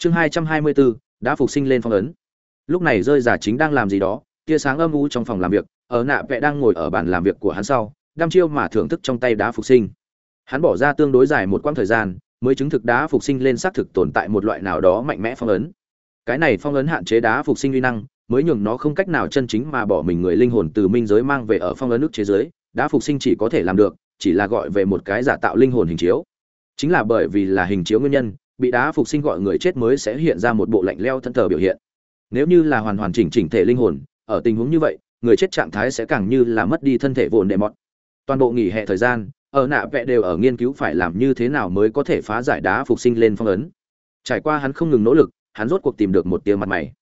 chương hai trăm hai mươi bốn đã phục sinh lên phong ấn. Lúc này rơi giả chính đang làm gì đó, tia sáng âm u trong phòng làm việc, ở nạ vẽ đang ngồi ở bàn làm việc của hắn sau, đăm chiêu mà thưởng thức trong tay đá phục sinh. Hắn bỏ ra tương đối dài một quãng thời gian, mới chứng thực đá phục sinh lên xác thực tồn tại một loại nào đó mạnh mẽ phong ấn. Cái này phong ấn hạn chế đá phục sinh uy năng, mới nhường nó không cách nào chân chính mà bỏ mình người linh hồn từ minh giới mang về ở phong ấn nước chế giới, đá phục sinh chỉ có thể làm được, chỉ là gọi về một cái giả tạo linh hồn hình chiếu. Chính là bởi vì là hình chiếu nguyên nhân bị đá phục sinh gọi người chết mới sẽ hiện ra một bộ lạnh leo thân thờ biểu hiện. Nếu như là hoàn hoàn chỉnh chỉnh thể linh hồn, ở tình huống như vậy, người chết trạng thái sẽ càng như là mất đi thân thể vồn đệ mọt. Toàn bộ nghỉ hè thời gian, ở nạ vẽ đều ở nghiên cứu phải làm như thế nào mới có thể phá giải đá phục sinh lên phong ấn. Trải qua hắn không ngừng nỗ lực, hắn rốt cuộc tìm được một tia mặt mày.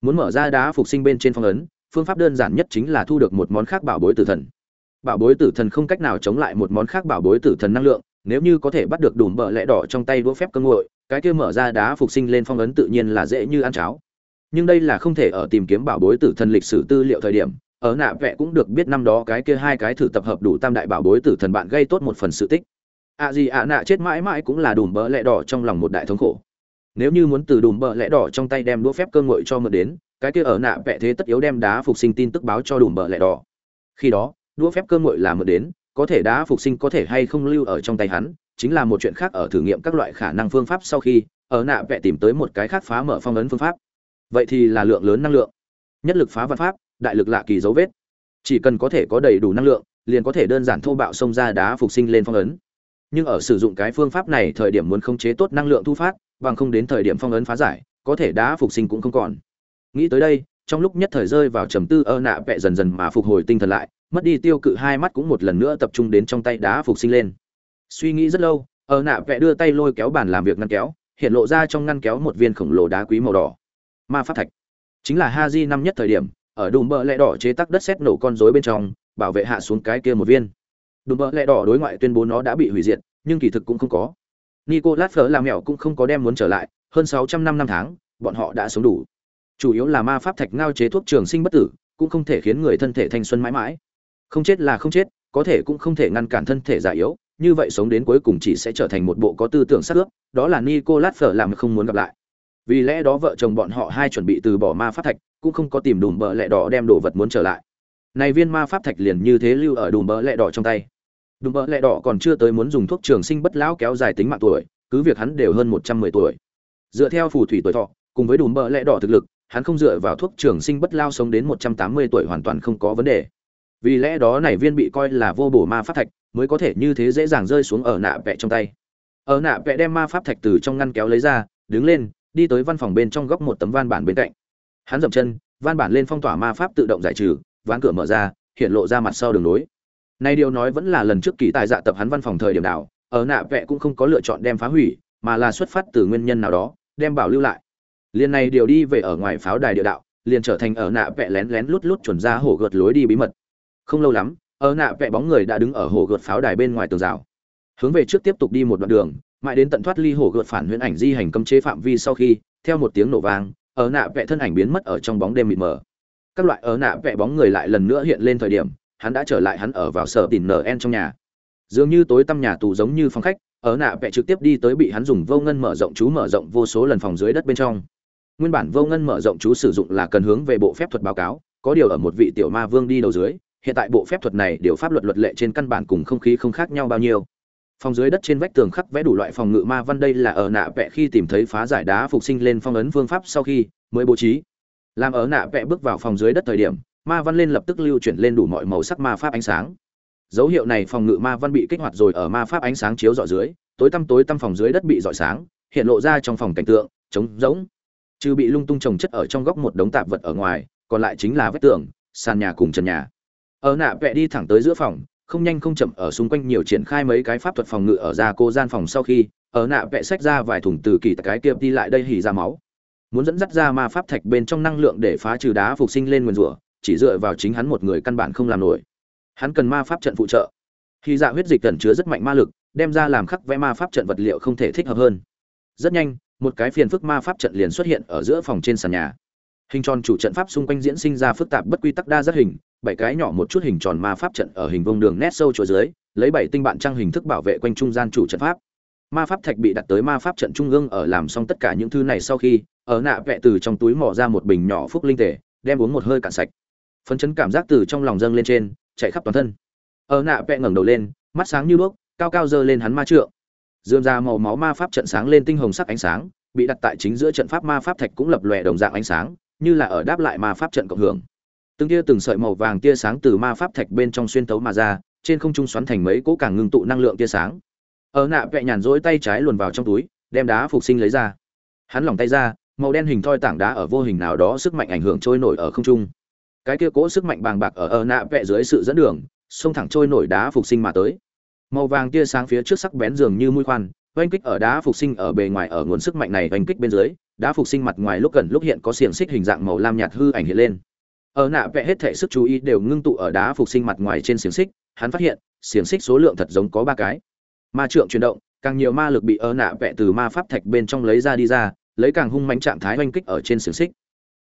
Muốn mở ra đá phục sinh bên trên phong ấn, phương pháp đơn giản nhất chính là thu được một món khác bảo bối tử thần. Bảo bối tử thần không cách nào chống lại một món khác bảo bối tử thần năng lượng nếu như có thể bắt được đủ bờ lẽ đỏ trong tay đũa phép cơ nguội, cái kia mở ra đá phục sinh lên phong ấn tự nhiên là dễ như ăn cháo. Nhưng đây là không thể ở tìm kiếm bảo bối tử thần lịch sử tư liệu thời điểm ở nạ vẽ cũng được biết năm đó cái kia hai cái thử tập hợp đủ tam đại bảo bối tử thần bạn gây tốt một phần sự tích. Ạ gì ạ nạ chết mãi mãi cũng là đùm bờ lẽ đỏ trong lòng một đại thống khổ. Nếu như muốn từ đùm bờ lẽ đỏ trong tay đem đũa phép cơ nguội cho mượn đến cái kia ở nạ vẽ thế tất yếu đem đá phục sinh tin tức báo cho đùm bờ lẽ đỏ. Khi đó đũa phép cơ nguội là mượn đến có thể đá phục sinh có thể hay không lưu ở trong tay hắn, chính là một chuyện khác ở thử nghiệm các loại khả năng phương pháp sau khi, ở nạ vẽ tìm tới một cái khác phá mở phong ấn phương pháp. Vậy thì là lượng lớn năng lượng. Nhất lực phá văn pháp, đại lực lạ kỳ dấu vết. Chỉ cần có thể có đầy đủ năng lượng, liền có thể đơn giản thô bạo xông ra đá phục sinh lên phong ấn. Nhưng ở sử dụng cái phương pháp này thời điểm muốn khống chế tốt năng lượng thu phát, bằng không đến thời điểm phong ấn phá giải, có thể đá phục sinh cũng không còn. Nghĩ tới đây, trong lúc nhất thời rơi vào trầm tư ơ nạ vẹ dần dần mà phục hồi tinh thần lại mất đi tiêu cự hai mắt cũng một lần nữa tập trung đến trong tay đá phục sinh lên. Suy nghĩ rất lâu, ở nạ vẽ đưa tay lôi kéo bàn làm việc ngăn kéo, hiện lộ ra trong ngăn kéo một viên khổng lồ đá quý màu đỏ. Ma pháp thạch. Chính là ha di năm nhất thời điểm, ở đùm bợ lẹ đỏ chế tắc đất xét nổ con rối bên trong, bảo vệ hạ xuống cái kia một viên. Đùm bợ lẹ đỏ đối ngoại tuyên bố nó đã bị hủy diệt, nhưng kỳ thực cũng không có. Nicolas phở làm mẹo cũng không có đem muốn trở lại, hơn sáu trăm năm năm tháng, bọn họ đã sống đủ. Chủ yếu là ma pháp thạch ngao chế thuốc trường sinh bất tử, cũng không thể khiến người thân thể thanh xuân mãi mãi không chết là không chết, có thể cũng không thể ngăn cản thân thể già yếu, như vậy sống đến cuối cùng chỉ sẽ trở thành một bộ có tư tưởng sắc ướp, đó là nicolas phở làm không muốn gặp lại. Vì lẽ đó vợ chồng bọn họ hai chuẩn bị từ bỏ ma pháp thạch, cũng không có tìm đùm bờ lẹ đỏ đem đồ vật muốn trở lại. Này viên ma pháp thạch liền như thế lưu ở đùm bờ lẹ đỏ trong tay. Đùm bờ lẹ đỏ còn chưa tới muốn dùng thuốc trường sinh bất lão kéo dài tính mạng tuổi, cứ việc hắn đều hơn một trăm mười tuổi. Dựa theo phù thủy tuổi thọ, cùng với đùm bờ lẹ đỏ thực lực, hắn không dựa vào thuốc trường sinh bất lao sống đến một trăm tám mươi tuổi hoàn toàn không có vấn đề vì lẽ đó này viên bị coi là vô bổ ma pháp thạch mới có thể như thế dễ dàng rơi xuống ở nạ vẽ trong tay. Ở nạ vẽ đem ma pháp thạch từ trong ngăn kéo lấy ra, đứng lên, đi tới văn phòng bên trong góc một tấm văn bản bên cạnh. Hắn dậm chân, văn bản lên phong tỏa ma pháp tự động giải trừ, ván cửa mở ra, hiện lộ ra mặt sau đường nối nay điều nói vẫn là lần trước kỳ tài dạ tập hắn văn phòng thời điểm nào, ở nạ vẽ cũng không có lựa chọn đem phá hủy, mà là xuất phát từ nguyên nhân nào đó, đem bảo lưu lại. Liền này điều đi về ở ngoài pháo đài địa đạo, liền trở thành ở nạ vẽ lén lén lút lút chuẩn ra hổ gợt lối đi bí mật không lâu lắm, ở nạ vẽ bóng người đã đứng ở hồ gợt pháo đài bên ngoài tường rào. Hướng về trước tiếp tục đi một đoạn đường, mãi đến tận thoát ly hồ gợt phản huyễn ảnh di hành cấm chế phạm vi sau khi, theo một tiếng nổ vang, ở nạ vẽ thân ảnh biến mất ở trong bóng đêm mịt mờ. Các loại ở nạ vẽ bóng người lại lần nữa hiện lên thời điểm, hắn đã trở lại hắn ở vào sở tìm nở en trong nhà. Dường như tối tăm nhà tù giống như phòng khách, ở nạ vẽ trực tiếp đi tới bị hắn dùng vô ngân mở rộng chú mở rộng vô số lần phòng dưới đất bên trong. Nguyên bản vô ngân mở rộng chú sử dụng là cần hướng về bộ phép thuật báo cáo, có điều ở một vị tiểu ma vương đi đầu dưới hiện tại bộ phép thuật này điều pháp luật luật lệ trên căn bản cùng không khí không khác nhau bao nhiêu. Phòng dưới đất trên vách tường khắc vẽ đủ loại phòng ngự ma văn, đây là ở nạ vẽ khi tìm thấy phá giải đá phục sinh lên phong ấn phương pháp sau khi mới bố trí. Làm ở nạ vẽ bước vào phòng dưới đất thời điểm, ma văn lên lập tức lưu chuyển lên đủ mọi màu sắc ma pháp ánh sáng. Dấu hiệu này phòng ngự ma văn bị kích hoạt rồi, ở ma pháp ánh sáng chiếu dọi dưới, tối tăm tối tăm phòng dưới đất bị dọi sáng, hiện lộ ra trong phòng cảnh tượng, trống rỗng. Trừ bị lung tung trồng chất ở trong góc một đống tạp vật ở ngoài, còn lại chính là vách tường, sàn nhà cùng trần nhà ở nạ vẽ đi thẳng tới giữa phòng, không nhanh không chậm ở xung quanh nhiều triển khai mấy cái pháp thuật phòng ngự ở ra cô gian phòng sau khi, ở nạ vẽ sách ra vài thùng từ kỳ cái kia đi lại đây hỉ ra máu. Muốn dẫn dắt ra ma pháp thạch bên trong năng lượng để phá trừ đá phục sinh lên nguyên rủa, chỉ dựa vào chính hắn một người căn bản không làm nổi. Hắn cần ma pháp trận phụ trợ. Khi dạ huyết dịch cần chứa rất mạnh ma lực, đem ra làm khắc vẽ ma pháp trận vật liệu không thể thích hợp hơn. Rất nhanh, một cái phiền phức ma pháp trận liền xuất hiện ở giữa phòng trên sàn nhà. Hình tròn chủ trận pháp xung quanh diễn sinh ra phức tạp bất quy tắc đa rất hình bảy cái nhỏ một chút hình tròn ma pháp trận ở hình vông đường nét sâu chỗ dưới, lấy bảy tinh bạn trang hình thức bảo vệ quanh trung gian chủ trận pháp. Ma pháp thạch bị đặt tới ma pháp trận trung ương ở làm xong tất cả những thứ này sau khi, ở nạ vẽ từ trong túi mỏ ra một bình nhỏ phúc linh thể đem uống một hơi cạn sạch. Phấn chấn cảm giác từ trong lòng dâng lên trên, chạy khắp toàn thân. Ở nạ vẽ ngẩng đầu lên, mắt sáng như đuốc, cao cao dơ lên hắn ma trượng. Dườm ra màu máu ma pháp trận sáng lên tinh hồng sắc ánh sáng, bị đặt tại chính giữa trận pháp ma pháp thạch cũng lập lòe đồng dạng ánh sáng, như là ở đáp lại ma pháp trận cộng hưởng từng tia từng sợi màu vàng tia sáng từ ma pháp thạch bên trong xuyên tấu mà ra, trên không trung xoắn thành mấy cỗ càng ngưng tụ năng lượng tia sáng. Ở nạ vẽ nhàn rỗi tay trái luồn vào trong túi, đem đá phục sinh lấy ra. Hắn lỏng tay ra, màu đen hình thoi tảng đá ở vô hình nào đó sức mạnh ảnh hưởng trôi nổi ở không trung. Cái kia cỗ sức mạnh bàng bạc ở ở nạ vẽ dưới sự dẫn đường, xông thẳng trôi nổi đá phục sinh mà tới. Màu vàng tia sáng phía trước sắc bén dường như mũi khoan, oanh kích ở đá phục sinh ở bề ngoài ở nguồn sức mạnh này oanh kích bên dưới, đá phục sinh mặt ngoài lúc gần lúc hiện có xiềng xích hình dạng màu lam nhạt hư ảnh hiện lên ở nạ vẽ hết thể sức chú ý đều ngưng tụ ở đá phục sinh mặt ngoài trên xiềng xích hắn phát hiện xiềng xích số lượng thật giống có ba cái. Ma trượng chuyển động càng nhiều ma lực bị ở nạ vẽ từ ma pháp thạch bên trong lấy ra đi ra lấy càng hung mãnh trạng thái oanh kích ở trên xiềng xích.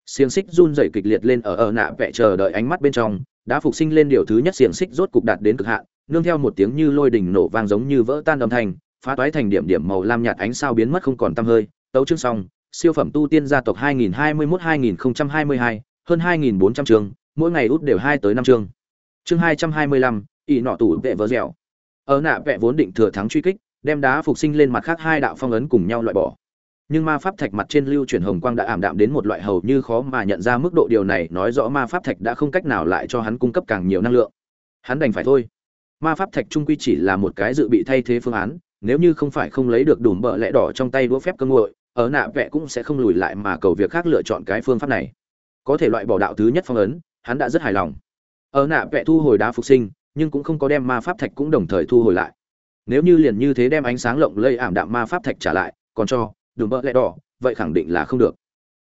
Xiềng xích run rẩy kịch liệt lên ở ở nạ vẽ chờ đợi ánh mắt bên trong đã phục sinh lên điều thứ nhất xiềng xích rốt cục đạt đến cực hạn nương theo một tiếng như lôi đình nổ vang giống như vỡ tan âm thanh phá toái thành điểm điểm màu lam nhạt ánh sao biến mất không còn tăm hơi. Tấu chương xong siêu phẩm tu tiên gia tộc 2021-2022, hơn 2.400 chương mỗi ngày út đều hai tới năm chương. Chương 225, ỷ nọ tủ vệ vỡ dẻo. Ở nạ vẽ vốn định thừa thắng truy kích đem đá phục sinh lên mặt khác hai đạo phong ấn cùng nhau loại bỏ. Nhưng ma pháp thạch mặt trên lưu chuyển hồng quang đã ảm đạm đến một loại hầu như khó mà nhận ra mức độ điều này nói rõ ma pháp thạch đã không cách nào lại cho hắn cung cấp càng nhiều năng lượng. Hắn đành phải thôi. Ma pháp thạch trung quy chỉ là một cái dự bị thay thế phương án nếu như không phải không lấy được đủ bợ lẽ đỏ trong tay đũa phép cơ ngội ở nạ vẽ cũng sẽ không lùi lại mà cầu việc khác lựa chọn cái phương pháp này có thể loại bỏ đạo thứ nhất phong ấn, hắn đã rất hài lòng. Ở nạ vẽ thu hồi đá phục sinh, nhưng cũng không có đem ma pháp thạch cũng đồng thời thu hồi lại. Nếu như liền như thế đem ánh sáng lộng lây ảm đạm ma pháp thạch trả lại, còn cho đùm bợ lẽ đỏ, vậy khẳng định là không được.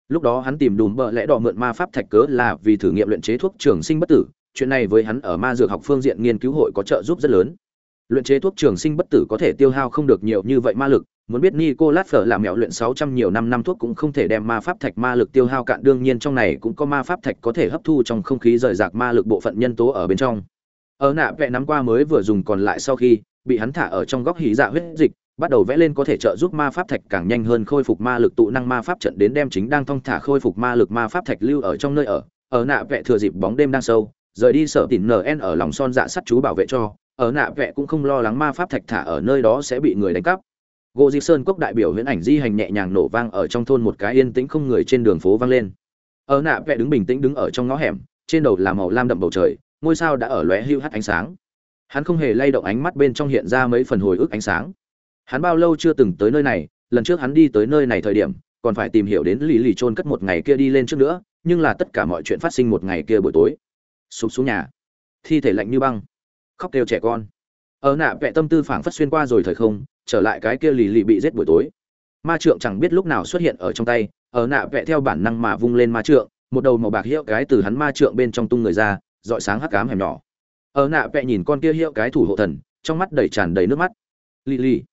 Lúc đó hắn tìm đùm bợ lẽ đỏ mượn ma pháp thạch cớ là vì thử nghiệm luyện chế thuốc trường sinh bất tử, chuyện này với hắn ở ma dược học phương diện nghiên cứu hội có trợ giúp rất lớn. Luyện chế thuốc trường sinh bất tử có thể tiêu hao không được nhiều như vậy ma lực muốn biết Nicolas Fleur làm mẹo luyện 600 nhiều năm năm thuốc cũng không thể đem ma pháp thạch ma lực tiêu hao cạn đương nhiên trong này cũng có ma pháp thạch có thể hấp thu trong không khí rời rạc ma lực bộ phận nhân tố ở bên trong. Ở nạ vẽ nắm qua mới vừa dùng còn lại sau khi bị hắn thả ở trong góc hí dạ huyết dịch, bắt đầu vẽ lên có thể trợ giúp ma pháp thạch càng nhanh hơn khôi phục ma lực tụ năng ma pháp trận đến đem chính đang thong thả khôi phục ma lực ma pháp thạch lưu ở trong nơi ở. Ở nạ vẽ thừa dịp bóng đêm đang sâu, rời đi sở tỉnh NN ở lòng son dạ sắt chú bảo vệ cho, ở nạ vẽ cũng không lo lắng ma pháp thạch thả ở nơi đó sẽ bị người đánh cắp gỗ di sơn cốc đại biểu huyễn ảnh di hành nhẹ nhàng nổ vang ở trong thôn một cái yên tĩnh không người trên đường phố vang lên. Ở nạ vẽ đứng bình tĩnh đứng ở trong ngõ hẻm, trên đầu là màu lam đậm bầu trời, ngôi sao đã ở lóe hưu hắt ánh sáng. Hắn không hề lay động ánh mắt bên trong hiện ra mấy phần hồi ức ánh sáng. Hắn bao lâu chưa từng tới nơi này, lần trước hắn đi tới nơi này thời điểm, còn phải tìm hiểu đến lì lì trôn cất một ngày kia đi lên trước nữa, nhưng là tất cả mọi chuyện phát sinh một ngày kia buổi tối. Sụp xuống nhà. Thi thể lạnh như băng. Khóc kêu trẻ con. Ở nạ vẽ tâm tư phảng phất xuyên qua rồi thời không trở lại cái kia lì lì bị giết buổi tối. Ma trượng chẳng biết lúc nào xuất hiện ở trong tay, ở nạ vẽ theo bản năng mà vung lên ma trượng, một đầu màu bạc hiệu cái từ hắn ma trượng bên trong tung người ra, dọi sáng hắc cám hẻm nhỏ. Ở nạ vẽ nhìn con kia hiệu cái thủ hộ thần, trong mắt đầy tràn đầy nước mắt. Lì lì,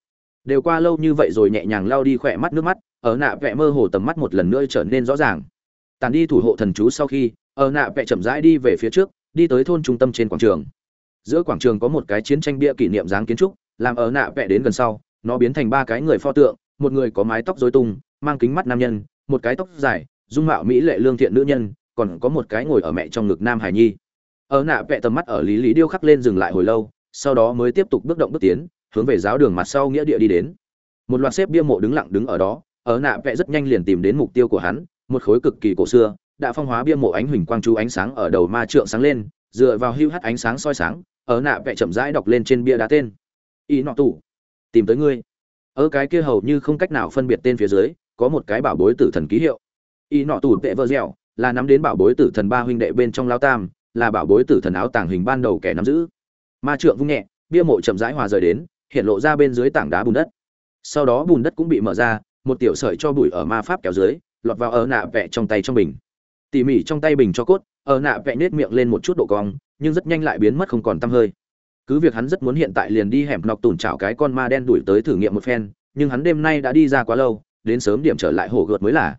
đều qua lâu như vậy rồi nhẹ nhàng lao đi khỏe mắt nước mắt, ở nạ vẽ mơ hồ tầm mắt một lần nữa trở nên rõ ràng. Tàn đi thủ hộ thần chú sau khi, ở nạ vẽ chậm rãi đi về phía trước, đi tới thôn trung tâm trên quảng trường. Giữa quảng trường có một cái chiến tranh bia kỷ niệm dáng kiến trúc, làm ở nạ vẽ đến gần sau nó biến thành ba cái người pho tượng, một người có mái tóc dối tung, mang kính mắt nam nhân, một cái tóc dài, dung mạo mỹ lệ lương thiện nữ nhân, còn có một cái ngồi ở mẹ trong ngực nam hải nhi. Ở nạ vẽ tầm mắt ở lý lý điêu khắc lên dừng lại hồi lâu, sau đó mới tiếp tục bước động bước tiến, hướng về giáo đường mặt sau nghĩa địa đi đến. Một loạt xếp bia mộ đứng lặng đứng ở đó, ở nạ vẽ rất nhanh liền tìm đến mục tiêu của hắn, một khối cực kỳ cổ xưa, đã phong hóa bia mộ ánh huỳnh quang chú ánh sáng ở đầu ma trượng sáng lên, dựa vào hưu hắt ánh sáng soi sáng, ở nạ vẽ chậm rãi đọc lên trên bia đá tên. Y nọ tủ tìm tới ngươi. Ở cái kia hầu như không cách nào phân biệt tên phía dưới, có một cái bảo bối tử thần ký hiệu. Y nọ tủ tệ vơ dẻo, là nắm đến bảo bối tử thần ba huynh đệ bên trong lao tam, là bảo bối tử thần áo tàng hình ban đầu kẻ nắm giữ. Ma trượng vung nhẹ, bia mộ chậm rãi hòa rời đến, hiện lộ ra bên dưới tảng đá bùn đất. Sau đó bùn đất cũng bị mở ra, một tiểu sợi cho bụi ở ma pháp kéo dưới, lọt vào ở nạ vẽ trong tay trong bình. Tỉ mỉ trong tay bình cho cốt, ở nạ vẽ nết miệng lên một chút độ cong, nhưng rất nhanh lại biến mất không còn tăm hơi cứ việc hắn rất muốn hiện tại liền đi hẻm nọc tủn chảo cái con ma đen đuổi tới thử nghiệm một phen, nhưng hắn đêm nay đã đi ra quá lâu, đến sớm điểm trở lại hồ gợt mới là.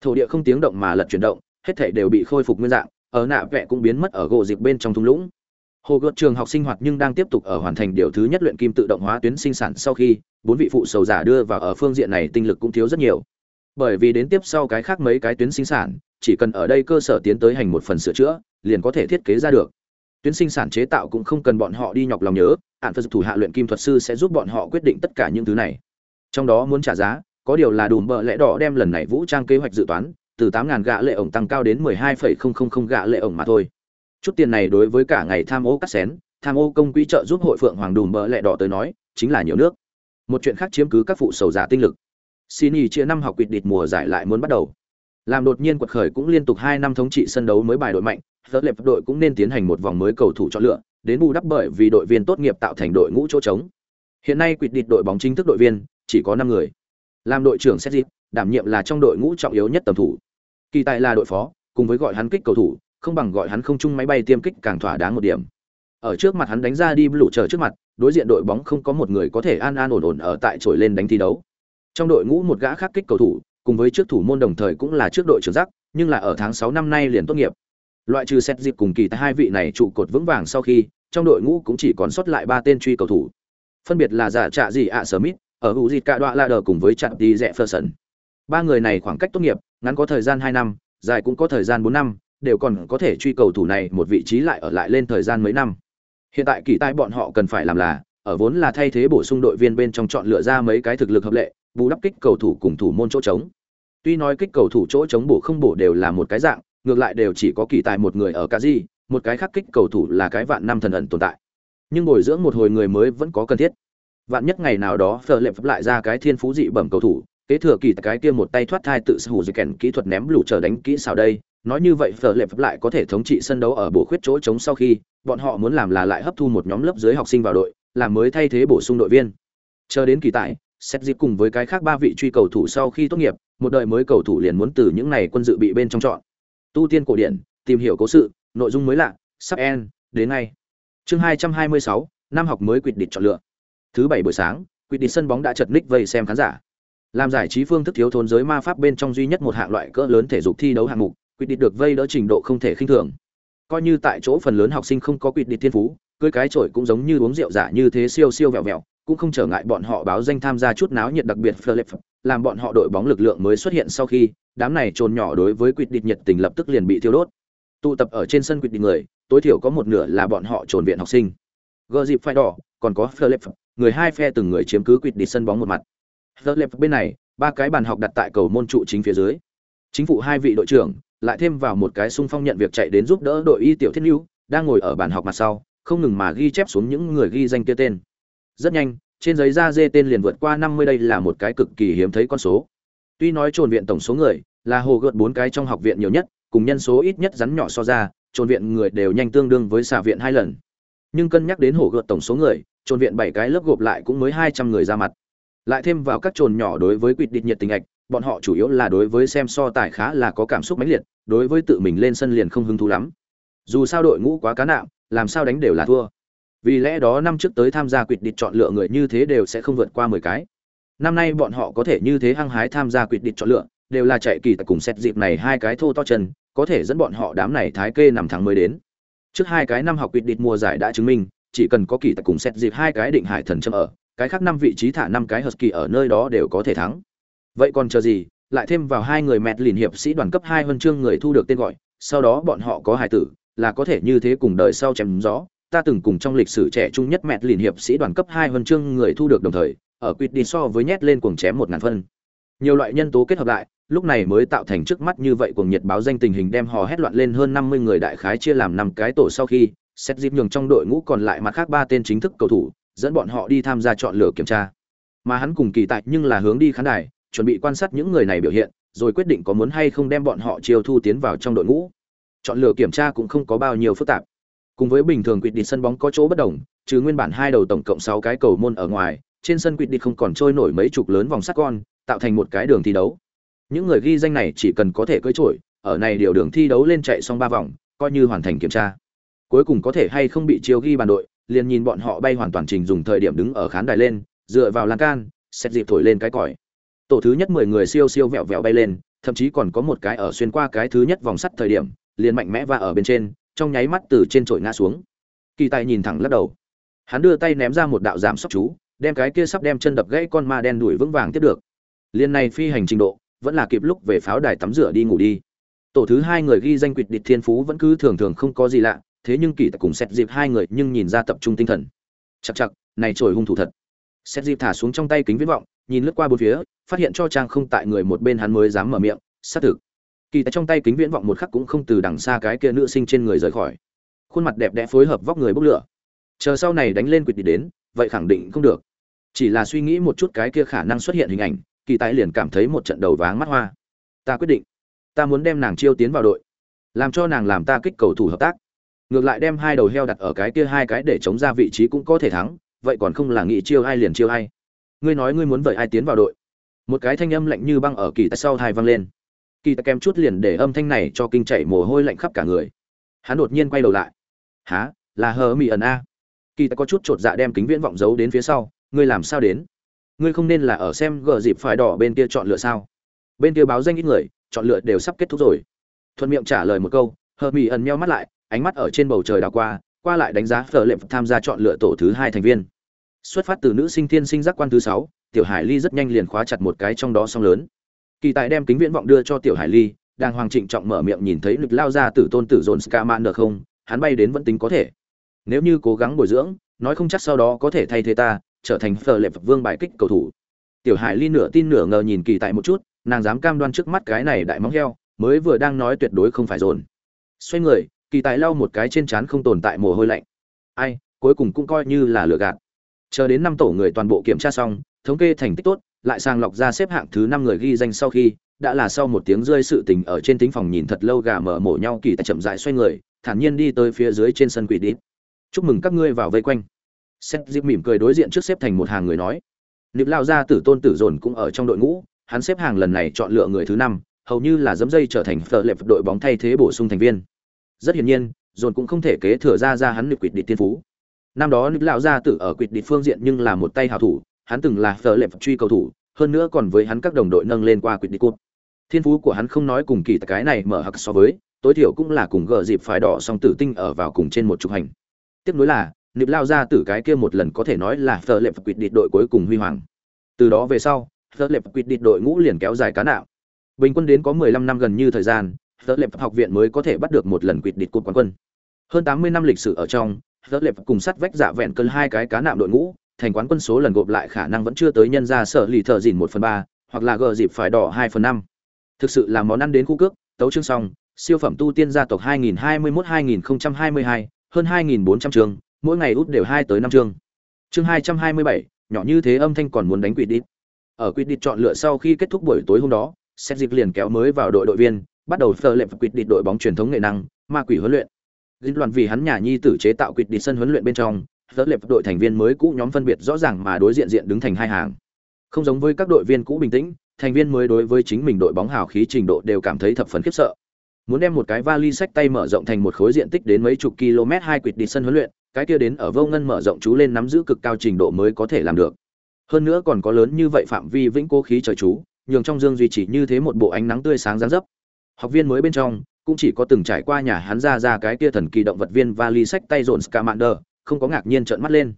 Thổ địa không tiếng động mà lật chuyển động, hết thảy đều bị khôi phục nguyên dạng, ở nạ vẽ cũng biến mất ở gỗ dịp bên trong thung lũng. Hồ gợt trường học sinh hoạt nhưng đang tiếp tục ở hoàn thành điều thứ nhất luyện kim tự động hóa tuyến sinh sản sau khi, bốn vị phụ sầu giả đưa vào ở phương diện này tinh lực cũng thiếu rất nhiều. Bởi vì đến tiếp sau cái khác mấy cái tuyến sinh sản, chỉ cần ở đây cơ sở tiến tới hành một phần sửa chữa, liền có thể thiết kế ra được tuyến sinh sản chế tạo cũng không cần bọn họ đi nhọc lòng nhớ, hạn phật thủ hạ luyện kim thuật sư sẽ giúp bọn họ quyết định tất cả những thứ này. Trong đó muốn trả giá, có điều là đùm bợ lẽ đỏ đem lần này vũ trang kế hoạch dự toán, từ tám ngàn gạ lệ ổng tăng cao đến mười hai phẩy không không không gạ lệ ổng mà thôi. Chút tiền này đối với cả ngày tham ô cắt xén, tham ô công quỹ trợ giúp hội phượng hoàng đùm bợ lẽ đỏ tới nói, chính là nhiều nước. Một chuyện khác chiếm cứ các phụ sầu giả tinh lực. Xin ý chia năm học quyết địch mùa giải lại muốn bắt đầu. Làm đột nhiên quật khởi cũng liên tục hai năm thống trị sân đấu mới bài đội mạnh Phớt lệp đội cũng nên tiến hành một vòng mới cầu thủ chọn lựa, đến bù đắp bởi vì đội viên tốt nghiệp tạo thành đội ngũ chỗ trống. Hiện nay quyết định đội bóng chính thức đội viên chỉ có 5 người. Làm đội trưởng Seth đảm nhiệm là trong đội ngũ trọng yếu nhất tầm thủ. Kỳ tài là đội phó, cùng với gọi hắn kích cầu thủ, không bằng gọi hắn không chung máy bay tiêm kích càng thỏa đáng một điểm. Ở trước mặt hắn đánh ra đi lũ chờ trước mặt, đối diện đội bóng không có một người có thể an an ổn ổn ở tại trổi lên đánh thi đấu. Trong đội ngũ một gã khác kích cầu thủ, cùng với trước thủ môn đồng thời cũng là trước đội trưởng giác, nhưng là ở tháng 6 năm nay liền tốt nghiệp loại trừ xét dịp cùng kỳ tại hai vị này trụ cột vững vàng sau khi, trong đội ngũ cũng chỉ còn sót lại ba tên truy cầu thủ. Phân biệt là giả trạ gì ạ, sở mít, ở hữu dịt cạ đoạ la đờ cùng với chặn đi rẽ phơ sần ba người này khoảng cách tốt nghiệp, ngắn có thời gian hai năm, dài cũng có thời gian bốn năm, đều còn có thể truy cầu thủ này một vị trí lại ở lại lên thời gian mấy năm. Hiện tại kỳ tai bọn họ cần phải làm là, ở vốn là thay thế bổ sung đội viên bên trong chọn lựa ra mấy cái thực lực hợp lệ, bù đắp kích cầu thủ cùng thủ môn chỗ trống. Tuy nói kích cầu thủ chỗ trống bổ không bổ đều là một cái dạng ngược lại đều chỉ có kỳ tài một người ở cả gì, một cái khác kích cầu thủ là cái vạn năm thần ẩn tồn tại. Nhưng bồi dưỡng một hồi người mới vẫn có cần thiết. Vạn nhất ngày nào đó Fleur lệm lại ra cái thiên phú dị bẩm cầu thủ, kế thừa kỳ cái kia một tay thoát thai tự sở hữu kèn kỹ thuật ném lũ trở đánh kỹ xảo đây, nói như vậy Fleur lệm lại có thể thống trị sân đấu ở bộ khuyết chỗ trống sau khi, bọn họ muốn làm là lại hấp thu một nhóm lớp dưới học sinh vào đội, làm mới thay thế bổ sung đội viên. Chờ đến kỳ tại, xét dịp cùng với cái khác ba vị truy cầu thủ sau khi tốt nghiệp, một đời mới cầu thủ liền muốn từ những này quân dự bị bên trong chọn tu tiên cổ điển tìm hiểu cố sự nội dung mới lạ sắp en đến ngay. Chương hai trăm hai mươi sáu năm học mới quyết định chọn lựa. Thứ bảy buổi sáng quyết định sân bóng đã chật ních vây xem khán giả. Làm giải trí phương thức thiếu thốn giới ma pháp bên trong duy nhất một hạng loại cỡ lớn thể dục thi đấu hạng mục quyết định được vây đỡ trình độ không thể khinh thường. Coi như tại chỗ phần lớn học sinh không có quyết định thiên phú cưới cái trội cũng giống như uống rượu giả như thế siêu siêu vẹo vẹo cũng không trở ngại bọn họ báo danh tham gia chút náo nhiệt đặc biệt Philip, làm bọn họ đội bóng lực lượng mới xuất hiện sau khi, đám này trồn nhỏ đối với quyết định nhiệt tình lập tức liền bị thiêu đốt. Tụ tập ở trên sân quyết định người, tối thiểu có một nửa là bọn họ trồn viện học sinh. Gơ dịp phai đỏ, còn có Philip, người hai phe từng người chiếm cứ quyết định sân bóng một mặt. Philip bên này, ba cái bàn học đặt tại cầu môn trụ chính phía dưới. Chính phủ hai vị đội trưởng, lại thêm vào một cái xung phong nhận việc chạy đến giúp đỡ đội y tiểu thiết lưu, đang ngồi ở bàn học mặt sau, không ngừng mà ghi chép xuống những người ghi danh kia tên rất nhanh trên giấy da dê tên liền vượt qua năm mươi đây là một cái cực kỳ hiếm thấy con số tuy nói trồn viện tổng số người là hồ gợt bốn cái trong học viện nhiều nhất, cùng nhân số ít nhất rắn nhỏ so ra, trồn viện người đều nhanh tương đương với xạ viện hai lần. Nhưng cân nhắc đến hồ gợt tổng số người, trồn viện bảy cái lớp gộp lại cũng mới hai trăm người ra mặt. Lại thêm vào các trồn nhỏ đối với quỵt địch nhiệt tình ạch, bọn họ chủ yếu là đối với xem so tài khá là có cảm xúc mãnh liệt, đối với tự mình lên sân liền không hứng thú lắm. Dù sao đội ngũ quá cá nạo làm sao đánh đều là thua. Vì lẽ đó năm trước tới tham gia quỵt định chọn lựa người như thế đều sẽ không vượt qua mười cái. Năm nay bọn họ có thể như thế hăng hái tham gia quỵt định chọn lựa đều là chạy kỳ tại cùng xét dịp này hai cái thô to chân có thể dẫn bọn họ đám này thái kê nằm thắng mới đến trước hai cái năm học quyết định mùa giải đã chứng minh chỉ cần có kỳ tại cùng xét dịp hai cái định hải thần châm ở cái khác năm vị trí thả năm cái kỳ ở nơi đó đều có thể thắng vậy còn chờ gì lại thêm vào hai người mẹt lìn hiệp sĩ đoàn cấp hai huân chương người thu được tên gọi sau đó bọn họ có hài tử là có thể như thế cùng đời sau chém rõ. ta từng cùng trong lịch sử trẻ trung nhất mẹt liền hiệp sĩ đoàn cấp hai huân chương người thu được đồng thời, ở quyết đi so với nhét lên cuồng chém một ngàn phân. Nhiều loại nhân tố kết hợp lại, lúc này mới tạo thành trước mắt như vậy cuồng nhiệt báo danh tình hình đem hò hét loạn lên hơn năm mươi người đại khái chia làm năm cái tổ sau khi, xét dịp nhường trong đội ngũ còn lại mặt khác ba tên chính thức cầu thủ, dẫn bọn họ đi tham gia chọn lựa kiểm tra. Mà hắn cùng kỳ tại nhưng là hướng đi khán đài, chuẩn bị quan sát những người này biểu hiện, rồi quyết định có muốn hay không đem bọn họ chiêu thu tiến vào trong đội ngũ. Chọn lựa kiểm tra cũng không có bao nhiêu phức tạp. Cùng với bình thường quyết đi sân bóng có chỗ bất đồng, trừ nguyên bản hai đầu tổng cộng 6 cái cầu môn ở ngoài, trên sân quyết đi không còn trôi nổi mấy chục lớn vòng sắt con, tạo thành một cái đường thi đấu. Những người ghi danh này chỉ cần có thể cưỡi trội, ở này điều đường thi đấu lên chạy xong ba vòng, coi như hoàn thành kiểm tra. Cuối cùng có thể hay không bị chiếu ghi bàn đội, liền nhìn bọn họ bay hoàn toàn trình dùng thời điểm đứng ở khán đài lên, dựa vào lan can, xét dịp thổi lên cái còi. Tổ thứ nhất 10 người siêu siêu vẹo vẹo bay lên, thậm chí còn có một cái ở xuyên qua cái thứ nhất vòng sắt thời điểm, liền mạnh mẽ và ở bên trên, trong nháy mắt từ trên trội ngã xuống kỳ tài nhìn thẳng lắc đầu hắn đưa tay ném ra một đạo giảm sóc chú đem cái kia sắp đem chân đập gãy con ma đen đuổi vững vàng tiếp được liên này phi hành trình độ vẫn là kịp lúc về pháo đài tắm rửa đi ngủ đi. Tổ thứ hai người ghi danh quỵt địch thiên phú vẫn cứ thường thường không có gì lạ, thế nhưng kỳ tài cùng xét dịp hai người nhưng nhìn ra tập trung tinh thần. Chặt chặt này trồi hung thủ thật. Xét dịp thả xuống trong tay kính viễn vọng, nhìn lướt qua bốn phía, phát hiện cho trang không tại người một bên hắn mới dám mở miệng, xác thực. Kỳ tại trong tay kính viễn vọng một khắc cũng không từ đằng xa cái kia nữ sinh trên người rời khỏi. Khuôn mặt đẹp đẽ phối hợp vóc người bốc lửa. Chờ sau này đánh lên quỵt đi đến, vậy khẳng định không được. Chỉ là suy nghĩ một chút cái kia khả năng xuất hiện hình ảnh kỳ tài liền cảm thấy một trận đầu váng mắt hoa. Ta quyết định. Ta muốn đem nàng chiêu tiến vào đội. Làm cho nàng làm ta kích cầu thủ hợp tác. Ngược lại đem hai đầu heo đặt ở cái kia hai cái để chống ra vị trí cũng có thể thắng, vậy còn không là nghị chiêu ai liền chiêu ai. Ngươi nói ngươi muốn vợi ai tiến vào đội? Một cái thanh âm lạnh như băng ở kỳ tại sau thai vang lên. Kỳ tại kèm chút liền để âm thanh này cho kinh chạy mồ hôi lạnh khắp cả người. Hắn đột nhiên quay đầu lại. Há là hờ mỹ ẩn a? Kỳ tại có chút chột dạ đem kính viễn vọng giấu đến phía sau. Ngươi làm sao đến? Ngươi không nên là ở xem gờ dịp phải đỏ bên kia chọn lựa sao? Bên kia báo danh ít người, chọn lựa đều sắp kết thúc rồi. Thuận miệng trả lời một câu, hờ mỹ ẩn meo mắt lại, ánh mắt ở trên bầu trời đào qua qua lại đánh giá phở lệm tham gia chọn lựa tổ thứ hai thành viên. Xuất phát từ nữ sinh thiên sinh giác quan thứ sáu, tiểu hải ly rất nhanh liền khóa chặt một cái trong đó song lớn. Kỳ tài đem kính viễn vọng đưa cho tiểu hải ly đang hoàng trịnh trọng mở miệng nhìn thấy lực lao ra từ tôn tử dồn skaman được không, hắn bay đến vẫn tính có thể. Nếu như cố gắng bồi dưỡng, nói không chắc sau đó có thể thay thế ta trở thành phở lệ vương bài kích cầu thủ. Tiểu hải ly nửa tin nửa ngờ nhìn kỳ tại một chút, nàng dám cam đoan trước mắt cái này đại móng heo, mới vừa đang nói tuyệt đối không phải dồn. Xoay người, kỳ tài lau một cái trên trán không tồn tại mồ hôi lạnh. Ai, cuối cùng cũng coi như là lừa gạt. Chờ đến năm tổ người toàn bộ kiểm tra xong, thống kê thành tích tốt, lại sàng lọc ra xếp hạng thứ năm người ghi danh sau khi, đã là sau một tiếng rơi sự tình ở trên tính phòng nhìn thật lâu gà mở mổ nhau kỳ tài chậm dại xoay người, thản nhiên đi tới phía dưới trên sân quỷ đít. Chúc mừng các ngươi vào vây quanh xét Diệp mỉm cười đối diện trước xếp thành một hàng người nói. Niệm lao ra tử tôn tử dồn cũng ở trong đội ngũ, hắn xếp hàng lần này chọn lựa người thứ năm, hầu như là dấm dây trở thành phở lệ đội bóng thay thế bổ sung thành viên. Rất hiển nhiên, dồn cũng không thể kế thừa ra ra hắn được quyết đít tiên phú. Năm đó Niệm lão gia tử ở quyết đít phương diện nhưng là một tay hào thủ, hắn từng là phở lệ truy cầu thủ, hơn nữa còn với hắn các đồng đội nâng lên qua quyết đít cúp thiên phú của hắn không nói cùng kỳ cái này mở hặc so với, tối thiểu cũng là cùng gờ dịp phải đỏ song tử tinh ở vào cùng trên một trục hành. Tiếp nối là nịp lao ra từ cái kia một lần có thể nói là phờ lệp quỵt địt đội cuối cùng huy hoàng. Từ đó về sau phờ lệp quỵt địt đội ngũ liền kéo dài cá nạo. Bình quân đến có 15 năm gần như thời gian phờ lệp học viện mới có thể bắt được một lần quỵt địt cột quán quân. Hơn 80 năm lịch sử ở trong phờ lệp cùng sắt vách giả vẹn cân hai cái cá nạo đội ngũ thành quán quân số lần gộp lại khả năng vẫn chưa tới nhân ra sở lì thợ dìn một phần ba hoặc là gờ dịp phải đỏ hai phần năm. Thực sự là món ăn đến khu cước tấu chương xong siêu phẩm tu tiên gia tộc 2021-2022, hơn 2.400 trường, mỗi ngày út đều hai tới năm chương. Chương 227, nhỏ như thế âm thanh còn muốn đánh quỷ đít. Ở quỷ đít chọn lựa sau khi kết thúc buổi tối hôm đó, Sét dịp liền kéo mới vào đội đội viên, bắt đầu phờ lệ quỷ đít đội bóng truyền thống nghệ năng, ma quỷ huấn luyện. Dịp loạn vì hắn nhà nhi tử chế tạo quỷ đít sân huấn luyện bên trong, phờ lệ đội thành viên mới cũ nhóm phân biệt rõ ràng mà đối diện diện đứng thành hai hàng. Không giống với các đội viên cũ bình tĩnh, thành viên mới đối với chính mình đội bóng hào khí trình độ đều cảm thấy thập phần khiếp sợ muốn đem một cái vali sách tay mở rộng thành một khối diện tích đến mấy chục km hai quỵt đi sân huấn luyện cái kia đến ở vô ngân mở rộng chú lên nắm giữ cực cao trình độ mới có thể làm được. Hơn nữa còn có lớn như vậy phạm vi vĩnh cố khí trời chú nhường trong dương duy trì như thế một bộ ánh nắng tươi sáng dáng dấp. Học viên mới bên trong cũng chỉ có từng trải qua nhà hắn ra ra cái kia thần kỳ động vật viên và ly sách tay dồn scamander không có ngạc nhiên trợn mắt lên.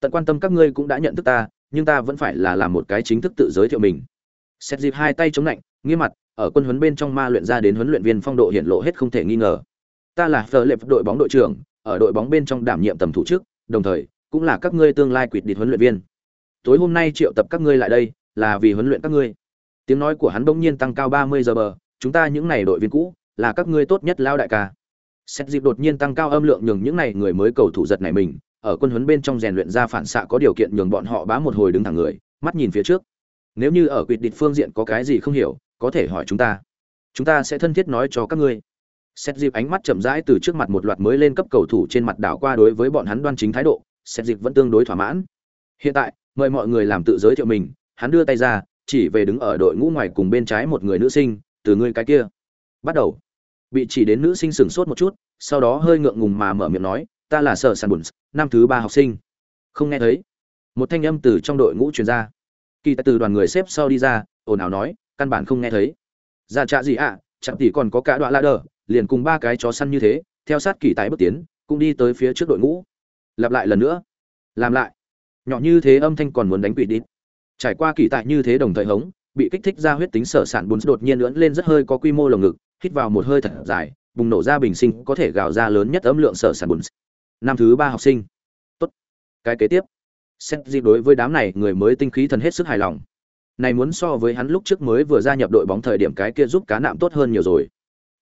Tận quan tâm các ngươi cũng đã nhận thức ta nhưng ta vẫn phải là làm một cái chính thức tự giới thiệu mình. Xét dịp hai tay chống lạnh nghiêm mặt ở quân huấn bên trong ma luyện ra đến huấn luyện viên phong độ hiện lộ hết không thể nghi ngờ. Ta là Fleur Lệp đội bóng đội trưởng, ở đội bóng bên trong đảm nhiệm tầm thủ chức, đồng thời cũng là các ngươi tương lai quyết định huấn luyện viên. Tối hôm nay triệu tập các ngươi lại đây, là vì huấn luyện các ngươi. Tiếng nói của hắn bỗng nhiên tăng cao 30 giờ bờ, chúng ta những này đội viên cũ, là các ngươi tốt nhất lao đại ca. Xét dịp đột nhiên tăng cao âm lượng nhường những này người mới cầu thủ giật này mình, ở quân huấn bên trong rèn luyện ra phản xạ có điều kiện nhường bọn họ bá một hồi đứng thẳng người, mắt nhìn phía trước. Nếu như ở quyết định phương diện có cái gì không hiểu, có thể hỏi chúng ta chúng ta sẽ thân thiết nói cho các ngươi xét dịp ánh mắt chậm rãi từ trước mặt một loạt mới lên cấp cầu thủ trên mặt đảo qua đối với bọn hắn đoan chính thái độ xét dịp vẫn tương đối thỏa mãn. Hiện tại mời mọi người làm tự giới thiệu mình hắn đưa tay ra chỉ về đứng ở đội ngũ ngoài cùng bên trái một người nữ sinh từ người cái kia. Bắt đầu. Bị chỉ đến nữ sinh sửng sốt một chút sau đó hơi ngượng ngùng mà mở miệng nói ta là sở sản bùn năm thứ ba học sinh. Không nghe thấy. Một thanh âm từ trong đội ngũ truyền ra. Kỳ tại từ đoàn người xếp sau đi ra ồn ào nói căn bản không nghe thấy. Ra dạ trạ gì ạ? À, chẳng tỷ còn có cả đoạn la đờ liền cùng ba cái chó săn như thế, theo sát kỳ tài bước tiến, cũng đi tới phía trước đội ngũ. Lặp lại lần nữa. Làm lại. Nhỏ như thế âm thanh còn muốn đánh quỷ đi. Trải qua kỳ tại như thế đồng thời hống, bị kích thích ra huyết tính sở sản bùn đột nhiên lưỡn lên rất hơi có quy mô lồng ngực, hít vào một hơi thật dài, bùng nổ ra bình sinh có thể gào ra lớn nhất âm lượng sở sản bùn. Năm thứ ba học sinh. Tốt. Cái kế tiếp. Xét dịp đối với đám này người mới tinh khí thần hết sức hài lòng. Này muốn so với hắn lúc trước mới vừa gia nhập đội bóng thời điểm cái kia giúp cá nạm tốt hơn nhiều rồi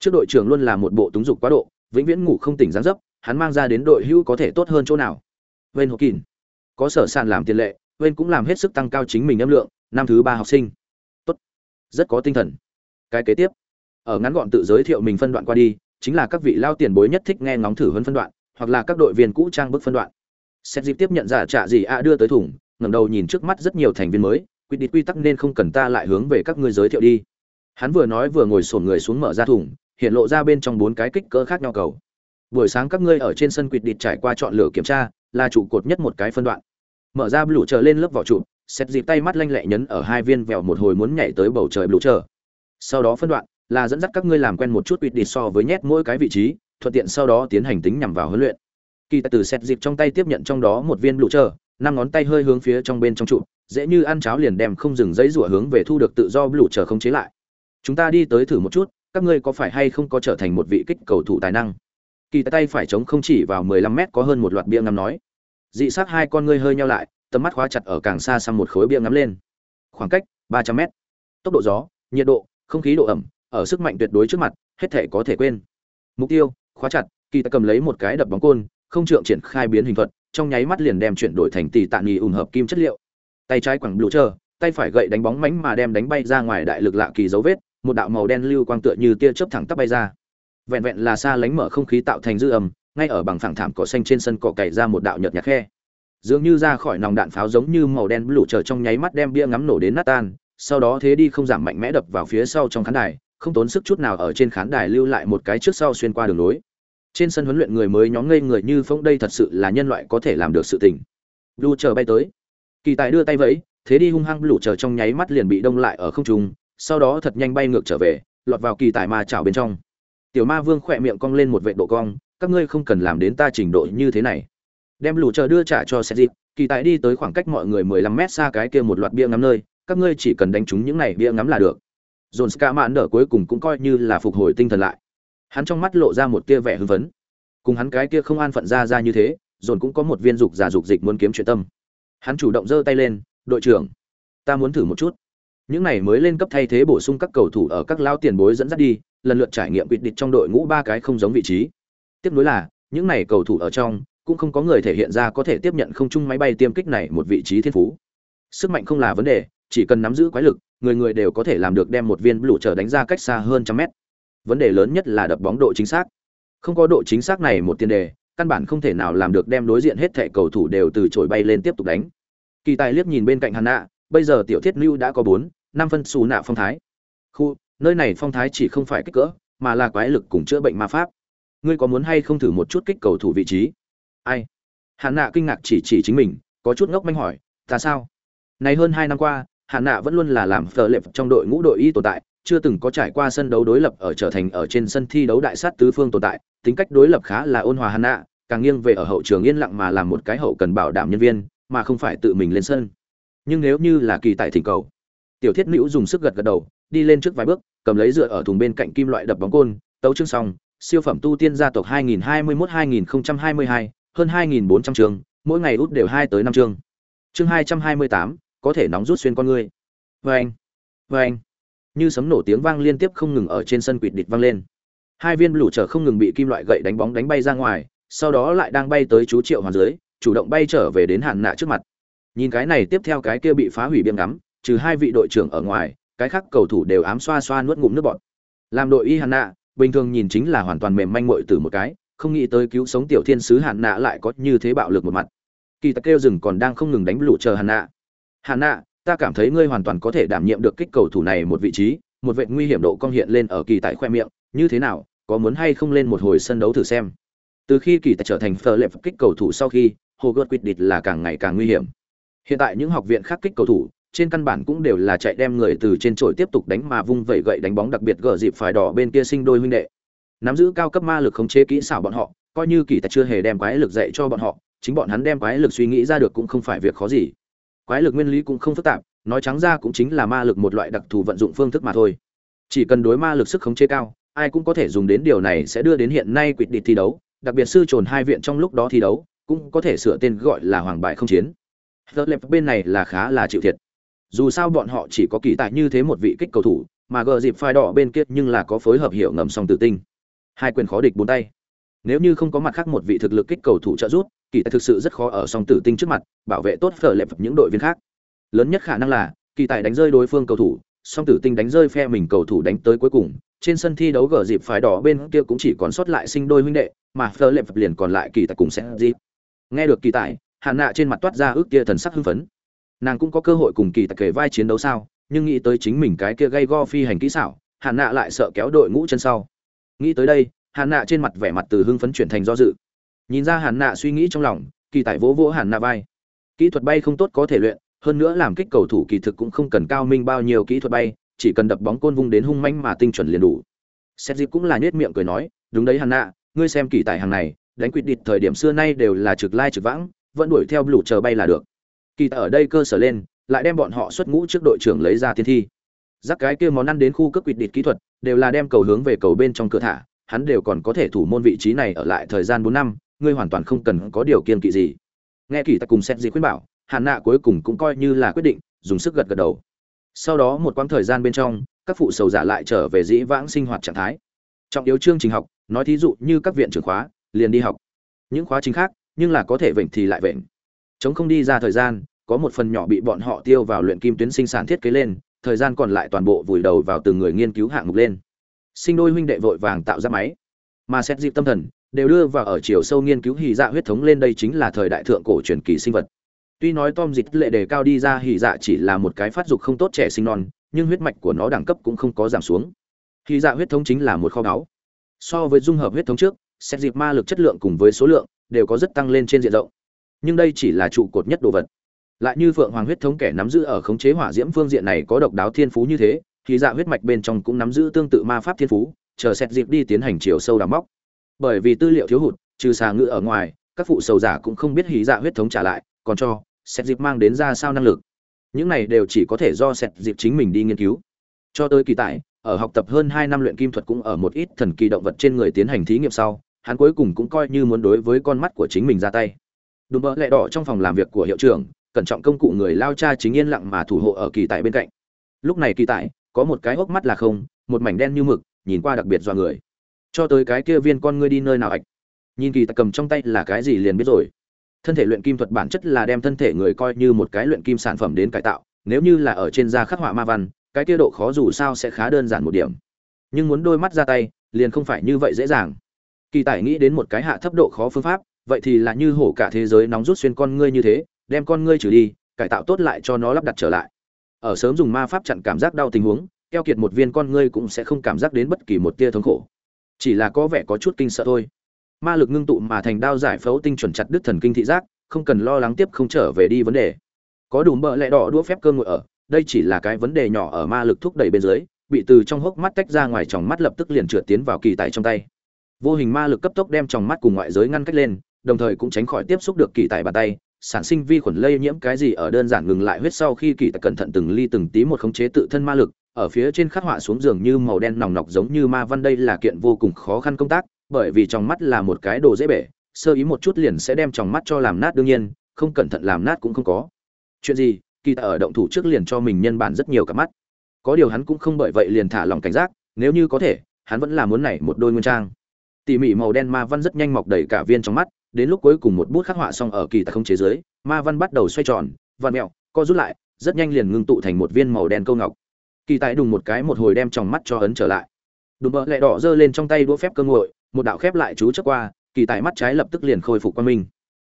trước đội trưởng luôn là một bộ túng dục quá độ, vĩnh viễn ngủ không tỉnh gián dấp, hắn mang ra đến đội hưu có thể tốt hơn chỗ nào. Vên hộp kín có sở sàn làm tiền lệ vên cũng làm hết sức tăng cao chính mình âm lượng, năm thứ ba học sinh. Tốt. Rất có tinh thần. Cái kế tiếp. Ở ngắn gọn tự giới thiệu mình phân đoạn qua đi, chính là các vị lao tiền bối nhất thích nghe ngóng thử hơn phân đoạn, hoặc là các đội viên cũ trang bức phân đoạn. Xét dịp tiếp nhận giả trả gì ạ đưa tới thủng ngẩng đầu nhìn trước mắt rất nhiều thành viên mới, quy định quy tắc nên không cần ta lại hướng về các ngươi giới thiệu đi. Hắn vừa nói vừa ngồi sổn người xuống mở ra thủng hiện lộ ra bên trong bốn cái kích cỡ khác nhau cầu. Buổi sáng các ngươi ở trên sân quyết địt trải qua chọn lựa kiểm tra, là trụ cột nhất một cái phân đoạn. Mở ra lũ trở lên lớp vỏ trụ, xét dịp tay mắt lanh lẹ nhấn ở hai viên vèo một hồi muốn nhảy tới bầu trời lũ trở sau đó phân đoạn, là dẫn dắt các ngươi làm quen một chút quyết địt so với nhét mỗi cái vị trí, thuận tiện sau đó tiến hành tính nhằm vào huấn luyện. Kỳ từ xét dịp trong tay tiếp nhận trong đó một viên lũ trở năm ngón tay hơi hướng phía trong bên trong trụ, dễ như ăn cháo liền đem không dừng giấy rủa hướng về thu được tự do lũ trở không chế lại. Chúng ta đi tới thử một chút các ngươi có phải hay không có trở thành một vị kích cầu thủ tài năng? Kỳ tay phải chống không chỉ vào 15 mét có hơn một loạt bia ngắm nói. Dị sát hai con ngươi hơi nhau lại, tầm mắt khóa chặt ở càng xa sang một khối bia ngắm lên. Khoảng cách 300 mét. Tốc độ gió, nhiệt độ, không khí độ ẩm, ở sức mạnh tuyệt đối trước mặt, hết thể có thể quên. Mục tiêu, khóa chặt, kỳ ta cầm lấy một cái đập bóng côn, không trượng triển khai biến hình thuật, trong nháy mắt liền đem chuyển đổi thành tỷ tạ nghi ủng hợp kim chất liệu. Tay trái quẳng blue chờ, tay phải gậy đánh bóng mánh mà đem đánh bay ra ngoài đại lực lạ kỳ dấu vết một đạo màu đen lưu quang tựa như tia chớp thẳng tắp bay ra. Vẹn vẹn là xa lánh mở không khí tạo thành dư âm, ngay ở bằng phẳng thảm cỏ xanh trên sân cỏ cày ra một đạo nhợt nhạt khe. Dường như ra khỏi nòng đạn pháo giống như màu đen lũ trở trong nháy mắt đem bia ngắm nổ đến nát tan, sau đó thế đi không giảm mạnh mẽ đập vào phía sau trong khán đài, không tốn sức chút nào ở trên khán đài lưu lại một cái trước sau xuyên qua đường lối. Trên sân huấn luyện người mới nhóm ngây người như phong đây thật sự là nhân loại có thể làm được sự tình. Lũ chờ bay tới. Kỳ tài đưa tay vẫy, thế đi hung hăng lũ chờ trong nháy mắt liền bị đông lại ở không trung sau đó thật nhanh bay ngược trở về, lọt vào kỳ tài ma chảo bên trong. Tiểu ma vương khỏe miệng cong lên một vệ độ cong, các ngươi không cần làm đến ta trình độ như thế này. Đem lũ chờ đưa trả cho xe dịp kỳ tài đi tới khoảng cách mọi người mười lăm mét xa cái kia một loạt bia ngắm nơi, các ngươi chỉ cần đánh trúng những này bia ngắm là được. Dồn ska mạn đỡ cuối cùng cũng coi như là phục hồi tinh thần lại. Hắn trong mắt lộ ra một tia vẻ hưng phấn. Cùng hắn cái kia không an phận ra ra như thế dồn cũng có một viên dục giả dục dịch muốn kiếm chuyện tâm. Hắn chủ động giơ tay lên, đội trưởng, ta muốn thử một chút những này mới lên cấp thay thế bổ sung các cầu thủ ở các lao tiền bối dẫn dắt đi, lần lượt trải nghiệm quyết định trong đội ngũ ba cái không giống vị trí. Tiếp nối là, những này cầu thủ ở trong, cũng không có người thể hiện ra có thể tiếp nhận không chung máy bay tiêm kích này một vị trí thiên phú. Sức mạnh không là vấn đề, chỉ cần nắm giữ quái lực, người người đều có thể làm được đem một viên lũ trở đánh ra cách xa hơn trăm mét. Vấn đề lớn nhất là đập bóng độ chính xác. Không có độ chính xác này một tiền đề, căn bản không thể nào làm được đem đối diện hết thẻ cầu thủ đều từ chổi bay lên tiếp tục đánh. Kỳ tài liếc nhìn bên cạnh hắn nạ, bây giờ tiểu thiết lưu đã có bốn năm phân xù nạ phong thái. Khu, nơi này phong thái chỉ không phải kích cỡ, mà là quái lực cùng chữa bệnh ma pháp. Ngươi có muốn hay không thử một chút kích cầu thủ vị trí? Ai? Hạn nạ kinh ngạc chỉ chỉ chính mình, có chút ngốc manh hỏi, ta sao? Này hơn hai năm qua hạn nạ vẫn luôn là làm phờ lệp trong đội ngũ đội y tồn tại, chưa từng có trải qua sân đấu đối lập ở trở thành ở trên sân thi đấu đại sát tứ phương tồn tại, tính cách đối lập khá là ôn hòa hạn nạ, càng nghiêng về ở hậu trường yên lặng mà làm một cái hậu cần bảo đảm nhân viên, mà không phải tự mình lên sân. Nhưng nếu như là kỳ tại thỉnh cầu tiểu thiết nữ dùng sức gật gật đầu đi lên trước vài bước cầm lấy dựa ở thùng bên cạnh kim loại đập bóng côn tấu chương xong siêu phẩm tu tiên gia tộc 2021-2022, hơn 2.400 chương mỗi ngày út đều hai tới năm chương. Chương 228, có thể nóng rút xuyên con người vâng vâng như sấm nổ tiếng vang liên tiếp không ngừng ở trên sân quỵt địch vang lên. Hai viên lũ trở không ngừng bị kim loại gậy đánh bóng đánh bay ra ngoài sau đó lại đang bay tới chú triệu hoàn dưới chủ động bay trở về đến hạn nạ trước mặt. Nhìn cái này tiếp theo cái kia bị phá hủy biếm ngắm trừ hai vị đội trưởng ở ngoài, cái khác cầu thủ đều ám xoa xoa nuốt ngụm nước bọt. Làm đội y hàn nạ, bình thường nhìn chính là hoàn toàn mềm manh muội từ một cái, không nghĩ tới cứu sống tiểu thiên sứ hàn nạ lại có như thế bạo lực một mặt. Kỳ tặc kêu rừng còn đang không ngừng đánh lũ chờ hàn nạ. Hàn nạ, ta cảm thấy ngươi hoàn toàn có thể đảm nhiệm được kích cầu thủ này một vị trí, một vệt nguy hiểm độ cong hiện lên ở kỳ tại khoe miệng, như thế nào, có muốn hay không lên một hồi sân đấu thử xem. Từ khi kỳ tại trở thành phở lệ kích cầu thủ sau khi hồ gợt quyết địch là càng ngày càng nguy hiểm. Hiện tại những học viện khác kích cầu thủ trên căn bản cũng đều là chạy đem người từ trên trội tiếp tục đánh mà vung vẩy gậy đánh bóng đặc biệt gỡ dịp phải đỏ bên kia sinh đôi huynh đệ. Nắm giữ cao cấp ma lực khống chế kỹ xảo bọn họ, coi như kỳ tài chưa hề đem quái lực dạy cho bọn họ, chính bọn hắn đem quái lực suy nghĩ ra được cũng không phải việc khó gì. Quái lực nguyên lý cũng không phức tạp, nói trắng ra cũng chính là ma lực một loại đặc thù vận dụng phương thức mà thôi. Chỉ cần đối ma lực sức khống chế cao, ai cũng có thể dùng đến điều này sẽ đưa đến hiện nay quyết định thi đấu, đặc biệt sư trồn hai viện trong lúc đó thi đấu, cũng có thể sửa tên gọi là hoàng bại không chiến. Giờ Lep bên này là khá là chịu thiệt dù sao bọn họ chỉ có kỳ tại như thế một vị kích cầu thủ, mà gờ dịp phai đỏ bên kia nhưng là có phối hợp hiệu ngầm song tự tinh. Hai quyền khó địch bốn tay. Nếu như không có mặt khác một vị thực lực kích cầu thủ trợ giúp, kỳ tài thực sự rất khó ở song tử tinh trước mặt, bảo vệ tốt phở lẹp những đội viên khác. Lớn nhất khả năng là, kỳ tài đánh rơi đối phương cầu thủ, song tử tinh đánh rơi phe mình cầu thủ đánh tới cuối cùng. Trên sân thi đấu gờ dịp phai đỏ bên kia cũng chỉ còn sót lại sinh đôi huynh đệ, mà phở lẹp liền còn lại kỳ tài cùng sẽ dịp. Nghe được kỳ tài hạn nạ trên mặt toát ra ước kia thần sắc hưng phấn nàng cũng có cơ hội cùng kỳ tài kể vai chiến đấu sao? Nhưng nghĩ tới chính mình cái kia gây go phi hành kỹ xảo hạn nạ lại sợ kéo đội ngũ chân sau. Nghĩ tới đây hạn nạ trên mặt vẻ mặt từ hưng phấn chuyển thành do dự. Nhìn ra hạn nạ suy nghĩ trong lòng, kỳ tài vỗ vỗ hạn nạ vai. Kỹ thuật bay không tốt có thể luyện, hơn nữa làm kích cầu thủ kỳ thực cũng không cần cao minh bao nhiêu kỹ thuật bay, chỉ cần đập bóng côn vung đến hung manh mà tinh chuẩn liền đủ. Xét dịp cũng là nhếch miệng cười nói, đúng đấy hạn nạ, ngươi xem kỳ tài hàng này, đánh quyết địch thời điểm xưa nay đều là trực lai trực vãng, vẫn đuổi theo lũ chờ bay là được kỳ ta ở đây cơ sở lên, lại đem bọn họ xuất ngũ trước đội trưởng lấy ra tiên thi. Rắc cái kia món ăn đến khu cấp quỵt địt kỹ thuật, đều là đem cầu hướng về cầu bên trong cửa thả, hắn đều còn có thể thủ môn vị trí này ở lại thời gian bốn năm, ngươi hoàn toàn không cần có điều kiên kỵ gì. Nghe kỳ ta cùng xét gì khuyên bảo, hàn nạ cuối cùng cũng coi như là quyết định, dùng sức gật gật đầu. Sau đó một quãng thời gian bên trong, các phụ sầu giả lại trở về dĩ vãng sinh hoạt trạng thái. Trọng yếu chương trình học, nói thí dụ như các viện trường khóa, liền đi học. Những khóa chính khác, nhưng là có thể vệnh thì lại vệnh. Chống không đi ra thời gian có một phần nhỏ bị bọn họ tiêu vào luyện kim tuyến sinh sản thiết kế lên, thời gian còn lại toàn bộ vùi đầu vào từng người nghiên cứu hạng mục lên. Sinh đôi huynh đệ vội vàng tạo ra máy. Mà xét dịp tâm thần, đều đưa vào ở chiều sâu nghiên cứu hỉ dạ huyết thống lên đây chính là thời đại thượng cổ truyền kỳ sinh vật. Tuy nói tom dịch lệ đề cao đi ra hỉ dạ chỉ là một cái phát dục không tốt trẻ sinh non, nhưng huyết mạch của nó đẳng cấp cũng không có giảm xuống. Hỉ dạ huyết thống chính là một kho báu. So với dung hợp huyết thống trước, xét dịp ma lực chất lượng cùng với số lượng, đều có rất tăng lên trên diện rộng. Nhưng đây chỉ là trụ cột nhất đồ vật lại như phượng hoàng huyết thống kẻ nắm giữ ở khống chế hỏa diễm phương diện này có độc đáo thiên phú như thế, thì dạ huyết mạch bên trong cũng nắm giữ tương tự ma pháp thiên phú, chờ xét dịp đi tiến hành chiều sâu đào móc. Bởi vì tư liệu thiếu hụt, trừ xà ngự ở ngoài, các phụ sầu giả cũng không biết hí dạ huyết thống trả lại, còn cho xét dịp mang đến ra sao năng lực. Những này đều chỉ có thể do xét dịp chính mình đi nghiên cứu. Cho tới kỳ tại ở học tập hơn hai năm luyện kim thuật cũng ở một ít thần kỳ động vật trên người tiến hành thí nghiệm sau, hắn cuối cùng cũng coi như muốn đối với con mắt của chính mình ra tay. Đùm bỡ lẹ đỏ trong phòng làm việc của hiệu trưởng cẩn trọng công cụ người lao cha chính yên lặng mà thủ hộ ở kỳ tại bên cạnh. Lúc này kỳ tại có một cái hốc mắt là không, một mảnh đen như mực, nhìn qua đặc biệt do người. Cho tới cái kia viên con ngươi đi nơi nào ạch? Nhìn kỳ tại cầm trong tay là cái gì liền biết rồi. Thân thể luyện kim thuật bản chất là đem thân thể người coi như một cái luyện kim sản phẩm đến cải tạo, nếu như là ở trên da khắc họa ma văn, cái kia độ khó dù sao sẽ khá đơn giản một điểm. Nhưng muốn đôi mắt ra tay, liền không phải như vậy dễ dàng. Kỳ tài nghĩ đến một cái hạ thấp độ khó phương pháp, vậy thì là như hổ cả thế giới nóng rút xuyên con ngươi như thế đem con ngươi trừ đi, cải tạo tốt lại cho nó lắp đặt trở lại. Ở sớm dùng ma pháp chặn cảm giác đau tình huống, keo kiệt một viên con ngươi cũng sẽ không cảm giác đến bất kỳ một tia thống khổ. Chỉ là có vẻ có chút kinh sợ thôi. Ma lực ngưng tụ mà thành đao giải phẫu tinh chuẩn chặt đứt thần kinh thị giác, không cần lo lắng tiếp không trở về đi vấn đề. Có đủ bợ lẽ đỏ đũa phép cơ ngồi ở, đây chỉ là cái vấn đề nhỏ ở ma lực thúc đẩy bên dưới, bị từ trong hốc mắt tách ra ngoài tròng mắt lập tức liền trượt tiến vào kỳ tại trong tay. Vô hình ma lực cấp tốc đem tròng mắt cùng ngoại giới ngăn cách lên, đồng thời cũng tránh khỏi tiếp xúc được kỳ tại bàn tay sản sinh vi khuẩn lây nhiễm cái gì ở đơn giản ngừng lại huyết sau khi kỳ tại cẩn thận từng ly từng tí một khống chế tự thân ma lực, ở phía trên khắc họa xuống giường như màu đen nòng nọc giống như ma văn đây là kiện vô cùng khó khăn công tác, bởi vì trong mắt là một cái đồ dễ bể, sơ ý một chút liền sẽ đem trong mắt cho làm nát đương nhiên, không cẩn thận làm nát cũng không có. Chuyện gì? Kỳ tạ ở động thủ trước liền cho mình nhân bản rất nhiều cả mắt. Có điều hắn cũng không bởi vậy liền thả lòng cảnh giác, nếu như có thể, hắn vẫn là muốn này một đôi nguyên trang. Tỉ mỉ màu đen ma văn rất nhanh mọc đầy cả viên trong mắt đến lúc cuối cùng một bút khắc họa xong ở kỳ tài không chế giới, ma văn bắt đầu xoay tròn văn mẹo, co rút lại, rất nhanh liền ngưng tụ thành một viên màu đen câu ngọc. Kỳ tài đùng một cái một hồi đem tròng mắt cho ấn trở lại. Đùm bợ lẹ đỏ giơ lên trong tay đũa phép cơ ngội, một đạo khép lại chú trước qua, kỳ tài mắt trái lập tức liền khôi phục quan minh.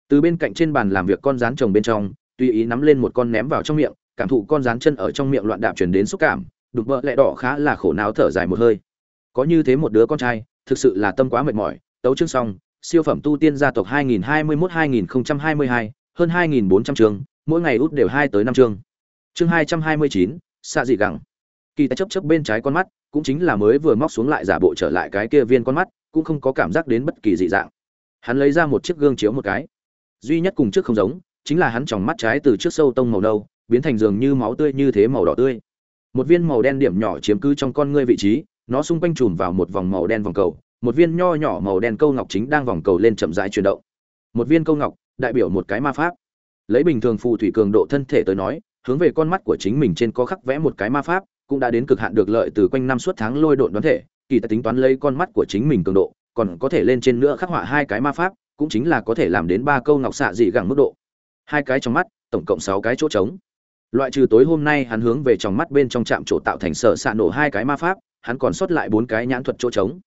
Từ bên cạnh trên bàn làm việc con rán trồng bên trong, tùy ý nắm lên một con ném vào trong miệng, cảm thụ con rán chân ở trong miệng loạn đạp chuyển đến xúc cảm, đùm bợ lẹ đỏ khá là khổ não thở dài một hơi. Có như thế một đứa con trai, thực sự là tâm quá mệt mỏi, tấu chương xong siêu phẩm tu tiên gia tộc 2021-2022, hơn 2.400 chương mỗi ngày út đều hai tới năm chương. Chương 229, xạ dị gẳng. Kỳ tài chấp chấp bên trái con mắt cũng chính là mới vừa móc xuống lại giả bộ trở lại cái kia viên con mắt cũng không có cảm giác đến bất kỳ dị dạng. Hắn lấy ra một chiếc gương chiếu một cái. Duy nhất cùng trước không giống chính là hắn tròng mắt trái từ trước sâu tông màu nâu biến thành dường như máu tươi như thế màu đỏ tươi. Một viên màu đen điểm nhỏ chiếm cứ trong con ngươi vị trí nó xung quanh trùm vào một vòng màu đen vòng cầu một viên nho nhỏ màu đen câu ngọc chính đang vòng cầu lên chậm rãi chuyển động. Một viên câu ngọc, đại biểu một cái ma pháp. Lấy bình thường phù thủy cường độ thân thể tới nói, hướng về con mắt của chính mình trên có khắc vẽ một cái ma pháp, cũng đã đến cực hạn được lợi từ quanh năm suốt tháng lôi độn đoán thể, kỳ ta tính toán lấy con mắt của chính mình cường độ, còn có thể lên trên nữa khắc họa hai cái ma pháp, cũng chính là có thể làm đến ba câu ngọc xạ dị gẳng mức độ. Hai cái trong mắt, tổng cộng sáu cái chỗ trống. Loại trừ tối hôm nay hắn hướng về trong mắt bên trong trạm chỗ tạo thành sở xạ nổ hai cái ma pháp, hắn còn sót lại bốn cái nhãn thuật chỗ trống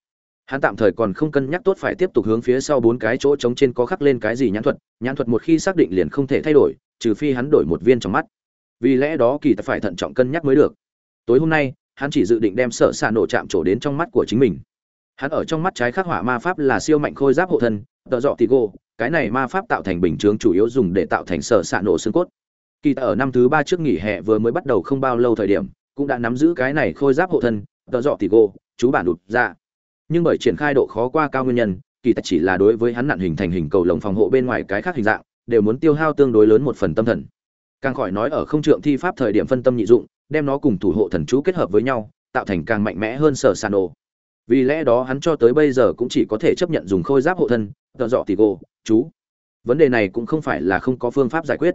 hắn tạm thời còn không cân nhắc tốt phải tiếp tục hướng phía sau bốn cái chỗ trống trên có khắc lên cái gì nhãn thuật nhãn thuật một khi xác định liền không thể thay đổi, trừ phi hắn đổi một viên trong mắt. Vì lẽ đó kỳ ta phải thận trọng cân nhắc mới được. Tối hôm nay, hắn chỉ dự định đem sợ xạ nổ chạm trổ đến trong mắt của chính mình. Hắn ở trong mắt trái khắc hỏa ma pháp là siêu mạnh khôi giáp hộ thân, tợ dọ tì gô, cái này ma pháp tạo thành bình chướng chủ yếu dùng để tạo thành sợ xạ nổ xương cốt. Kỳ ta ở năm thứ ba trước nghỉ hè vừa mới bắt đầu không bao lâu thời điểm, cũng đã nắm giữ cái này khôi giáp hộ thân, tợ dọ tì gô, chú bản đụt ra dạ nhưng bởi triển khai độ khó qua cao nguyên nhân, kỳ thật chỉ là đối với hắn nặn hình thành hình cầu lồng phòng hộ bên ngoài cái khác hình dạng, đều muốn tiêu hao tương đối lớn một phần tâm thần. Càng khỏi nói ở không trượng thi pháp thời điểm phân tâm nhị dụng, đem nó cùng thủ hộ thần chú kết hợp với nhau, tạo thành càng mạnh mẽ hơn sở sàn ồ vì lẽ đó hắn cho tới bây giờ cũng chỉ có thể chấp nhận dùng khôi giáp hộ thân, tợ dọ tì gô, chú. Vấn đề này cũng không phải là không có phương pháp giải quyết.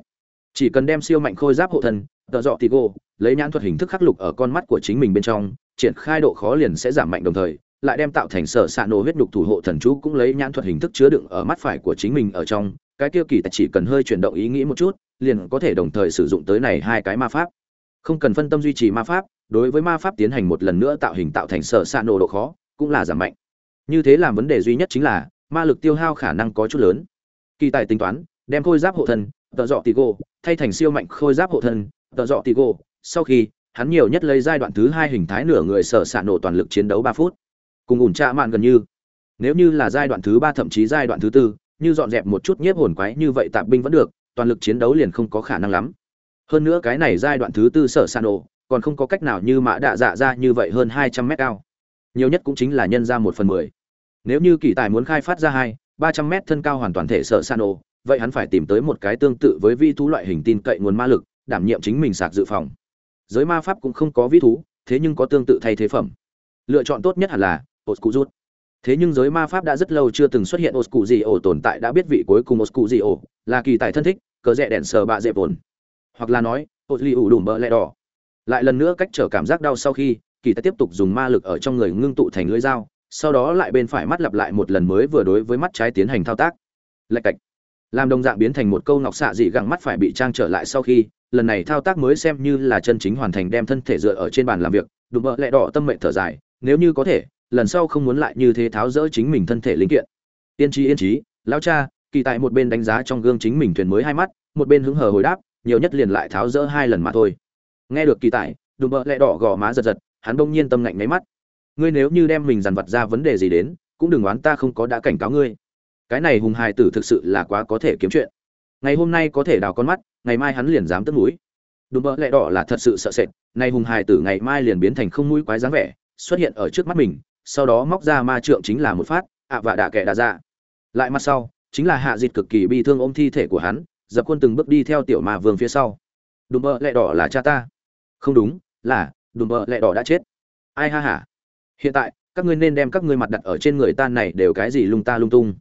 Chỉ cần đem siêu mạnh khôi giáp hộ thân, tợ dọ tì gô, lấy nhãn thuật hình thức khắc lục ở con mắt của chính mình bên trong, triển khai độ khó liền sẽ giảm mạnh đồng thời lại đem tạo thành sở xạ nổ huyết nhục thủ hộ thần chú cũng lấy nhãn thuật hình thức chứa đựng ở mắt phải của chính mình ở trong. Cái kia kỳ tài chỉ cần hơi chuyển động ý nghĩ một chút, liền có thể đồng thời sử dụng tới này hai cái ma pháp. Không cần phân tâm duy trì ma pháp, đối với ma pháp tiến hành một lần nữa tạo hình tạo thành sở xạ nổ độ khó cũng là giảm mạnh. Như thế làm vấn đề duy nhất chính là, ma lực tiêu hao khả năng có chút lớn. Kỳ tài tính toán, đem khôi giáp hộ thân, tợ dọ tì gô thay thành siêu mạnh khôi giáp hộ thân, tợ dọ tì gô sau khi, hắn nhiều nhất lấy giai đoạn thứ hai hình thái nửa người sở xạ nổ toàn lực chiến đấu ba phút cùng ủn trạ mạn gần như. Nếu như là giai đoạn thứ ba thậm chí giai đoạn thứ tư, như dọn dẹp một chút nhiếp hồn quái như vậy tạp binh vẫn được, toàn lực chiến đấu liền không có khả năng lắm. Hơn nữa cái này giai đoạn thứ tư sở san ổ, còn không có cách nào như mã đạ dạ ra như vậy hơn hai trăm mét cao. Nhiều nhất cũng chính là nhân ra một phần mười. Nếu như kỳ tài muốn khai phát ra hai, ba trăm mét thân cao hoàn toàn thể sở san ổ, vậy hắn phải tìm tới một cái tương tự với vi thú loại hình tin cậy nguồn ma lực, đảm nhiệm chính mình sạc dự phòng. Giới ma pháp cũng không có vi thú, thế nhưng có tương tự thay thế phẩm. Lựa chọn tốt nhất hẳn là oscu rút thế nhưng giới ma pháp đã rất lâu chưa từng xuất hiện oscu gì ổ tồn tại đã biết vị cuối cùng oscu gì ổ là kỳ tài thân thích, cờ rẽ đèn sờ bạ dẹp ổn. Hoặc là nói ô li ủ đùm bỡ lẹ đỏ. Lại lần nữa cách trở cảm giác đau sau khi, kỳ tài tiếp tục dùng ma lực ở trong người ngưng tụ thành lưỡi dao, sau đó lại bên phải mắt lặp lại một lần mới vừa đối với mắt trái tiến hành thao tác. Lạch cạch. Làm đồng dạng biến thành một câu ngọc xạ dị gẳng mắt phải bị trang trở lại sau khi, lần này thao tác mới xem như là chân chính hoàn thành đem thân thể dựa ở trên bàn làm việc. Đùm bỡ lẹ đỏ tâm mệnh thở dài, nếu như có thể lần sau không muốn lại như thế tháo rỡ chính mình thân thể linh kiện. Yên trí yên trí lão cha, kỳ tại một bên đánh giá trong gương chính mình thuyền mới hai mắt, một bên hứng hờ hồi đáp, nhiều nhất liền lại tháo rỡ hai lần mà thôi. Nghe được kỳ tại, đùm bợ lẹ đỏ gò má giật giật, hắn bỗng nhiên tâm lạnh mấy mắt. Ngươi nếu như đem mình dằn vặt ra vấn đề gì đến, cũng đừng oán ta không có đã cảnh cáo ngươi. Cái này hùng hài tử thực sự là quá có thể kiếm chuyện. Ngày hôm nay có thể đào con mắt, ngày mai hắn liền dám tức mũi. Đùm bợ lẹ đỏ là thật sự sợ sệt, nay hùng hài tử ngày mai liền biến thành không mũi quái dáng vẻ, xuất hiện ở trước mắt mình sau đó móc ra ma trượng chính là một phát, ạ và đạ kẻ đà ra lại mặt sau, chính là hạ dịt cực kỳ bi thương ôm thi thể của hắn, dập quân từng bước đi theo tiểu ma vương phía sau. Đùm bợ lẹ đỏ là cha ta. Không đúng, là, đùm bợ lẹ đỏ đã chết. Ai ha hả hiện tại, các ngươi nên đem các ngươi mặt đặt ở trên người ta này đều cái gì lung ta lung tung.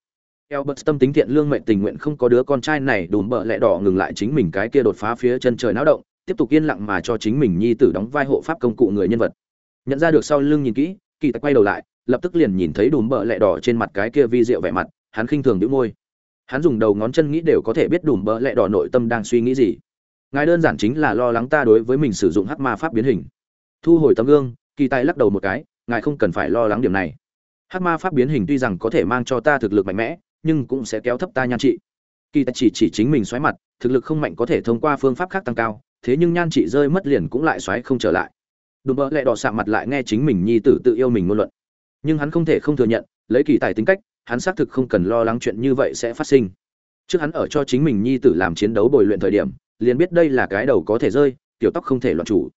Elbert tâm tính thiện lương mệnh tình nguyện không có đứa con trai này, đùm bợ lẹ đỏ ngừng lại chính mình cái kia đột phá phía chân trời náo động, tiếp tục yên lặng mà cho chính mình nhi tử đóng vai hộ pháp công cụ người nhân vật. Nhận ra được sau lưng nhìn kỹ kỳ tài quay đầu lại, lập tức liền nhìn thấy đùm bợ lẹ đỏ trên mặt cái kia vi diệu vẻ mặt, hắn khinh thường đĩu môi. Hắn dùng đầu ngón chân nghĩ đều có thể biết đùm bợ lẹ đỏ nội tâm đang suy nghĩ gì. Ngài đơn giản chính là lo lắng ta đối với mình sử dụng hắc ma pháp biến hình. Thu hồi tấm gương, kỳ tài lắc đầu một cái, ngài không cần phải lo lắng điểm này. Hắc ma pháp biến hình tuy rằng có thể mang cho ta thực lực mạnh mẽ, nhưng cũng sẽ kéo thấp ta nhan trị. Kỳ tài chỉ chỉ chính mình xoáy mặt, thực lực không mạnh có thể thông qua phương pháp khác tăng cao, thế nhưng nhan trị rơi mất liền cũng lại xoáy không trở lại đùm bỡ lẹ đỏ sạm mặt lại nghe chính mình nhi tử tự yêu mình ngôn luận. Nhưng hắn không thể không thừa nhận, lấy kỳ tài tính cách, hắn xác thực không cần lo lắng chuyện như vậy sẽ phát sinh. Trước hắn ở cho chính mình nhi tử làm chiến đấu bồi luyện thời điểm, liền biết đây là cái đầu có thể rơi tiểu tóc không thể loạn chủ.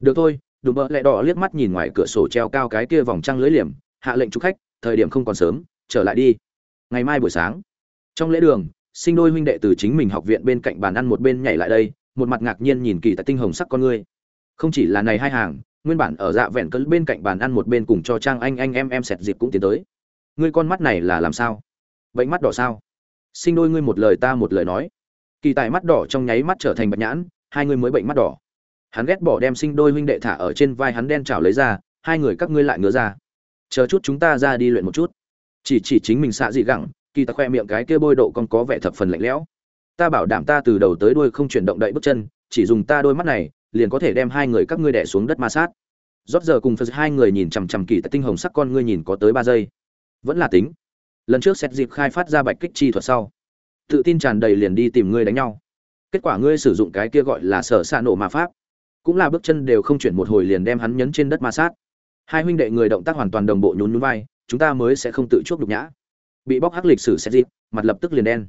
Được thôi, đùm bỡ lẹ đỏ liếc mắt nhìn ngoài cửa sổ treo cao cái kia vòng trăng lưới liềm, hạ lệnh chúc khách, thời điểm không còn sớm, trở lại đi. Ngày mai buổi sáng, trong lễ đường, sinh đôi huynh đệ từ chính mình học viện bên cạnh bàn ăn một bên nhảy lại đây, một mặt ngạc nhiên nhìn kỳ tại tinh hồng sắc con ngươi. Không chỉ là này hai hàng nguyên bản ở dạ vẹn cỡ bên cạnh bàn ăn một bên cùng cho trang anh anh em em sẹt dịp cũng tiến tới. Ngươi con mắt này là làm sao? Bệnh mắt đỏ sao? Sinh đôi ngươi một lời ta một lời nói. Kỳ tài mắt đỏ trong nháy mắt trở thành bạch nhãn, hai ngươi mới bệnh mắt đỏ. Hắn ghét bỏ đem sinh đôi huynh đệ thả ở trên vai hắn đen chảo lấy ra, hai người các ngươi lại ngứa ra. Chờ chút chúng ta ra đi luyện một chút. Chỉ chỉ chính mình xạ dị gẳng, kỳ ta khoe miệng cái kia bôi độ còn có vẻ thập phần lạnh lẽo. Ta bảo đảm ta từ đầu tới đuôi không chuyển động đậy bước chân, chỉ dùng ta đôi mắt này liền có thể đem hai người các ngươi đẻ xuống đất ma sát. Rót giờ cùng phật hai người nhìn chằm chằm kỳ tại tinh hồng sắc con ngươi nhìn có tới ba giây. Vẫn là tính. Lần trước xét dịp khai phát ra bạch kích chi thuật sau, tự tin tràn đầy liền đi tìm ngươi đánh nhau. Kết quả ngươi sử dụng cái kia gọi là sở xạ nổ ma pháp, cũng là bước chân đều không chuyển một hồi liền đem hắn nhấn trên đất ma sát. Hai huynh đệ người động tác hoàn toàn đồng bộ nhún nhún vai, chúng ta mới sẽ không tự chuốc nhục nhã. Bị bóc hắc lịch sử xét dịp mặt lập tức liền đen.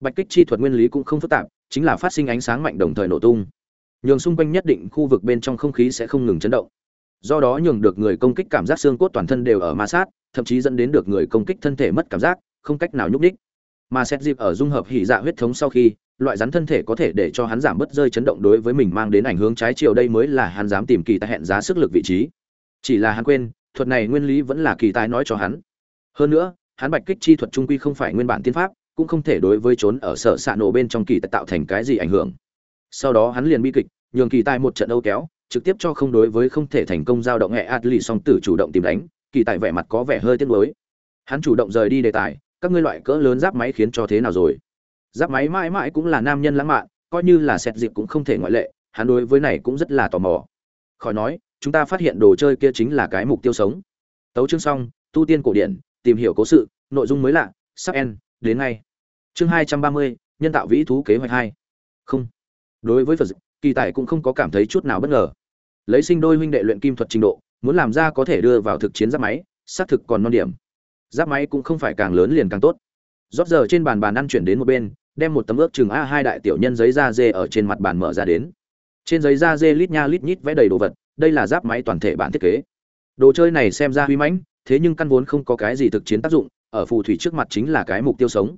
Bạch kích chi thuật nguyên lý cũng không phức tạp, chính là phát sinh ánh sáng mạnh đồng thời nổ tung nhường xung quanh nhất định khu vực bên trong không khí sẽ không ngừng chấn động. Do đó nhường được người công kích cảm giác xương cốt toàn thân đều ở ma sát, thậm chí dẫn đến được người công kích thân thể mất cảm giác, không cách nào nhúc đích mà xét dịp ở dung hợp hỉ dạ huyết thống sau khi, loại rắn thân thể có thể để cho hắn giảm bớt rơi chấn động đối với mình mang đến ảnh hướng trái chiều đây mới là hắn dám tìm kỳ tài hẹn giá sức lực vị trí. Chỉ là hắn quên, thuật này nguyên lý vẫn là kỳ tài nói cho hắn. Hơn nữa, hắn bạch kích chi thuật trung quy không phải nguyên bản tiên pháp, cũng không thể đối với trốn ở sở xạ nổ bên trong kỳ tài tạo thành cái gì ảnh hưởng sau đó hắn liền bi kịch nhường kỳ tài một trận âu kéo trực tiếp cho không đối với không thể thành công giao động hệ Atli song tử chủ động tìm đánh, kỳ tài vẻ mặt có vẻ hơi tiếc nuối. Hắn chủ động rời đi đề tài, các ngươi loại cỡ lớn giáp máy khiến cho thế nào rồi? Giáp máy mãi mãi cũng là nam nhân lãng mạn, coi như là xét dịp cũng không thể ngoại lệ, hắn đối với này cũng rất là tò mò. Khỏi nói, chúng ta phát hiện đồ chơi kia chính là cái mục tiêu sống. Tấu chương xong, tu tiên cổ điển, tìm hiểu cố sự, nội dung mới lạ, sắp en, đến ngay. Chương hai trăm ba mươi nhân tạo vĩ thú kế hoạch hai Không. Đối với Phật, kỳ tài cũng không có cảm thấy chút nào bất ngờ. Lấy sinh đôi huynh đệ luyện kim thuật trình độ muốn làm ra có thể đưa vào thực chiến giáp máy xác thực còn non điểm. Giáp máy cũng không phải càng lớn liền càng tốt. Rót giờ trên bàn bàn ăn chuyển đến một bên đem một tấm ước chừng a hai đại tiểu nhân giấy da dê ở trên mặt bàn mở ra đến. Trên giấy da dê lít nha lít nhít vẽ đầy đồ vật đây là giáp máy toàn thể bản thiết kế. Đồ chơi này xem ra huy mãnh thế nhưng căn vốn không có cái gì thực chiến tác dụng ở phù thủy trước mặt chính là cái mục tiêu sống.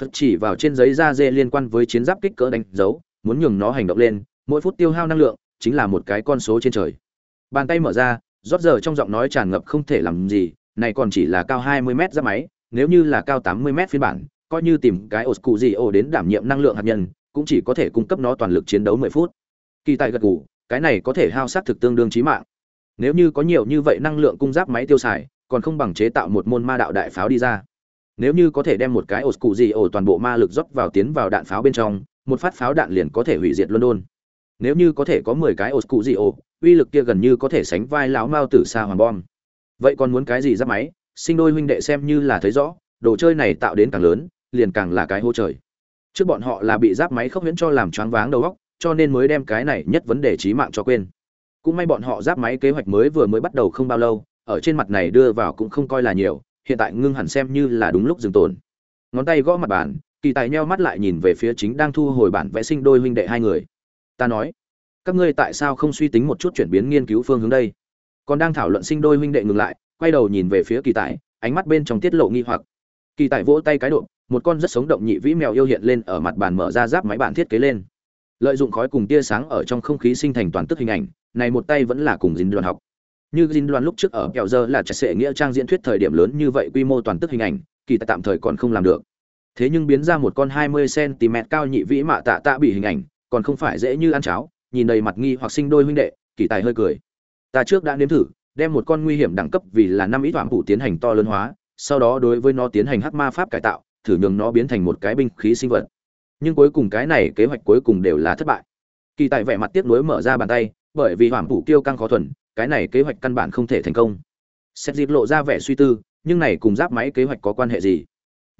Phật chỉ vào trên giấy da dê liên quan với chiến giáp kích cỡ đánh dấu muốn nhường nó hành động lên, mỗi phút tiêu hao năng lượng chính là một cái con số trên trời. Bàn tay mở ra, rót giờ trong giọng nói tràn ngập không thể làm gì, này còn chỉ là cao 20 mét ra máy, nếu như là cao 80 mét phiên bản, coi như tìm cái ổ cụ gì ổ đến đảm nhiệm năng lượng hạt nhân, cũng chỉ có thể cung cấp nó toàn lực chiến đấu 10 phút. Kỳ tài gật gù, cái này có thể hao sát thực tương đương chí mạng. Nếu như có nhiều như vậy năng lượng cung giáp máy tiêu xài, còn không bằng chế tạo một môn ma đạo đại pháo đi ra. Nếu như có thể đem một cái ổ cụ gì ổ toàn bộ ma lực dốc vào tiến vào đạn pháo bên trong một phát pháo đạn liền có thể hủy diệt london. Nếu như có thể có mười cái ột cụ gì ồ, uy lực kia gần như có thể sánh vai lão mao tử xa hoàng bom. Vậy còn muốn cái gì giáp máy? Sinh đôi huynh đệ xem như là thấy rõ, đồ chơi này tạo đến càng lớn, liền càng là cái hô trời. Trước bọn họ là bị giáp máy khốc huyễn cho làm choáng váng đầu óc, cho nên mới đem cái này nhất vấn đề trí mạng cho quên. Cũng may bọn họ giáp máy kế hoạch mới vừa mới bắt đầu không bao lâu, ở trên mặt này đưa vào cũng không coi là nhiều, hiện tại ngưng hẳn xem như là đúng lúc dừng tồn. Ngón tay gõ mặt bàn kỳ tài nheo mắt lại nhìn về phía chính đang thu hồi bản vẽ sinh đôi huynh đệ hai người. Ta nói, các ngươi tại sao không suy tính một chút chuyển biến nghiên cứu phương hướng đây? Còn đang thảo luận sinh đôi huynh đệ ngừng lại, quay đầu nhìn về phía kỳ tài, ánh mắt bên trong tiết lộ nghi hoặc. Kỳ tài vỗ tay cái độ một con rất sống động nhị vĩ mèo yêu hiện lên ở mặt bàn mở ra giáp máy bản thiết kế lên. Lợi dụng khói cùng tia sáng ở trong không khí sinh thành toàn tức hình ảnh, này một tay vẫn là cùng dính đoàn học. Như dính đoàn lúc trước ở kẹo giờ là chặt sệ nghĩa trang diễn thuyết thời điểm lớn như vậy quy mô toàn tức hình ảnh, kỳ tài tạm thời còn không làm được thế nhưng biến ra một con 20 cm cao nhị vĩ mạ tạ tạ bị hình ảnh, còn không phải dễ như ăn cháo, nhìn đầy mặt nghi hoặc sinh đôi huynh đệ, kỳ tài hơi cười. Ta trước đã nếm thử, đem một con nguy hiểm đẳng cấp vì là năm ít toạm phủ tiến hành to lớn hóa, sau đó đối với nó tiến hành hắc ma pháp cải tạo, thử nhường nó biến thành một cái binh khí sinh vật. Nhưng cuối cùng cái này kế hoạch cuối cùng đều là thất bại. Kỳ tài vẻ mặt tiếc nuối mở ra bàn tay, bởi vì hoảng phủ tiêu căng khó thuần, cái này kế hoạch căn bản không thể thành công. Xét dịp lộ ra vẻ suy tư, nhưng này cùng giáp máy kế hoạch có quan hệ gì?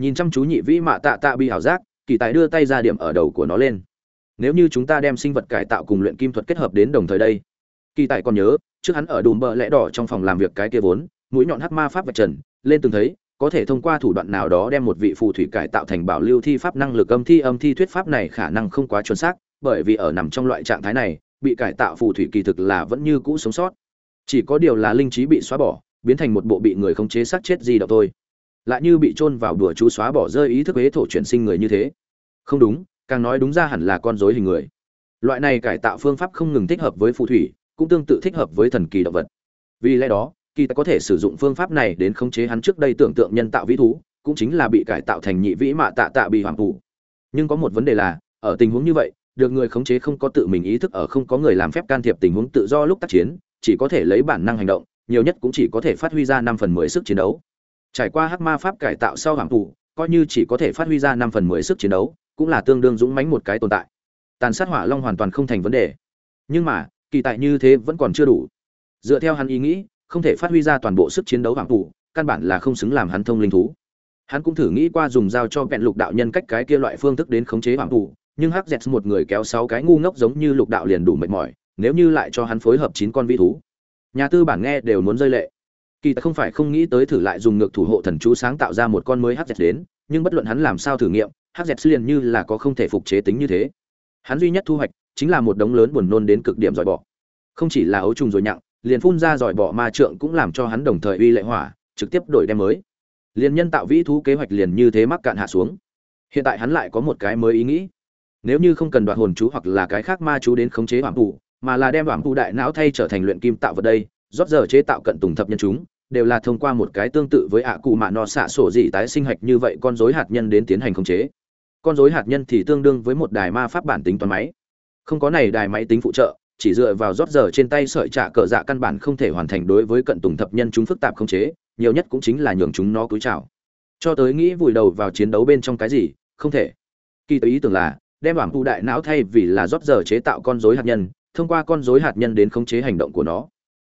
Nhìn chăm chú nhị vĩ mạ tạ tạ bị hảo giác, kỳ tài đưa tay ra điểm ở đầu của nó lên. Nếu như chúng ta đem sinh vật cải tạo cùng luyện kim thuật kết hợp đến đồng thời đây, kỳ tài còn nhớ, trước hắn ở đùm bờ lẽ đỏ trong phòng làm việc cái kia vốn, mũi nhọn hắc ma pháp vạch trần, lên từng thấy, có thể thông qua thủ đoạn nào đó đem một vị phù thủy cải tạo thành bảo lưu thi pháp năng lực âm thi âm thi thuyết pháp này khả năng không quá chuẩn xác, bởi vì ở nằm trong loại trạng thái này, bị cải tạo phù thủy kỳ thực là vẫn như cũ sống sót. Chỉ có điều là linh trí bị xóa bỏ, biến thành một bộ bị người khống chế sát chết gì đâu thôi lại như bị chôn vào đùa chú xóa bỏ rơi ý thức huế thổ chuyển sinh người như thế. Không đúng, càng nói đúng ra hẳn là con rối hình người. Loại này cải tạo phương pháp không ngừng thích hợp với phù thủy, cũng tương tự thích hợp với thần kỳ động vật. Vì lẽ đó, kỳ ta có thể sử dụng phương pháp này đến khống chế hắn trước đây tưởng tượng nhân tạo vĩ thú, cũng chính là bị cải tạo thành nhị vĩ mạ tạ tạ bị hoàng phủ nhưng có một vấn đề là, ở tình huống như vậy, được người khống chế không có tự mình ý thức ở không có người làm phép can thiệp tình huống tự do lúc tác chiến, chỉ có thể lấy bản năng hành động, nhiều nhất cũng chỉ có thể phát huy ra năm phần mười sức chiến đấu trải qua hắc ma pháp cải tạo sau hoàng phủ coi như chỉ có thể phát huy ra năm phần mười sức chiến đấu, cũng là tương đương dũng mãnh một cái tồn tại. Tàn sát hỏa long hoàn toàn không thành vấn đề. Nhưng mà, kỳ tại như thế vẫn còn chưa đủ. Dựa theo hắn ý nghĩ, không thể phát huy ra toàn bộ sức chiến đấu hoàng phủ căn bản là không xứng làm hắn thông linh thú. Hắn cũng thử nghĩ qua dùng dao cho vẹn lục đạo nhân cách cái kia loại phương thức đến khống chế hoàng phủ nhưng hắc dẹt một người kéo sáu cái ngu ngốc giống như lục đạo liền đủ mệt mỏi, nếu như lại cho hắn phối hợp chín con vi thú. Nhà tư bản nghe đều muốn rơi lệ kỳ ta không phải không nghĩ tới thử lại dùng ngược thủ hộ thần chú sáng tạo ra một con mới hắc đến, nhưng bất luận hắn làm sao thử nghiệm hắc liền như là có không thể phục chế tính như thế. Hắn duy nhất thu hoạch chính là một đống lớn buồn nôn đến cực điểm dòi bỏ không chỉ là ấu trùng rồi nhặng, liền phun ra dòi bỏ ma trượng cũng làm cho hắn đồng thời uy lệ hỏa, trực tiếp đổi đem mới. Liền nhân tạo vĩ thú kế hoạch liền như thế mắc cạn hạ xuống. Hiện tại hắn lại có một cái mới ý nghĩ. Nếu như không cần đoạt hồn chú hoặc là cái khác ma chú đến khống chế hoàng phủ mà là đem hoàng phủ đại não thay trở thành luyện kim tạo vật đây, rót giờ chế tạo cận tùng thập nhân chúng đều là thông qua một cái tương tự với ạ cụ mạ nọ xạ sổ dị tái sinh hạch như vậy con dối hạt nhân đến tiến hành khống chế. Con dối hạt nhân thì tương đương với một đài ma pháp bản tính toán máy. Không có này đài máy tính phụ trợ, chỉ dựa vào rót giờ trên tay sợi trả cờ dạ căn bản không thể hoàn thành đối với cận tùng thập nhân chúng phức tạp khống chế, nhiều nhất cũng chính là nhường chúng nó cúi chào. Cho tới nghĩ vùi đầu vào chiến đấu bên trong cái gì, không thể. Kỳ tới ý tưởng là, đem bản thu đại não thay vì là rót giờ chế tạo con dối hạt nhân, thông qua con dối hạt nhân đến khống chế hành động của nó.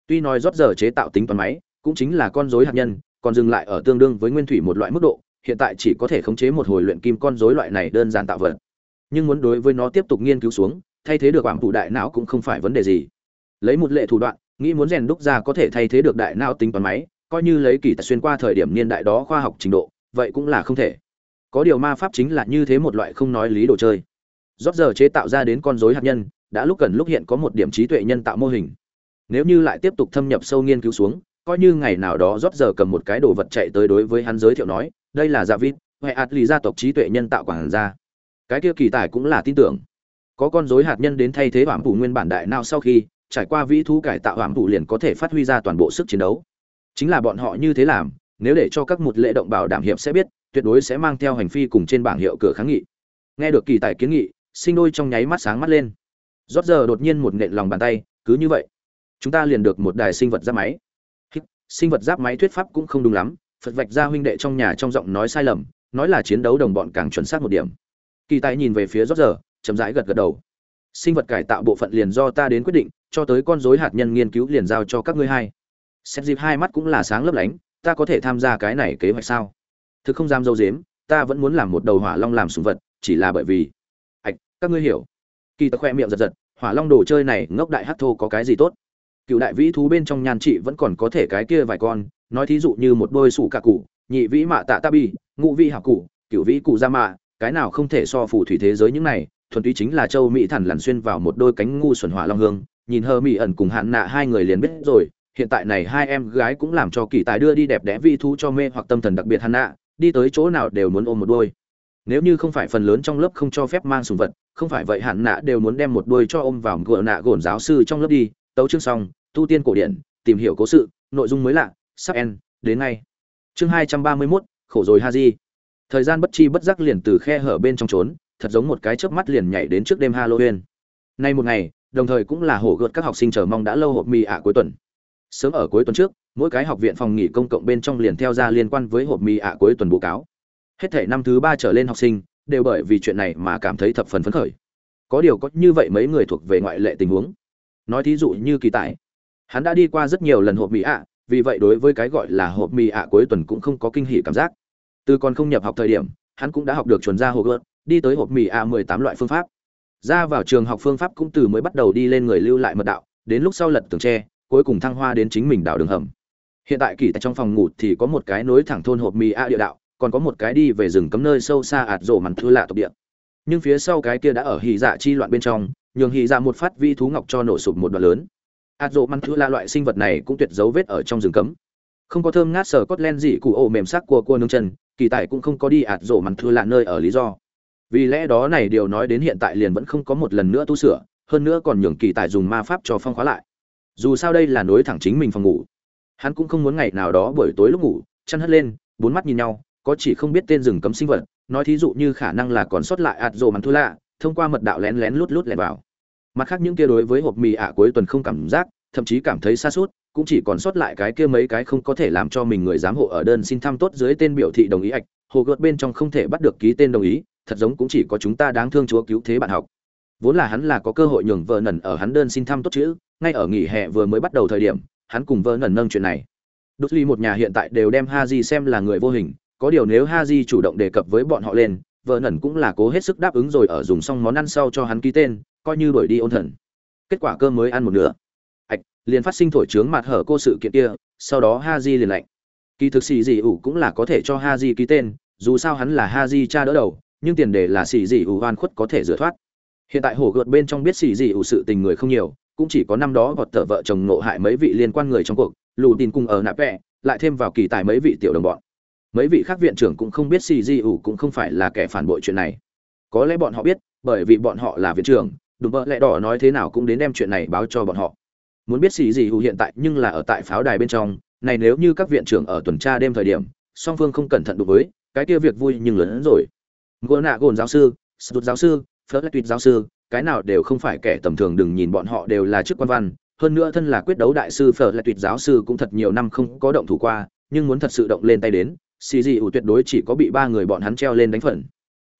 Tuy nói rót giờ chế tạo tính toán máy cũng chính là con rối hạt nhân, còn dừng lại ở tương đương với nguyên thủy một loại mức độ, hiện tại chỉ có thể khống chế một hồi luyện kim con rối loại này đơn giản tạo vật. Nhưng muốn đối với nó tiếp tục nghiên cứu xuống, thay thế được bản phủ đại não cũng không phải vấn đề gì. Lấy một lệ thủ đoạn, nghĩ muốn rèn đúc ra có thể thay thế được đại não tính toán máy, coi như lấy kỳ tài xuyên qua thời điểm niên đại đó khoa học trình độ, vậy cũng là không thể. Có điều ma pháp chính là như thế một loại không nói lý đồ chơi. Rốt giờ chế tạo ra đến con rối hạt nhân, đã lúc cần lúc hiện có một điểm trí tuệ nhân tạo mô hình. Nếu như lại tiếp tục thâm nhập sâu nghiên cứu xuống coi như ngày nào đó rót giờ cầm một cái đồ vật chạy tới đối với hắn giới thiệu nói, đây là gia vít huệ ạt lì gia tộc trí tuệ nhân tạo quản gia. Cái kia kỳ tài cũng là tin tưởng. Có con dối hạt nhân đến thay thế hoảng phủ nguyên bản đại nào sau khi, trải qua vĩ thú cải tạo hoảng phủ liền có thể phát huy ra toàn bộ sức chiến đấu. Chính là bọn họ như thế làm, nếu để cho các một lệ động bảo đảm hiệp sẽ biết, tuyệt đối sẽ mang theo hành phi cùng trên bảng hiệu cửa kháng nghị. Nghe được kỳ tài kiến nghị, sinh đôi trong nháy mắt sáng mắt lên. Rót giờ đột nhiên một nện lòng bàn tay, cứ như vậy, chúng ta liền được một đài sinh vật ra máy sinh vật giáp máy thuyết pháp cũng không đúng lắm, phật vạch ra huynh đệ trong nhà trong giọng nói sai lầm, nói là chiến đấu đồng bọn càng chuẩn xác một điểm. Kỳ tài nhìn về phía rót giờ chậm rãi gật gật đầu. Sinh vật cải tạo bộ phận liền do ta đến quyết định, cho tới con dối hạt nhân nghiên cứu liền giao cho các ngươi hai. Xét dịp hai mắt cũng là sáng lấp lánh, ta có thể tham gia cái này kế hoạch sao? Thực không dám dâu dếm, ta vẫn muốn làm một đầu hỏa long làm sùng vật, chỉ là bởi vì. Ạch, các ngươi hiểu. Kỳ tật khoe miệng giật giật, hỏa long đồ chơi này ngốc đại hát thô có cái gì tốt? Cựu đại vĩ thú bên trong nhan trị vẫn còn có thể cái kia vài con, nói thí dụ như một đôi sủ cạ cụ, nhị vĩ mạ tạ ta bi, ngũ vĩ hạ cụ, cựu vĩ cụ gia mạ, cái nào không thể so phủ thủy thế giới những này, thuần túy chính là châu mỹ thản lằn xuyên vào một đôi cánh ngu xuẩn hỏa long hương, nhìn hơ mỹ ẩn cùng hạn nạ hai người liền biết rồi, hiện tại này hai em gái cũng làm cho kỳ tài đưa đi đẹp đẽ vi thú cho mê hoặc tâm thần đặc biệt hạn nạ, đi tới chỗ nào đều muốn ôm một đôi. Nếu như không phải phần lớn trong lớp không cho phép mang sùng vật, không phải vậy hạn nạ đều muốn đem một đôi cho ôm vào gỡ nạ gồn giáo sư trong lớp đi, tấu chương xong tu tiên cổ điển tìm hiểu cố sự nội dung mới lạ sắp en đến ngay. Chương hai trăm ba mươi 231, khổ rồi ha di thời gian bất chi bất giác liền từ khe hở bên trong trốn thật giống một cái chớp mắt liền nhảy đến trước đêm halloween. Nay một ngày đồng thời cũng là hổ gợt các học sinh chờ mong đã lâu hộp mì ạ cuối tuần. Sớm ở cuối tuần trước mỗi cái học viện phòng nghỉ công cộng bên trong liền theo ra liên quan với hộp mì ạ cuối tuần báo cáo. Hết thể năm thứ ba trở lên học sinh đều bởi vì chuyện này mà cảm thấy thập phần phấn khởi. Có điều có như vậy mấy người thuộc về ngoại lệ tình huống. Nói thí dụ như kỳ tài hắn đã đi qua rất nhiều lần hộp mì ạ, vì vậy đối với cái gọi là hộp mì ạ cuối tuần cũng không có kinh hỉ cảm giác. Từ còn không nhập học thời điểm, hắn cũng đã học được chuẩn ra hồ gợt, đi tới hộp mì ạ mười tám loại phương pháp. Ra vào trường học phương pháp cũng từ mới bắt đầu đi lên người lưu lại mật đạo, đến lúc sau lật tường tre, cuối cùng thăng hoa đến chính mình đào đường hầm. Hiện tại kỳ tại trong phòng ngủ thì có một cái nối thẳng thôn hộp mì a địa đạo, còn có một cái đi về rừng cấm nơi sâu xa ạt rổ mặn thư lạ tộc địa. Nhưng phía sau cái kia đã ở hì dạ chi loạn bên trong, nhường hì dạ một phát vi thú ngọc cho nổ sụp một đoạn lớn ạt rộ măn thư là loại sinh vật này cũng tuyệt dấu vết ở trong rừng cấm. Không có thơm ngát sờ cốt len dị cụ ổ mềm sắc của cua nương chân, kỳ tài cũng không có đi ạt rộ măn thư lạ nơi ở lý do. Vì lẽ đó này điều nói đến hiện tại liền vẫn không có một lần nữa tu sửa, hơn nữa còn nhường kỳ tài dùng ma pháp cho phong khóa lại. Dù sao đây là nối thẳng chính mình phòng ngủ. Hắn cũng không muốn ngày nào đó buổi tối lúc ngủ, chăn hất lên, bốn mắt nhìn nhau, có chỉ không biết tên rừng cấm sinh vật, nói thí dụ như khả năng là còn sót lại ạt rồ mắn thu lạ thông qua mật đạo lén lén lút lút lẻn vào mặt khác những kia đối với hộp mì ạ cuối tuần không cảm giác, thậm chí cảm thấy xa suốt cũng chỉ còn sót lại cái kia mấy cái không có thể làm cho mình người giám hộ ở đơn xin thăm tốt dưới tên biểu thị đồng ý ạch, hồ gợt bên trong không thể bắt được ký tên đồng ý, thật giống cũng chỉ có chúng ta đáng thương chúa cứu thế bạn học. Vốn là hắn là có cơ hội nhường vợ nần ở hắn đơn xin thăm tốt chữ ngay ở nghỉ hè vừa mới bắt đầu thời điểm, hắn cùng vợ nần nâng chuyện này. Đốt ly một nhà hiện tại đều đem ha di xem là người vô hình, có điều nếu ha di chủ động đề cập với bọn họ lên, vợ nần cũng là cố hết sức đáp ứng rồi ở dùng xong món ăn sau cho hắn ký tên coi như đổi đi ôn thần. Kết quả cơm mới ăn một nửa. Ạch liền phát sinh thổi trướng mặt hở cô sự kiện kia, sau đó ha di liền lạnh. Kỳ thực xì dị ủ cũng là có thể cho ha di ký tên, dù sao hắn là ha di cha đỡ đầu, nhưng tiền đề là xì dị ủ oan khuất có thể rửa thoát. Hiện tại hổ gợt bên trong biết xì dị ủ sự tình người không nhiều, cũng chỉ có năm đó gọt tờ vợ chồng nộ hại mấy vị liên quan người trong cuộc, lù tin cùng ở nạp vẹ, lại thêm vào kỳ tài mấy vị tiểu đồng bọn. Mấy vị khác viện trưởng cũng không biết xì dị ủ cũng không phải là kẻ phản bội chuyện này. Có lẽ bọn họ biết, bởi vì bọn họ là viện trưởng đùm bợ lẽ đỏ nói thế nào cũng đến đem chuyện này báo cho bọn họ. Muốn biết xì gì ủ hiện tại nhưng là ở tại pháo đài bên trong, này nếu như các viện trưởng ở tuần tra đêm thời điểm, song phương không cẩn thận đối với, cái kia việc vui nhưng lớn hơn rồi. Gỗ nạ gồn giáo sư sút giáo sư, phớt tuyệt giáo sư, cái nào đều không phải kẻ tầm thường đừng nhìn bọn họ đều là chức quan văn, hơn nữa thân là quyết đấu đại sư phở lại tuyệt giáo sư cũng thật nhiều năm không có động thủ qua, nhưng muốn thật sự động lên tay đến, xì dị ủ tuyệt đối chỉ có bị ba người bọn hắn treo lên đánh phần.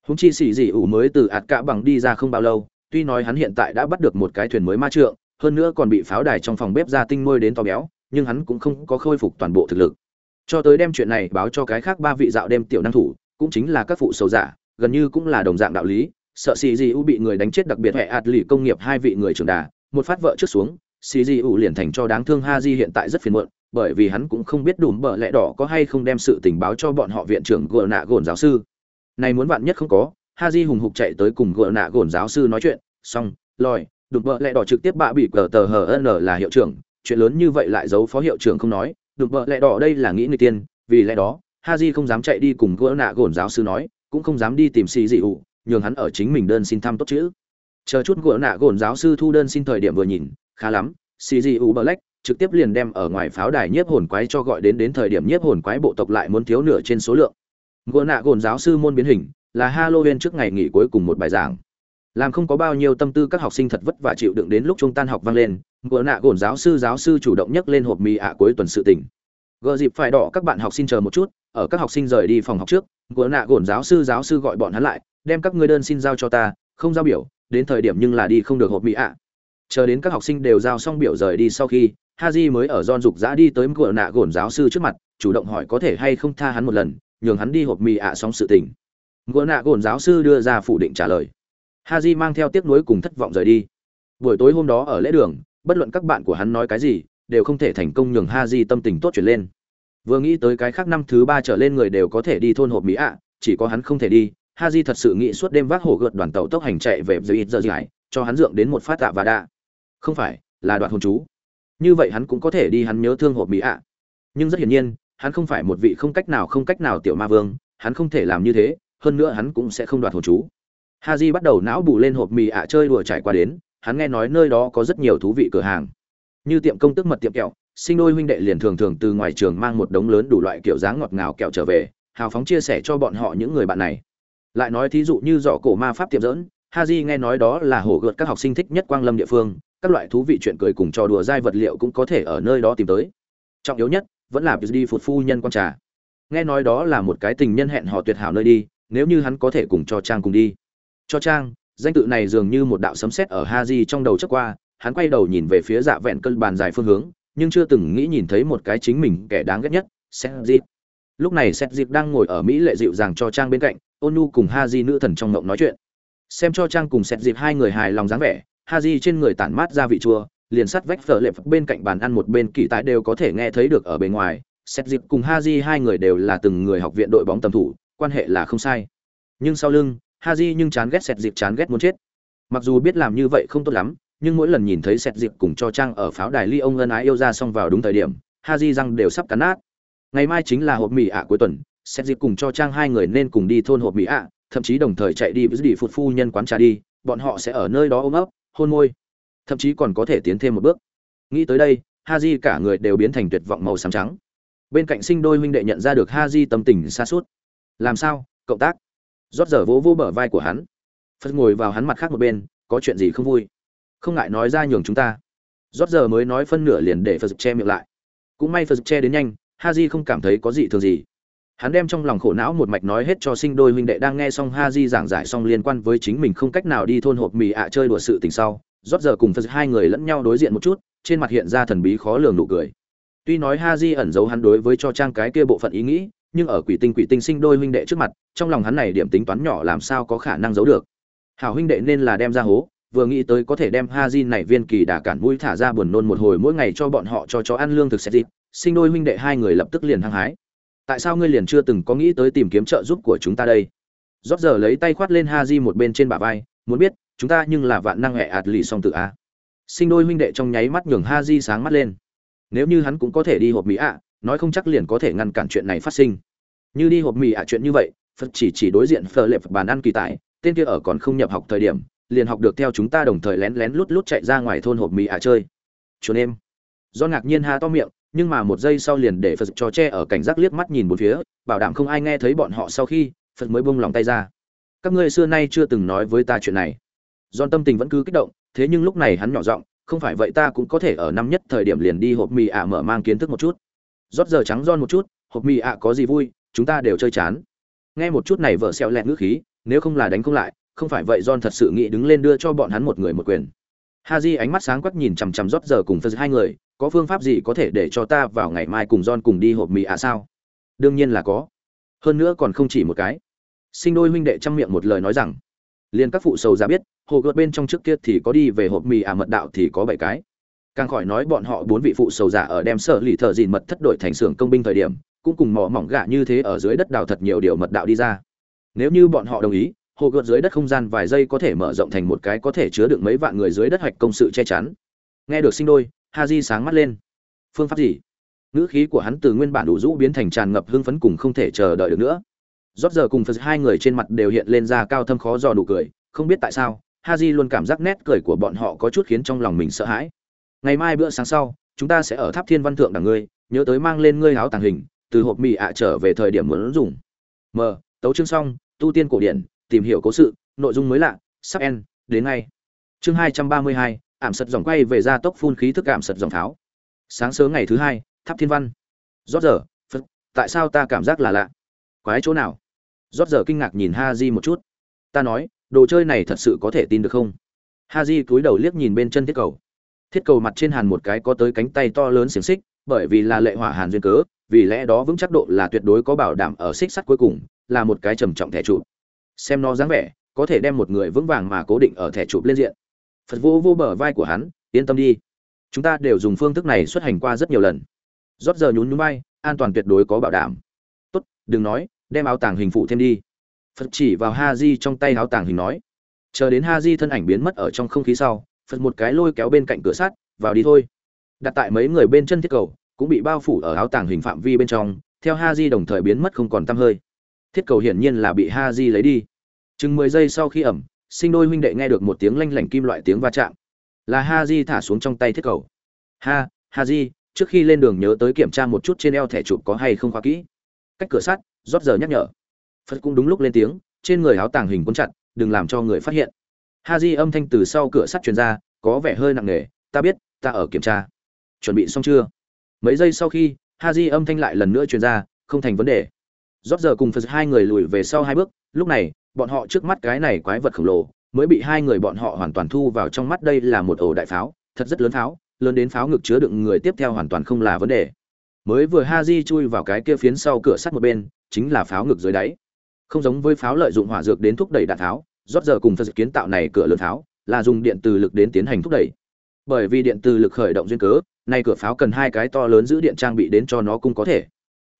Húng chi xì dị ủ mới từ ạt cả bằng đi ra không bao lâu tuy nói hắn hiện tại đã bắt được một cái thuyền mới ma trượng, hơn nữa còn bị pháo đài trong phòng bếp ra tinh môi đến to béo, nhưng hắn cũng không có khôi phục toàn bộ thực lực. Cho tới đem chuyện này báo cho cái khác ba vị dạo đêm tiểu năng thủ, cũng chính là các phụ sầu giả, gần như cũng là đồng dạng đạo lý. Sợ xì gì u bị người đánh chết đặc biệt hệ ạt lì công nghiệp hai vị người trưởng đà, một phát vợ trước xuống, xì gì u liền thành cho đáng thương ha di hiện tại rất phiền muộn, bởi vì hắn cũng không biết đùm bợ lẽ đỏ có hay không đem sự tình báo cho bọn họ viện trưởng gờ nạ gồn giáo sư. Này muốn bạn nhất không có ha di hùng hục chạy tới cùng gỡ nạ gồn giáo sư nói chuyện, xong, lòi đùm bợ lẽ đỏ trực tiếp bạ bị cờ tờ hờ n là hiệu trưởng, chuyện lớn như vậy lại giấu phó hiệu trưởng không nói đùm bợ lẽ đỏ đây là nghĩ người tiên, vì lẽ đó ha di không dám chạy đi cùng gỡ nạ gồn giáo sư nói, cũng không dám đi tìm xì dị ụ nhường hắn ở chính mình đơn xin thăm tốt chữ. Chờ chút gỡ nạ gồn giáo sư thu đơn xin thời điểm vừa nhìn, khá lắm, xì dị ụ bờ lách trực tiếp liền đem ở ngoài pháo đài nhiếp hồn quái cho gọi đến đến thời điểm nhiếp hồn quái bộ tộc lại muốn thiếu nửa trên số lượng. Gỡ nạ gồn giáo sư môn biến hình là halloween trước ngày nghỉ cuối cùng một bài giảng. Làm không có bao nhiêu tâm tư các học sinh thật vất vả chịu đựng đến lúc trung tan học vang lên gỡ nạ gồn giáo sư giáo sư chủ động nhắc lên hộp mì ạ cuối tuần sự tình. Gỡ dịp phải đỏ các bạn học sinh chờ một chút, ở các học sinh rời đi phòng học trước gỡ nạ gồn giáo sư giáo sư gọi bọn hắn lại, đem các ngươi đơn xin giao cho ta, không giao biểu, đến thời điểm nhưng là đi không được hộp mì ạ. Chờ đến các học sinh đều giao xong biểu rời đi sau khi, haji mới ở don dục dã đi tới gỡ nạ gồn giáo sư trước mặt, chủ động hỏi có thể hay không tha hắn một lần, nhường hắn đi hộp mì ạ xong sự tình ngựa nạ gồn giáo sư đưa ra phủ định trả lời haji mang theo tiếc nuối cùng thất vọng rời đi buổi tối hôm đó ở lễ đường bất luận các bạn của hắn nói cái gì đều không thể thành công nhường haji tâm tình tốt chuyển lên vừa nghĩ tới cái khác năm thứ ba trở lên người đều có thể đi thôn hộp mỹ ạ chỉ có hắn không thể đi Haji thật sự nghĩ suốt đêm vác hổ gợt đoàn tàu tốc hành chạy về dưới ít giờ dài, cho hắn dượng đến một phát tạ và đa. Không phải, là đoạn hồn chú. Như vậy hắn cũng có thể đi hắn nhớ thương hộp mỹ ạ. Nhưng rất hiển nhiên, hắn không phải một vị không cách nào không cách nào tiểu ma vương, hắn không thể làm như thế, hơn nữa hắn cũng sẽ không đoạt hồn chú. Haji bắt đầu não bù lên hộp mì ạ chơi đùa trải qua đến, hắn nghe nói nơi đó có rất nhiều thú vị cửa hàng. Như tiệm công tức mật tiệm kẹo, sinh đôi huynh đệ liền thường thường từ ngoài trường mang một đống lớn đủ loại kiểu dáng ngọt ngào kẹo trở về, hào phóng chia sẻ cho bọn họ những người bạn này lại nói thí dụ như dọ cổ ma pháp tiệm dỡn haji nghe nói đó là hổ gợt các học sinh thích nhất quang lâm địa phương các loại thú vị chuyện cười cùng trò đùa dai vật liệu cũng có thể ở nơi đó tìm tới trọng yếu nhất vẫn là đi phụt phu nhân quan trà nghe nói đó là một cái tình nhân hẹn hò tuyệt hảo nơi đi nếu như hắn có thể cùng cho trang cùng đi. Cho trang, danh tự này dường như một đạo sấm sét ở ha di trong đầu trước qua, hắn quay đầu nhìn về phía dạ vẹn cân bàn dài phương hướng, nhưng chưa từng nghĩ nhìn thấy một cái chính mình kẻ đáng ghét nhất xét dịp lúc này xét dịp đang ngồi ở mỹ lệ dịu dàng cho trang bên cạnh ôn Nu cùng ha di nữ thần trong ngộng nói chuyện. Xem cho trang cùng xét dịp hai người hài lòng dáng vẻ ha di trên người tản mát ra vị chua, liền sắt vách phở lệp bên cạnh bàn ăn một bên kỳ tài đều có thể nghe thấy được ở bên ngoài. Xét dịp cùng ha di hai người đều là từng người học viện đội bóng tầm thủ quan hệ là không sai. Nhưng sau lưng ha di nhưng chán ghét sẹt dịp chán ghét muốn chết. Mặc dù biết làm như vậy không tốt lắm, nhưng mỗi lần nhìn thấy sẹt dịp cùng cho trang ở pháo đài ly ông ân ái yêu ra xong vào đúng thời điểm ha di răng đều sắp cắn nát. Ngày mai chính là hộp mì ạ cuối tuần, sẹt dịp cùng cho trang hai người nên cùng đi thôn hộp mì ạ, thậm chí đồng thời chạy đi với đi phụt phu nhân quán trà đi, bọn họ sẽ ở nơi đó ôm ấp, hôn môi. Thậm chí còn có thể tiến thêm một bước. Nghĩ tới đây ha di cả người đều biến thành tuyệt vọng màu xám trắng. Bên cạnh sinh đôi huynh đệ nhận ra được ha di tâm tình xa suốt làm sao? Cộng tác. Rót giờ vỗ vỗ bờ vai của hắn. Phật ngồi vào hắn mặt khác một bên, có chuyện gì không vui? Không ngại nói ra nhường chúng ta. Rót giờ mới nói phân nửa liền để phật che miệng lại. Cũng may phật che đến nhanh Ha Haji không cảm thấy có gì thường gì. Hắn đem trong lòng khổ não một mạch nói hết cho sinh đôi huynh đệ đang nghe xong Ha Haji giảng giải xong liên quan với chính mình không cách nào đi thôn hộp mì ạ chơi đùa sự tình sau, rót giờ cùng phật hai người lẫn nhau đối diện một chút, trên mặt hiện ra thần bí khó lường nụ cười. Tuy nói Ha Haji ẩn giấu hắn đối với cho trang cái kia bộ phận ý nghĩ nhưng ở quỷ tinh quỷ tinh sinh đôi huynh đệ trước mặt, trong lòng hắn này điểm tính toán nhỏ làm sao có khả năng giấu được. Hảo huynh đệ nên là đem ra hố, vừa nghĩ tới có thể đem Haji này viên kỳ đà cản mũi thả ra buồn nôn một hồi mỗi ngày cho bọn họ cho chó ăn lương thực sẽ dịp, sinh đôi huynh đệ hai người lập tức liền hăng hái. Tại sao ngươi liền chưa từng có nghĩ tới tìm kiếm trợ giúp của chúng ta đây? Rót giờ lấy tay khoát lên Haji một bên trên bả vai, muốn biết, chúng ta nhưng là vạn năng hệ ạt lì song tự a à? sinh đôi huynh đệ trong nháy mắt nhường Haji sáng mắt lên. Nếu như hắn cũng có thể đi hộp mỹ ạ nói không chắc liền có thể ngăn cản chuyện này phát sinh như đi hộp mì ạ chuyện như vậy phật chỉ chỉ đối diện phờ lệp bàn ăn kỳ tài. tên kia ở còn không nhập học thời điểm liền học được theo chúng ta đồng thời lén lén lút lút chạy ra ngoài thôn hộp mì ạ chơi chuồn em do ngạc nhiên ha to miệng nhưng mà một giây sau liền để phật cho che ở cảnh giác liếc mắt nhìn một phía bảo đảm không ai nghe thấy bọn họ sau khi phật mới buông lòng tay ra các ngươi xưa nay chưa từng nói với ta chuyện này giòn tâm tình vẫn cứ kích động, thế nhưng lúc này hắn nhỏ giọng, không phải vậy ta cũng có thể ở năm nhất thời điểm liền đi hộp mì ạ mở mang kiến thức một chút. Rót giờ trắng ron một chút, hộp mì ạ có gì vui, chúng ta đều chơi chán. Nghe một chút này vợ xẹo lẹt ngữ khí, nếu không là đánh không lại, không phải vậy ron thật sự nghĩ đứng lên đưa cho bọn hắn một người một quyền. Haji ánh mắt sáng quắc nhìn chằm chằm rót giờ cùng Phật hai người, có phương pháp gì có thể để cho ta vào ngày mai cùng ron cùng đi hộp mì ạ sao? Đương nhiên là có. Hơn nữa còn không chỉ một cái. Sinh đôi huynh đệ trăm miệng một lời nói rằng, liền các phụ sầu ra biết, hồ gợt bên trong trước kia thì có đi về hộp mì ạ mật đạo thì có bảy cái càng khỏi nói bọn họ bốn vị phụ sầu giả ở đem sở lì thợ dìn mật thất đổi thành xưởng công binh thời điểm, cũng cùng mỏ mỏng gạ như thế ở dưới đất đào thật nhiều điều mật đạo đi ra. Nếu như bọn họ đồng ý, hồ gợt dưới đất không gian vài giây có thể mở rộng thành một cái có thể chứa được mấy vạn người dưới đất hoạch công sự che chắn. Nghe được sinh đôi ha di sáng mắt lên. Phương pháp gì? Ngữ khí của hắn từ nguyên bản đủ rũ biến thành tràn ngập hưng phấn cùng không thể chờ đợi được nữa. Rót giờ cùng phật hai người trên mặt đều hiện lên ra cao thâm khó dò đủ cười, không biết tại sao ha di luôn cảm giác nét cười của bọn họ có chút khiến trong lòng mình sợ hãi. Ngày mai bữa sáng sau, chúng ta sẽ ở Tháp Thiên Văn thượng đằng ngươi, nhớ tới mang lên ngươi áo tàng hình, từ hộp mì ạ trở về thời điểm muốn dùng. M, tấu chương xong, tu tiên cổ điển, tìm hiểu cố sự, nội dung mới lạ, sắp en, đến ngay. Chương 232, ảm sật dòng quay về ra tốc phun khí thức ảm sật dòng tháo. Sáng sớm ngày thứ hai, Tháp Thiên Văn. Rốt giờ, Phật, tại sao ta cảm giác là lạ? Quái chỗ nào? Rốt giờ kinh ngạc nhìn Ha Haji một chút. Ta nói, đồ chơi này thật sự có thể tin được không ha j cúi đầu liếc nhìn bên chân thiết cầu thiết cầu mặt trên hàn một cái có tới cánh tay to lớn xiềng xích, bởi vì là lệ hỏa hàn duyên cớ, vì lẽ đó vững chắc độ là tuyệt đối có bảo đảm ở xích sắt cuối cùng, là một cái trầm trọng thẻ trụ xem nó dáng vẻ, có thể đem một người vững vàng mà cố định ở thẻ trụ lên diện. Phật vô vô bờ vai của hắn, yên tâm đi. Chúng ta đều dùng phương thức này xuất hành qua rất nhiều lần. Rót giờ nhún nhún vai, an toàn tuyệt đối có bảo đảm. Tốt, đừng nói, đem áo tàng hình phụ thêm đi. Phật chỉ vào ha di trong tay áo tàng hình nói. Chờ đến ha di thân ảnh biến mất ở trong không khí sau phật một cái lôi kéo bên cạnh cửa sắt, vào đi thôi. Đặt tại mấy người bên chân thiết cầu, cũng bị bao phủ ở áo tàng hình phạm vi bên trong, theo ha di đồng thời biến mất không còn t hơi. Thiết cầu hiển nhiên là bị ha di lấy đi. Chừng mười giây sau khi ẩm, sinh đôi huynh đệ nghe được một tiếng lanh lảnh kim loại tiếng va chạm. Là ha di thả xuống trong tay thiết cầu. Ha ha di, trước khi lên đường nhớ tới kiểm tra một chút trên eo thẻ chụp có hay không khóa kỹ. Cách cửa sắt, rót giờ nhắc nhở. Phật cũng đúng lúc lên tiếng, trên người áo tàng hình cuốn chặt, đừng làm cho người phát hiện ha di âm thanh từ sau cửa sắt truyền ra, có vẻ hơi nặng nề, ta biết, ta ở kiểm tra. Chuẩn bị xong chưa? Mấy giây sau khi, ha di âm thanh lại lần nữa truyền ra, không thành vấn đề. Rót giờ cùng phật hai người lùi về sau hai bước, lúc này, bọn họ trước mắt cái này quái vật khổng lồ, mới bị hai người bọn họ hoàn toàn thu vào trong mắt, đây là một ổ đại pháo, thật rất lớn pháo, lớn đến pháo ngực chứa đựng người tiếp theo hoàn toàn không là vấn đề. Mới vừa ha di chui vào cái kia phiến sau cửa sắt một bên, chính là pháo ngực dưới đáy. Không giống với pháo lợi dụng hỏa dược đến thúc đẩy đạn tháo rót giờ cùng phật kiến tạo này cửa lớn tháo là dùng điện từ lực đến tiến hành thúc đẩy. Bởi vì điện từ lực khởi động duyên cớ, nay cửa pháo cần hai cái to lớn giữ điện trang bị đến cho nó cũng có thể.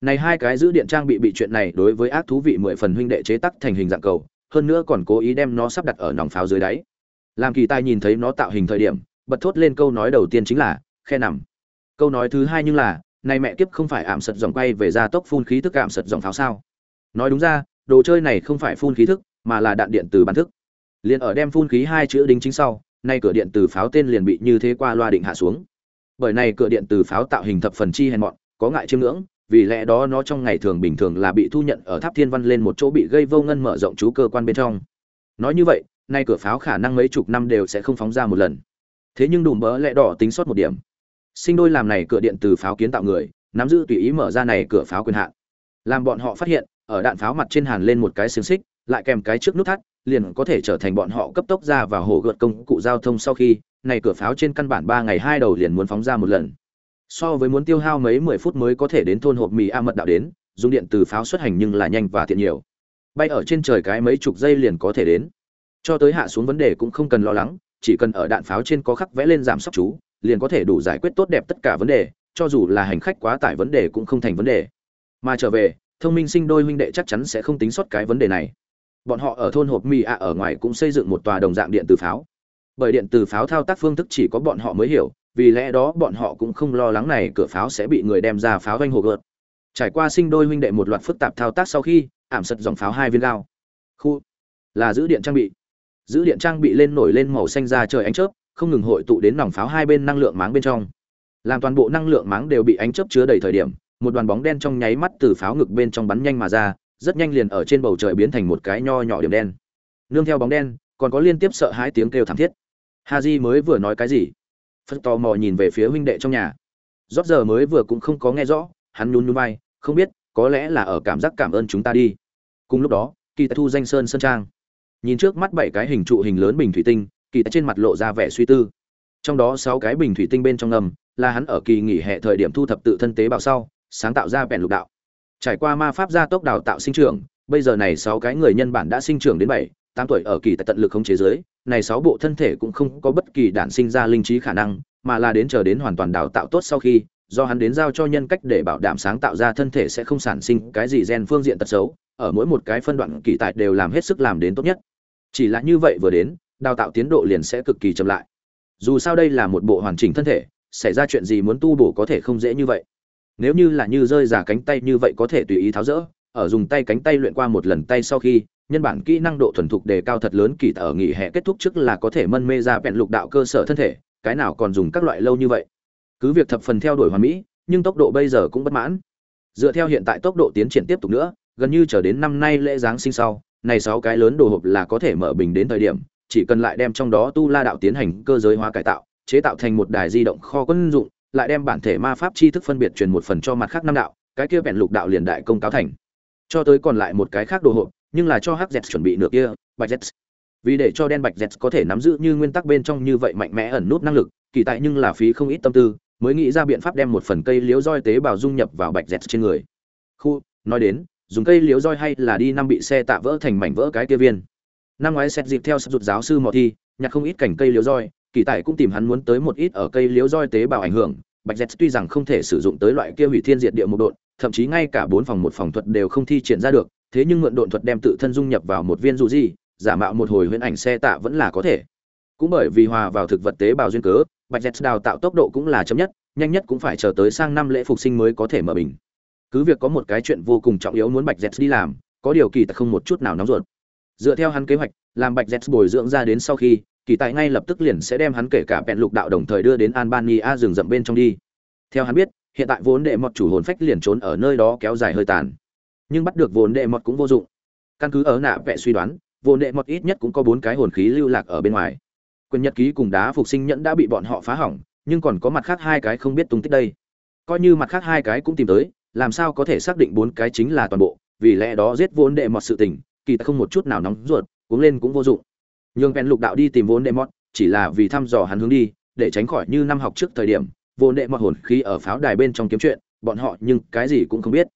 Này hai cái giữ điện trang bị bị chuyện này đối với ác thú vị mười phần huynh đệ chế tắc thành hình dạng cầu, hơn nữa còn cố ý đem nó sắp đặt ở nòng pháo dưới đáy. Làm kỳ tài nhìn thấy nó tạo hình thời điểm, bật thốt lên câu nói đầu tiên chính là, khe nằm. Câu nói thứ hai nhưng là, này mẹ kiếp không phải ảm sật dòng quay về ra tốc phun khí thức ảm sật dòng pháo sao? Nói đúng ra, đồ chơi này không phải phun khí thức mà là đạn điện từ bắn thức. Liền ở đem phun khí hai chữ đính chính sau, nay cửa điện từ pháo tên liền bị như thế qua loa định hạ xuống. Bởi này cửa điện từ pháo tạo hình thập phần chi hèn mọn, có ngại chiêm ngưỡng, vì lẽ đó nó trong ngày thường bình thường là bị thu nhận ở tháp thiên văn lên một chỗ bị gây vô ngân mở rộng chú cơ quan bên trong. Nói như vậy, nay cửa pháo khả năng mấy chục năm đều sẽ không phóng ra một lần. Thế nhưng đùm bỡ lẽ đỏ tính sót một điểm. Sinh đôi làm này cửa điện từ pháo kiến tạo người, nắm giữ tùy ý mở ra này cửa pháo quyền hạn. Làm bọn họ phát hiện, ở đạn pháo mặt trên hàn lên một cái xiềng xích lại kèm cái trước nút thắt, liền có thể trở thành bọn họ cấp tốc ra và hồ gợt công cụ giao thông sau khi, này cửa pháo trên căn bản ba ngày hai đầu liền muốn phóng ra một lần. So với muốn tiêu hao mấy mười phút mới có thể đến thôn hộp mì a mật đạo đến, dùng điện từ pháo xuất hành nhưng là nhanh và tiện nhiều. Bay ở trên trời cái mấy chục giây liền có thể đến. Cho tới hạ xuống vấn đề cũng không cần lo lắng, chỉ cần ở đạn pháo trên có khắc vẽ lên giảm sóc chú, liền có thể đủ giải quyết tốt đẹp tất cả vấn đề, cho dù là hành khách quá tải vấn đề cũng không thành vấn đề. Mà trở về, thông minh sinh đôi huynh đệ chắc chắn sẽ không tính sót cái vấn đề này bọn họ ở thôn hộp mì ạ ở ngoài cũng xây dựng một tòa đồng dạng điện từ pháo. Bởi điện từ pháo thao tác phương thức chỉ có bọn họ mới hiểu vì lẽ đó bọn họ cũng không lo lắng này cửa pháo sẽ bị người đem ra pháo doanh hồ gợt. Trải qua sinh đôi huynh đệ một loạt phức tạp thao tác sau khi ảm sật dòng pháo hai viên lao, khu là giữ điện trang bị. Giữ điện trang bị lên nổi lên màu xanh ra trời ánh chớp không ngừng hội tụ đến nòng pháo hai bên năng lượng máng bên trong. Làm toàn bộ năng lượng máng đều bị ánh chớp chứa đầy thời điểm một đoàn bóng đen trong nháy mắt từ pháo ngực bên trong bắn nhanh mà ra rất nhanh liền ở trên bầu trời biến thành một cái nho nhỏ điểm đen. Nương theo bóng đen, còn có liên tiếp sợ hãi tiếng kêu thảm thiết. Ha mới vừa nói cái gì? Phật tò mò nhìn về phía huynh đệ trong nhà. Rót giờ mới vừa cũng không có nghe rõ, hắn nhún nhún vai, không biết, có lẽ là ở cảm giác cảm ơn chúng ta đi. Cùng lúc đó, kỳ tại thu danh sơn sơn trang. Nhìn trước mắt bảy cái hình trụ hình lớn bình thủy tinh, kỳ tại trên mặt lộ ra vẻ suy tư. Trong đó sáu cái bình thủy tinh bên trong ngầm, là hắn ở kỳ nghỉ hè thời điểm thu thập tự thân tế bào sau, sáng tạo ra vẻ lục đạo trải qua ma pháp gia tốc đào tạo sinh trưởng, bây giờ này sáu cái người nhân bản đã sinh trưởng đến bảy, tám tuổi ở kỳ tại tận lực không chế giới, này sáu bộ thân thể cũng không có bất kỳ đản sinh ra linh trí khả năng, mà là đến chờ đến hoàn toàn đào tạo tốt sau khi, do hắn đến giao cho nhân cách để bảo đảm sáng tạo ra thân thể sẽ không sản sinh cái gì gen phương diện tật xấu, ở mỗi một cái phân đoạn kỳ tại đều làm hết sức làm đến tốt nhất. Chỉ là như vậy vừa đến, đào tạo tiến độ liền sẽ cực kỳ chậm lại. Dù sao đây là một bộ hoàn chỉnh thân thể, xảy ra chuyện gì muốn tu bổ có thể không dễ như vậy nếu như là như rơi giả cánh tay như vậy có thể tùy ý tháo rỡ, ở dùng tay cánh tay luyện qua một lần tay sau khi, nhân bản kỹ năng độ thuần thục đề cao thật lớn kỳ ở nghỉ hè kết thúc trước là có thể mân mê ra vẹn lục đạo cơ sở thân thể, cái nào còn dùng các loại lâu như vậy. Cứ việc thập phần theo đuổi hoàn mỹ, nhưng tốc độ bây giờ cũng bất mãn. Dựa theo hiện tại tốc độ tiến triển tiếp tục nữa, gần như chờ đến năm nay lễ giáng sinh sau, này sáu cái lớn đồ hộp là có thể mở bình đến thời điểm, chỉ cần lại đem trong đó tu la đạo tiến hành cơ giới hóa cải tạo, chế tạo thành một đài di động kho quân dụng lại đem bản thể ma pháp chi thức phân biệt truyền một phần cho mặt khác năm đạo, cái kia vẹn lục đạo liền đại công cáo thành. Cho tới còn lại một cái khác đồ hộp, nhưng là cho hắc z chuẩn bị được kia, bạch z vì để cho đen bạch z có thể nắm giữ như nguyên tắc bên trong như vậy mạnh mẽ ẩn nút năng lực, kỳ tại nhưng là phí không ít tâm tư, mới nghĩ ra biện pháp đem một phần cây liếu roi tế bào dung nhập vào bạch z trên người. Khu, nói đến, dùng cây liếu roi hay là đi năm bị xe tạ vỡ thành mảnh vỡ cái kia viên. Năm ngoái xét dịp theo sắp giáo sư mò thi, nhặt không ít cảnh cây liếu roi kỳ tài cũng tìm hắn muốn tới một ít ở cây liếu roi tế bào ảnh hưởng. Bạch z tuy rằng không thể sử dụng tới loại kia hủy thiên diệt địa một độn, thậm chí ngay cả bốn phòng một phòng thuật đều không thi triển ra được, thế nhưng mượn độn thuật đem tự thân dung nhập vào một viên dù gì giả mạo một hồi huyễn ảnh xe tạ vẫn là có thể. Cũng bởi vì hòa vào thực vật tế bào duyên cớ, bạch z đào tạo tốc độ cũng là chấm nhất, nhanh nhất cũng phải chờ tới sang năm lễ phục sinh mới có thể mở bình. Cứ việc có một cái chuyện vô cùng trọng yếu muốn bạch z đi làm, có điều kỳ tài không một chút nào nóng ruột. Dựa theo hắn kế hoạch, làm bạch z bồi dưỡng ra đến sau khi kỳ tại ngay lập tức liền sẽ đem hắn kể cả bẹn lục đạo đồng thời đưa đến albania rừng rậm bên trong đi. Theo hắn biết, hiện tại vốn đệ mọt chủ hồn phách liền trốn ở nơi đó kéo dài hơi tàn. Nhưng bắt được vốn đệ mọt cũng vô dụng. Căn cứ ở nạ vẽ suy đoán, vốn đệ mọt ít nhất cũng có bốn cái hồn khí lưu lạc ở bên ngoài. Quyền nhật ký cùng đá phục sinh nhẫn đã bị bọn họ phá hỏng, nhưng còn có mặt khác hai cái không biết tung tích đây. Coi như mặt khác hai cái cũng tìm tới, làm sao có thể xác định bốn cái chính là toàn bộ? Vì lẽ đó giết vốn đệ mọt sự tình, kỳ ta không một chút nào nóng ruột uống lên cũng vô dụng nhường bèn lục đạo đi tìm vốn đệ mọt chỉ là vì thăm dò hắn hướng đi, để tránh khỏi như năm học trước thời điểm vốn đệ mọt hồn khí ở pháo đài bên trong kiếm chuyện, bọn họ nhưng cái gì cũng không biết.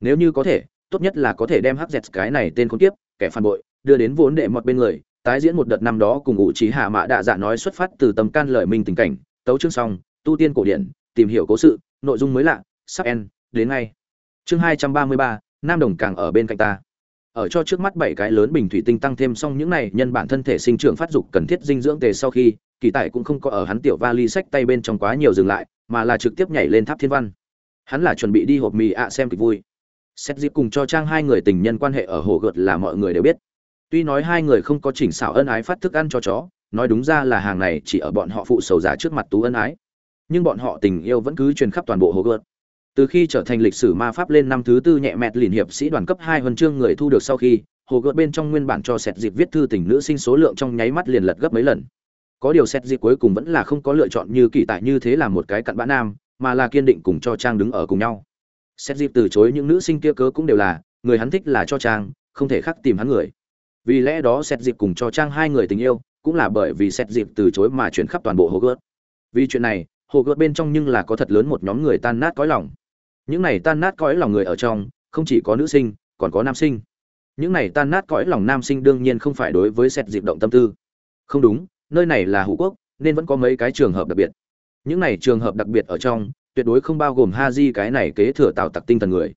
Nếu như có thể, tốt nhất là có thể đem hắc dẹt cái này tên khốn tiếp kẻ phản bội, đưa đến vốn đệ mọt bên người, tái diễn một đợt năm đó cùng ngụ trí hạ mã đạ dạ nói xuất phát từ tầm can lợi minh tình cảnh, tấu chương xong, tu tiên cổ điển, tìm hiểu cố sự, nội dung mới lạ, sắp en đến ngay. Chương hai trăm ba mươi ba, nam đồng càng ở bên cạnh ta ở cho trước mắt bảy cái lớn bình thủy tinh tăng thêm xong những này, nhân bản thân thể sinh trưởng phát dục cần thiết dinh dưỡng tề sau khi, kỳ tài cũng không có ở hắn tiểu vali sách tay bên trong quá nhiều dừng lại, mà là trực tiếp nhảy lên tháp thiên văn. Hắn là chuẩn bị đi hộp mì ạ xem kịch vui. Xét dịp cùng cho trang hai người tình nhân quan hệ ở hồ gợt là mọi người đều biết. Tuy nói hai người không có chỉnh xảo ân ái phát thức ăn cho chó, nói đúng ra là hàng này chỉ ở bọn họ phụ sầu giả trước mặt tú ân ái. Nhưng bọn họ tình yêu vẫn cứ truyền khắp toàn bộ hồ gợt từ khi trở thành lịch sử ma pháp lên năm thứ tư nhẹ mẹt liền hiệp sĩ đoàn cấp hai huân chương người thu được sau khi, hồ gợt bên trong nguyên bản cho sẹt dịp viết thư tình nữ sinh số lượng trong nháy mắt liền lật gấp mấy lần. Có điều sẹt dịp cuối cùng vẫn là không có lựa chọn như kỳ tại như thế là một cái cặn bã nam, mà là kiên định cùng cho trang đứng ở cùng nhau. Sẹt dịp từ chối những nữ sinh kia cớ cũng đều là, người hắn thích là cho trang, không thể khác tìm hắn người. Vì lẽ đó sẹt dịp cùng cho trang hai người tình yêu, cũng là bởi vì sẹt dịp từ chối mà chuyển khắp toàn bộ hồ gợt. Vì chuyện này, hồ gợt bên trong nhưng là có thật lớn một nhóm người tan nát cõi lòng những này tan nát cõi lòng người ở trong, không chỉ có nữ sinh, còn có nam sinh. Những này tan nát cõi lòng nam sinh đương nhiên không phải đối với xét dịp động tâm tư. Không đúng, nơi này là hữu quốc, nên vẫn có mấy cái trường hợp đặc biệt. Những này trường hợp đặc biệt ở trong, tuyệt đối không bao gồm ha di cái này kế thừa tạo tặc tinh thần người.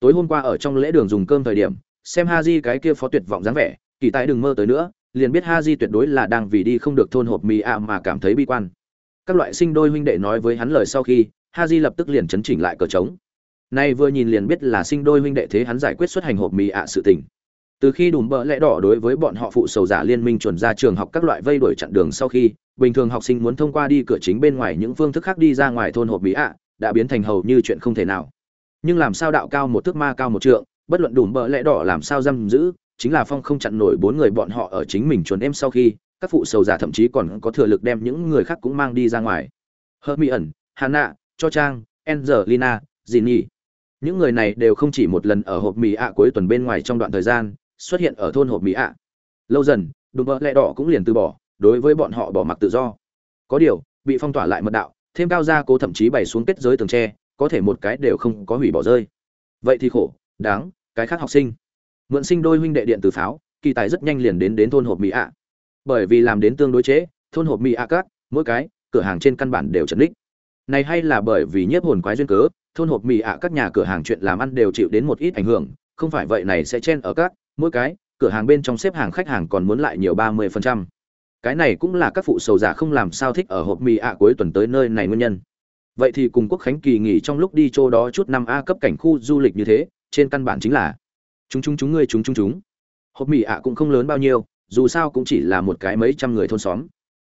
Tối hôm qua ở trong lễ đường dùng cơm thời điểm, xem ha di cái kia phó tuyệt vọng dáng vẻ, kỳ tài đừng mơ tới nữa, liền biết ha di tuyệt đối là đang vì đi không được thôn hộp mì ạ mà cảm thấy bi quan. Các loại sinh đôi huynh đệ nói với hắn lời sau khi ha di lập tức liền chấn chỉnh lại cờ trống nay vừa nhìn liền biết là sinh đôi huynh đệ thế hắn giải quyết xuất hành hộp mì ạ sự tình. Từ khi đùm bợ lẽ đỏ đối với bọn họ phụ sầu giả liên minh chuẩn ra trường học các loại vây đuổi chặn đường sau khi, bình thường học sinh muốn thông qua đi cửa chính bên ngoài những phương thức khác đi ra ngoài thôn hộp mỹ ạ, đã biến thành hầu như chuyện không thể nào. Nhưng làm sao đạo cao một thước ma cao một trượng, bất luận đùm bợ lẽ đỏ làm sao giam giữ, chính là phong không chặn nổi bốn người bọn họ ở chính mình chuẩn em sau khi, các phụ sầu giả thậm chí còn có thừa lực đem những người khác cũng mang đi ra ngoài. Hơ mỹ ẩn, hana, cho trang, angelina dì nhi những người này đều không chỉ một lần ở hộp Mì ạ cuối tuần bên ngoài trong đoạn thời gian, xuất hiện ở thôn hộp Mì ạ. Lâu dần, đùm bợ lẽ đỏ cũng liền từ bỏ, đối với bọn họ bỏ mặc tự do. Có điều, bị phong tỏa lại mật đạo, thêm cao gia cố thậm chí bày xuống kết giới tường tre, có thể một cái đều không có hủy bỏ rơi. Vậy thì khổ, đáng, cái khác học sinh. Mượn sinh đôi huynh đệ điện từ pháo, kỳ tài rất nhanh liền đến đến thôn hộp mỹ ạ. Bởi vì làm đến tương đối chế, thôn hộp mỹ ạ cát mỗi cái, cửa hàng trên căn bản đều chật ních. Này hay là bởi vì nhiếp hồn quái duyên cớ thôn hộp mì ạ, các nhà cửa hàng chuyện làm ăn đều chịu đến một ít ảnh hưởng, không phải vậy này sẽ chen ở các, mỗi cái, cửa hàng bên trong xếp hàng khách hàng còn muốn lại nhiều ba mươi phần trăm. Cái này cũng là các phụ sầu giả không làm sao thích ở hộp mì ạ cuối tuần tới nơi này nguyên nhân. Vậy thì cùng quốc khánh kỳ nghỉ trong lúc đi chỗ đó chút năm a cấp cảnh khu du lịch như thế, trên căn bản chính là chúng chúng chúng ngươi chúng chúng chúng. Hộp mì ạ cũng không lớn bao nhiêu, dù sao cũng chỉ là một cái mấy trăm người thôn xóm.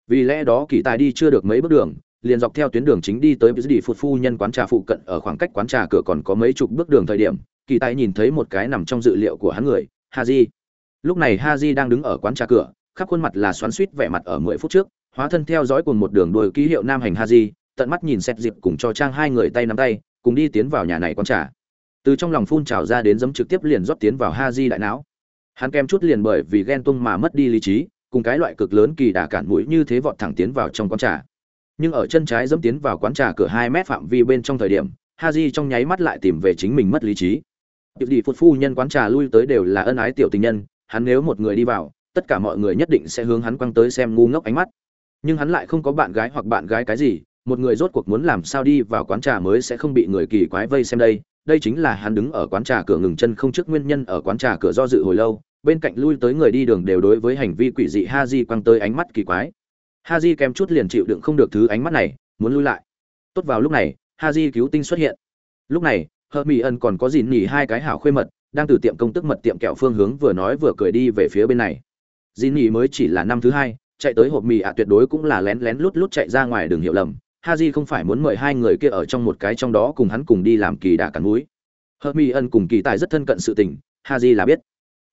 Vì lẽ đó kỳ tài đi chưa được mấy bước đường liền dọc theo tuyến đường chính đi tới đi phụt phu nhân quán trà phụ cận, ở khoảng cách quán trà cửa còn có mấy chục bước đường thời điểm, kỳ tài nhìn thấy một cái nằm trong dự liệu của hắn người, haji. Lúc này haji đang đứng ở quán trà cửa, khắp khuôn mặt là xoắn suýt vẻ mặt ở mười phút trước, hóa thân theo dõi cùng một đường đuôi ký hiệu nam hành haji, tận mắt nhìn xét dịp cùng cho trang hai người tay nắm tay, cùng đi tiến vào nhà này quán trà. Từ trong lòng phun trào ra đến dấm trực tiếp liền rót tiến vào haji đại não. Hắn kem chút liền bởi vì ghen tung mà mất đi lý trí, cùng cái loại cực lớn kỳ đà cản mũi như thế vọt thẳng tiến vào trong quán trà nhưng ở chân trái dẫm tiến vào quán trà cửa hai mét phạm vi bên trong thời điểm haji trong nháy mắt lại tìm về chính mình mất lý trí Tiểu đi phụt phu nhân quán trà lui tới đều là ân ái tiểu tình nhân, hắn nếu một người đi vào, tất cả mọi người nhất định sẽ hướng hắn quăng tới xem ngu ngốc ánh mắt. Nhưng hắn lại không có bạn gái hoặc bạn gái cái gì, một người rốt cuộc muốn làm sao đi vào quán trà mới sẽ không bị người kỳ quái vây xem đây. Đây chính là hắn đứng ở quán trà cửa ngừng chân không trước nguyên nhân ở quán trà cửa do dự hồi lâu, bên cạnh lui tới người đi đường đều đối với hành vi quỷ dị Haji quăng tới ánh mắt kỳ quái. Haji kém chút liền chịu đựng không được thứ ánh mắt này, muốn lui lại. Tốt vào lúc này, Haji cứu tinh xuất hiện. Lúc này, Hợp Mỹ Ân còn có gìn nhỉ hai cái hảo khuê mật, đang từ tiệm công tức mật tiệm kẹo phương hướng vừa nói vừa cười đi về phía bên này. Gìn nhỉ mới chỉ là năm thứ hai, chạy tới hộp mì ạ tuyệt đối cũng là lén lén lút lút chạy ra ngoài đường hiểu lầm. Haji không phải muốn mời hai người kia ở trong một cái trong đó cùng hắn cùng đi làm kỳ đà cắn mũi. Hợp Mỹ Ân cùng kỳ tài rất thân cận sự tình, Haji là biết.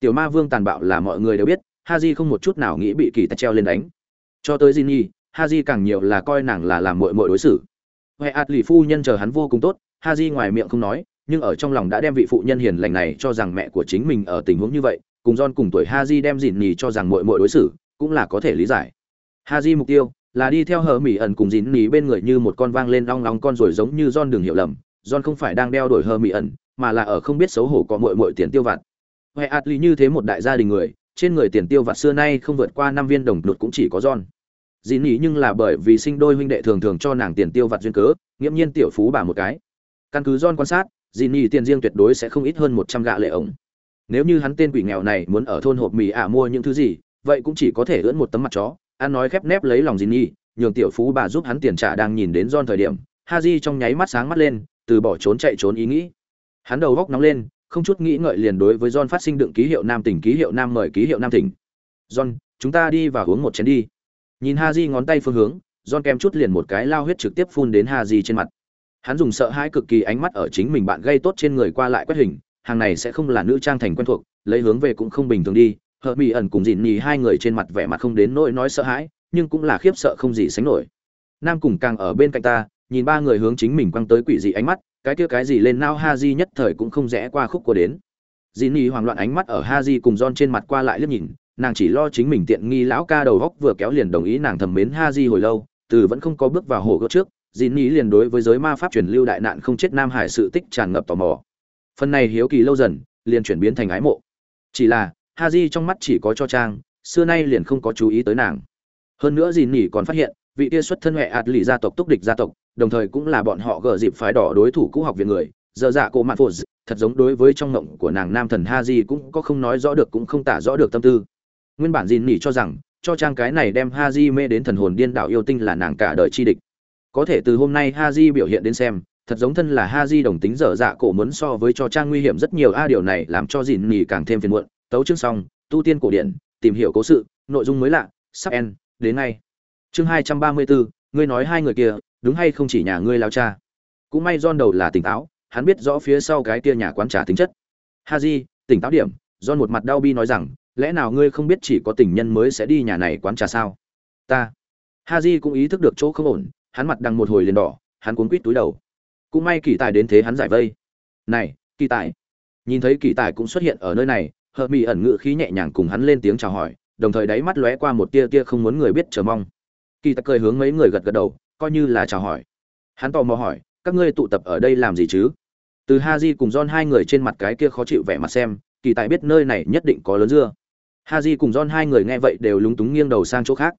Tiểu Ma Vương tàn bạo là mọi người đều biết, Haji không một chút nào nghĩ bị kỳ tài treo lên đánh. Cho tới Jinny, Haji càng nhiều là coi nàng là làm muội muội đối xử. Hoè ạt lì phu nhân chờ hắn vô cùng tốt, ha di ngoài miệng không nói nhưng ở trong lòng đã đem vị phụ nhân hiền lành này cho rằng mẹ của chính mình ở tình huống như vậy cùng John cùng tuổi ha di đem dìn nhì cho rằng muội muội đối xử cũng là có thể lý giải. Ha di mục tiêu là đi theo hờ mỹ ẩn cùng dìn nhì bên người như một con vang lên long long con rồi giống như John đừng hiểu lầm John không phải đang đeo đổi hờ mỹ ẩn mà là ở không biết xấu hổ có muội muội tiền tiêu vặt. Hoè ạt lì như thế một đại gia đình người trên người tiền tiêu vặt xưa nay không vượt qua năm viên đồng nụt cũng chỉ có John dì nỉ nhưng là bởi vì sinh đôi huynh đệ thường thường cho nàng tiền tiêu vặt duyên cớ nghiễm nhiên tiểu phú bà một cái căn cứ John quan sát dì nỉ tiền riêng tuyệt đối sẽ không ít hơn một trăm gạ lệ ổng nếu như hắn tên quỷ nghèo này muốn ở thôn hộp mì ả mua những thứ gì vậy cũng chỉ có thể ưỡn một tấm mặt chó ăn nói khép nép lấy lòng dì nỉ nhường tiểu phú bà giúp hắn tiền trả đang nhìn đến John thời điểm ha di trong nháy mắt sáng mắt lên từ bỏ trốn chạy trốn ý nghĩ hắn đầu góc nóng lên không chút nghĩ ngợi liền đối với John phát sinh đựng ký hiệu nam tỉnh ký hiệu nam mời ký hiệu nam tỉnh. John, chúng ta đi và uống một chén đi. Nhìn Haji ngón tay phương hướng, John kem chút liền một cái lao huyết trực tiếp phun đến Haji trên mặt. Hắn dùng sợ hãi cực kỳ ánh mắt ở chính mình bạn gây tốt trên người qua lại quét hình, hàng này sẽ không là nữ trang thành quen thuộc, lấy hướng về cũng không bình thường đi. Hợp Mỹ ẩn cùng Dịn Nhì hai người trên mặt vẻ mặt không đến nỗi nói sợ hãi, nhưng cũng là khiếp sợ không gì sánh nổi. Nam cùng càng ở bên cạnh ta, nhìn ba người hướng chính mình quăng tới quỷ dị ánh mắt, cái kia cái gì lên nao Haji nhất thời cũng không rẽ qua khúc của đến. Dịn Nhì hoảng loạn ánh mắt ở Haji cùng John trên mặt qua lại liếc nhìn, nàng chỉ lo chính mình tiện nghi lão ca đầu góc vừa kéo liền đồng ý nàng thầm mến Haji hồi lâu, từ vẫn không có bước vào hồ gợt trước, dìn nhí liền đối với giới ma pháp truyền lưu đại nạn không chết nam hải sự tích tràn ngập tò mò. Phần này hiếu kỳ lâu dần liền chuyển biến thành ái mộ. Chỉ là ha di trong mắt chỉ có cho trang xưa nay liền không có chú ý tới nàng. Hơn nữa dìn nhỉ còn phát hiện vị kia xuất thân huệ ạt lì gia tộc túc địch gia tộc đồng thời cũng là bọn họ gỡ dịp phái đỏ đối thủ cũ học viện người giờ dạ cô mạn phô thật giống đối với trong ngộng của nàng nam thần ha di cũng có không nói rõ được cũng không tả rõ được tâm tư nguyên bản dìn Nỉ cho rằng cho trang cái này đem ha di mê đến thần hồn điên đảo yêu tinh là nàng cả đời chi địch có thể từ hôm nay Haji biểu hiện đến xem, thật giống thân là Haji đồng tính dở dạ cổ muốn so với cho trang nguy hiểm rất nhiều a điều này làm cho dìn nỉ càng thêm phiền muộn. Tấu chương xong, tu tiên cổ điển, tìm hiểu cố sự, nội dung mới lạ, sắp en, đến ngay. Chương hai trăm ba mươi bốn ngươi nói hai người kia, đúng hay không chỉ nhà ngươi lao cha. Cũng may don đầu là tỉnh táo, hắn biết rõ phía sau cái kia nhà quán trà tính chất. Haji, tỉnh táo điểm, don một mặt đau bi nói rằng, lẽ nào ngươi không biết chỉ có tình nhân mới sẽ đi nhà này quán trà sao? Ta. Haji cũng ý thức được chỗ không ổn, hắn mặt đằng một hồi liền đỏ hắn cuốn quít túi đầu. Cũng may kỳ tài đến thế hắn giải vây. Này kỳ tài. Nhìn thấy kỳ tài cũng xuất hiện ở nơi này hợp mỹ ẩn ngự khí nhẹ nhàng cùng hắn lên tiếng chào hỏi đồng thời đáy mắt lóe qua một tia tia không muốn người biết chờ mong. Kỳ tài cười hướng mấy người gật gật đầu coi như là chào hỏi. Hắn tò mò hỏi các ngươi tụ tập ở đây làm gì chứ? Từ ha di cùng don hai người trên mặt cái kia khó chịu vẻ mặt xem kỳ tài biết nơi này nhất định có lớn dưa ha di cùng don hai người nghe vậy đều lúng túng nghiêng đầu sang chỗ khác.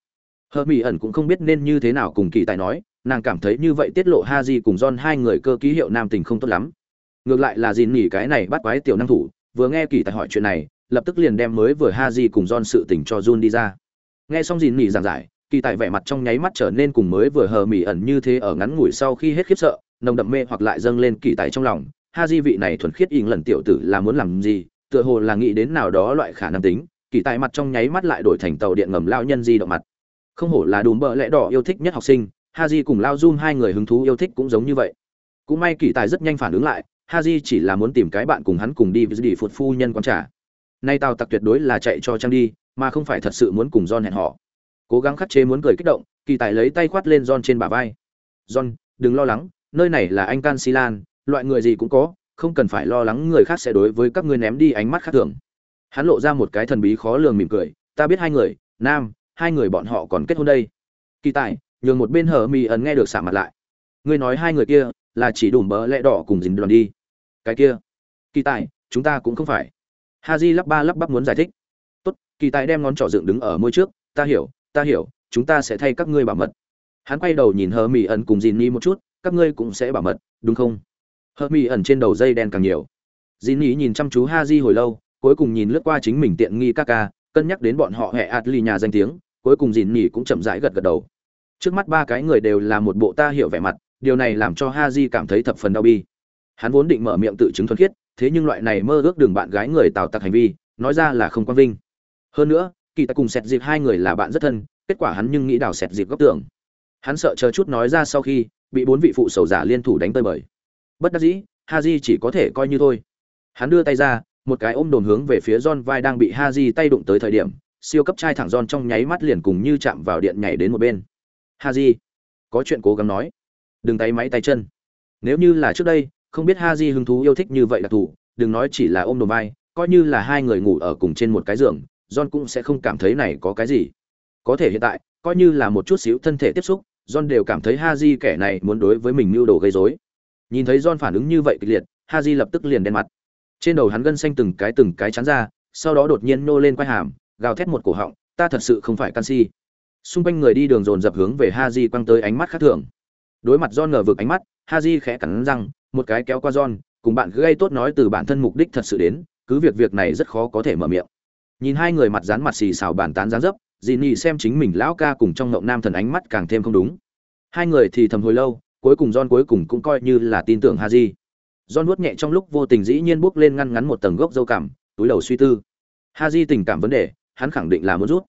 Hờ mỹ ẩn cũng không biết nên như thế nào cùng kỳ tài nói, nàng cảm thấy như vậy tiết lộ ha di cùng john hai người cơ ký hiệu nam tình không tốt lắm. Ngược lại là dìn nỉ cái này bắt quái tiểu năng thủ, vừa nghe kỳ tài hỏi chuyện này, lập tức liền đem mới vừa ha di cùng john sự tình cho jun đi ra. Nghe xong dìn nỉ giảng giải, kỳ tài vẻ mặt trong nháy mắt trở nên cùng mới vừa hờ mỹ ẩn như thế ở ngắn ngủi sau khi hết khiếp sợ, nồng đậm mê hoặc lại dâng lên kỳ tài trong lòng. Ha di vị này thuần khiết ỉn lần tiểu tử là muốn làm gì, tựa hồ là nghĩ đến nào đó loại khả năng tính kỳ tài mặt trong nháy mắt lại đổi thành tàu điện ngầm lao nhân di động mặt. Không hổ là đùm bợ lẽ đỏ yêu thích nhất học sinh Ha Di cùng lao zoom hai người hứng thú yêu thích cũng giống như vậy. Cũng may kỳ tài rất nhanh phản ứng lại Ha Di chỉ là muốn tìm cái bạn cùng hắn cùng đi với đi phụt phu nhân quán trả nay tàu tặc tuyệt đối là chạy cho trang đi, mà không phải thật sự muốn cùng john hẹn họ cố gắng khắc chế muốn cười kích động, kỳ tài lấy tay khoát lên john trên bả vai. John, đừng lo lắng, nơi này là anh can si lan, loại người gì cũng có, không cần phải lo lắng người khác sẽ đối với các ngươi ném đi ánh mắt khác thường hắn lộ ra một cái thần bí khó lường mỉm cười, ta biết hai người, nam, hai người bọn họ còn kết hôn đây. Kỳ tài, nhường một bên hở mì ẩn nghe được xả mặt lại. Ngươi nói hai người kia là chỉ đủ bỡ lẽ đỏ cùng dính đoàn đi. Cái kia? Kỳ tài, chúng ta cũng không phải. Ha di lắp ba lắp bắp muốn giải thích. Tốt, kỳ tài đem ngón trỏ dựng đứng ở môi trước, ta hiểu ta hiểu, chúng ta sẽ thay các ngươi bảo mật. Hắn quay đầu nhìn hờ mỹ ẩn cùng dìn ni một chút, các ngươi cũng sẽ bảo mật, đúng không? Hờ mỹ ẩn trên đầu dây đen càng nhiều. Dìn ni nhìn chăm chú ha di hồi lâu cuối cùng nhìn lướt qua chính mình tiện nghi các ca, cân nhắc đến bọn họ hẹ ạt nhà danh tiếng, cuối cùng dìn nhỉ cũng chậm rãi gật gật đầu. Trước mắt ba cái người đều là một bộ ta hiểu vẻ mặt, điều này làm cho ha cảm thấy thập phần đau bi. Hắn vốn định mở miệng tự chứng thuần khiết, thế nhưng loại này mơ ước đường bạn gái người tào tặc hành vi, nói ra là không quan vinh. Hơn nữa, kỳ ta cùng sẹt dịp hai người là bạn rất thân, kết quả hắn nhưng nghĩ đào sẹt dịp góc tưởng hắn sợ chờ chút nói ra sau khi, bị bốn vị phụ sầu giả liên thủ đánh tơi bời. Bất đắc dĩ, ha chỉ có thể coi như thôi. Hắn đưa tay ra một cái ôm đồn hướng về phía John vai đang bị Haji tay đụng tới thời điểm, siêu cấp trai thẳng John trong nháy mắt liền cùng như chạm vào điện nhảy đến một bên. Haji, có chuyện cố gắng nói. Đừng tay máy tay chân. Nếu như là trước đây, không biết haji hứng thú yêu thích như vậy là thủ, đừng nói chỉ là ôm đồn vai, coi như là hai người ngủ ở cùng trên một cái giường, john cũng sẽ không cảm thấy này có cái gì. Có thể hiện tại, coi như là một chút xíu thân thể tiếp xúc, john đều cảm thấy haji kẻ này muốn đối với mình mưu đồ gây rối. Nhìn thấy john phản ứng như vậy kịch liệt, haji lập tức liền đen mặt trên đầu hắn gân xanh từng cái từng cái chán ra, sau đó đột nhiên nô lên quai hàm, gào thét một cổ họng, ta thật sự không phải canxi xung quanh người đi đường dồn dập hướng về ha di quăng tới ánh mắt khác thường. Đối mặt John ngờ vực ánh mắt ha di khẽ cắn răng, một cái kéo qua John, cùng bạn gây tốt nói từ bản thân mục đích thật sự đến, cứ việc việc này rất khó có thể mở miệng. Nhìn hai người mặt dán mặt xì xào bàn tán dán dấp dì nhị xem chính mình lão ca cùng trong ngộng nam thần ánh mắt càng thêm không đúng. Hai người thì thầm hồi lâu, cuối cùng John cuối cùng cũng coi như là tin tưởng ha di John nuốt nhẹ trong lúc vô tình dĩ nhiên bước lên ngăn ngắn một tầng gốc dâu cảm, túi đầu suy tư. Haji tình cảm vấn đề, hắn khẳng định là muốn rút.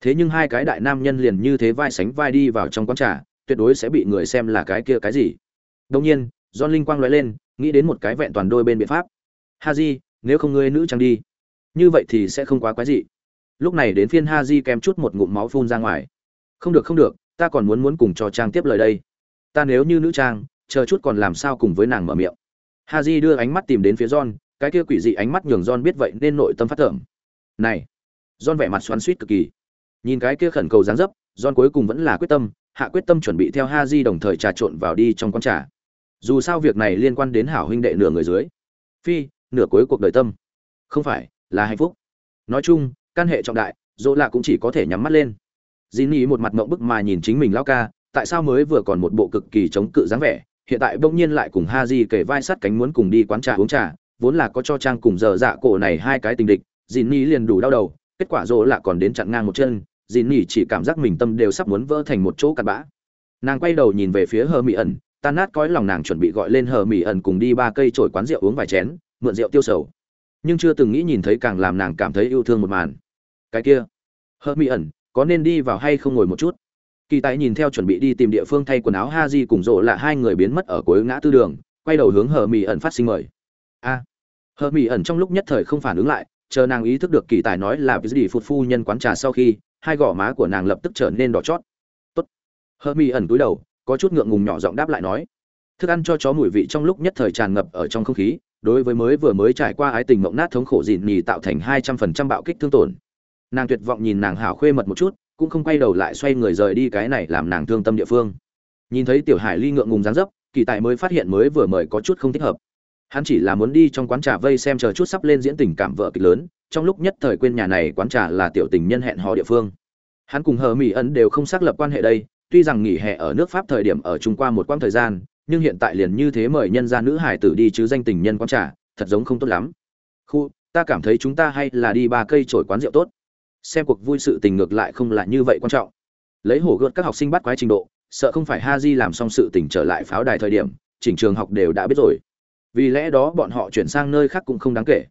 Thế nhưng hai cái đại nam nhân liền như thế vai sánh vai đi vào trong quán trà, tuyệt đối sẽ bị người xem là cái kia cái gì. Đương nhiên, John linh quang lóe lên, nghĩ đến một cái vẹn toàn đôi bên biện pháp. Haji, nếu không ngươi nữ trang đi, như vậy thì sẽ không quá quái gì. Lúc này đến phiên Haji kèm chút một ngụm máu phun ra ngoài. Không được không được, ta còn muốn muốn cùng cho trang tiếp lời đây. Ta nếu như nữ trang, chờ chút còn làm sao cùng với nàng mở miệng. Haji đưa ánh mắt tìm đến phía John, cái kia quỷ dị ánh mắt nhường John biết vậy nên nội tâm phát thởm. Này, John vẻ mặt xoắn xuýt cực kỳ. Nhìn cái kia khẩn cầu dáng dấp, John cuối cùng vẫn là quyết tâm, hạ quyết tâm chuẩn bị theo Haji đồng thời trà trộn vào đi trong quán trà. Dù sao việc này liên quan đến hảo huynh đệ nửa người dưới. Phi, nửa cuối cuộc đời tâm. Không phải, là hạnh phúc. Nói chung, căn hệ trọng đại, Dỗ lạ cũng chỉ có thể nhắm mắt lên. Jinny một mặt ngậm bức mà nhìn chính mình lão ca, tại sao mới vừa còn một bộ cực kỳ chống cự dáng vẻ, hiện tại bỗng nhiên lại cùng Ha Di kể vai sát cánh muốn cùng đi quán trà uống trà, vốn là có cho trang cùng giờ dạ cổ này hai cái tình địch, Jinny liền đủ đau đầu, kết quả Dỗ lạ còn đến chặn ngang một chân, Jinny chỉ cảm giác mình tâm đều sắp muốn vỡ thành một chỗ cặn bã. Nàng quay đầu nhìn về phía Hờ Mị ẩn, tan nát cõi lòng nàng chuẩn bị gọi lên Hờ Mị ẩn cùng đi ba cây trổi quán rượu uống vài chén, mượn rượu tiêu sầu. Nhưng chưa từng nghĩ nhìn thấy càng làm nàng cảm thấy yêu thương một màn. Cái kia, Hờ Mị ẩn, có nên đi vào hay không ngồi một chút? Kỳ Tài nhìn theo chuẩn bị đi tìm địa phương thay quần áo Haji cùng Rộ là hai người biến mất ở cuối ngã tư đường, quay đầu hướng Hờ Mị ẩn phát sinh mời. A. À, Hờ Mị ẩn trong lúc nhất thời không phản ứng lại, chờ nàng ý thức được Kỳ Tài nói là vì gì phụt phu nhân quán trà sau khi, hai gò má của nàng lập tức trở nên đỏ chót tốt hờ mỹ ẩn cúi đầu có chút ngượng ngùng nhỏ giọng đáp lại nói thức ăn cho chó mùi vị trong lúc nhất thời tràn ngập ở trong không khí đối với mới vừa mới trải qua ái tình mộng nát thống khổ dịn nhì tạo thành hai trăm phần trăm bạo kích thương tổn nàng tuyệt vọng nhìn nàng hảo khuê mật một chút cũng không quay đầu lại xoay người rời đi cái này làm nàng thương tâm địa phương. Nhìn thấy tiểu hải ly ngượng ngùng dáng dấp, kỳ tài mới phát hiện mới vừa mời có chút không thích hợp. Hắn chỉ là muốn đi trong quán trà vây xem chờ chút sắp lên diễn tình cảm vợ kịch lớn, trong lúc nhất thời quên nhà này quán trà là tiểu tình nhân hẹn hò địa phương. Hắn cùng hờ mỹ ẩn đều không xác lập quan hệ đây, tuy rằng nghỉ hè ở nước pháp thời điểm ở trung qua một quãng thời gian, nhưng hiện tại liền như thế mời nhân gia nữ hải tử đi chứ danh tình nhân quán trà, thật giống không tốt lắm. Khu, ta cảm thấy chúng ta hay là đi ba cây trổi quán rượu tốt xem cuộc vui sự tình ngược lại không là như vậy quan trọng. Lấy hổ gợt các học sinh bắt quái trình độ, sợ không phải ha di làm xong sự tình trở lại pháo đài thời điểm, chỉnh trường học đều đã biết rồi. Vì lẽ đó bọn họ chuyển sang nơi khác cũng không đáng kể.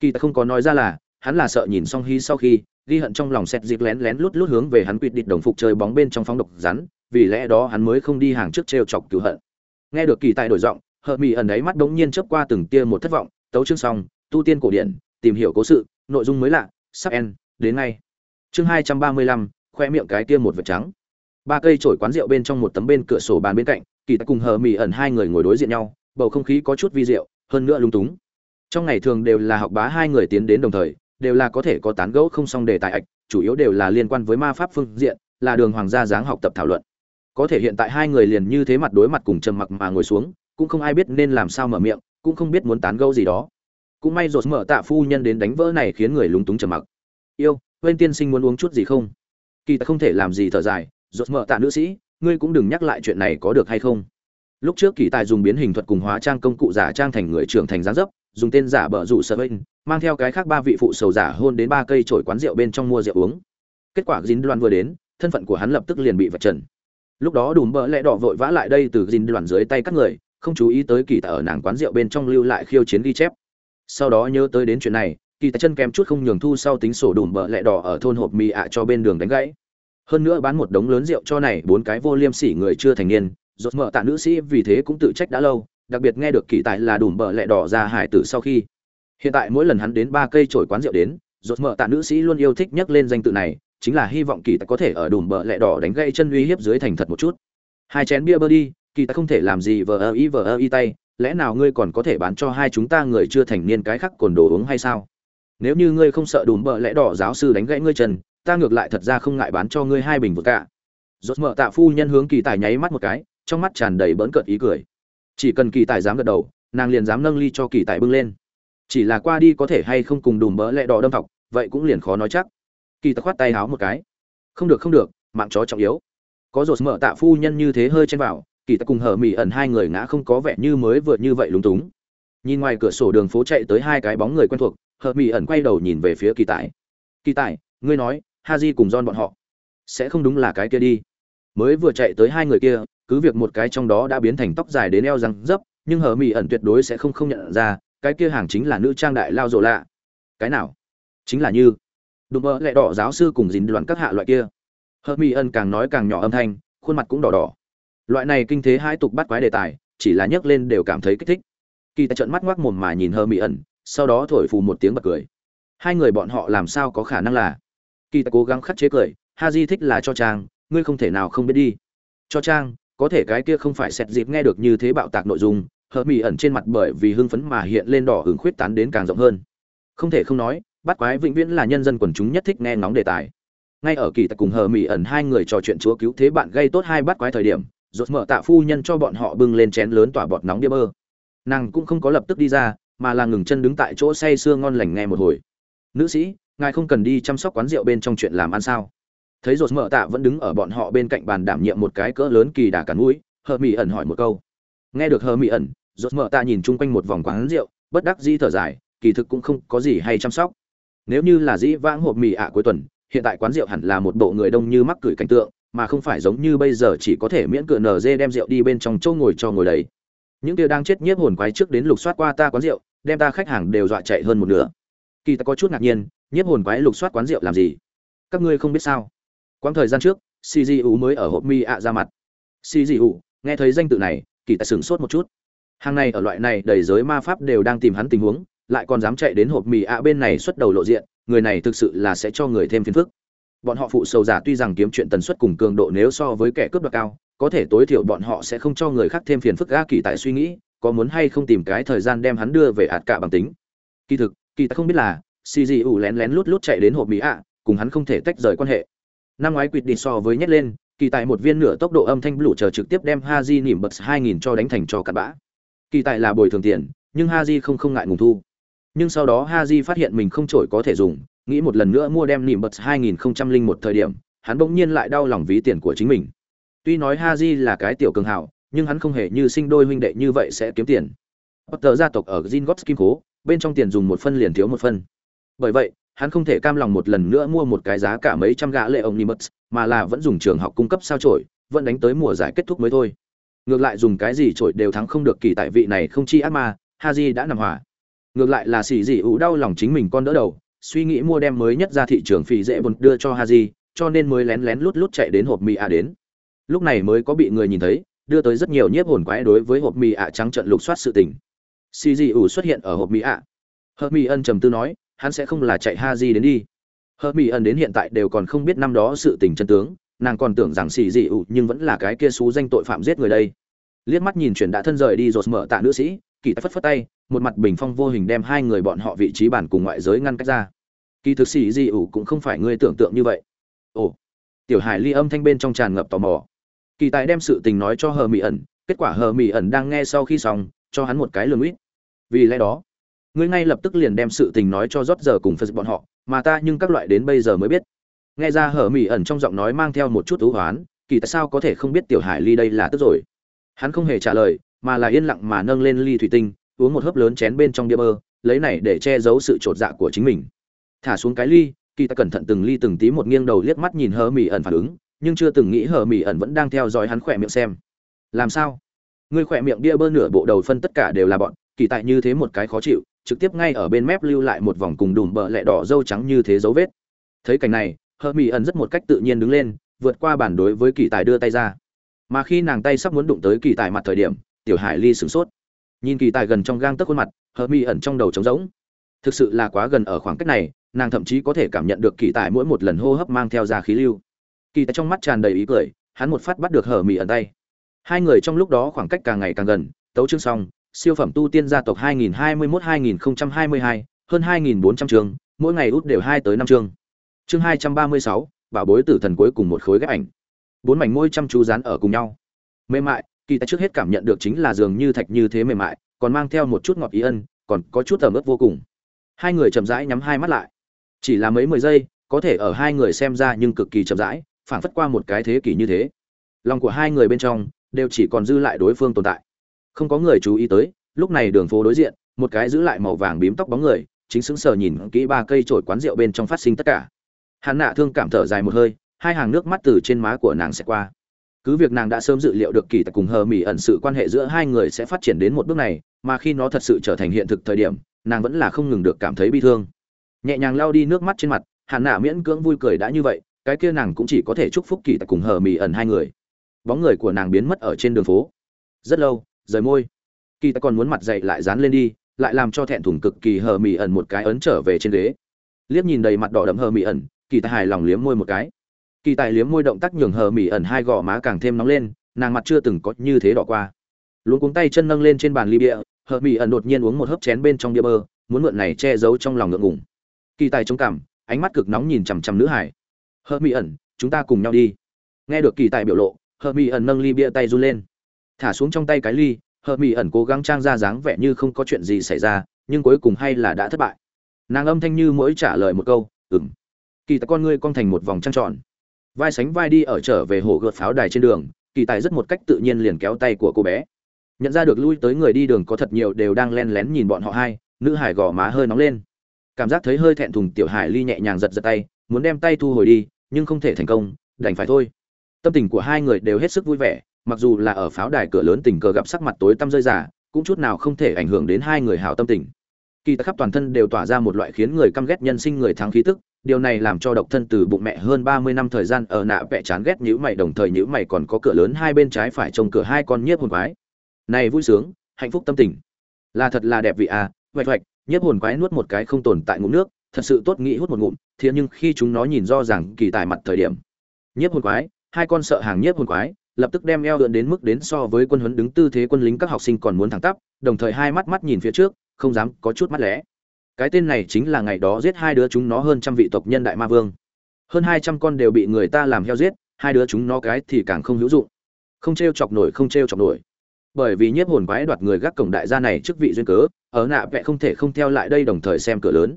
Kỳ ta không có nói ra là, hắn là sợ nhìn xong hy sau khi, ghi hận trong lòng xét dịp lén lén lút lút hướng về hắn quỵt địch đồng phục chơi bóng bên trong phóng độc rắn, vì lẽ đó hắn mới không đi hàng trước t r e o chọc cứu hận. Nghe được kỳ tài đổi giọng hợ mỹ ẩn ấy mắt đ ố n g nhiên chớp qua từng tia một thất vọng, tấu chương xong, tu tiên cổ điển, tìm hiểu cố sự, nội dung mới lạ, sắp en đến ngay. Chương hai trăm ba mươi lăm, khoe miệng cái kia một vật trắng. Ba cây chổi quán rượu bên trong một tấm bên cửa sổ bàn bên cạnh, kỳ tài cùng hờ mỹ ẩn hai người ngồi đối diện nhau, bầu không khí có chút vi rượu hơn nữa lung túng. Trong ngày thường đều là học bá hai người tiến đến đồng thời, đều là có thể có tán gẫu không xong đề tài ạch, chủ yếu đều là liên quan với ma pháp phương diện, là đường hoàng gia dáng học tập thảo luận. Có thể hiện tại hai người liền như thế mặt đối mặt cùng trầm mặc mà ngồi xuống, cũng không ai biết nên làm sao mở miệng, cũng không biết muốn tán gẫu gì đó. Cũng may rột mở tạ phu nhân đến đánh vỡ này khiến người lúng túng trầm mặc yêu quên tiên sinh muốn uống chút gì không? Kỳ ta không thể làm gì thở dài rột mở tạ nữ sĩ, ngươi cũng đừng nhắc lại chuyện này có được hay không? Lúc trước kỳ tài dùng biến hình thuật cùng hóa trang công cụ giả trang thành người trưởng thành gián dấp, dùng tên giả bờ rủ sợ bên mang theo cái khác ba vị phụ sầu giả hôn đến ba cây chổi quán rượu bên trong mua rượu uống. Kết quả dính đoan vừa đến, thân phận của hắn lập tức liền bị vạch trần. Lúc đó đùm bỡ lẽ đỏ vội vã lại đây từ dính đoàn dưới tay các người, không chú ý tới kỳ tài ở nàng quán rượu bên trong lưu lại khiêu chiến ghi chép. Sau đó nhớ tới đến chuyện này kỳ tài chân kém chút không nhường thu sau tính sổ đùm bợ lẹ đỏ ở thôn hộp mì ạ cho bên đường đánh gãy. Hơn nữa bán một đống lớn rượu cho này, bốn cái vô liêm sỉ người chưa thành niên. Rốt mở tạ nữ sĩ vì thế cũng tự trách đã lâu, đặc biệt nghe được kỳ tài là đùm bợ lẹ đỏ ra hải tử sau khi. Hiện tại mỗi lần hắn đến ba cây trổi quán rượu đến, rốt mở tạ nữ sĩ luôn yêu thích nhắc lên danh tự này, chính là hy vọng kỳ tài có thể ở đùm bợ lẹ đỏ đánh gãy chân uy hiếp dưới thành thật một chút. Hai chén bia bơ đi, kỳ tài không thể làm gì vờ ơ y vờ ơ y tay, lẽ nào ngươi còn có thể bán cho hai chúng ta người chưa thành niên cái khác cồn đồ uống hay sao? Nếu như ngươi không sợ đùm bợ lẽ đỏ giáo sư đánh gãy ngươi trần ta ngược lại thật ra không ngại bán cho ngươi hai bình vừa cả rốt mở tạ phu nhân hướng kỳ tài nháy mắt một cái, trong mắt tràn đầy bỡn cợt ý cười. Chỉ cần kỳ tài dám gật đầu, nàng liền dám nâng ly cho kỳ tài bưng lên. Chỉ là qua đi có thể hay không cùng đùm bỡ lẹ đỏ đâm thọc, vậy cũng liền khó nói chắc. Kỳ tài khoát tay háo một cái. Không được không được, mạng chó trọng yếu. Có rột mở tạ phu nhân như thế hơi chen vào, kỳ tài cùng hở mỹ ẩn hai người ngã không có vẻ như mới vượt như vậy lúng túng. Nhìn ngoài cửa sổ đường phố chạy tới hai cái bóng người quen thuộc hợp mỹ ẩn quay đầu nhìn về phía kỳ tài. Kỳ tài, ngươi nói ha di cùng don bọn họ sẽ không đúng là cái kia đi. Mới vừa chạy tới hai người kia, cứ việc một cái trong đó đã biến thành tóc dài đến eo răng dấp, nhưng hờ mỹ ẩn tuyệt đối sẽ không không nhận ra, cái kia hàng chính là nữ trang đại lao rộ lạ. Cái nào? Chính là như đùm mơ lại đỏ giáo sư cùng dính đoàn các hạ loại kia. Hờ mỹ ẩn càng nói càng nhỏ âm thanh, khuôn mặt cũng đỏ đỏ. Loại này kinh thế hai tục bắt quái đề tài, chỉ là nhấc lên đều cảm thấy kích thích. Kỳ tại trận mắt ngoác mồm mà nhìn hờ mỹ ẩn sau đó thổi phù một tiếng bật cười. Hai người bọn họ làm sao có khả năng là? Kỳ tại cố gắng khắt chế cười, ha di thích là cho trang, ngươi không thể nào không biết đi. Cho trang, có thể cái kia không phải xét dịp nghe được như thế bạo tạc nội dung hờ mỹ ẩn trên mặt bởi vì hưng phấn mà hiện lên đỏ hứng khuyết tán đến càng rộng hơn. Không thể không nói, bắt quái vĩnh viễn là nhân dân quần chúng nhất thích nghe ngóng đề tài. Ngay ở kỳ tại cùng hờ mỹ ẩn hai người trò chuyện chúa cứu thế bạn gây tốt hai bắt quái thời điểm rột mở tạ phu nhân cho bọn họ bưng lên chén lớn tỏa bọt nóng bia bơ. Nàng cũng không có lập tức đi ra mà là ngừng chân đứng tại chỗ say sưa ngon lành nghe một hồi. Nữ sĩ, ngài không cần đi chăm sóc quán rượu bên trong chuyện làm ăn sao? Thấy rột mở tạ vẫn đứng ở bọn họ bên cạnh bàn đảm nhiệm một cái cỡ lớn kỳ đà cắn mũi hờ mỹ ẩn hỏi một câu. Nghe được hờ mỹ ẩn, rột mở tạ nhìn chung quanh một vòng quán rượu, bất đắc dĩ thở dài, kỳ thực cũng không có gì hay chăm sóc. Nếu như là dĩ vãng hộp mì ạ cuối tuần, hiện tại quán rượu hẳn là một bộ người đông như mắc cửi cảnh tượng, mà không phải giống như bây giờ chỉ có thể miễn cửa nở dê đem rượu đi bên trong châu ngồi cho ngồi đấy những kia đang chết nhiếp hồn quái trước đến lục soát qua ta quán rượu đem ta khách hàng đều dọa chạy hơn một nửa. Kỳ ta có chút ngạc nhiên, nhiếp hồn quái lục soát quán rượu làm gì? Các ngươi không biết sao? Quãng thời gian trước cgu mới ở hộp mi ạ ra mặt. Cgu nghe thấy danh tự này, kỳ ta sửng sốt một chút. Hàng này ở loại này đầy giới ma pháp đều đang tìm hắn tình huống, lại còn dám chạy đến hộp mì ạ bên này xuất đầu lộ diện, người này thực sự là sẽ cho người thêm phiền phức. Bọn họ phụ sầu giả tuy rằng kiếm chuyện tần suất cùng cường độ nếu so với kẻ cướp đoạt cao, có thể tối thiểu bọn họ sẽ không cho người khác thêm phiền phức ga kỳ tại suy nghĩ có muốn hay không tìm cái thời gian đem hắn đưa về ạt cả bằng tính. Kỳ thực kỳ tại không biết là xì dị ủ lén lén lút lút chạy đến hộp mỹ ạ cùng hắn không thể tách rời quan hệ. Năm ngoái quỵt đi so với nhét lên kỳ tại một viên nửa tốc độ âm thanh lũ chờ trực tiếp đem ha di nỉm bật hai nghìn cho đánh thành cho cặn bã. Kỳ tại là bồi thường tiền nhưng ha di không không ngại ngùng thu. Nhưng sau đó ha di phát hiện mình không trổi có thể dùng nghĩ một lần nữa mua đem nỉm bật 2001 thời điểm, hắn bỗng nhiên lại đau lòng ví tiền của chính mình. Tuy nói Haji là cái tiểu cường hảo nhưng hắn không hề như sinh đôi huynh đệ như vậy sẽ kiếm tiền. Potter gia tộc ở Gingotts kim cố, bên trong tiền dùng một phân liền thiếu một phân. Bởi vậy, hắn không thể cam lòng một lần nữa mua một cái giá cả mấy trăm gã lệ ông Nimitz, mà là vẫn dùng trường học cung cấp sao chổi, vẫn đánh tới mùa giải kết thúc mới thôi. Ngược lại dùng cái gì chổi đều thắng không được kỳ tại vị này không chi ác ma, Haji đã nằm hòa. Ngược lại là xỉ dị ủ đau lòng chính mình con đỡ đầu, suy nghĩ mua đem mới nhất ra thị trường phì dễ buồn đưa cho Haji, cho nên mới lén lén lút lút chạy đến hộp mì à đến. Lúc này mới có bị người nhìn thấy, đưa tới rất nhiều nhiếp hồn quái đối với hộp mì ạ trắng trận lục soát sự tình. Cg ủ xuất hiện ở hộp mì ạ. Hợp mì ân trầm tư nói, hắn sẽ không là chạy Ha Di đến đi. Hợp mì ân đến hiện tại đều còn không biết năm đó sự tình chân tướng, nàng còn tưởng rằng xì dị ủ nhưng vẫn là cái kia xú danh tội phạm giết người đây. Liếc mắt nhìn chuyển đã thân rời đi rột mở tạ nữ sĩ, kỳ tài phất phất tay, một mặt bình phong vô hình đem hai người bọn họ vị trí bản cùng ngoại giới ngăn cách ra kỳ thực sĩ di ủ cũng không phải ngươi tưởng tượng như vậy ồ tiểu hải ly âm thanh bên trong tràn ngập tò mò kỳ tài đem sự tình nói cho hờ mỹ ẩn, kết quả hờ mỹ ẩn đang nghe sau khi xong, cho hắn một cái lường ít. Vì lẽ đó, ngươi ngay lập tức liền đem sự tình nói cho rót giờ cùng phật bọn họ, mà ta nhưng các loại đến bây giờ mới biết. Nghe ra hờ mỹ ẩn trong giọng nói mang theo một chút thú hoán, kỳ tại sao có thể không biết tiểu hải ly đây là tức rồi. Hắn không hề trả lời, mà là yên lặng mà nâng lên ly thủy tinh, uống một hớp lớn chén bên trong bia bơ, lấy này để che giấu sự trột dạ của chính mình. Thả xuống cái ly, kỳ ta cẩn thận từng ly từng tí một nghiêng đầu liếc mắt nhìn hờ mỹ ẩn phản ứng nhưng chưa từng nghĩ hờ mỹ ẩn vẫn đang theo dõi hắn khỏe miệng xem. Làm sao? Ngươi khỏe miệng bia bơ nửa bộ đầu phân tất cả đều là bọn, kỳ tại như thế một cái khó chịu, trực tiếp ngay ở bên mép lưu lại một vòng cùng đùm bợ lẹ đỏ dâu trắng như thế dấu vết. Thấy cảnh này hờ mỹ ẩn rất một cách tự nhiên đứng lên, vượt qua bản đối với kỳ tài đưa tay ra. Mà khi nàng tay sắp muốn đụng tới kỳ tài mặt thời điểm, tiểu hải ly sửng sốt. Nhìn kỳ tài gần trong gang tấc khuôn mặt hờ mỹ ẩn trong đầu trống rỗng. Thực sự là quá gần ở khoảng cách này, nàng thậm chí có thể cảm nhận được kỳ tài mỗi một lần hô hấp mang theo ra khí lưu kỳ tại trong mắt tràn đầy ý cười hắn một phát bắt được hở mì ẩn tay. Hai người trong lúc đó khoảng cách càng ngày càng gần tấu chương xong siêu phẩm tu tiên gia tộc 2021-2022, hơn 2.400 chương mỗi ngày út đều hai tới năm chương. Chương 236, bảo bối tử thần cuối cùng một khối ghép ảnh. Bốn mảnh môi chăm chú dán ở cùng nhau. Mềm mại kỳ tài trước hết cảm nhận được chính là dường như thạch như thế mềm mại còn mang theo một chút ngọt ý ân còn có chút tầm ướt vô cùng. Hai người chậm rãi nhắm hai mắt lại. Chỉ là mấy mười giây có thể ở hai người xem ra nhưng cực kỳ chậm rãi phảng phất qua một cái thế kỷ như thế. Lòng của hai người bên trong đều chỉ còn dư lại đối phương tồn tại. Không có người chú ý tới, lúc này đường phố đối diện, một cái giữ lại màu vàng bím tóc bóng người, chính sững sờ nhìn kỹ ba cây trổi quán rượu bên trong phát sinh tất cả. Hắn nạ thương cảm thở dài một hơi, hai hàng nước mắt từ trên má của nàng sẽ qua. Cứ việc nàng đã sớm dự liệu được kỳ tại cùng hờ mỹ ẩn sự quan hệ giữa hai người sẽ phát triển đến một bước này, mà khi nó thật sự trở thành hiện thực thời điểm, nàng vẫn là không ngừng được cảm thấy bi thương. Nhẹ nhàng lao đi nước mắt trên mặt hạn nạ miễn cưỡng vui cười đã như vậy cái kia nàng cũng chỉ có thể chúc phúc kỳ tại cùng hờ mỹ ẩn hai người. Bóng người của nàng biến mất ở trên đường phố. Rất lâu, rời môi. Kỳ tài còn muốn mặt dậy lại dán lên đi, lại làm cho thẹn thùng cực kỳ hờ mỹ ẩn một cái ấn trở về trên ghế. Liếc nhìn đầy mặt đỏ đậm hờ mỹ ẩn, kỳ tài hài lòng liếm môi một cái. Kỳ tài liếm môi động tác nhường hờ mỹ ẩn hai gò má càng thêm nóng lên, nàng mặt chưa từng có như thế đỏ qua. Luôn cuống tay chân nâng lên trên bàn ly bia, hờ mỹ ẩn đột nhiên uống một hớp chén bên trong bia bơ, muốn mượn này che giấu trong lòng ngượng ngùng. Kỳ tài chống cảm, ánh mắt cực nóng nhìn chằm chằm nữ hải hờ mỹ ẩn, chúng ta cùng nhau đi. Nghe được kỳ tài biểu lộ hờ mỹ ẩn nâng ly bia tay run lên. Thả xuống trong tay cái ly hờ mỹ ẩn cố gắng trang ra dáng vẻ như không có chuyện gì xảy ra, nhưng cuối cùng hay là đã thất bại. Nàng âm thanh như mỗi trả lời một câu ừng kỳ tài con ngươi cong thành một vòng trăng tròn. Vai sánh vai đi ở trở về hồ gợt pháo đài trên đường, kỳ tài rất một cách tự nhiên liền kéo tay của cô bé. Nhận ra được lui tới người đi đường có thật nhiều đều đang len lén nhìn bọn họ hai, nữ hải gò má hơi nóng lên. Cảm giác thấy hơi thẹn thùng tiểu hải ly nhẹ nhàng giật giật tay, muốn đem tay thu hồi đi nhưng không thể thành công, đành phải thôi. Tâm tình của hai người đều hết sức vui vẻ, mặc dù là ở pháo đài cửa lớn tình cờ gặp sắc mặt tối tăm rơi giả cũng chút nào không thể ảnh hưởng đến hai người hào tâm tình. Kỳ khắp toàn thân đều tỏa ra một loại khiến người căm ghét nhân sinh người thắng khí tức, điều này làm cho độc thân từ bụng mẹ hơn ba mươi năm thời gian ở nạ vẽ chán ghét nhữ mày, đồng thời nhữ mày còn có cửa lớn hai bên trái phải trông cửa hai con nhiếp hồn quái. Này vui sướng, hạnh phúc tâm tình. Là thật là đẹp vị à hoạch hoạch, nhiếp hồn quái nuốt một cái không tồn tại ngụm nước thật sự tốt nghĩ hút một ngụm, thế nhưng khi chúng nó nhìn do rằng kỳ tài mặt thời điểm. Nhiếp hồn quái, hai con sợ hàng nhiếp hồn quái, lập tức đem eo lượn đến mức đến so với quân huấn đứng tư thế quân lính các học sinh còn muốn thẳng tắp, đồng thời hai mắt mắt nhìn phía trước, không dám có chút mắt lẽ cái tên này chính là ngày đó giết hai đứa chúng nó hơn trăm vị tộc nhân đại ma vương. Hơn hai trăm con đều bị người ta làm heo giết, hai đứa chúng nó cái thì càng không hữu dụng. Không t r e o chọc nổi, không t r e o chọc nổi. Bởi vì nhiếp hồn quái đoạt người gác cổng đại gia này trước vị duyên cớ, ở nạ vẽ không thể không theo lại đây đồng thời xem cửa lớn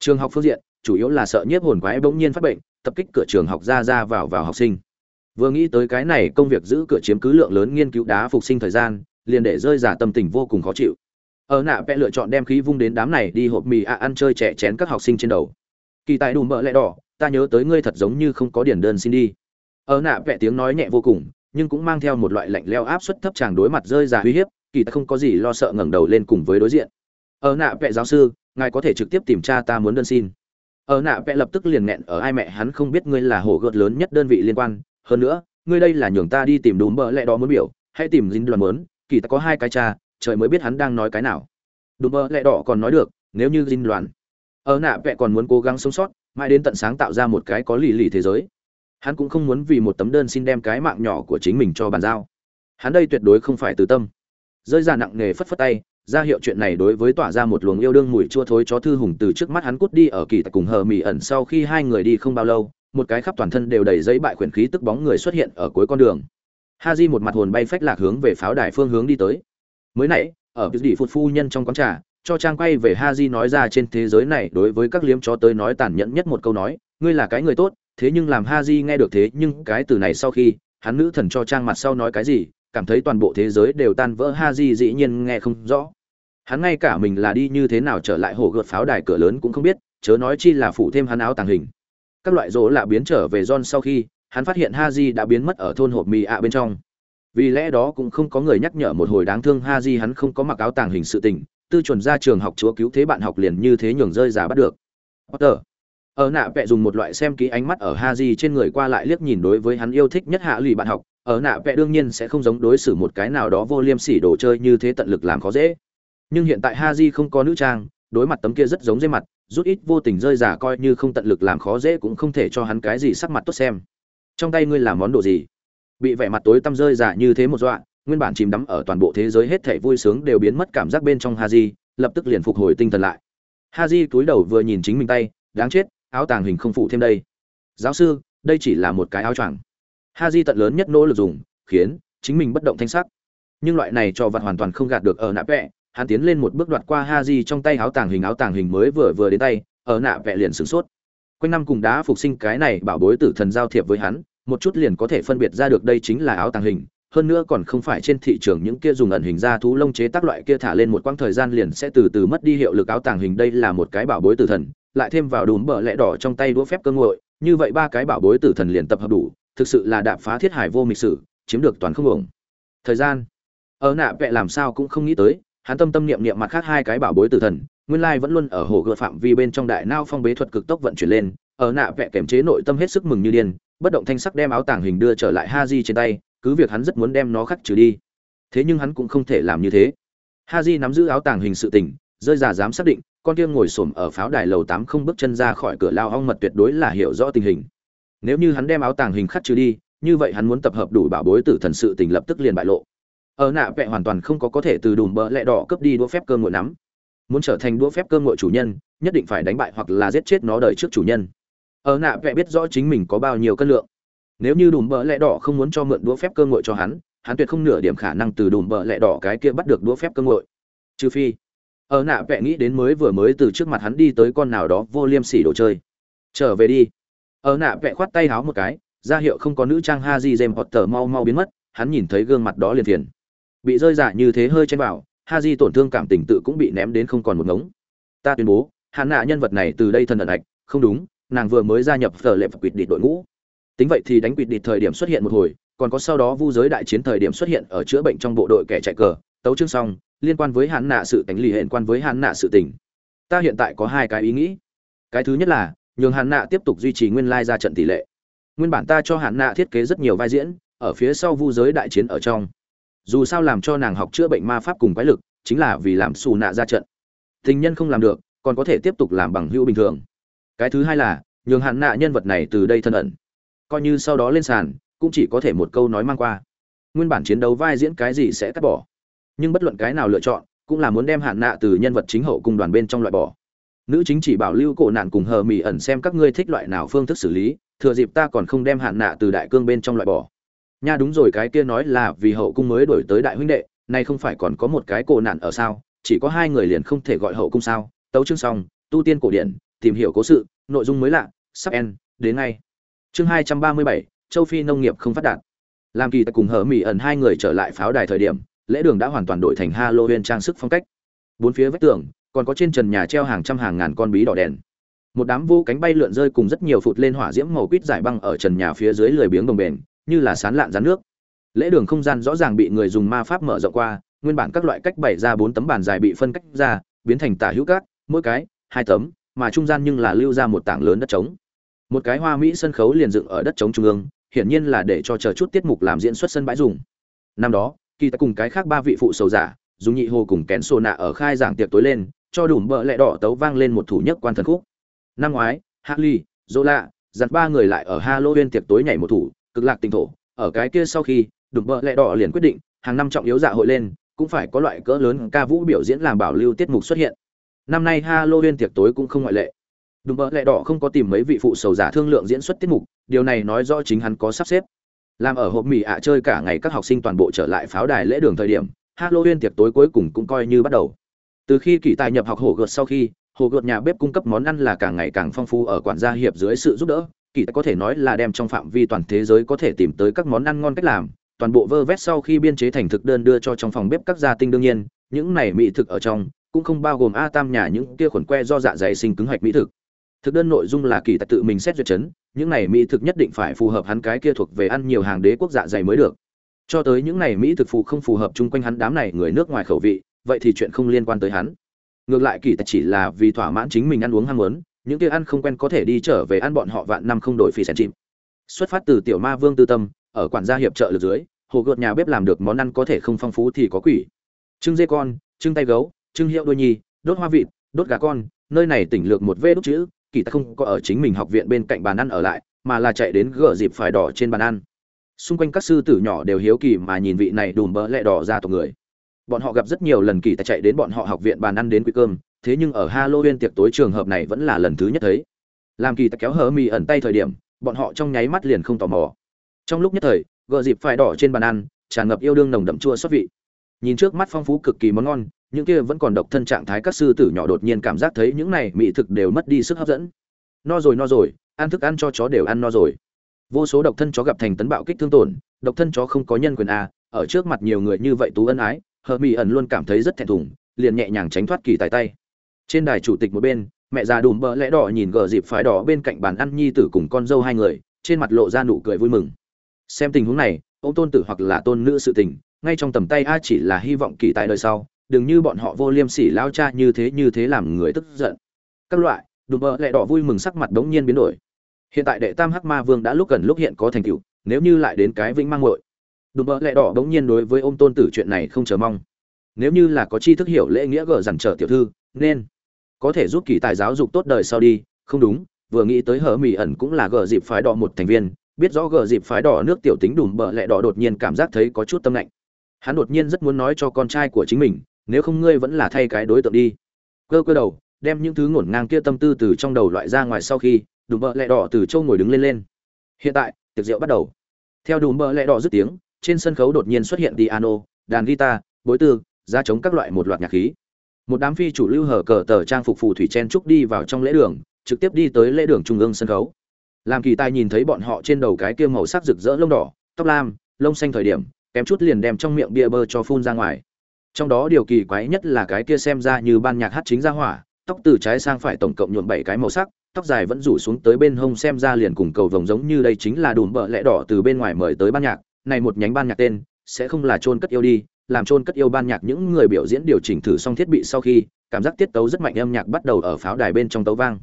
trường học phương diện, chủ yếu là sợ nhiếp hồn quái bỗng nhiên phát bệnh, tập kích cửa trường học ra ra vào vào học sinh. Vừa nghĩ tới cái này, công việc giữ cửa chiếm cứ lượng lớn nghiên cứu đá phục sinh thời gian, liền để rơi giả tâm tình vô cùng khó chịu. Ở nạ vẽ lựa chọn đem khí vung đến đám này đi hộp mì ạ, ăn chơi trẻ chén các học sinh trên đầu. Kỳ tài đủ mỡ lẹ đỏ, ta nhớ tới ngươi thật giống như không có điển đơn xin đi. Ở nạ vẽ tiếng nói nhẹ vô cùng, nhưng cũng mang theo một loại lạnh leo áp suất thấp chàng đối mặt rơi giả uy hiếp, kỳ ta không có gì lo sợ ngẩng đầu lên cùng với đối diện. Ở nạ vẽ giáo sư ngài có thể trực tiếp tìm tra ta muốn đơn xin. Ở nạ vẽ lập tức liền nghẹn ở ai mẹ hắn không biết ngươi là hổ gợt lớn nhất đơn vị liên quan. Hơn nữa, ngươi đây là nhường ta đi tìm đúng bờ lẽ đó muốn biểu, hãy tìm dính đoàn mớn kỳ ta có hai cái cha, trời mới biết hắn đang nói cái nào. Đúng bờ lẽ đỏ còn nói được, nếu như dính đoàn. Ở nạ vẽ còn muốn cố gắng sống sót, mãi đến tận sáng tạo ra một cái có lì lì thế giới. Hắn cũng không muốn vì một tấm đơn xin đem cái mạng nhỏ của chính mình cho bàn giao. Hắn đây tuyệt đối không phải từ tâm. Rơi ra nặng nề phất phất tay ra hiệu chuyện này đối với tỏa ra một luồng yêu đương mùi chua thối chó thư hùng từ trước mắt hắn cút đi ở kỳ tại cùng hờ mỉ ẩn sau khi hai người đi không bao lâu, một cái khắp toàn thân đều đầy giấy bại khuyển khí tức bóng người xuất hiện ở cuối con đường. Ha di một mặt hồn bay phách lạc hướng về pháo đài phương hướng đi tới. Mới nãy, ở vị phụt phu nhân trong quán trà, cho trang quay về ha di nói ra trên thế giới này đối với các liếm chó tới nói tàn nhẫn nhất một câu nói, ngươi là cái người tốt, thế nhưng làm ha di nghe được thế nhưng cái từ này sau khi, hắn nữ thần cho trang mặt sau nói cái gì cảm thấy toàn bộ thế giới đều tan vỡ ha di dĩ nhiên nghe không rõ hắn ngay cả mình là đi như thế nào trở lại hồ gợt pháo đài cửa lớn cũng không biết chớ nói chi là phủ thêm hắn áo tàng hình các loại rỗ lạ biến trở về John sau khi hắn phát hiện Haji đã biến mất ở thôn hộp mì ạ bên trong. Vì lẽ đó cũng không có người nhắc nhở một hồi đáng thương Haji hắn không có mặc áo tàng hình sự tình, tư chuẩn ra trường học chúa cứu thế bạn học liền như thế nhường rơi giá bắt được. Potter. Ở nạ vẽ dùng một loại xem kỹ ánh mắt ở Haji trên người qua lại liếc nhìn đối với hắn yêu thích nhất hạ lụy bạn học, ở nạ vẽ đương nhiên sẽ không giống đối xử một cái nào đó vô liêm sỉ đồ chơi như thế tận lực làm khó dễ. Nhưng hiện tại Ha Haji không có nữ trang, đối mặt tấm kia rất giống dây mặt, rút ít vô tình rơi giả coi như không tận lực làm khó dễ cũng không thể cho hắn cái gì sắc mặt tốt xem trong tay ngươi làm món đồ gì bị vẻ mặt tối tăm rơi giả như thế một dọa nguyên bản chìm đắm ở toàn bộ thế giới hết thảy vui sướng đều biến mất cảm giác bên trong Ha Haji, lập tức liền phục hồi tinh thần lại. Ha Haji cúi đầu vừa nhìn chính mình tay, đáng chết, áo tàng hình không phụ thêm đây. Giáo sư, đây chỉ là một cái áo choàng ha di tận lớn nhất nỗ lực dùng, khiến chính mình bất động thanh sắc. Nhưng loại này cho vật hoàn toàn không gạt được ở nạ vẽ, hắn tiến lên một bước đoạt qua ha di trong tay áo tàng hình áo tàng hình mới vừa vừa đến tay, ở nạ vẽ liền sửng sốt. Quanh năm cùng đá phục sinh cái này bảo bối tử thần giao thiệp với hắn, một chút liền có thể phân biệt ra được đây chính là áo tàng hình, hơn nữa còn không phải trên thị trường những kia dùng ẩn hình ra thú lông chế tác loại kia thả lên một quãng thời gian liền sẽ từ từ mất đi hiệu lực áo tàng hình đây là một cái bảo bối tử thần, lại thêm vào đùm bờ lẽ đỏ trong tay đũa phép cơ ngội, như vậy ba cái bảo bối tử thần liền tập hợp đủ, thực sự là đạp phá thiết hải vô mịch sử, chiếm được toàn không ổng thời gian. Ở nạ vẽ làm sao cũng không nghĩ tới hắn tâm tâm niệm niệm mặt khác hai cái bảo bối tử thần nguyên lai vẫn luôn ở hồ gợt phạm vi bên trong đại nao phong bế thuật cực tốc vận chuyển lên ở nạ vẽ kềm chế nội tâm hết sức mừng như điên bất động thanh sắc đem áo tàng hình đưa trở lại ha di trên tay cứ việc hắn rất muốn đem nó khắc trừ đi. Thế nhưng hắn cũng không thể làm như thế. Ha di nắm giữ áo tàng hình sự tình rơi giả dám xác định con kia ngồi xổm ở pháo đài lầu tám không bước chân ra khỏi cửa lao ong mật tuyệt đối là hiểu rõ tình hình nếu như hắn đem áo tàng hình khắc trừ đi, như vậy hắn muốn tập hợp đủ bảo bối tử thần sự tình lập tức liền bại lộ. Ở nạ vẽ hoàn toàn không có có thể từ đùm bỡ lẹ đỏ cướp đi đũa phép cơ ngội nắm. Muốn trở thành đũa phép cơ ngội chủ nhân, nhất định phải đánh bại hoặc là giết chết nó đời trước chủ nhân. Ở nạ vẽ biết rõ chính mình có bao nhiêu cân lượng. Nếu như đùm bỡ lẹ đỏ không muốn cho mượn đũa phép cơ ngội cho hắn hắn tuyệt không nửa điểm khả năng từ đùm bỡ lẹ đỏ cái kia bắt được đũa phép cơ ngội trừ phi, ở nạ vẽ nghĩ đến mới vừa mới từ trước mặt hắn đi tới con nào đó vô liêm sỉ đồ chơi. Trở về đi ở nạ vẽ khoát tay háo một cái, ra hiệu không có nữ trang ha di dèm hoặc tờ mau mau biến mất, hắn nhìn thấy gương mặt đó liền phiền. Bị rơi giả như thế hơi chen vào ha di tổn thương cảm tình tự cũng bị ném đến không còn một ngống. Ta tuyên bố, hắn nạ nhân vật này từ đây thần ẩn ạch, không đúng, nàng vừa mới gia nhập tờ lệ quỵt địch đội ngũ. Tính vậy thì đánh quỵt địch thời điểm xuất hiện một hồi, còn có sau đó vu giới đại chiến thời điểm xuất hiện ở chữa bệnh trong bộ đội kẻ chạy cờ, tấu chương xong, liên quan với hắn nạ sự tánh lì hệ quan với hắn nạ sự tình. Ta hiện tại có hai cái ý nghĩ. Cái thứ nhất là nhường hạn nạ tiếp tục duy trì nguyên lai ra trận tỷ lệ. Nguyên bản ta cho hạn nạ thiết kế rất nhiều vai diễn, ở phía sau vu giới đại chiến ở trong. Dù sao làm cho nàng học chữa bệnh ma pháp cùng quái lực, chính là vì làm xù nạ ra trận. Tình nhân không làm được, còn có thể tiếp tục làm bằng hữu bình thường. Cái thứ hai là, nhường hạn nạ nhân vật này từ đây thân ẩn. Coi như sau đó lên sàn, cũng chỉ có thể một câu nói mang qua. Nguyên bản chiến đấu vai diễn cái gì sẽ cắt bỏ. Nhưng bất luận cái nào lựa chọn, cũng là muốn đem hạn nạ từ nhân vật chính hậu cùng đoàn bên trong loại bỏ nữ chính chỉ bảo lưu cổ nạn cùng hờ mỹ ẩn xem các ngươi thích loại nào phương thức xử lý, thừa dịp ta còn không đem hạn nạ từ đại cương bên trong loại bỏ. Nha đúng rồi, cái kia nói là vì hậu cung mới đổi tới đại huynh đệ, nay không phải còn có một cái cổ nạn ở sao? Chỉ có hai người liền không thể gọi hậu cung sao? Tấu chương xong, tu tiên cổ điển, tìm hiểu cố sự, nội dung mới lạ, sắp en đến ngay. Chương hai trăm ba mươi bảy, châu phi nông nghiệp không phát đạt. Làm kỳ tại cùng hở mỹ ẩn hai người trở lại pháo đài thời điểm, lễ đường đã hoàn toàn đổi thành halloween trang sức phong cách. Bốn phía vách tường còn có trên trần nhà treo hàng trăm hàng ngàn con bí đỏ đèn. Một đám vô cánh bay lượn rơi cùng rất nhiều phụt lên hỏa diễm màu quýt giải băng ở trần nhà phía dưới lười biếng đồng bền, như là sán lạn rán nước. Lễ đường không gian rõ ràng bị người dùng ma pháp mở rộng qua, nguyên bản các loại cách bày ra bốn tấm bàn dài bị phân cách ra, biến thành tả hữu cát, mỗi cái, hai tấm, mà trung gian nhưng là lưu ra một tảng lớn đất trống. Một cái hoa mỹ sân khấu liền dựng ở đất trống trung ương, hiển nhiên là để cho chờ chút tiết mục làm diễn xuất sân bãi dùng. Năm đó, kỳ ta cùng cái khác ba vị phụ sầu giả, dùng nhị hồ cùng kén sô nạ ở khai giảng tiệc tối lên cho đủ bợ lẹ đỏ tấu vang lên một thủ nhất quan thần khúc. Năm ngoái, harley, zola dặn ba người lại ở halloween tiệc tối nhảy một thủ, cực lạc tinh thổ. Ở cái kia sau khi, đùm bợ lẹ đỏ liền quyết định, hàng năm trọng yếu dạ hội lên, cũng phải có loại cỡ lớn ca vũ biểu diễn làm bảo lưu tiết mục xuất hiện. Năm nay halloween tiệc tối cũng không ngoại lệ. Đùm bợ lẹ đỏ không có tìm mấy vị phụ sầu giả thương lượng diễn xuất tiết mục, điều này nói rõ chính hắn có sắp xếp. Làm ở hộp mì ạ chơi cả ngày các học sinh toàn bộ trở lại pháo đài lễ đường thời điểm, halloween tiệc tối cuối cùng cũng coi như bắt đầu từ khi kỳ tài nhập học hồ gợt sau khi, hồ gợt nhà bếp cung cấp món ăn là càng ngày càng phong phú ở quản gia hiệp dưới sự giúp đỡ. Kỳ tài có thể nói là đem trong phạm vi toàn thế giới có thể tìm tới các món ăn ngon cách làm. Toàn bộ vơ vét sau khi biên chế thành thực đơn đưa cho trong phòng bếp các gia tinh đương nhiên, những này mỹ thực ở trong cũng không bao gồm a tam nhà những kia khuẩn que do dạ dày sinh cứng hạch mỹ thực. Thực đơn nội dung là kỳ tài tự mình xét duyệt chấn, những này mỹ thực nhất định phải phù hợp hắn cái kia thuộc về ăn nhiều hàng đế quốc dạ dày mới được. Cho tới những này mỹ thực phụ không phù hợp chung quanh hắn đám này người nước ngoài khẩu vị vậy thì chuyện không liên quan tới hắn. Ngược lại kỳ tài chỉ là vì thỏa mãn chính mình ăn uống ham muốn, những kia ăn không quen có thể đi trở về ăn bọn họ vạn năm không đổi phì sen chìm. Xuất phát từ tiểu ma vương tư tâm, ở quản gia hiệp trợ lực dưới, hồ gợt nhà bếp làm được món ăn có thể không phong phú thì có quỷ. Trưng dê con, trưng tay gấu, trưng hiệu đôi nhi, đốt hoa vịt, đốt gà con, nơi này tỉnh lược một vê đốt chữ, kỳ ta không có ở chính mình học viện bên cạnh bàn ăn ở lại, mà là chạy đến gỡ dịp phải đỏ trên bàn ăn. Xung quanh các sư tử nhỏ đều hiếu kỳ mà nhìn vị này đùm bỡ lẹ đỏ ra tộc người bọn họ gặp rất nhiều lần kỳ tài chạy đến bọn họ học viện bàn ăn đến quý cơm, thế nhưng ở halloween tiệc tối trường hợp này vẫn là lần thứ nhất thấy. Làm kỳ tài kéo hở mì ẩn tay thời điểm, bọn họ trong nháy mắt liền không tò mò. Trong lúc nhất thời, gợ dịp phải đỏ trên bàn ăn, tràn ngập yêu đương nồng đậm chua xuất vị. Nhìn trước mắt phong phú cực kỳ món ngon, những kia vẫn còn độc thân trạng thái các sư tử nhỏ đột nhiên cảm giác thấy những này mỹ thực đều mất đi sức hấp dẫn. No rồi no rồi, ăn thức ăn cho chó đều ăn no rồi. Vô số độc thân chó gặp thành tấn bạo kích thương tổn, độc thân chó không có nhân quyền a ở trước mặt nhiều người như vậy tú ân ái hờ mỹ ẩn luôn cảm thấy rất thẹn thùng, liền nhẹ nhàng tránh thoát kỳ tài tay. Trên đài chủ tịch một bên, mẹ già đùm bỡ lẽ đỏ nhìn gờ dịp phái đỏ bên cạnh bàn ăn nhi tử cùng con dâu hai người, trên mặt lộ ra nụ cười vui mừng. Xem tình huống này, ông tôn tử hoặc là tôn nữ sự tình, ngay trong tầm tay a chỉ là hy vọng kỳ tại đời sau, đừng như bọn họ vô liêm sỉ lao cha như thế như thế làm người tức giận. Các loại, đùm bỡ lẽ đỏ vui mừng sắc mặt đống nhiên biến đổi. Hiện tại đệ tam hắc ma vương đã lúc gần lúc hiện có thành tựu, nếu như lại đến cái vĩnh mang ngội đùm bỡ lẹ đỏ đống nhiên đối với ôm tôn tử chuyện này không chờ mong. Nếu như là có chi thức hiểu lễ nghĩa gờ dằn trở tiểu thư, nên có thể giúp kỳ tài giáo dục tốt đời sau đi. Không đúng, vừa nghĩ tới hở mỹ ẩn cũng là gờ dịp phái đỏ một thành viên, biết rõ gờ dịp phái đỏ nước tiểu tính đùm bợ lẹ đỏ đột nhiên cảm giác thấy có chút tâm lạnh. Hắn đột nhiên rất muốn nói cho con trai của chính mình, nếu không ngươi vẫn là thay cái đối tượng đi. Cơ cơ đầu, đem những thứ ngổn ngang kia tâm tư từ trong đầu loại ra ngoài sau khi, đùm bợ lẹ đỏ từ châu ngồi đứng lên lên. Hiện tại, tiệc rượu bắt đầu. Theo đùm bợ lẹ đỏ dứt tiếng trên sân khấu đột nhiên xuất hiện piano, đàn guitar, bối tư ra trống các loại một loạt nhạc khí. Một đám phi chủ lưu hở cờ tờ trang phục phù thủy chen trúc đi vào trong lễ đường, trực tiếp đi tới lễ đường trung ương sân khấu. Làm kỳ tài nhìn thấy bọn họ trên đầu cái kia màu sắc rực rỡ lông đỏ, tóc lam, lông xanh thời điểm, kém chút liền đem trong miệng bia bơ cho phun ra ngoài. Trong đó điều kỳ quái nhất là cái kia xem ra như ban nhạc hát chính ra hỏa, tóc từ trái sang phải tổng cộng nhuộm bảy cái màu sắc, tóc dài vẫn rủ xuống tới bên hông xem ra liền cùng cầu vồng giống như đây chính là đùm bợ lẽ đỏ từ bên ngoài mời tới ban nhạc này một nhánh ban nhạc tên, sẽ không là chôn cất yêu đi, làm chôn cất yêu ban nhạc những người biểu diễn điều chỉnh thử xong thiết bị sau khi, cảm giác tiết tấu rất mạnh âm nhạc bắt đầu ở pháo đài bên trong tấu vang.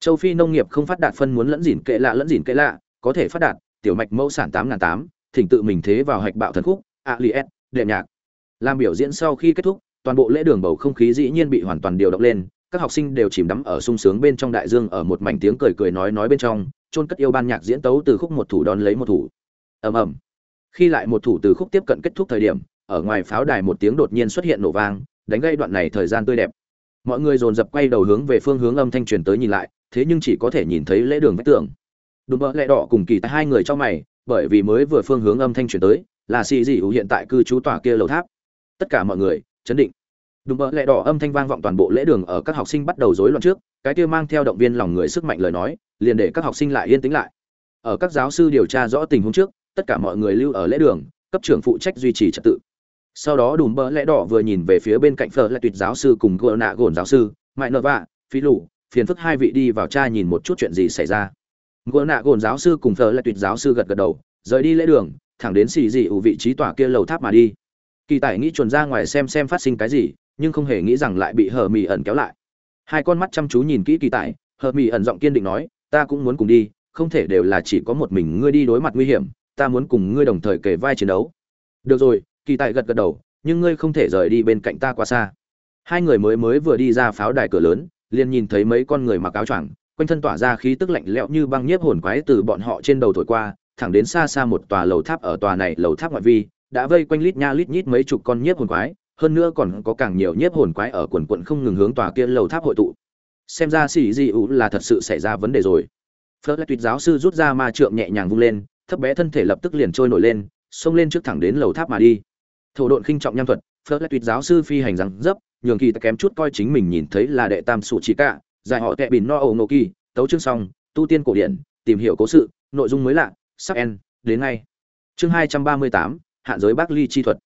Châu phi nông nghiệp không phát đạt phân muốn lẫn dỉn kệ lạ, lẫn dỉn kệ lạ, có thể phát đạt, tiểu mạch mẫu sản tám ngàn tám, thỉnh tự mình thế vào hạch bạo thần khúc aliet đệm nhạc. Làm biểu diễn sau khi kết thúc, toàn bộ lễ đường bầu không khí dĩ nhiên bị hoàn toàn điều động lên, các học sinh đều chìm đắm ở sung sướng bên trong đại dương ở một mảnh tiếng cười cười nói nói bên trong, chôn cất yêu ban nhạc diễn tấu từ khúc một thủ đón lấy một thủ. Ầm ầm khi lại một thủ từ khúc tiếp cận kết thúc thời điểm, ở ngoài pháo đài một tiếng đột nhiên xuất hiện nổ vang, đánh gây đoạn này thời gian tươi đẹp. Mọi người dồn dập quay đầu hướng về phương hướng âm thanh truyền tới nhìn lại, thế nhưng chỉ có thể nhìn thấy lễ đường vách tường. Đùm bỡ lẹ đỏ cùng kỳ tại hai người trong mày, bởi vì mới vừa phương hướng âm thanh truyền tới, là xì dị hiện tại cư trú tòa kia lầu tháp. Tất cả mọi người, chấn định. Đùm bỡ lẹ đỏ âm thanh vang vọng toàn bộ lễ đường ở các học sinh bắt đầu rối loạn trước, cái kia mang theo động viên lòng người sức mạnh lời nói, liền để các học sinh lại yên tĩnh lại. Ở các giáo sư điều tra rõ tình huống trước tất cả mọi người lưu ở lễ đường, cấp trưởng phụ trách duy trì trật tự. Sau đó đùm bợ lẽ đỏ vừa nhìn về phía bên cạnh phở lại tuyệt giáo sư cùng gỡ nạ gồn giáo sư, mại nợ vạ, phí lù, phiền phức hai vị đi vào tra nhìn một chút chuyện gì xảy ra. Gỡ nạ gồn giáo sư cùng phở lại tuyệt giáo sư gật gật đầu, rời đi lễ đường, thẳng đến xì dị ủ vị trí tòa kia lầu tháp mà đi. Kỳ tài nghĩ chuồn ra ngoài xem xem phát sinh cái gì, nhưng không hề nghĩ rằng lại bị hờ mì ẩn kéo lại. Hai con mắt chăm chú nhìn kỹ kỳ tài, hờ mì ẩn giọng kiên định nói, ta cũng muốn cùng đi, không thể đều là chỉ có một mình ngươi đi đối mặt nguy hiểm ta muốn cùng ngươi đồng thời kể vai chiến đấu. Được rồi, kỳ tài gật gật đầu, nhưng ngươi không thể rời đi bên cạnh ta quá xa. Hai người mới mới vừa đi ra pháo đài cửa lớn, liền nhìn thấy mấy con người mặc áo choàng, quanh thân tỏa ra khí tức lạnh lẽo như băng nhiếp hồn quái từ bọn họ trên đầu thổi qua, thẳng đến xa xa một tòa lầu tháp ở tòa này lầu tháp ngoại vi, đã vây quanh lít nha lít nhít mấy chục con nhiếp hồn quái, hơn nữa còn có càng nhiều nhiếp hồn quái ở quần quận không ngừng hướng tòa kia lầu tháp hội tụ. Xem ra xì di ủ là thật sự xảy ra vấn đề rồi. Phớt lại tuyệt giáo sư rút ra ma trượng nhẹ nhàng vung lên thấp bé thân thể lập tức liền trôi nổi lên, xông lên trước thẳng đến lầu tháp mà đi. Thổ độn khinh trọng nham thuật phớt lại tuyệt giáo sư phi hành rằng dấp, nhường kỳ ta kém chút coi chính mình nhìn thấy là đệ tam sụ chỉ cả, giải họ tệ bìn no ẩu nô kỳ, tấu chương xong, tu tiên cổ điển, tìm hiểu cố sự, nội dung mới lạ sắc en đến ngay. Chương hai trăm ba mươi tám, hạn giới bác ly chi thuật.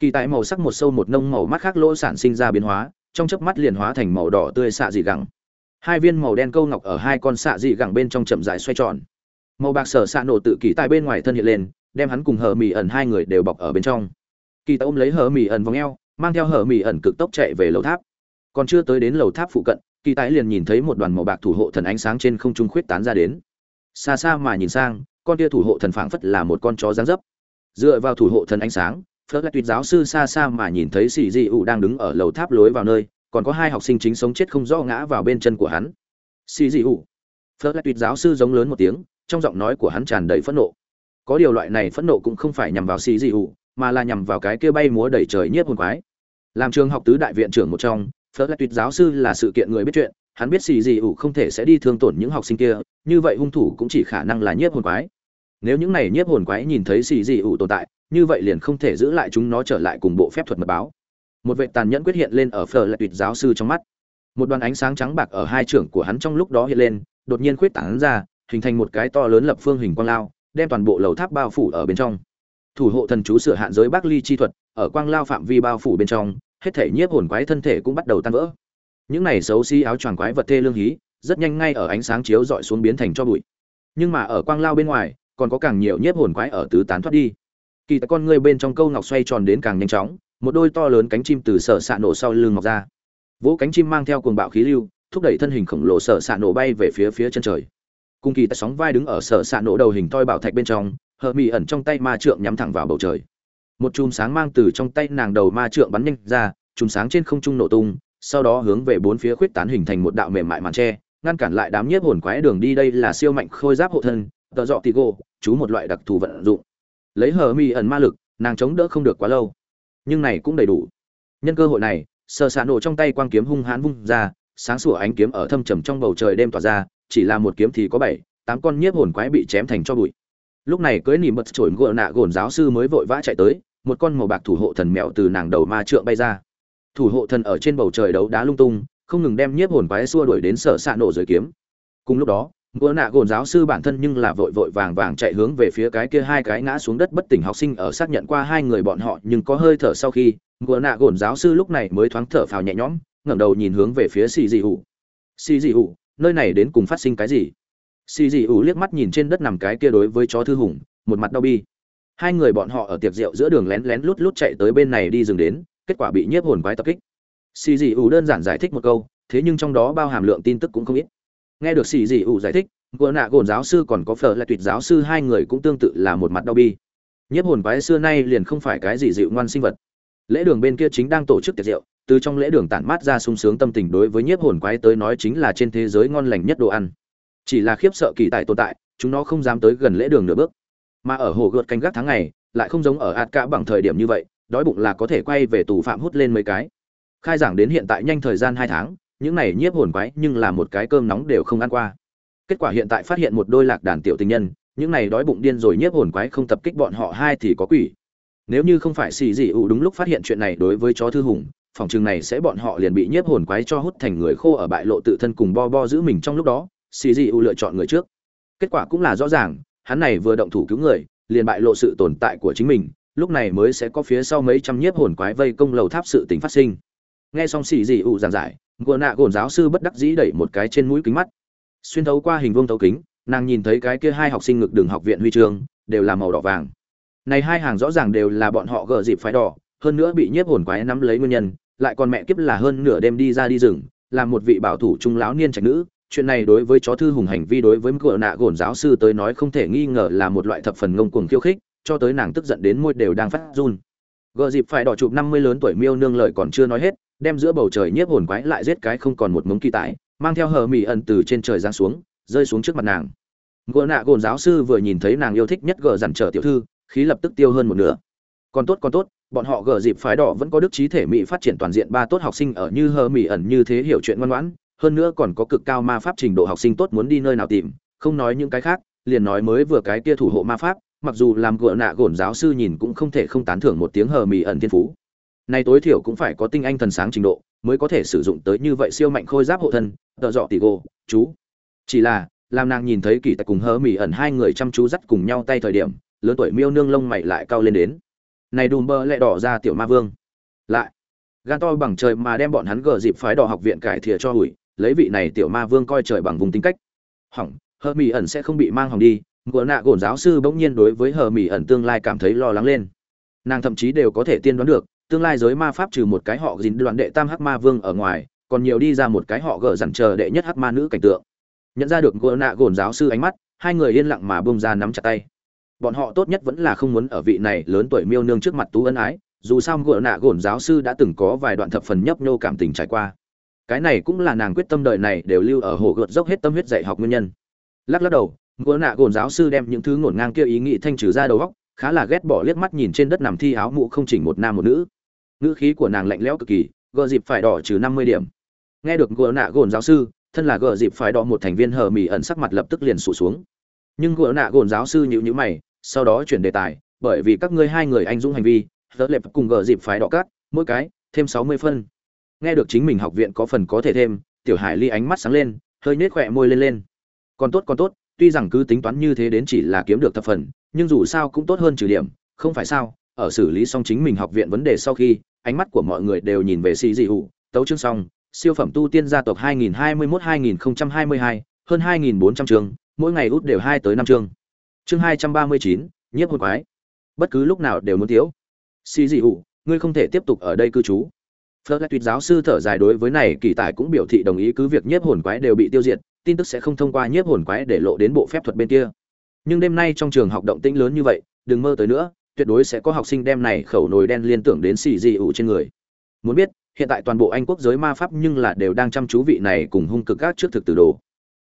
Kỳ tại màu sắc một sâu một nông màu mắt khác lỗ sản sinh ra biến hóa, trong chớp mắt liền hóa thành màu đỏ tươi xạ dị gẳng. Hai viên màu đen câu ngọc ở hai con xạ dị gẳng bên trong chậm dài xoay tròn màu bạc sở xạ nổ tự kỳ tại bên ngoài thân hiện lên, đem hắn cùng hờ mỹ ẩn hai người đều bọc ở bên trong. Kỳ tạ ôm lấy hờ mỹ ẩn vòng eo, mang theo hờ mỹ ẩn cực tốc chạy về lầu tháp. Còn chưa tới đến lầu tháp phụ cận, kỳ tái liền nhìn thấy một đoàn màu bạc thủ hộ thần ánh sáng trên không trung khuyết tán ra đến. Xa xa mà nhìn sang, con tia thủ hộ thần phảng phất là một con chó dáng dấp. Dựa vào thủ hộ thần ánh sáng, phớt lại tuyệt giáo sư xa xa mà nhìn thấy xì dị ủ đang đứng ở lầu tháp lối vào nơi, còn có hai học sinh chính sống chết không rõ ngã vào bên chân của hắn. Xì dị ủ. Phớt lại tuyệt giáo sư giống lớn một tiếng trong giọng nói của hắn tràn đầy phẫn nộ. Có điều loại này phẫn nộ cũng không phải nhằm vào xì dị ủ mà là nhằm vào cái kia bay múa đầy trời nhiếp hồn quái. Làm trường học tứ đại viện trưởng một trong, phớt lại tuyệt giáo sư là sự kiện người biết chuyện, hắn biết xì dị ủ không thể sẽ đi thương tổn những học sinh kia, như vậy hung thủ cũng chỉ khả năng là nhiếp hồn quái. Nếu những này nhiếp hồn quái nhìn thấy xì dị ủ tồn tại, như vậy liền không thể giữ lại chúng nó trở lại cùng bộ phép thuật mật báo. Một vệ tàn nhẫn quyết hiện lên ở phở lại tuyệt giáo sư trong mắt. Một đoàn ánh sáng trắng bạc ở hai trưởng của hắn trong lúc đó hiện lên, đột nhiên khuyết tảng ra hình thành một cái to lớn lập phương hình quang lao, đem toàn bộ lầu tháp bao phủ ở bên trong. Thủ hộ thần chú sửa hạn giới bắc ly chi thuật, ở quang lao phạm vi bao phủ bên trong, hết thể nhiếp hồn quái thân thể cũng bắt đầu tan vỡ. Những này xấu xí áo choàng quái vật thê lương hí, rất nhanh ngay ở ánh sáng chiếu dọi xuống biến thành cho bụi. Nhưng mà ở quang lao bên ngoài, còn có càng nhiều nhiếp hồn quái ở tứ tán thoát đi. Kỳ tại con người bên trong câu ngọc xoay tròn đến càng nhanh chóng, một đôi to lớn cánh chim từ sở xạ nổ sau lưng ngọc ra. Vỗ cánh chim mang theo cuồng bạo khí lưu, thúc đẩy thân hình khổng lồ sở xạ nổ bay về phía phía chân trời cung kỳ tại sóng vai đứng ở sở xạ nổ đầu hình toi bảo thạch bên trong, hờ mỹ ẩn trong tay ma trượng nhắm thẳng vào bầu trời. Một chùm sáng mang từ trong tay nàng đầu ma trượng bắn nhanh ra, chùm sáng trên không trung nổ tung, sau đó hướng về bốn phía khuyết tán hình thành một đạo mềm mại màn tre, ngăn cản lại đám nhiếp hồn quái đường đi đây là siêu mạnh khôi giáp hộ thân, tợ dọ tì gô, chú một loại đặc thù vận dụng. Lấy hờ mỹ ẩn ma lực, nàng chống đỡ không được quá lâu. Nhưng này cũng đầy đủ. Nhân cơ hội này sợ xạ nổ trong tay quang kiếm hung hãn vung ra, sáng sủa ánh kiếm ở thâm trầm trong bầu trời đêm tỏa ra chỉ là một kiếm thì có bảy, tám con nhiếp hồn quái bị chém thành cho bụi. Lúc này cưới nỉ mật trổi gội nạ gồn giáo sư mới vội vã chạy tới, một con màu bạc thủ hộ thần mèo từ nàng đầu ma trượng bay ra. Thủ hộ thần ở trên bầu trời đấu đá lung tung, không ngừng đem nhiếp hồn quái xua đuổi đến sở xạ nổ dưới kiếm. Cùng lúc đó gỗ nạ gồn giáo sư bản thân nhưng là vội vội vàng vàng chạy hướng về phía cái kia hai cái ngã xuống đất bất tỉnh học sinh ở xác nhận qua hai người bọn họ nhưng có hơi thở sau khi gỗ nạ gồn giáo sư lúc này mới thoáng thở phào nhẹ nhõm, ngẩng đầu nhìn hướng về phía xì dị hụ. Xì dị hụ nơi này đến cùng phát sinh cái gì? Xì dị ủ liếc mắt nhìn trên đất nằm cái kia đối với chó thư hùng, một mặt đau bi. Hai người bọn họ ở tiệc rượu giữa đường lén lén lút lút chạy tới bên này đi dừng đến, kết quả bị nhiếp hồn quái tập kích. Xì dị ủ đơn giản giải thích một câu, thế nhưng trong đó bao hàm lượng tin tức cũng không ít. Nghe được xì dị ủ giải thích gỗ nạ gồn giáo sư còn có phở là tuyệt giáo sư hai người cũng tương tự là một mặt đau bi. Nhiếp hồn quái xưa nay liền không phải cái gì dịu ngoan sinh vật. Lễ đường bên kia chính đang tổ chức tiệc rượu từ trong lễ đường tản mát ra sung sướng tâm tình đối với nhiếp hồn quái tới nói chính là trên thế giới ngon lành nhất đồ ăn. Chỉ là khiếp sợ kỳ tài tồn tại, chúng nó không dám tới gần lễ đường nửa bước. Mà ở hồ gợt canh gác tháng ngày, lại không giống ở ạt cả bằng thời điểm như vậy, đói bụng là có thể quay về tù phạm hút lên mấy cái. Khai giảng đến hiện tại nhanh thời gian hai tháng, những này nhiếp hồn quái nhưng là một cái cơm nóng đều không ăn qua. Kết quả hiện tại phát hiện một đôi lạc đàn tiểu tình nhân, những này đói bụng điên rồi nhiếp hồn quái không tập kích bọn họ hai thì có quỷ. Nếu như không phải xì dị ủ đúng lúc phát hiện chuyện này đối với chó thư hùng phòng trường này sẽ bọn họ liền bị nhiếp hồn quái cho hút thành người khô ở bại lộ tự thân cùng bo bo giữ mình trong lúc đó xì dị U lựa chọn người trước. Kết quả cũng là rõ ràng, hắn này vừa động thủ cứu người, liền bại lộ sự tồn tại của chính mình, lúc này mới sẽ có phía sau mấy trăm nhiếp hồn quái vây công lầu tháp sự tình phát sinh. Nghe xong xì dị U giảng giải gùa nạ gồn giáo sư bất đắc dĩ đẩy một cái trên mũi kính mắt. Xuyên thấu qua hình vuông thấu kính, nàng nhìn thấy cái kia hai học sinh ngực đường học viện huy trường đều là màu đỏ vàng. Này hai hàng rõ ràng đều là bọn họ gờ dịp phái đỏ, hơn nữa bị nhiếp hồn quái nắm lấy nguyên nhân lại còn mẹ kiếp là hơn nửa đêm đi ra đi rừng làm một vị bảo thủ trung lão niên trạch nữ. Chuyện này đối với chó thư hùng hành vi đối với mức nạ gồn giáo sư tới nói không thể nghi ngờ là một loại thập phần ngông cuồng khiêu khích, cho tới nàng tức giận đến môi đều đang phát run. Gợ dịp phải đỏ chụp năm mươi lớn tuổi miêu nương lợi còn chưa nói hết, đem giữa bầu trời nhiếp hồn quái lại giết cái không còn một mống kỳ tải mang theo hờ mỹ ẩn từ trên trời giáng xuống, rơi xuống trước mặt nàng. Gỡ nạ gồn giáo sư vừa nhìn thấy nàng yêu thích nhất gờ dằn trở tiểu thư, khí lập tức tiêu hơn một nửa. Còn tốt còn tốt bọn họ gờ dịp phái đỏ vẫn có đức trí thể mỹ phát triển toàn diện ba tốt học sinh ở như hờ mỹ ẩn như thế hiểu chuyện ngoan ngoãn, hơn nữa còn có cực cao ma pháp trình độ học sinh tốt muốn đi nơi nào tìm, không nói những cái khác, liền nói mới vừa cái kia thủ hộ ma pháp, mặc dù làm gỡ nạ gổn giáo sư nhìn cũng không thể không tán thưởng một tiếng hờ mỹ ẩn thiên phú. Này tối thiểu cũng phải có tinh anh thần sáng trình độ, mới có thể sử dụng tới như vậy siêu mạnh khôi giáp hộ thân, tợ dọ tỷ gô, chú. Chỉ là, làm nàng nhìn thấy kỳ tại cùng hờ mỹ ẩn hai người chăm chú dắt cùng nhau tay thời điểm, lớn tuổi miêu nương lông mày lại cao lên đến này đùm bơ lại đỏ ra tiểu ma vương. Lại. Gan to bằng trời mà đem bọn hắn gờ dịp phái đỏ học viện cải thìa cho hủi lấy vị này tiểu ma vương coi trời bằng vùng tính cách. Hỏng, hờ mỹ ẩn sẽ không bị mang hỏng đi. Ngựa nạ gồn giáo sư bỗng nhiên đối với hờ mỹ ẩn tương lai cảm thấy lo lắng lên. Nàng thậm chí đều có thể tiên đoán được, tương lai giới ma pháp trừ một cái họ dính đoạn đệ tam hắc ma vương ở ngoài, còn nhiều đi ra một cái họ gờ dằn chờ đệ nhất hắc ma nữ cảnh tượng. Nhận ra được ngựa nạ gồn giáo sư ánh mắt, hai người yên lặng mà bông ra nắm chặt tay bọn họ tốt nhất vẫn là không muốn ở vị này lớn tuổi miêu nương trước mặt tú ân ái, dù sao gỡ nạ gồn giáo sư đã từng có vài đoạn thập phần nhấp nhô cảm tình trải qua. Cái này cũng là nàng quyết tâm đời này đều lưu ở hồ gợt dốc hết tâm huyết dạy học nguyên nhân. Lắc lắc đầu gỡ nạ gồn giáo sư đem những thứ ngổn ngang kia ý nghĩ thanh trừ ra đầu góc khá là ghét bỏ liếc mắt nhìn trên đất nằm thi áo mũ không chỉnh một nam một nữ. Ngữ khí của nàng lạnh lẽo cực kỳ gợ dịp phải đỏ trừ năm mươi điểm. Nghe được gỡ nạ gồn giáo sư, thân là gợ dịp phải đỏ một thành viên hờ mỹ ẩn sắc mặt lập tức liền sụt xuống. Nhưng gỡ nạ gồn giáo sư nhịu nhữ mày sau đó chuyển đề tài bởi vì các ngươi hai người anh dũng hành vi tớ lệp cùng gờ dịp phái đỏ cát mỗi cái thêm sáu mươi phân. Nghe được chính mình học viện có phần có thể thêm tiểu hải ly ánh mắt sáng lên hơi nết khỏe môi lên lên. Còn tốt còn tốt tuy rằng cứ tính toán như thế đến chỉ là kiếm được thập phần nhưng dù sao cũng tốt hơn trừ điểm không phải sao ở xử lý xong chính mình học viện vấn đề sau khi ánh mắt của mọi người đều nhìn về xì dị hụ tấu chương xong siêu phẩm tu tiên gia tộc 2021-2022, hơn 2.400 trường, mỗi ngày út đều hai tới năm chương chương 239, nhiếp hồn quái. Bất cứ lúc nào đều muốn thiếu. Xì dị ủ ngươi không thể tiếp tục ở đây cư trú. Phật lại tuyệt giáo sư thở dài đối với này kỳ tài cũng biểu thị đồng ý cứ việc nhiếp hồn quái đều bị tiêu diệt tin tức sẽ không thông qua nhiếp hồn quái để lộ đến bộ phép thuật bên kia. Nhưng đêm nay trong trường học động tĩnh lớn như vậy đừng mơ tới nữa tuyệt đối sẽ có học sinh đem này khẩu nồi đen liên tưởng đến xì dị ủ trên người. Muốn biết hiện tại toàn bộ anh quốc giới ma pháp nhưng là đều đang chăm chú vị này cùng hung cực các trước thực từ đồ.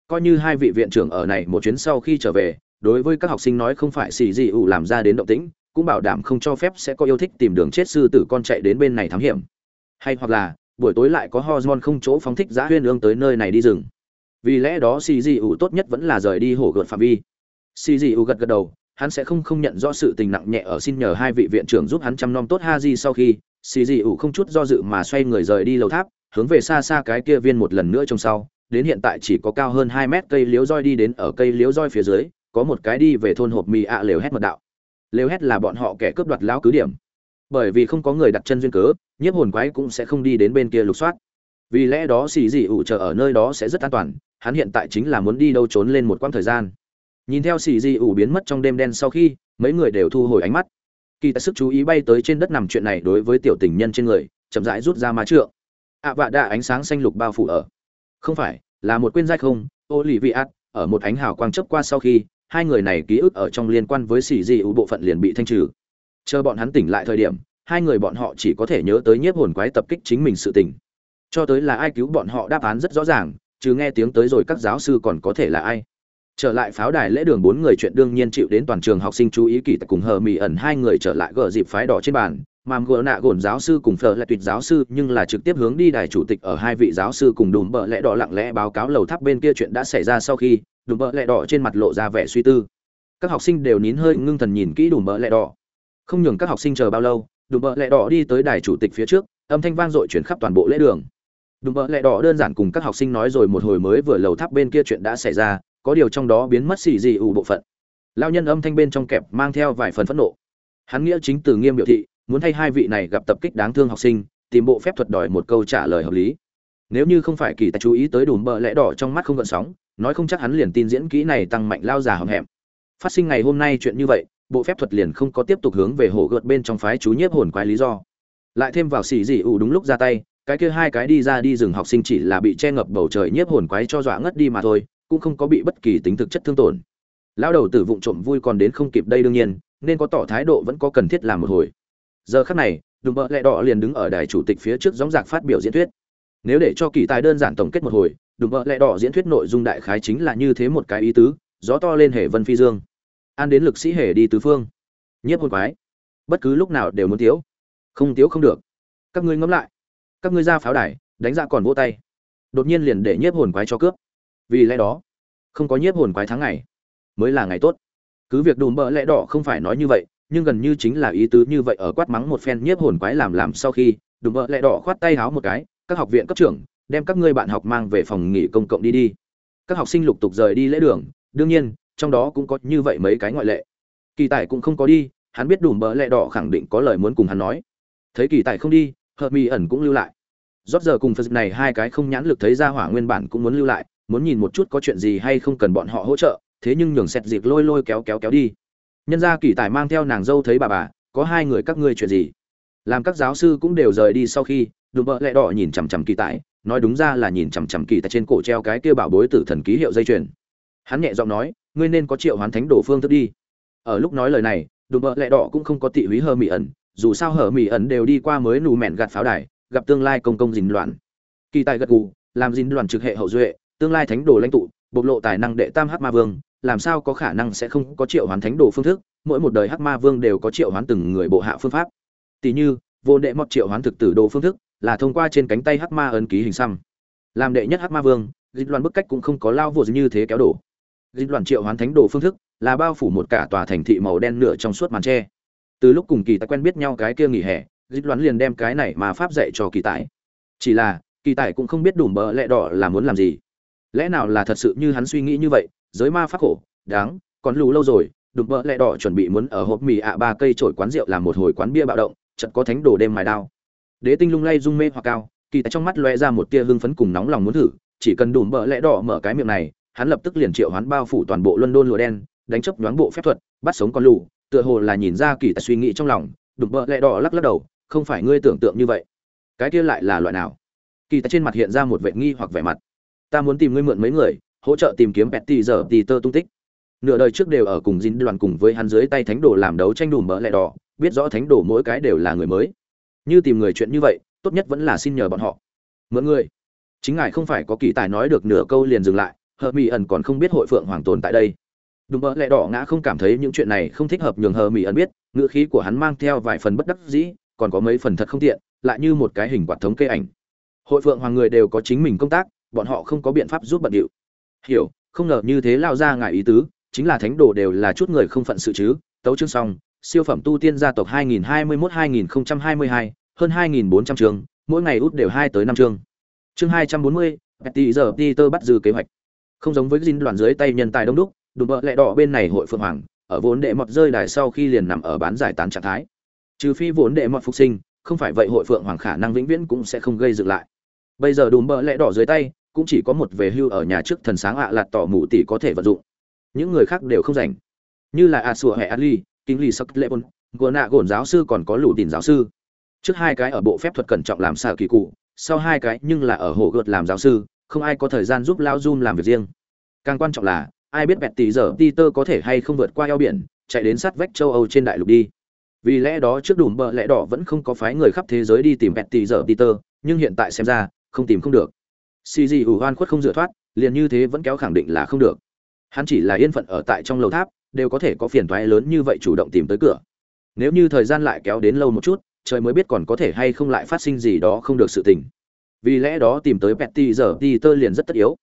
Coi như hai vị viện trưởng ở này một chuyến sau khi trở về đối với các học sinh nói không phải xì dị ủ làm ra đến động tĩnh, cũng bảo đảm không cho phép sẽ có yêu thích tìm đường chết sư tử con chạy đến bên này thám hiểm. Hay hoặc là, buổi tối lại có hormone không chỗ phóng thích giá huyên ương tới nơi này đi rừng. Vì lẽ đó xì dị ủ tốt nhất vẫn là rời đi hổ gợt phạm vi. Xì dị ủ gật gật đầu, hắn sẽ không không nhận rõ sự tình nặng nhẹ ở xin nhờ hai vị viện trưởng giúp hắn chăm nom tốt ha di sau khi, xì dị ủ không chút do dự mà xoay người rời đi lầu tháp, hướng về xa xa cái kia viên một lần nữa trong sau. Đến hiện tại chỉ có cao hơn hai mét cây liếu roi đi đến ở cây liếu roi phía dưới có một cái đi về thôn hộp mì ạ lều hét mật đạo. Lều hét là bọn họ kẻ cướp đoạt lão cứ điểm. Bởi vì không có người đặt chân duyên cớ, nhiếp hồn quái cũng sẽ không đi đến bên kia lục soát. Vì lẽ đó xì dị ủ chờ ở nơi đó sẽ rất an toàn, hắn hiện tại chính là muốn đi đâu trốn lên một quãng thời gian. Nhìn theo xì dị ủ biến mất trong đêm đen sau khi, mấy người đều thu hồi ánh mắt. Kỳ tài sức chú ý bay tới trên đất nằm chuyện này đối với tiểu tình nhân trên người, chậm rãi rút ra má trượng. Ạ vạ đạ ánh sáng xanh lục bao phủ ở. Không phải, là một quên dai không, ô lì vị ạt ở một ánh hào quang chấp qua sau khi hai người này ký ức ở trong liên quan với xì di ưu bộ phận liền bị thanh trừ. Chờ bọn hắn tỉnh lại thời điểm, hai người bọn họ chỉ có thể nhớ tới nhiếp hồn quái tập kích chính mình sự tỉnh cho tới là ai cứu bọn họ đáp án rất rõ ràng chứ nghe tiếng tới rồi các giáo sư còn có thể là ai. Trở lại pháo đài lễ đường bốn người chuyện đương nhiên chịu đến toàn trường học sinh chú ý kỳ tại cùng hờ mỹ ẩn hai người trở lại gỡ dịp phái đỏ trên bàn, mà gỡ nạ gồn giáo sư cùng phờ lại tuyệt giáo sư nhưng là trực tiếp hướng đi đài chủ tịch ở hai vị giáo sư cùng đùm bợ lẽ đỏ lặng lẽ báo cáo lầu tháp bên kia chuyện đã xảy ra sau khi đùm bợ lẽ đỏ trên mặt lộ ra vẻ suy tư. Các học sinh đều nín hơi ngưng thần nhìn kỹ đùm bợ lẽ đỏ. Không nhường các học sinh chờ bao lâu, đùm bợ lẽ đỏ đi tới đài chủ tịch phía trước, âm thanh vang dội chuyển khắp toàn bộ lễ đường. Đùm bợ lẽ đỏ đơn giản cùng các học sinh nói rồi một hồi mới vừa lầu tháp bên kia chuyện đã xảy ra, có điều trong đó biến mất xì dị ủ bộ phận. Lao nhân âm thanh bên trong kẹp mang theo vài phần phẫn nộ. Hắn nghĩa chính từ nghiêm biểu thị, muốn thay hai vị này gặp tập kích đáng thương học sinh, tìm bộ phép thuật đòi một câu trả lời hợp lý. Nếu như không phải kỳ tài chú ý tới đùm bợ lẽ đỏ trong mắt không gợn sóng nói không chắc hắn liền tin diễn kỹ này tăng mạnh lao già hầm hẹm. Phát sinh ngày hôm nay chuyện như vậy, bộ phép thuật liền không có tiếp tục hướng về hổ gợt bên trong phái chú nhiếp hồn quái lý do. Lại thêm vào xì dị ủ đúng lúc ra tay, cái kia hai cái đi ra đi rừng học sinh chỉ là bị che ngập bầu trời nhiếp hồn quái cho dọa ngất đi mà thôi, cũng không có bị bất kỳ tính thực chất thương tổn. Lão đầu tử vụng trộm vui còn đến không kịp đây đương nhiên, nên có tỏ thái độ vẫn có cần thiết làm một hồi. Giờ khắc này đùm bợ lẹ đỏ liền đứng ở đài chủ tịch phía trước gióng giạc phát biểu diễn thuyết. Nếu để cho kỳ tài đơn giản tổng kết một hồi đùm bợ lẹ đỏ diễn thuyết nội dung đại khái chính là như thế một cái ý tứ, gió to lên hệ vân phi dương. An đến lực sĩ hệ đi tứ phương. Nhiếp hồn quái. Bất cứ lúc nào đều muốn tiếu không tiếu không được. Các ngươi ngẫm lại. Các ngươi ra pháo đài, đánh ra còn vỗ tay. Đột nhiên liền để nhiếp hồn quái cho cướp. Vì lẽ đó, không có nhiếp hồn quái tháng ngày, mới là ngày tốt. Cứ việc đùm bợ lẽ đỏ không phải nói như vậy, nhưng gần như chính là ý tứ như vậy ở quát mắng một phen nhiếp hồn quái làm làm sau khi, đùm bợ lẽ đỏ khoát tay háo một cái, các học viện cấp trưởng đem các ngươi bạn học mang về phòng nghỉ công cộng đi đi. Các học sinh lục tục rời đi lễ đường, đương nhiên, trong đó cũng có như vậy mấy cái ngoại lệ. Kỳ tài cũng không có đi, hắn biết đùm bợ lẽ đỏ khẳng định có lời muốn cùng hắn nói. Thấy kỳ tài không đi, hợp mi ẩn cũng lưu lại. Rót giờ cùng phật này hai cái không nhãn lực thấy ra hỏa nguyên bản cũng muốn lưu lại, muốn nhìn một chút có chuyện gì hay không cần bọn họ hỗ trợ, thế nhưng nhường xẹt dịp lôi lôi kéo kéo kéo đi. Nhân ra kỳ tài mang theo nàng dâu thấy bà bà, có hai người các ngươi chuyện gì? Làm các giáo sư cũng đều rời đi sau khi, đùm bợ lẹ đỏ nhìn chằm chằm kỳ tài nói đúng ra là nhìn chằm chằm kỳ tại trên cổ treo cái kia bảo bối tử thần ký hiệu dây chuyền. Hắn nhẹ giọng nói, ngươi nên có triệu hoán thánh đồ phương thức đi. Ở lúc nói lời này, đùm bợ lẹ đỏ cũng không có tị húy hờ mỹ ẩn, dù sao hờ mỹ ẩn đều đi qua mới nù mẹn gạt pháo đài, gặp tương lai công công dình loạn. Kỳ tài gật gù, làm dình loạn trực hệ hậu duệ, tương lai thánh đồ lãnh tụ, bộc lộ tài năng đệ tam hắc ma vương, làm sao có khả năng sẽ không có triệu hoán thánh đồ phương thức, mỗi một đời hắc ma vương đều có triệu hoán từng người bộ hạ phương pháp. Tỷ như, vô đệ mọt triệu hoán thực tử đồ phương thức là thông qua trên cánh tay hắc ma ấn ký hình xăm. Làm đệ nhất hắc ma vương, dịch loạn bức cách cũng không có lao vô như thế kéo đổ. Dịch loạn triệu hoán thánh đồ phương thức là bao phủ một cả tòa thành thị màu đen nửa trong suốt màn tre. Từ lúc cùng kỳ tài quen biết nhau cái kia nghỉ hè, dịch loạn liền đem cái này mà pháp dạy cho kỳ tài. Chỉ là, kỳ tài cũng không biết đủ bờ lẽ đỏ là muốn làm gì. Lẽ nào là thật sự như hắn suy nghĩ như vậy, giới ma pháp khổ, đáng, còn lù lâu rồi đụng bỡ lẹ đỏ chuẩn bị muốn ở hộp mì ạ ba cây trổi quán rượu làm một hồi quán bia bạo động, chợt có thánh đồ đêm mài đao đế tinh lung lay rung mê hoặc cao, kỳ tại trong mắt loe ra một tia hưng phấn cùng nóng lòng muốn thử, chỉ cần đủ bợ lẽ đỏ mở cái miệng này, hắn lập tức liền triệu hoán bao phủ toàn bộ london lụa đen, đánh chấp nhoáng bộ phép thuật, bắt sống con lù, tựa hồ là nhìn ra kỳ tài suy nghĩ trong lòng đủ bợ lẽ đỏ lắc lắc đầu, không phải ngươi tưởng tượng như vậy. Cái kia lại là loại nào? Kỳ tài trên mặt hiện ra một vệ nghi hoặc vẻ mặt. Ta muốn tìm ngươi mượn mấy người, hỗ trợ tìm kiếm petty giờ thì tơ tung tích. Nửa đời trước đều ở cùng dính đoàn cùng với hắn dưới tay thánh đồ làm đấu tranh đủ mỡ lẹ đỏ, biết rõ thánh đồ mỗi cái đều là người mới như tìm người chuyện như vậy, tốt nhất vẫn là xin nhờ bọn họ. Mượn người. Chính ngài không phải có kỳ tài nói được nửa câu liền dừng lại hờ mỹ ẩn còn không biết hội phượng hoàng tồn tại đây. Đúng mơ lẹ đỏ ngã không cảm thấy những chuyện này không thích hợp nhường hờ mỹ ẩn biết, ngữ khí của hắn mang theo vài phần bất đắc dĩ, còn có mấy phần thật không tiện, lại như một cái hình quạt thống kê ảnh. Hội phượng hoàng người đều có chính mình công tác, bọn họ không có biện pháp giúp bận điệu. Hiểu, không ngờ như thế lao ra ngài ý tứ, chính là thánh đồ đều là chút người không phận sự chứ, tấu chương xong siêu phẩm tu tiên gia tộc 2021-2022, hơn 2.400 chương mỗi ngày út đều hai tới năm chương. Chương 240, Betty giờ Peter bắt dư kế hoạch. Không giống với dinh đoàn dưới tay nhân tài đông đúc đùm bợ lẹ đỏ bên này hội phượng hoàng ở vốn đệ mọt rơi đài sau khi liền nằm ở bán giải tán trạng thái. Trừ phi vốn đệ mọt phục sinh không phải vậy hội phượng hoàng khả năng vĩnh viễn cũng sẽ không gây dựng lại. Bây giờ đùm bợ lẹ đỏ dưới tay cũng chỉ có một về hưu ở nhà trước thần sáng ạ lạt tỏ mụ tỷ có thể vận dụng. Những người khác đều không rảnh. Như là a Sủa hệ ali kinh lì sắc lệ bôn gồ nạ gồn giáo sư còn có lũ tìm giáo sư. Trước hai cái ở bộ phép thuật cẩn trọng làm xà kỳ cụ, sau hai cái nhưng là ở hồ gợt làm giáo sư, không ai có thời gian giúp lao zoom làm việc riêng. Càng quan trọng là, ai biết bẹt tỷ giờ peter có thể hay không vượt qua eo biển, chạy đến sát vách châu âu trên đại lục đi. Vì lẽ đó trước đùm bợ lẽ đỏ vẫn không có phái người khắp thế giới đi tìm bẹt tỷ giờ peter, nhưng hiện tại xem ra, không tìm không được. Xì gì ủ hoan khuất không dựa thoát, liền như thế vẫn kéo khẳng định là không được. Hắn chỉ là yên phận ở tại trong lầu tháp đều có thể có phiền toái lớn như vậy chủ động tìm tới cửa. Nếu như thời gian lại kéo đến lâu một chút, trời mới biết còn có thể hay không lại phát sinh gì đó không được sự tình. Vì lẽ đó tìm tới petty giờ peter liền rất tất yếu.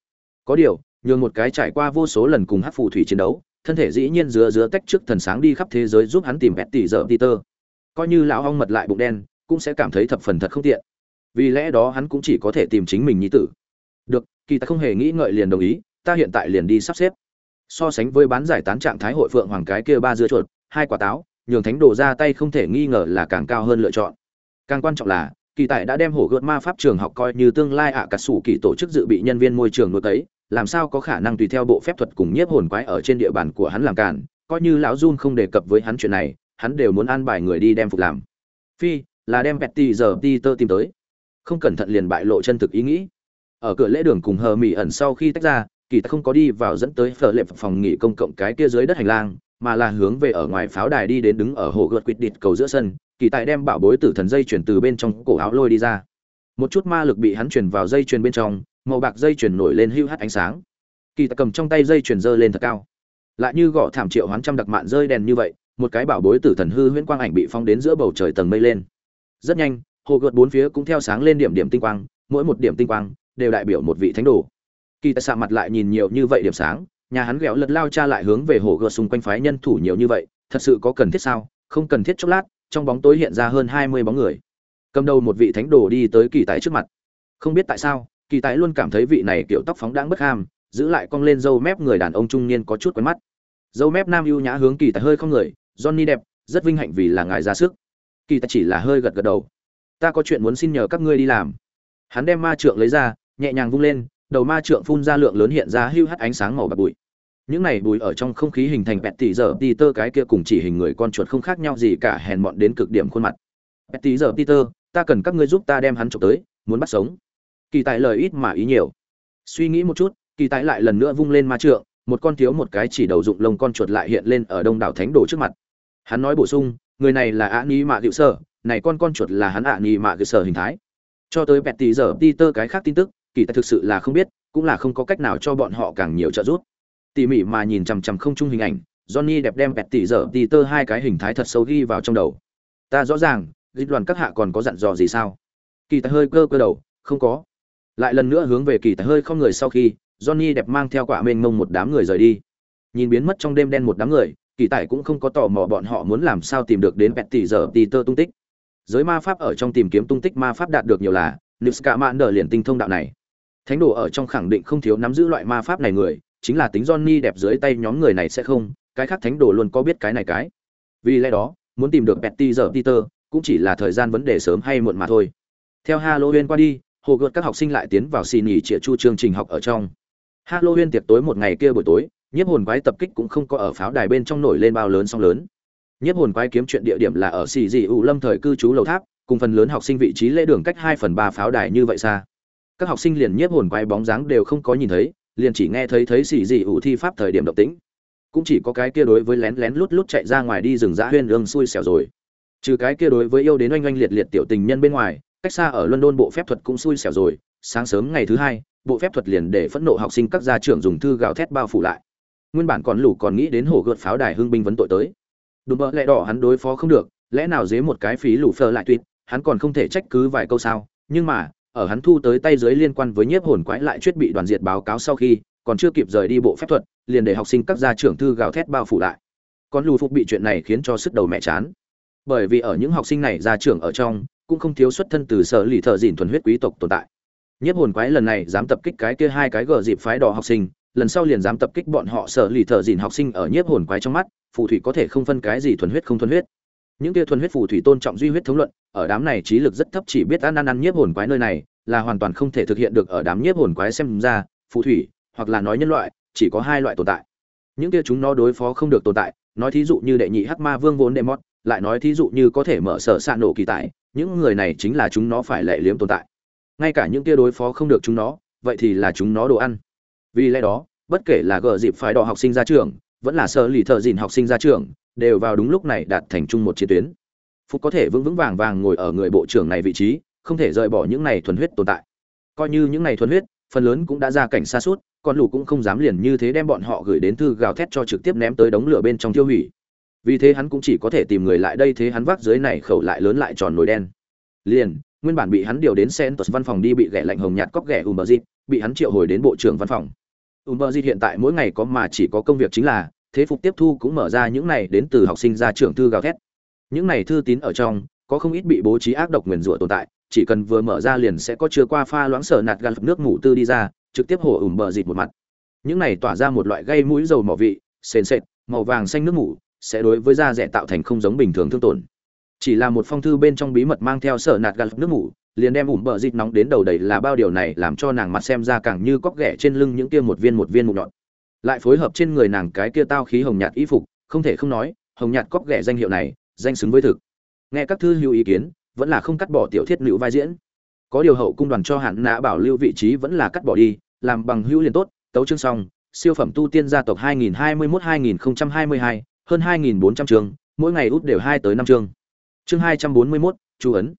Có điều, nhường một cái trải qua vô số lần cùng hát phù thủy chiến đấu, thân thể dĩ nhiên dứa dứa tách trước thần sáng đi khắp thế giới giúp hắn tìm petty giờ peter. Coi như lão ong mật lại bụng đen, cũng sẽ cảm thấy thập phần thật không tiện. Vì lẽ đó hắn cũng chỉ có thể tìm chính mình nhi tử. Được, kỳ ta không hề nghĩ ngợi liền đồng ý, ta hiện tại liền đi sắp xếp so sánh với bán giải tán trạng thái hội phượng hoàng cái kia ba dưa chuột, hai quả táo, nhường thánh đồ ra tay không thể nghi ngờ là càng cao hơn lựa chọn. Càng quan trọng là, kỳ tại đã đem hổ gợt ma pháp trường học coi như tương lai ạ à cả sủ kỳ tổ chức dự bị nhân viên môi trường nuôi tấy, làm sao có khả năng tùy theo bộ phép thuật cùng nhiếp hồn quái ở trên địa bàn của hắn làm cản coi như lão Jun không đề cập với hắn chuyện này, hắn đều muốn an bài người đi đem phục làm. Phi, là đem Betty giờ Peter tìm tới. Không cẩn thận liền bại lộ chân thực ý nghĩ. Ở cửa lễ đường cùng hờ mỹ ẩn sau khi tách ra kỳ ta không có đi vào dẫn tới phở lệ phòng nghỉ công cộng cái kia dưới đất hành lang, mà là hướng về ở ngoài pháo đài đi đến đứng ở hồ gợt quýt địt cầu giữa sân, kỳ tài đem bảo bối tử thần dây chuyển từ bên trong cổ áo lôi đi ra. Một chút ma lực bị hắn chuyển vào dây chuyền bên trong, màu bạc dây chuyển nổi lên hưu hắt ánh sáng. Kỳ tài cầm trong tay dây chuyển dơ lên thật cao. Lại như gõ thảm triệu hoán trăm đặc mạn rơi đèn như vậy, một cái bảo bối tử thần hư huyễn quang ảnh bị phong đến giữa bầu trời tầng mây lên. Rất nhanh, hồ gợt bốn phía cũng theo sáng lên điểm điểm tinh quang, mỗi một điểm tinh quang đều đại biểu một vị thánh đồ kỳ tài xạ mặt lại nhìn nhiều như vậy điểm sáng, nhà hắn ghẹo lật lao cha lại hướng về hồ gợt xung quanh phái nhân thủ nhiều như vậy, thật sự có cần thiết sao? Không cần thiết chốc lát, trong bóng tối hiện ra hơn hai mươi bóng người. Cầm đầu một vị thánh đồ đi tới kỳ tại trước mặt. Không biết tại sao, kỳ tại luôn cảm thấy vị này kiểu tóc phóng đáng bất ham, giữ lại cong lên dâu mép người đàn ông trung niên có chút quen mắt. Dâu mép nam ưu nhã hướng kỳ tài hơi không người, johnny đẹp, rất vinh hạnh vì là ngài ra sức. Kỳ tài chỉ là hơi gật gật đầu. Ta có chuyện muốn xin nhờ các ngươi đi làm. Hắn đem ma trượng lấy ra, nhẹ nhàng vung lên đầu ma trượng phun ra lượng lớn hiện ra hưu hắt ánh sáng màu bạc bụi. Những này bụi ở trong không khí hình thành bẹt tỷ giờ peter cái kia cùng chỉ hình người con chuột không khác nhau gì cả hèn mọn đến cực điểm khuôn mặt. Bẹt tỷ giờ peter, ta cần các ngươi giúp ta đem hắn trộm tới, muốn bắt sống. Kỳ tại lời ít mà ý nhiều. Suy nghĩ một chút, kỳ tại lại lần nữa vung lên ma trượng, một con thiếu một cái chỉ đầu dụng lông con chuột lại hiện lên ở đông đảo thánh đồ trước mặt. Hắn nói bổ sung, người này là ạ ni mạ diệu sơ này con con chuột là hắn ạ ni mạ diệu sơ hình thái. Cho tới bẹt tỷ giờ peter cái khác tin tức kỳ tài thực sự là không biết, cũng là không có cách nào cho bọn họ càng nhiều trợ giúp. Tỉ mỉ mà nhìn chằm chằm không chung hình ảnh, johnny đẹp đem bẹt tỉ dở tỉ tơ hai cái hình thái thật sâu ghi vào trong đầu. Ta rõ ràng dịch đoàn các hạ còn có dặn dò gì sao? Kỳ tài hơi cơ cơ đầu, không có. Lại lần nữa hướng về kỳ tài hơi không người sau khi, johnny đẹp mang theo quả mênh mông một đám người rời đi. Nhìn biến mất trong đêm đen một đám người, kỳ tài cũng không có tò mò bọn họ muốn làm sao tìm được đến bẹt tỉ dở tỉ tơ tung tích. Giới ma pháp ở trong tìm kiếm tung tích ma pháp đạt được nhiều là Niska Mạn đỡ liền tinh thông đạo này. Thánh đồ ở trong khẳng định không thiếu nắm giữ loại ma pháp này người, chính là tính Johnny đẹp dưới tay nhóm người này sẽ không, cái khác thánh đồ luôn có biết cái này cái. Vì lẽ đó, muốn tìm được Betty giờ Peter, cũng chỉ là thời gian vấn đề sớm hay muộn mà thôi. Theo Halloween qua đi, hồ gợt các học sinh lại tiến vào xì nhì trịa chu chương trình học ở trong. Halloween tiệc tối một ngày kia buổi tối, nhiếp hồn quái tập kích cũng không có ở pháo đài bên trong nổi lên bao lớn song lớn. nhiếp hồn quái kiếm chuyện địa điểm là ở xì dị ủ lâm thời cư trú lầu tháp cùng phần lớn học sinh vị trí lễ đường cách hai phần ba pháo đài như vậy xa các học sinh liền nhiếp hồn quái bóng dáng đều không có nhìn thấy, liền chỉ nghe thấy thấy xì dị ủ thi pháp thời điểm động tĩnh. Cũng chỉ có cái kia đối với lén lén lút lút chạy ra ngoài đi rừng dã huyên ương xui xẻo rồi. Trừ cái kia đối với yêu đến oanh oanh liệt liệt tiểu tình nhân bên ngoài, cách xa ở london bộ phép thuật cũng xui xẻo rồi. Sáng sớm ngày thứ hai, bộ phép thuật liền để phẫn nộ học sinh các gia trưởng dùng thư gào thét bao phủ lại. Nguyên bản còn lủ còn nghĩ đến hổ gợt pháo đài hưng binh vấn tội tới. Đùm bợ lẽ đỏ hắn đối phó không được, lẽ nào dế một cái phí lủ phờ lại tuyệt, hắn còn không thể trách cứ vài câu sao? Nhưng mà ở hắn thu tới tay dưới liên quan với nhiếp hồn quái lại chuyết bị đoàn diệt báo cáo sau khi, còn chưa kịp rời đi bộ phép thuật, liền để học sinh các gia trưởng thư gào thét bao phủ lại. Con lù phục bị chuyện này khiến cho sức đầu mẹ chán. Bởi vì ở những học sinh này gia trưởng ở trong, cũng không thiếu xuất thân từ sở lì thợ dìn thuần huyết quý tộc tồn tại. Nhiếp hồn quái lần này dám tập kích cái kia hai cái gờ dịp phái đỏ học sinh, lần sau liền dám tập kích bọn họ sở lì thợ dìn học sinh ở nhiếp hồn quái trong mắt, phù thủy có thể không phân cái gì thuần huyết không thuần huyết những kia thuần huyết phù thủy tôn trọng duy huyết thống luận, ở đám này trí lực rất thấp chỉ biết ăn ăn ăn nhiếp hồn quái nơi này, là hoàn toàn không thể thực hiện được ở đám nhiếp hồn quái xem ra, phù thủy, hoặc là nói nhân loại, chỉ có hai loại tồn tại. Những kia chúng nó đối phó không được tồn tại, nói thí dụ như đệ nhị hắc ma vương vốn đệ mót lại nói thí dụ như có thể mở sở xạ nổ kỳ tài những người này chính là chúng nó phải lệ liếm tồn tại. Ngay cả những kia đối phó không được chúng nó, vậy thì là chúng nó đồ ăn. Vì lẽ đó, bất kể là gờ dịp phải đỏ học sinh ra trường, vẫn là sơ lì thợ dìn học sinh ra trường đều vào đúng lúc này đạt thành chung một chiến tuyến. Phúc có thể vững vững vàng vàng ngồi ở người bộ trưởng này vị trí không thể rời bỏ những này thuần huyết tồn tại. Coi như những này thuần huyết phần lớn cũng đã ra cảnh xa suốt còn lũ cũng không dám liền như thế đem bọn họ gửi đến thư gào thét cho trực tiếp ném tới đống lửa bên trong tiêu hủy. Vì thế hắn cũng chỉ có thể tìm người lại đây thế hắn vác dưới này khẩu lại lớn lại tròn nồi đen. Liền nguyên bản bị hắn điều đến sen Sentos văn phòng đi bị ghẻ lạnh hồng nhạt cóc ghẻ Umberzit, bị hắn triệu hồi đến bộ trưởng văn phòng. Umberzit hiện tại mỗi ngày có mà chỉ có công việc chính là thế phục tiếp thu cũng mở ra những này đến từ học sinh ra trưởng thư gào thét. Những này thư tín ở trong, có không ít bị bố trí ác độc nguyền rủa tồn tại, chỉ cần vừa mở ra liền sẽ có chưa qua pha loãng sở nạt gan nước ngủ tư đi ra, trực tiếp hổ ủm bờ dịt một mặt. Những này tỏa ra một loại gây mũi dầu mỏ vị, sền sệt, màu vàng xanh nước ngủ, sẽ đối với da rẻ tạo thành không giống bình thường thương tổn chỉ là một phong thư bên trong bí mật mang theo sở nạt gan nước ngủ liền đem ủm bờ dịt nóng đến đầu đầy là bao điều này làm cho nàng mặt xem ra càng như cóc ghẻ trên lưng những kia một viên một viên mụn nhọn lại phối hợp trên người nàng cái kia tao khí hồng nhạt y phục không thể không nói hồng nhạt cóc ghẻ danh hiệu này danh xứng với thực. Nghe các thư hữu ý kiến vẫn là không cắt bỏ tiểu thiết nữ vai diễn. Có điều hậu cung đoàn cho hạn nã bảo lưu vị trí vẫn là cắt bỏ đi làm bằng hữu liền tốt tấu chương xong siêu phẩm tu tiên gia tộc 2021-2022, hơn 2.400 chương mỗi ngày út đều hai tới năm chương. Chương 241, chú ấn.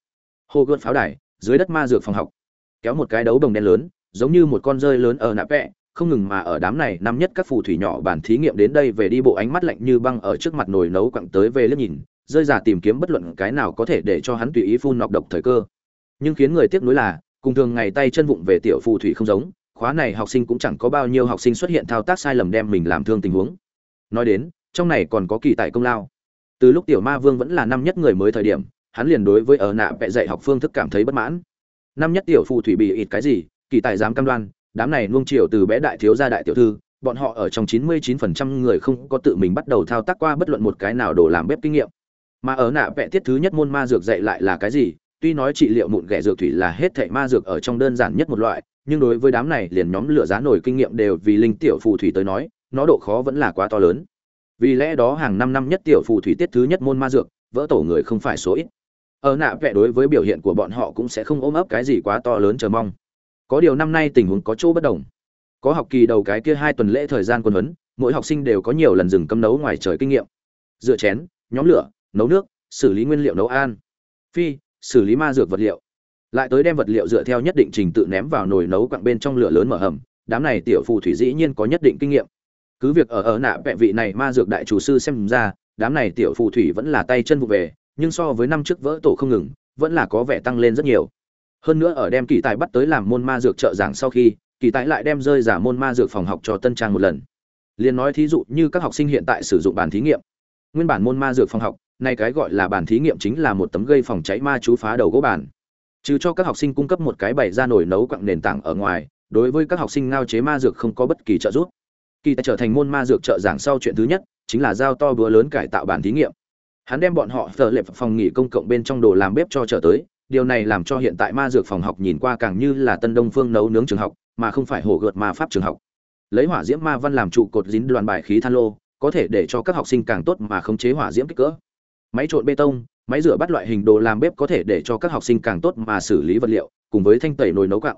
Hồ gợt pháo đài dưới đất ma dược phòng học. Kéo một cái đấu đồng đen lớn giống như một con rơi lớn ở nạ vẽ không ngừng mà ở đám này, năm nhất các phù thủy nhỏ bản thí nghiệm đến đây về đi bộ ánh mắt lạnh như băng ở trước mặt nồi nấu quặng tới về liếc nhìn, rơi giả tìm kiếm bất luận cái nào có thể để cho hắn tùy ý phun nọc độc thời cơ. Nhưng khiến người tiếc nuối là, cùng thường ngày tay chân vụng về tiểu phù thủy không giống, khóa này học sinh cũng chẳng có bao nhiêu học sinh xuất hiện thao tác sai lầm đem mình làm thương tình huống. Nói đến, trong này còn có kỳ tại công lao. Từ lúc tiểu ma vương vẫn là năm nhất người mới thời điểm, hắn liền đối với ở nạ vẽ dạy học phương thức cảm thấy bất mãn. Năm nhất tiểu phù thủy bị ít cái gì, kỳ tài dám cam đoan đám này nuông chiều từ bé đại thiếu gia đại tiểu thư, bọn họ ở trong chín mươi chín phần trăm người không có tự mình bắt đầu thao tác qua bất luận một cái nào đồ làm bếp kinh nghiệm. Mà ở nạ vẽ tiết thứ nhất môn ma dược dạy lại là cái gì? Tuy nói trị liệu mụn ghẻ dược thủy là hết thảy ma dược ở trong đơn giản nhất một loại, nhưng đối với đám này liền nhóm lửa giá nổi kinh nghiệm đều vì linh tiểu phù thủy tới nói, nó độ khó vẫn là quá to lớn. Vì lẽ đó hàng năm năm nhất tiểu phù thủy tiết thứ nhất môn ma dược, vỡ tổ người không phải số ít. Ở nạ vẽ đối với biểu hiện của bọn họ cũng sẽ không ôm ấp cái gì quá to lớn chờ mong có điều năm nay tình huống có chỗ bất đồng. Có học kỳ đầu cái kia hai tuần lễ thời gian quân huấn, mỗi học sinh đều có nhiều lần dừng cấm nấu ngoài trời kinh nghiệm. Dựa chén, nhóm lửa, nấu nước, xử lý nguyên liệu nấu an phi, xử lý ma dược vật liệu. Lại tới đem vật liệu dựa theo nhất định trình tự ném vào nồi nấu quặng bên trong lửa lớn mở hầm, đám này tiểu phù thủy dĩ nhiên có nhất định kinh nghiệm. Cứ việc ở ở nạ vẹn vị này ma dược đại chủ sư xem ra, đám này tiểu phù thủy vẫn là tay chân vụ về, nhưng so với năm trước vỡ tổ không ngừng, vẫn là có vẻ tăng lên rất nhiều hơn nữa ở đem kỳ tài bắt tới làm môn ma dược trợ giảng sau khi, kỳ tài lại đem rơi giả môn ma dược phòng học cho tân trang một lần. Liền nói thí dụ như các học sinh hiện tại sử dụng bàn thí nghiệm. Nguyên bản môn ma dược phòng học, nay cái gọi là bàn thí nghiệm chính là một tấm gây phòng cháy ma chú phá đầu gỗ bàn. trừ cho các học sinh cung cấp một cái bày ra nổi nấu quặng nền tảng ở ngoài, đối với các học sinh ngao chế ma dược không có bất kỳ trợ giúp. Kỳ tài trở thành môn ma dược trợ giảng sau chuyện thứ nhất, chính là giao to búa lớn cải tạo bàn thí nghiệm. Hắn đem bọn họ thợ lệ phòng nghỉ công cộng bên trong đồ làm bếp cho trở tới điều này làm cho hiện tại ma dược phòng học nhìn qua càng như là tân đông phương nấu nướng trường học, mà không phải hổ gợt ma pháp trường học. Lấy hỏa diễm ma văn làm trụ cột dính đoàn bài khí than lô, có thể để cho các học sinh càng tốt mà khống chế hỏa diễm kích cỡ. Máy trộn bê tông, máy rửa bắt loại hình đồ làm bếp có thể để cho các học sinh càng tốt mà xử lý vật liệu, cùng với thanh tẩy nồi nấu cặn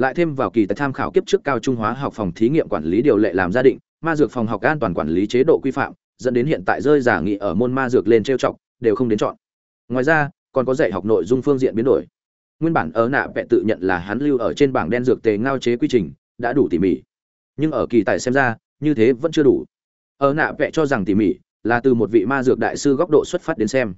lại thêm vào kỳ tài tham khảo kiếp trước cao trung hóa học phòng thí nghiệm quản lý điều lệ làm gia định, ma dược phòng học an toàn quản lý chế độ quy phạm, dẫn đến hiện tại rơi giả nghị ở môn ma dược lên trêu chọc, đều không đến chọn. Ngoài ra còn có dạy học nội dung phương diện biến đổi. Nguyên bản ở nạ vẽ tự nhận là hắn lưu ở trên bảng đen dược tề ngao chế quy trình, đã đủ tỉ mỉ. Nhưng ở kỳ tài xem ra, như thế vẫn chưa đủ. Ở nạ vẽ cho rằng tỉ mỉ là từ một vị ma dược đại sư góc độ xuất phát đến xem.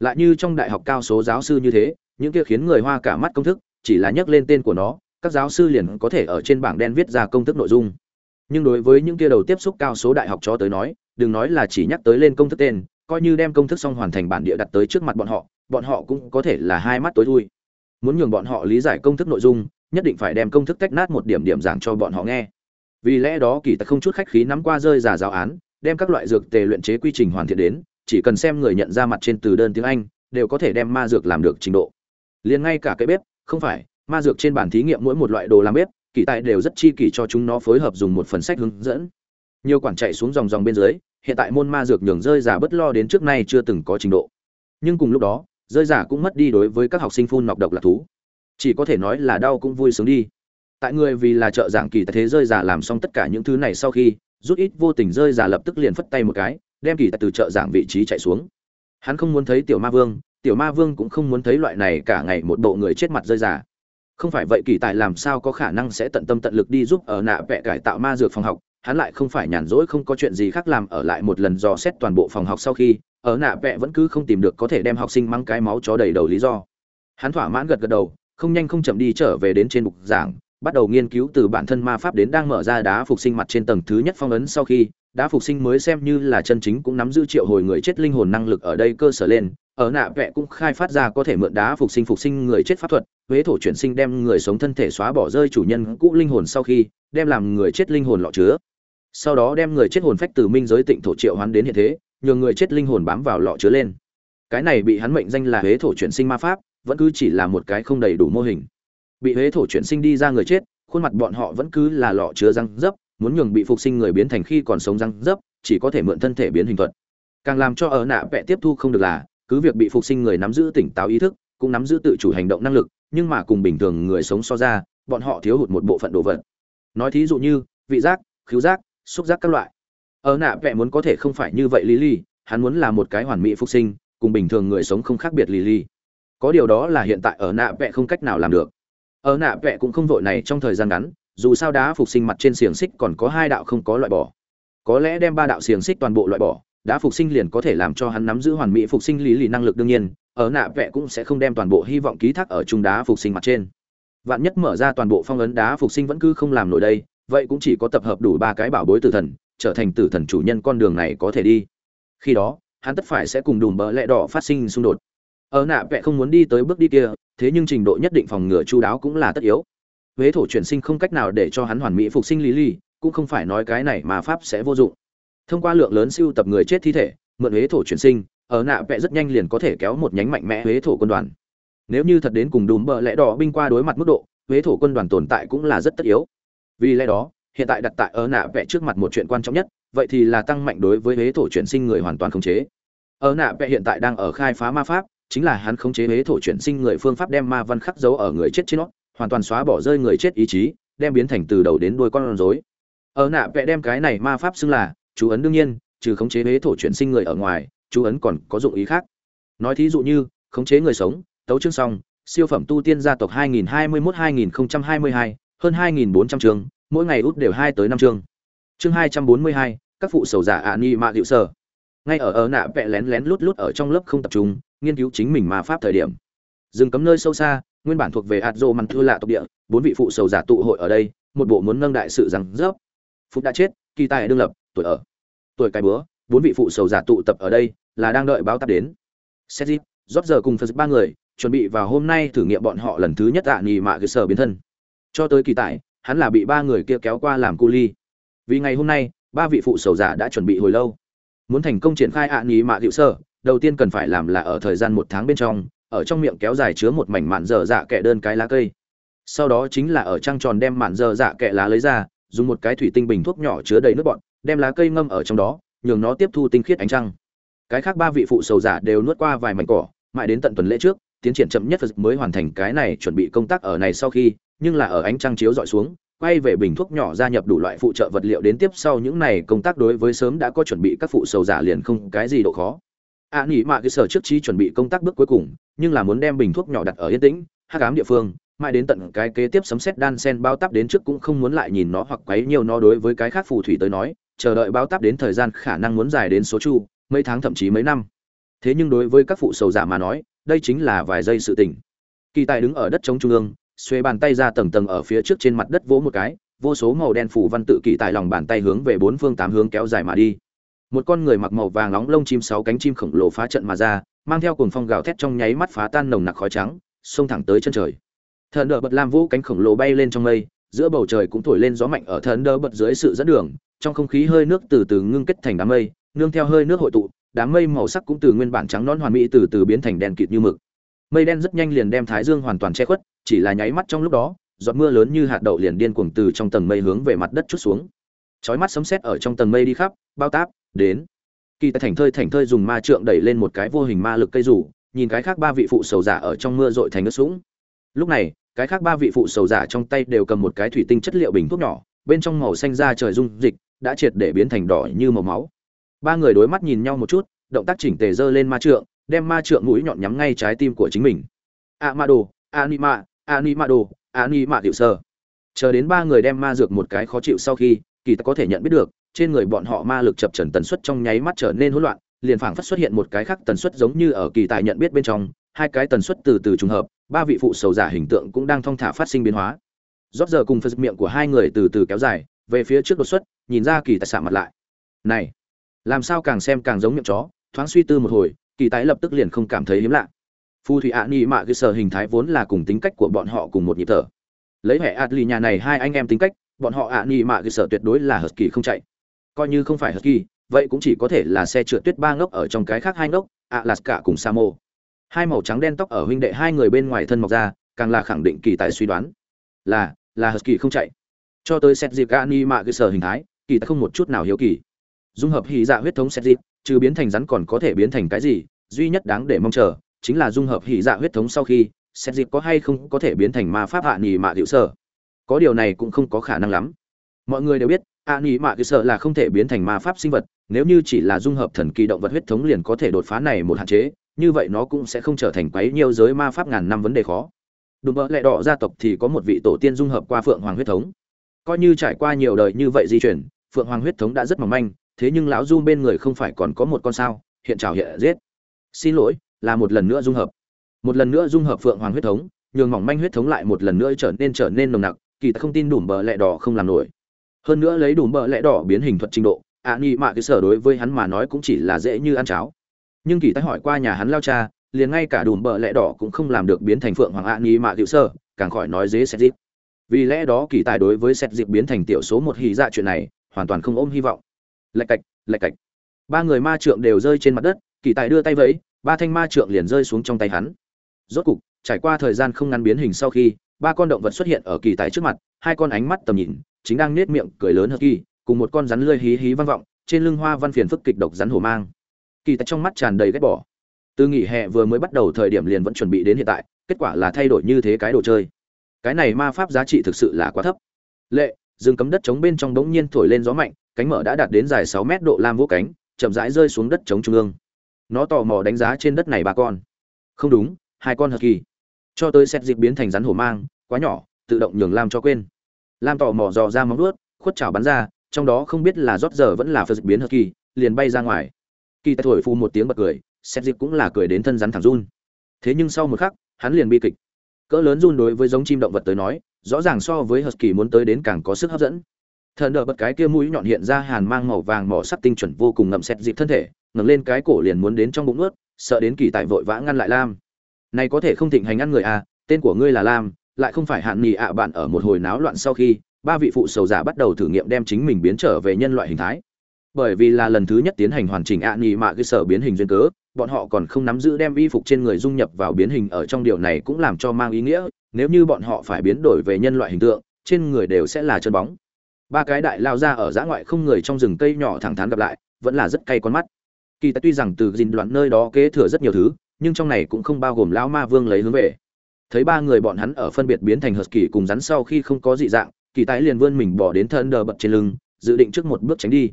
Lại như trong đại học cao số giáo sư như thế, những kia khiến người hoa cả mắt công thức, chỉ là nhắc lên tên của nó, các giáo sư liền có thể ở trên bảng đen viết ra công thức nội dung. Nhưng đối với những kia đầu tiếp xúc cao số đại học cho tới nói, đừng nói là chỉ nhắc tới lên công thức tên, coi như đem công thức xong hoàn thành bản địa đặt tới trước mặt bọn họ bọn họ cũng có thể là hai mắt tối thui. Muốn nhường bọn họ lý giải công thức nội dung, nhất định phải đem công thức tách nát một điểm điểm giảng cho bọn họ nghe. Vì lẽ đó kỳ tật không chút khách khí nắm qua rơi giả giáo án, đem các loại dược tề luyện chế quy trình hoàn thiện đến, chỉ cần xem người nhận ra mặt trên từ đơn tiếng anh, đều có thể đem ma dược làm được trình độ. Liền ngay cả cái bếp, không phải, ma dược trên bản thí nghiệm mỗi một loại đồ làm bếp, kỳ tài đều rất chi kỷ cho chúng nó phối hợp dùng một phần sách hướng dẫn. Nhiều quản chạy xuống dòng dòng bên dưới, hiện tại môn ma dược nhường rơi giả bất lo đến trước nay chưa từng có trình độ. Nhưng cùng lúc đó rơi giả cũng mất đi đối với các học sinh phun nọc độc là thú. Chỉ có thể nói là đau cũng vui sướng đi. Tại người vì là trợ giảng kỳ tại thế rơi giả làm xong tất cả những thứ này sau khi, rút ít vô tình rơi giả lập tức liền phất tay một cái, đem kỳ tại từ trợ giảng vị trí chạy xuống. Hắn không muốn thấy tiểu ma vương, tiểu ma vương cũng không muốn thấy loại này cả ngày một bộ người chết mặt rơi giả. Không phải vậy kỳ tài làm sao có khả năng sẽ tận tâm tận lực đi giúp ở nạ vẽ cải tạo ma dược phòng học hắn lại không phải nhàn rỗi không có chuyện gì khác làm ở lại một lần dò xét toàn bộ phòng học sau khi, ở nạ vẽ vẫn cứ không tìm được có thể đem học sinh mang cái máu chó đầy đầu lý do. Hắn thỏa mãn gật gật đầu, không nhanh không chậm đi trở về đến trên bục giảng, bắt đầu nghiên cứu từ bản thân ma pháp đến đang mở ra đá phục sinh mặt trên tầng thứ nhất phong ấn sau khi, đá phục sinh mới xem như là chân chính cũng nắm giữ triệu hồi người chết linh hồn năng lực ở đây cơ sở lên. Ở nạ vẽ cũng khai phát ra có thể mượn đá phục sinh phục sinh người chết pháp thuật, huế thổ chuyển sinh đem người sống thân thể xóa bỏ rơi chủ nhân cũ linh hồn sau khi, đem làm người chết linh hồn lọ chứa sau đó đem người chết hồn phách từ minh giới tịnh thổ triệu hoán đến hiện thế, nhường người chết linh hồn bám vào lọ chứa lên. Cái này bị hắn mệnh danh là huế thổ chuyển sinh ma pháp, vẫn cứ chỉ là một cái không đầy đủ mô hình. Bị huế thổ chuyển sinh đi ra người chết, khuôn mặt bọn họ vẫn cứ là lọ chứa răng dấp, muốn nhường bị phục sinh người biến thành khi còn sống răng dấp, chỉ có thể mượn thân thể biến hình thuật. Càng làm cho ở nạ vẽ tiếp thu không được là, cứ việc bị phục sinh người nắm giữ tỉnh táo ý thức, cũng nắm giữ tự chủ hành động năng lực, nhưng mà cùng bình thường người sống so ra, bọn họ thiếu hụt một bộ phận đồ vật. Nói thí dụ như, vị giác, khứu giác xúc giác các loại. Ở nạ vẽ muốn có thể không phải như vậy lý ly hắn muốn là một cái hoàn mỹ phục sinh, cùng bình thường người sống không khác biệt lý ly có điều đó là hiện tại ở nạ vẽ không cách nào làm được. Ở nạ vẽ cũng không vội này trong thời gian ngắn, dù sao đá phục sinh mặt trên xiềng xích còn có hai đạo không có loại bỏ. Có lẽ đem ba đạo xiềng xích toàn bộ loại bỏ đã phục sinh liền có thể làm cho hắn nắm giữ hoàn mỹ phục sinh lý lì năng lực đương nhiên, ở nạ vẽ cũng sẽ không đem toàn bộ hy vọng ký thác ở trung đá phục sinh mặt trên. Vạn nhất mở ra toàn bộ phong ấn đá phục sinh vẫn cứ không làm nổi đây vậy cũng chỉ có tập hợp đủ ba cái bảo bối tử thần, trở thành tử thần chủ nhân con đường này có thể đi. Khi đó, hắn tất phải sẽ cùng đùm bỡ lẽ đỏ phát sinh xung đột. Ở nạ vẽ không muốn đi tới bước đi kia, thế nhưng trình độ nhất định phòng ngừa chu đáo cũng là tất yếu. Huế thổ chuyển sinh không cách nào để cho hắn hoàn mỹ phục sinh lý lì, cũng không phải nói cái này mà pháp sẽ vô dụng. Thông qua lượng lớn siêu tập người chết thi thể, mượn huế thổ chuyển sinh, ở nạ vẽ rất nhanh liền có thể kéo một nhánh mạnh mẽ huế thổ quân đoàn. Nếu như thật đến cùng đùm bờ lẽ đỏ binh qua đối mặt mức độ, huế thổ quân đoàn tồn tại cũng là rất tất yếu vì lẽ đó hiện tại đặt tại ở nạ vẽ trước mặt một chuyện quan trọng nhất vậy thì là tăng mạnh đối với huế thổ chuyển sinh người hoàn toàn khống chế. Ở nạ vẽ hiện tại đang ở khai phá ma pháp chính là hắn khống chế huế thổ chuyển sinh người phương pháp đem ma văn khắc dấu ở người chết trên nó hoàn toàn xóa bỏ rơi người chết ý chí đem biến thành từ đầu đến đuôi con rối. Ở nạ vẽ đem cái này ma pháp xưng là chú ấn đương nhiên trừ khống chế huế thổ chuyển sinh người ở ngoài chú ấn còn có dụng ý khác. Nói thí dụ như khống chế người sống tấu chương xong siêu phẩm tu tiên gia tộc 2021-2022, hơn 2.400 chương mỗi ngày út đều hai tới năm chương. Chương 242, các phụ sầu giả ạ ni mạ hiệu sở ngay ở ở nạ vẽ lén lén lút lút ở trong lớp không tập trung nghiên cứu chính mình ma pháp thời điểm. Dừng cấm nơi sâu xa nguyên bản thuộc về hạt rô thưa thư lạ tộc địa bốn vị phụ sầu giả tụ hội ở đây một bộ muốn nâng đại sự rằng rớp. Phúc đã chết kỳ tài đương lập tuổi ở. Tuổi cái bữa bốn vị phụ sầu giả tụ tập ở đây là đang đợi báo táp đến. Sezip, rót giờ cùng phật ba người chuẩn bị vào hôm nay thử nghiệm bọn họ lần thứ nhất ạ nhì mạ cơ sở biến thân cho tới kỳ tại hắn là bị ba người kia kéo qua làm cu ly. Vì ngày hôm nay, ba vị phụ sầu giả đã chuẩn bị hồi lâu. Muốn thành công triển khai ạ nghỉ mạ hiệu sơ đầu tiên cần phải làm là ở thời gian một tháng bên trong, ở trong miệng kéo dài chứa một mảnh mạn dở dạ kẹ đơn cái lá cây. Sau đó chính là ở trăng tròn đem mạn dở dạ kẹ lá lấy ra, dùng một cái thủy tinh bình thuốc nhỏ chứa đầy nước bọn đem lá cây ngâm ở trong đó, nhường nó tiếp thu tinh khiết ánh trăng. Cái khác ba vị phụ sầu giả đều nuốt qua vài mảnh cỏ, mãi đến tận tuần lễ trước, tiến triển chậm nhất mới hoàn thành cái này chuẩn bị công tác ở này sau khi nhưng là ở ánh trăng chiếu dọi xuống quay về bình thuốc nhỏ gia nhập đủ loại phụ trợ vật liệu đến tiếp sau những này công tác đối với sớm đã có chuẩn bị các phụ sầu giả liền không cái gì độ khó. Ạ à, nghỉ mạ cái sở trước trí chuẩn bị công tác bước cuối cùng nhưng là muốn đem bình thuốc nhỏ đặt ở yên tĩnh hắc ám địa phương mãi đến tận cái kế tiếp sấm xét đan sen bao tắp đến trước cũng không muốn lại nhìn nó hoặc quấy nhiều nó đối với cái khác phù thủy tới nói chờ đợi bao tắp đến thời gian khả năng muốn dài đến số chu mấy tháng thậm chí mấy năm. Thế nhưng đối với các phụ sầu giả mà nói đây chính là vài giây sự tỉnh. Kỳ tài đứng ở đất chống trung ương xuê bàn tay ra tầng tầng ở phía trước trên mặt đất vỗ một cái, vô số màu đen phủ văn tự kỷ tại lòng bàn tay hướng về bốn phương tám hướng kéo dài mà đi. Một con người mặc màu vàng nóng lông chim sáu cánh chim khổng lồ phá trận mà ra, mang theo cuồng phong gào thét trong nháy mắt phá tan nồng nặc khói trắng, xông thẳng tới chân trời. Thần đỡ bật làm vũ cánh khổng lồ bay lên trong mây, giữa bầu trời cũng thổi lên gió mạnh ở thần đỡ bật dưới sự dẫn đường, trong không khí hơi nước từ từ ngưng kết thành đám mây, nương theo hơi nước hội tụ, đám mây màu sắc cũng từ nguyên bản trắng non hoàn mỹ từ từ biến thành đen kịt như mực mây đen rất nhanh liền đem thái dương hoàn toàn che khuất, chỉ là nháy mắt trong lúc đó, giọt mưa lớn như hạt đậu liền điên cuồng từ trong tầng mây hướng về mặt đất chút xuống. Chói mắt sấm sét ở trong tầng mây đi khắp, bao táp, đến. Kỳ tài thành thơi thành thơi dùng ma trượng đẩy lên một cái vô hình ma lực cây rủ, nhìn cái khác ba vị phụ sầu giả ở trong mưa dội thành nước sũng. Lúc này, cái khác ba vị phụ sầu giả trong tay đều cầm một cái thủy tinh chất liệu bình thuốc nhỏ, bên trong màu xanh da trời dung dịch, đã triệt để biến thành đỏ như màu máu. Ba người đối mắt nhìn nhau một chút, động tác chỉnh tề dơ lên ma trượng đem ma trượng mũi nhọn nhắm ngay trái tim của chính mình. A ma đồ anima anima đồ anima tiểu sơ. Chờ đến ba người đem ma dược một cái khó chịu sau khi, kỳ ta có thể nhận biết được, trên người bọn họ ma lực chập trần tần suất trong nháy mắt trở nên hỗn loạn, liền phảng phất xuất hiện một cái khác tần suất giống như ở kỳ tài nhận biết bên trong, hai cái tần suất từ từ trùng hợp, ba vị phụ sầu giả hình tượng cũng đang thong thả phát sinh biến hóa. Rót giờ cùng phật miệng của hai người từ từ kéo dài, về phía trước đột xuất, nhìn ra kỳ tài xạ mặt lại. Này, làm sao càng xem càng giống miệng chó, thoáng suy tư một hồi kỳ tái lập tức liền không cảm thấy hiếm lạ phù thủy ạ ni mạ cơ sở hình thái vốn là cùng tính cách của bọn họ cùng một nhịp thở lấy hệ ạt nhà này hai anh em tính cách bọn họ ạ ni mạ cơ sở tuyệt đối là hờ kỳ không chạy coi như không phải hờ kỳ vậy cũng chỉ có thể là xe trượt tuyết ba ngốc ở trong cái khác hai ngốc Alaska cùng Samo. Hai màu trắng đen tóc ở huynh đệ hai người bên ngoài thân mọc ra, càng là khẳng định kỳ tài suy đoán. Là, là Husky không chạy. Cho tới xét dịp Gani mạ cơ sở hình thái, kỳ tài không một chút nào hiếu kỳ. Dung hợp hỉ dạ huyết thống xét dịp, trừ biến thành rắn còn có thể biến thành cái gì, duy nhất đáng để mong chờ, chính là dung hợp hỉ dạ huyết thống sau khi, xét dịp có hay không có thể biến thành ma pháp hạ nhì mạ tiểu sở. Có điều này cũng không có khả năng lắm. Mọi người đều biết, ạ nhì mạ tiểu sở là không thể biến thành ma pháp sinh vật, nếu như chỉ là dung hợp thần kỳ động vật huyết thống liền có thể đột phá này một hạn chế như vậy nó cũng sẽ không trở thành quấy nhiều giới ma pháp ngàn năm vấn đề khó đùm bỡ lẹ đỏ gia tộc thì có một vị tổ tiên dung hợp qua phượng hoàng huyết thống coi như trải qua nhiều đời như vậy di chuyển phượng hoàng huyết thống đã rất mỏng manh thế nhưng lão du bên người không phải còn có một con sao hiện trào hiện giết. Xin lỗi là một lần nữa dung hợp. Một lần nữa dung hợp phượng hoàng huyết thống nhường mỏng manh huyết thống lại một lần nữa trở nên trở nên nồng nặc kỳ ta không tin đủ bờ lẹ đỏ không làm nổi. Hơn nữa lấy đủ bờ lẹ đỏ biến hình thuật trình độ ạ à, mạ cái sở đối với hắn mà nói cũng chỉ là dễ như ăn cháo. Nhưng kỳ tái hỏi qua nhà hắn lao cha liền ngay cả đủ bờ lẹ đỏ cũng không làm được biến thành phượng hoàng ạ à, mạ tiểu sở càng khỏi nói dễ xét dịp. Vì lẽ đó kỳ tài đối với xét dịp biến thành tiểu số một hy dạ chuyện này hoàn toàn không ôm hy vọng lạch cạch lạch cạch. Ba người ma trượng đều rơi trên mặt đất, kỳ tài đưa tay vẫy, ba thanh ma trượng liền rơi xuống trong tay hắn. Rốt cục, trải qua thời gian không ngăn biến hình sau khi, ba con động vật xuất hiện ở kỳ tài trước mặt, hai con ánh mắt tầm nhìn, chính đang nết miệng cười lớn hờ kỳ, cùng một con rắn lơi hí hí vang vọng, trên lưng hoa văn phiền phức kịch độc rắn hổ mang. Kỳ tài trong mắt tràn đầy ghét bỏ. Từ nghỉ hè vừa mới bắt đầu thời điểm liền vẫn chuẩn bị đến hiện tại, kết quả là thay đổi như thế cái đồ chơi. Cái này ma pháp giá trị thực sự là quá thấp. Lệ, rừng cấm đất chống bên trong bỗng nhiên thổi lên gió mạnh cánh mở đã đạt đến dài sáu mét độ lam vô cánh, chậm rãi rơi xuống đất chống trung ương. Nó tò mò đánh giá trên đất này ba con. Không đúng, hai con hờ kỳ. Cho tới xét dịp biến thành rắn hổ mang, quá nhỏ, tự động nhường lam cho quên. Lam tò mò dò ra móng vuốt, khuất chảo bắn ra, trong đó không biết là rót giờ vẫn là phật biến hợp kỳ, liền bay ra ngoài. Kỳ tài thổi phù một tiếng bật cười, xét dịp cũng là cười đến thân rắn thẳng run. Thế nhưng sau một khắc, hắn liền bi kịch. Cỡ lớn run đối với giống chim động vật tới nói, rõ ràng so với husky muốn tới đến càng có sức hấp dẫn thần đỡ bật cái kia mũi nhọn hiện ra hàn mang màu vàng mỏ sắt tinh chuẩn vô cùng ngậm xét dịp thân thể, ngẩng lên cái cổ liền muốn đến trong bụng ướt sợ đến kỳ tài vội vã ngăn lại lam. Này có thể không thịnh hành ăn người à tên của ngươi là lam, lại không phải hạn nhì ạ, bạn ở một hồi náo loạn sau khi, ba vị phụ sầu giả bắt đầu thử nghiệm đem chính mình biến trở về nhân loại hình thái. Bởi vì là lần thứ nhất tiến hành hoàn chỉnh ạ nhì mạ cơ sở biến hình duyên cớ, bọn họ còn không nắm giữ đem y phục trên người dung nhập vào biến hình ở trong điều này cũng làm cho mang ý nghĩa, nếu như bọn họ phải biến đổi về nhân loại hình tượng, trên người đều sẽ là chân bóng ba cái đại lao ra ở giã ngoại không người trong rừng cây nhỏ thẳng thắn gặp lại, vẫn là rất cay con mắt. Kỳ tại tuy rằng từ dìn đoạn nơi đó kế thừa rất nhiều thứ, nhưng trong này cũng không bao gồm lão ma vương lấy hướng về. Thấy ba người bọn hắn ở phân biệt biến thành hợp kỳ cùng rắn sau khi không có dị dạng, kỳ tái liền vươn mình bỏ đến thân đờ bật trên lưng, dự định trước một bước tránh đi.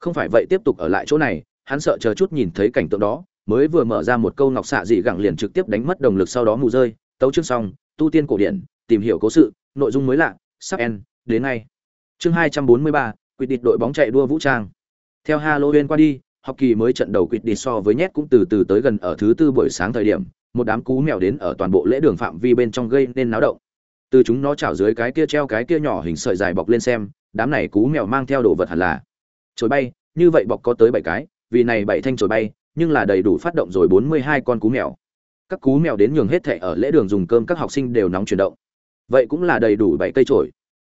Không phải vậy tiếp tục ở lại chỗ này, hắn sợ chờ chút nhìn thấy cảnh tượng đó, mới vừa mở ra một câu ngọc xạ dị gẳng liền trực tiếp đánh mất động lực sau đó mù rơi. Tấu chương xong, tu tiên cổ điển, tìm hiểu cố sự, nội dung mới lạ, sắp en đến ngay chương hai trăm bốn mươi ba quyết định đội bóng chạy đua vũ trang. Theo halloween qua đi, học kỳ mới trận đầu quyết định so với nhét cũng từ từ tới gần ở thứ tư buổi sáng thời điểm, một đám cú mèo đến ở toàn bộ lễ đường phạm vi bên trong gây nên náo động. Từ chúng nó chảo dưới cái kia treo cái kia nhỏ hình sợi dài bọc lên xem, đám này cú mèo mang theo đồ vật hẳn là chổi bay, như vậy bọc có tới bảy cái, vì này bảy thanh chổi bay, nhưng là đầy đủ phát động rồi bốn mươi hai con cú mèo. Các cú mèo đến nhường hết thảy ở lễ đường dùng cơm các học sinh đều nóng chuyển động. Vậy cũng là đầy đủ bảy cây chổi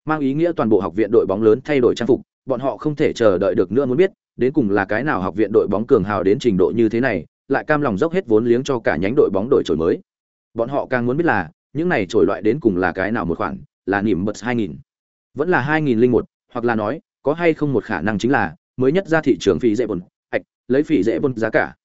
mang ý nghĩa toàn bộ học viện đội bóng lớn thay đổi trang phục bọn họ không thể chờ đợi được nữa muốn biết đến cùng là cái nào học viện đội bóng cường hào đến trình độ như thế này lại cam lòng dốc hết vốn liếng cho cả nhánh đội bóng đổi trổi mới. Bọn họ càng muốn biết là những này trổi loại đến cùng là cái nào một khoản là nỉm bật hai nghìn. Vẫn là hai nghìn linh một hoặc là nói có hay không một khả năng chính là mới nhất ra thị trường phí dễ bồn, ạch lấy phí dễ bồn giá cả.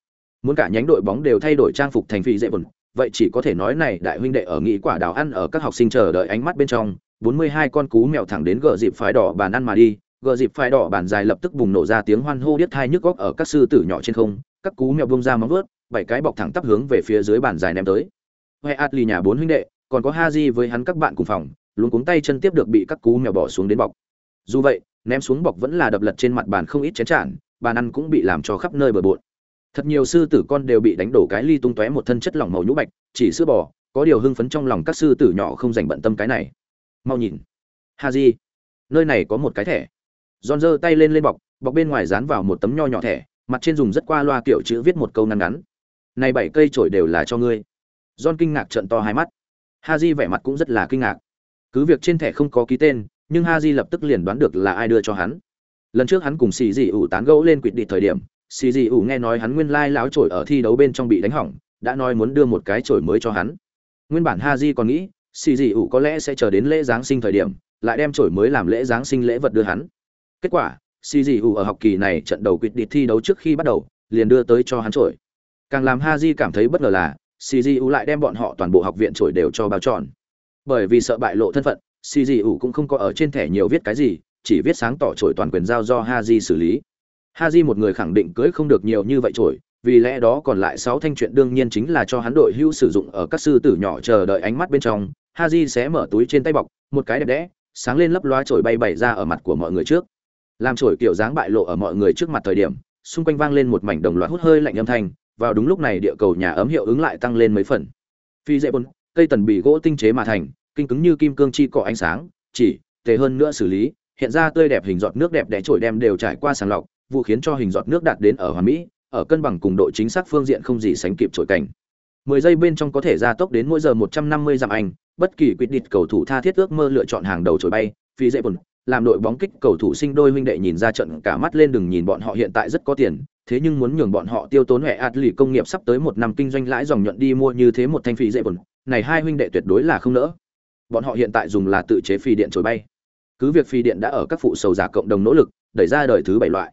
Muốn cả nhánh đội bóng đều thay đổi trang phục thành phí dễ bồn, vậy chỉ có thể nói này đại huynh đệ ở nghĩ quả đào ăn ở các học sinh chờ đợi ánh mắt bên trong bốn mươi hai con cú mèo thẳng đến gờ dịp phái đỏ bàn ăn mà đi, gờ dịp phái đỏ bàn dài lập tức bùng nổ ra tiếng hoan hô điếc tai nhức óc ở các sư tử nhỏ trên không, các cú mèo bung ra móng vớt bảy cái bọc thẳng tắp hướng về phía dưới bàn dài ném tới. Huệ atli nhà bốn huynh đệ, còn có haji với hắn các bạn cùng phòng, luôn cuống tay chân tiếp được bị các cú mèo bỏ xuống đến bọc. Dù vậy, ném xuống bọc vẫn là đập lật trên mặt bàn không ít chén chản, bàn ăn cũng bị làm cho khắp nơi bừa bộn. Thật nhiều sư tử con đều bị đánh đổ cái ly tung tóe một thân chất lỏng màu nhũ bạch, chỉ sữa bò, có điều hưng phấn trong lòng các sư tử nhỏ không dành bận tâm cái này mau nhìn ha di nơi này có một cái thẻ giòn giơ tay lên lên bọc bọc bên ngoài dán vào một tấm nho nhỏ thẻ mặt trên dùng rất qua loa kiểu chữ viết một câu ngắn ngắn này bảy cây trổi đều là cho ngươi John kinh ngạc trợn to hai mắt. ha di vẻ mặt cũng rất là kinh ngạc. Cứ việc trên thẻ không có ký tên, nhưng ha di lập tức liền đoán được là ai đưa cho hắn. Lần trước hắn cùng xì Dị ủ tán gẫu lên quỵt đi thời điểm, xì Dị ủ nghe nói hắn nguyên lai láo trổi ở thi đấu bên trong bị đánh hỏng, đã nói muốn đưa một cái trổi mới cho hắn. Nguyên bản ha di còn nghĩ, xì Dị ủ có lẽ sẽ chờ đến lễ giáng sinh thời điểm, lại đem trổi mới làm lễ giáng sinh lễ vật đưa hắn. Kết quả, xì Dị ủ ở học kỳ này trận đầu quyết địch thi đấu trước khi bắt đầu, liền đưa tới cho hắn trổi. Càng làm Haji cảm thấy bất ngờ là, CGU lại đem bọn họ toàn bộ học viện trổi đều cho bao tròn. Bởi vì sợ bại lộ thân phận, CGU cũng không có ở trên thẻ nhiều viết cái gì, chỉ viết sáng tỏ trổi toàn quyền giao do Haji xử lý. Haji một người khẳng định cưới không được nhiều như vậy trổi, vì lẽ đó còn lại sáu thanh chuyện đương nhiên chính là cho hắn đội hữu sử dụng ở các sư tử nhỏ chờ đợi ánh mắt bên trong. Haji sẽ mở túi trên tay bọc, một cái đẹp đẽ, sáng lên lấp loá trổi bay bảy ra ở mặt của mọi người trước. Làm trổi kiểu dáng bại lộ ở mọi người trước mặt thời điểm, xung quanh vang lên một mảnh đồng loạt hút hơi lạnh âm thanh, vào đúng lúc này địa cầu nhà ấm hiệu ứng lại tăng lên mấy phần phi dễ bốn, cây tần bị gỗ tinh chế mà thành kinh cứng như kim cương chi cọ ánh sáng chỉ tệ hơn nữa xử lý hiện ra tươi đẹp hình giọt nước đẹp đẽ trổi đem đều trải qua sàng lọc vụ khiến cho hình giọt nước đạt đến ở hoàn mỹ ở cân bằng cùng độ chính xác phương diện không gì sánh kịp trổi cảnh 10 giây bên trong có thể gia tốc đến mỗi giờ 150 dặm anh bất kỳ quyết định cầu thủ tha thiết ước mơ lựa chọn hàng đầu trồi bay, phi dễ bùn làm đội bóng kích cầu thủ sinh đôi huynh đệ nhìn ra trận cả mắt lên đừng nhìn bọn họ hiện tại rất có tiền, thế nhưng muốn nhường bọn họ tiêu tốn hệ ạt lì công nghiệp sắp tới một năm kinh doanh lãi dòng nhuận đi mua như thế một thanh phi dễ bùn này hai huynh đệ tuyệt đối là không nỡ. Bọn họ hiện tại dùng là tự chế phi điện trồi bay. Cứ việc phi điện đã ở các phụ sầu giả cộng đồng nỗ lực, đẩy ra đời thứ bảy loại.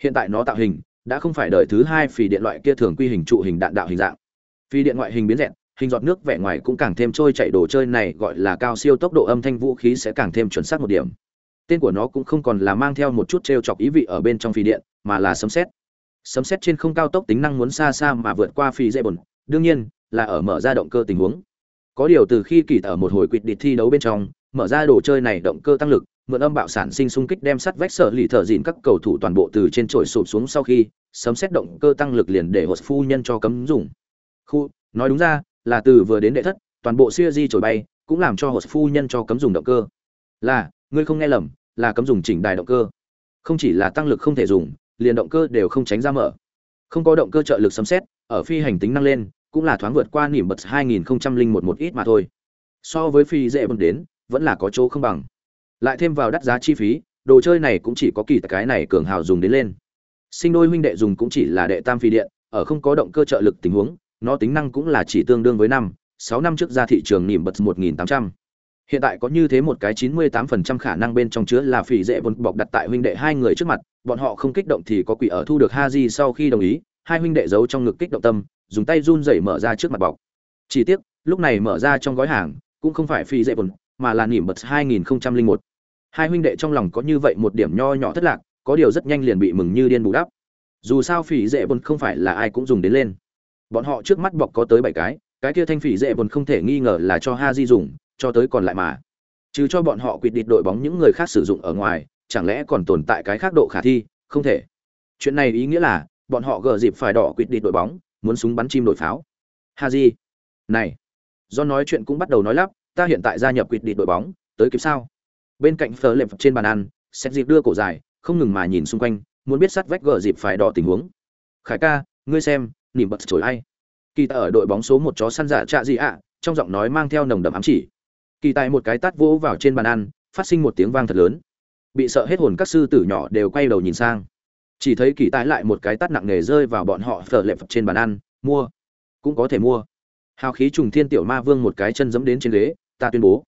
Hiện tại nó tạo hình, đã không phải đời thứ hai phi điện loại kia thường quy hình trụ hình đạn đạo hình dạng. Phi điện ngoại hình biến dạng hình giọt nước vẻ ngoài cũng càng thêm trôi chạy đồ chơi này gọi là cao siêu tốc độ âm thanh vũ khí sẽ càng thêm chuẩn xác một điểm. Tên của nó cũng không còn là mang theo một chút t chọc ý vị ở bên trong phi điện, mà là sấm xét sấm xét trên không cao tốc tính năng muốn xa xa mà vượt qua phi dễ bồn đương nhiên là ở mở ra động cơ tình huống. Có điều từ khi kỳ ở một hồi quỵt địch thi đấu bên trong, mở ra đồ chơi này động cơ tăng lực, mượn âm bạo sản sinh xung kích đem sắt vách sở lì thợ dịn các cầu thủ toàn bộ từ trên trổi sụp xuống sau khi, sấm xét động cơ tăng lực liền để hột phu nhân cho cấm dùng. Khu, nói đúng ra là từ vừa đến đệ thất, toàn bộ siêu di trồi bay cũng làm cho hộ phu nhân cho cấm dùng động cơ. Là, ngươi không nghe lầm, là cấm dùng chỉnh đài động cơ. Không chỉ là tăng lực không thể dùng, liền động cơ đều không tránh ra mở. Không có động cơ trợ lực sấm xét ở phi hành tính năng lên, cũng là thoáng vượt qua nỉm bật 2001 một ít mà thôi. So với phi dễ bật đến, vẫn là có chỗ không bằng. Lại thêm vào đắt giá chi phí, đồ chơi này cũng chỉ có kỳ cái này cường hào dùng đến lên. Sinh đôi huynh đệ dùng cũng chỉ là đệ tam phi điện, ở không có động cơ trợ lực tình huống nó tính năng cũng là chỉ tương đương với năm, sáu năm trước ra thị trường nỉm bật 1800 hiện tại có như thế một cái 98% khả năng bên trong chứa là phỉ dễ bột bọc đặt tại huynh đệ hai người trước mặt, bọn họ không kích động thì có quỷ ở thu được Haji sau khi đồng ý, hai huynh đệ giấu trong ngực kích động tâm, dùng tay run rẩy mở ra trước mặt bọc. Chỉ tiếc, lúc này mở ra trong gói hàng, cũng không phải phi dễ vần mà là nỉm bật 2001. hai huynh đệ trong lòng có như vậy một điểm nho nhỏ thất lạc, có điều rất nhanh liền bị mừng như điên bù đắp. Dù sao phỉ dễ vần không phải là ai cũng dùng đến lên bọn họ trước mắt bọc có tới bảy cái cái kia thanh phỉ dễ vốn không thể nghi ngờ là cho ha di dùng, cho tới còn lại mà. Trừ cho bọn họ quyết định đội bóng những người khác sử dụng ở ngoài, chẳng lẽ còn tồn tại cái khác độ khả thi? Không thể. Chuyện này ý nghĩa là, bọn họ gờ dịp phải đỏ quyết định đội bóng, muốn súng bắn chim đội pháo. Ha di này. Do nói chuyện cũng bắt đầu nói lắp, ta hiện tại gia nhập quyết định đội bóng, tới kịp sao? Bên cạnh phờ lệp trên bàn ăn xét dịp đưa cổ dài, không ngừng mà nhìn xung quanh, muốn biết sát vách gờ dịp phải đỏ tình huống. Khải ca, ngươi xem nỉm bật chổi ai. Kỳ tài ở đội bóng số một chó săn giả trạ gì ạ, trong giọng nói mang theo nồng đậm ám chỉ. Kỳ tài một cái tát vỗ vào trên bàn ăn, phát sinh một tiếng vang thật lớn. Bị sợ hết hồn các sư tử nhỏ đều quay đầu nhìn sang. Chỉ thấy kỳ tài lại một cái tát nặng nề rơi vào bọn họ phở lẹp trên bàn ăn, mua. Cũng có thể mua. Hào khí trùng thiên tiểu ma vương một cái chân dẫm đến trên ghế, ta tuyên bố,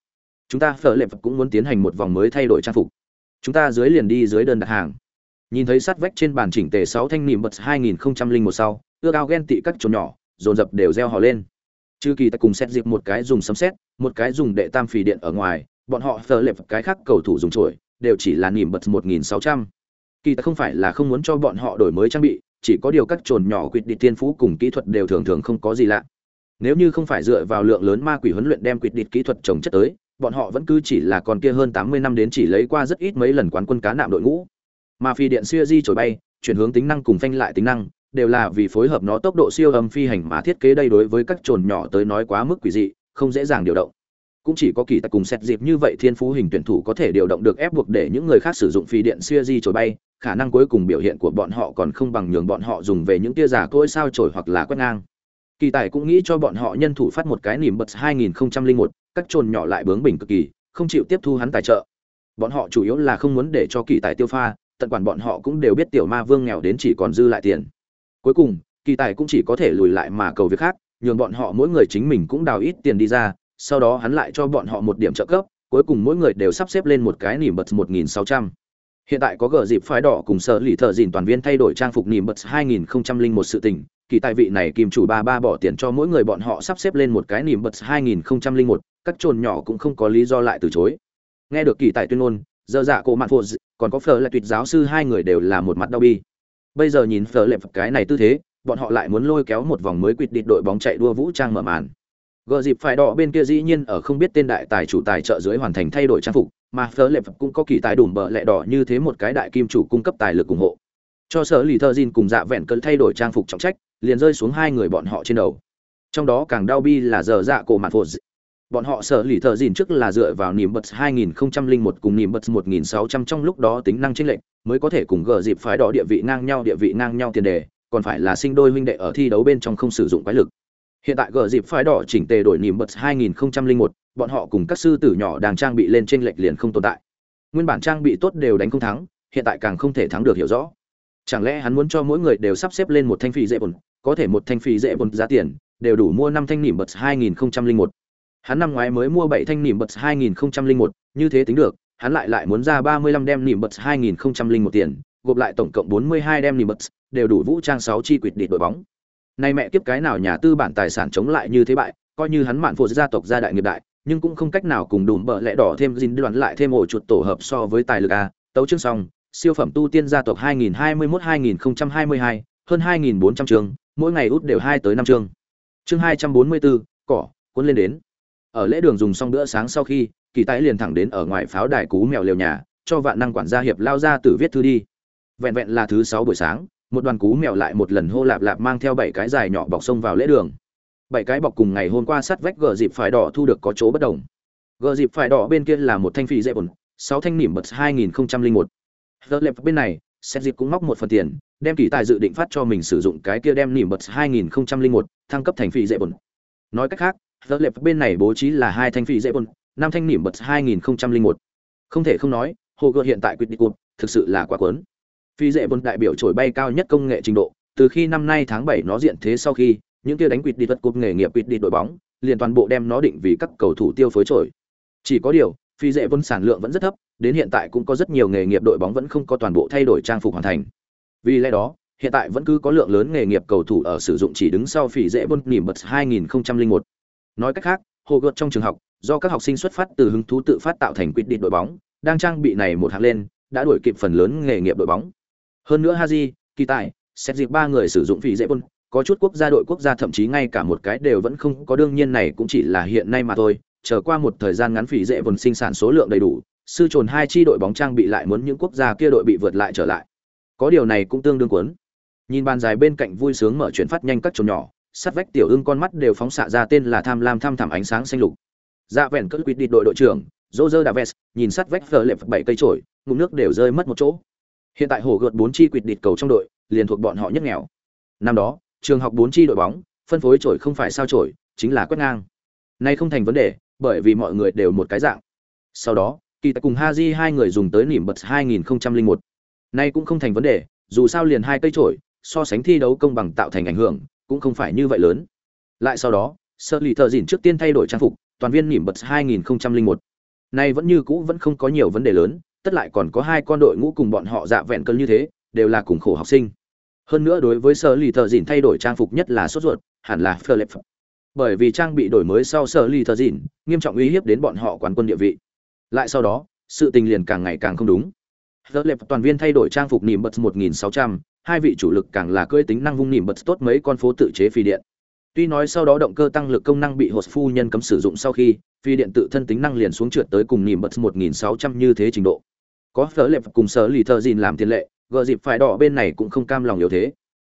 chúng ta phở lệ phật cũng muốn tiến hành một vòng mới thay đổi trang phục. Chúng ta dưới liền đi dưới đơn đặt hàng. Nhìn thấy sắt vách trên bàn chỉnh tề sáu thanh nỉm bật hai nghìn không trăm linh một sau ưa cao ghen tị các chồn nhỏ, dồn dập đều reo hò lên. Chư kỳ ta cùng xét dịp một cái dùng sấm xét một cái dùng đệ tam phì điện ở ngoài, bọn họ thờ lệp cái khác cầu thủ dùng trổi đều chỉ là nỉm bật một nghìn sáu trăm. Kỳ ta không phải là không muốn cho bọn họ đổi mới trang bị, chỉ có điều các chồn nhỏ quyết định tiên phú cùng kỹ thuật đều thường thường không có gì lạ. Nếu như không phải dựa vào lượng lớn ma quỷ huấn luyện đem quyết định kỹ thuật trồng chất tới, bọn họ vẫn cứ chỉ là còn kia hơn tám mươi năm đến chỉ lấy qua rất ít mấy lần quán quân cá nạm đội ngũ. Mà phi điện xuya di trổi bay, chuyển hướng tính năng cùng phanh lại tính năng đều là vì phối hợp nó tốc độ siêu âm phi hành mà thiết kế đây đối với các trồn nhỏ tới nói quá mức quỷ dị không dễ dàng điều động. Cũng chỉ có kỳ tài cùng xét dịp như vậy thiên phú hình tuyển thủ có thể điều động được ép buộc để những người khác sử dụng phi điện siêu di trồi bay khả năng cuối cùng biểu hiện của bọn họ còn không bằng nhường bọn họ dùng về những tia giả cỗi sao trổi hoặc là quét ngang. Kỳ tài cũng nghĩ cho bọn họ nhân thủ phát một cái niềm bật 2001, các trồn nhỏ lại bướng bỉnh cực kỳ không chịu tiếp thu hắn tài trợ. Bọn họ chủ yếu là không muốn để cho kỳ tài tiêu pha tận quản bọn họ cũng đều biết tiểu ma vương nghèo đến chỉ còn dư lại tiền cuối cùng kỳ tài cũng chỉ có thể lùi lại mà cầu việc khác nhường bọn họ mỗi người chính mình cũng đào ít tiền đi ra sau đó hắn lại cho bọn họ một điểm trợ cấp cuối cùng mỗi người đều sắp xếp lên một cái nỉm bật 1600. Hiện tại có gờ dịp phái đỏ cùng sở lì thợ dìn toàn viên thay đổi trang phục nỉm bật 2001 sự tình, kỳ tài vị này kim chủ ba ba bỏ tiền cho mỗi người bọn họ sắp xếp lên một cái nỉm bật 2001, các trồn nhỏ cũng không có lý do lại từ chối. Nghe được kỳ tài tuyên ngôn, giờ dạ cổ mạn phụ còn có phở là tuyệt giáo sư hai người đều là một mặt đau bi. Bây giờ nhìn phở lệ cái này tư thế, bọn họ lại muốn lôi kéo một vòng mới quyết định đội bóng chạy đua vũ trang mở màn. Gờ dịp phải đỏ bên kia dĩ nhiên ở không biết tên đại tài chủ tài trợ dưới hoàn thành thay đổi trang phục mà phở lệ cũng có kỳ tài đùm bờ lẹ đỏ như thế một cái đại kim chủ cung cấp tài lực ủng hộ. Cho sở lì thơ Jin cùng dạ vẹn cơn thay đổi trang phục trọng trách liền rơi xuống hai người bọn họ trên đầu. Trong đó càng đau bi là giờ dạ cổ mặt phột. Bọn họ sở lì thợ dìn trước là dựa vào niềm bật 2001 cùng niềm bật 1600 trong lúc đó tính năng chênh lệch mới có thể cùng gờ dịp phái đỏ địa vị ngang nhau địa vị ngang nhau tiền đề còn phải là sinh đôi huynh đệ ở thi đấu bên trong không sử dụng quái lực Hiện tại gờ dịp phái đỏ chỉnh tề đổi niềm bật 2001, bọn họ cùng các sư tử nhỏ đang trang bị lên trên lệch liền không tồn tại. Nguyên bản trang bị tốt đều đánh không thắng, hiện tại càng không thể thắng được hiểu rõ. Chẳng lẽ hắn muốn cho mỗi người đều sắp xếp lên một thanh phi dễ bồn, có thể một thanh phi dễ bồn giá tiền đều đủ mua năm thanh niệm bật 2001. Hắn năm ngoái mới mua bảy thanh niệm bật 2001, như thế tính được, hắn lại lại muốn ra 35 đem niệm bật 2001 tiền, gộp lại tổng cộng 42 đem niệm bật, đều đủ vũ trang 6 chi quyệt địch đội bóng. Nay mẹ kiếp cái nào nhà tư bản tài sản chống lại như thế bại, coi như hắn mạn phụ gia tộc gia đại nghiệp đại, nhưng cũng không cách nào cùng đùm bợ lẽ đỏ thêm gìn đoán lại thêm ổ chuột tổ hợp so với tài lực a. Tấu chương xong, siêu phẩm tu tiên gia tộc 2021-2022, hơn 2400 chương, mỗi ngày út đều hai tới năm chương. Chương 244, cỏ, cuốn lên đến. Ở lễ đường dùng xong bữa sáng sau khi, kỳ tái liền thẳng đến ở ngoài pháo đài cú mèo liều nhà, cho vạn năng quản gia hiệp lao ra từ viết thư đi. Vẹn vẹn là thứ sáu buổi sáng, một đoàn cú mèo lại một lần hô lạp lạp mang theo bảy cái dài nhỏ bọc sông vào lễ đường. Bảy cái bọc cùng ngày hôm qua sắt vách gờ dịp phải đỏ thu được có chỗ bất đồng. Gờ dịp phải đỏ bên kia là một thanh phi dễ bẩn sáu thanh nỉm bật hai nghìn một. Gờ lệp bên này xét dịp cũng móc một phần tiền đem kỳ tài dự định phát cho mình sử dụng cái kia đem nỉm bật hai nghìn một thăng cấp thành phi dễ bẩn nói cách khác gờ lệp bên này bố trí là hai thanh phi dễ bẩn Nam thanh nỉm bật hai nghìn một không thể không nói hồ gợt hiện tại quyết định thực sự là quá cuốn. phi dễ vốn đại biểu trổi bay cao nhất công nghệ trình độ từ khi năm nay tháng bảy nó diện thế sau khi những kia đánh quỵt đi vật cúp nghề nghiệp quỵt đi đội bóng liền toàn bộ đem nó định vì các cầu thủ tiêu phối trổi chỉ có điều phi dễ vốn sản lượng vẫn rất thấp đến hiện tại cũng có rất nhiều nghề nghiệp đội bóng vẫn không có toàn bộ thay đổi trang phục hoàn thành vì lẽ đó hiện tại vẫn cứ có lượng lớn nghề nghiệp cầu thủ ở sử dụng chỉ đứng sau phỉ dễ bôn nỉm bật 2001. Nói cách khác, hồ gợt trong trường học, do các học sinh xuất phát từ hứng thú tự phát tạo thành quyết định đội bóng, đang trang bị này một hạng lên, đã đuổi kịp phần lớn nghề nghiệp đội bóng. Hơn nữa Haji, kỳ tài, xét dịp ba người sử dụng phỉ dễ quân, có chút quốc gia đội quốc gia thậm chí ngay cả một cái đều vẫn không có đương nhiên này cũng chỉ là hiện nay mà thôi, chờ qua một thời gian ngắn phỉ dễ quân sinh sản số lượng đầy đủ, sư trồn hai chi đội bóng trang bị lại muốn những quốc gia kia đội bị vượt lại trở lại. Có điều này cũng tương đương cuốn nhìn bàn dài bên cạnh vui sướng mở chuyển phát nhanh các chồng nhỏ sát vách tiểu ưng con mắt đều phóng xạ ra tên là tham lam tham thẳm ánh sáng xanh lục dạ vẹn cất quýt đi đội đội trưởng dô dơ nhìn sát vách phờ lệp bảy cây trổi ngụm nước đều rơi mất một chỗ. Hiện tại hồ gợt bốn chi quýt địt cầu trong đội, liền thuộc bọn họ nhất nghèo. Năm đó, trường học bốn chi đội bóng, phân phối trổi không phải sao trổi chính là quét ngang. Nay không thành vấn đề, bởi vì mọi người đều một cái dạng. Sau đó, kỳ tại cùng haji hai người dùng tới nỉm bật 2001. nay cũng không thành vấn đề, dù sao liền hai cây trổi so sánh thi đấu công bằng tạo thành ảnh hưởng, cũng không phải như vậy lớn. Lại sau đó sơ lì thợ dìn trước tiên thay đổi trang phục toàn viên nỉm bật 2001. nay vẫn như cũ vẫn không có nhiều vấn đề lớn tất lại còn có hai con đội ngũ cùng bọn họ dạ vẹn cơn như thế đều là cùng khổ học sinh. Hơn nữa đối với sở lì thợ dìn thay đổi trang phục nhất là sốt ruột hẳn là philip. Bởi vì trang bị đổi mới sau sở lì thợ dìn nghiêm trọng uy hiếp đến bọn họ quán quân địa vị. Lại sau đó sự tình liền càng ngày càng không đúng. Philip toàn viên thay đổi trang phục nỉm bật 1600, hai vị chủ lực càng là cưỡi tính năng vung nỉm bật tốt mấy con phố tự chế phi điện tuy nói sau đó động cơ tăng lực công năng bị hột phu nhân cấm sử dụng sau khi, phi điện tự thân tính năng liền xuống trượt tới cùng nỉm bật 1600 như thế trình độ. Có phở lệp cùng sở lì thờ dìn làm tiền lệ, gờ dịp phải đỏ bên này cũng không cam lòng yếu thế.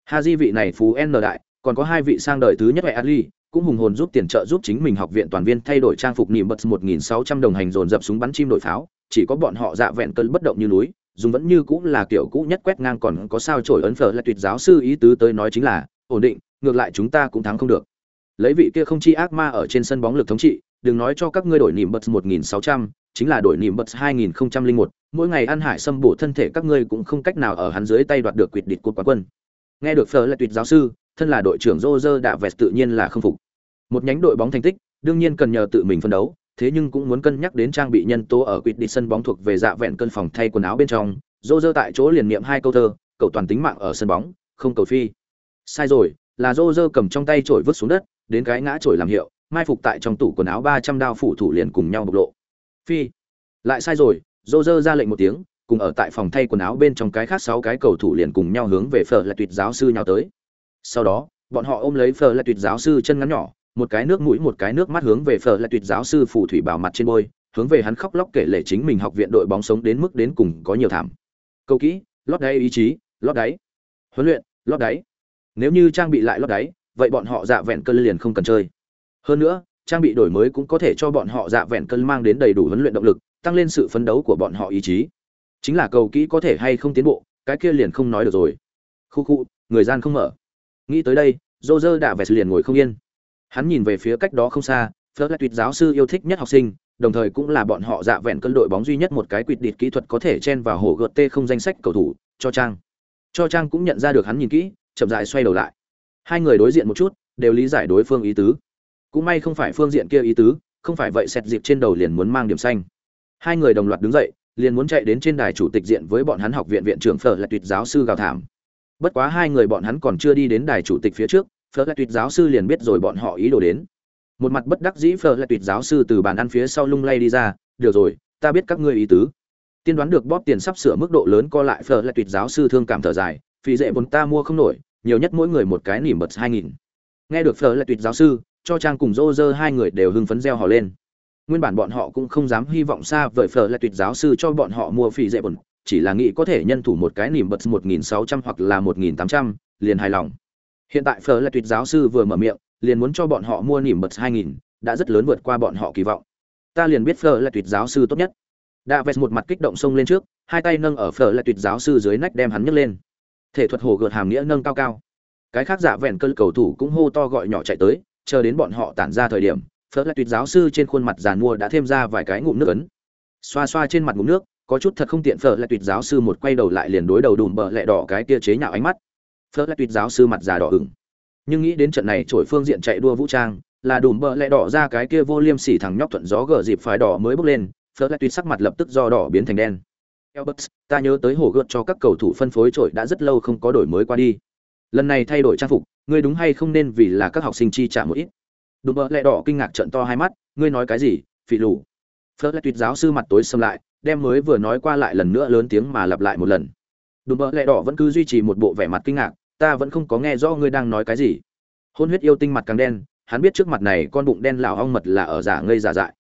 Ha di vị này phú n đại, còn có hai vị sang đời thứ nhất hệ ali cũng hùng hồn giúp tiền trợ giúp chính mình học viện toàn viên thay đổi trang phục nỉm bật 1600 đồng hành dồn dập súng bắn chim đội pháo, chỉ có bọn họ dạ vẹn cơn bất động như núi, dùng vẫn như cũng là kiểu cũ nhất quét ngang còn có sao trổi ấn phở là tuyệt giáo sư ý tứ tới nói chính là, ổn định ngược lại chúng ta cũng thắng không được. Lấy vị kia không chi ác ma ở trên sân bóng lực thống trị đừng nói cho các ngươi đổi niệm bật 1600, chính là đổi niệm bật 2001, mỗi ngày ăn hải xâm bổ thân thể các ngươi cũng không cách nào ở hắn dưới tay đoạt được quyệt địch của quán quân. Nghe được phở là tuyệt giáo sư thân là đội trưởng Roger đã vẹt tự nhiên là không phục. Một nhánh đội bóng thành tích đương nhiên cần nhờ tự mình phân đấu thế nhưng cũng muốn cân nhắc đến trang bị nhân tố ở quyệt đi sân bóng thuộc về dạ vẹn cân phòng thay quần áo bên trong. Roger tại chỗ liền niệm hai câu thơ cầu toàn tính mạng ở sân bóng không cầu phi. Sai rồi là dô dơ cầm trong tay trổi vứt xuống đất, đến cái ngã trổi làm hiệu, mai phục tại trong tủ quần áo ba trăm đao phủ thủ liền cùng nhau bộc lộ. Phi. Lại sai rồi dô dơ ra lệnh một tiếng, cùng ở tại phòng thay quần áo bên trong cái khác sáu cái cầu thủ liền cùng nhau hướng về phở là tuyệt giáo sư nhau tới. Sau đó, bọn họ ôm lấy phở là tuyệt giáo sư chân ngắn nhỏ, một cái nước mũi một cái nước mắt hướng về phở là tuyệt giáo sư phủ thủy bảo mặt trên bôi, hướng về hắn khóc lóc kể lể chính mình học viện đội bóng sống đến mức đến cùng có nhiều thảm. Câu kỹ, lót đáy ý chí, lót đáy. Huấn luyện, lót đáy nếu như trang bị lại lót đáy, vậy bọn họ dạ vẹn cân liền không cần chơi. Hơn nữa, trang bị đổi mới cũng có thể cho bọn họ dạ vẹn cân mang đến đầy đủ huấn luyện động lực, tăng lên sự phấn đấu của bọn họ ý chí. Chính là cầu kỹ có thể hay không tiến bộ, cái kia liền không nói được rồi. Khu khu, người gian không mở. Nghĩ tới đây dô dơ đạ vẹt liền ngồi không yên. Hắn nhìn về phía cách đó không xa phớt lại tuyệt giáo sư yêu thích nhất học sinh, đồng thời cũng là bọn họ dạ vẹn cân đội bóng duy nhất một cái quỵt địt kỹ thuật có thể chen vào hổ gợt tê không danh sách cầu thủ, cho trang. Cho trang cũng nhận ra được hắn nhìn kỹ chậm dại xoay đầu lại. Hai người đối diện một chút, đều lý giải đối phương ý tứ. Cũng may không phải phương diện kia ý tứ, không phải vậy xẹt dịp trên đầu liền muốn mang điểm xanh. Hai người đồng loạt đứng dậy, liền muốn chạy đến trên đài chủ tịch diện với bọn hắn học viện viện trưởng phở là tuyệt giáo sư gào thảm. Bất quá hai người bọn hắn còn chưa đi đến đài chủ tịch phía trước, phở là tuyệt giáo sư liền biết rồi bọn họ ý đồ đến. Một mặt bất đắc dĩ phở là tuyệt giáo sư từ bàn ăn phía sau lung lay đi ra, được rồi, ta biết các ngươi ý tứ. Tiên đoán được bóp tiền sắp sửa mức độ lớn co lại, phở là tuyệt giáo sư thương cảm thở dài vì dễ vốn ta mua không nổi nhiều nhất mỗi người một cái nỉm bật hai nghìn. Nghe được phở là tuyệt giáo sư, cho trang cùng rô rơ hai người đều hưng phấn reo hò lên. Nguyên bản bọn họ cũng không dám hy vọng xa vời phở là tuyệt giáo sư cho bọn họ mua phí dễ bẩn, chỉ là nghĩ có thể nhân thủ một cái nỉm bật một nghìn sáu trăm hoặc là một nghìn tám trăm, liền hài lòng. Hiện tại phở là tuyệt giáo sư vừa mở miệng, liền muốn cho bọn họ mua nỉm bật hai nghìn, đã rất lớn vượt qua bọn họ kỳ vọng. Ta liền biết phở là tuyệt giáo sư tốt nhất. Đạ vest một mặt kích động xông lên trước, hai tay nâng ở phở là tuyệt giáo sư dưới nách đem hắn nhấc lên thể thuật hồ gợt hàm nghĩa nâng cao cao. Cái khác giả vẹn cơn cầu thủ cũng hô to gọi nhỏ chạy tới, chờ đến bọn họ tản ra thời điểm, phớt lại tuyệt giáo sư trên khuôn mặt giàn mua đã thêm ra vài cái ngụm nước ấn. Xoa xoa trên mặt ngụm nước, có chút thật không tiện, phớt lại tuyệt giáo sư một quay đầu lại liền đối đầu đùm bờ lẹ đỏ cái kia chế nhạo ánh mắt. Phớt lại tuyệt giáo sư mặt già đỏ ửng. Nhưng nghĩ đến trận này trổi phương diện chạy đua vũ trang, là đùm bờ lẹ đỏ ra cái kia vô liêm sỉ thằng nhóc thuận gió gờ dịp phái đỏ mới bước lên, phớt lại tuyệt sắc mặt lập tức do đỏ biến thành đen. Elberts, ta nhớ tới hồ gợt cho các cầu thủ phân phối trội đã rất lâu không có đổi mới qua đi. Lần này thay đổi trang phục, ngươi đúng hay không nên vì là các học sinh chi trả một ít. Đúng bờ lẹ đỏ kinh ngạc trợn to hai mắt, ngươi nói cái gì? Phỉ lù. Phớt lại tuyệt giáo sư mặt tối sầm lại, đem mới vừa nói qua lại lần nữa lớn tiếng mà lặp lại một lần. Đúng bờ lẹ đỏ vẫn cứ duy trì một bộ vẻ mặt kinh ngạc, ta vẫn không có nghe rõ ngươi đang nói cái gì. Hôn huyết yêu tinh mặt càng đen, hắn biết trước mặt này con bụng đen lão ong mật là ở giả ngây giả dại.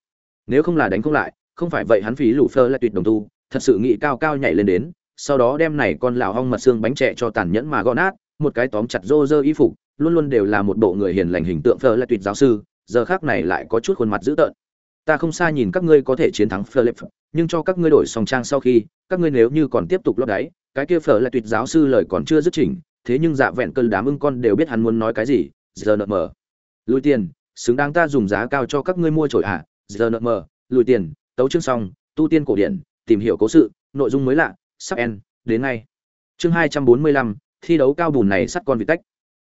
Nếu không là đánh không lại, không phải vậy hắn phí lù phơ là tuyệt đồng tu, thật sự nghĩ cao cao nhảy lên đến, sau đó đem này con lão hong mật xương bánh trẻ cho tàn nhẫn mà gõ nát, một cái tóm chặt rô rơ y phục, luôn luôn đều là một bộ người hiền lành hình tượng phờ lại tuyệt giáo sư, giờ khác này lại có chút khuôn mặt dữ tợn. Ta không xa nhìn các ngươi có thể chiến thắng phờ lệp nhưng cho các ngươi đổi song trang sau khi, các ngươi nếu như còn tiếp tục lót đáy, cái kia phở lại tuyệt giáo sư lời còn chưa dứt chỉnh, thế nhưng dạ vẹn cơn đám ưng con đều biết hắn muốn nói cái gì, giờ nợ mờ. Lùi tiền, xứng đáng ta dùng giá cao cho các ngươi mua trội à giờ nợ mờ. Lùi tiền, tấu chương xong, tu tiên cổ điển tìm hiểu cố sự, nội dung mới lạ, sắp en đến ngay. Chương hai trăm bốn mươi lăm, thi đấu cao bùn này sắt con vịt tách.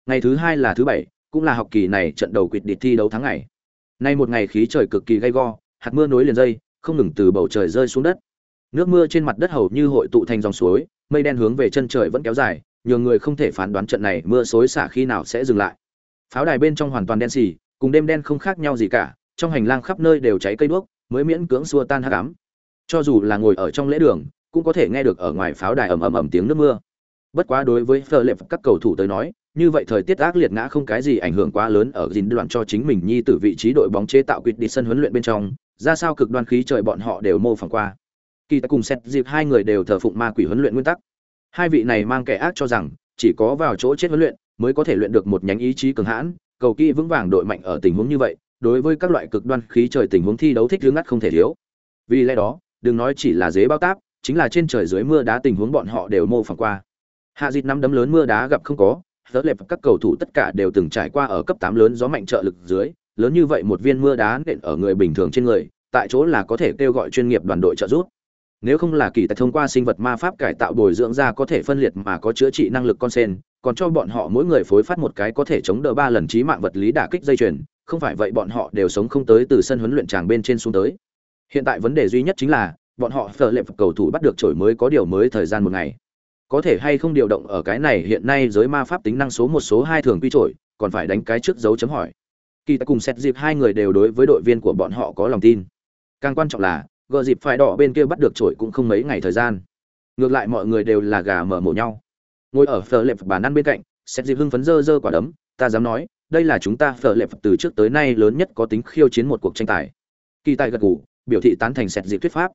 Ngày thứ hai là thứ bảy, cũng là học kỳ này trận đầu quyết định thi đấu tháng ngày. Nay một ngày khí trời cực kỳ gay go, hạt mưa nối liền dây, không ngừng từ bầu trời rơi xuống đất. Nước mưa trên mặt đất hầu như hội tụ thành dòng suối, mây đen hướng về chân trời vẫn kéo dài nhiều người không thể phán đoán trận này mưa xối xả khi nào sẽ dừng lại. Pháo đài bên trong hoàn toàn đen xì, cùng đêm đen không khác nhau gì cả, trong hành lang khắp nơi đều cháy cây đuốc, mới miễn cưỡng xua tan hắc ám cho dù là ngồi ở trong lễ đường, cũng có thể nghe được ở ngoài pháo đài ầm ầm ầm tiếng nước mưa. Bất quá đối với phờ lệp các cầu thủ tới nói, như vậy thời tiết ác liệt ngã không cái gì ảnh hưởng quá lớn ở dìn đoạn cho chính mình nhi từ vị trí đội bóng chế tạo quyết đi sân huấn luyện bên trong, ra sao cực đoan khí trời bọn họ đều mô phỏng qua. Kỳ ta cùng xét dịp hai người đều thờ phụng ma quỷ huấn luyện nguyên tắc. Hai vị này mang kẻ ác cho rằng, chỉ có vào chỗ chết huấn luyện mới có thể luyện được một nhánh ý chí cường hãn, cầu kỹ vững vàng đội mạnh ở tình huống như vậy, đối với các loại cực đoan khí trời tình huống thi đấu thích hướng ngắt không thể thiếu. Vì lẽ đó đừng nói chỉ là dế bao táp, chính là trên trời dưới mưa đá tình huống bọn họ đều mô phỏng qua. Hạ dịt năm đấm lớn mưa đá gặp không có, tớ lệp các cầu thủ tất cả đều từng trải qua ở cấp tám lớn gió mạnh trợ lực dưới, lớn như vậy một viên mưa đá nện ở người bình thường trên người, tại chỗ là có thể kêu gọi chuyên nghiệp đoàn đội trợ giúp. Nếu không là kỳ tài thông qua sinh vật ma pháp cải tạo bồi dưỡng ra có thể phân liệt mà có chữa trị năng lực con sen, còn cho bọn họ mỗi người phối phát một cái có thể chống đỡ ba lần trí mạng vật lý đả kích dây chuyền, không phải vậy bọn họ đều sống không tới từ sân huấn luyện tràng bên trên xuống tới hiện tại vấn đề duy nhất chính là, bọn họ sợ lệ cầu thủ bắt được trổi mới có điều mới thời gian một ngày. Có thể hay không điều động ở cái này, hiện nay giới ma pháp tính năng số một, số hai thường quy trổi còn phải đánh cái trước dấu chấm hỏi. Kỳ ta cùng xét dịp hai người đều đối với đội viên của bọn họ có lòng tin. Càng quan trọng là, gờ dịp phải đỏ bên kia bắt được trổi cũng không mấy ngày thời gian. Ngược lại mọi người đều là gà mở mổ nhau. Ngồi ở phở lệp bàn ăn bên cạnh, xét dịp hưng phấn dơ dơ quả đấm, ta dám nói, đây là chúng ta phở lệp từ trước tới nay lớn nhất có tính khiêu chiến một cuộc tranh tài. Kỳ tài gật gù biểu thị tán thành sẹt dịp thuyết pháp.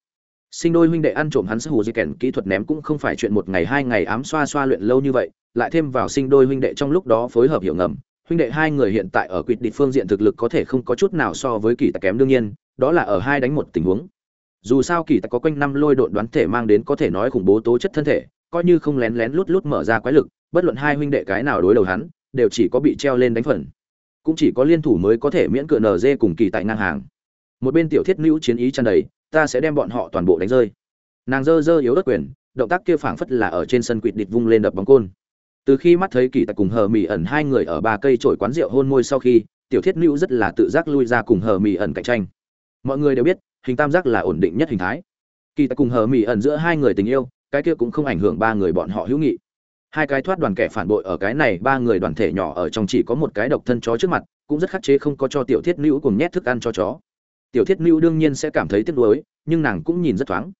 Sinh đôi huynh đệ ăn trộm hắn sức hù di kèn, kỹ thuật ném cũng không phải chuyện một ngày hai ngày ám xoa xoa luyện lâu như vậy, lại thêm vào sinh đôi huynh đệ trong lúc đó phối hợp hiểu ngầm, huynh đệ hai người hiện tại ở quyết định phương diện thực lực có thể không có chút nào so với kỳ tài kém đương nhiên, đó là ở hai đánh một tình huống. Dù sao kỳ tài có quanh năm lôi độn đoán thể mang đến có thể nói khủng bố tố chất thân thể, coi như không lén lén lút lút mở ra quái lực, bất luận hai huynh đệ cái nào đối đầu hắn, đều chỉ có bị treo lên đánh phần. Cũng chỉ có liên thủ mới có thể miễn cựa nz cùng kỳ tại ngang hàng một bên tiểu thiết nữ chiến ý tràn đầy, ta sẽ đem bọn họ toàn bộ đánh rơi. Nàng dơ dơ yếu đất quyền, động tác kia phảng phất là ở trên sân quỵt địch vung lên đập bóng côn. Từ khi mắt thấy kỳ tại cùng hờ mỹ ẩn hai người ở ba cây trổi quán rượu hôn môi sau khi, tiểu thiết nữ rất là tự giác lui ra cùng hờ mỹ ẩn cạnh tranh. Mọi người đều biết, hình tam giác là ổn định nhất hình thái. Kỳ tại cùng hờ mỹ ẩn giữa hai người tình yêu, cái kia cũng không ảnh hưởng ba người bọn họ hữu nghị. Hai cái thoát đoàn kẻ phản bội ở cái này ba người đoàn thể nhỏ ở trong chỉ có một cái độc thân chó trước mặt, cũng rất khắc chế không có cho tiểu thiết nữ cùng nhét thức ăn cho chó tiểu thiết mưu đương nhiên sẽ cảm thấy tiếc nuối, nhưng nàng cũng nhìn rất thoáng.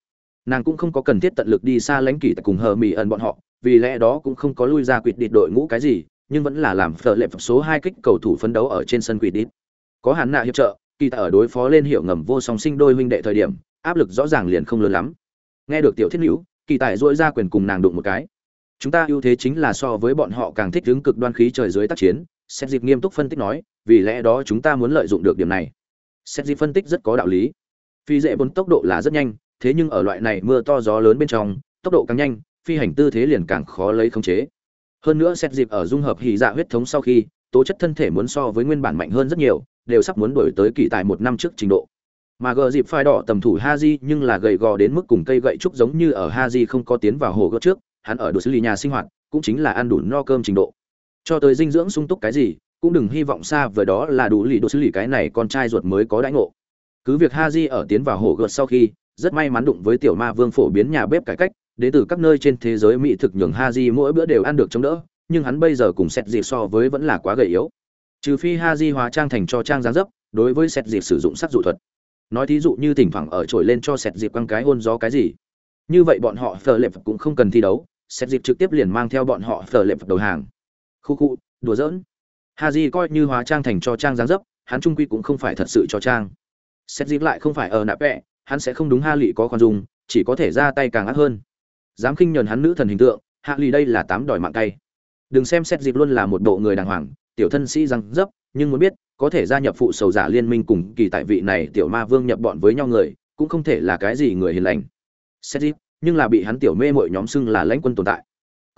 Nàng cũng không có cần thiết tận lực đi xa lãnh kỷ tại cùng hờ mỹ ẩn bọn họ, vì lẽ đó cũng không có lui ra quỵt địch đội ngũ cái gì, nhưng vẫn là làm phở lệ số hai kích cầu thủ phấn đấu ở trên sân quỵt địch. Có hắn nạ hiệp trợ, kỳ tại ở đối phó lên hiệu ngầm vô song sinh đôi huynh đệ thời điểm, áp lực rõ ràng liền không lớn lắm. Nghe được tiểu thiết nữ kỳ tài dỗi ra quyền cùng nàng đụng một cái. Chúng ta ưu thế chính là so với bọn họ càng thích đứng cực đoan khí trời dưới tác chiến xét dịp nghiêm túc phân tích nói, vì lẽ đó chúng ta muốn lợi dụng được điểm này xét di phân tích rất có đạo lý. Phi dễ bốn tốc độ là rất nhanh, thế nhưng ở loại này mưa to gió lớn bên trong, tốc độ càng nhanh, phi hành tư thế liền càng khó lấy khống chế. Hơn nữa xét dịp ở dung hợp hỉ dạ huyết thống sau khi, tố chất thân thể muốn so với nguyên bản mạnh hơn rất nhiều, đều sắp muốn đổi tới kỳ tài một năm trước trình độ. Mà gờ dịp phai đỏ tầm thủ haji nhưng là gầy gò đến mức cùng cây gậy trúc giống như ở haji không có tiến vào hồ gỡ trước, hắn ở đồ xử lý nhà sinh hoạt, cũng chính là ăn đủ no cơm trình độ. Cho tới dinh dưỡng sung túc cái gì cũng đừng hy vọng xa với đó là đủ lì đồ xử lý cái này con trai ruột mới có đãi ngộ. Cứ việc ha di ở tiến vào hồ gợt sau khi, rất may mắn đụng với tiểu ma vương phổ biến nhà bếp cải cách, đến từ các nơi trên thế giới mỹ thực nhường Haji mỗi bữa đều ăn được chống đỡ, nhưng hắn bây giờ cùng xét dịp so với vẫn là quá gầy yếu. Trừ phi Haji hóa trang thành cho trang dáng dấp, đối với xét dịp sử dụng sắc dụ thuật. Nói thí dụ như thỉnh thoảng ở trổi lên cho xét dịp quăng cái hôn gió cái gì. Như vậy bọn họ phờ lệp cũng không cần thi đấu xét dịp trực tiếp liền mang theo bọn họ phờ lệp đầu hàng. Khu khu, đùa giỡn. Haji coi như hóa trang thành cho trang dáng dấp, hắn trung quy cũng không phải thật sự cho trang. Xét dịp lại không phải ở nạp vẹ, hắn sẽ không đúng ha lị có khoan dung, chỉ có thể ra tay càng ác hơn. Dám khinh nhờn hắn nữ thần hình tượng hạ lì đây là tám đòi mạng cay đừng xem xét dịp luôn là một bộ người đàng hoàng, tiểu thân sĩ răng dấp, nhưng muốn biết, có thể gia nhập phụ sầu giả liên minh cùng kỳ tại vị này tiểu ma vương nhập bọn với nhau người, cũng không thể là cái gì người hiền lành. Xét dịp, nhưng là bị hắn tiểu mê muội nhóm xưng là lãnh quân tồn tại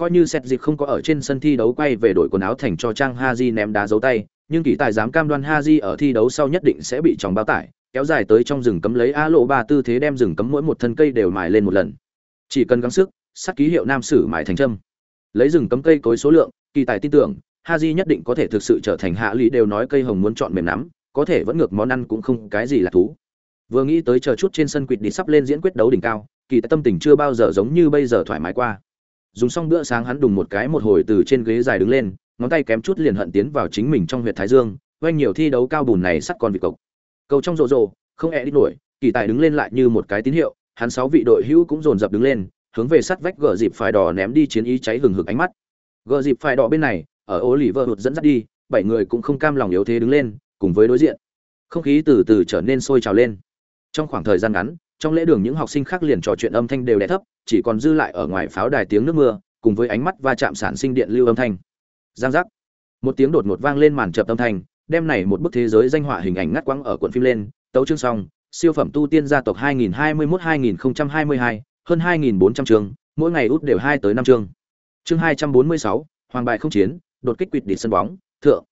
coi như sẹt dịp không có ở trên sân thi đấu quay về đổi quần áo thành cho trang haji ném đá dấu tay, nhưng kỳ tài dám cam đoan haji ở thi đấu sau nhất định sẽ bị tròng bao tải, kéo dài tới trong rừng cấm lấy a lộ ba tư thế đem rừng cấm mỗi một thân cây đều mài lên một lần. Chỉ cần gắng sức, sát ký hiệu nam sử mài thành trâm lấy rừng cấm cây cối số lượng, kỳ tài tin tưởng, Haji nhất định có thể thực sự trở thành hạ lý đều nói cây hồng muốn chọn mềm nắm, có thể vẫn ngược món ăn cũng không cái gì là thú. Vừa nghĩ tới chờ chút trên sân quỵt đi sắp lên diễn quyết đấu đỉnh cao, kỳ tài tâm tình chưa bao giờ giống như bây giờ thoải mái qua dùng xong bữa sáng hắn đùng một cái một hồi từ trên ghế dài đứng lên, ngón tay kém chút liền hận tiến vào chính mình trong huyệt thái dương, oanh nhiều thi đấu cao bùn này sắt con vịt cộc. Cầu trong rộ rộ, không e đi nổi, kỳ tài đứng lên lại như một cái tín hiệu, hắn sáu vị đội hữu cũng dồn dập đứng lên, hướng về sắt vách gờ dịp phải đỏ ném đi chiến ý cháy hừng hực ánh mắt. Gờ dịp phải đỏ bên này, ở ô lì vợ hụt dẫn dắt đi, bảy người cũng không cam lòng yếu thế đứng lên, cùng với đối diện. Không khí từ từ trở nên sôi trào lên. Trong khoảng thời gian ngắn trong lễ đường những học sinh khác liền trò chuyện âm thanh đều đẻ thấp chỉ còn dư lại ở ngoài pháo đài tiếng nước mưa cùng với ánh mắt va chạm sản sinh điện lưu âm thanh. Giang giác. Một tiếng đột ngột vang lên màn chập âm thanh đem này một bức thế giới danh họa hình ảnh ngắt quãng ở cuộn phim lên tấu chương xong siêu phẩm tu tiên gia tộc 2021-2022, hơn 2.400 chương mỗi ngày út đều hai tới năm chương. Chương 246, hoàng bại không chiến đột kích quỵt đi sân bóng thượng.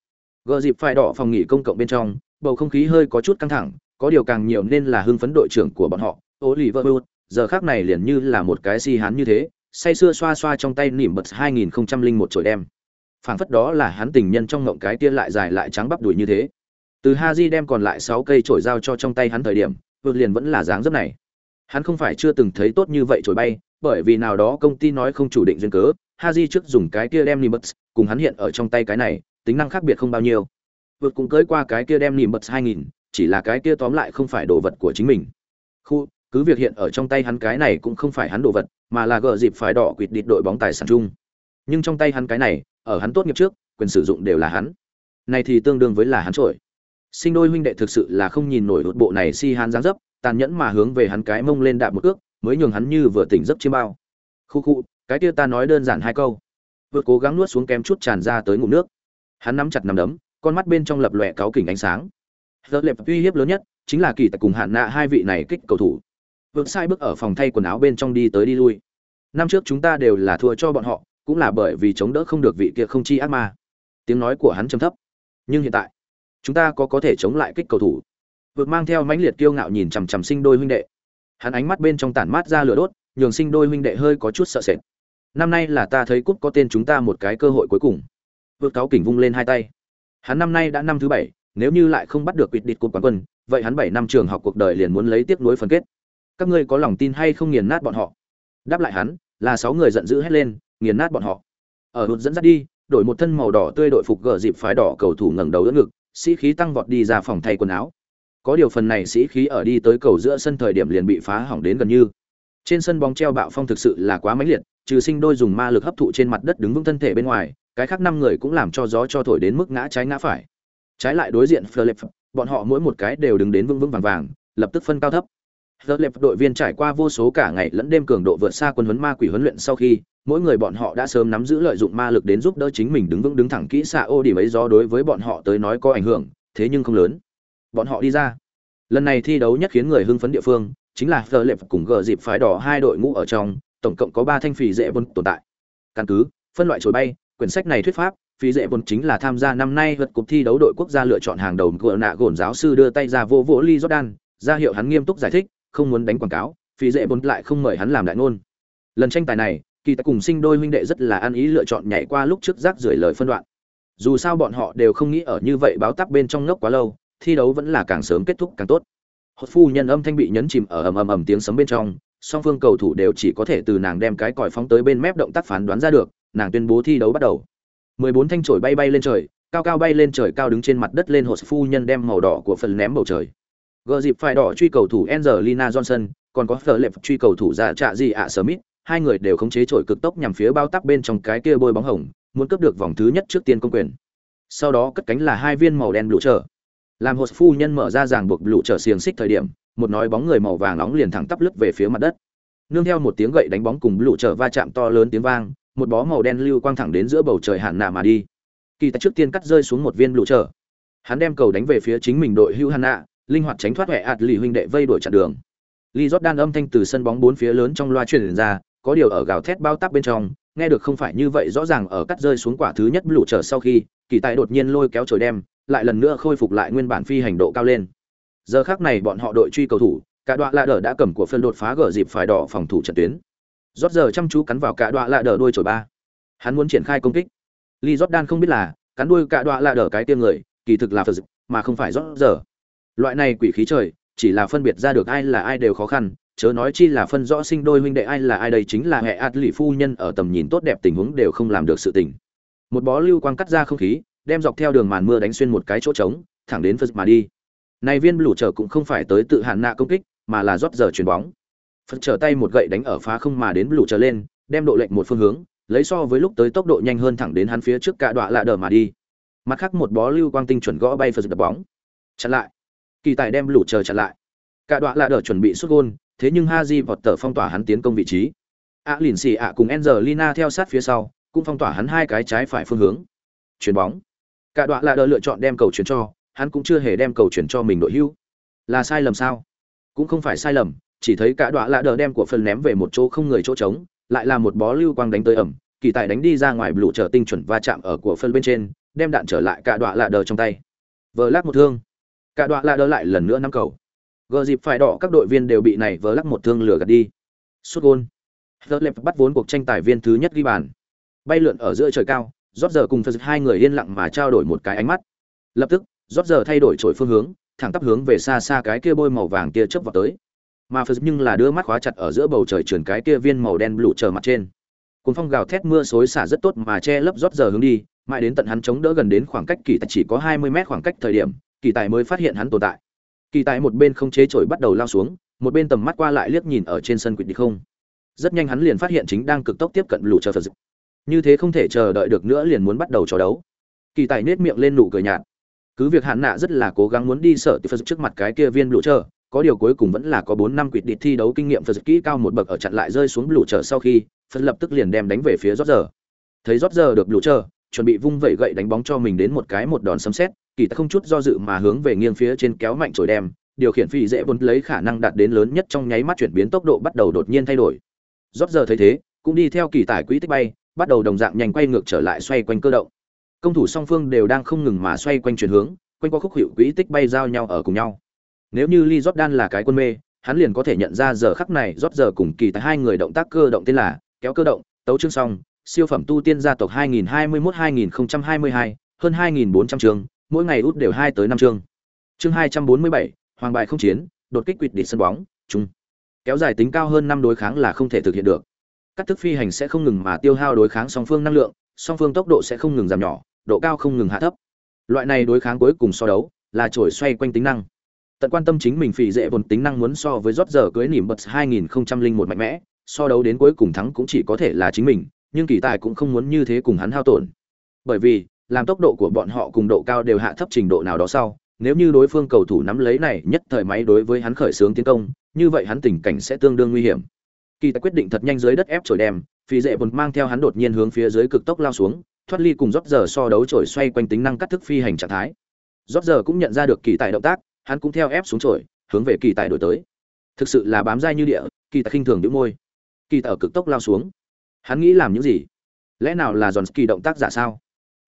Gờ dịp phải đỏ phòng nghỉ công cộng bên trong bầu không khí hơi có chút căng thẳng có điều càng nhiều nên là hưng phấn đội trưởng của bọn họ Oliver Wood, giờ khác này liền như là một cái si hán như thế say sưa xoa xoa trong tay nỉm bật 2001 trội đem. Phảng phất đó là hắn tình nhân trong ngộng cái tia lại dài lại trắng bắp đùi như thế. Từ ha đem còn lại sáu cây trổi dao cho trong tay hắn thời điểm vượt liền vẫn là dáng dấp này. Hắn không phải chưa từng thấy tốt như vậy trổi bay bởi vì nào đó công ty nói không chủ định duyên cớ ha trước dùng cái kia đem nimbus cùng hắn hiện ở trong tay cái này tính năng khác biệt không bao nhiêu. Vượt cũng cưới qua cái kia đem nimbus hai nghìn chỉ là cái kia tóm lại không phải đồ vật của chính mình. Khu, cứ việc hiện ở trong tay hắn cái này cũng không phải hắn đồ vật, mà là gờ dịp phải đỏ quỵt địt đội bóng tài sản chung. Nhưng trong tay hắn cái này, ở hắn tốt nghiệp trước, quyền sử dụng đều là hắn. Này thì tương đương với là hắn trội. sinh đôi huynh đệ thực sự là không nhìn nổi đột bộ này si hắn dáng dấp, tàn nhẫn mà hướng về hắn cái mông lên đạp một cước, mới nhường hắn như vừa tỉnh giấc chiêm bao. Khu khu, cái kia ta nói đơn giản hai câu. Vừa cố gắng nuốt xuống kém chút tràn ra tới ngụm nước. Hắn nắm chặt nắm đấm, con mắt bên trong lập lòe cáo kỉnh ánh sáng giờ lệp uy hiếp lớn nhất chính là kỳ tại cùng hạn nạ hai vị này kích cầu thủ. Vượt sai bước ở phòng thay quần áo bên trong đi tới đi lui. Năm trước chúng ta đều là thua cho bọn họ, cũng là bởi vì chống đỡ không được vị kia không chi ác ma. Tiếng nói của hắn trầm thấp. Nhưng hiện tại, chúng ta có có thể chống lại kích cầu thủ. Vượt mang theo mãnh liệt kiêu ngạo nhìn chằm chằm sinh đôi huynh đệ. Hắn ánh mắt bên trong tản mát ra lửa đốt, nhường sinh đôi huynh đệ hơi có chút sợ sệt. Năm nay là ta thấy cúp có tên chúng ta một cái cơ hội cuối cùng. Vượt cáo kỉnh vung lên hai tay. Hắn năm nay đã năm thứ bảy nếu như lại không bắt được quỵt địt cột quán quân, vậy hắn bảy năm trường học cuộc đời liền muốn lấy tiếp nối phân kết. Các ngươi có lòng tin hay không nghiền nát bọn họ? Đáp lại hắn, là sáu người giận dữ hét lên, nghiền nát bọn họ. Ở hụt dẫn dắt đi, đổi một thân màu đỏ tươi đội phục gờ dịp phái đỏ cầu thủ ngẩng đầu đỡ ngực, sĩ khí tăng vọt đi ra phòng thay quần áo. Có điều phần này sĩ khí ở đi tới cầu giữa sân thời điểm liền bị phá hỏng đến gần như. Trên sân bóng treo bạo phong thực sự là quá mãnh liệt, trừ sinh đôi dùng ma lực hấp thụ trên mặt đất đứng vững thân thể bên ngoài, cái khác năm người cũng làm cho gió cho thổi đến mức ngã trái ngã phải trái lại đối diện Philip, bọn họ mỗi một cái đều đứng đến vững vững vàng vàng lập tức phân cao thấp. Philip đội viên trải qua vô số cả ngày lẫn đêm cường độ vượt xa quân huấn ma quỷ huấn luyện sau khi mỗi người bọn họ đã sớm nắm giữ lợi dụng ma lực đến giúp đỡ chính mình đứng vững đứng thẳng kỹ xạ ô điểm mấy do đối với bọn họ tới nói có ảnh hưởng thế nhưng không lớn. Bọn họ đi ra. Lần này thi đấu nhất khiến người hưng phấn địa phương chính là phờ lệp cùng gờ dịp phái đỏ hai đội ngũ ở trong tổng cộng có ba thanh phì dễ vốn tồn tại. Căn cứ phân loại trồi bay quyển sách này thuyết pháp phí dễ vốn chính là tham gia năm nay vượt cuộc thi đấu đội quốc gia lựa chọn hàng đầu của nạ gồn giáo sư đưa tay ra vô vỗ ly jordan, ra hiệu hắn nghiêm túc giải thích, không muốn đánh quảng cáo, phí dễ vốn lại không mời hắn làm đại ngôn. Lần tranh tài này, kỳ tài cùng sinh đôi huynh đệ rất là ăn ý lựa chọn nhảy qua lúc trước rác rưởi lời phân đoạn. Dù sao bọn họ đều không nghĩ ở như vậy báo tắc bên trong ngốc quá lâu, thi đấu vẫn là càng sớm kết thúc càng tốt. Hốt phu nhân âm thanh bị nhấn chìm ở ầm ầm ầm tiếng sấm bên trong, song phương cầu thủ đều chỉ có thể từ nàng đem cái còi phóng tới bên mép động tác phán đoán ra được, nàng tuyên bố thi đấu bắt đầu. 14 thanh chổi bay bay lên trời, cao cao bay lên trời cao đứng trên mặt đất lên hồ phu nhân đem màu đỏ của phần ném bầu trời. Gờ dịp phải đỏ truy cầu thủ Angelina Johnson, còn có phở lệp truy cầu thủ giả trạ gì ạ Smith, hai người đều khống chế chổi cực tốc nhằm phía bao tắc bên trong cái kia bôi bóng hồng, muốn cướp được vòng thứ nhất trước tiên công quyền. Sau đó cất cánh là hai viên màu đen lũ trở làm hồ phu nhân mở ra ràng buộc lũ trở xiềng xích thời điểm, một nói bóng người màu vàng nóng liền thẳng tắp lướt về phía mặt đất. Nương theo một tiếng gậy đánh bóng cùng lũ trở va chạm to lớn tiếng vang một bó màu đen lưu quang thẳng đến giữa bầu trời hạn nạ mà đi kỳ tài trước tiên cắt rơi xuống một viên lũ trở hắn đem cầu đánh về phía chính mình đội hưu hạn nạ linh hoạt tránh thoát hệ ạt lì huynh đệ vây đuổi chặn đường Lee Jordan âm thanh từ sân bóng bốn phía lớn trong loa truyền ra, có điều ở gào thét bao táp bên trong, nghe được không phải như vậy rõ ràng ở cắt rơi xuống quả thứ nhất lũ trở sau khi, kỳ tài đột nhiên lôi kéo trời đem, lại lần nữa khôi phục lại nguyên bản phi hành độ cao lên. Giờ khắc này bọn họ đội truy cầu thủ, cả đoạn lạ đỡ đã cầm của phân đột phá gỡ dịp phải đỏ phòng thủ trận tuyến. Rốt giờ chăm chú cắn vào cả đoạn lạ đờ đuôi chổi ba. Hắn muốn triển khai công kích. Lee Jordan không biết là, cắn đuôi cả đoạn lạ đờ cái tiêm người, kỳ thực là phật mà không phải rốt giờ. Loại này quỷ khí trời, chỉ là phân biệt ra được ai là ai đều khó khăn chớ nói chi là phân rõ sinh đôi huynh đệ ai là ai đây chính là hệ ạt lì phu nhân ở tầm nhìn tốt đẹp tình huống đều không làm được sự tình một bó lưu quang cắt ra không khí đem dọc theo đường màn mưa đánh xuyên một cái chỗ trống thẳng đến phật mà đi này viên lũ trở cũng không phải tới tự hạn nạ công kích mà là rót giờ chuyền bóng phật trở tay một gậy đánh ở phá không mà đến lũ trở lên, đem độ lệnh một phương hướng, lấy so với lúc tới tốc độ nhanh hơn thẳng đến hắn phía trước cả đoạn lạ đờ mà đi. Mặt khác một bó lưu quang tinh chuẩn gõ bay phật đập bóng. Chặn lại. Kỳ tài đem lũ chờ chặn lại. Cả đoạn lạ đờ chuẩn bị xuất gôn, thế nhưng haji vọt tờ phong tỏa hắn tiến công vị trí. A lìn xì ạ cùng angelina theo sát phía sau, cũng phong tỏa hắn hai cái trái phải phương hướng. Chuyền bóng. Cả đoạn lạ đỡ lựa chọn đem cầu chuyển cho, hắn cũng chưa hề đem cầu chuyển cho mình đội hưu. Là sai lầm sao? Cũng không phải sai lầm chỉ thấy cả đoạn lạ đờ đem của phần ném về một chỗ không người chỗ trống, lại là một bó lưu quang đánh tới ẩm, kỳ tài đánh đi ra ngoài lũ trở tinh chuẩn va chạm ở của phân bên trên, đem đạn trở lại cả đoạn lạ đờ trong tay. Vờ lắc một thương. Cả đoạn lạ đờ lại lần nữa năm cầu. Gờ dịp phải đỏ các đội viên đều bị này vờ lắc một thương lừa gạt đi. Sút gôn. Giờ lệp bắt vốn cuộc tranh tài viên thứ nhất ghi bàn. Bay lượn ở giữa trời cao, rót giờ cùng phật hai người yên lặng mà trao đổi một cái ánh mắt. Lập tức, rót giờ thay đổi trổi phương hướng, thẳng tắp hướng về xa xa cái kia bôi màu vàng kia chớp vào tới mà phật nhưng là đưa mắt khóa chặt ở giữa bầu trời chuyển cái kia viên màu đen lụ chờ mặt trên. Cuốn phong gào thét mưa xối xả rất tốt mà che lấp rót giờ hướng đi, mãi đến tận hắn chống đỡ gần đến khoảng cách kỳ tài chỉ có hai mươi mét khoảng cách thời điểm, kỳ tài mới phát hiện hắn tồn tại. Kỳ tài một bên không chế chổi bắt đầu lao xuống, một bên tầm mắt qua lại liếc nhìn ở trên sân quỵt đi không. Rất nhanh hắn liền phát hiện chính đang cực tốc tiếp cận lũ chờ phật như thế không thể chờ đợi được nữa liền muốn bắt đầu trò đấu. Kỳ tài nết miệng lên nụ cười nhạt. Cứ việc hạn nạ rất là cố gắng muốn đi sợ thì phật trước mặt cái kia viên lũ chờ có điều cuối cùng vẫn là có bốn năm quỵt đi thi đấu kinh nghiệm phật kỹ cao một bậc ở chặn lại rơi xuống lũ chờ sau khi, phật lập tức liền đem đánh về phía rót giờ. Thấy rót giờ được lũ chờ, chuẩn bị vung vẩy gậy đánh bóng cho mình đến một cái một đòn sấm sét, kỳ ta không chút do dự mà hướng về nghiêng phía trên kéo mạnh chổi đem, điều khiển phi dễ vốn lấy khả năng đạt đến lớn nhất trong nháy mắt chuyển biến tốc độ bắt đầu đột nhiên thay đổi. Rót giờ thấy thế, cũng đi theo kỳ tải quỹ tích bay, bắt đầu đồng dạng nhanh quay ngược trở lại xoay quanh cơ động. Công thủ song phương đều đang không ngừng mà xoay quanh chuyển hướng, quanh qua khúc hiệu quỹ tích bay giao nhau ở cùng nhau nếu như lee jordan là cái quân mê hắn liền có thể nhận ra giờ khắc này rót giờ cùng kỳ tại hai người động tác cơ động tên là kéo cơ động tấu chương song siêu phẩm tu tiên gia tộc 2021-2022, hơn 2400 chương mỗi ngày út đều hai tới năm chương. Chương hai trăm bốn mươi bảy hoàng bài không chiến đột kích quỷ địch sân bóng chung. Kéo dài tính cao hơn năm đối kháng là không thể thực hiện được. Các thức phi hành sẽ không ngừng mà tiêu hao đối kháng song phương năng lượng song phương tốc độ sẽ không ngừng giảm nhỏ độ cao không ngừng hạ thấp. Loại này đối kháng cuối cùng so đấu là trổi xoay quanh tính năng tận quan tâm chính mình phỉ dễ vốn tính năng muốn so với rót giờ cưới nỉm bật 2001 mạnh mẽ, so đấu đến cuối cùng thắng cũng chỉ có thể là chính mình, nhưng kỳ tài cũng không muốn như thế cùng hắn hao tổn. Bởi vì, làm tốc độ của bọn họ cùng độ cao đều hạ thấp trình độ nào đó sau, nếu như đối phương cầu thủ nắm lấy này nhất thời máy đối với hắn khởi xướng tiến công, như vậy hắn tình cảnh sẽ tương đương nguy hiểm. Kỳ tài quyết định thật nhanh dưới đất ép trời đem phi dễ vốn mang theo hắn đột nhiên hướng phía dưới cực tốc lao xuống, thoát ly cùng rót giờ so đấu trổi xoay quanh tính năng cắt thức phi hành trạng thái. Rót giờ cũng nhận ra được kỳ tài động tác hắn cũng theo ép xuống trổi hướng về kỳ tài đổi tới. Thực sự là bám dai như địa, kỳ tài khinh thường đĩu môi. Kỳ tài ở cực tốc lao xuống. Hắn nghĩ làm những gì? Lẽ nào là giòn kỳ động tác giả sao?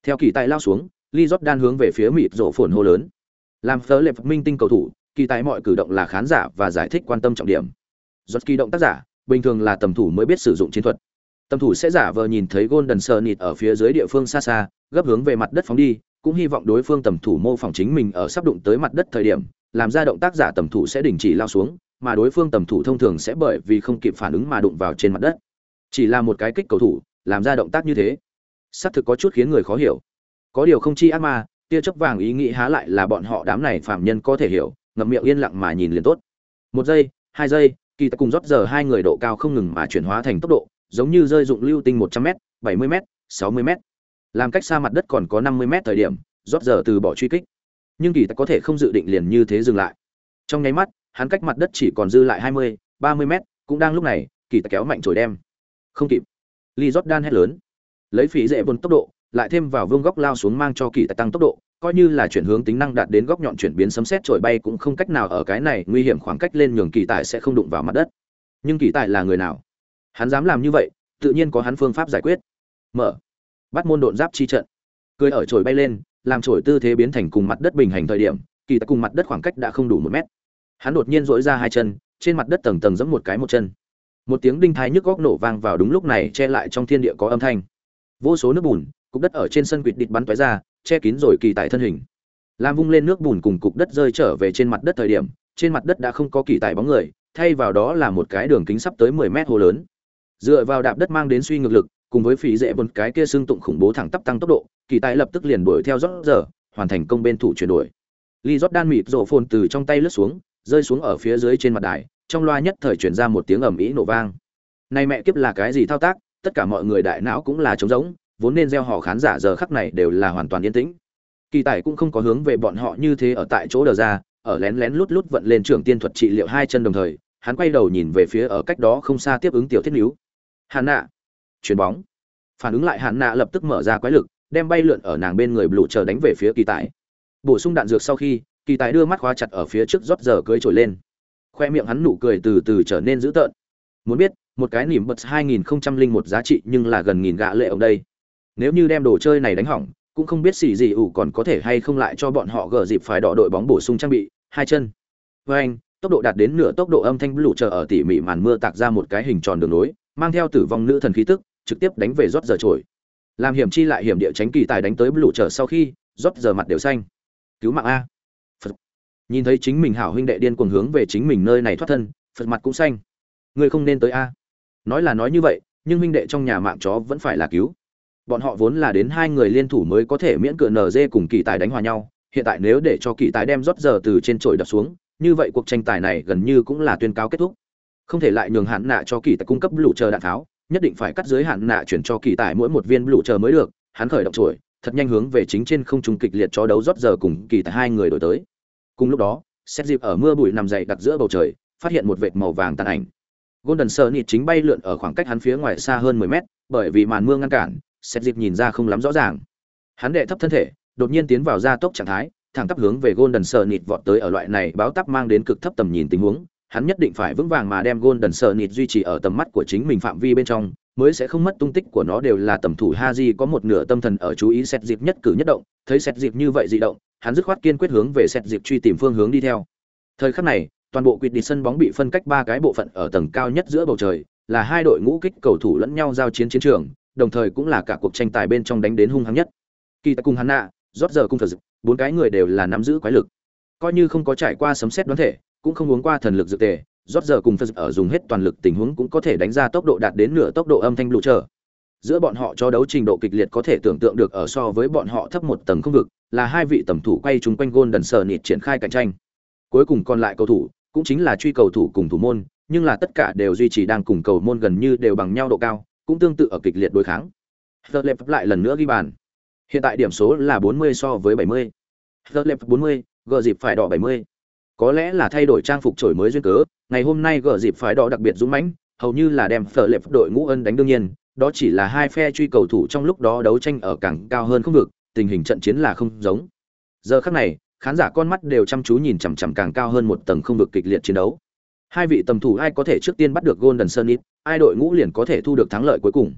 Theo kỳ tài lao xuống, lee jordan hướng về phía mịt rổ phồn hô lớn. Làm phớ lệp minh tinh cầu thủ, kỳ tài mọi cử động là khán giả và giải thích quan tâm trọng điểm. Giòn kỳ động tác giả, bình thường là tầm thủ mới biết sử dụng chiến thuật. Tầm thủ sẽ giả vờ nhìn thấy golden sơ nịt ở phía dưới địa phương xa xa, gấp hướng về mặt đất phóng đi cũng hy vọng đối phương tầm thủ mô phỏng chính mình ở sắp đụng tới mặt đất thời điểm, làm ra động tác giả tầm thủ sẽ đình chỉ lao xuống, mà đối phương tầm thủ thông thường sẽ bởi vì không kịp phản ứng mà đụng vào trên mặt đất. Chỉ là một cái kích cầu thủ, làm ra động tác như thế, xác thực có chút khiến người khó hiểu. Có điều không chi ác ma, tia chớp vàng ý nghĩ há lại là bọn họ đám này phạm nhân có thể hiểu, ngậm miệng yên lặng mà nhìn liền tốt. Một giây, hai giây, kỳ ta cùng rót giờ hai người độ cao không ngừng mà chuyển hóa thành tốc độ, giống như rơi dụng lưu tinh một trăm m bảy mươi m sáu mươi m làm cách xa mặt đất còn có năm mươi mét thời điểm, rót giờ từ bỏ truy kích. Nhưng kỳ tài có thể không dự định liền như thế dừng lại. Trong nháy mắt, hắn cách mặt đất chỉ còn dư lại hai mươi, ba mươi mét, cũng đang lúc này, kỳ tài kéo mạnh trồi đem. Không kịp. Lee jordan hét lớn. Lấy phí dễ vốn tốc độ, lại thêm vào vương góc lao xuống mang cho kỳ tài tăng tốc độ, coi như là chuyển hướng tính năng đạt đến góc nhọn chuyển biến sấm xét trổi bay cũng không cách nào ở cái này nguy hiểm khoảng cách lên nhường kỳ tài sẽ không đụng vào mặt đất. Nhưng kỳ tài là người nào? Hắn dám làm như vậy, tự nhiên có hắn phương pháp giải quyết. Mở bắt môn độn giáp chi trận. Cười ở trồi bay lên, làm trổi tư thế biến thành cùng mặt đất bình hành thời điểm, kỳ tại cùng mặt đất khoảng cách đã không đủ một mét. Hắn đột nhiên dỗi ra hai chân, trên mặt đất tầng tầng giẫm một cái một chân. Một tiếng đinh thái nhức góc nổ vang vào đúng lúc này che lại trong thiên địa có âm thanh. Vô số nước bùn, cục đất ở trên sân quỵt địch bắn tóe ra, che kín rồi kỳ tại thân hình. Làm vung lên nước bùn cùng cục đất rơi trở về trên mặt đất thời điểm, trên mặt đất đã không có kỳ tại bóng người, thay vào đó là một cái đường kính sắp tới 10 mét hồ lớn. Dựa vào đạp đất mang đến suy ngược lực cùng với phí dễ một cái kia xương tụng khủng bố thẳng tắp tăng tốc độ, kỳ tài lập tức liền đuổi theo rót giờ, hoàn thành công bên thủ chuyển đổi. Li rót đan mịt rộ phồn từ trong tay lướt xuống, rơi xuống ở phía dưới trên mặt đài, trong loa nhất thời chuyển ra một tiếng ầm ĩ nổ vang. Này mẹ kiếp là cái gì thao tác, tất cả mọi người đại não cũng là trống rỗng, vốn nên gieo họ khán giả giờ khắc này đều là hoàn toàn yên tĩnh. Kỳ tài cũng không có hướng về bọn họ như thế ở tại chỗ đờ ra, ở lén lén lút lút vận lên trưởng tiên thuật trị liệu hai chân đồng thời, hắn quay đầu nhìn về phía ở cách đó không xa tiếp ứng tiểu thiết níu. Hạn nạ chuyền bóng. Phản ứng lại hạn nạ lập tức mở ra quái lực, đem bay lượn ở nàng bên người blue chờ đánh về phía kỳ tài. Bổ sung đạn dược sau khi, kỳ tài đưa mắt khóa chặt ở phía trước rót giờ cưới trồi lên. Khoe miệng hắn nụ cười từ từ trở nên dữ tợn. Muốn biết, một cái nỉm bật 2001 giá trị nhưng là gần nghìn gạ lệ ở đây. Nếu như đem đồ chơi này đánh hỏng, cũng không biết xì gì ủ còn có thể hay không lại cho bọn họ gỡ dịp phải đỏ đội bóng bổ sung trang bị, hai chân. Với anh, tốc độ đạt đến nửa tốc độ âm thanh lũ chờ ở tỉ mỉ màn mưa tạc ra một cái hình tròn đường nối, mang theo tử vong nữ thần khí tức trực tiếp đánh về rót giờ trổi. Làm hiểm chi lại hiểm địa tránh kỳ tài đánh tới lũ trở sau khi, rót giờ mặt đều xanh. Cứu mạng a. Phật. nhìn thấy chính mình hảo huynh đệ điên cuồng hướng về chính mình nơi này thoát thân, phật mặt cũng xanh. Ngươi không nên tới a. Nói là nói như vậy, nhưng huynh đệ trong nhà mạng chó vẫn phải là cứu. Bọn họ vốn là đến hai người liên thủ mới có thể miễn cựa nở dê cùng kỳ tài đánh hòa nhau. Hiện tại nếu để cho kỳ tài đem rót giờ từ trên trội đập xuống, như vậy cuộc tranh tài này gần như cũng là tuyên cáo kết thúc. Không thể lại nhường hạn nạ cho kỳ tài cung cấp lũ chờ đạn tháo nhất định phải cắt giới hạn nạ chuyển cho kỳ tài mỗi một viên lũ chờ mới được hắn khởi động chuỗi, thật nhanh hướng về chính trên không trung kịch liệt cho đấu rót giờ cùng kỳ tài hai người đổi tới. Cùng lúc đó xét dịp ở mưa bụi nằm dậy đặt giữa bầu trời phát hiện một vệt màu vàng tàn ảnh. Golden sơ nịt chính bay lượn ở khoảng cách hắn phía ngoài xa hơn 10 mét bởi vì màn mưa ngăn cản xét dịp nhìn ra không lắm rõ ràng. Hắn đệ thấp thân thể đột nhiên tiến vào gia tốc trạng thái thẳng tắp hướng về golden sơ nịt vọt tới ở loại này báo tắp mang đến cực thấp tầm nhìn tình huống hắn nhất định phải vững vàng mà đem golden sờ duy trì ở tầm mắt của chính mình phạm vi bên trong mới sẽ không mất tung tích của nó đều là tầm thủ Haji có một nửa tâm thần ở chú ý xét dịp nhất cử nhất động, thấy xét dịp như vậy dị động, hắn dứt khoát kiên quyết hướng về xét dịp truy tìm phương hướng đi theo. Thời khắc này, toàn bộ quyệt đi sân bóng bị phân cách ba cái bộ phận ở tầng cao nhất giữa bầu trời, là hai đội ngũ kích cầu thủ lẫn nhau giao chiến chiến trường, đồng thời cũng là cả cuộc tranh tài bên trong đánh đến hung hăng nhất kỳ tại cùng hắn nạ rót giờ cung thật bốn cái người đều là nắm giữ quái lực coi như không có trải qua sấm xét đoán thể cũng không uống qua thần lực dược tề rót giờ cùng phật ở dùng hết toàn lực tình huống cũng có thể đánh ra tốc độ đạt đến nửa tốc độ âm thanh lụ trở giữa bọn họ cho đấu trình độ kịch liệt có thể tưởng tượng được ở so với bọn họ thấp một tầng không vực là hai vị tầm thủ quay chung quanh gôn đần sờ nịt triển khai cạnh tranh cuối cùng còn lại cầu thủ cũng chính là truy cầu thủ cùng thủ môn nhưng là tất cả đều duy trì đang cùng cầu môn gần như đều bằng nhau độ cao cũng tương tự ở kịch liệt đối kháng. The Lep lại lần nữa ghi bàn. Hiện tại điểm số là 40 so với 70. The Lep 40, gờ dịp phải đỏ 70. Có lẽ là thay đổi trang phục trổi mới duyên cớ, ngày hôm nay gờ dịp phải đỏ đặc biệt dũng mãnh, hầu như là đem phở lệp đội ngũ ân đánh đương nhiên, đó chỉ là hai phe truy cầu thủ trong lúc đó đấu tranh ở càng cao hơn không vực, tình hình trận chiến là không giống. Giờ khắc này, khán giả con mắt đều chăm chú nhìn chằm chằm càng cao hơn một tầng không vực kịch liệt chiến đấu. Hai vị tầm thủ ai có thể trước tiên bắt được Golden Sunnit, ai đội ngũ liền có thể thu được thắng lợi cuối cùng.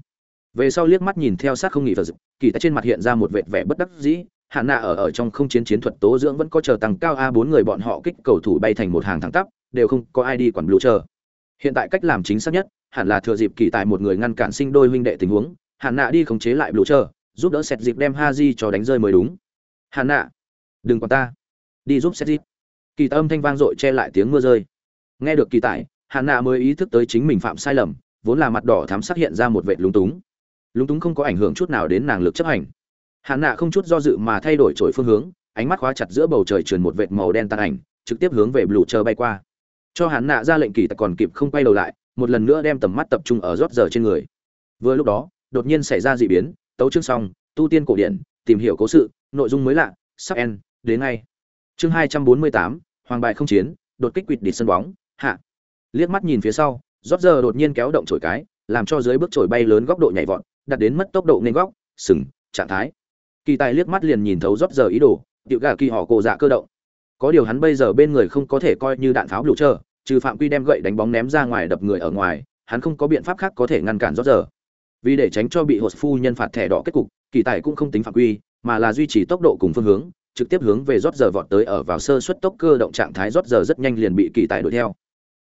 Về sau liếc mắt nhìn theo sát không nghỉ Phật, kỳ tại trên mặt hiện ra một vệt vẻ bất đắc dĩ, Hạ Nạ ở ở trong không chiến chiến thuật tố dưỡng vẫn có chờ tăng cao a bốn người bọn họ kích cầu thủ bay thành một hàng thẳng tắp, đều không có ai đi quản blue chờ. Hiện tại cách làm chính xác nhất, hẳn là thừa dịp kỳ tại một người ngăn cản sinh đôi huynh đệ tình huống, Hạ Nạ đi khống chế lại blue chờ, giúp đỡ sẹt dịp đem Haji cho đánh rơi mới đúng. Hạ Nạ, đừng quản ta, đi giúp sẹt dịp. kỳ âm thanh vang dội che lại tiếng mưa rơi nghe được kỳ tài Hạ nạ mới ý thức tới chính mình phạm sai lầm vốn là mặt đỏ thám sắc hiện ra một vệt lúng túng lúng túng không có ảnh hưởng chút nào đến nàng lực chấp hành hạn nạ không chút do dự mà thay đổi trổi phương hướng, ánh mắt khóa chặt giữa bầu trời trườn một vệt màu đen tan ảnh, trực tiếp hướng về blue chờ bay qua. Cho hắn nạ ra lệnh kỳ tặc còn kịp không quay đầu lại, một lần nữa đem tầm mắt tập trung ở rót giờ trên người. Vừa lúc đó, đột nhiên xảy ra dị biến, tấu chương xong, tu tiên cổ điển, tìm hiểu cố sự, nội dung mới lạ, sắp en đến ngay. Chương hai trăm bốn mươi tám, hoàng bài không chiến, đột kích quỵt địch sân bóng, hạ. Liếc mắt nhìn phía sau, rót giờ đột nhiên kéo động chổi cái, làm cho dưới bước chổi bay lớn góc độ nhảy vọt đặt đến mất tốc độ nên góc, sừng, trạng thái kỳ tài liếc mắt liền nhìn thấu rót giờ ý đồ, tiểu gà kỳ họ cổ dạ cơ động. Có điều hắn bây giờ bên người không có thể coi như đạn pháo lũ trơ, trừ phạm quy đem gậy đánh bóng ném ra ngoài đập người ở ngoài, hắn không có biện pháp khác có thể ngăn cản rót giờ. Vì để tránh cho bị hột phu nhân phạt thẻ đỏ kết cục, kỳ tài cũng không tính phạm quy, mà là duy trì tốc độ cùng phương hướng, trực tiếp hướng về rót giờ vọt tới ở vào sơ suất tốc cơ động trạng thái rót giờ rất nhanh liền bị kỳ tài đuổi theo.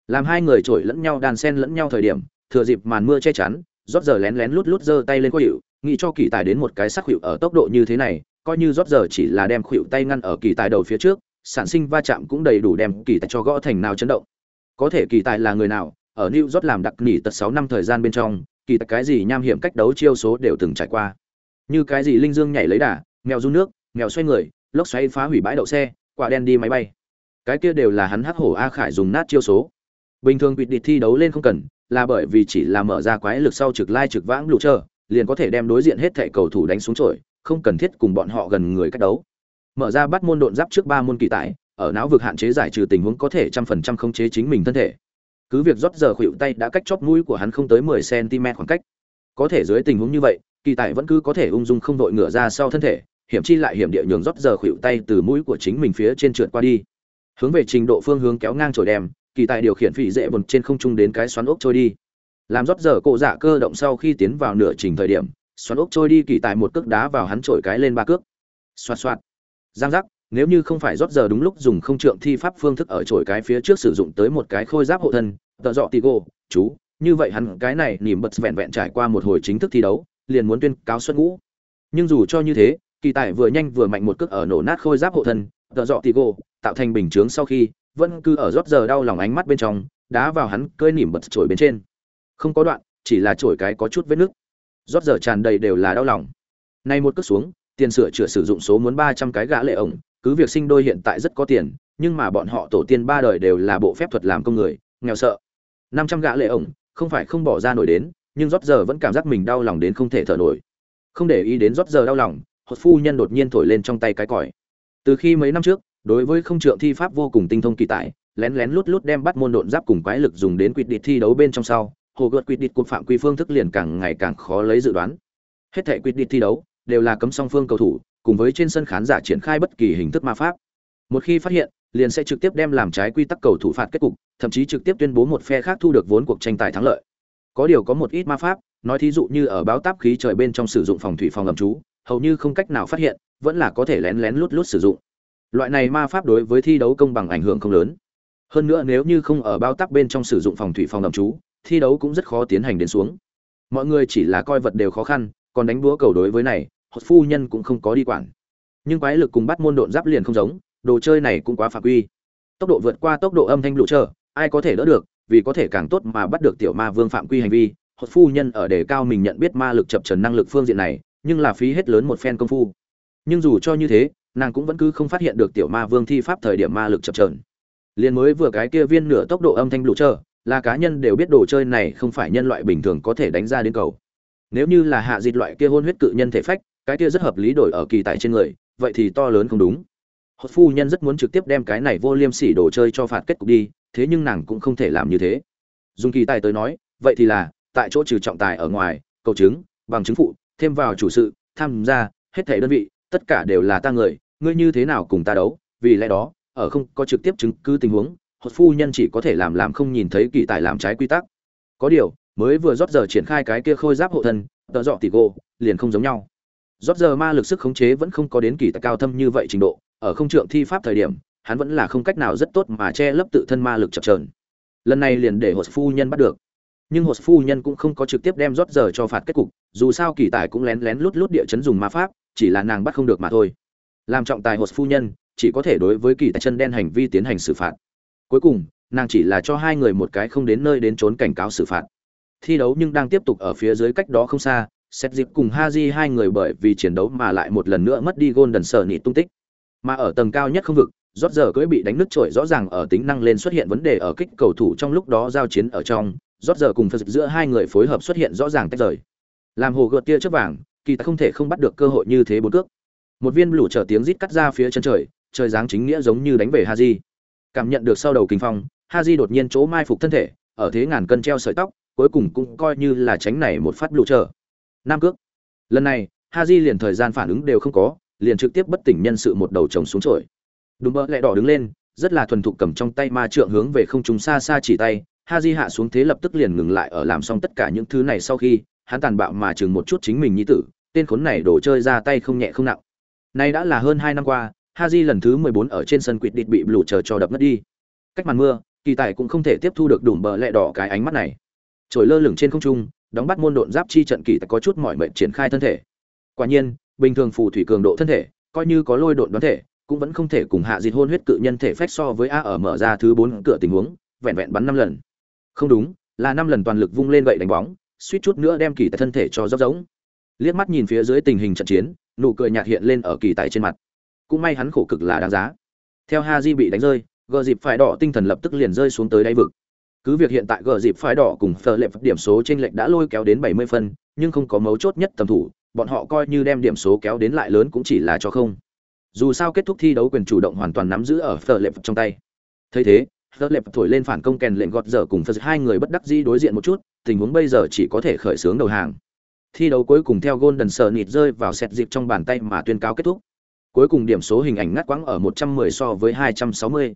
Làm hai người trội lẫn nhau đàn sen lẫn nhau thời điểm, thừa dịp màn mưa che chắn, rót giờ lén lén lút lút giơ tay lên có hiệu nghĩ cho kỳ tài đến một cái sắc hiệu ở tốc độ như thế này, coi như rót giờ chỉ là đem khuỵu tay ngăn ở kỳ tài đầu phía trước, sản sinh va chạm cũng đầy đủ đem kỳ tài cho gõ thành nào chấn động. Có thể kỳ tài là người nào, ở new rót làm đặc nghỉ tật sáu năm thời gian bên trong, kỳ tài cái gì nham hiểm cách đấu chiêu số đều từng trải qua. Như cái gì linh dương nhảy lấy đà, mèo run nước, mèo xoay người, lốc xoáy phá hủy bãi đậu xe, quả đen đi máy bay. Cái kia đều là hắn hắc hổ a khải dùng nát chiêu số. Bình thường quỵt địch thi đấu lên không cần, là bởi vì chỉ là mở ra quái lực sau trực lai trực vãng lụ trơ liền có thể đem đối diện hết thẻ cầu thủ đánh xuống trội, không cần thiết cùng bọn họ gần người cách đấu. Mở ra bắt môn độn giáp trước ba môn kỳ tại ở não vực hạn chế giải trừ tình huống có thể trăm phần trăm khống chế chính mình thân thể. Cứ việc rót giờ khuỷu tay đã cách chóp mũi của hắn không tới mười cm khoảng cách. Có thể dưới tình huống như vậy, kỳ tại vẫn cứ có thể ung dung không đội ngửa ra sau thân thể, hiểm chi lại hiểm địa nhường rót giờ khuỷu tay từ mũi của chính mình phía trên trượt qua đi. Hướng về trình độ phương hướng kéo ngang trồi đem, kỳ tài điều khiển phỉ dễ bồn trên không trung đến cái xoắn ốc trôi đi làm rót giờ cộ dạ cơ động sau khi tiến vào nửa trình thời điểm, xoắn ốc trôi đi kỳ tài một cước đá vào hắn trổi cái lên ba cước. Xoạt xoạt. Giang giác, nếu như không phải rót giờ đúng lúc dùng không trượng thi pháp phương thức ở trổi cái phía trước sử dụng tới một cái khôi giáp hộ thân, tợ dọ tì gô, chú, như vậy hắn cái này nỉm bật vẹn vẹn trải qua một hồi chính thức thi đấu, liền muốn tuyên cáo xuất ngũ. Nhưng dù cho như thế, kỳ tài vừa nhanh vừa mạnh một cước ở nổ nát khôi giáp hộ thân, tợ dọ tì gô, tạo thành bình chướng sau khi, vẫn cứ ở rót giờ đau lòng ánh mắt bên trong, đá vào hắn cơi nỉm bật trổi bên trên không có đoạn chỉ là trổi cái có chút vết nước. Rót giờ tràn đầy đều là đau lòng. Nay một cước xuống tiền sửa chữa sử dụng số muốn ba trăm cái gã lệ ổng cứ việc sinh đôi hiện tại rất có tiền nhưng mà bọn họ tổ tiên ba đời đều là bộ phép thuật làm công người nghèo sợ. Năm trăm gã lệ ổng không phải không bỏ ra nổi đến nhưng rót giờ vẫn cảm giác mình đau lòng đến không thể thở nổi. Không để ý đến rót giờ đau lòng hột phu nhân đột nhiên thổi lên trong tay cái còi. Từ khi mấy năm trước đối với không trượng thi pháp vô cùng tinh thông kỳ tài, lén lén lút lút đem bắt môn độn giáp cùng quái lực dùng đến quyết địch thi đấu bên trong sau hồ gợt quyết định cuộc phạm quy phương thức liền càng ngày càng khó lấy dự đoán. Hết thể quyết định thi đấu đều là cấm song phương cầu thủ, cùng với trên sân khán giả triển khai bất kỳ hình thức ma pháp. Một khi phát hiện, liền sẽ trực tiếp đem làm trái quy tắc cầu thủ phạt kết cục, thậm chí trực tiếp tuyên bố một phe khác thu được vốn cuộc tranh tài thắng lợi. Có điều có một ít ma pháp, nói thí dụ như ở báo táp khí trời bên trong sử dụng phòng thủy phòng ngầm trú, hầu như không cách nào phát hiện, vẫn là có thể lén lén lút lút sử dụng. Loại này ma pháp đối với thi đấu công bằng ảnh hưởng không lớn. Hơn nữa nếu như không ở bao tắc bên trong sử dụng phòng thủy phòng ngầm trú thi đấu cũng rất khó tiến hành đến xuống. Mọi người chỉ là coi vật đều khó khăn, còn đánh búa cầu đối với này, hột phu nhân cũng không có đi quản. Nhưng quái lực cùng bắt môn độn giáp liền không giống, đồ chơi này cũng quá phạm quy. Tốc độ vượt qua tốc độ âm thanh lụ trơ ai có thể đỡ được, vì có thể càng tốt mà bắt được tiểu ma vương phạm quy hành vi, hột phu nhân ở đề cao mình nhận biết ma lực chập trần năng lực phương diện này, nhưng là phí hết lớn một phen công phu. Nhưng dù cho như thế, nàng cũng vẫn cứ không phát hiện được tiểu ma vương thi pháp thời điểm ma lực chập trờn liền mới vừa cái kia viên nửa tốc độ âm thanh lũ trơ là cá nhân đều biết đồ chơi này không phải nhân loại bình thường có thể đánh ra đến cầu. Nếu như là hạ dịch loại kia hôn huyết cự nhân thể phách, cái kia rất hợp lý đổi ở kỳ tài trên người, vậy thì to lớn không đúng. Hốt phu nhân rất muốn trực tiếp đem cái này vô liêm sỉ đồ chơi cho phạt kết cục đi, thế nhưng nàng cũng không thể làm như thế. Dùng kỳ tài tới nói, vậy thì là, tại chỗ trừ trọng tài ở ngoài, cầu chứng, bằng chứng phụ, thêm vào chủ sự, tham gia, hết thể đơn vị, tất cả đều là ta người, ngươi như thế nào cùng ta đấu? Vì lẽ đó, ở không có trực tiếp chứng cứ tình huống hột phu nhân chỉ có thể làm làm không nhìn thấy kỳ tài làm trái quy tắc. Có điều, mới vừa rót giờ triển khai cái kia khôi giáp hộ thân, tợ dọ tỷ gô liền không giống nhau. Rót giờ ma lực sức khống chế vẫn không có đến kỳ tài cao thâm như vậy trình độ, ở không trượng thi pháp thời điểm, hắn vẫn là không cách nào rất tốt mà che lấp tự thân ma lực chập trờn lần này liền để hột phu nhân bắt được. Nhưng hột phu nhân cũng không có trực tiếp đem rót giờ cho phạt kết cục, dù sao kỳ tài cũng lén lén lút lút địa chấn dùng ma pháp, chỉ là nàng bắt không được mà thôi. Làm trọng tài hột phu nhân, chỉ có thể đối với kỳ tài chân đen hành vi tiến hành xử phạt cuối cùng, nàng chỉ là cho hai người một cái không đến nơi đến trốn cảnh cáo xử phạt. Thi đấu nhưng đang tiếp tục ở phía dưới cách đó không xa xét dịp cùng haji hai người bởi vì chiến đấu mà lại một lần nữa mất đi golden sở nị tung tích. Mà ở tầng cao nhất không vực rót giờ cưỡi bị đánh nứt trội rõ ràng ở tính năng lên xuất hiện vấn đề ở kích cầu thủ trong lúc đó giao chiến ở trong rót giờ cùng phật giữa hai người phối hợp xuất hiện rõ ràng tách rời. Làm hồ gợt tia chớp vàng, kỳ ta không thể không bắt được cơ hội như thế bốn cước. Một viên lũ trở tiếng rít cắt ra phía chân trời trời giáng chính nghĩa giống như đánh về haji cảm nhận được sau đầu kinh phong ha di đột nhiên chỗ mai phục thân thể, ở thế ngàn cân treo sợi tóc, cuối cùng cũng coi như là tránh này một phát lụ trở. Nam cước. Lần này ha di liền thời gian phản ứng đều không có, liền trực tiếp bất tỉnh nhân sự một đầu chồng xuống trội. Đúng mơ lẹ đỏ đứng lên, rất là thuần thục cầm trong tay ma trượng hướng về không trung xa xa chỉ tay ha di hạ xuống thế lập tức liền ngừng lại ở làm xong tất cả những thứ này sau khi, hắn tàn bạo mà chừng một chút chính mình như tử, tên khốn này đổ chơi ra tay không nhẹ không nặng. Nay đã là hơn hai năm qua haji lần thứ mười bốn ở trên sân quỵt địt bị lũ chờ cho đập mất đi. Cách màn mưa, kỳ tài cũng không thể tiếp thu được đủ bờ lẹ đỏ cái ánh mắt này. Trồi lơ lửng trên không trung, đóng bắt môn độn giáp chi trận kỳ tài có chút mỏi mệt triển khai thân thể. Quả nhiên, bình thường phù thủy cường độ thân thể, coi như có lôi độn đoán thể, cũng vẫn không thể cùng hạ dịt hôn huyết cự nhân thể phách so với a ở mở ra thứ bốn cửa tình huống, vẹn vẹn bắn năm lần. Không đúng, là năm lần toàn lực vung lên vậy đánh bóng, suýt chút nữa đem kỳ tài thân thể cho dốc giống liếc mắt nhìn phía dưới tình hình trận chiến, nụ cười nhạt hiện lên ở kỳ tài trên mặt cũng may hắn khổ cực là đáng giá. Theo ha di bị đánh rơi gờ dịp phải đỏ tinh thần lập tức liền rơi xuống tới đáy vực. Cứ việc hiện tại gờ dịp phải đỏ cùng phờ lệ điểm số trên lệch đã lôi kéo đến 70 phân, nhưng không có mấu chốt nhất tầm thủ, bọn họ coi như đem điểm số kéo đến lại lớn cũng chỉ là cho không. Dù sao kết thúc thi đấu quyền chủ động hoàn toàn nắm giữ ở phờ lệ trong tay. Thấy thế phờ lệ thổi lên phản công kèn lệnh gọt dở cùng phờ hai người bất đắc dĩ đối diện một chút, tình huống bây giờ chỉ có thể khởi xướng đầu hàng. Thi đấu cuối cùng theo golden sờ nịt rơi vào sẹt dịp trong bàn tay mà tuyên cáo kết thúc cuối cùng điểm số hình ảnh ngắt quãng ở 110 so với 260.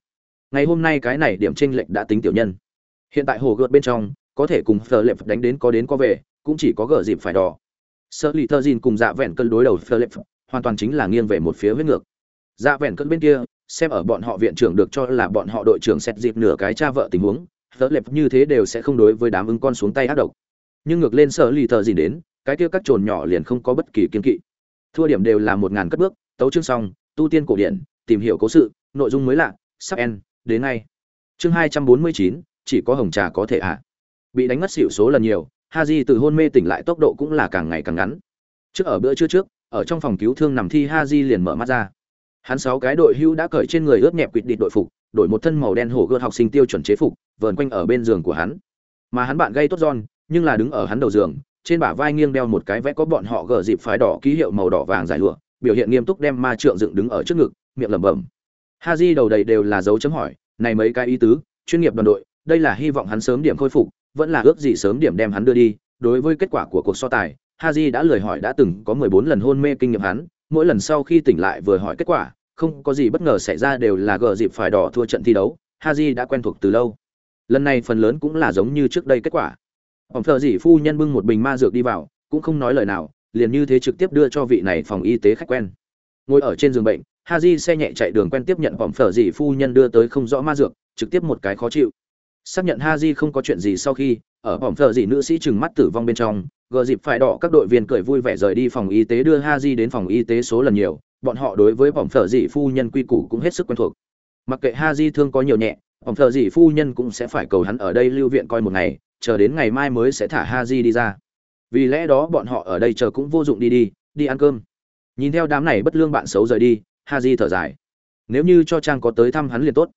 ngày hôm nay cái này điểm chênh lệch đã tính tiểu nhân. Hiện tại hồ gợt bên trong, có thể cùng phờ lệp đánh đến có đến có về, cũng chỉ có gở dịp phải đỏ. Sở lì thơ dìn cùng dạ vẹn cân đối đầu phờ lệp, hoàn toàn chính là nghiêng về một phía với ngược. Dạ vẹn cân bên kia, xem ở bọn họ viện trưởng được cho là bọn họ đội trưởng xét dịp nửa cái cha vợ tình huống, phờ lệp như thế đều sẽ không đối với đám ứng con xuống tay ác độc. Nhưng ngược lên sở lì thơ dìn đến, cái kia các trồn nhỏ liền không có bất kỳ kiên kỵ. Thua điểm đều là một ngàn cất bước tấu chương xong, tu tiên cổ điển, tìm hiểu cố sự, nội dung mới lạ, sắp en đến ngay. Chương hai trăm bốn mươi chín, chỉ có hồng trà có thể ạ. À. bị đánh mất xỉu số lần nhiều ha di từ hôn mê tỉnh lại tốc độ cũng là càng ngày càng ngắn. Trước ở bữa trưa trước, ở trong phòng cứu thương nằm thi ha di liền mở mắt ra. Hắn sáu cái đội hưu đã cởi trên người ướt nhẹp quỵt địch đội phục, đổi một thân màu đen hổ gợt học sinh tiêu chuẩn chế phục, vờn quanh ở bên giường của hắn. Mà hắn bạn gây tốt giòn, nhưng là đứng ở hắn đầu giường, trên bả vai nghiêng đeo một cái vẽ có bọn họ gờ dịp phái đỏ ký hiệu màu đỏ vàng dài lụa biểu hiện nghiêm túc đem ma trượng dựng đứng ở trước ngực, miệng lẩm bẩm. Ha di đầu đầy đều là dấu chấm hỏi, này mấy cái ý tứ, chuyên nghiệp đoàn đội, đây là hy vọng hắn sớm điểm khôi phục, vẫn là ước gì sớm điểm đem hắn đưa đi? Đối với kết quả của cuộc so tài ha di đã lời hỏi đã từng có mười bốn lần hôn mê kinh nghiệm hắn, mỗi lần sau khi tỉnh lại vừa hỏi kết quả, không có gì bất ngờ xảy ra đều là gờ dịp phải đỏ thua trận thi đấu ha di đã quen thuộc từ lâu. Lần này phần lớn cũng là giống như trước đây kết quả. Ông thợ dị phu nhân bưng một bình ma dược đi vào, cũng không nói lời nào liền như thế trực tiếp đưa cho vị này phòng y tế khách quen. Ngồi ở trên giường bệnh ha di xe nhẹ chạy đường quen tiếp nhận vòng phở dị phu nhân đưa tới không rõ ma dược, trực tiếp một cái khó chịu. Xác nhận ha di không có chuyện gì sau khi, ở vòng phở dị nữ sĩ chừng mắt tử vong bên trong, gờ dịp phải đỏ các đội viên cười vui vẻ rời đi phòng y tế đưa ha di đến phòng y tế số lần nhiều, bọn họ đối với vòng phở dị phu nhân quy củ cũng hết sức quen thuộc. Mặc kệ ha di thương có nhiều nhẹ vòng phở dị phu nhân cũng sẽ phải cầu hắn ở đây lưu viện coi một ngày, chờ đến ngày mai mới sẽ thả ha di đi ra vì lẽ đó bọn họ ở đây chờ cũng vô dụng đi đi đi ăn cơm. Nhìn theo đám này bất lương bạn xấu rời đi, ha di thở dài. Nếu như cho trang có tới thăm hắn liền tốt.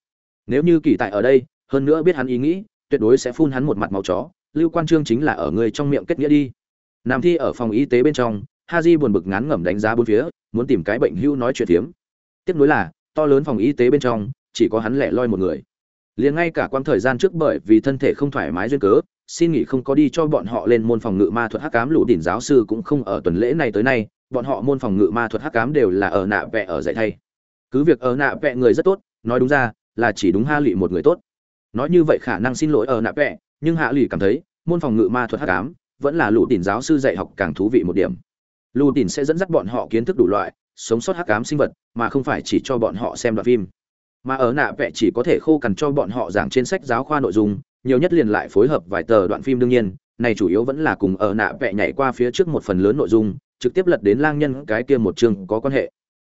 Nếu như kỳ tại ở đây, hơn nữa biết hắn ý nghĩ, tuyệt đối sẽ phun hắn một mặt màu chó. Lưu quan trương chính là ở người trong miệng kết nghĩa đi. Nam thi ở phòng y tế bên trong, ha di buồn bực ngán ngẩm đánh giá bốn phía, muốn tìm cái bệnh hưu nói chuyện phiếm tiếc nối là, to lớn phòng y tế bên trong, chỉ có hắn lẻ loi một người. Liền ngay cả quãng thời gian trước bởi vì thân thể không thoải mái duyên cớ xin nghỉ không có đi cho bọn họ lên môn phòng ngự ma thuật hắc cám lũ đỉnh giáo sư cũng không ở tuần lễ này tới nay, bọn họ môn phòng ngự ma thuật hắc cám đều là ở nạ vẽ ở dạy thay. Cứ việc ở nạ vẽ người rất tốt, nói đúng ra là chỉ đúng ha lụy một người tốt. Nói như vậy khả năng xin lỗi ở nạ vẽ nhưng hạ lụy cảm thấy môn phòng ngự ma thuật hắc cám vẫn là lũ đỉnh giáo sư dạy học càng thú vị một điểm. Lũ đỉnh sẽ dẫn dắt bọn họ kiến thức đủ loại, sống sót hắc cám sinh vật, mà không phải chỉ cho bọn họ xem đoạn phim. Mà ở nạ vẽ chỉ có thể khô cằn cho bọn họ giảng trên sách giáo khoa nội dung nhiều nhất liền lại phối hợp vài tờ đoạn phim đương nhiên, này chủ yếu vẫn là cùng ở nạ vẽ nhảy qua phía trước một phần lớn nội dung, trực tiếp lật đến lang nhân cái kia một chương có quan hệ.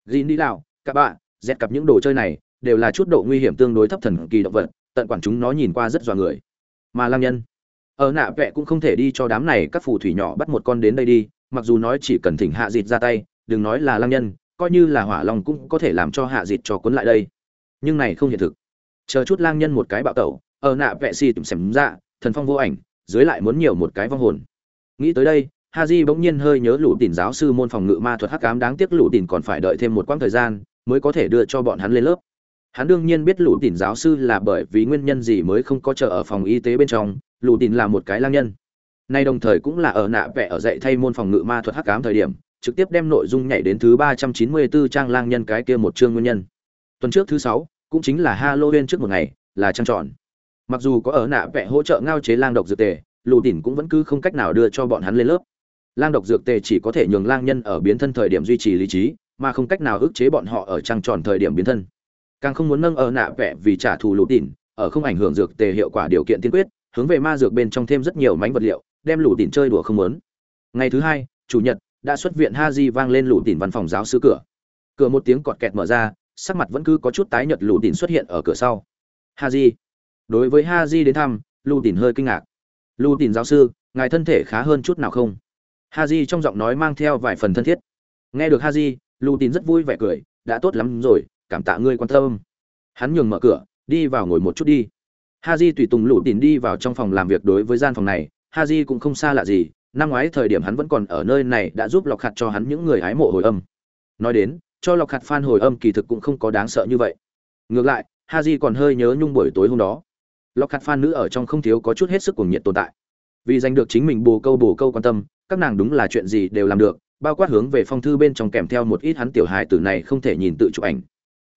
Gin đi lào, các bạn, dẹt cặp những đồ chơi này, đều là chút độ nguy hiểm tương đối thấp thần kỳ động vật, tận quản chúng nó nhìn qua rất dọa người. Mà lang nhân, ở nạ vẽ cũng không thể đi cho đám này các phù thủy nhỏ bắt một con đến đây đi, mặc dù nói chỉ cần thỉnh hạ dịt ra tay, đừng nói là lang nhân, coi như là hỏa long cũng có thể làm cho hạ dịt cho cuốn lại đây. Nhưng này không hiện thực. Chờ chút lang nhân một cái bạo tẩu ở nạ vẽ xì tụm xẻm ra thần phong vô ảnh dưới lại muốn nhiều một cái vong hồn nghĩ tới đây Ha Di bỗng nhiên hơi nhớ lũ tỉn giáo sư môn phòng ngự ma thuật hắc ám đáng tiếc lũ tỉn còn phải đợi thêm một quãng thời gian mới có thể đưa cho bọn hắn lên lớp. Hắn đương nhiên biết lũ tỉn giáo sư là bởi vì nguyên nhân gì mới không có chờ ở phòng y tế bên trong, lũ tỉn là một cái lang nhân. Nay đồng thời cũng là ở nạ vẽ ở dạy thay môn phòng ngự ma thuật hắc ám thời điểm, trực tiếp đem nội dung nhảy đến thứ 394 trang lang nhân cái kia một chương nguyên nhân. Tuần trước thứ sáu, cũng chính là Halloween trước một ngày, là trang trọn. Mặc dù có ở nạ vẽ hỗ trợ ngao chế lang độc dược tề, lũ đỉnh cũng vẫn cứ không cách nào đưa cho bọn hắn lên lớp. Lang độc dược tề chỉ có thể nhường lang nhân ở biến thân thời điểm duy trì lý trí mà không cách nào ức chế bọn họ ở trăng tròn thời điểm biến thân. Càng không muốn nâng ở nạ vẽ vì trả thù lũ đỉnh, ở không ảnh hưởng dược tề hiệu quả điều kiện tiên quyết hướng về ma dược bên trong thêm rất nhiều mánh vật liệu đem lũ đỉnh chơi đùa không muốn. Ngày thứ hai chủ nhật đã xuất viện ha di vang lên lũ đỉnh văn phòng giáo sư cửa. Cửa một tiếng cọt kẹt mở ra sắc mặt vẫn cứ có chút tái nhợt lũ đỉnh xuất hiện ở cửa sau. Ha di đối với ha di đến thăm Lu tỉn hơi kinh ngạc Lu tỉn giáo sư ngài thân thể khá hơn chút nào không ha di trong giọng nói mang theo vài phần thân thiết. Nghe được ha di Lưu Tín rất vui vẻ cười, đã tốt lắm rồi, cảm tạ ngươi quan tâm. Hắn nhường mở cửa, đi vào ngồi một chút đi. ha di tùy tùng Lưu Tín đi vào trong phòng làm việc đối với gian phòng này, ha di cũng không xa lạ gì, năm ngoái thời điểm hắn vẫn còn ở nơi này đã giúp lọc hạt cho hắn những người hái mộ hồi âm. Nói đến, cho lọc hạt fan hồi âm kỳ thực cũng không có đáng sợ như vậy. Ngược lại, ha di còn hơi nhớ nhung buổi tối hôm đó. Lọc khát phan nữ ở trong không thiếu có chút hết sức cuồng nhiệt tồn tại. Vì giành được chính mình bồ câu bồ câu quan tâm, các nàng đúng là chuyện gì đều làm được bao quát hướng về phong thư bên trong kèm theo một ít hắn tiểu hài tử này không thể nhìn tự chụp ảnh.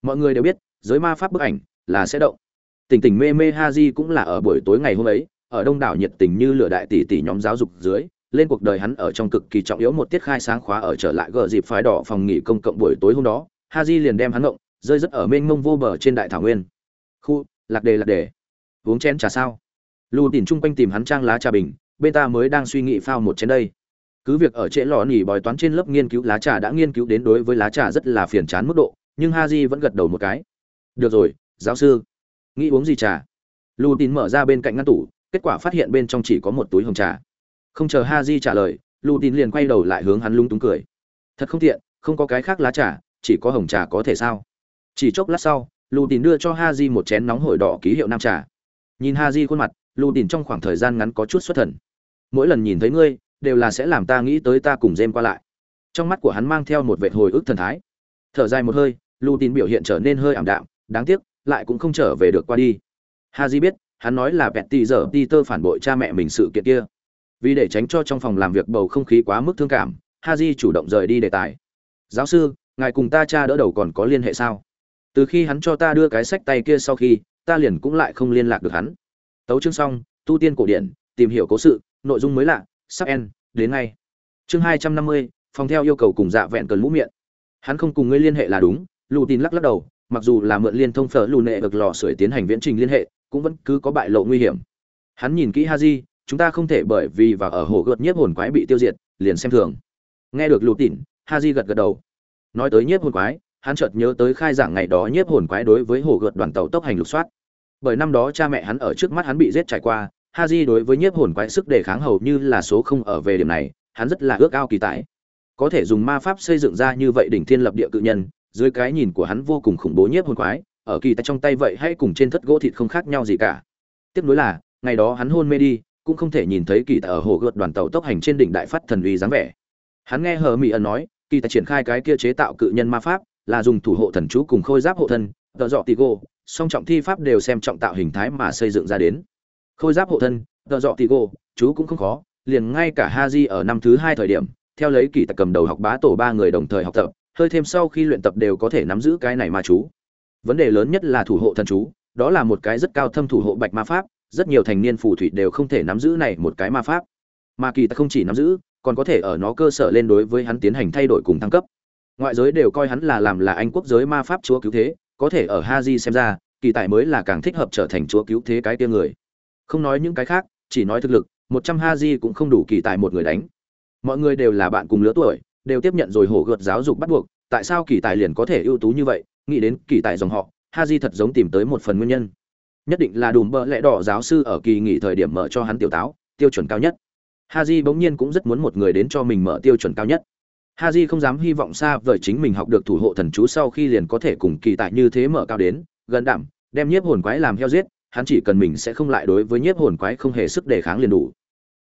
Mọi người đều biết giới ma pháp bức ảnh là sẽ động. Tình tình mê mê ha di cũng là ở buổi tối ngày hôm ấy ở đông đảo nhiệt tình như lửa đại tỷ tỷ nhóm giáo dục dưới lên cuộc đời hắn ở trong cực kỳ trọng yếu một tiết khai sáng khóa ở trở lại gờ dịp phái đỏ phòng nghỉ công cộng buổi tối hôm đó ha di liền đem hắn ngộng rơi rất ở mênh mông vô bờ trên đại thảo nguyên. Khu lạc đề lạc đề uống chén trà sao? Lù tìm chung quanh tìm hắn trang lá trà bình, bên ta mới đang suy nghĩ phao một chén đây. Cứ việc ở trễ lò nỉ bòi toán trên lớp nghiên cứu lá trà đã nghiên cứu đến đối với lá trà rất là phiền chán mức độ, nhưng ha di vẫn gật đầu một cái. Được rồi, giáo sư. Nghĩ uống gì trà? Lu tín mở ra bên cạnh ngăn tủ, kết quả phát hiện bên trong chỉ có một túi hồng trà. Không chờ ha di trả lời lu tín liền quay đầu lại hướng hắn lung túng cười. Thật không tiện, không có cái khác lá trà, chỉ có hồng trà có thể sao? Chỉ chốc lát sau lu tín đưa cho ha di một chén nóng hổi đỏ ký hiệu nam trà nhìn ha di khuôn mặt, lu đìn trong khoảng thời gian ngắn có chút xuất thần. Mỗi lần nhìn thấy ngươi, đều là sẽ làm ta nghĩ tới ta cùng dêm qua lại. Trong mắt của hắn mang theo một vệ hồi ức thần thái. Thở dài một hơi lù tín biểu hiện trở nên hơi ảm đạm, đáng tiếc, lại cũng không trở về được qua đi. Ha di biết, hắn nói là bẹt tì giờ tơ phản bội cha mẹ mình sự kiện kia. Vì để tránh cho trong phòng làm việc bầu không khí quá mức thương cảm ha di chủ động rời đi đề tài. Giáo sư, ngài cùng ta cha đỡ đầu còn có liên hệ sao? Từ khi hắn cho ta đưa cái sách tay kia sau khi ta liền cũng lại không liên lạc được hắn. Tấu chương xong, tu tiên cổ điển, tìm hiểu cố sự, nội dung mới lạ, sắp en đến ngay. Chương hai trăm năm mươi, phòng theo yêu cầu cùng dạ vẹn cần mũ miệng. Hắn không cùng ngươi liên hệ là đúng, lù tin lắc lắc đầu, mặc dù là mượn liên thông phở lù nệ được lò sưởi tiến hành viễn trình liên hệ, cũng vẫn cứ có bại lộ nguy hiểm. Hắn nhìn kỹ haji, chúng ta không thể bởi vì và ở hồ gợt nhiếp hồn quái bị tiêu diệt, liền xem thường. Nghe được lù tỉn haji gật gật đầu. Nói tới nhiếp hồn quái hắn chợt nhớ tới khai giảng ngày đó nhiếp hồn quái đối với hồ gợt đoàn tàu tốc hành lục soát bởi năm đó cha mẹ hắn ở trước mắt hắn bị giết trải qua Haji đối với nhiếp hồn quái sức đề kháng hầu như là số không ở về điểm này, hắn rất là ước ao kỳ tài. Có thể dùng ma pháp xây dựng ra như vậy đỉnh thiên lập địa cự nhân, dưới cái nhìn của hắn vô cùng khủng bố nhiếp hồn quái, ở kỳ tài trong tay vậy hay cùng trên thất gỗ thịt không khác nhau gì cả. Tiếp nối là, ngày đó hắn hôn mê đi, cũng không thể nhìn thấy kỳ tài ở hồ gợt đoàn tàu tốc hành trên đỉnh đại phát thần uy dáng vẻ. Hắn nghe Hờ Mị ẩn nói, kỳ tài triển khai cái kia chế tạo cự nhân ma pháp, là dùng thủ hộ thần chú cùng khôi giáp hộ thân, tợ dọ tigo, song trọng thi pháp đều xem trọng tạo hình thái mà xây dựng ra đến. Khôi giáp hộ thân tợ dọ tì gô chú cũng không khó liền ngay cả ha di ở năm thứ hai thời điểm theo lấy kỳ tặc cầm đầu học bá tổ ba người đồng thời học tập hơi thêm sau khi luyện tập đều có thể nắm giữ cái này ma chú. Vấn đề lớn nhất là thủ hộ thần chú đó là một cái rất cao thâm thủ hộ bạch ma pháp rất nhiều thành niên phù thủy đều không thể nắm giữ này một cái ma pháp. Mà kỳ tặc không chỉ nắm giữ còn có thể ở nó cơ sở lên đối với hắn tiến hành thay đổi cùng thăng cấp ngoại giới đều coi hắn là làm là anh quốc giới ma pháp chúa cứu thế, có thể ở ha di xem ra, kỳ tài mới là càng thích hợp trở thành chúa cứu thế cái tia người. Không nói những cái khác, chỉ nói thực lực, một trăm ha di cũng không đủ kỳ tài một người đánh. Mọi người đều là bạn cùng lứa tuổi, đều tiếp nhận rồi hổ gợt giáo dục bắt buộc, tại sao kỳ tài liền có thể ưu tú như vậy? Nghĩ đến kỳ tài dòng họ ha di thật giống tìm tới một phần nguyên nhân. Nhất định là đùm bợ lẽ đỏ giáo sư ở kỳ nghỉ thời điểm mở cho hắn tiểu táo, tiêu chuẩn cao nhất. Ha di bỗng nhiên cũng rất muốn một người đến cho mình mở tiêu chuẩn cao nhất ha không dám hy vọng xa vời chính mình học được thủ hộ thần chú sau khi liền có thể cùng kỳ tại như thế mở cao đến, gần đảm, đem nhiếp hồn quái làm heo giết, hắn chỉ cần mình sẽ không lại đối với nhiếp hồn quái không hề sức đề kháng liền đủ.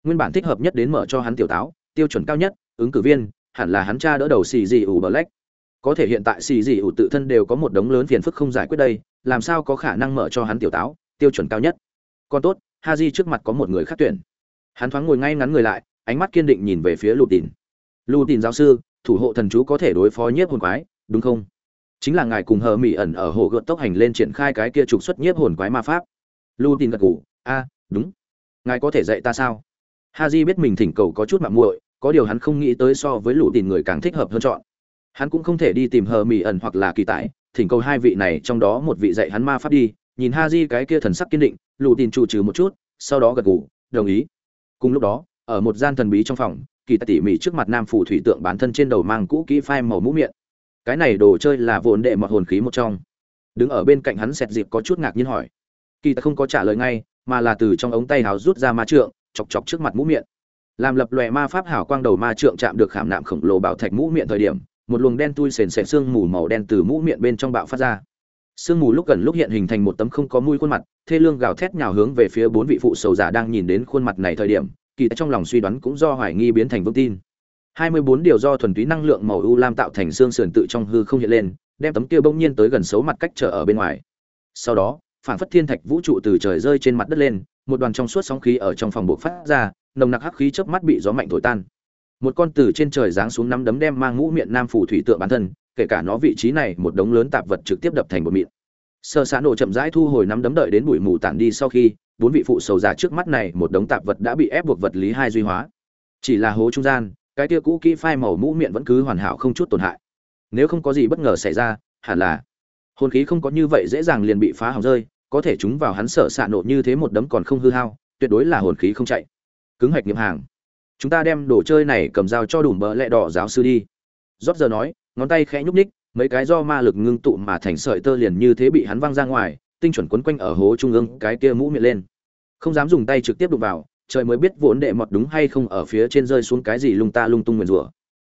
Nguyên bản thích hợp nhất đến mở cho hắn tiểu táo, tiêu chuẩn cao nhất, ứng cử viên, hẳn là hắn cha đỡ đầu xì dị ủ bờ lách có thể hiện tại xì dị ủ tự thân đều có một đống lớn phiền phức không giải quyết đây, làm sao có khả năng mở cho hắn tiểu táo, tiêu chuẩn cao nhất. Còn tốt ha trước mặt có một người khác tuyển. Hắn thoáng ngồi ngay ngắn người lại, ánh mắt kiên định nhìn về phía lù đìn lưu tin giáo sư, thủ hộ thần chú có thể đối phó nhiếp hồn quái, đúng không? Chính là ngài cùng hờ mỹ ẩn ở hồ gợt tốc hành lên triển khai cái kia trục xuất nhiếp hồn quái ma pháp. Lưu tin gật ngủ a, đúng. Ngài có thể dạy ta sao? Ha di biết mình thỉnh cầu có chút mạng muội, có điều hắn không nghĩ tới so với lũ tìm người càng thích hợp hơn chọn. Hắn cũng không thể đi tìm hờ mỹ ẩn hoặc là kỳ tải thỉnh cầu hai vị này trong đó một vị dạy hắn ma pháp đi. Nhìn ha di cái kia thần sắc kiên định lũ tìm trụ trừ một chút, sau đó gật gù, đồng ý. Cùng lúc đó, ở một gian thần bí trong phòng kỳ tài tỉ mỉ trước mặt nam phủ thủy tượng bản thân trên đầu mang cũ kỹ phai màu mũ miệng. Cái này đồ chơi là vốn đệ mọt hồn khí một trong. Đứng ở bên cạnh hắn xẹt dịp có chút ngạc nhiên hỏi. Kỳ tài không có trả lời ngay, mà là từ trong ống tay hào rút ra ma trượng, chọc chọc trước mặt mũ miệng. Làm lập lòe ma pháp hảo quang đầu ma trượng chạm được khảm nạm khổng lồ bảo thạch mũ miệng thời điểm, một luồng đen tui sền sệt xương mù màu đen từ mũ miệng bên trong bạo phát ra. Sương mù lúc gần lúc hiện hình thành một tấm không có mũi khuôn mặt, thê lương gào thét nhào hướng về phía bốn vị phụ sầu giả đang nhìn đến khuôn mặt này thời điểm kỳ trong lòng suy đoán cũng do hoài nghi biến thành vững tin. 24 điều do thuần túy năng lượng màu u lam tạo thành xương sườn tự trong hư không hiện lên, đem tấm kia bỗng nhiên tới gần xấu mặt cách trở ở bên ngoài. Sau đó, phản phất thiên thạch vũ trụ từ trời rơi trên mặt đất lên, một đoàn trong suốt sóng khí ở trong phòng buộc phát ra, nồng nặc hắc khí chớp mắt bị gió mạnh thổi tan. Một con từ trên trời giáng xuống nắm đấm đem mang ngũ miệng nam phủ thủy tượng bản thân, kể cả nó vị trí này, một đống lớn tạp vật trực tiếp đập thành một miệng. sơ sán nổ chậm rãi thu hồi nắm đấm đợi đến bụi mù tản đi sau khi bốn vị phụ sầu già trước mắt này, một đống tạp vật đã bị ép buộc vật lý hai duy hóa. Chỉ là hố trung gian, cái tia cũ kỹ phai màu mũ miệng vẫn cứ hoàn hảo không chút tổn hại. Nếu không có gì bất ngờ xảy ra, hẳn là hồn khí không có như vậy dễ dàng liền bị phá hỏng rơi, có thể chúng vào hắn sợ xạ nổ như thế một đấm còn không hư hao, tuyệt đối là hồn khí không chạy. Cứng hạch nghiệm hàng. Chúng ta đem đồ chơi này cầm dao cho đủ bỡ lẹ đỏ giáo sư đi. Rót giờ nói, ngón tay khẽ nhúc ních mấy cái do ma lực ngưng tụ mà thành sợi tơ liền như thế bị hắn văng ra ngoài tinh chuẩn quấn quanh ở hố trung ương cái kia mũ miệng lên. Không dám dùng tay trực tiếp đụng vào, trời mới biết vốn đệ mọt đúng hay không ở phía trên rơi xuống cái gì lung ta lung tung nguyền rủa.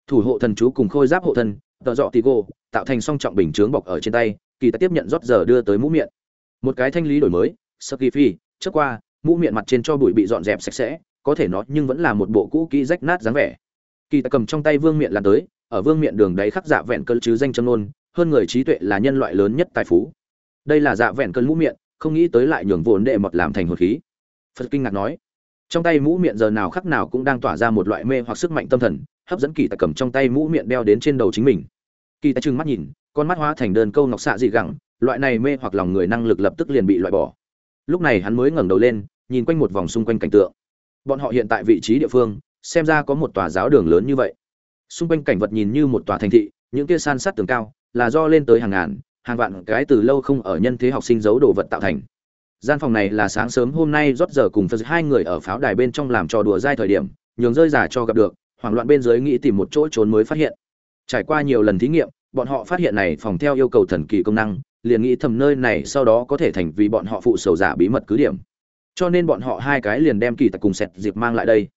Thủ hộ thần chú cùng khôi giáp hộ thân tợ dọ tì gô, tạo thành song trọng bình chướng bọc ở trên tay, kỳ ta tiếp nhận rót giờ đưa tới mũ miệng. Một cái thanh lý đổi mới, sơ kỳ phi trước qua, mũ miệng mặt trên cho bụi bị dọn dẹp sạch sẽ, có thể nó nhưng vẫn là một bộ cũ kỹ rách nát dáng vẻ. Kỳ ta cầm trong tay vương miệng lan tới, ở vương miệng đường đáy khắc dạ vẹn cơn chứ danh châm nôn hơn người trí tuệ là nhân loại lớn nhất tài phú đây là dạ vẹn cơn mũ miệng, không nghĩ tới lại nhường vốn đệ mọt làm thành hồn khí. Phật kinh ngạc nói, trong tay mũ miệng giờ nào khắc nào cũng đang tỏa ra một loại mê hoặc sức mạnh tâm thần, hấp dẫn kỳ tài cầm trong tay mũ miệng đeo đến trên đầu chính mình. Kỳ tài trừng mắt nhìn, con mắt hóa thành đơn câu ngọc xạ dị gẳng, loại này mê hoặc lòng người năng lực lập tức liền bị loại bỏ. Lúc này hắn mới ngẩng đầu lên, nhìn quanh một vòng xung quanh cảnh tượng. Bọn họ hiện tại vị trí địa phương, xem ra có một tòa giáo đường lớn như vậy. Xung quanh cảnh vật nhìn như một tòa thành thị, những kia san sát tường cao, là do lên tới hàng ngàn hàng vạn cái từ lâu không ở nhân thế học sinh giấu đồ vật tạo thành. Gian phòng này là sáng sớm hôm nay rót giờ cùng phật hai người ở pháo đài bên trong làm trò đùa dai thời điểm nhường rơi giả cho gặp được hoảng loạn bên dưới nghĩ tìm một chỗ trốn mới phát hiện. Trải qua nhiều lần thí nghiệm bọn họ phát hiện này phòng theo yêu cầu thần kỳ công năng liền nghĩ thầm nơi này sau đó có thể thành vì bọn họ phụ sầu giả bí mật cứ điểm. Cho nên bọn họ hai cái liền đem kỳ tặc cùng sẹt dịp mang lại đây.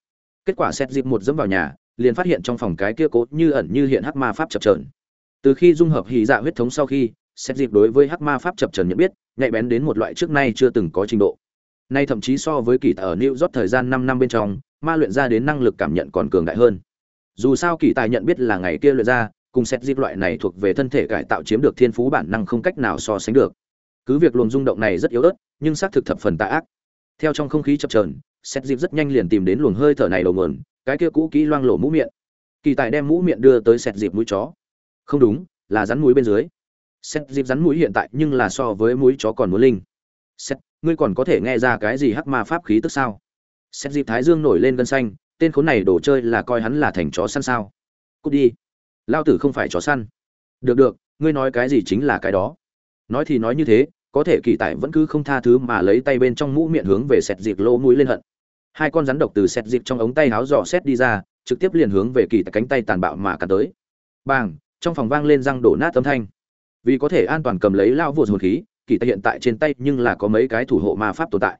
Kết quả sẹt dịp một dẫm vào nhà liền phát hiện trong phòng cái kia cố như ẩn như hiện hắc ma pháp chập chờn. Từ khi dung hợp hỉ dạ huyết thống sau khi, xét dịp đối với hắc ma pháp chập trần nhận biết, nhạy bén đến một loại trước nay chưa từng có trình độ. Nay thậm chí so với kỳ ở New York thời gian 5 năm bên trong, ma luyện ra đến năng lực cảm nhận còn cường đại hơn. Dù sao kỳ tài nhận biết là ngày kia luyện ra, cùng xét dịp loại này thuộc về thân thể cải tạo chiếm được thiên phú bản năng không cách nào so sánh được. Cứ việc luồng rung động này rất yếu ớt, nhưng xác thực thập phần tà ác. Theo trong không khí chập trờn xét dịp rất nhanh liền tìm đến luồng hơi thở này đầu nguồn, cái kia cũ kỹ loang lổ mũ miệng kỳ tài đem mũ miệng đưa tới sẹt dịp mũi chó không đúng là rắn mũi bên dưới xét dịp rắn mũi hiện tại nhưng là so với mũi chó còn muốn linh. Xét ngươi còn có thể nghe ra cái gì hắc ma pháp khí tức sao? Xét dịp thái dương nổi lên gân xanh, tên khốn này đồ chơi là coi hắn là thành chó săn sao? Cút đi. Lao tử không phải chó săn. Được được, ngươi nói cái gì chính là cái đó. Nói thì nói như thế, có thể kỳ tài vẫn cứ không tha thứ mà lấy tay bên trong mũ miệng hướng về sẹt dịp lỗ mũi lên hận. Hai con rắn độc từ sẹt dịp trong ống tay háo dò xét đi ra, trực tiếp liền hướng về kỳ tại cánh tay tàn bạo mà cắn tới. Bàng, trong phòng vang lên răng đổ nát âm thanh vì có thể an toàn cầm lấy lao vụt hồn khí, kỳ tài hiện tại trên tay nhưng là có mấy cái thủ hộ ma pháp tồn tại.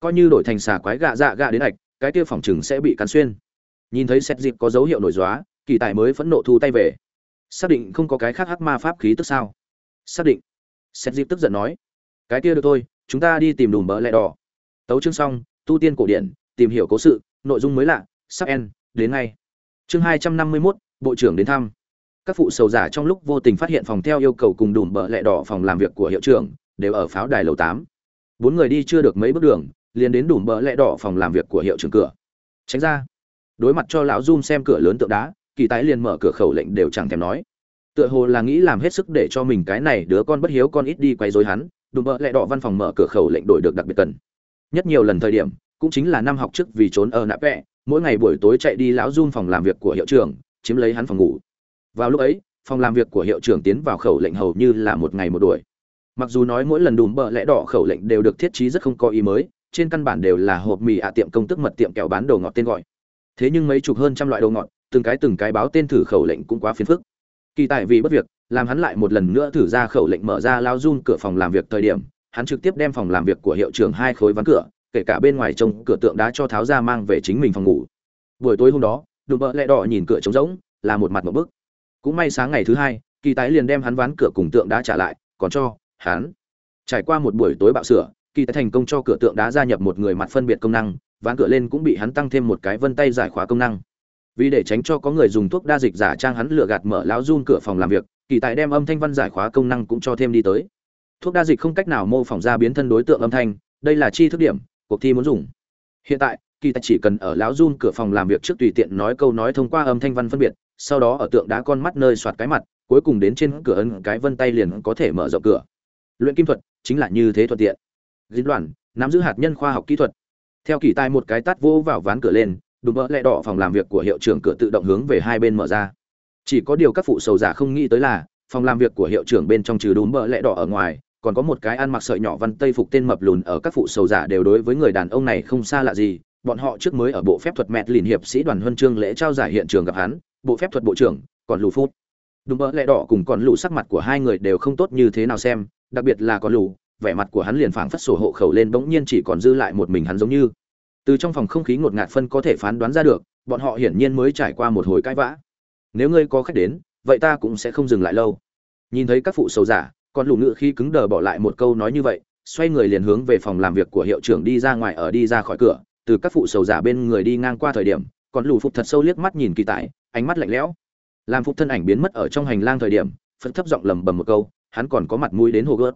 Coi như đổi thành xà quái gạ dạ gạ đến ạch, cái kia phòng chừng sẽ bị cắn xuyên. Nhìn thấy xét dịp có dấu hiệu nổi dóa, kỳ tài mới phẫn nộ thu tay về. Xác định không có cái khác hắc ma pháp khí tức sao? Xác định. Xét dịp tức giận nói. Cái kia được thôi, chúng ta đi tìm đùm bỡ lẹ đỏ. Tấu chương xong, tu tiên cổ điển, tìm hiểu cố sự, nội dung mới lạ, sắp en đến ngay. Chương hai trăm năm mươi mốt, bộ trưởng đến thăm các phụ sầu giả trong lúc vô tình phát hiện phòng theo yêu cầu cùng đùm bợ lẹ đỏ phòng làm việc của hiệu trưởng, đều ở pháo đài lầu tám. Bốn người đi chưa được mấy bước đường, liền đến đùm bợ lẹ đỏ phòng làm việc của hiệu trưởng cửa. Tránh ra. Đối mặt cho lão zoom xem cửa lớn tượng đá, kỳ tái liền mở cửa khẩu lệnh đều chẳng thèm nói. Tựa hồ là nghĩ làm hết sức để cho mình cái này đứa con bất hiếu con ít đi quay dối hắn, đùm bợ lẹ đỏ văn phòng mở cửa khẩu lệnh đổi được đặc biệt cần. Nhất nhiều lần thời điểm, cũng chính là năm học trước vì trốn ở nạp vẽ mỗi ngày buổi tối chạy đi lão zoom phòng làm việc của hiệu trưởng, chiếm lấy hắn phòng ngủ vào lúc ấy, phòng làm việc của hiệu trưởng tiến vào khẩu lệnh hầu như là một ngày một đuổi. Mặc dù nói mỗi lần đùm bợ lẽ đỏ khẩu lệnh đều được thiết trí rất không có ý mới, trên căn bản đều là hộp mì ạ tiệm công tức mật tiệm kẹo bán đồ ngọt tên gọi. Thế nhưng mấy chục hơn trăm loại đồ ngọt, từng cái từng cái báo tên thử khẩu lệnh cũng quá phiền phức. Kỳ tại vì bất việc, làm hắn lại một lần nữa thử ra khẩu lệnh mở ra lao run cửa phòng làm việc thời điểm, hắn trực tiếp đem phòng làm việc của hiệu trưởng hai khối ván cửa, kể cả bên ngoài trông cửa tượng đá cho tháo ra mang về chính mình phòng ngủ. Buổi tối hôm đó, đùm bợ lẽ đỏ nhìn cửa trống rỗng, là một mặt một bức cũng may sáng ngày thứ hai, kỳ tái liền đem hắn ván cửa cùng tượng đá trả lại, còn cho hắn. Trải qua một buổi tối bạo sửa, kỳ tái thành công cho cửa tượng đá gia nhập một người mặt phân biệt công năng, ván cửa lên cũng bị hắn tăng thêm một cái vân tay giải khóa công năng. Vì để tránh cho có người dùng thuốc đa dịch giả trang hắn lừa gạt mở lão run cửa phòng làm việc, kỳ tài đem âm thanh văn giải khóa công năng cũng cho thêm đi tới. Thuốc đa dịch không cách nào mô phỏng ra biến thân đối tượng âm thanh, đây là chi thức điểm, cuộc thi muốn dùng. Hiện tại, kỳ tài chỉ cần ở lão run cửa phòng làm việc trước tùy tiện nói câu nói thông qua âm thanh văn phân biệt sau đó ở tượng đá con mắt nơi soạt cái mặt, cuối cùng đến trên cửa ấn cái vân tay liền có thể mở rộng cửa. Luyện kim thuật, chính là như thế thuận tiện. Dính đoàn nắm giữ hạt nhân khoa học kỹ thuật. Theo kỳ tài một cái tát vô vào ván cửa lên, đùm bỡ lẹ đỏ phòng làm việc của hiệu trưởng cửa tự động hướng về hai bên mở ra. Chỉ có điều các phụ sầu giả không nghĩ tới là, phòng làm việc của hiệu trưởng bên trong trừ đùm bỡ lẹ đỏ ở ngoài, còn có một cái ăn mặc sợi nhỏ văn tây phục tên mập lùn ở các phụ sầu giả đều đối với người đàn ông này không xa lạ gì. Bọn họ trước mới ở bộ phép thuật mẹt lìn hiệp sĩ đoàn huân chương lễ trao giải hiện trường gặp hắn bộ phép thuật bộ trưởng, còn lù phút. Đúng mỡ lẽ đỏ cùng còn lù sắc mặt của hai người đều không tốt như thế nào xem, đặc biệt là còn lù, vẻ mặt của hắn liền phảng phất sổ hộ khẩu lên bỗng nhiên chỉ còn dư lại một mình hắn giống như. Từ trong phòng không khí ngột ngạt phân có thể phán đoán ra được, bọn họ hiển nhiên mới trải qua một hồi cãi vã. Nếu ngươi có khách đến, vậy ta cũng sẽ không dừng lại lâu. Nhìn thấy các phụ sầu giả, còn lù ngự khi cứng đờ bỏ lại một câu nói như vậy, xoay người liền hướng về phòng làm việc của hiệu trưởng đi ra ngoài ở đi ra khỏi cửa. Từ các phụ sầu giả bên người đi ngang qua thời điểm còn lù phục thật sâu liếc mắt nhìn kỳ tài, ánh mắt lạnh lẽo. Làm phục thân ảnh biến mất ở trong hành lang thời điểm phật thấp giọng lầm bầm một câu hắn còn có mặt mũi đến hồ gớt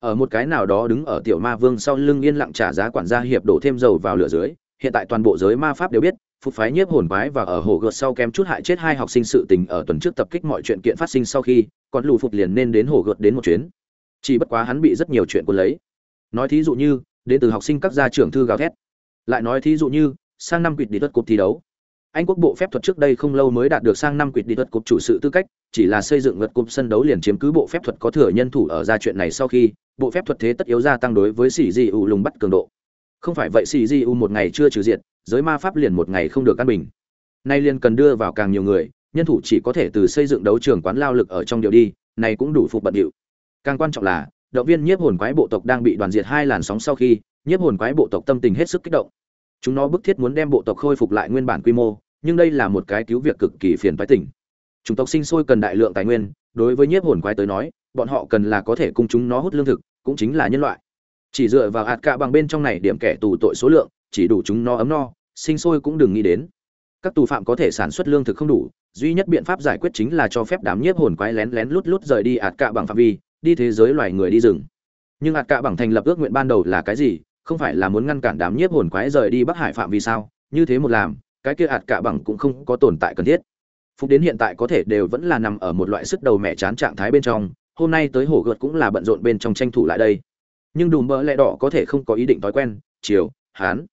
ở một cái nào đó đứng ở tiểu ma vương sau lưng yên lặng trả giá quản gia hiệp đổ thêm dầu vào lửa dưới hiện tại toàn bộ giới ma pháp đều biết phục phái nhiếp hồn quái và ở hồ gợt sau kém chút hại chết hai học sinh sự tình ở tuần trước tập kích mọi chuyện kiện phát sinh sau khi còn lù phục liền nên đến hồ gợt đến một chuyến. Chỉ bất quá hắn bị rất nhiều chuyện cuốn lấy. Nói thí dụ như đến từ học sinh các gia trưởng thư gào thét. Lại nói thí dụ như sang năm quỵt đi tất cuộc thi đấu anh quốc bộ phép thuật trước đây không lâu mới đạt được sang năm quyệt đi thuật cục chủ sự tư cách, chỉ là xây dựng luật cục sân đấu liền chiếm cứ bộ phép thuật có thừa nhân thủ ở ra chuyện này sau khi, bộ phép thuật thế tất yếu gia tăng đối với xì di u lùng bắt cường độ. Không phải vậy xì di u một ngày chưa trừ diện giới ma pháp liền một ngày không được căn bình. Nay liền cần đưa vào càng nhiều người, nhân thủ chỉ có thể từ xây dựng đấu trường quán lao lực ở trong điều đi, này cũng đủ phục bận điệu. Càng quan trọng là, động viên nhiếp hồn quái bộ tộc đang bị đoàn diệt hai làn sóng sau khi, nhiếp hồn quái bộ tộc tâm tình hết sức kích động chúng nó bức thiết muốn đem bộ tộc khôi phục lại nguyên bản quy mô, nhưng đây là một cái cứu việc cực kỳ phiền phái tỉnh chủng tộc sinh sôi cần đại lượng tài nguyên, đối với nhiếp hồn quái tới nói, bọn họ cần là có thể cung chúng nó hút lương thực, cũng chính là nhân loại. Chỉ dựa vào hạt cạ bằng bên trong này điểm kẻ tù tội số lượng, chỉ đủ chúng nó ấm no, sinh sôi cũng đừng nghĩ đến. Các tù phạm có thể sản xuất lương thực không đủ, duy nhất biện pháp giải quyết chính là cho phép đám nhiếp hồn quái lén lén lút lút rời đi hạt cạ bằng phạm vi, đi thế giới loài người đi rừng. Nhưng hạt cạ bằng thành lập ước nguyện ban đầu là cái gì? Không phải là muốn ngăn cản đám nhiếp hồn quái rời đi bắc hải phạm vì sao? Như thế một làm, cái kia hạt cạ bằng cũng không có tồn tại cần thiết. Phúc đến hiện tại có thể đều vẫn là nằm ở một loại sức đầu mẹ chán trạng thái bên trong, hôm nay tới hồ gợt cũng là bận rộn bên trong tranh thủ lại đây. Nhưng đùm bỡ lẽ đỏ có thể không có ý định thói quen, chiều, hán.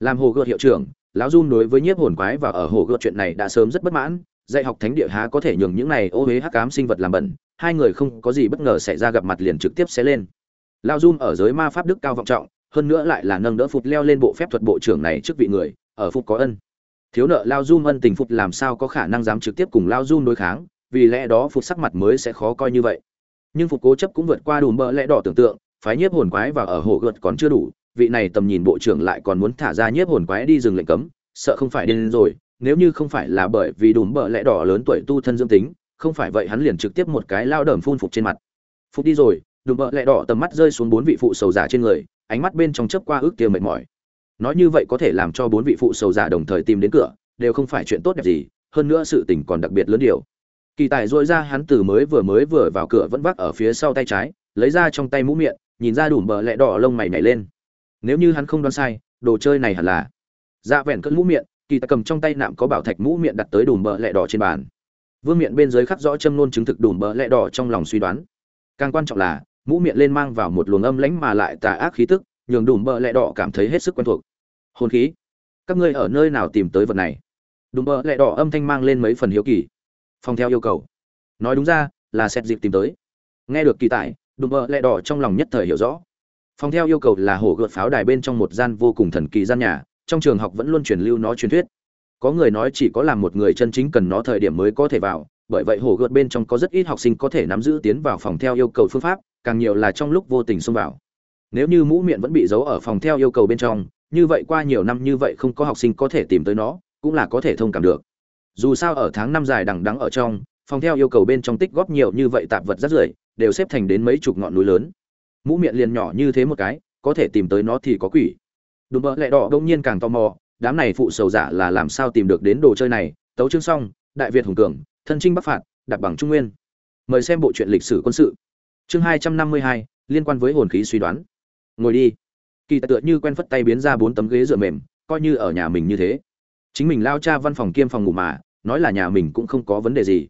Làm hồ gợt hiệu trưởng, lão run đối với nhiếp hồn quái và ở hồ gợt chuyện này đã sớm rất bất mãn, dạy học thánh địa há có thể nhường những này ô huế hắc cám sinh vật làm bẩn, hai người không có gì bất ngờ xảy ra gặp mặt liền trực tiếp xé lên. Lão run ở giới ma pháp đức cao vọng trọng hơn nữa lại là nâng đỡ phục leo lên bộ phép thuật bộ trưởng này trước vị người, ở phục có ân. Thiếu nợ lao dung ân tình phục làm sao có khả năng dám trực tiếp cùng lao dung đối kháng, vì lẽ đó phục sắc mặt mới sẽ khó coi như vậy. Nhưng phục cố chấp cũng vượt qua đủ bờ lẽ đỏ tưởng tượng, phái nhiếp hồn quái và ở hồ gợt còn chưa đủ, vị này tầm nhìn bộ trưởng lại còn muốn thả ra nhiếp hồn quái đi dừng lệnh cấm, sợ không phải điên rồi, nếu như không phải là bởi vì đủ bờ lẽ đỏ lớn tuổi tu thân dương tính, không phải vậy hắn liền trực tiếp một cái lao đờm phun phục trên mặt. Phục đi rồi đủ bờ lẽ đỏ tầm mắt rơi xuống bốn vị phụ sầu giả trên người ánh mắt bên trong chớp qua ước tiêu mệt mỏi. Nói như vậy có thể làm cho bốn vị phụ sầu giả đồng thời tìm đến cửa, đều không phải chuyện tốt đẹp gì, hơn nữa sự tình còn đặc biệt lớn điều. Kỳ tài dội ra hắn từ mới vừa mới vừa vào cửa vẫn vác ở phía sau tay trái, lấy ra trong tay mũ miệng, nhìn ra đủ bờ lẹ đỏ lông mày nhảy lên. Nếu như hắn không đoán sai, đồ chơi này hẳn là dạ vẹn cất mũ miệng, kỳ tài cầm trong tay nạm có bảo thạch mũ miệng đặt tới đùm bờ lẹ đỏ trên bàn. Vương miệng bên dưới khắc rõ châm nôn chứng thực đùm bờ lẹ đỏ trong lòng suy đoán. Càng quan trọng là mũ miệng lên mang vào một luồng âm lãnh mà lại tà ác khí tức, nhường đùm bờ lẹ đỏ cảm thấy hết sức quen thuộc. Hồn khí, các ngươi ở nơi nào tìm tới vật này? Đùm bờ lẹ đỏ âm thanh mang lên mấy phần hiếu kỳ. Phòng theo yêu cầu. Nói đúng ra, là xét dịp tìm tới. Nghe được kỳ tài, đùm bờ lẹ đỏ trong lòng nhất thời hiểu rõ. Phòng theo yêu cầu là hổ gợt pháo đài bên trong một gian vô cùng thần kỳ gian nhà, trong trường học vẫn luôn truyền lưu nó truyền thuyết. Có người nói chỉ có làm một người chân chính cần nó thời điểm mới có thể vào, bởi vậy hổ gợt bên trong có rất ít học sinh có thể nắm giữ tiến vào phòng theo yêu cầu phương pháp càng nhiều là trong lúc vô tình xông vào. Nếu như mũ miệng vẫn bị giấu ở phòng theo yêu cầu bên trong, như vậy qua nhiều năm như vậy không có học sinh có thể tìm tới nó, cũng là có thể thông cảm được. Dù sao ở tháng năm dài đằng đắng ở trong, phòng theo yêu cầu bên trong tích góp nhiều như vậy tạp vật rất rưởi, đều xếp thành đến mấy chục ngọn núi lớn. Mũ miệng liền nhỏ như thế một cái, có thể tìm tới nó thì có quỷ. Đùm bợ lẹ đỏ đông nhiên càng tò mò, đám này phụ sầu giả là làm sao tìm được đến đồ chơi này? Tấu chương xong, đại việt hùng cường, thân trinh bắc phạt đặc bằng trung nguyên. Mời xem bộ truyện lịch sử quân sự chương hai trăm năm mươi hai, liên quan với hồn khí suy đoán. Ngồi đi. Kỳ tựa như quen phất tay biến ra bốn tấm ghế dựa mềm, coi như ở nhà mình như thế. Chính mình lao cha văn phòng kiêm phòng ngủ mà, nói là nhà mình cũng không có vấn đề gì.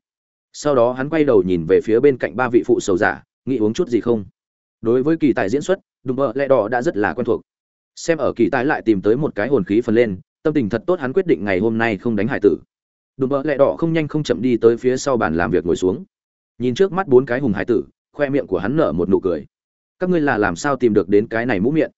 Sau đó hắn quay đầu nhìn về phía bên cạnh ba vị phụ sầu giả, nghĩ uống chút gì không? Đối với kỳ tài diễn xuất, đùm bợ lẹ đỏ đã rất là quen thuộc. Xem ở kỳ tài lại tìm tới một cái hồn khí phần lên, tâm tình thật tốt hắn quyết định ngày hôm nay không đánh hải tử. Đùm bợ lẹ đỏ không nhanh không chậm đi tới phía sau bàn làm việc ngồi xuống. Nhìn trước mắt bốn cái hùng hải tử khoe miệng của hắn nở một nụ cười. Các ngươi là làm sao tìm được đến cái này mũ miệng?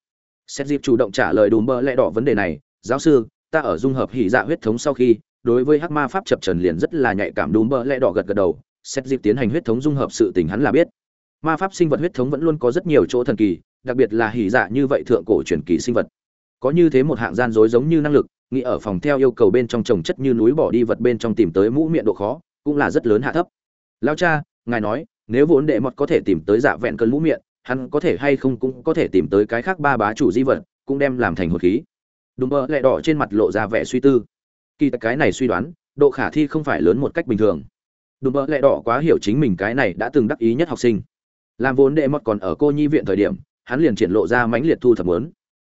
Xét dịp chủ động trả lời đùm Bơ lẹ đỏ vấn đề này, giáo sư, ta ở dung hợp hỉ dạ huyết thống sau khi, đối với hắc ma pháp chập trần liền rất là nhạy cảm. Đùm Bơ lẹ đỏ gật gật đầu xét dịp tiến hành huyết thống dung hợp sự tình hắn là biết. Ma pháp sinh vật huyết thống vẫn luôn có rất nhiều chỗ thần kỳ, đặc biệt là hỉ dạ như vậy thượng cổ truyền kỳ sinh vật. Có như thế một hạng gian dối giống như năng lực, nghĩ ở phòng theo yêu cầu bên trong trồng chất như núi bỏ đi vật bên trong tìm tới mũ miệng độ khó, cũng là rất lớn hạ thấp. Lao cha, ngài nói nếu vốn đệ mọt có thể tìm tới dạ vẹn cơn mũ miệng, hắn có thể hay không cũng có thể tìm tới cái khác ba bá chủ di vật, cũng đem làm thành hồn khí. Đùm bơ lẹ đỏ trên mặt lộ ra vẻ suy tư. Kỳ cái này suy đoán, độ khả thi không phải lớn một cách bình thường. Đùm bơ lẹ đỏ quá hiểu chính mình cái này đã từng đắc ý nhất học sinh. Làm vốn đệ mọt còn ở cô nhi viện thời điểm, hắn liền triển lộ ra mãnh liệt thu thập lớn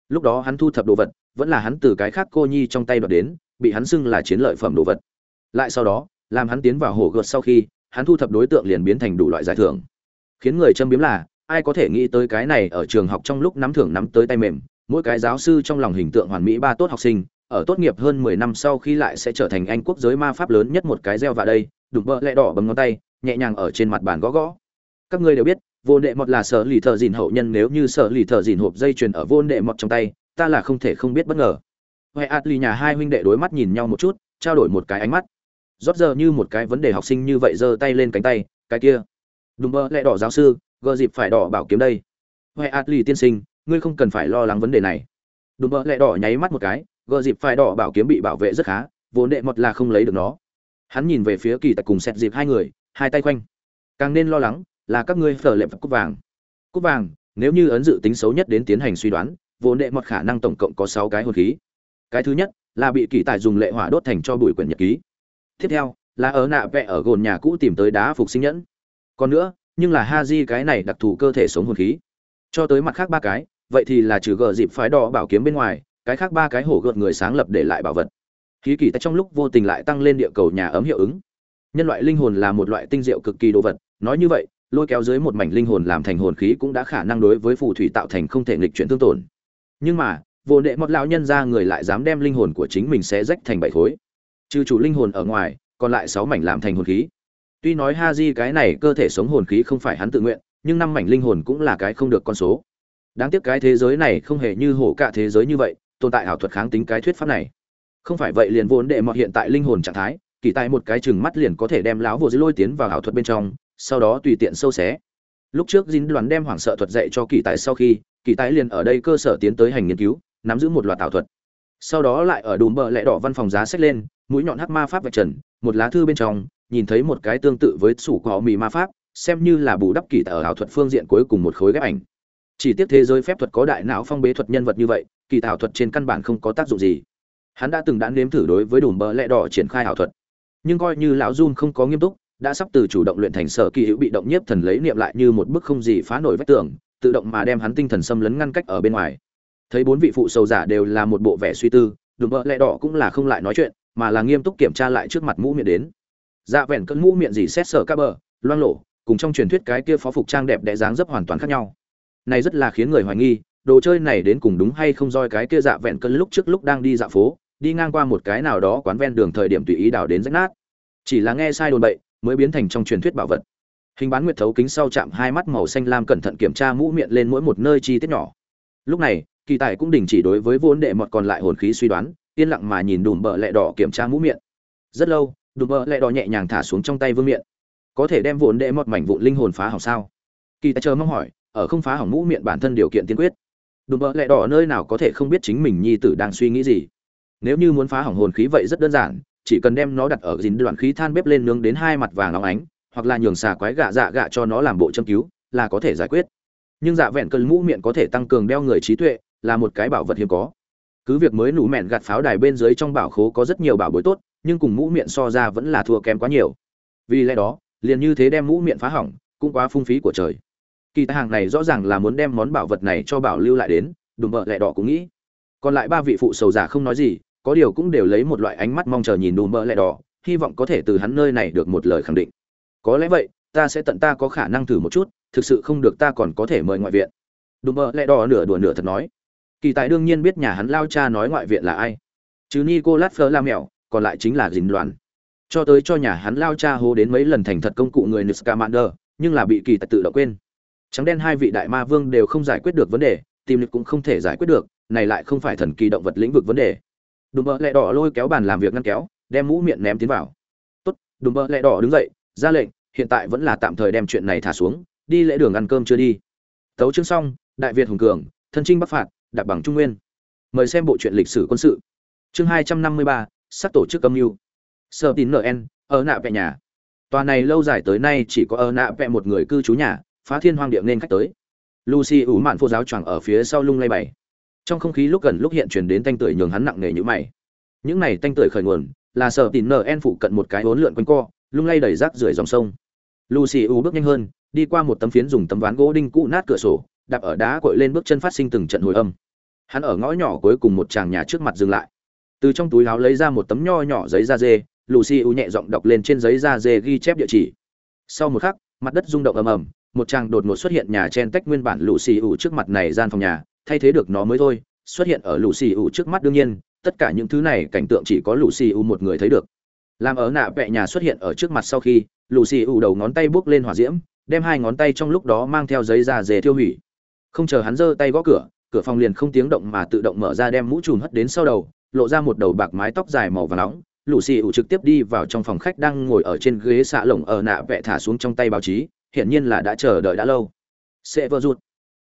lúc đó hắn thu thập đồ vật, vẫn là hắn từ cái khác cô nhi trong tay đoạt đến, bị hắn xưng là chiến lợi phẩm đồ vật. Lại sau đó, làm hắn tiến vào hồ gợt sau khi hắn thu thập đối tượng liền biến thành đủ loại giải thưởng. Khiến người châm biếm là, ai có thể nghĩ tới cái này ở trường học trong lúc nắm thưởng nắm tới tay mềm, mỗi cái giáo sư trong lòng hình tượng hoàn mỹ ba tốt học sinh, ở tốt nghiệp hơn mười năm sau khi lại sẽ trở thành anh quốc giới ma pháp lớn nhất một cái gieo vào đây đục bơ lẹ đỏ bấm ngón tay, nhẹ nhàng ở trên mặt bàn gõ gõ. Các ngươi đều biết, vô đệ mọt là sở lì thợ dìn hậu nhân, nếu như sở lì thợ dìn hộp dây chuyền ở vô đệ mọt trong tay, ta là không thể không biết bất ngờ. Huệ ạt lì nhà hai huynh đệ đối mắt nhìn nhau một chút, trao đổi một cái ánh mắt rót giờ như một cái vấn đề học sinh như vậy giơ tay lên cánh tay, cái kia, đùm bơ lẹ đỏ giáo sư, gờ dịp phải đỏ bảo kiếm đây. Huệ ạt lì tiên sinh, ngươi không cần phải lo lắng vấn đề này. Đùm bơ lẹ đỏ nháy mắt một cái, gờ dịp phải đỏ bảo kiếm bị bảo vệ rất khá, vốn đệ mọt là không lấy được nó. Hắn nhìn về phía kỳ tại cùng xét dịp hai người, hai tay quanh càng nên lo lắng là các ngươi phở lệm cúp vàng. Cúp vàng, nếu như ấn dự tính xấu nhất đến tiến hành suy đoán, vốn đệ mọt khả năng tổng cộng có sáu cái hồn khí. Cái thứ nhất là bị kỳ tài dùng lệ hỏa đốt thành cho bụi quyển nhật ký tiếp theo, là ở nạ vẽ ở gồn nhà cũ tìm tới đá phục sinh nhẫn. Còn nữa, nhưng là ha di cái này đặc thù cơ thể sống hồn khí. Cho tới mặt khác ba cái, vậy thì là trừ gờ dịp phái đỏ bảo kiếm bên ngoài, cái khác ba cái hổ gợt người sáng lập để lại bảo vật. Khí kỳ tại trong lúc vô tình lại tăng lên địa cầu nhà ấm hiệu ứng. Nhân loại linh hồn là một loại tinh diệu cực kỳ đồ vật, nói như vậy, lôi kéo dưới một mảnh linh hồn làm thành hồn khí cũng đã khả năng đối với phù thủy tạo thành không thể nghịch chuyển tương tổn. Nhưng mà, vô đệ mọt lão nhân ra người lại dám đem linh hồn của chính mình sẽ rách thành bảy khối trừ chủ linh hồn ở ngoài, còn lại sáu mảnh làm thành hồn khí. Tuy nói ha di cái này cơ thể sống hồn khí không phải hắn tự nguyện, nhưng năm mảnh linh hồn cũng là cái không được con số. Đáng tiếc cái thế giới này không hề như hổ cả thế giới như vậy, tồn tại ảo thuật kháng tính cái thuyết pháp này. Không phải vậy liền vốn đệ mọt hiện tại linh hồn trạng thái, kỳ tại một cái chừng mắt liền có thể đem láo vô dưới lôi tiến vào ảo thuật bên trong, sau đó tùy tiện sâu xé. Lúc trước dính đoán đem hoảng sợ thuật dạy cho kỳ tài sau khi, kỳ tài liền ở đây cơ sở tiến tới hành nghiên cứu, nắm giữ một loạt ảo thuật. Sau đó lại ở đùm bờ lẽ đỏ văn phòng giá sách lên mũi nhọn hắc ma pháp vạch trần, một lá thư bên trong, nhìn thấy một cái tương tự với sủ cỏ mì ma pháp, xem như là bù đắp kỳ tài ở ảo thuật phương diện cuối cùng một khối ghép ảnh. Chỉ tiếc thế giới phép thuật có đại não phong bế thuật nhân vật như vậy, kỳ tả ảo thuật trên căn bản không có tác dụng gì. Hắn đã từng đã nếm thử đối với đùm bờ lẹ đỏ triển khai ảo thuật. Nhưng coi như lão Jun không có nghiêm túc, đã sắp từ chủ động luyện thành sở kỳ hữu bị động nhiếp thần lấy niệm lại như một bức không gì phá nổi vách tường, tự động mà đem hắn tinh thần xâm lấn ngăn cách ở bên ngoài. Thấy bốn vị phụ sầu giả đều là một bộ vẻ suy tư, đùm bợ lẹ đỏ cũng là không lại nói chuyện mà là nghiêm túc kiểm tra lại trước mặt mũ miệng đến. Dạ vẹn cơn mũ miệng gì xét sở các bờ, loang lộ cùng trong truyền thuyết cái kia phó phục trang đẹp đẽ dáng dấp hoàn toàn khác nhau. Này rất là khiến người hoài nghi, đồ chơi này đến cùng đúng hay không roi cái kia dạ vẹn cơn lúc trước lúc đang đi dạo phố, đi ngang qua một cái nào đó quán ven đường thời điểm tùy ý đào đến rách nát. Chỉ là nghe sai đồn bậy, mới biến thành trong truyền thuyết bảo vật. Hình bán nguyệt thấu kính sau chạm hai mắt màu xanh lam cẩn thận kiểm tra mũ miệng lên mỗi một nơi chi tiết nhỏ. Lúc này, kỳ tài cũng đình chỉ đối với vốn đệ mọt còn lại hồn khí suy đoán yên lặng mà nhìn đùm bờ lẹ đỏ kiểm tra mũ miệng. Rất lâu, đùm bờ lẹ đỏ nhẹ nhàng thả xuống trong tay vương miệng. Có thể đem vốn đệ mọt mảnh vụn linh hồn phá hỏng sao? Kỳ tài chờ mong hỏi, ở không phá hỏng mũ miệng bản thân điều kiện tiên quyết. Đùm bờ lẹ đỏ nơi nào có thể không biết chính mình nhi tử đang suy nghĩ gì. Nếu như muốn phá hỏng hồn khí vậy rất đơn giản, chỉ cần đem nó đặt ở dính đoạn khí than bếp lên nướng đến hai mặt vàng óng ánh, hoặc là nhường xà quái gạ dạ gạ cho nó làm bộ châm cứu, là có thể giải quyết. Nhưng dạ vẹn cơn mũ miệng có thể tăng cường đeo người trí tuệ, là một cái bảo vật hiếm có cứ việc mới nụ mẹn gạt pháo đài bên dưới trong bảo khố có rất nhiều bảo bối tốt, nhưng cùng mũ miệng so ra vẫn là thua kém quá nhiều. Vì lẽ đó, liền như thế đem mũ miệng phá hỏng, cũng quá phung phí của trời. Kỳ tài hàng này rõ ràng là muốn đem món bảo vật này cho bảo lưu lại đến, đùm bợ lẹ đỏ cũng nghĩ. Còn lại ba vị phụ sầu giả không nói gì, có điều cũng đều lấy một loại ánh mắt mong chờ nhìn đùm bợ lẹ đỏ, hy vọng có thể từ hắn nơi này được một lời khẳng định. Có lẽ vậy, ta sẽ tận ta có khả năng thử một chút, thực sự không được ta còn có thể mời ngoại viện. Đùm bợ lẹ đỏ nửa đùa nửa thật nói kỳ tài đương nhiên biết nhà hắn lao cha nói ngoại viện là ai. Chứ nicolas fleur la mèo còn lại chính là dính đoàn. Cho tới cho nhà hắn lao cha hô đến mấy lần thành thật công cụ người Niskamander, nhưng là bị kỳ tài tự động quên. Trắng đen hai vị đại ma vương đều không giải quyết được vấn đề tìm lực cũng không thể giải quyết được này lại không phải thần kỳ động vật lĩnh vực vấn đề. Đùm bợ lẹ đỏ lôi kéo bàn làm việc ngăn kéo đem mũ miệng ném tiến vào. Tốt đùm bợ lẹ đỏ đứng dậy ra lệnh hiện tại vẫn là tạm thời đem chuyện này thả xuống đi lễ đường ăn cơm chưa đi. Tấu chương xong đại việt hùng cường thân trinh bắc phạt đạp bằng trung nguyên. Mời xem bộ truyện lịch sử quân sự. Chương hai trăm năm mươi ba, sắc tổ chức âm mưu. Sợ tín nn ở nạ vẹ nhà. Tòa này lâu dài tới nay chỉ có ở nạ vẹ một người cư trú nhà, phá thiên hoang địa nên khách tới. Lucy ủ mạn phô giáo choàng ở phía sau lung lay bày. Trong không khí lúc gần lúc hiện truyền đến tanh tưởi nhường hắn nặng nề như mày. Những này tanh tưởi khởi nguồn là sợ tín nn phụ cận một cái hỗn lượn quanh co, lung lay đầy rác rưởi dòng sông. Lucy u bước nhanh hơn, đi qua một tấm phiến dùng tấm ván gỗ đinh cũ nát cửa sổ, đạp ở đá cội lên bước chân phát sinh từng trận hồi âm hắn ở ngõ nhỏ cuối cùng một tràng nhà trước mặt dừng lại. Từ trong túi áo lấy ra một tấm nho nhỏ giấy da dê, lucy u nhẹ giọng đọc lên trên giấy da dê ghi chép địa chỉ. Sau một khắc, mặt đất rung động ầm ầm, một tràng đột ngột xuất hiện nhà chen tách nguyên bản lucy u trước mặt này gian phòng nhà, thay thế được nó mới thôi, xuất hiện ở lucy u trước mắt đương nhiên, tất cả những thứ này cảnh tượng chỉ có lucy u một người thấy được. Làm ở nạ vẹ nhà xuất hiện ở trước mặt sau khi, lucy u đầu ngón tay bước lên hỏa diễm, đem hai ngón tay trong lúc đó mang theo giấy da dề tiêu hủy. Không chờ hắn giơ tay gõ cửa cửa phòng liền không tiếng động mà tự động mở ra đem mũ trùm hất đến sau đầu, lộ ra một đầu bạc mái tóc dài màu và nóng. Lũ xì ủ trực tiếp đi vào trong phòng khách đang ngồi ở trên ghế xạ lồng ở nạ vẹ thả xuống trong tay báo chí, hiển nhiên là đã chờ đợi đã lâu. Sẽ vơ rụt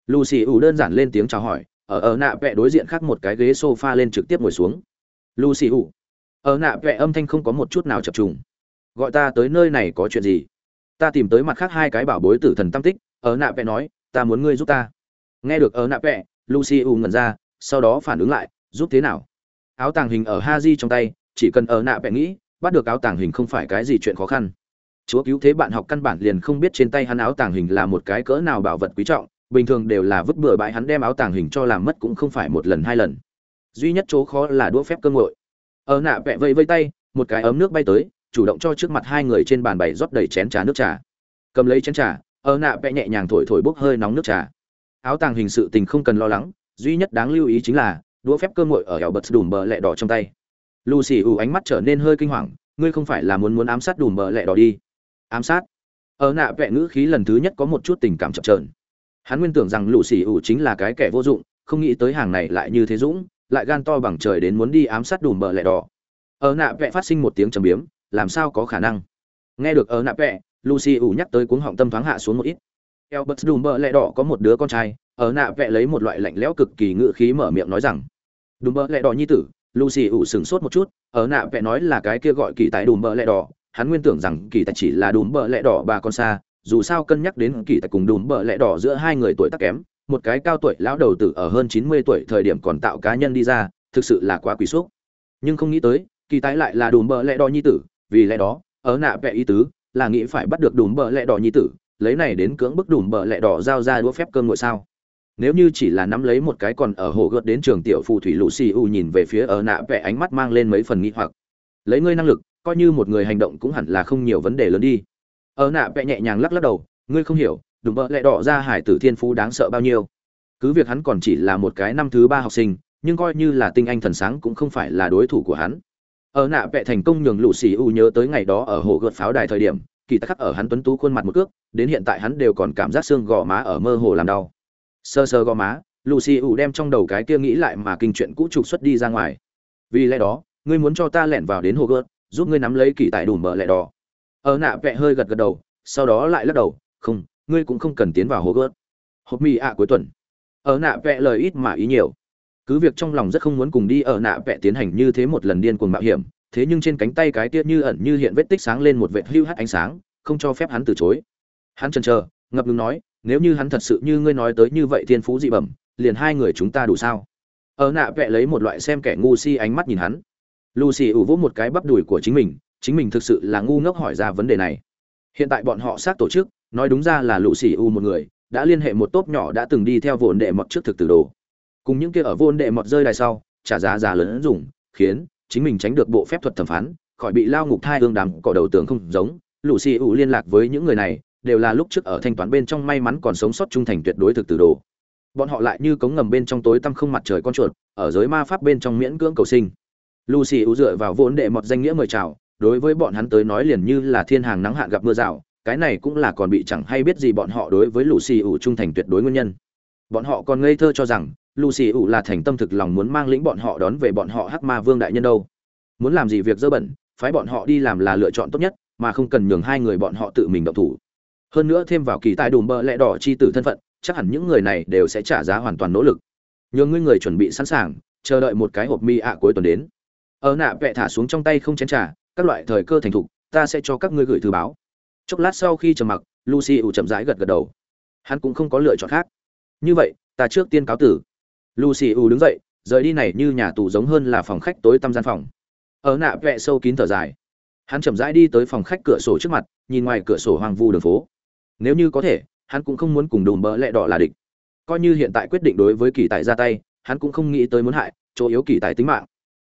lũ xì ủ đơn giản lên tiếng chào hỏi, ở ở nạ vẽ đối diện khác một cái ghế sofa lên trực tiếp ngồi xuống. Lucy ủ. Ở nạ vẽ âm thanh không có một chút nào chập trùng. Gọi ta tới nơi này có chuyện gì? Ta tìm tới mặt khác hai cái bảo bối tử thần tam tích, ở nạ vẽ nói, ta muốn ngươi giúp ta. Nghe được ở nạ vẽ lucy u ngẩn ra, sau đó phản ứng lại, giúp thế nào? Áo tàng hình ở ha di trong tay, chỉ cần ở nạ bẹ nghĩ, bắt được áo tàng hình không phải cái gì chuyện khó khăn. Chúa cứu thế bạn học căn bản liền không biết trên tay hắn áo tàng hình là một cái cỡ nào bảo vật quý trọng, bình thường đều là vứt bừa bãi hắn đem áo tàng hình cho làm mất cũng không phải một lần hai lần. Duy nhất chỗ khó là đũa phép cơ ngội. Ở nạ vẹ vây vây tay, một cái ấm nước bay tới, chủ động cho trước mặt hai người trên bàn bày rót đầy chén trà nước trà. Cầm lấy chén trà, ở nạ vẹ nhẹ nhàng thổi thổi bốc hơi nóng nước trà áo tàng hình sự tình không cần lo lắng, duy nhất đáng lưu ý chính là, đũa phép cơ ngội ở hẻo bật đùm bờ lẹ đỏ trong tay. Lucy ủ ánh mắt trở nên hơi kinh hoàng, ngươi không phải là muốn muốn ám sát đùm bờ lẹ đỏ đi. Ám sát? Ở nạ vẹ ngữ khí lần thứ nhất có một chút tình cảm chậm trợn hắn nguyên tưởng rằng Lucy xì ủ chính là cái kẻ vô dụng, không nghĩ tới hàng này lại như thế dũng, lại gan to bằng trời đến muốn đi ám sát đùm bờ lẹ đỏ. Ở nạ vẽ phát sinh một tiếng trầm biếm, làm sao có khả năng? Nghe được ở nạ vẽ lucy ủ nhắc tới cuống họng tâm thoáng hạ xuống một ít. Albert Dumber lẹ đỏ có một đứa con trai, ở nạ vẽ lấy một loại lạnh lẽo cực kỳ ngự khí mở miệng nói rằng, Dumber lẹ đỏ nhi tử, Lucy ủ sừng sốt một chút, ở nạ vẽ nói là cái kia gọi kỳ tại Dumber lẹ đỏ, hắn nguyên tưởng rằng kỳ tại chỉ là Dumber lẹ đỏ bà con xa, dù sao cân nhắc đến kỳ tại cùng Dumber lẹ đỏ giữa hai người tuổi tác kém, một cái cao tuổi lão đầu tử ở hơn 90 tuổi thời điểm còn tạo cá nhân đi ra, thực sự là quá quỷ xúc. Nhưng không nghĩ tới, kỳ tái lại là Đùm bờ lẹ đỏ nhi tử, vì lẽ đó, ở nạ vẽ ý tứ là nghĩ phải bắt được Đùm bờ lẹ đỏ nhi tử, lấy này đến cưỡng bức Đùm bờ lẹ đỏ giao ra đũa phép cơm ngội sao? nếu như chỉ là nắm lấy một cái còn ở hồ gợt đến trường tiểu phù thủy lũ xì u nhìn về phía ở nạ vẽ ánh mắt mang lên mấy phần nghi hoặc. Lấy ngươi năng lực, coi như một người hành động cũng hẳn là không nhiều vấn đề lớn đi. Ở nạ vẽ nhẹ nhàng lắc lắc đầu, ngươi không hiểu, đùm bợ lẹ đỏ ra hải tử thiên phú đáng sợ bao nhiêu. Cứ việc hắn còn chỉ là một cái năm thứ ba học sinh, nhưng coi như là tinh anh thần sáng cũng không phải là đối thủ của hắn. Ở nạ vẽ thành công nhường lũ xì u nhớ tới ngày đó ở hồ gợt pháo đài thời điểm kỳ tắc khắc ở hắn tuấn tú khuôn mặt một cước, đến hiện tại hắn đều còn cảm giác xương gò má ở mơ hồ làm đau. Sơ sơ gò má, lucy ủ đem trong đầu cái kia nghĩ lại mà kinh chuyện cũ trục xuất đi ra ngoài. Vì lẽ đó, ngươi muốn cho ta lẻn vào đến hồ gợt giúp ngươi nắm lấy kỳ tài đủ mở lẻ đỏ. Ở nạ vẹ hơi gật gật đầu, sau đó lại lắc đầu, không, ngươi cũng không cần tiến vào hồ gợt hộp mì ạ cuối tuần. Ở nạ vẹ lời ít mà ý nhiều. Cứ việc trong lòng rất không muốn cùng đi ở nạ vẹ tiến hành như thế một lần điên cuồng mạo hiểm thế nhưng trên cánh tay cái kia như ẩn như hiện vết tích sáng lên một vệt hưu hắt ánh sáng, không cho phép hắn từ chối. Hắn chần chờ, ngập ngừng nói, nếu như hắn thật sự như ngươi nói tới như vậy thiên phú dị bẩm, liền hai người chúng ta đủ sao? Ở nạ vẽ lấy một loại xem kẻ ngu si ánh mắt nhìn hắn. Lucy ủ vỗ một cái bắp đùi của chính mình chính mình thực sự là ngu ngốc hỏi ra vấn đề này. Hiện tại bọn họ xác tổ chức, nói đúng ra là lucy u một người, đã liên hệ một tốp nhỏ đã từng đi theo vồn đệ mọt trước thực tử đồ. Cùng những kia ở vồn đệ mọt rơi đài sau, trả giá giá lớn dùng, khiến chính mình tránh được bộ phép thuật thẩm phán, khỏi bị lao ngục thai ương đàm cỏ đầu tường không giống lũ xì ủ liên lạc với những người này, đều là lúc trước ở thanh toán bên trong may mắn còn sống sót trung thành tuyệt đối thực từ đồ. Bọn họ lại như cống ngầm bên trong tối tăm không mặt trời con chuột, ở giới ma pháp bên trong miễn cưỡng cầu sinh. Lucy ưu dựa vào vốn đệ mọt danh nghĩa mời chào, đối với bọn hắn tới nói liền như là thiên hàng nắng hạn gặp mưa rào, cái này cũng là còn bị chẳng hay biết gì bọn họ đối với lucy ưu trung thành tuyệt đối nguyên nhân bọn họ còn ngây thơ cho rằng, lucy ủ là thành tâm thực lòng muốn mang lĩnh bọn họ đón về bọn họ hắc ma vương đại nhân đâu. Muốn làm gì việc dơ bẩn, phái bọn họ đi làm là lựa chọn tốt nhất, mà không cần nhường hai người bọn họ tự mình động thủ. Hơn nữa thêm vào kỳ tài đùm bợ lẽ đỏ chi tử thân phận, chắc hẳn những người này đều sẽ trả giá hoàn toàn nỗ lực. Nhờ ngươi người chuẩn bị sẵn sàng, chờ đợi một cái hộp mi ạ cuối tuần đến. Ở nạ vẹ thả xuống trong tay không chén trà, các loại thời cơ thành thục, ta sẽ cho các ngươi gửi thư báo. Chốc lát sau khi trầm mặc, lucy ủ chậm rãi gật gật đầu. Hắn cũng không có lựa chọn khác như vậy, ta trước tiên cáo tử. Lucy u đứng dậy, rời đi này như nhà tù giống hơn là phòng khách tối tăm gian phòng. Ở nạ vẹ sâu kín thở dài. Hắn chậm rãi đi tới phòng khách cửa sổ trước mặt, nhìn ngoài cửa sổ hoang vu đường phố. Nếu như có thể, hắn cũng không muốn cùng đùm bỡ lẹ đỏ là địch. Coi như hiện tại quyết định đối với kỳ tài ra tay, hắn cũng không nghĩ tới muốn hại, chỗ yếu kỳ tài tính mạng.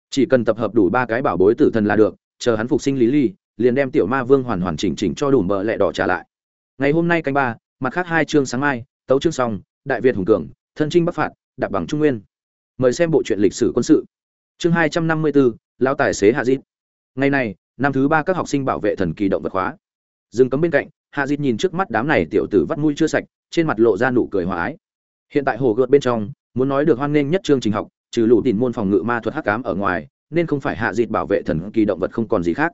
Chỉ cần tập hợp đủ ba cái bảo bối tử thần là được, chờ hắn phục sinh lý ly, liền đem tiểu ma vương hoàn hoàn chỉnh chỉnh cho đùm bỡ lẹ đỏ trả lại. Ngày hôm nay canh ba, mặt khác hai chương sáng mai, tấu chương xong đại việt hùng cường, thân trinh bắc phạt, đạp bằng trung nguyên. Mời xem bộ truyện lịch sử quân sự. Chương hai trăm năm mươi bốn lão tài xế hạ dít. Ngày này, năm thứ ba các học sinh bảo vệ thần kỳ động vật khóa. Dừng cấm bên cạnh, hạ dít nhìn trước mắt đám này tiểu tử vắt mũi chưa sạch, trên mặt lộ ra nụ cười hòa ái. Hiện tại hồ gợt bên trong, muốn nói được hoan nghênh nhất chương trình học, trừ lũ tìm môn phòng ngự ma thuật hắc cám ở ngoài, nên không phải hạ dịt bảo vệ thần kỳ động vật không còn gì khác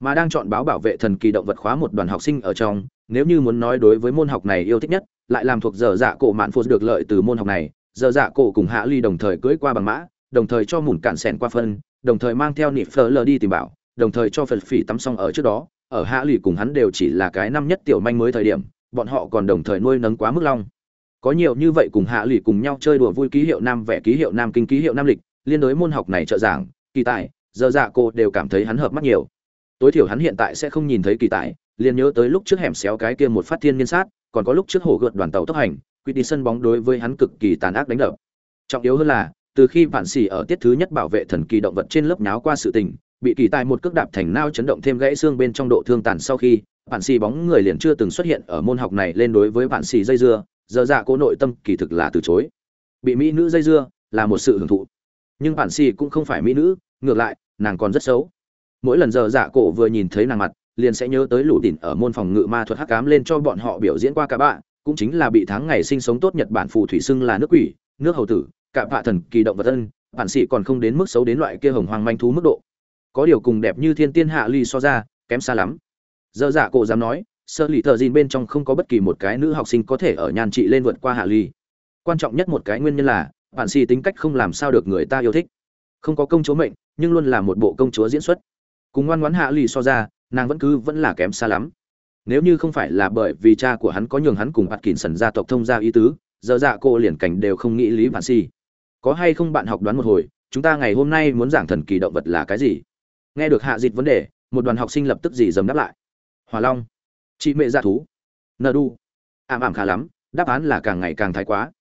mà đang chọn báo bảo vệ thần kỳ động vật khóa một đoàn học sinh ở trong, nếu như muốn nói đối với môn học này yêu thích nhất, lại làm thuộc dở dạ cổ mạn phô được lợi từ môn học này dở dạ cổ cùng hạ ly đồng thời cưỡi qua bằng mã, đồng thời cho mùn cản sẻn qua phân, đồng thời mang theo nịp phở lờ đi tìm bảo, đồng thời cho phật phỉ tắm xong ở trước đó, ở hạ lì cùng hắn đều chỉ là cái năm nhất tiểu manh mới thời điểm, bọn họ còn đồng thời nuôi nấng quá mức long. Có nhiều như vậy cùng hạ lì cùng nhau chơi đùa vui ký hiệu nam vẽ ký hiệu nam kinh ký hiệu nam lịch, liên đối môn học này trợ giảng, kỳ tài, giờ dạ cô đều cảm thấy hắn hợp mắt nhiều tối thiểu hắn hiện tại sẽ không nhìn thấy kỳ tài, liền nhớ tới lúc trước hẻm xéo cái kia một phát thiên niên sát, còn có lúc trước hổ gợt đoàn tàu tốc hành quy đi sân bóng đối với hắn cực kỳ tàn ác đánh đập. Trọng yếu hơn là, từ khi vạn xỉ ở tiết thứ nhất bảo vệ thần kỳ động vật trên lớp nháo qua sự tình, bị kỳ tài một cước đạp thành nao chấn động thêm gãy xương bên trong độ thương tàn sau khi, vạn xì bóng người liền chưa từng xuất hiện ở môn học này lên đối với vạn xì dây dưa, giờ dạ cố nội tâm kỳ thực là từ chối. Bị mỹ nữ dây dưa là một sự hưởng thụ. Nhưng vạn xì cũng không phải mỹ nữ, ngược lại, nàng còn rất xấu mỗi lần giờ dạ cổ vừa nhìn thấy nàng mặt, liền sẽ nhớ tới lũ đỉnh ở môn phòng ngự ma thuật hắc cám lên cho bọn họ biểu diễn qua cả bạn cũng chính là bị tháng ngày sinh sống tốt nhật bản phù thủy xưng là nước quỷ, nước hầu tử, cả bạ thần kỳ động vật thân bản sĩ còn không đến mức xấu đến loại kia hồng hoàng manh thú mức độ. Có điều cùng đẹp như thiên tiên hạ ly so ra, kém xa lắm. Giờ dạ cổ dám nói, sơ lì thợ dìn bên trong không có bất kỳ một cái nữ học sinh có thể ở nhàn trị lên vượt qua hạ ly. Quan trọng nhất một cái nguyên nhân là bạn xì tính cách không làm sao được người ta yêu thích. Không có công chúa mệnh, nhưng luôn là một bộ công chúa diễn xuất cùng ngoan ngoãn hạ lì so ra, nàng vẫn cứ vẫn là kém xa lắm. Nếu như không phải là bởi vì cha của hắn có nhường hắn cùng bạt kín sần gia tộc thông gia ý tứ, giờ dạ cô liền cảnh đều không nghĩ lý bản si có hay không bạn học đoán một hồi, chúng ta ngày hôm nay muốn giảng thần kỳ động vật là cái gì? Nghe được hạ dịt vấn đề, một đoàn học sinh lập tức dì dầm đáp lại. Hỏa long. Chị mẹ dạ thú. Nờ đu. Ảm ảm khá lắm, đáp án là càng ngày càng thái quá.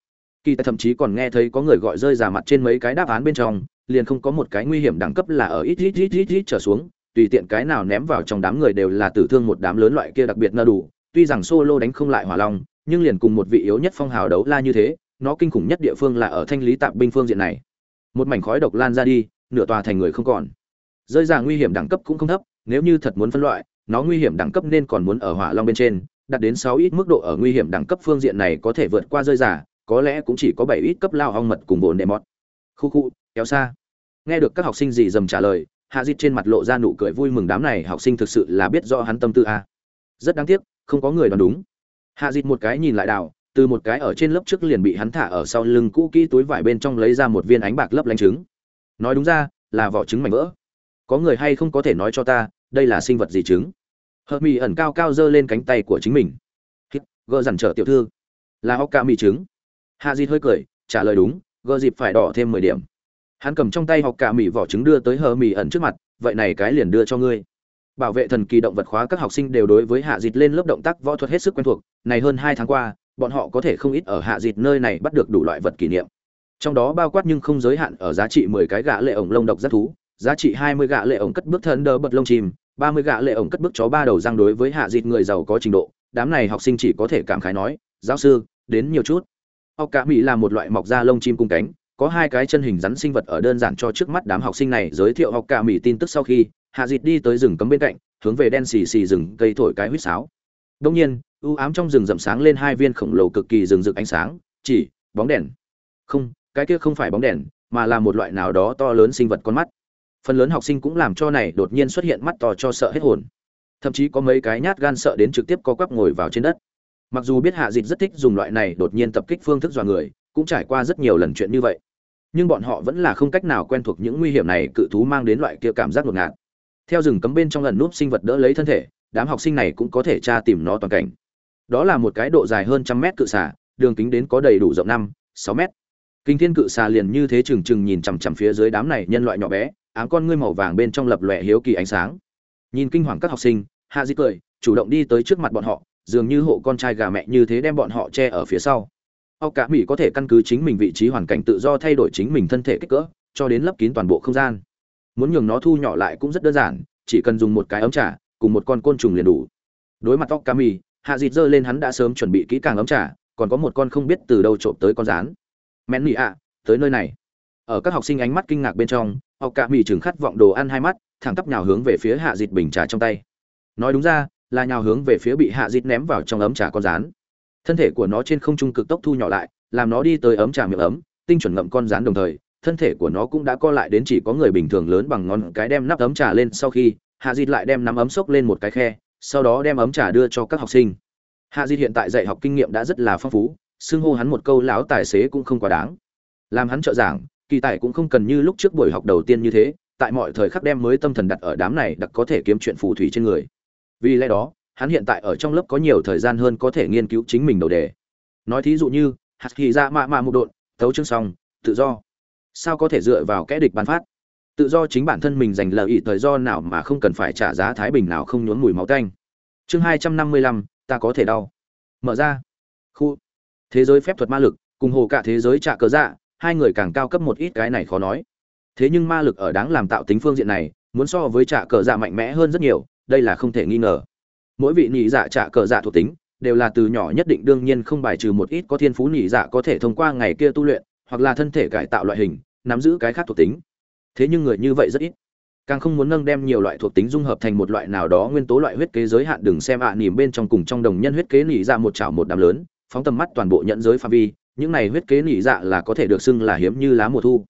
Kỳ ta thậm chí còn nghe thấy có người gọi rơi ra mặt trên mấy cái đáp án bên trong, liền không có một cái nguy hiểm đẳng cấp là ở ít ít ít ít ít trở xuống tùy tiện cái nào ném vào trong đám người đều là tử thương một đám lớn loại kia đặc biệt nơ đủ. Tuy rằng solo đánh không lại hỏa long, nhưng liền cùng một vị yếu nhất phong hào đấu la như thế, nó kinh khủng nhất địa phương là ở thanh lý tạm binh phương diện này. Một mảnh khói độc lan ra đi, nửa tòa thành người không còn. Rơi ra nguy hiểm đẳng cấp cũng không thấp, nếu như thật muốn phân loại, nó nguy hiểm đẳng cấp nên còn muốn ở hỏa long bên trên, đạt đến sáu ít mức độ ở nguy hiểm đẳng cấp phương diện này có thể vượt qua rơi giả có lẽ cũng chỉ có bảy ít cấp lao ong mật cùng bồn đệ mọt. Khu khu, kéo xa. Nghe được các học sinh gì dầm trả lời hạ dịt trên mặt lộ ra nụ cười vui mừng đám này học sinh thực sự là biết rõ hắn tâm tư a. Rất đáng tiếc, không có người đoán đúng. Hạ dịt một cái nhìn lại đào từ một cái ở trên lớp trước liền bị hắn thả ở sau lưng cũ kỹ túi vải bên trong lấy ra một viên ánh bạc lấp lánh trứng. Nói đúng ra, là vỏ trứng mảnh vỡ. Có người hay không có thể nói cho ta, đây là sinh vật gì trứng? Hợp mỹ ẩn cao cao giơ lên cánh tay của chính mình. Gờ dằn trở tiểu thư. Là hóc ca mì trứng. Hạ dịt hơi cười, trả lời đúng, gờ dịp phải đỏ thêm mười điểm hắn cầm trong tay học cả mì vỏ trứng đưa tới hờ mì ẩn trước mặt, vậy này cái liền đưa cho ngươi. Bảo vệ thần kỳ động vật khóa các học sinh đều đối với hạ dịt lên lớp động tác võ thuật hết sức quen thuộc, này hơn hai tháng qua, bọn họ có thể không ít ở hạ dịt nơi này bắt được đủ loại vật kỷ niệm. Trong đó bao quát nhưng không giới hạn ở giá trị mười cái gạ lệ ổng lông độc rất thú, giá trị hai mươi gạ lệ ổng cất bước thân đỡ bật lông chim, ba mươi gạ lệ ổng cất bước chó ba đầu răng đối với hạ dịt người giàu có trình độ, đám này học sinh chỉ có thể cảm khái nói, giáo sư, đến nhiều chút. Ốc cả mỹ là một loại mọc da lông chim cung cánh có hai cái chân hình rắn sinh vật ở đơn giản cho trước mắt đám học sinh này giới thiệu học cả mỹ tin tức sau khi, hạ dịt đi tới rừng cấm bên cạnh, hướng về đen xì xì rừng cây thổi cái huýt sáo. Đông nhiên, u ám trong rừng rậm sáng lên hai viên khổng lồ cực kỳ rừng rực ánh sáng, chỉ, bóng đèn. Không, cái kia không phải bóng đèn, mà là một loại nào đó to lớn sinh vật con mắt. Phần lớn học sinh cũng làm cho này đột nhiên xuất hiện mắt to cho sợ hết hồn. Thậm chí có mấy cái nhát gan sợ đến trực tiếp co quắp ngồi vào trên đất. Mặc dù biết hạ dịt rất thích dùng loại này đột nhiên tập kích phương thức dọa người cũng trải qua rất nhiều lần chuyện như vậy. Nhưng bọn họ vẫn là không cách nào quen thuộc những nguy hiểm này cự thú mang đến loại kia cảm giác ngột ngạt. Theo rừng cấm bên trong lần núp sinh vật đỡ lấy thân thể, đám học sinh này cũng có thể tra tìm nó toàn cảnh. Đó là một cái độ dài hơn trăm mét cự xà, đường kính đến có đầy đủ rộng năm, sáu mét. Kinh thiên cự xà liền như thế trừng trừng nhìn chằm chằm phía dưới đám này nhân loại nhỏ bé áng con ngươi màu vàng bên trong lập lòe hiếu kỳ ánh sáng. Nhìn kinh hoàng các học sinh, hạ di cười, chủ động đi tới trước mặt bọn họ, dường như hộ con trai gà mẹ như thế đem bọn họ che ở phía sau ốc cả mỹ có thể căn cứ chính mình vị trí hoàn cảnh tự do thay đổi chính mình thân thể kích cỡ, cho đến lấp kín toàn bộ không gian. Muốn nhường nó thu nhỏ lại cũng rất đơn giản, chỉ cần dùng một cái ấm trà, cùng một con côn trùng liền đủ. Đối mặt ốc cả mỹ, hạ dịt giơ lên hắn đã sớm chuẩn bị kỹ càng ấm trà, còn có một con không biết từ đâu trộm tới con rán. Mẹn mỹ ạ, tới nơi này. Ở các học sinh ánh mắt kinh ngạc bên trong ốc cả mỹ chừng khát vọng đồ ăn hai mắt, thẳng tắp nhào hướng về phía hạ dịt bình trà trong tay. Nói đúng ra, là nhào hướng về phía bị hạ dịt ném vào trong ấm trà con rán thân thể của nó trên không trung cực tốc thu nhỏ lại, làm nó đi tới ấm trà miệng ấm, tinh chuẩn ngậm con rán đồng thời, thân thể của nó cũng đã co lại đến chỉ có người bình thường lớn bằng ngón cái đem nắp ấm trà lên sau khi, hạ dịt lại đem nắm ấm xốc lên một cái khe, sau đó đem ấm trà đưa cho các học sinh. Hạ dịt hiện tại dạy học kinh nghiệm đã rất là phong phú, xưng hô hắn một câu lão tài xế cũng không quá đáng. Làm hắn trợ giảng, kỳ tài cũng không cần như lúc trước buổi học đầu tiên như thế, tại mọi thời khắc đem mới tâm thần đặt ở đám này, đặc có thể kiếm chuyện phù thủy trên người. Vì lẽ đó hắn hiện tại ở trong lớp có nhiều thời gian hơn có thể nghiên cứu chính mình đầu đề. Nói thí dụ như, hạt kỳ ra mạ mạ một độn tấu chương xong, tự do. Sao có thể dựa vào kẽ địch bán phát? Tự do chính bản thân mình giành lợi ý thời do nào mà không cần phải trả giá thái bình nào không nhốn mùi máu tanh. Chương hai trăm năm mươi lăm, ta có thể đau. Mở ra. Khu. Thế giới phép thuật ma lực, cùng hồ cả thế giới trả cớ dạ hai người càng cao cấp một ít cái này khó nói. Thế nhưng ma lực ở đáng làm tạo tính phương diện này, muốn so với trả cờ dạ mạnh mẽ hơn rất nhiều, đây là không thể nghi ngờ mỗi vị nhị dạ trả cờ dạ thuộc tính đều là từ nhỏ nhất định đương nhiên không bài trừ một ít có thiên phú nhị dạ có thể thông qua ngày kia tu luyện hoặc là thân thể cải tạo loại hình nắm giữ cái khác thuộc tính. Thế nhưng người như vậy rất ít. Càng không muốn nâng đem nhiều loại thuộc tính dung hợp thành một loại nào đó nguyên tố loại huyết kế giới hạn đừng xem ạ à, nỉm bên trong cùng trong đồng nhân huyết kế nỉ dạ một chảo một đám lớn phóng tầm mắt toàn bộ nhận giới pha vi những này huyết kế nỉ dạ là có thể được xưng là hiếm như lá mùa thu.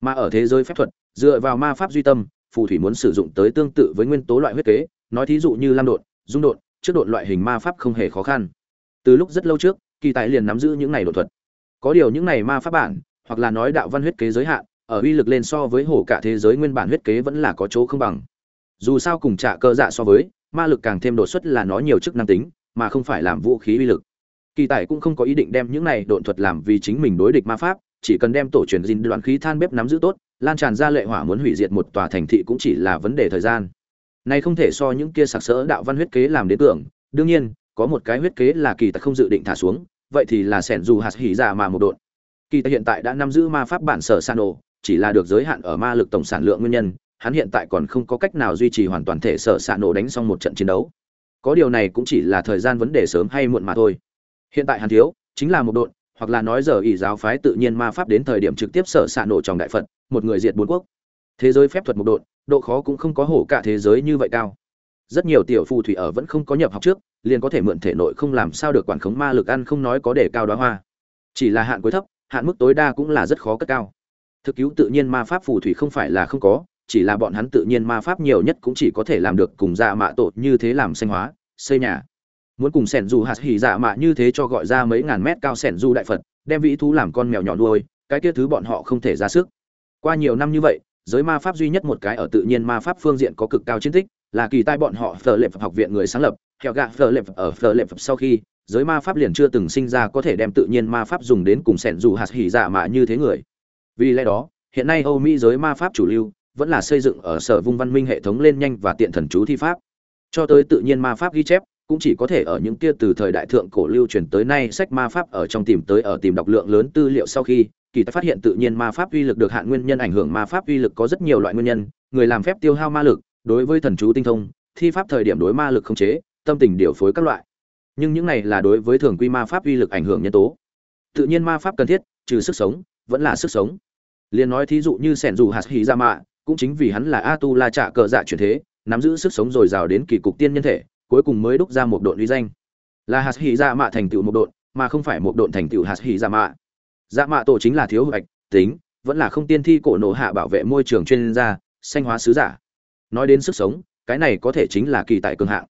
Mà ở thế giới phép thuật dựa vào ma pháp duy tâm phù thủy muốn sử dụng tới tương tự với nguyên tố loại huyết kế nói thí dụ như lam đột dung độn, trước độn loại hình ma pháp không hề khó khăn. Từ lúc rất lâu trước kỳ tài liền nắm giữ những này đột thuật. Có điều những này ma pháp bản hoặc là nói đạo văn huyết kế giới hạn ở uy lực lên so với hổ cả thế giới nguyên bản huyết kế vẫn là có chỗ không bằng. Dù sao cùng trả cơ dạ so với ma lực càng thêm đột xuất là nó nhiều chức năng tính mà không phải làm vũ khí uy lực. Kỳ tài cũng không có ý định đem những này độn thuật làm vì chính mình đối địch ma pháp chỉ cần đem tổ truyền dinh đoạn khí than bếp nắm giữ tốt lan tràn ra lệ hỏa muốn hủy diệt một tòa thành thị cũng chỉ là vấn đề thời gian này không thể so những kia sặc sỡ đạo văn huyết kế làm đến tưởng. Đương nhiên, có một cái huyết kế là kỳ tài không dự định thả xuống, vậy thì là sẻn dù hạt hỉ giả mà một độn. Kỳ tài hiện tại đã nắm giữ ma pháp bản sở san ổ chỉ là được giới hạn ở ma lực tổng sản lượng nguyên nhân, hắn hiện tại còn không có cách nào duy trì hoàn toàn thể sở san nổ đánh xong một trận chiến đấu. Có điều này cũng chỉ là thời gian vấn đề sớm hay muộn mà thôi. Hiện tại hắn thiếu, chính là một độn, hoặc là nói giờ ỷ giáo phái tự nhiên ma pháp đến thời điểm trực tiếp sở xạ nổ trong đại phật, một người diệt bốn quốc thế giới phép thuật một độn, độ khó cũng không có hổ cả thế giới như vậy cao. Rất nhiều tiểu phù thủy ở vẫn không có nhập học trước, liền có thể mượn thể nội không làm sao được quản khống ma lực ăn không nói có để cao đoá hoa. Chỉ là hạn cuối thấp, hạn mức tối đa cũng là rất khó cất cao. Thực cứu tự nhiên ma pháp phù thủy không phải là không có, chỉ là bọn hắn tự nhiên ma pháp nhiều nhất cũng chỉ có thể làm được cùng dạ mạ tột như thế làm sinh hóa, xây nhà. Muốn cùng sẻn dù hạt hỉ dạ mạ như thế cho gọi ra mấy ngàn mét cao sẻn du đại phật, đem vĩ thú làm con mèo nhỏ nuôi, cái kia thứ bọn họ không thể ra sức. Qua nhiều năm như vậy giới ma pháp duy nhất một cái ở tự nhiên ma pháp phương diện có cực cao chiến tích, là kỳ tai bọn họ phở lệp học viện người sáng lập. Theo gạ phở lệp ở phở lệp sau khi, giới ma pháp liền chưa từng sinh ra có thể đem tự nhiên ma pháp dùng đến cùng sẻn dù hạt hỉ dạ mạ như thế người. Vì lẽ đó, hiện nay âu mỹ giới ma pháp chủ lưu vẫn là xây dựng ở sở vung văn minh hệ thống lên nhanh và tiện thần chú thi pháp. Cho tới tự nhiên ma pháp ghi chép, cũng chỉ có thể ở những kia từ thời đại thượng cổ lưu truyền tới nay sách ma pháp ở trong tìm tới ở tìm đọc lượng lớn tư liệu sau khi kỳ tài phát hiện tự nhiên ma pháp uy lực được hạn nguyên nhân ảnh hưởng ma pháp uy lực có rất nhiều loại nguyên nhân, người làm phép tiêu hao ma lực, đối với thần chú tinh thông, thi pháp thời điểm đối ma lực không chế, tâm tình điều phối các loại. Nhưng những này là đối với thường quy ma pháp uy lực ảnh hưởng nhân tố. Tự nhiên ma pháp cần thiết, trừ sức sống, vẫn là sức sống. Liền nói thí dụ như sẻn dù hạt hì ra dạ mạ, cũng chính vì hắn là a tu la trạ cờ dạ chuyển thế, nắm giữ sức sống dồi dào đến kỳ cục tiên nhân thể, cuối cùng mới đúc ra một đội uy danh. Là hạt hì ra dạ mạ thành tựu một đội mà không phải một đội thành tựu hạt hì ra dạ mạ dạ mạ tổ chính là thiếu hụt tính, vẫn là không tiên thi cổ nổ hạ bảo vệ môi trường chuyên gia xanh hóa sứ giả. Nói đến sức sống, cái này có thể chính là kỳ tại cường hạng.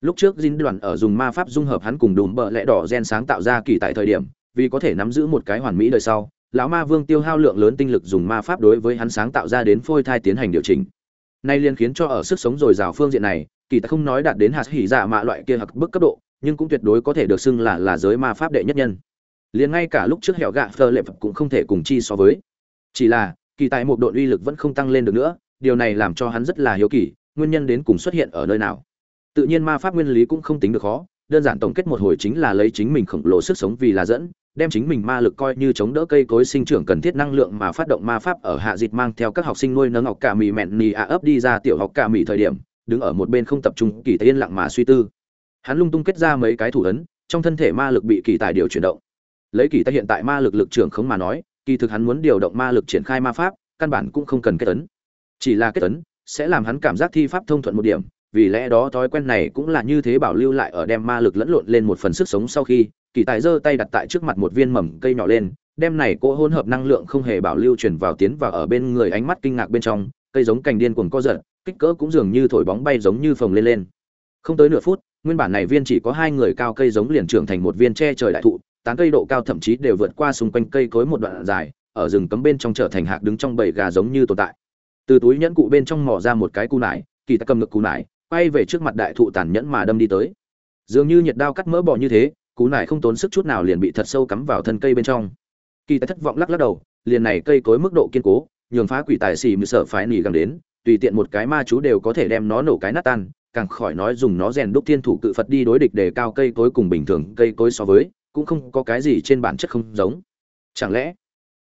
Lúc trước dinh đoàn ở dùng ma pháp dung hợp hắn cùng đùm bợ lẽ đỏ gen sáng tạo ra kỳ tại thời điểm, vì có thể nắm giữ một cái hoàn mỹ đời sau, lão ma vương tiêu hao lượng lớn tinh lực dùng ma pháp đối với hắn sáng tạo ra đến phôi thai tiến hành điều chỉnh. Nay liên khiến cho ở sức sống dồi dào phương diện này, kỳ tại không nói đạt đến hạt hỉ dạ mạ loại kia hặc bức cấp độ, nhưng cũng tuyệt đối có thể được xưng là là giới ma pháp đệ nhất nhân liền ngay cả lúc trước hẻo gạ phơ lệ cũng không thể cùng chi so với. Chỉ là, kỳ tài một độ uy lực vẫn không tăng lên được nữa, điều này làm cho hắn rất là hiếu kỳ, nguyên nhân đến cùng xuất hiện ở nơi nào. Tự nhiên ma pháp nguyên lý cũng không tính được khó, đơn giản tổng kết một hồi chính là lấy chính mình khổng lồ sức sống vì là dẫn, đem chính mình ma lực coi như chống đỡ cây cối sinh trưởng cần thiết năng lượng mà phát động ma pháp ở hạ dịch mang theo các học sinh nuôi nấng học cả mì mẹn nì ạ ấp đi ra tiểu học cả mì thời điểm, đứng ở một bên không tập trung, kỳ tài yên lặng mà suy tư. Hắn lung tung kết ra mấy cái thủ ấn, trong thân thể ma lực bị kỳ tài điều chuyển động lấy kỳ ta hiện tại ma lực lực trưởng không mà nói, kỳ thực hắn muốn điều động ma lực triển khai ma pháp, căn bản cũng không cần kết tấn chỉ là kết tấn sẽ làm hắn cảm giác thi pháp thông thuận một điểm, vì lẽ đó thói quen này cũng là như thế bảo lưu lại ở đem ma lực lẫn lộn lên một phần sức sống sau khi, kỳ tài giơ tay đặt tại trước mặt một viên mầm cây nhỏ lên, đem này cỗ hỗn hợp năng lượng không hề bảo lưu truyền vào tiến vào ở bên người ánh mắt kinh ngạc bên trong, cây giống cành điên cuồng co giật, kích cỡ cũng dường như thổi bóng bay giống như phồng lên lên. Không tới nửa phút, nguyên bản này viên chỉ có hai người cao cây giống liền trưởng thành một viên che trời đại thụ tán cây độ cao thậm chí đều vượt qua xung quanh cây cối một đoạn dài, ở rừng cấm bên trong trở thành hạc đứng trong bầy gà giống như tồn tại. Từ túi nhẫn cụ bên trong mò ra một cái cu nải, kỳ ta cầm ngực cú nải, quay về trước mặt đại thụ tàn nhẫn mà đâm đi tới. Dường như nhiệt đao cắt mỡ bò như thế cú nải không tốn sức chút nào liền bị thật sâu cắm vào thân cây bên trong. Kỳ ta thất vọng lắc lắc đầu, liền này cây cối mức độ kiên cố, nhường phá quỷ tài xì mười sợ phải nỉ gần đến, tùy tiện một cái ma chú đều có thể đem nó nổ cái nát tan, càng khỏi nói dùng nó rèn đúc thiên thủ cự phật đi đối địch để cao cây cối cùng bình thường cây cối so với cũng không có cái gì trên bản chất không giống. Chẳng lẽ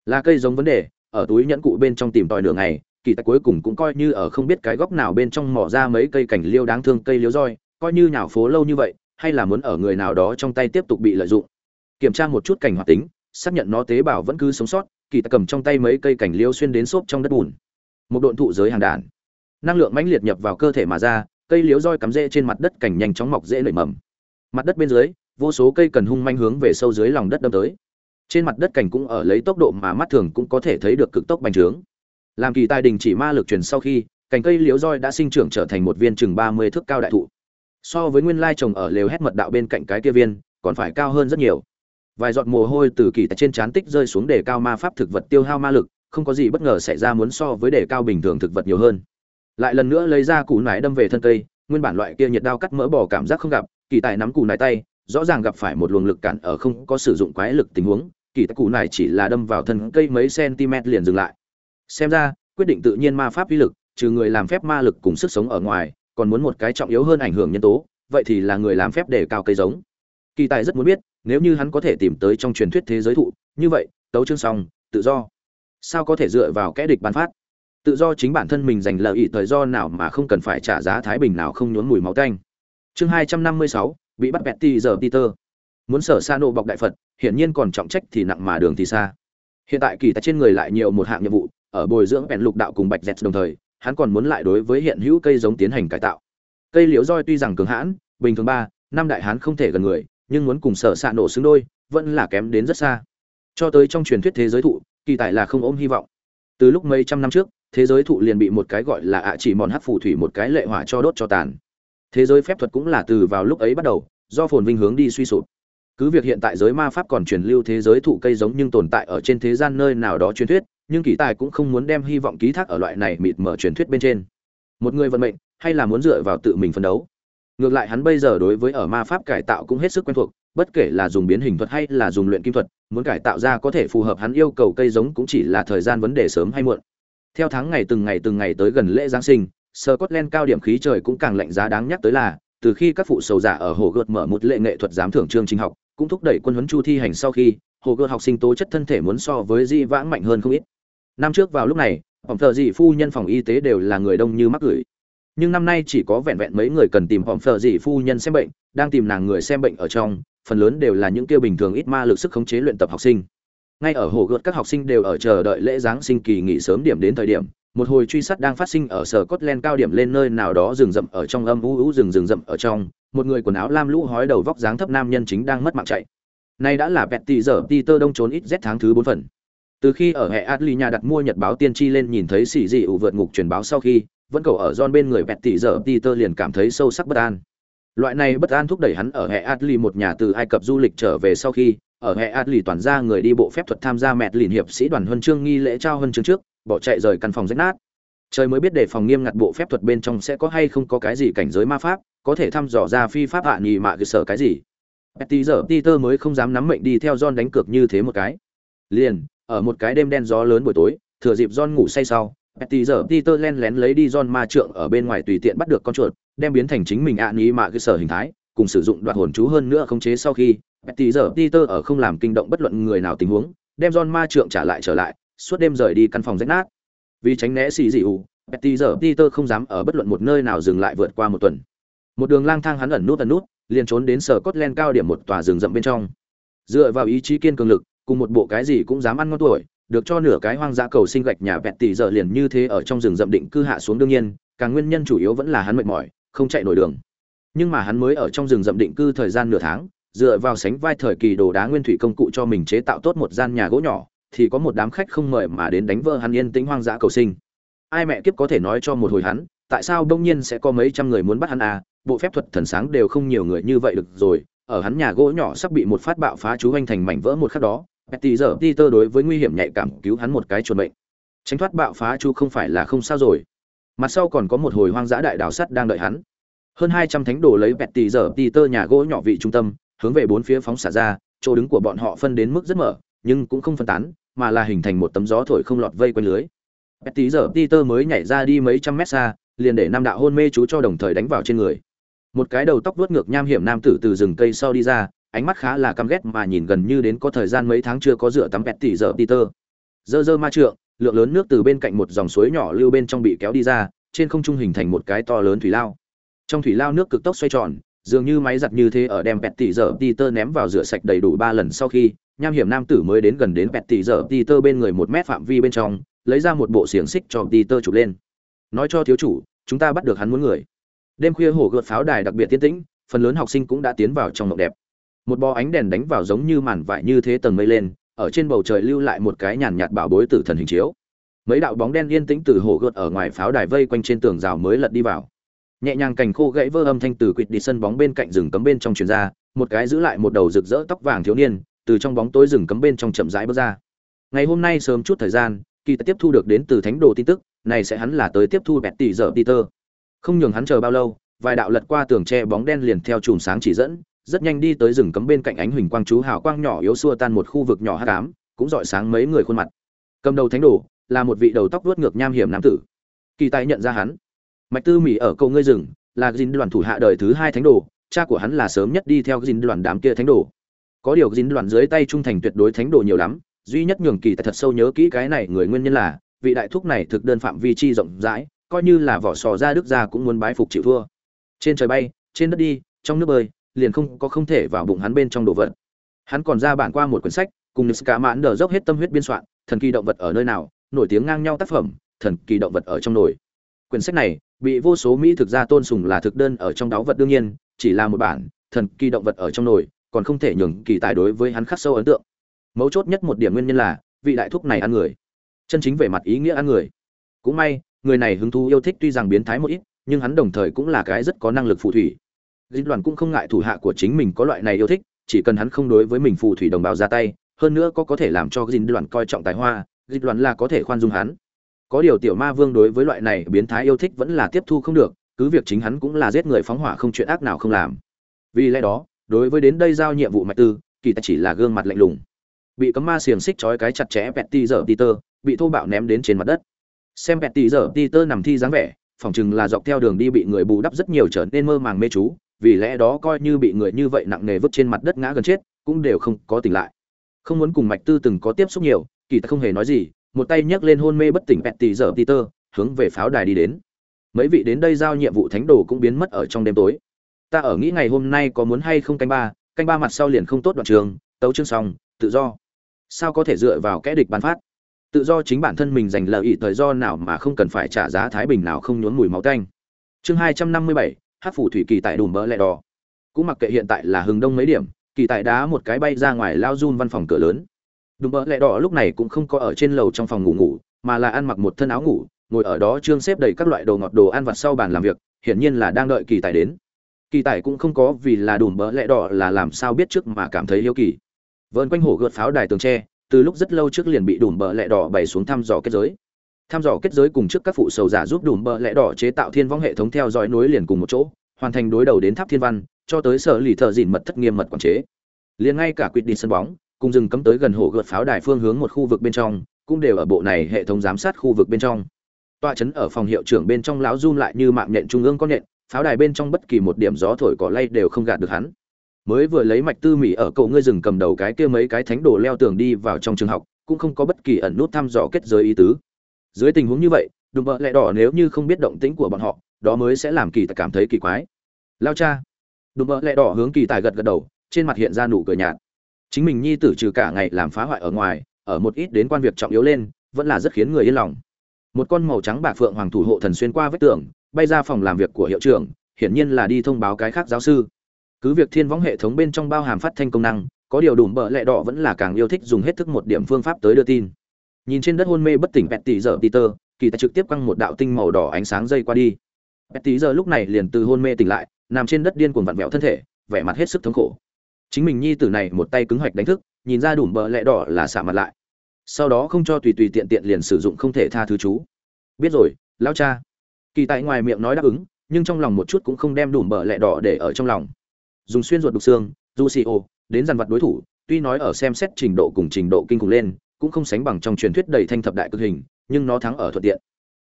là cây giống vấn đề, ở túi nhẫn cụ bên trong tìm tòi nửa ngày, kỳ tài cuối cùng cũng coi như ở không biết cái góc nào bên trong mỏ ra mấy cây cảnh liêu đáng thương cây liếu roi, coi như nhào phố lâu như vậy, hay là muốn ở người nào đó trong tay tiếp tục bị lợi dụng. Kiểm tra một chút cảnh hoạt tính, xác nhận nó tế bào vẫn cứ sống sót, kỳ tài cầm trong tay mấy cây cảnh liêu xuyên đến xốp trong đất bùn. Một độn thụ giới hàng đàn. Năng lượng mãnh liệt nhập vào cơ thể mà ra, cây liếu roi cắm rễ trên mặt đất cảnh nhanh chóng mọc rễ nảy mầm. Mặt đất bên dưới vô số cây cần hung manh hướng về sâu dưới lòng đất đâm tới. Trên mặt đất cảnh cũng ở lấy tốc độ mà mắt thường cũng có thể thấy được cực tốc bành trướng. Làm kỳ tài đình chỉ ma lực truyền sau khi, cành cây liếu roi đã sinh trưởng trở thành một viên chừng ba mươi thước cao đại thụ. So với nguyên lai trồng ở lều hét mật đạo bên cạnh cái kia viên, còn phải cao hơn rất nhiều. Vài giọt mồ hôi từ kỳ tại trên trán tích rơi xuống để cao ma pháp thực vật tiêu hao ma lực, không có gì bất ngờ xảy ra muốn so với để cao bình thường thực vật nhiều hơn. Lại lần nữa lấy ra củ nải đâm về thân cây, nguyên bản loại kia nhiệt đao cắt mỡ bỏ cảm giác không gặp, kỳ tài nắm củ nải tay rõ ràng gặp phải một luồng lực cản ở không có sử dụng quái lực tình huống, kỳ tài cụ này chỉ là đâm vào thân cây mấy cm liền dừng lại. Xem ra, quyết định tự nhiên ma pháp uy lực, trừ người làm phép ma lực cùng sức sống ở ngoài, còn muốn một cái trọng yếu hơn ảnh hưởng nhân tố, vậy thì là người làm phép để cao cây giống. Kỳ tài rất muốn biết, nếu như hắn có thể tìm tới trong truyền thuyết thế giới thụ, như vậy, tấu chương xong, tự do. Sao có thể dựa vào kẽ địch bán phát? Tự do chính bản thân mình giành lợi ý thời do nào mà không cần phải trả giá thái bình nào không nhốn mùi máu tanh. Chương hai trăm năm mươi sáu bị bắt bẹt ti giờ peter. Muốn sở sa nộ bọc đại phật, hiển nhiên còn trọng trách thì nặng mà đường thì xa. Hiện tại kỳ tài trên người lại nhiều một hạng nhiệm vụ, ở bồi dưỡng bèn lục đạo cùng bạch dẹt đồng thời, hắn còn muốn lại đối với hiện hữu cây giống tiến hành cải tạo. Cây liễu roi tuy rằng cường hãn, bình thường ba, năm đại hán không thể gần người, nhưng muốn cùng sở xạ nổ xứng đôi, vẫn là kém đến rất xa. Cho tới trong truyền thuyết thế giới thụ, kỳ tài là không ôm hy vọng. Từ lúc mấy trăm năm trước, thế giới thụ liền bị một cái gọi là ạ chỉ mòn hắc phù thủy một cái lệ hỏa cho đốt cho tàn thế giới phép thuật cũng là từ vào lúc ấy bắt đầu, do phồn vinh hướng đi suy sụp. Cứ việc hiện tại giới ma pháp còn truyền lưu thế giới thụ cây giống nhưng tồn tại ở trên thế gian nơi nào đó truyền thuyết, nhưng kỳ tài cũng không muốn đem hy vọng ký thác ở loại này mịt mở truyền thuyết bên trên. Một người vận mệnh, hay là muốn dựa vào tự mình phấn đấu? Ngược lại hắn bây giờ đối với ở ma pháp cải tạo cũng hết sức quen thuộc, bất kể là dùng biến hình thuật hay là dùng luyện kim thuật, muốn cải tạo ra có thể phù hợp hắn yêu cầu cây giống cũng chỉ là thời gian vấn đề sớm hay muộn. Theo tháng ngày từng ngày từng ngày tới gần lễ giáng sinh scotland cao điểm khí trời cũng càng lạnh giá đáng nhắc tới là, từ khi các phụ sầu giả ở hồ gợt mở một lệ nghệ thuật giám thưởng chương trình học, cũng thúc đẩy quân huấn chu thi hành sau khi, hồ gợt học sinh tố chất thân thể muốn so với di vãng mạnh hơn không ít. Năm trước vào lúc này phòng thờ dị phu nhân phòng y tế đều là người đông như mắc gửi. Nhưng năm nay chỉ có vẹn vẹn mấy người cần tìm phòng thờ dị phu nhân xem bệnh, đang tìm nàng người xem bệnh ở trong, phần lớn đều là những kia bình thường ít ma lực sức khống chế luyện tập học sinh. Ngay ở hồ gợt các học sinh đều ở chờ đợi lễ giáng sinh kỳ nghỉ sớm điểm đến thời điểm một hồi truy sát đang phát sinh ở sở Scotland cao điểm lên nơi nào đó rừng rậm ở trong âm u u rừng rừng rậm ở trong, một người quần áo lam lũ hói đầu vóc dáng thấp nam nhân chính đang mất mạng chạy. Nay đã là bẹt Betty giờ tơ đông trốn ít Z tháng thứ bốn phần. Từ khi ở hệ Adli nhà đặt mua nhật báo tiên tri lên nhìn thấy xỉ dị ủ vượt ngục truyền báo sau khi, vẫn cầu ở don bên người bẹt Betty giờ tơ liền cảm thấy sâu sắc bất an. Loại này bất an thúc đẩy hắn ở hệ Adli một nhà từ Ai Cập du lịch trở về sau khi, ở hệ Adli toàn ra người đi bộ phép thuật tham gia mẹt lìn hiệp sĩ đoàn huân chương nghi lễ trao huân chương trước, bỏ chạy rời căn phòng rách nát. Trời mới biết để phòng nghiêm ngặt bộ phép thuật bên trong sẽ có hay không có cái gì cảnh giới ma pháp, có thể thăm dò ra phi pháp hạ nhì mạ cơ sở cái gì. petty giờ Peter mới không dám nắm mệnh đi theo John đánh cược như thế một cái. Liền, ở một cái đêm đen gió lớn buổi tối, thừa dịp John ngủ say sau, petty giờ Peter len lén lấy đi John ma trượng ở bên ngoài tùy tiện bắt được con chuột, đem biến thành chính mình ạ nhì mạ cơ sở hình thái, cùng sử dụng đoạt hồn chú hơn nữa khống chế sau khi, petty giờ Peter ở không làm kinh động bất luận người nào tình huống, đem John ma trượng trả lại trở lại, suốt đêm rời đi căn phòng rách nát. Vì tránh né xì dị ủ, petty giờ peter không dám ở bất luận một nơi nào dừng lại vượt qua một tuần. Một đường lang thang hắn ẩn nút ẩn nút, liền trốn đến sở Scotland cao điểm một tòa rừng rậm bên trong. Dựa vào ý chí kiên cường lực, cùng một bộ cái gì cũng dám ăn ngon tuổi, được cho nửa cái hoang dã cầu sinh gạch nhà vẹt tỷ giờ liền như thế ở trong rừng rậm định cư hạ xuống đương nhiên, càng nguyên nhân chủ yếu vẫn là hắn mệt mỏi, không chạy nổi đường. Nhưng mà hắn mới ở trong rừng rậm định cư thời gian nửa tháng, dựa vào sánh vai thời kỳ đồ đá nguyên thủy công cụ cho mình chế tạo tốt một gian nhà gỗ nhỏ thì có một đám khách không mời mà đến đánh vỡ hắn yên tĩnh hoang dã cầu sinh. Ai mẹ kiếp có thể nói cho một hồi hắn, tại sao đông nhiên sẽ có mấy trăm người muốn bắt hắn à? Bộ phép thuật thần sáng đều không nhiều người như vậy được rồi, ở hắn nhà gỗ nhỏ sắp bị một phát bạo phá chú anh thành mảnh vỡ một khắc đó, Petty giờ Peter đối với nguy hiểm nhạy cảm cứu hắn một cái chuẩn mệnh. Tránh thoát bạo phá chú không phải là không sao rồi. Mặt sau còn có một hồi hoang dã đại đảo sắt đang đợi hắn. Hơn hai trăm thánh đồ lấy Petty giờ Peter nhà gỗ nhỏ vị trung tâm, hướng về bốn phía phóng xả ra, chỗ đứng của bọn họ phân đến mức rất mở nhưng cũng không phân tán, mà là hình thành một tấm gió thổi không lọt vây quanh lưới. Betty giờ Peter mới nhảy ra đi mấy trăm mét xa, liền để năm đạo hôn mê chú cho đồng thời đánh vào trên người. Một cái đầu tóc vuốt ngược nham hiểm nam tử từ rừng cây sau đi ra, ánh mắt khá là căm ghét mà nhìn gần như đến có thời gian mấy tháng chưa có rửa tắm Betty giờ Peter. Dơ dơ ma trượng, lượng lớn nước từ bên cạnh một dòng suối nhỏ lưu bên trong bị kéo đi ra, trên không trung hình thành một cái to lớn thủy lao. Trong thủy lao nước cực tốc xoay tròn, dường như máy giặt như thế ở đem Betty giờ Peter ném vào rửa sạch đầy đủ ba lần sau khi, nham hiểm nam tử mới đến gần đến bẹt tỷ giờ Peter bên người một mét phạm vi bên trong, lấy ra một bộ xiềng xích cho Peter chụp lên. Nói cho thiếu chủ, chúng ta bắt được hắn muốn người. Đêm khuya hổ gợt pháo đài đặc biệt tiến tĩnh, phần lớn học sinh cũng đã tiến vào trong mộng đẹp. Một bó ánh đèn đánh vào giống như màn vải như thế tầng mây lên, ở trên bầu trời lưu lại một cái nhàn nhạt bảo bối tử thần hình chiếu. Mấy đạo bóng đen yên tĩnh từ hổ gợt ở ngoài pháo đài vây quanh trên tường rào mới lật đi vào nhẹ nhàng cành khô gãy vỡ âm thanh từ quỵt đi sân bóng bên cạnh rừng cấm bên trong truyền ra, một cái giữ lại một đầu rực rỡ tóc vàng thiếu niên, từ trong bóng tối rừng cấm bên trong chậm rãi bước ra. Ngày hôm nay sớm chút thời gian, kỳ tiếp thu được đến từ thánh đồ tin tức, này sẽ hắn là tới tiếp thu bẹt tỷ giờ peter không nhường hắn chờ bao lâu, vài đạo lật qua tường tre bóng đen liền theo chùm sáng chỉ dẫn, rất nhanh đi tới rừng cấm bên cạnh ánh huỳnh quang chú hào quang nhỏ yếu xua tan một khu vực nhỏ hắc ám, cũng dọi sáng mấy người khuôn mặt. Cầm đầu thánh đồ, là một vị đầu tóc vuốt ngược nham hiểm nam tử. Kỳ tài nhận ra hắn mạch tư mỹ ở cầu ngươi rừng là dính đoàn thủ hạ đời thứ hai thánh đồ cha của hắn là sớm nhất đi theo dính đoàn đám kia thánh đồ. Có điều dính đoàn dưới tay trung thành tuyệt đối thánh đồ nhiều lắm duy nhất nhường kỳ tại thật sâu nhớ kỹ cái này người nguyên nhân là vị đại thúc này thực đơn phạm vi chi rộng rãi coi như là vỏ sò ra đức ra cũng muốn bái phục chịu thua. Trên trời bay trên đất đi trong nước bơi liền không có không thể vào bụng hắn bên trong đồ vật. Hắn còn ra bản qua một quyển sách cùng Niska Mãn đờ dốc hết tâm huyết biên soạn, thần kỳ động vật ở nơi nào, nổi tiếng ngang nhau tác phẩm, thần kỳ động vật ở trong nồi. Quyển sách này bị vô số mỹ thực gia tôn sùng là thực đơn ở trong đáo vật đương nhiên, chỉ là một bản, thần kỳ động vật ở trong nồi, còn không thể nhường kỳ tài đối với hắn khắc sâu ấn tượng. Mấu chốt nhất một điểm nguyên nhân là, vị đại thúc này ăn người. Chân chính về mặt ý nghĩa ăn người. Cũng may, người này hứng thú yêu thích tuy rằng biến thái một ít, nhưng hắn đồng thời cũng là cái rất có năng lực phù thủy. Dịch đoàn cũng không ngại thủ hạ của chính mình có loại này yêu thích, chỉ cần hắn không đối với mình phù thủy đồng bào ra tay, hơn nữa có có thể làm cho dinh đoàn coi trọng tài hoa dịch đoàn là có thể khoan dung hắn có điều tiểu ma vương đối với loại này biến thái yêu thích vẫn là tiếp thu không được, cứ việc chính hắn cũng là giết người phóng hỏa không chuyện ác nào không làm. Vì lẽ đó, đối với đến đây giao nhiệm vụ mạch tư, kỳ ta chỉ là gương mặt lạnh lùng. Bị cấm ma xiềng xích trói cái chặt chẽ pẹt ti dở peter bị thô bạo ném đến trên mặt đất. Xem pẹt ti dở peter nằm thi dáng vẻ, phỏng chừng là dọc theo đường đi bị người bù đắp rất nhiều trở nên mơ màng mê chú, vì lẽ đó coi như bị người như vậy nặng nề vứt trên mặt đất ngã gần chết, cũng đều không có tỉnh lại. Không muốn cùng mạch tư từng có tiếp xúc nhiều, kỳ ta không hề nói gì một tay nhấc lên hôn mê bất tỉnh pẹt tì dở peter, hướng về pháo đài đi đến. Mấy vị đến đây giao nhiệm vụ thánh đồ cũng biến mất ở trong đêm tối. Ta ở nghĩ ngày hôm nay có muốn hay không canh ba canh ba mặt sau liền không tốt đoạn trường, tấu chương xong, tự do. Sao có thể dựa vào kẽ địch bán phát? Tự do chính bản thân mình giành lợi ý thời do nào mà không cần phải trả giá thái bình nào không nhốn mùi máu tanh. Chương hai trăm năm mươi bảy hát phủ thủy kỳ tại đùm bỡ lẹ đỏ. Cũng mặc kệ hiện tại là hừng đông mấy điểm, kỳ tại đá một cái bay ra ngoài lao run văn phòng cửa lớn đùm bỡ lẹ đỏ lúc này cũng không có ở trên lầu trong phòng ngủ ngủ, mà là ăn mặc một thân áo ngủ, ngồi ở đó trương xếp đầy các loại đồ ngọt đồ ăn vặt sau bàn làm việc, hiển nhiên là đang đợi kỳ tài đến. Kỳ tài cũng không có vì là đùm bỡ lẹ đỏ là làm sao biết trước mà cảm thấy yêu kỳ. Vơn quanh hổ gợt pháo đài tường tre, từ lúc rất lâu trước liền bị đùm bỡ lẹ đỏ bày xuống thăm dò kết giới. Thăm dò kết giới cùng trước các phụ sầu giả giúp đùm bỡ lẹ đỏ chế tạo thiên vong hệ thống theo dõi nối liền cùng một chỗ, hoàn thành đối đầu đến tháp thiên văn, cho tới sở lì thợ dìn mật thất nghiêm mật quản chế. Liền ngay cả quyết đi sân bóng cùng rừng cấm tới gần hồ gợt pháo đài phương hướng một khu vực bên trong, cũng đều ở bộ này hệ thống giám sát khu vực bên trong. Tọa trấn ở phòng hiệu trưởng bên trong lão run lại như mạng nhện trung ương con nhện pháo đài bên trong bất kỳ một điểm gió thổi cỏ lay đều không gạt được hắn. Mới vừa lấy mạch tư mỹ ở cậu ngươi rừng cầm đầu cái kia mấy cái thánh đồ leo tường đi vào trong trường học, cũng không có bất kỳ ẩn nút thăm dò kết giới ý tứ. Dưới tình huống như vậy, đùm bợ lẹ đỏ nếu như không biết động tĩnh của bọn họ, đó mới sẽ làm kỳ tài cảm thấy kỳ quái. Lao cha. Đùm bợ lẹ đỏ hướng kỳ tài gật gật đầu, trên mặt hiện ra nụ cười nhạt chính mình nhi tử trừ cả ngày làm phá hoại ở ngoài, ở một ít đến quan việc trọng yếu lên, vẫn là rất khiến người yên lòng. Một con màu trắng bạc phượng hoàng thủ hộ thần xuyên qua vết tường, bay ra phòng làm việc của hiệu trưởng, hiển nhiên là đi thông báo cái khác giáo sư. Cứ việc thiên võng hệ thống bên trong bao hàm phát thanh công năng, có điều đùm bợ lẹ đỏ vẫn là càng yêu thích dùng hết thức một điểm phương pháp tới đưa tin. Nhìn trên đất hôn mê bất tỉnh petty giờ peter, kỳ tài trực tiếp căng một đạo tinh màu đỏ ánh sáng dây qua đi. Petty giờ lúc này liền từ hôn mê tỉnh lại, nằm trên đất điên cuồng vặn vẹo thân thể, vẻ mặt hết sức thống khổ chính mình nhi tử này một tay cứng hoạch đánh thức, nhìn ra đủ bờ lẹ đỏ là xả mặt lại. Sau đó không cho tùy tùy tiện tiện liền sử dụng không thể tha thứ chú. Biết rồi, lao cha. Kỳ tại ngoài miệng nói đáp ứng, nhưng trong lòng một chút cũng không đem đủ bờ lẹ đỏ để ở trong lòng. Dùng xuyên ruột đục xương du xì ô, đến dàn vật đối thủ, tuy nói ở xem xét trình độ cùng trình độ kinh khủng lên, cũng không sánh bằng trong truyền thuyết đầy thanh thập đại cực hình, nhưng nó thắng ở thuận tiện.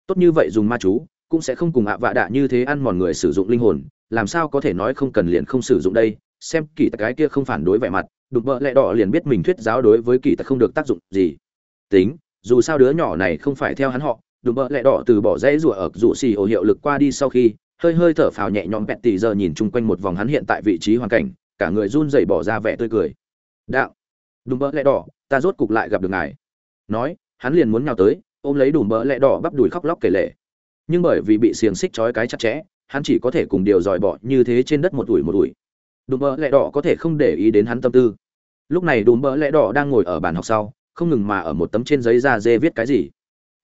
Tốt như vậy dùng ma chú, cũng sẽ không cùng ạ vạ đạ như thế ăn mòn người sử dụng linh hồn, làm sao có thể nói không cần liền không sử dụng đây xem kỳ tặc cái kia không phản đối vẻ mặt đục vợ lẹ đỏ liền biết mình thuyết giáo đối với kỳ tặc không được tác dụng gì. Tính dù sao đứa nhỏ này không phải theo hắn họ đục vợ lẹ đỏ từ bỏ dãy rủa ở rủ xì ổ hiệu lực qua đi sau khi hơi hơi thở phào nhẹ nhõm bẹt tì giờ nhìn chung quanh một vòng hắn hiện tại vị trí hoàn cảnh cả người run rẩy bỏ ra vẻ tươi cười. Đạo đùm bỡ lẹ đỏ ta rốt cục lại gặp được ngài. Nói hắn liền muốn nhào tới ôm lấy đùm bỡ lẹ đỏ bắp đùi khóc lóc kể lệ, nhưng bởi vì bị xiềng xích trói cái chặt chẽ hắn chỉ có thể cùng điều dòi bỏ như thế trên đất một ủi một ủi đùm bỡ lẹ đỏ có thể không để ý đến hắn tâm tư. Lúc này đùm bỡ lẹ đỏ đang ngồi ở bàn học sau, không ngừng mà ở một tấm trên giấy da dê viết cái gì.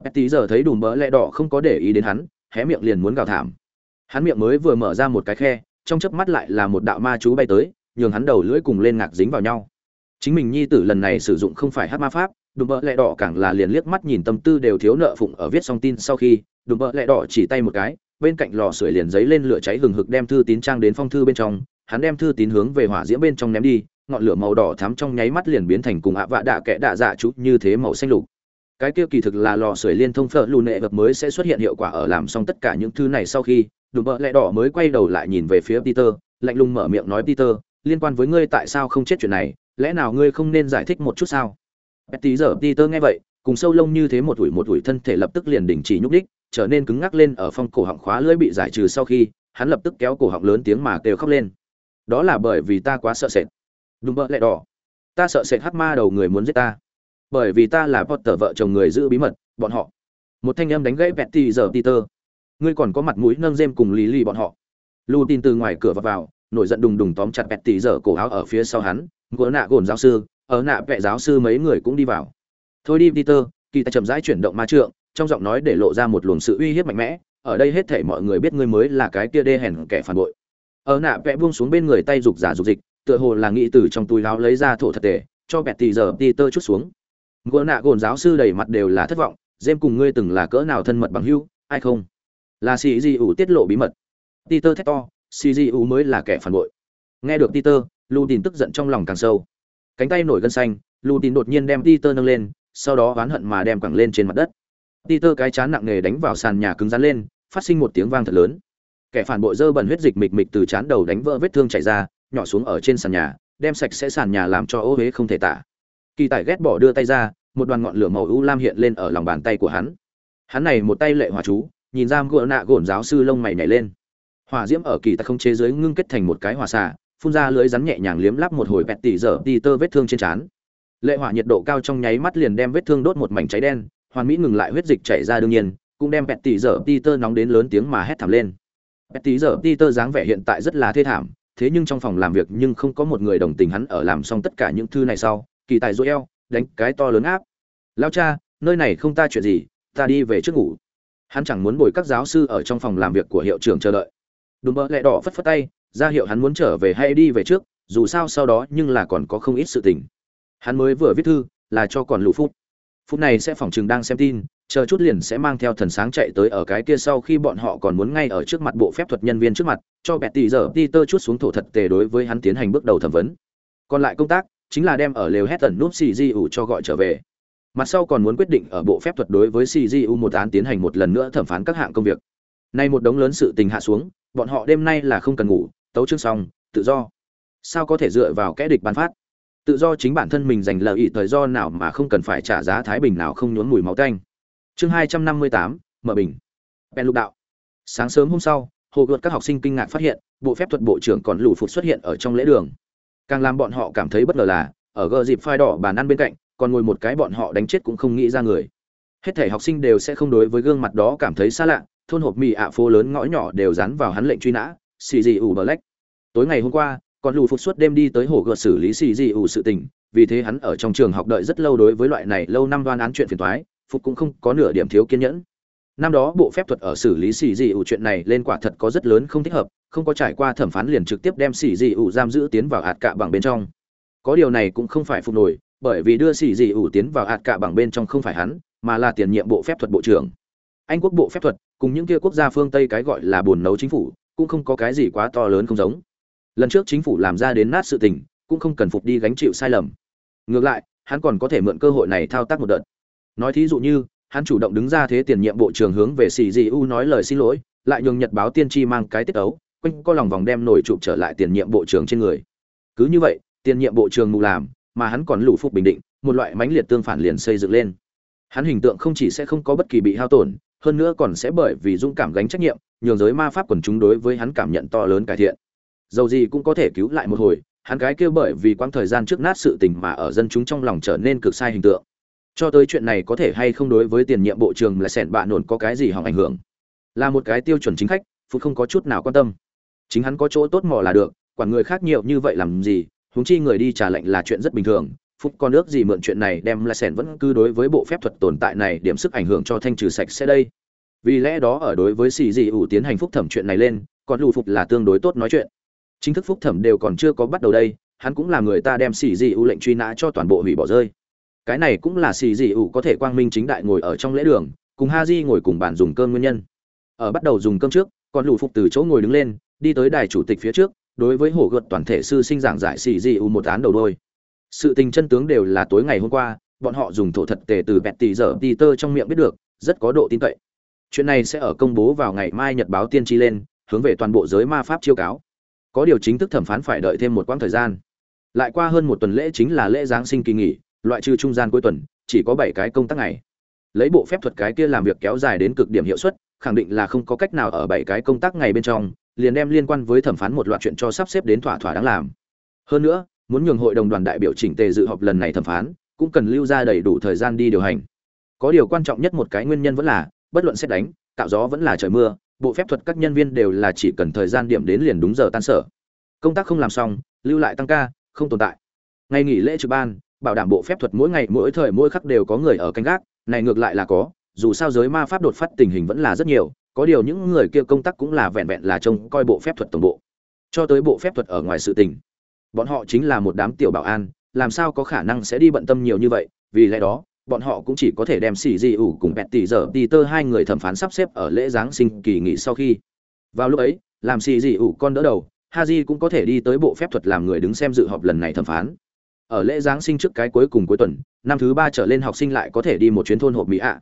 Petty giờ thấy đùm bỡ lẹ đỏ không có để ý đến hắn, hé miệng liền muốn gào thảm. Hắn miệng mới vừa mở ra một cái khe, trong chớp mắt lại là một đạo ma chú bay tới, nhường hắn đầu lưỡi cùng lên ngạc dính vào nhau. Chính mình nhi tử lần này sử dụng không phải hát ma pháp, đùm bỡ lẹ đỏ càng là liền liếc mắt nhìn tâm tư đều thiếu nợ phụng ở viết xong tin sau khi đùm bợ lẹ đỏ chỉ tay một cái bên cạnh lò sưởi liền giấy lên lửa cháy hừng hực đem thư tín trang đến phong thư bên trong hắn đem thư tín hướng về hỏa diễm bên trong ném đi ngọn lửa màu đỏ thắm trong nháy mắt liền biến thành cùng ạ vạ đạ kẽ đạ dạ chút như thế màu xanh lục. Cái kia kỳ thực là lò sưởi liên thông phở lù nệ vật mới sẽ xuất hiện hiệu quả ở làm xong tất cả những thứ này sau khi đùm bợ lẹ đỏ mới quay đầu lại nhìn về phía peter lạnh lùng mở miệng nói peter liên quan với ngươi tại sao không chết chuyện này lẽ nào ngươi không nên giải thích một chút sao? Betty giờ Peter nghe vậy, cùng sâu lông như thế một ủi một ủi thân thể lập tức liền đình chỉ nhúc đích, trở nên cứng ngắc lên ở phong cổ họng khóa lưỡi bị giải trừ sau khi, hắn lập tức kéo cổ họng lớn tiếng mà kêu khóc lên. Đó là bởi vì ta quá sợ sệt. Đúng bỡ lẹ đỏ. Ta sợ sệt hát ma đầu người muốn giết ta. Bởi vì ta là Potter vợ chồng người giữ bí mật, bọn họ. Một thanh âm đánh gãy Betty giờ Peter. Ngươi còn có mặt mũi nâng dêm cùng lý lì bọn họ. lù tin từ ngoài cửa vào, vào nổi giận đùng đùng tóm chặt Betty giờ cổ áo ở phía sau hắn, gỡ nạ gồn giáo sư, ở nạ vẹ giáo sư mấy người cũng đi vào thôi đi peter kỳ ta chậm rãi chuyển động ma trượng trong giọng nói để lộ ra một luồng sự uy hiếp mạnh mẽ, ở đây hết thể mọi người biết ngươi mới là cái kia đê hèn kẻ phản bội. Ở nạ vẽ buông xuống bên người tay rục giả rục dịch, tựa hồ là nghĩ từ trong túi láo lấy ra thổ thật tề, cho bẹt tỷ giờ peter chút xuống. Gỡ nạ gồn giáo sư đầy mặt đều là thất vọng, dêm cùng ngươi từng là cỡ nào thân mật bằng hữu, ai không? Là xì di ủ tiết lộ bí mật. Ti tơ thét to, xì di ủ mới là kẻ phản bội. Nghe được ti tơ, lu tin tức giận trong lòng càng sâu. Cánh tay nổi gân xanh, lu tin đột nhiên đem ti tơ nâng lên, sau đó oán hận mà đem quẳng lên trên mặt đất peter cái chán nặng nề đánh vào sàn nhà cứng rắn lên, phát sinh một tiếng vang thật lớn. Kẻ phản bội dơ bẩn huyết dịch mịch mịch từ chán đầu đánh vỡ vết thương chảy ra, nhỏ xuống ở trên sàn nhà, đem sạch sẽ sàn nhà làm cho ô uế không thể tả. Kỳ tài ghét bỏ đưa tay ra, một đoàn ngọn lửa màu u lam hiện lên ở lòng bàn tay của hắn. Hắn này một tay lệ hỏa chú, nhìn giam gỗ nạ gổn giáo sư lông mày nhảy lên. Hỏa diễm ở kỳ tài không chế dưới ngưng kết thành một cái hỏa xạ, phun ra lưới rắn nhẹ nhàng liếm lắp một hồi bẹt tỉ dở tỉ tơ vết thương trên trán. Lệ hỏa nhiệt độ cao trong nháy mắt liền đem vết thương đốt một mảnh cháy đen hoàn mỹ ngừng lại huyết dịch chảy ra đương nhiên, cũng đem bẹt tỉ dở peter nóng đến lớn tiếng mà hét thảm lên. Bẹt tỉ dở peter dáng vẻ hiện tại rất là thê thảm, thế nhưng trong phòng làm việc nhưng không có một người đồng tình hắn ở làm xong tất cả những thư này sau, kỳ tài dỗ eo, đánh cái to lớn áp. Lao cha, nơi này không ta chuyện gì, ta đi về trước ngủ. Hắn chẳng muốn bồi các giáo sư ở trong phòng làm việc của hiệu trưởng chờ đợi. Đùm bơ lẹ đỏ phất phất tay, ra hiệu hắn muốn trở về hay đi về trước, dù sao sau đó nhưng là còn có không ít sự tình. Hắn mới vừa viết thư, là cho còn lũ phút phút này sẽ phỏng chừng đang xem tin, chờ chút liền sẽ mang theo thần sáng chạy tới ở cái kia sau khi bọn họ còn muốn ngay ở trước mặt bộ phép thuật nhân viên trước mặt, cho bẹt tỷ giờ đi tơ chút xuống thổ thật tề đối với hắn tiến hành bước đầu thẩm vấn. Còn lại công tác, chính là đem ở lều hét tần núp cgu cho gọi trở về. Mặt sau còn muốn quyết định ở bộ phép thuật đối với cgu một án tiến hành một lần nữa thẩm phán các hạng công việc. Nay một đống lớn sự tình hạ xuống, bọn họ đêm nay là không cần ngủ, tấu chương xong, tự do. Sao có thể dựa vào kẽ địch ban phát? Tự do chính bản thân mình giành lợi ý thời do nào mà không cần phải trả giá thái bình nào không nhốn mùi máu tanh. Chương hai trăm năm mươi tám, mở bình. Bèn lục đạo. Sáng sớm hôm sau, hồ gợt các học sinh kinh ngạc phát hiện, bộ phép thuật bộ trưởng còn lù phục xuất hiện ở trong lễ đường. Càng làm bọn họ cảm thấy bất ngờ là, ở gờ dịp phai đỏ bàn ăn bên cạnh, còn ngồi một cái bọn họ đánh chết cũng không nghĩ ra người. Hết thể học sinh đều sẽ không đối với gương mặt đó cảm thấy xa lạ, thôn hộp mì ạ phố lớn ngõ nhỏ đều dán vào hắn lệnh truy nã, xì gì ủ black tối ngày hôm qua còn lù phục suốt đêm đi tới hồ gợt xử lý xì dị ủ sự tình, vì thế hắn ở trong trường học đợi rất lâu đối với loại này lâu năm đoan án chuyện phiền toái, phục cũng không có nửa điểm thiếu kiên nhẫn. Năm đó bộ phép thuật ở xử lý xì dị ủ chuyện này lên quả thật có rất lớn không thích hợp, không có trải qua thẩm phán liền trực tiếp đem xì dị ủ giam giữ tiến vào hạt cạ bằng bên trong. Có điều này cũng không phải phục nổi, bởi vì đưa xì dị ủ tiến vào hạt cạ bằng bên trong không phải hắn, mà là tiền nhiệm bộ phép thuật bộ trưởng. Anh quốc bộ phép thuật, cùng những kia quốc gia phương tây cái gọi là buồn nấu chính phủ, cũng không có cái gì quá to lớn không giống lần trước chính phủ làm ra đến nát sự tình, cũng không cần phục đi gánh chịu sai lầm. Ngược lại, hắn còn có thể mượn cơ hội này thao tác một đợt. Nói thí dụ như, hắn chủ động đứng ra thế tiền nhiệm bộ trưởng hướng về xì di u nói lời xin lỗi, lại nhường nhật báo tiên tri mang cái tiết ấu, quanh co lòng vòng đem nổi chụp trở lại tiền nhiệm bộ trưởng trên người. Cứ như vậy, tiền nhiệm bộ trưởng mù làm, mà hắn còn lũ phục bình định, một loại mãnh liệt tương phản liền xây dựng lên. Hắn hình tượng không chỉ sẽ không có bất kỳ bị hao tổn, hơn nữa còn sẽ bởi vì dũng cảm gánh trách nhiệm, nhường giới ma pháp quần chúng đối với hắn cảm nhận to lớn cải thiện dầu gì cũng có thể cứu lại một hồi, hắn cái kêu bởi vì quãng thời gian trước nát sự tình mà ở dân chúng trong lòng trở nên cực sai hình tượng. Cho tới chuyện này có thể hay không đối với tiền nhiệm bộ trường là sẻn bạ nổn có cái gì hỏng ảnh hưởng? Là một cái tiêu chuẩn chính khách phút không có chút nào quan tâm. Chính hắn có chỗ tốt mò là được, quản người khác nhiều như vậy làm gì, huống chi người đi trả lệnh là chuyện rất bình thường, phúc con nước gì mượn chuyện này đem là sẻn vẫn cứ đối với bộ phép thuật tồn tại này điểm sức ảnh hưởng cho thanh trừ sạch sẽ đây. Vì lẽ đó ở đối với xì dị ủ tiến hành phúc thẩm chuyện này lên, còn lù phục là tương đối tốt nói chuyện chính thức phúc thẩm đều còn chưa có bắt đầu đây, hắn cũng là người ta đem xì dị ủ lệnh truy nã cho toàn bộ hủy bỏ rơi. Cái này cũng là xì dị ủ có thể quang minh chính đại ngồi ở trong lễ đường, cùng ha di ngồi cùng bàn dùng cơm nguyên nhân. Ở bắt đầu dùng cơm trước, còn lù phục từ chỗ ngồi đứng lên, đi tới đài chủ tịch phía trước, đối với hổ gợt toàn thể sư sinh giảng giải xì dị ủ một án đầu đôi. Sự tình chân tướng đều là tối ngày hôm qua, bọn họ dùng thổ thật tề từ bẹt tỷ giờ tì tơ trong miệng biết được, rất có độ tin cậy. Chuyện này sẽ ở công bố vào ngày mai nhật báo tiên tri lên, hướng về toàn bộ giới ma pháp chiêu cáo có điều chính thức thẩm phán phải đợi thêm một quãng thời gian. Lại qua hơn một tuần lễ chính là lễ giáng sinh kỳ nghỉ, loại trừ trung gian cuối tuần, chỉ có bảy cái công tác ngày. Lấy bộ phép thuật cái kia làm việc kéo dài đến cực điểm hiệu suất, khẳng định là không có cách nào ở bảy cái công tác ngày bên trong, liền đem liên quan với thẩm phán một loạt chuyện cho sắp xếp đến thỏa thỏa đáng làm. Hơn nữa, muốn nhường hội đồng đoàn đại biểu chỉnh tề dự họp lần này thẩm phán, cũng cần lưu ra đầy đủ thời gian đi điều hành. Có điều quan trọng nhất một cái nguyên nhân vẫn là, bất luận xét đánh, tạo gió vẫn là trời mưa bộ phép thuật các nhân viên đều là chỉ cần thời gian điểm đến liền đúng giờ tan sở. Công tác không làm xong, lưu lại tăng ca, không tồn tại. Ngày nghỉ lễ trực ban, bảo đảm bộ phép thuật mỗi ngày, mỗi thời, mỗi khắc đều có người ở canh gác, này ngược lại là có, dù sao giới ma pháp đột phát tình hình vẫn là rất nhiều, có điều những người kia công tác cũng là vẹn vẹn là trông coi bộ phép thuật tổng bộ. Cho tới bộ phép thuật ở ngoài sự tình, bọn họ chính là một đám tiểu bảo an, làm sao có khả năng sẽ đi bận tâm nhiều như vậy, vì lẽ đó bọn họ cũng chỉ có thể đem xì di ủ cùng bẹt tỷ giờ đi tơ hai người thẩm phán sắp xếp ở lễ giáng sinh kỳ nghỉ sau khi. Vào lúc ấy, làm xì di ủ con đỡ đầu, ha di cũng có thể đi tới bộ phép thuật làm người đứng xem dự họp lần này thẩm phán. Ở lễ giáng sinh trước cái cuối cùng cuối tuần, năm thứ ba trở lên học sinh lại có thể đi một chuyến thôn hộp mỹ ạ.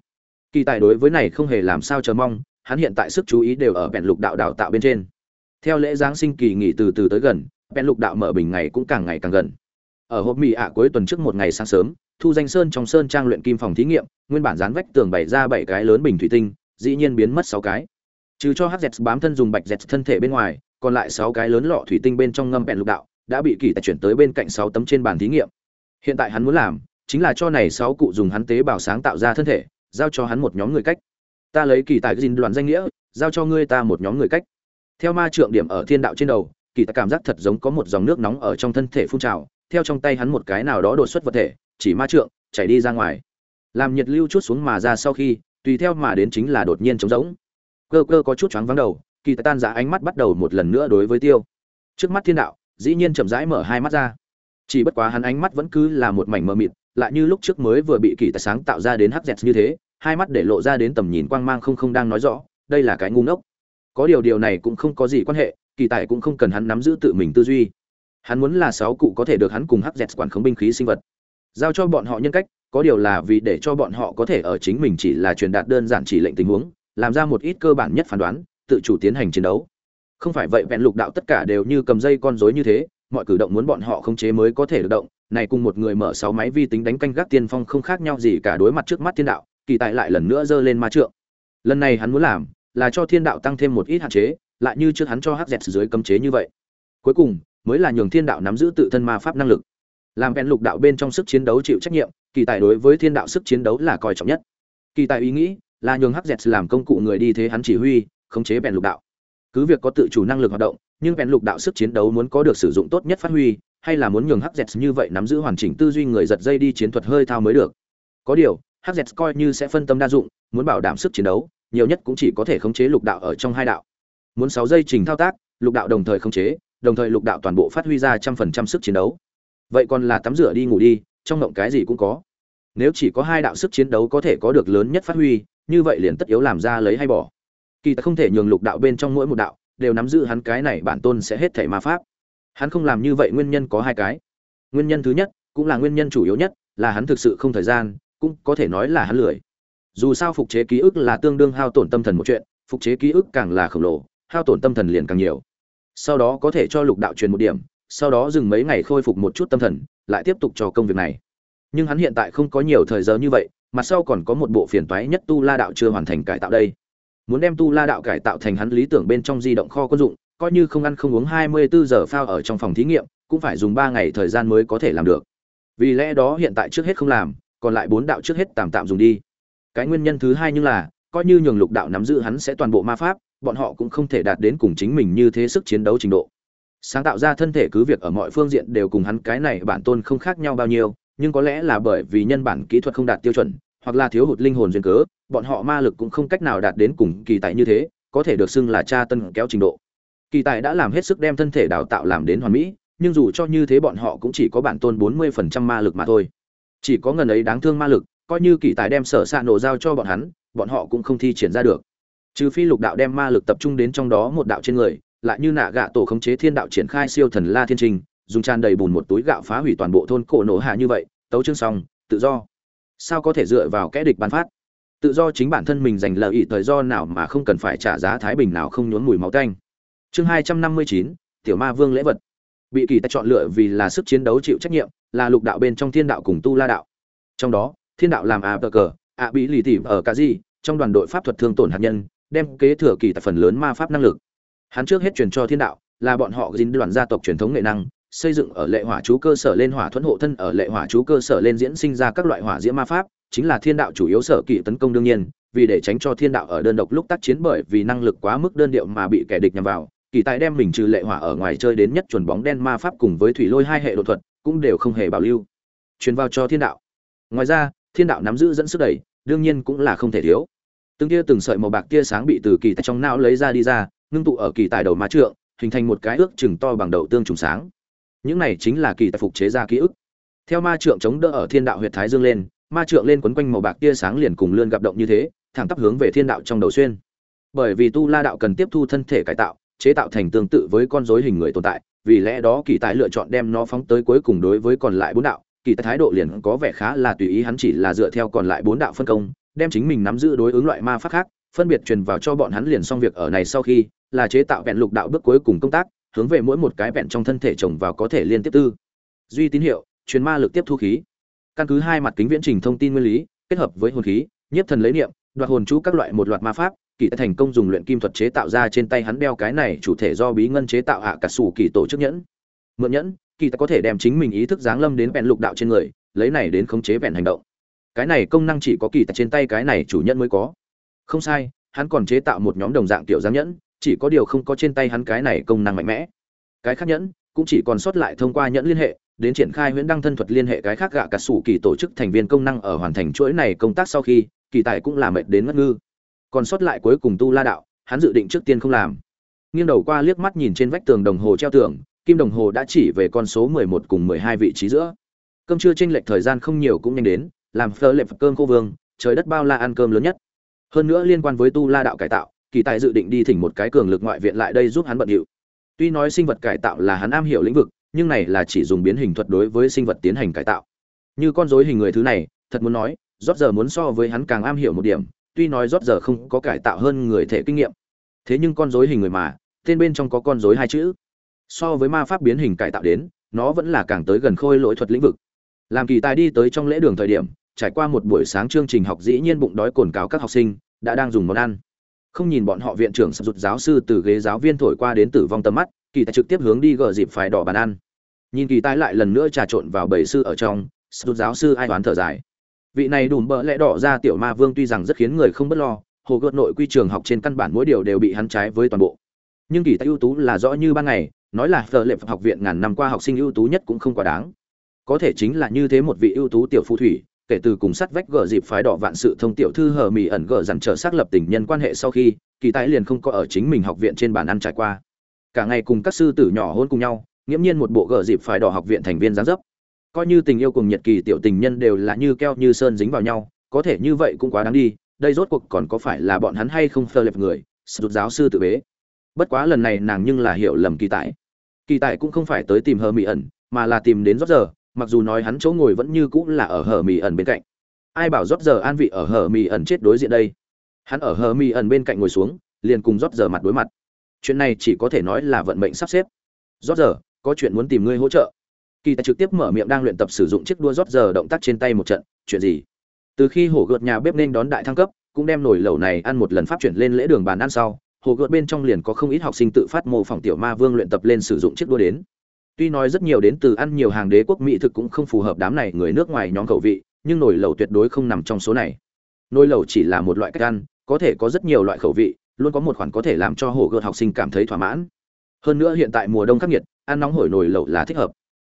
Kỳ tài đối với này không hề làm sao chờ mong, hắn hiện tại sức chú ý đều ở bẹn lục đạo đào tạo bên trên. Theo lễ giáng sinh kỳ nghỉ từ từ tới gần bẹn lục đạo mở bình ngày cũng càng ngày càng gần. Ở hộp mỹ ạ cuối tuần trước một ngày sáng sớm thu danh sơn trong sơn trang luyện kim phòng thí nghiệm, nguyên bản dán vách tường bày ra bảy cái lớn bình thủy tinh, dĩ nhiên biến mất sáu cái. Trừ cho hz bám thân dùng bạch dẹt thân thể bên ngoài, còn lại sáu cái lớn lọ thủy tinh bên trong ngâm bẹn lục đạo, đã bị kỳ tài chuyển tới bên cạnh sáu tấm trên bàn thí nghiệm. Hiện tại hắn muốn làm, chính là cho này sáu cụ dùng hắn tế bào sáng tạo ra thân thể, giao cho hắn một nhóm người cách. Ta lấy kỳ tài dinh đoàn danh nghĩa, giao cho ngươi ta một nhóm người cách. Theo ma trượng điểm ở thiên đạo trên đầu, kỳ tài cảm giác thật giống có một dòng nước nóng ở trong thân thể phun trào, theo trong tay hắn một cái nào đó đột xuất vật thể chỉ ma trượng, chảy đi ra ngoài. Làm nhiệt lưu chút xuống mà ra sau khi, tùy theo mà đến chính là đột nhiên trống rỗng. Cơ cơ có chút choáng vắng đầu, kỳ tài tan giã ánh mắt bắt đầu một lần nữa đối với tiêu. Trước mắt thiên đạo, dĩ nhiên chậm rãi mở hai mắt ra. Chỉ bất quá hắn ánh mắt vẫn cứ là một mảnh mờ mịt, lại như lúc trước mới vừa bị kỳ tài sáng tạo ra đến hắc dẹt như thế, hai mắt để lộ ra đến tầm nhìn quang mang không không đang nói rõ, đây là cái ngu ngốc. Có điều điều này cũng không có gì quan hệ, kỳ tài cũng không cần hắn nắm giữ tự mình tư duy. Hắn muốn là sáu cụ có thể được hắn cùng hắc dẹt quản khống binh khí sinh vật giao cho bọn họ nhân cách, có điều là vì để cho bọn họ có thể ở chính mình chỉ là truyền đạt đơn giản chỉ lệnh tình huống, làm ra một ít cơ bản nhất phán đoán, tự chủ tiến hành chiến đấu. Không phải vậy vẹn lục đạo tất cả đều như cầm dây con rối như thế, mọi cử động muốn bọn họ khống chế mới có thể được động. Này cùng một người mở sáu máy vi tính đánh canh gác tiên phong không khác nhau gì cả đối mặt trước mắt thiên đạo, kỳ tại lại lần nữa giơ lên ma trượng. Lần này hắn muốn làm là cho thiên đạo tăng thêm một ít hạn chế, lại như trước hắn cho hắc dẹt dưới cấm chế như vậy. Cuối cùng, mới là nhường thiên đạo nắm giữ tự thân ma pháp năng lực làm vẹn lục đạo bên trong sức chiến đấu chịu trách nhiệm, kỳ tài đối với thiên đạo sức chiến đấu là coi trọng nhất. Kỳ tài ý nghĩ là nhường hắc dẹt làm công cụ người đi thế hắn chỉ huy, khống chế vẹn lục đạo. Cứ việc có tự chủ năng lực hoạt động, nhưng vẹn lục đạo sức chiến đấu muốn có được sử dụng tốt nhất phát huy, hay là muốn nhường hắc dẹt như vậy nắm giữ hoàn chỉnh tư duy người giật dây đi chiến thuật hơi thao mới được. Có điều, hắc dẹt coi như sẽ phân tâm đa dụng, muốn bảo đảm sức chiến đấu, nhiều nhất cũng chỉ có thể khống chế lục đạo ở trong hai đạo. Muốn sáu giây trình thao tác, lục đạo đồng thời khống chế, đồng thời lục đạo toàn bộ phát huy ra trăm phần trăm sức chiến đấu vậy còn là tắm rửa đi ngủ đi, trong mộng cái gì cũng có. Nếu chỉ có hai đạo sức chiến đấu có thể có được lớn nhất phát huy, như vậy liền tất yếu làm ra lấy hay bỏ. Kỳ ta không thể nhường lục đạo bên trong mỗi một đạo đều nắm giữ hắn cái này bản tôn sẽ hết thể ma pháp. Hắn không làm như vậy nguyên nhân có hai cái. Nguyên nhân thứ nhất cũng là nguyên nhân chủ yếu nhất, là hắn thực sự không thời gian, cũng có thể nói là hắn lười. Dù sao phục chế ký ức là tương đương hao tổn tâm thần một chuyện, phục chế ký ức càng là khổng lồ, hao tổn tâm thần liền càng nhiều. Sau đó có thể cho lục đạo truyền một điểm sau đó dừng mấy ngày khôi phục một chút tâm thần, lại tiếp tục cho công việc này. Nhưng hắn hiện tại không có nhiều thời giờ như vậy mặt sau còn có một bộ phiền toái nhất tu la đạo chưa hoàn thành cải tạo đây. Muốn đem tu la đạo cải tạo thành hắn lý tưởng bên trong di động kho quân dụng, coi như không ăn không uống 24 giờ phao ở trong phòng thí nghiệm, cũng phải dùng 3 ngày thời gian mới có thể làm được. Vì lẽ đó hiện tại trước hết không làm, còn lại bốn đạo trước hết tạm tạm dùng đi. Cái nguyên nhân thứ hai như là, coi như nhường lục đạo nắm giữ hắn sẽ toàn bộ ma pháp, bọn họ cũng không thể đạt đến cùng chính mình như thế sức chiến đấu trình độ sáng tạo ra thân thể cứ việc ở mọi phương diện đều cùng hắn cái này bản tôn không khác nhau bao nhiêu, nhưng có lẽ là bởi vì nhân bản kỹ thuật không đạt tiêu chuẩn, hoặc là thiếu hụt linh hồn duyên cớ, bọn họ ma lực cũng không cách nào đạt đến cùng kỳ tài như thế, có thể được xưng là cha tân kéo trình độ. Kỳ tài đã làm hết sức đem thân thể đào tạo làm đến hoàn mỹ, nhưng dù cho như thế bọn họ cũng chỉ có bản tôn bốn mươi phần trăm ma lực mà thôi. Chỉ có ngần ấy đáng thương ma lực, coi như kỳ tài đem sở s ạ nổ giao cho bọn hắn, bọn họ cũng không thi triển ra được. Trừ phi lục đạo đem ma lực tập trung đến trong đó một đạo trên người lại như nạ gạ tổ khống chế thiên đạo triển khai siêu thần la thiên trình, dùng tràn đầy bùn một túi gạo phá hủy toàn bộ thôn cổ nổ hạ như vậy, tấu chương xong, tự do. Sao có thể dựa vào kẽ địch ban phát? Tự do chính bản thân mình giành lợi ý thời do nào mà không cần phải trả giá thái bình nào không nhốn mùi máu tanh. Chương hai trăm năm mươi chín, tiểu ma vương lễ vật. Bị kỳ tài chọn lựa vì là sức chiến đấu chịu trách nhiệm, là lục đạo bên trong thiên đạo cùng tu la đạo. Trong đó, thiên đạo làm a bờ cờ a bị lì tỉ ở cả gì trong đoàn đội pháp thuật thương tổn hạt nhân, đem kế thừa kỳ tại phần lớn ma pháp năng lực hắn trước hết truyền cho thiên đạo, là bọn họ dính đoàn gia tộc truyền thống nghệ năng, xây dựng ở lệ hỏa chú cơ sở lên hỏa thuẫn hộ thân, ở lệ hỏa chú cơ sở lên diễn sinh ra các loại hỏa diễm ma pháp, chính là thiên đạo chủ yếu sở kỵ tấn công đương nhiên, vì để tránh cho thiên đạo ở đơn độc lúc tác chiến bởi vì năng lực quá mức đơn điệu mà bị kẻ địch nhằm vào, kỳ tài đem mình trừ lệ hỏa ở ngoài chơi đến nhất chuẩn bóng đen ma pháp cùng với thủy lôi hai hệ đột thuật, cũng đều không hề bảo lưu. Truyền vào cho thiên đạo. Ngoài ra, thiên đạo nắm giữ dẫn sức đẩy, đương nhiên cũng là không thể thiếu. Từng tia từng sợi màu bạc tia sáng bị từ kỳ tài trong não lấy ra đi ra ngưng tụ ở kỳ tài đầu ma trượng, hình thành một cái ước chừng to bằng đầu tương trùng sáng. Những này chính là kỳ tài phục chế ra ký ức. Theo ma trượng chống đỡ ở thiên đạo huyệt thái dương lên, ma trượng lên quấn quanh màu bạc tia sáng liền cùng lươn gặp động như thế, thẳng tắp hướng về thiên đạo trong đầu xuyên. Bởi vì tu la đạo cần tiếp thu thân thể cải tạo, chế tạo thành tương tự với con rối hình người tồn tại, vì lẽ đó kỳ tài lựa chọn đem nó phóng tới cuối cùng đối với còn lại bốn đạo, kỳ tài thái độ liền có vẻ khá là tùy ý, hắn chỉ là dựa theo còn lại bốn đạo phân công, đem chính mình nắm giữ đối ứng loại ma pháp khác, phân biệt truyền vào cho bọn hắn liền xong việc ở này sau khi là chế tạo vẹn lục đạo bước cuối cùng công tác, hướng về mỗi một cái vẹn trong thân thể trồng vào có thể liên tiếp tư. Duy tín hiệu, truyền ma lực tiếp thu khí. Căn cứ hai mặt kính viễn trình thông tin nguyên lý, kết hợp với hồn khí, nhiếp thần lấy niệm, đoạt hồn chú các loại một loạt ma pháp, kỳ tài thành công dùng luyện kim thuật chế tạo ra trên tay hắn đeo cái này chủ thể do bí ngân chế tạo hạ cả sủ kỳ tổ chức nhẫn. Mượn nhẫn, kỳ tài có thể đem chính mình ý thức giáng lâm đến vẹn lục đạo trên người, lấy này đến khống chế vẹn hành động. Cái này công năng chỉ có kỳ tài trên tay cái này chủ nhân mới có. Không sai, hắn còn chế tạo một nhóm đồng dạng tiểu giáng nhẫn chỉ có điều không có trên tay hắn cái này công năng mạnh mẽ. Cái khác nhẫn, cũng chỉ còn sót lại thông qua nhẫn liên hệ, đến triển khai huyễn đăng thân thuật liên hệ cái khác gạ cả sủ kỳ tổ chức thành viên công năng ở hoàn thành chuỗi này công tác sau khi, kỳ tài cũng là mệt đến ngất ngư. Còn sót lại cuối cùng tu la đạo, hắn dự định trước tiên không làm. Nghiêng đầu qua liếc mắt nhìn trên vách tường đồng hồ treo tường, kim đồng hồ đã chỉ về con số mười một cùng mười hai vị trí giữa. Cơm trưa chênh lệch thời gian không nhiều cũng nhanh đến, làm phơ lệ cơm cô vương, trời đất bao la ăn cơm lớn nhất. Hơn nữa liên quan với tu la đạo cải tạo kỳ tài dự định đi thỉnh một cái cường lực ngoại viện lại đây giúp hắn bận điệu. Tuy nói sinh vật cải tạo là hắn am hiểu lĩnh vực, nhưng này là chỉ dùng biến hình thuật đối với sinh vật tiến hành cải tạo. Như con rối hình người thứ này, thật muốn nói, rót giờ muốn so với hắn càng am hiểu một điểm, tuy nói rót giờ không có cải tạo hơn người thể kinh nghiệm. Thế nhưng con rối hình người mà, tên bên trong có con rối hai chữ. So với ma pháp biến hình cải tạo đến, nó vẫn là càng tới gần khôi lỗi thuật lĩnh vực. Làm kỳ tài đi tới trong lễ đường thời điểm, trải qua một buổi sáng chương trình học dĩ nhiên bụng đói cồn cáo các học sinh, đã đang dùng món ăn không nhìn bọn họ viện trưởng sập rụt giáo sư từ ghế giáo viên thổi qua đến tử vong tầm mắt, kỳ tài trực tiếp hướng đi gờ dịp phải đỏ bàn ăn. Nhìn kỳ tài lại lần nữa trà trộn vào bảy sư ở trong, sập rụt giáo sư ai đoán thở dài. Vị này đùm bỡ lẽ đỏ ra tiểu ma vương tuy rằng rất khiến người không bất lo, hồ gợt nội quy trường học trên căn bản mỗi điều đều bị hắn trái với toàn bộ. Nhưng kỳ tài ưu tú là rõ như ban ngày, nói là phở lệ học viện ngàn năm qua học sinh ưu tú nhất cũng không quá đáng. Có thể chính là như thế một vị ưu tú tiểu phù thủy kể từ cùng sát vách gờ dịp phái đỏ vạn sự thông tiểu thư hờ mì ẩn gờ dằn trở xác lập tình nhân quan hệ sau khi, kỳ tài liền không có ở chính mình học viện trên bàn ăn trải qua. Cả ngày cùng các sư tử nhỏ hôn cùng nhau, nghiễm nhiên một bộ gờ dịp phái đỏ học viện thành viên gián dấp. Coi như tình yêu cùng nhiệt kỳ tiểu tình nhân đều là như keo như sơn dính vào nhau, có thể như vậy cũng quá đáng đi, đây rốt cuộc còn có phải là bọn hắn hay không phơ lệp người, sụt giáo sư tự bế. Bất quá lần này nàng nhưng là hiểu lầm kỳ tại kỳ tại cũng không phải tới tìm hờ mỹ ẩn, mà là tìm đến rót giờ mặc dù nói hắn chỗ ngồi vẫn như cũng là ở hờ mì ẩn bên cạnh. Ai bảo rót giờ an vị ở hờ mì ẩn chết đối diện đây? Hắn ở hờ mì ẩn bên cạnh ngồi xuống, liền cùng rót giờ mặt đối mặt. Chuyện này chỉ có thể nói là vận mệnh sắp xếp. Rót giờ, có chuyện muốn tìm ngươi hỗ trợ. Kỳ tài trực tiếp mở miệng đang luyện tập sử dụng chiếc đua rót giờ động tác trên tay một trận, chuyện gì? Từ khi hổ gợt nhà bếp nên đón đại thăng cấp, cũng đem nồi lẩu này ăn một lần pháp chuyển lên lễ đường bàn ăn sau, hồ gợt bên trong liền có không ít học sinh tự phát mô phỏng tiểu ma vương luyện tập lên sử dụng chiếc đua đến tuy nói rất nhiều đến từ ăn nhiều hàng đế quốc mỹ thực cũng không phù hợp đám này người nước ngoài nhóm khẩu vị, nhưng nồi lẩu tuyệt đối không nằm trong số này. Nồi lẩu chỉ là một loại cách ăn, có thể có rất nhiều loại khẩu vị, luôn có một khoản có thể làm cho hồ gợt học sinh cảm thấy thỏa mãn. Hơn nữa hiện tại mùa đông khắc nghiệt, ăn nóng hổi nồi lẩu là thích hợp.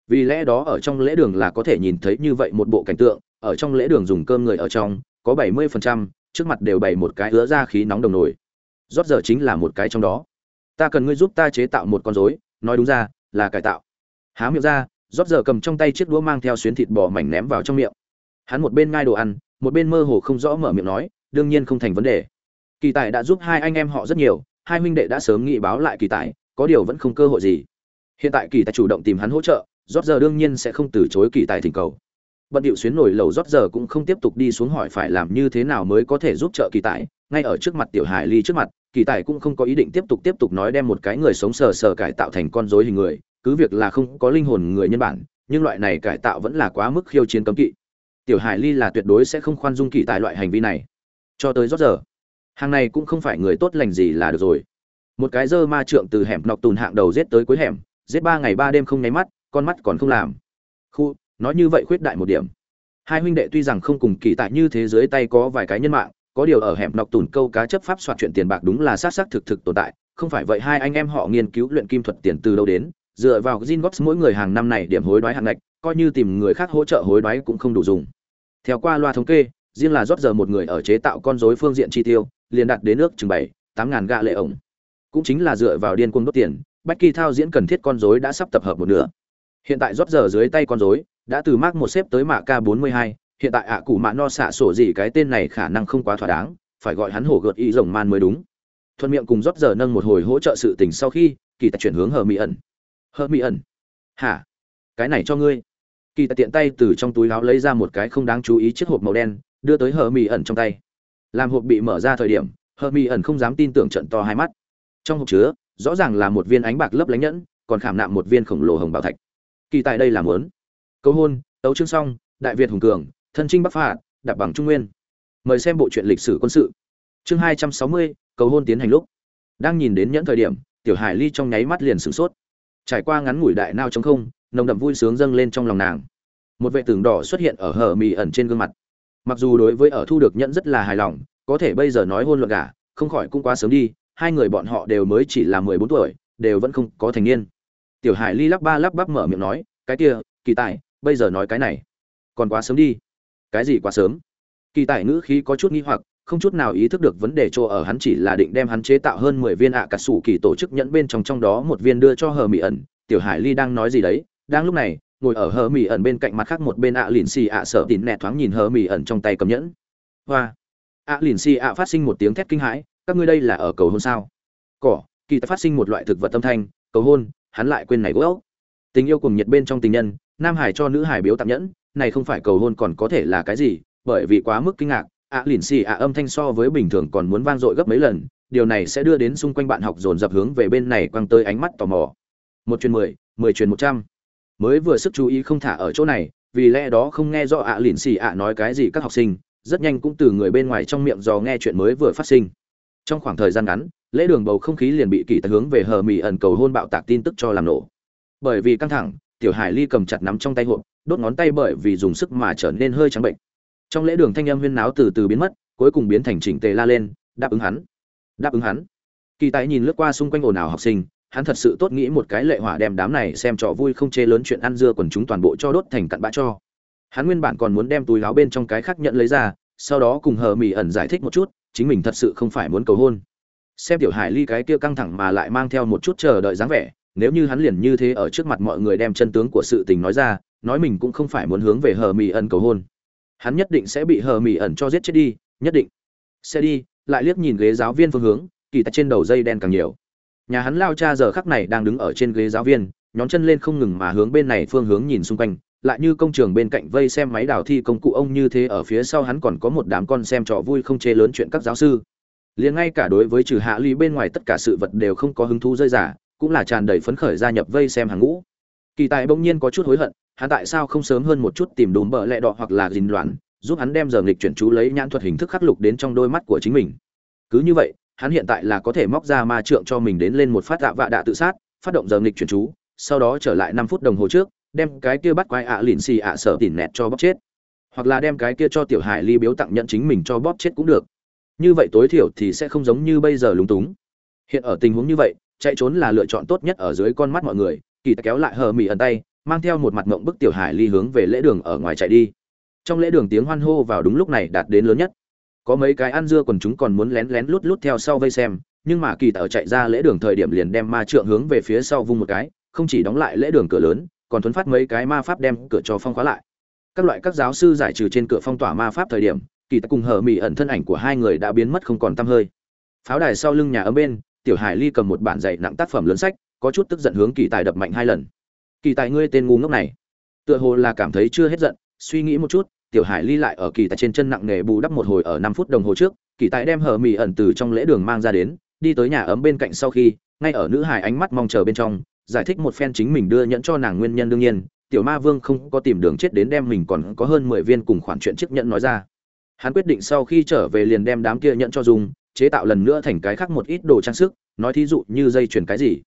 Vì lẽ đó ở trong lễ đường là có thể nhìn thấy như vậy một bộ cảnh tượng, ở trong lễ đường dùng cơm người ở trong, có bảy mươi phần trăm, trước mặt đều bày một cái hứa ra khí nóng đồng nồi. Rót giờ chính là một cái trong đó. Ta cần ngươi giúp ta chế tạo một con rối, nói đúng ra, là cải tạo há miệng ra, rót giờ cầm trong tay chiếc đũa mang theo xuyến thịt bò mảnh ném vào trong miệng. Hắn một bên ngai đồ ăn, một bên mơ hồ không rõ mở miệng nói, đương nhiên không thành vấn đề. Kỳ tài đã giúp hai anh em họ rất nhiều, hai huynh đệ đã sớm nghị báo lại kỳ tài, có điều vẫn không cơ hội gì. Hiện tại kỳ tài chủ động tìm hắn hỗ trợ, rót giờ đương nhiên sẽ không từ chối kỳ tài thỉnh cầu. Bận điệu xuyến nổi lầu rót giờ cũng không tiếp tục đi xuống hỏi phải làm như thế nào mới có thể giúp trợ kỳ tài. Ngay ở trước mặt tiểu hải ly trước mặt, kỳ tài cũng không có ý định tiếp tục tiếp tục nói đem một cái người sống sờ sờ cải tạo thành con rối hình người cứ việc là không có linh hồn người nhân bản, nhưng loại này cải tạo vẫn là quá mức khiêu chiến cấm kỵ. Tiểu hải ly là tuyệt đối sẽ không khoan dung kỳ tại loại hành vi này. Cho tới rót giờ, hàng này cũng không phải người tốt lành gì là được rồi. Một cái dơ ma trượng từ hẻm nọc tùn hạng đầu giết tới cuối hẻm, giết ba ngày ba đêm không nháy mắt, con mắt còn không làm. Khu, nói như vậy khuyết đại một điểm. Hai huynh đệ tuy rằng không cùng kỳ tại như thế giới tay có vài cái nhân mạng, có điều ở hẻm nọc tùn câu cá chấp pháp soạt chuyện tiền bạc đúng là sát sát thực thực tồn tại. Không phải vậy hai anh em họ nghiên cứu luyện kim thuật tiền từ đâu đến dựa vào Zingots mỗi người hàng năm này điểm hối đoái hạng ngạch, coi như tìm người khác hỗ trợ hối đoái cũng không đủ dùng. Theo qua loa thống kê, riêng là rót giờ một người ở chế tạo con rối phương diện chi tiêu, liền đạt đến nước chừng bảy, tám ngàn gạ lệ ổng. Cũng chính là dựa vào điên cuồng đốt tiền, bách kỳ thao diễn cần thiết con rối đã sắp tập hợp một nửa. Hiện tại rót giờ dưới tay con rối đã từ mark một xếp tới mạ k 42 hiện tại ạ cụ mạ no xạ sổ gì cái tên này khả năng không quá thỏa đáng, phải gọi hắn hổ gợt y rồng man mới đúng. Thuận miệng cùng rót giờ nâng một hồi hỗ trợ sự tình sau khi, kỳ tài chuyển hướng hờ mỹ ẩn hờ mỹ ẩn. Hả? Cái này cho ngươi. Kỳ tại tiện tay từ trong túi áo lấy ra một cái không đáng chú ý chiếc hộp màu đen, đưa tới hờ mỹ ẩn trong tay. Làm hộp bị mở ra thời điểm hờ mỹ ẩn không dám tin tưởng trận to hai mắt. Trong hộp chứa, rõ ràng là một viên ánh bạc lấp lánh nhẫn, còn khảm nạm một viên khổng lồ hồng bảo thạch. Kỳ tại đây là muốn. Câu hôn, tấu chương xong, đại việt hùng cường, thân trinh bắc phạt, đạp bằng trung nguyên. Mời xem bộ truyện lịch sử quân sự. Chương hai trăm sáu mươi, cầu hôn tiến hành lúc. Đang nhìn đến nhẫn thời điểm, tiểu hải ly trong nháy mắt liền sửng sốt trải qua ngắn ngủi đại nao trong không, nồng đậm vui sướng dâng lên trong lòng nàng. Một vệ tường đỏ xuất hiện ở hở mì ẩn trên gương mặt. Mặc dù đối với ở thu được nhẫn rất là hài lòng, có thể bây giờ nói hôn luận gả không khỏi cũng quá sớm đi, hai người bọn họ đều mới chỉ là mười bốn tuổi, đều vẫn không có thành niên. Tiểu hải ly lắp ba lắp bắp mở miệng nói, cái kia, kỳ tài, bây giờ nói cái này. Còn quá sớm đi. Cái gì quá sớm? Kỳ tài ngữ khí có chút nghi hoặc, không chút nào ý thức được vấn đề chỗ ở, hắn chỉ là định đem hắn chế tạo hơn mười viên ạ cả sủ kỳ tổ chức nhẫn bên trong trong đó một viên đưa cho hờ mỹ ẩn. Tiểu hải ly đang nói gì đấy? Đang lúc này, ngồi ở hờ mỹ ẩn bên cạnh mặt khác một bên ạ lìn xì ạ sợ tín nẹ thoáng nhìn hờ mỹ ẩn trong tay cầm nhẫn. Hoa! Ạ lìn xì ạ phát sinh một tiếng thét kinh hãi. Các ngươi đây là ở cầu hôn sao? Cỏ! Kỳ tài phát sinh một loại thực vật tâm thanh. Cầu hôn! Hắn lại quên này gốc. Tình yêu cùng nhiệt bên trong tình nhân. Nam hải cho nữ hải biếu tạm nhẫn. Này không phải cầu hôn còn có thể là cái gì? Bởi vì quá mức kinh ngạc, ạ lìn xì ạ âm thanh so với bình thường còn muốn vang dội gấp mấy lần, điều này sẽ đưa đến xung quanh bạn học dồn dập hướng về bên này quăng tới ánh mắt tò mò. Một chuyến mười mười chuyến một trăm. Mới vừa sức chú ý không thả ở chỗ này, vì lẽ đó không nghe rõ ạ lìn xì ạ nói cái gì các học sinh, rất nhanh cũng từ người bên ngoài trong miệng dò nghe chuyện mới vừa phát sinh. Trong khoảng thời gian ngắn, lễ đường bầu không khí liền bị kỳ tật hướng về hờ mỹ ẩn cầu hôn bạo tạc tin tức cho làm nổ. Bởi vì căng thẳng, tiểu hải ly cầm chặt nắm trong tay hộp, đốt ngón tay bởi vì dùng sức mà trở nên hơi trắng bệnh trong lễ đường thanh âm huyên náo từ từ biến mất, cuối cùng biến thành chỉnh tề la lên, đáp ứng hắn. Đáp ứng hắn. Kỳ tài nhìn lướt qua xung quanh ồn ào học sinh, hắn thật sự tốt nghĩ một cái lệ hỏa đem đám này xem trò vui không chê lớn chuyện ăn dưa quần chúng toàn bộ cho đốt thành cặn bã cho. Hắn nguyên bản còn muốn đem túi láo bên trong cái khác nhận lấy ra, sau đó cùng hờ mỹ ẩn giải thích một chút, chính mình thật sự không phải muốn cầu hôn. Xem tiểu hải ly cái kia căng thẳng mà lại mang theo một chút chờ đợi dáng vẻ, nếu như hắn liền như thế ở trước mặt mọi người đem chân tướng của sự tình nói ra, nói mình cũng không phải muốn hướng về hờ mỹ ẩn cầu hôn hắn nhất định sẽ bị hờ mỹ ẩn cho giết chết đi, nhất định. Sẽ đi, lại liếc nhìn ghế giáo viên phương hướng, kỳ tại trên đầu dây đen càng nhiều. Nhà hắn lao cha giờ khắc này đang đứng ở trên ghế giáo viên, nhón chân lên không ngừng mà hướng bên này phương hướng nhìn xung quanh, lại như công trường bên cạnh vây xem máy đào thi công cụ ông như thế ở phía sau hắn còn có một đám con xem trò vui không chê lớn chuyện các giáo sư. Liền ngay cả đối với trừ hạ ly bên ngoài tất cả sự vật đều không có hứng thú rơi giả cũng là tràn đầy phấn khởi gia nhập vây xem hàng ngũ. Kỳ tài bỗng nhiên có chút hối hận hắn tại sao không sớm hơn một chút tìm đùm bờ lẹ đỏ hoặc là dình loạn, giúp hắn đem giờ nghịch chuyển chú lấy nhãn thuật hình thức khắc lục đến trong đôi mắt của chính mình. Cứ như vậy, hắn hiện tại là có thể móc ra ma trượng cho mình đến lên một phát tạ vạ đạ tự sát, phát động giờ nghịch chuyển chú, sau đó trở lại năm phút đồng hồ trước, đem cái kia bắt quái ạ lìn xì ạ sợ tỉn nẹt cho bóp chết. Hoặc là đem cái kia cho tiểu hải ly biếu tặng nhận chính mình cho bóp chết cũng được. Như vậy tối thiểu thì sẽ không giống như bây giờ lúng túng. Hiện ở tình huống như vậy, chạy trốn là lựa chọn tốt nhất ở dưới con mắt mọi người, kỳ kéo lại hờ mỉ ẩn tay mang theo một mặt mộng bức tiểu hải ly hướng về lễ đường ở ngoài chạy đi. Trong lễ đường tiếng hoan hô vào đúng lúc này đạt đến lớn nhất. Có mấy cái ăn dưa còn chúng còn muốn lén lén lút lút theo sau vây xem, nhưng mà kỳ tở chạy ra lễ đường thời điểm liền đem ma trượng hướng về phía sau vung một cái, không chỉ đóng lại lễ đường cửa lớn, còn thuấn phát mấy cái ma pháp đem cửa cho phong khóa lại. Các loại các giáo sư giải trừ trên cửa phong tỏa ma pháp thời điểm, kỳ tật cùng hờ mỹ ẩn thân ảnh của hai người đã biến mất không còn tăm hơi. Pháo đài sau lưng nhà ở bên, tiểu hải ly cầm một bản dạy nặng tác phẩm lớn sách, có chút tức giận hướng kỳ tài đập mạnh hai lần kỳ tài ngươi tên ngu ngốc này. Tựa hồ là cảm thấy chưa hết giận, suy nghĩ một chút, tiểu hải ly lại ở kỳ tài trên chân nặng nề bù đắp một hồi ở năm phút đồng hồ trước, kỳ tài đem hờ mì ẩn từ trong lễ đường mang ra đến, đi tới nhà ấm bên cạnh sau khi, ngay ở nữ hải ánh mắt mong chờ bên trong, giải thích một phen chính mình đưa nhẫn cho nàng nguyên nhân đương nhiên, tiểu ma vương không có tìm đường chết đến đem mình còn có hơn mười viên cùng khoản chuyện chiếc nhẫn nói ra. Hắn quyết định sau khi trở về liền đem đám kia nhẫn cho dùng, chế tạo lần nữa thành cái khác một ít đồ trang sức, nói thí dụ như dây chuyền cái gì.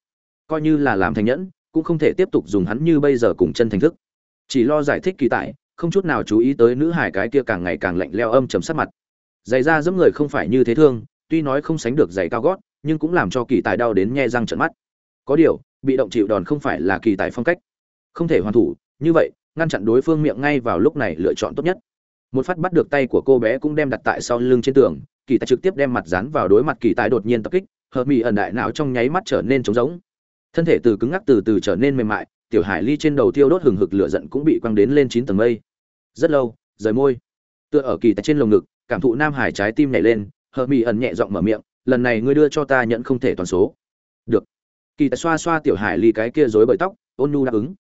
Coi như là làm thành nhẫn cũng không thể tiếp tục dùng hắn như bây giờ cùng chân thành thức. Chỉ lo giải thích kỳ tại không chút nào chú ý tới nữ hải cái kia càng ngày càng lạnh leo âm chấm sát mặt. Giày da giẫm người không phải như thế thương tuy nói không sánh được giày cao gót, nhưng cũng làm cho kỳ tài đau đến nhe răng trợn mắt. Có điều, bị động chịu đòn không phải là kỳ tài phong cách. Không thể hoàn thủ, như vậy, ngăn chặn đối phương miệng ngay vào lúc này lựa chọn tốt nhất. Một phát bắt được tay của cô bé cũng đem đặt tại sau lưng trên tường, kỳ tài trực tiếp đem mặt dán vào đối mặt kỳ tài đột nhiên tập kích, hợp mỹ ẩn đại não trong nháy mắt trở nên trống rỗng thân thể từ cứng ngắc từ từ trở nên mềm mại, tiểu hải ly trên đầu tiêu đốt hừng hực lửa giận cũng bị quăng đến lên chín tầng mây. Rất lâu, rời môi. Tựa ở kỳ tại trên lồng ngực, cảm thụ nam hải trái tim nhảy lên, hờ mỹ ẩn nhẹ giọng mở miệng, lần này ngươi đưa cho ta nhận không thể toàn số. Được. Kỳ tài xoa xoa tiểu hải ly cái kia rối bởi tóc, ôn nhu đáp ứng.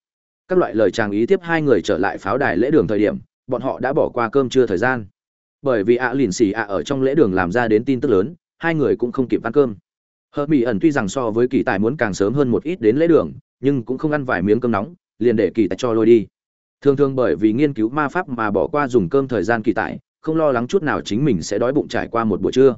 Các loại lời chàng ý tiếp hai người trở lại pháo đài lễ đường thời điểm, bọn họ đã bỏ qua cơm trưa thời gian. Bởi vì ạ à lìn xì ạ ở trong lễ đường làm ra đến tin tức lớn, hai người cũng không kịp ăn cơm hờ mỹ ẩn tuy rằng so với kỳ tài muốn càng sớm hơn một ít đến lễ đường, nhưng cũng không ăn vài miếng cơm nóng, liền để kỳ tài cho lôi đi. Thường thường bởi vì nghiên cứu ma pháp mà bỏ qua dùng cơm thời gian kỳ tài, không lo lắng chút nào chính mình sẽ đói bụng trải qua một buổi trưa.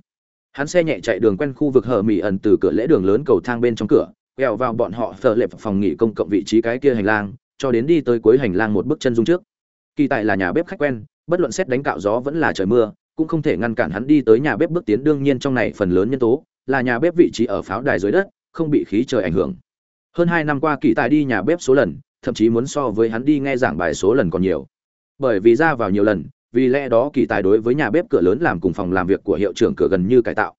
Hắn xe nhẹ chạy đường quen khu vực hờ mỹ ẩn từ cửa lễ đường lớn cầu thang bên trong cửa, quẹo vào bọn họ thợ lệp phòng nghỉ công cộng vị trí cái kia hành lang, cho đến đi tới cuối hành lang một bước chân dung trước. Kỳ tại là nhà bếp khách quen, bất luận xét đánh cạo gió vẫn là trời mưa, cũng không thể ngăn cản hắn đi tới nhà bếp bước tiến. Đương nhiên trong này phần lớn nhân tố là nhà bếp vị trí ở pháo đài dưới đất, không bị khí trời ảnh hưởng. Hơn hai năm qua kỳ tài đi nhà bếp số lần, thậm chí muốn so với hắn đi nghe giảng bài số lần còn nhiều. Bởi vì ra vào nhiều lần, vì lẽ đó kỳ tài đối với nhà bếp cửa lớn làm cùng phòng làm việc của hiệu trưởng cửa gần như cải tạo.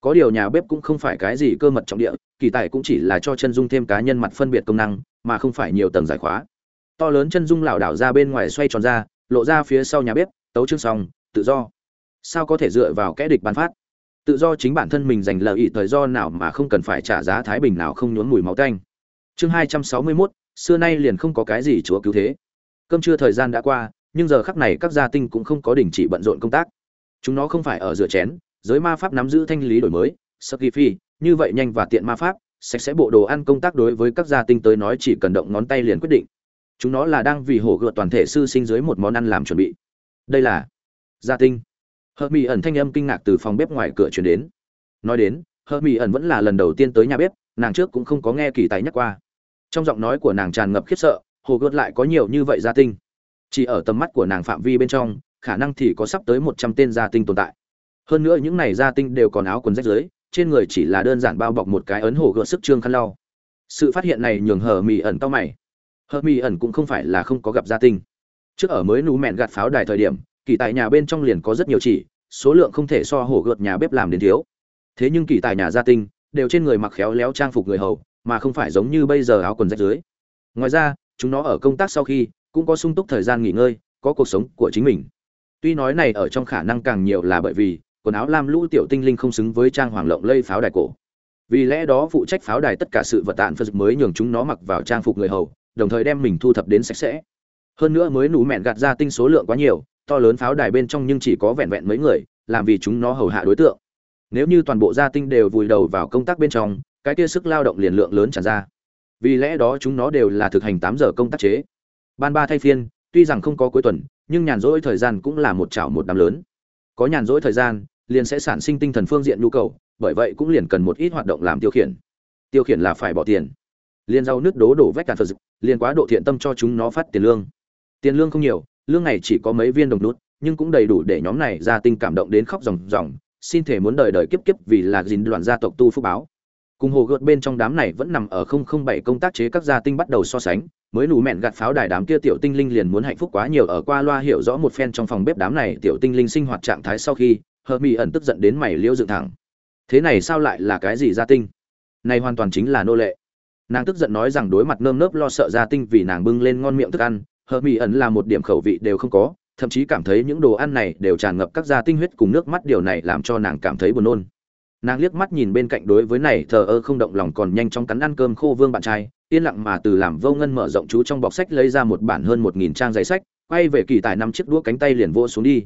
Có điều nhà bếp cũng không phải cái gì cơ mật trọng địa, kỳ tài cũng chỉ là cho chân dung thêm cá nhân mặt phân biệt công năng, mà không phải nhiều tầng giải khóa. To lớn chân dung lảo đảo ra bên ngoài xoay tròn ra, lộ ra phía sau nhà bếp, tấu chương xong, tự do. Sao có thể dựa vào kẽ địch bán phát? Tự do chính bản thân mình giành lợi ý thời do nào mà không cần phải trả giá thái bình nào không nhốn mùi máu tanh. Chương hai trăm sáu mươi 261, xưa nay liền không có cái gì chúa cứu thế. Cơm trưa thời gian đã qua nhưng giờ khắc này các gia tinh cũng không có đình chỉ bận rộn công tác. Chúng nó không phải ở rửa chén giới ma pháp nắm giữ thanh lý đổi mới Skiffy, như vậy nhanh và tiện ma pháp sạch sẽ bộ đồ ăn công tác đối với các gia tinh tới nói chỉ cần động ngón tay liền quyết định. Chúng nó là đang vì hổ gợt toàn thể sư sinh dưới một món ăn làm chuẩn bị. Đây là gia tinh. Hợp mỹ ẩn thanh âm kinh ngạc từ phòng bếp ngoài cửa chuyển đến. Nói đến Hợp mỹ ẩn vẫn là lần đầu tiên tới nhà bếp, nàng trước cũng không có nghe kỳ tài nhắc qua. Trong giọng nói của nàng tràn ngập khiếp sợ, hồ gợt lại có nhiều như vậy gia tinh. Chỉ ở tầm mắt của nàng phạm vi bên trong, khả năng thì có sắp tới một trăm tên gia tinh tồn tại. Hơn nữa những này gia tinh đều còn áo quần rách rưới, trên người chỉ là đơn giản bao bọc một cái ấn hồ gợt sức trương khăn lau. Sự phát hiện này nhường hờ mỹ ẩn to mày. Hờ mỹ ẩn cũng không phải là không có gặp gia tinh. Trước ở mới nú mẹn gạt pháo đài thời điểm kỳ tại nhà bên trong liền có rất nhiều chỉ, số lượng không thể so hổ gợt nhà bếp làm đến thiếu. Thế nhưng kỳ tài nhà gia tinh, đều trên người mặc khéo léo trang phục người hầu, mà không phải giống như bây giờ áo quần rách dưới. Ngoài ra, chúng nó ở công tác sau khi, cũng có sung túc thời gian nghỉ ngơi, có cuộc sống của chính mình. Tuy nói này ở trong khả năng càng nhiều là bởi vì, quần áo lam lũ tiểu tinh linh không xứng với trang hoàng lộng lây pháo đài cổ. Vì lẽ đó phụ trách pháo đài tất cả sự vật tạn phật mới nhường chúng nó mặc vào trang phục người hầu, đồng thời đem mình thu thập đến sạch sẽ. Hơn nữa mới nụ mẹn gạt ra tinh số lượng quá nhiều to lớn pháo đài bên trong nhưng chỉ có vẹn vẹn mấy người, làm vì chúng nó hầu hạ đối tượng. Nếu như toàn bộ gia tinh đều vùi đầu vào công tác bên trong, cái kia sức lao động liền lượng lớn tràn ra. Vì lẽ đó chúng nó đều là thực hành tám giờ công tác chế. Ban ba thay phiên, tuy rằng không có cuối tuần, nhưng nhàn rỗi thời gian cũng là một chảo một đám lớn. Có nhàn rỗi thời gian, liền sẽ sản sinh tinh thần phương diện nhu cầu, bởi vậy cũng liền cần một ít hoạt động làm tiêu khiển. Tiêu khiển là phải bỏ tiền. Liền rau nước đố đổ vách cạn phật liền quá độ thiện tâm cho chúng nó phát tiền lương. Tiền lương không nhiều lương này chỉ có mấy viên đồng nút nhưng cũng đầy đủ để nhóm này gia tinh cảm động đến khóc ròng ròng, xin thể muốn đời đời kiếp kiếp vì là dính đoàn gia tộc tu phúc báo. Cùng hồ gợt bên trong đám này vẫn nằm ở không không bảy công tác chế các gia tinh bắt đầu so sánh, mới nụ mẹn gạt pháo đài đám kia tiểu tinh linh liền muốn hạnh phúc quá nhiều ở qua loa hiểu rõ một phen trong phòng bếp đám này tiểu tinh linh sinh hoạt trạng thái sau khi, hờ mỹ ẩn tức giận đến mày liêu dựng thẳng. Thế này sao lại là cái gì gia tinh? Này hoàn toàn chính là nô lệ. Nàng tức giận nói rằng đối mặt nơm nớp lo sợ gia tinh vì nàng bưng lên ngon miệng thức ăn hờ mỹ ẩn là một điểm khẩu vị đều không có, thậm chí cảm thấy những đồ ăn này đều tràn ngập các gia tinh huyết cùng nước mắt, điều này làm cho nàng cảm thấy buồn nôn. Nàng liếc mắt nhìn bên cạnh đối với này, thờ ơ không động lòng còn nhanh chóng cắn ăn cơm khô vương bạn trai, yên lặng mà từ làm vô ngân mở rộng chú trong bọc sách lấy ra một bản hơn một nghìn trang giấy sách, quay về kỳ tài năm chiếc đũa cánh tay liền vô xuống đi.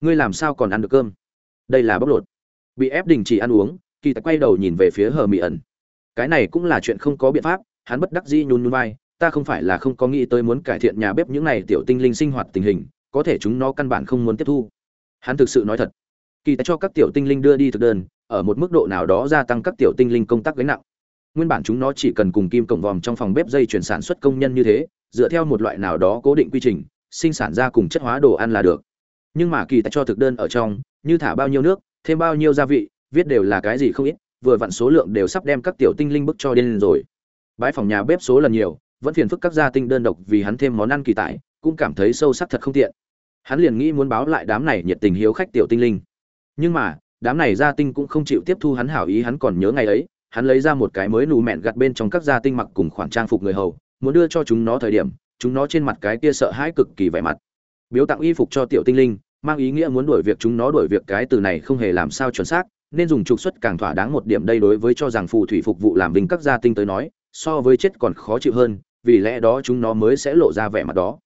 Ngươi làm sao còn ăn được cơm? Đây là bóc lột. Bị ép đình chỉ ăn uống, kỳ tài quay đầu nhìn về phía hờ mỹ ẩn. Cái này cũng là chuyện không có biện pháp, hắn bất đắc dĩ nhún nhún vai ta không phải là không có nghĩ tới muốn cải thiện nhà bếp những này tiểu tinh linh sinh hoạt tình hình, có thể chúng nó căn bản không muốn tiếp thu. Hắn thực sự nói thật. Kỳ tài cho các tiểu tinh linh đưa đi thực đơn, ở một mức độ nào đó gia tăng các tiểu tinh linh công tác gánh nặng. Nguyên bản chúng nó chỉ cần cùng kim cổng vòm trong phòng bếp dây chuyển sản xuất công nhân như thế, dựa theo một loại nào đó cố định quy trình, sinh sản ra cùng chất hóa đồ ăn là được. Nhưng mà kỳ tài cho thực đơn ở trong, như thả bao nhiêu nước, thêm bao nhiêu gia vị, viết đều là cái gì không ít, vừa vặn số lượng đều sắp đem các tiểu tinh linh bức cho điên rồi. Bãi phòng nhà bếp số lần nhiều vẫn phiền phức các gia tinh đơn độc vì hắn thêm món ăn kỳ tại, cũng cảm thấy sâu sắc thật không tiện. Hắn liền nghĩ muốn báo lại đám này nhiệt tình hiếu khách tiểu tinh linh. Nhưng mà, đám này gia tinh cũng không chịu tiếp thu hắn hảo ý, hắn còn nhớ ngày ấy, hắn lấy ra một cái mới nù mẹn gặt bên trong các gia tinh mặc cùng khoản trang phục người hầu, muốn đưa cho chúng nó thời điểm, chúng nó trên mặt cái kia sợ hãi cực kỳ vẻ mặt. Biếu tặng y phục cho tiểu tinh linh, mang ý nghĩa muốn đuổi việc chúng nó đuổi việc cái từ này không hề làm sao chuẩn xác, nên dùng trục xuất càng thỏa đáng một điểm đây đối với cho rằng phù thủy phục vụ làm vinh các gia tinh tới nói, so với chết còn khó chịu hơn vì lẽ đó chúng nó mới sẽ lộ ra vẻ mặt đó.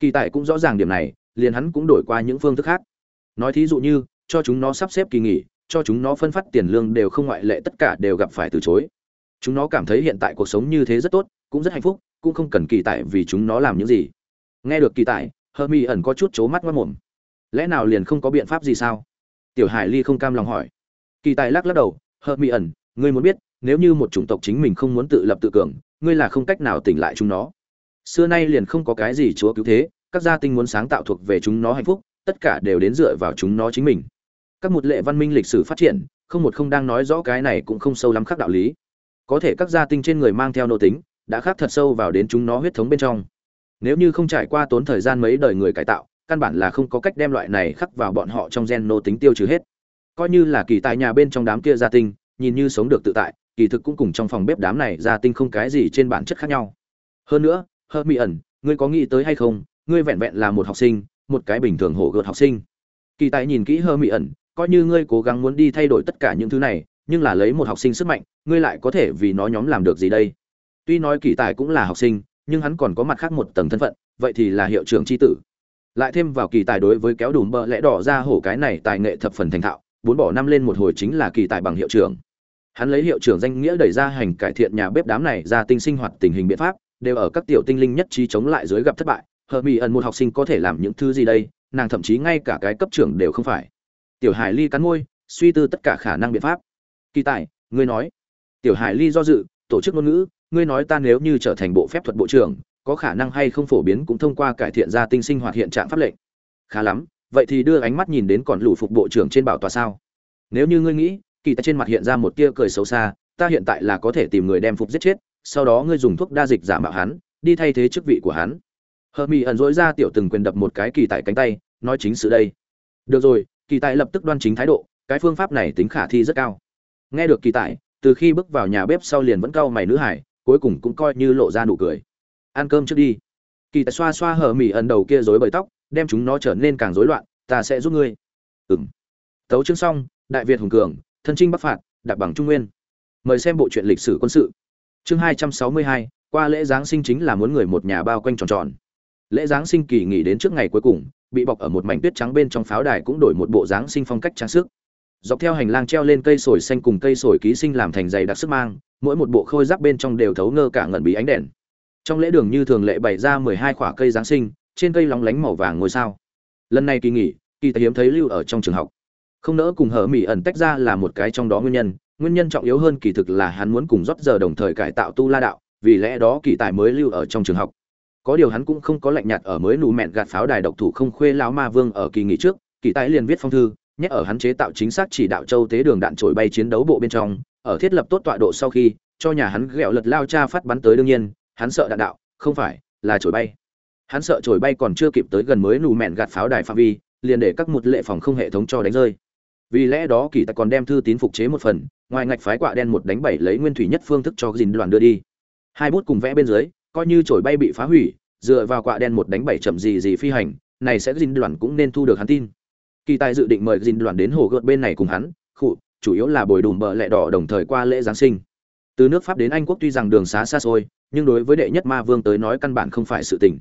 Kỳ tài cũng rõ ràng điểm này, liền hắn cũng đổi qua những phương thức khác. Nói thí dụ như, cho chúng nó sắp xếp kỳ nghỉ, cho chúng nó phân phát tiền lương đều không ngoại lệ, tất cả đều gặp phải từ chối. Chúng nó cảm thấy hiện tại cuộc sống như thế rất tốt, cũng rất hạnh phúc, cũng không cần kỳ tại vì chúng nó làm những gì. Nghe được kỳ tại hơ mi ẩn có chút c mắt mất mồm. Lẽ nào liền không có biện pháp gì sao? Tiểu hải ly không cam lòng hỏi. Kỳ tài lắc lắc đầu hợp mỹ ẩn, ngươi muốn biết, nếu như một chủng tộc chính mình không muốn tự lập tự cường ngươi là không cách nào tỉnh lại chúng nó. Xưa nay liền không có cái gì chúa cứu thế, các gia tinh muốn sáng tạo thuộc về chúng nó hạnh phúc, tất cả đều đến dựa vào chúng nó chính mình. Các một lệ văn minh lịch sử phát triển, không một không đang nói rõ cái này cũng không sâu lắm khác đạo lý. Có thể các gia tinh trên người mang theo nô tính, đã khác thật sâu vào đến chúng nó huyết thống bên trong. Nếu như không trải qua tốn thời gian mấy đời người cải tạo, căn bản là không có cách đem loại này khắc vào bọn họ trong gen nô tính tiêu trừ hết. Coi như là kỳ tài nhà bên trong đám kia gia tinh, nhìn như sống được tự tại kỳ thực cũng cùng trong phòng bếp đám này ra tinh không cái gì trên bản chất khác nhau. Hơn nữa hơ mỹ ẩn ngươi có nghĩ tới hay không? Ngươi vẹn vẹn là một học sinh, một cái bình thường hổ gợt học sinh. Kỳ tài nhìn kỹ hơ mỹ ẩn coi như ngươi cố gắng muốn đi thay đổi tất cả những thứ này, nhưng là lấy một học sinh sức mạnh, ngươi lại có thể vì nó nhóm làm được gì đây? Tuy nói kỳ tài cũng là học sinh, nhưng hắn còn có mặt khác một tầng thân phận, vậy thì là hiệu trưởng tri tử. Lại thêm vào kỳ tài đối với kéo đùm bờ lẽ đỏ ra hổ cái này tài nghệ thập phần thành thạo, bốn bỏ năm lên một hồi chính là kỳ tài bằng hiệu trưởng hắn lấy hiệu trưởng danh nghĩa đẩy ra hành cải thiện nhà bếp đám này ra tinh sinh hoạt tình hình biện pháp, đều ở các tiểu tinh linh nhất trí chống lại dưới gặp thất bại. Hờ mỹ ẩn một học sinh có thể làm những thứ gì đây? Nàng thậm chí ngay cả cái cấp trưởng đều không phải. Tiểu hải ly cắn môi, suy tư tất cả khả năng biện pháp. Kỳ tài, ngươi nói. Tiểu hải ly do dự, tổ chức ngôn ngữ, ngươi nói ta nếu như trở thành bộ phép thuật bộ trưởng, có khả năng hay không phổ biến cũng thông qua cải thiện gia tinh sinh hoạt hiện trạng pháp lệnh. Khá lắm, vậy thì đưa ánh mắt nhìn đến còn lũ phục bộ trưởng trên bảo tòa sao? Nếu như ngươi nghĩ kỳ tại trên mặt hiện ra một tia cười xấu xa, ta hiện tại là có thể tìm người đem phục giết chết, sau đó ngươi dùng thuốc đa dịch giả mạo hắn, đi thay thế chức vị của hắn. Hờ mỹ ẩn dỗi ra tiểu từng quyền đập một cái kỳ tại cánh tay, nói chính sự đây. Được rồi, kỳ tại lập tức đoan chính thái độ, cái phương pháp này tính khả thi rất cao. Nghe được kỳ tại từ khi bước vào nhà bếp sau liền vẫn cau mày nữ hải, cuối cùng cũng coi như lộ ra nụ cười. Ăn cơm trước đi. Kỳ tại xoa xoa hờ mỹ ẩn đầu kia rối bời tóc, đem chúng nó trở nên càng rối loạn, ta sẽ giúp ngươi. Ừng tấu chương xong, đại việt hùng cường thân trinh bắc phạt, đạp bằng trung nguyên. Mời xem bộ truyện lịch sử quân sự. Chương hai trăm sáu mươi hai, qua lễ giáng sinh chính là muốn người một nhà bao quanh tròn tròn. Lễ giáng sinh kỳ nghỉ đến trước ngày cuối cùng, bị bọc ở một mảnh tuyết trắng bên trong pháo đài cũng đổi một bộ giáng sinh phong cách trang sức. Dọc theo hành lang treo lên cây sồi xanh cùng cây sồi ký sinh làm thành dày đặc sức mang, mỗi một bộ khôi giáp bên trong đều thấu ngơ cả ngẩn bí ánh đèn. Trong lễ đường như thường lệ bày ra mười hai khoả cây giáng sinh, trên cây lóng lánh màu vàng ngôi sao. Lần này kỳ nghỉ, kỳ tài hiếm thấy lưu ở trong trường học không nỡ cùng hở mỹ ẩn tách ra là một cái trong đó nguyên nhân nguyên nhân trọng yếu hơn kỳ thực là hắn muốn cùng rót giờ đồng thời cải tạo tu la đạo, vì lẽ đó kỳ tài mới lưu ở trong trường học. Có điều hắn cũng không có lạnh nhạt ở mới nụ mẹn gạt pháo đài độc thủ không khuê lão ma vương ở kỳ nghỉ trước, kỳ tài liền viết phong thư, nhắc ở hắn chế tạo chính xác chỉ đạo châu tế đường đạn trổi bay chiến đấu bộ bên trong, ở thiết lập tốt tọa độ sau khi, cho nhà hắn ghẹo lật lao cha phát bắn tới đương nhiên, hắn sợ đạn đạo, không phải là trổi bay. Hắn sợ trổi bay còn chưa kịp tới gần mới nụ mẹn gạt pháo đài phạm vi, liền để các một lệ phòng không hệ thống cho đánh rơi vì lẽ đó kỳ tài còn đem thư tín phục chế một phần, ngoài ngạch phái quạ đen một đánh bảy lấy nguyên thủy nhất phương thức cho dìn đoàn đưa đi. Hai bút cùng vẽ bên dưới, coi như trổi bay bị phá hủy, dựa vào quạ đen một đánh bảy chậm gì gì phi hành, này sẽ dìn đoàn cũng nên thu được hắn tin. Kỳ tài dự định mời dìn đoàn đến hồ gợt bên này cùng hắn, khụ, chủ yếu là bồi đùm bờ lẹ đỏ đồng thời qua lễ giáng sinh. Từ nước pháp đến anh quốc tuy rằng đường xá xa xôi, nhưng đối với đệ nhất ma vương tới nói căn bản không phải sự tình.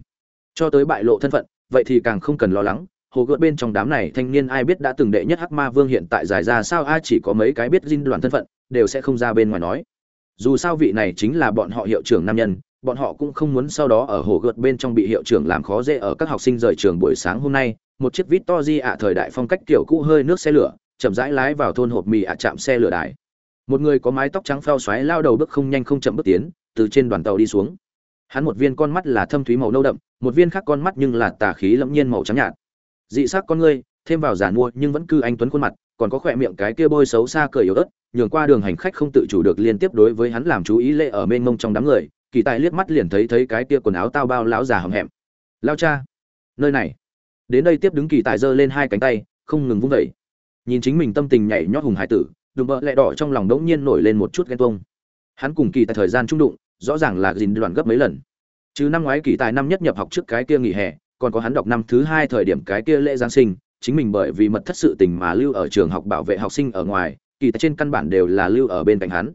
Cho tới bại lộ thân phận, vậy thì càng không cần lo lắng hồ gợt bên trong đám này thanh niên ai biết đã từng đệ nhất hắc ma vương hiện tại giải ra sao, ai chỉ có mấy cái biết dinh đoàn thân phận, đều sẽ không ra bên ngoài nói. Dù sao vị này chính là bọn họ hiệu trưởng nam nhân, bọn họ cũng không muốn sau đó ở hồ gợt bên trong bị hiệu trưởng làm khó dễ ở các học sinh rời trường buổi sáng hôm nay. Một chiếc vít to di ạ thời đại phong cách kiểu cũ hơi nước xe lửa, chậm rãi lái vào thôn hộp mì ạ chạm xe lửa đài. Một người có mái tóc trắng phao xoáy lao đầu bước không nhanh không chậm bước tiến, từ trên đoàn tàu đi xuống. Hắn một viên con mắt là thâm thúy màu nâu đậm, một viên khác con mắt nhưng là tà khí lẫm nhiên màu trắng nhạt dị sắc con ngươi, thêm vào giàn mua nhưng vẫn cư anh tuấn khuôn mặt, còn có khỏe miệng cái kia bôi xấu xa cười yếu ớt, nhường qua đường hành khách không tự chủ được liên tiếp đối với hắn làm chú ý lệ ở mênh mông trong đám người, kỳ tài liếc mắt liền thấy thấy cái kia quần áo tao bao lão già hầm hẹm. Lao cha, nơi này. Đến đây tiếp đứng kỳ tài giơ lên hai cánh tay, không ngừng vung vẩy nhìn chính mình tâm tình nhảy nhót hùng hải tử, đùm bợ lẹ đỏ trong lòng đống nhiên nổi lên một chút ghen tuông. Hắn cùng kỳ tài thời gian trung đụng, rõ ràng là gìn đoàn gấp mấy lần. Chứ năm ngoái kỳ tài năm nhất nhập học trước cái kia nghỉ hè còn có hắn đọc năm thứ hai thời điểm cái kia lễ giáng sinh, chính mình bởi vì mật thất sự tình mà lưu ở trường học bảo vệ học sinh ở ngoài, kỳ tại trên căn bản đều là lưu ở bên cạnh hắn.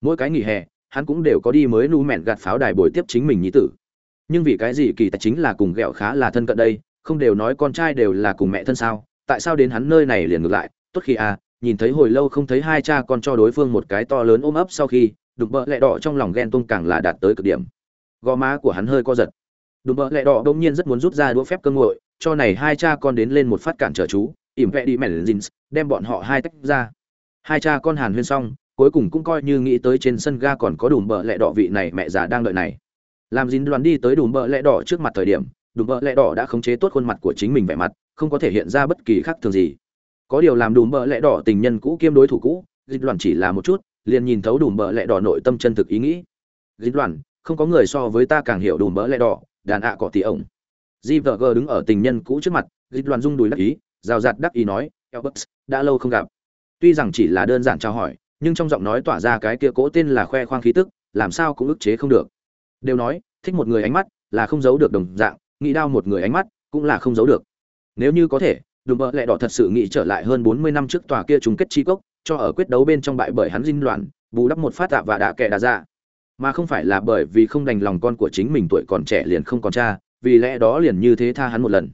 Mỗi cái nghỉ hè, hắn cũng đều có đi mới nu mẹn gạt pháo đài bồi tiếp chính mình nhí tử. Nhưng vì cái gì kỳ tài chính là cùng ghẹo khá là thân cận đây, không đều nói con trai đều là cùng mẹ thân sao, tại sao đến hắn nơi này liền ngược lại, tốt khi à nhìn thấy hồi lâu không thấy hai cha con cho đối phương một cái to lớn ôm ấp sau khi, đục bợ lẹ đỏ trong lòng ghen tung càng là đạt tới cực điểm. Gò má của hắn hơi co giật đùm bợ lẹ đỏ đông nhiên rất muốn rút ra đũa phép cơ ngội, cho này hai cha con đến lên một phát cản trở chú, ỉm vẹ đi mèn dins đem bọn họ hai tách ra. Hai cha con hàn huyên xong, cuối cùng cũng coi như nghĩ tới trên sân ga còn có đùm bợ lẹ đỏ vị này mẹ già đang đợi này. Làm dính đoàn đi tới đùm bợ lẹ đỏ trước mặt thời điểm, đùm bợ lẹ đỏ đã khống chế tốt khuôn mặt của chính mình vẻ mặt, không có thể hiện ra bất kỳ khác thường gì. Có điều làm đùm bợ lẹ đỏ tình nhân cũ kiêm đối thủ cũ dịch đoàn chỉ là một chút, liền nhìn thấu đùm bợ lẹ đỏ nội tâm chân thực ý nghĩ. Dịch đoàn, không có người so với ta càng hiểu đùm bợ lẹ đỏ đàn ạ à cọ tỉ ổng. Di vợ gờ đứng ở tình nhân cũ trước mặt dịch loạn rung đùi đắc ý rào rạt đắc ý nói Albert, đã lâu không gặp. Tuy rằng chỉ là đơn giản trao hỏi nhưng trong giọng nói tỏa ra cái kia cố tên là khoe khoang khí tức làm sao cũng ức chế không được. Đều nói thích một người ánh mắt là không giấu được đồng dạng nghĩ đau một người ánh mắt cũng là không giấu được. Nếu như có thể đùm bợ lẹ đỏ thật sự nghĩ trở lại hơn bốn mươi năm trước tòa kia chung kết chi cốc cho ở quyết đấu bên trong bại bởi hắn dinh loạn bù đắp một phát tạ và đạ kẻ đà ra mà không phải là bởi vì không đành lòng con của chính mình tuổi còn trẻ liền không còn cha, vì lẽ đó liền như thế tha hắn một lần.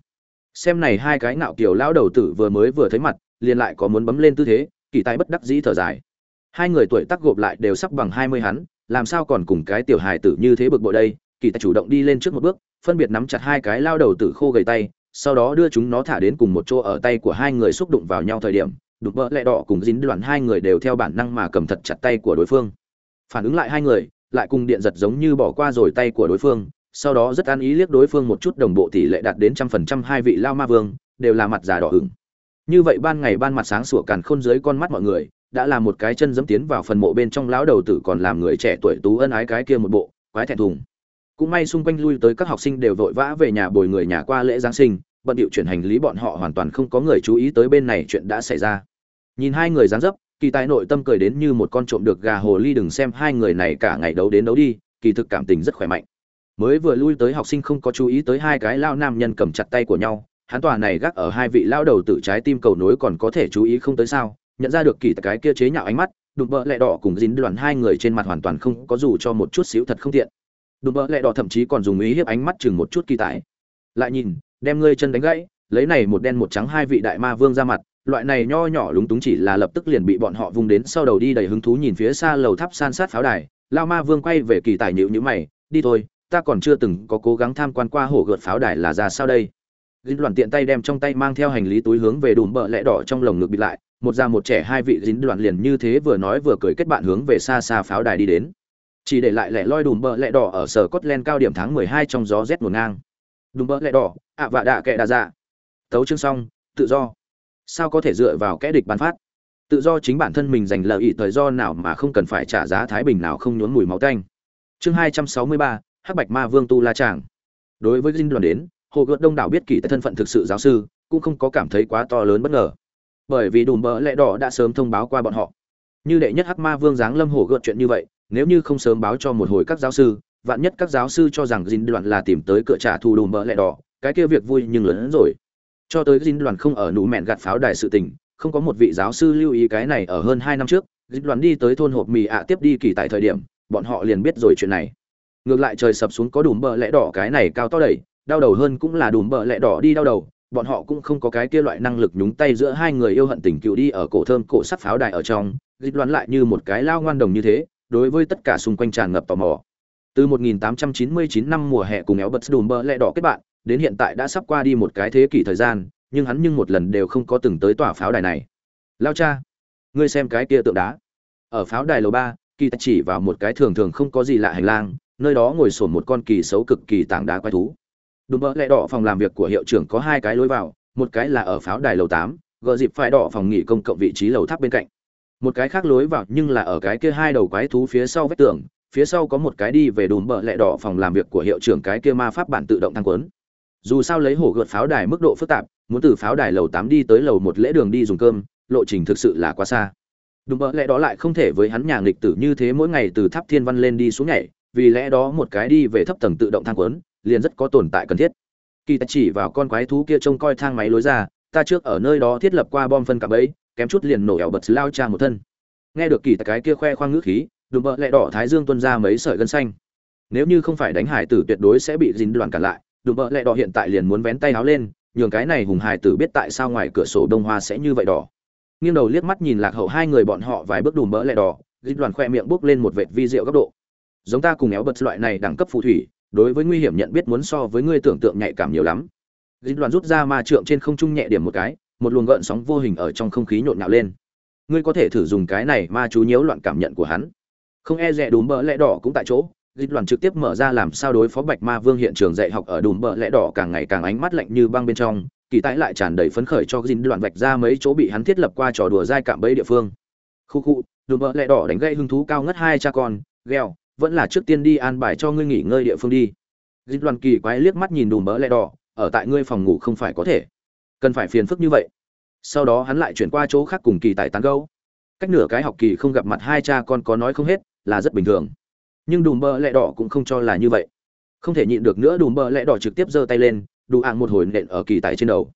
Xem này hai cái ngạo kiểu lão đầu tử vừa mới vừa thấy mặt, liền lại có muốn bấm lên tư thế, kỳ tài bất đắc dĩ thở dài. Hai người tuổi tác gộp lại đều sắp bằng hai mươi hắn, làm sao còn cùng cái tiểu hài tử như thế bực bội đây? Kỳ tài chủ động đi lên trước một bước, phân biệt nắm chặt hai cái lao đầu tử khô gầy tay, sau đó đưa chúng nó thả đến cùng một chỗ ở tay của hai người xúc đụng vào nhau thời điểm, đục vỡ lẹ đỏ cùng dính đoạn hai người đều theo bản năng mà cầm thật chặt tay của đối phương. Phản ứng lại hai người lại cùng điện giật giống như bỏ qua rồi tay của đối phương, sau đó rất an ý liếc đối phương một chút đồng bộ tỷ lệ đạt đến trăm phần trăm hai vị lao ma vương, đều là mặt già đỏ hửng như vậy ban ngày ban mặt sáng sủa càn khôn dưới con mắt mọi người, đã là một cái chân dẫm tiến vào phần mộ bên trong lão đầu tử còn làm người trẻ tuổi tú ân ái cái kia một bộ, quái thẹn thùng. Cũng may xung quanh lui tới các học sinh đều vội vã về nhà bồi người nhà qua lễ giáng sinh, bận điệu chuyển hành lý bọn họ hoàn toàn không có người chú ý tới bên này chuyện đã xảy ra. Nhìn hai người dáng dấp kỳ tài nội tâm cười đến như một con trộm được gà hồ ly đừng xem hai người này cả ngày đấu đến đấu đi, kỳ thực cảm tình rất khỏe mạnh. Mới vừa lui tới học sinh không có chú ý tới hai cái lao nam nhân cầm chặt tay của nhau, hắn tòa này gác ở hai vị lao đầu tự trái tim cầu nối còn có thể chú ý không tới sao, nhận ra được kỳ cái kia chế nhạo ánh mắt đùm bợ lẹ đỏ cùng dính đoàn hai người trên mặt hoàn toàn không có dù cho một chút xíu thật không tiện. Đùm bợ lẹ đỏ thậm chí còn dùng ý hiếp ánh mắt chừng một chút kỳ tài. Lại nhìn, đem ngươi chân đánh gãy, lấy này một đen một trắng hai vị đại ma vương ra mặt loại này nho nhỏ lúng túng chỉ là lập tức liền bị bọn họ vung đến sau đầu đi đầy hứng thú nhìn phía xa lầu tháp san sát pháo đài. Lao ma vương quay về kỳ tài nhịu nhữ mày, đi thôi, ta còn chưa từng có cố gắng tham quan qua hổ gợt pháo đài là ra sao đây? Dính đoàn tiện tay đem trong tay mang theo hành lý túi hướng về đùm bợ lẹ đỏ trong lồng ngực bịt lại, một già một trẻ hai vị dính đoàn liền như thế vừa nói vừa cười kết bạn hướng về xa xa pháo đài đi đến. Chỉ để lại lẻ loi đùm bợ lẹ đỏ ở sở cốt len cao điểm tháng mười hai trong gió rét ngổn ngang. Đùm bợ lẹ đỏ, ạ vạ đạ kệ đà dạ. Tấu chương xong, tự do sao có thể dựa vào kẻ địch bán phát? Tự do chính bản thân mình giành lợi ý thời do nào mà không cần phải trả giá thái bình nào không nhốn mùi máu tanh. Chương hai trăm sáu mươi ba, hắc bạch ma vương tu la tràng đối với dinh đoàn đến, hồ gợt đông đảo biết kỳ tại thân phận thực sự giáo sư, cũng không có cảm thấy quá to lớn bất ngờ. Bởi vì đùm bỡ lẽ đỏ đã sớm thông báo qua bọn họ. Như đệ nhất hắc ma vương giáng lâm hồ gợt chuyện như vậy, nếu như không sớm báo cho một hồi các giáo sư, vạn nhất các giáo sư cho rằng dinh đoàn là tìm tới cửa trả thù đùm bỡ lẽ đỏ, cái kia việc vui nhưng lớn hơn rồi cho tới dinh đoàn không ở nụ mẹn gạt pháo đài sự tình, không có một vị giáo sư lưu ý cái này ở hơn hai năm trước dinh đoàn đi tới thôn hộp mì ạ tiếp đi kỳ tại thời điểm, bọn họ liền biết rồi chuyện này. Ngược lại trời sập xuống có đùm bờ lẽ đỏ cái này cao to đẩy, đau đầu hơn cũng là đùm bờ lẽ đỏ đi đau đầu, bọn họ cũng không có cái kia loại năng lực nhúng tay giữa hai người yêu hận tình cựu đi ở cổ thơm cổ sắt pháo đài ở trong dịch đoán lại như một cái lao ngoan đồng như thế, đối với tất cả xung quanh tràn ngập tò mò. Từ 1899 năm mùa hè cùng éo bật đùm bờ lẽ đỏ kết bạn đến hiện tại đã sắp qua đi một cái thế kỷ thời gian, nhưng hắn nhưng một lần đều không có từng tới tòa pháo đài này. Lao cha, ngươi xem cái kia tượng đá. Ở pháo đài lầu ba, kỳ ta chỉ vào một cái thường thường không có gì lạ hành lang, nơi đó ngồi sổn một con kỳ xấu cực kỳ tảng đá quái thú. Đùm bỡ lẽ đỏ phòng làm việc của hiệu trưởng có hai cái lối vào, một cái là ở pháo đài lầu tám gợ dịp phải đỏ phòng nghỉ công cộng vị trí lầu tháp bên cạnh. Một cái khác lối vào nhưng là ở cái kia hai đầu quái thú phía sau vách tường, phía sau có một cái đi về đùm bợ lẹ đỏ phòng làm việc của hiệu trưởng cái kia ma pháp bản tự động thăng quấn dù sao lấy hổ gợt pháo đài mức độ phức tạp, muốn từ pháo đài lầu tám đi tới lầu một lễ đường đi dùng cơm, lộ trình thực sự là quá xa. Đúng bợ lẽ đó lại không thể với hắn nhà nghịch tử như thế mỗi ngày từ tháp thiên văn lên đi xuống nhảy, vì lẽ đó một cái đi về thấp tầng tự động thang quấn, liền rất có tồn tại cần thiết. Kỳ ta chỉ vào con quái thú kia trông coi thang máy lối ra, ta trước ở nơi đó thiết lập qua bom phân cặp ấy kém chút liền nổ ẻo bật lao cha một thân. Nghe được kỳ ta cái kia khoe khoang ngữ khí đùm bợ lẹ đỏ thái dương tuân ra mấy sợi gân xanh. Nếu như không phải đánh hải tử tuyệt đối sẽ bị dính đoàn cản lại đùm bợ lẹ đỏ hiện tại liền muốn vén tay áo lên, nhường cái này hùng hải tử biết tại sao ngoài cửa sổ đông hoa sẽ như vậy đỏ. Nghiêng đầu liếc mắt nhìn lạc hậu hai người bọn họ vài bước đùm bỡ lẹ đỏ dịch đoàn khoe miệng bước lên một vệt vi diệu góc độ. Giống ta cùng éo bật loại này đẳng cấp phù thủy, đối với nguy hiểm nhận biết muốn so với ngươi tưởng tượng nhạy cảm nhiều lắm. Dịch đoàn rút ra ma trượng trên không trung nhẹ điểm một cái, một luồng gợn sóng vô hình ở trong không khí nhộn nhạo lên. Ngươi có thể thử dùng cái này ma chú nhiễu loạn cảm nhận của hắn. Không e dè đùm bỡ lẽ đỏ cũng tại chỗ dịch đoàn trực tiếp mở ra làm sao đối phó bạch ma vương hiện trường dạy học ở đùm bờ lẽ đỏ càng ngày càng ánh mắt lạnh như băng bên trong, kỳ tái lại tràn đầy phấn khởi cho dinh Đoàn vạch ra mấy chỗ bị hắn thiết lập qua trò đùa dai cạm bẫy địa phương. Khu khu, đùm bờ lẽ đỏ đánh gây hứng thú cao ngất hai cha con, gheo, vẫn là trước tiên đi an bài cho ngươi nghỉ ngơi địa phương đi. Dinh đoàn kỳ quái liếc mắt nhìn đùm bờ lẽ đỏ, ở tại ngươi phòng ngủ không phải có thể. Cần phải phiền phức như vậy. Sau đó hắn lại chuyển qua chỗ khác cùng kỳ tại tán gấu cách nửa cái học kỳ không gặp mặt hai cha con có nói không hết là rất bình thường nhưng đùm bờ lẹ đỏ cũng không cho là như vậy. Không thể nhịn được nữa, đùm bờ lẹ đỏ trực tiếp giơ tay lên đủ ạng một hồi nện ở kỳ tài trên đầu.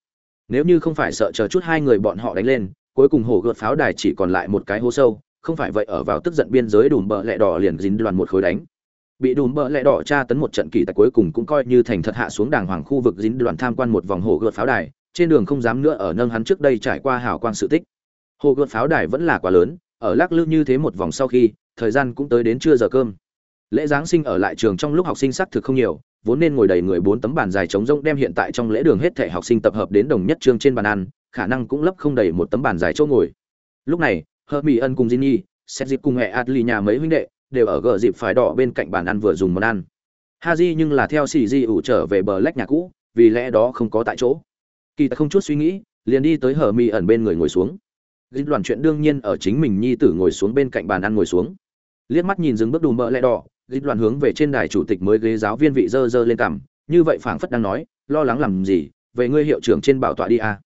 Nếu như không phải sợ chờ chút hai người bọn họ đánh lên, cuối cùng hổ gợt pháo đài chỉ còn lại một cái hố sâu, không phải vậy ở vào tức giận biên giới đùm bờ lẹ đỏ liền dính đoàn một khối đánh. Bị đùm bờ lẹ đỏ tra tấn một trận kỳ tài cuối cùng cũng coi như thành thật hạ xuống đàng hoàng khu vực dính đoàn tham quan một vòng hổ gợt pháo đài, trên đường không dám nữa ở nâng hắn trước đây trải qua hào quang sự tích. Hồ gợt pháo đài vẫn là quá lớn, ở lắc lư như thế một vòng sau khi, thời gian cũng tới đến trưa giờ cơm lễ giáng sinh ở lại trường trong lúc học sinh xác thực không nhiều vốn nên ngồi đầy người bốn tấm bàn dài trống rỗng đem hiện tại trong lễ đường hết thể học sinh tập hợp đến đồng nhất trường trên bàn ăn khả năng cũng lấp không đầy một tấm bàn dài chỗ ngồi. Lúc này hơ mỹ ân cùng Di Nhi, xét dịp cùng hệ Adli nhà mấy huynh đệ đều ở gờ dịp phải đỏ bên cạnh bàn ăn vừa dùng món ăn. Ha Di nhưng là theo xì di ủ trở về bờ lách nhà cũ vì lẽ đó không có tại chỗ. Kỳ ta không chút suy nghĩ liền đi tới hờ mỹ ẩn bên người ngồi xuống. Dịch đoàn chuyện đương nhiên ở chính mình nhi tử ngồi xuống bên cạnh bàn ăn ngồi xuống. Liếc mắt nhìn dừng bước đùm mỡ lẹ đỏ dịch đoàn hướng về trên đài chủ tịch mới ghế giáo viên vị dơ dơ lên cằm, như vậy phảng phất đang nói, lo lắng làm gì? Về ngươi hiệu trưởng trên bảo tọa đi à.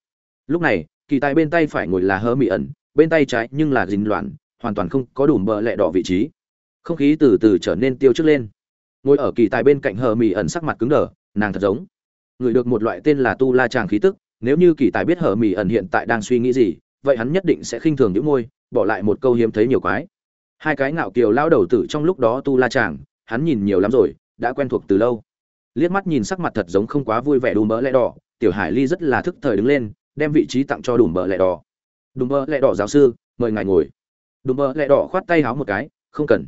lúc này, kỳ tài bên tay phải ngồi là hơ mị ẩn, bên tay trái nhưng là dính loạn hoàn toàn không có đủ bờ lẹ đỏ vị trí. Không khí từ từ trở nên tiêu trước lên. Ngồi ở kỳ tài bên cạnh hờ mị ẩn sắc mặt cứng đờ, nàng thật giống người được một loại tên là tu la tràng khí tức. Nếu như kỳ tài biết hờ mị ẩn hiện tại đang suy nghĩ gì, vậy hắn nhất định sẽ khinh thường những môi, bỏ lại một câu hiếm thấy nhiều quái hai cái ngạo kiều lao đầu tử trong lúc đó tu la chàng, hắn nhìn nhiều lắm rồi, đã quen thuộc từ lâu. Liếc mắt nhìn sắc mặt thật giống không quá vui vẻ đùm bỡ lẹ đỏ, tiểu hải ly rất là thức thời đứng lên, đem vị trí tặng cho đùm bỡ lẹ đỏ. Đùm bỡ lẹ đỏ giáo sư, mời ngài ngồi. Đùm bỡ lẹ đỏ khoát tay háo một cái, không cần.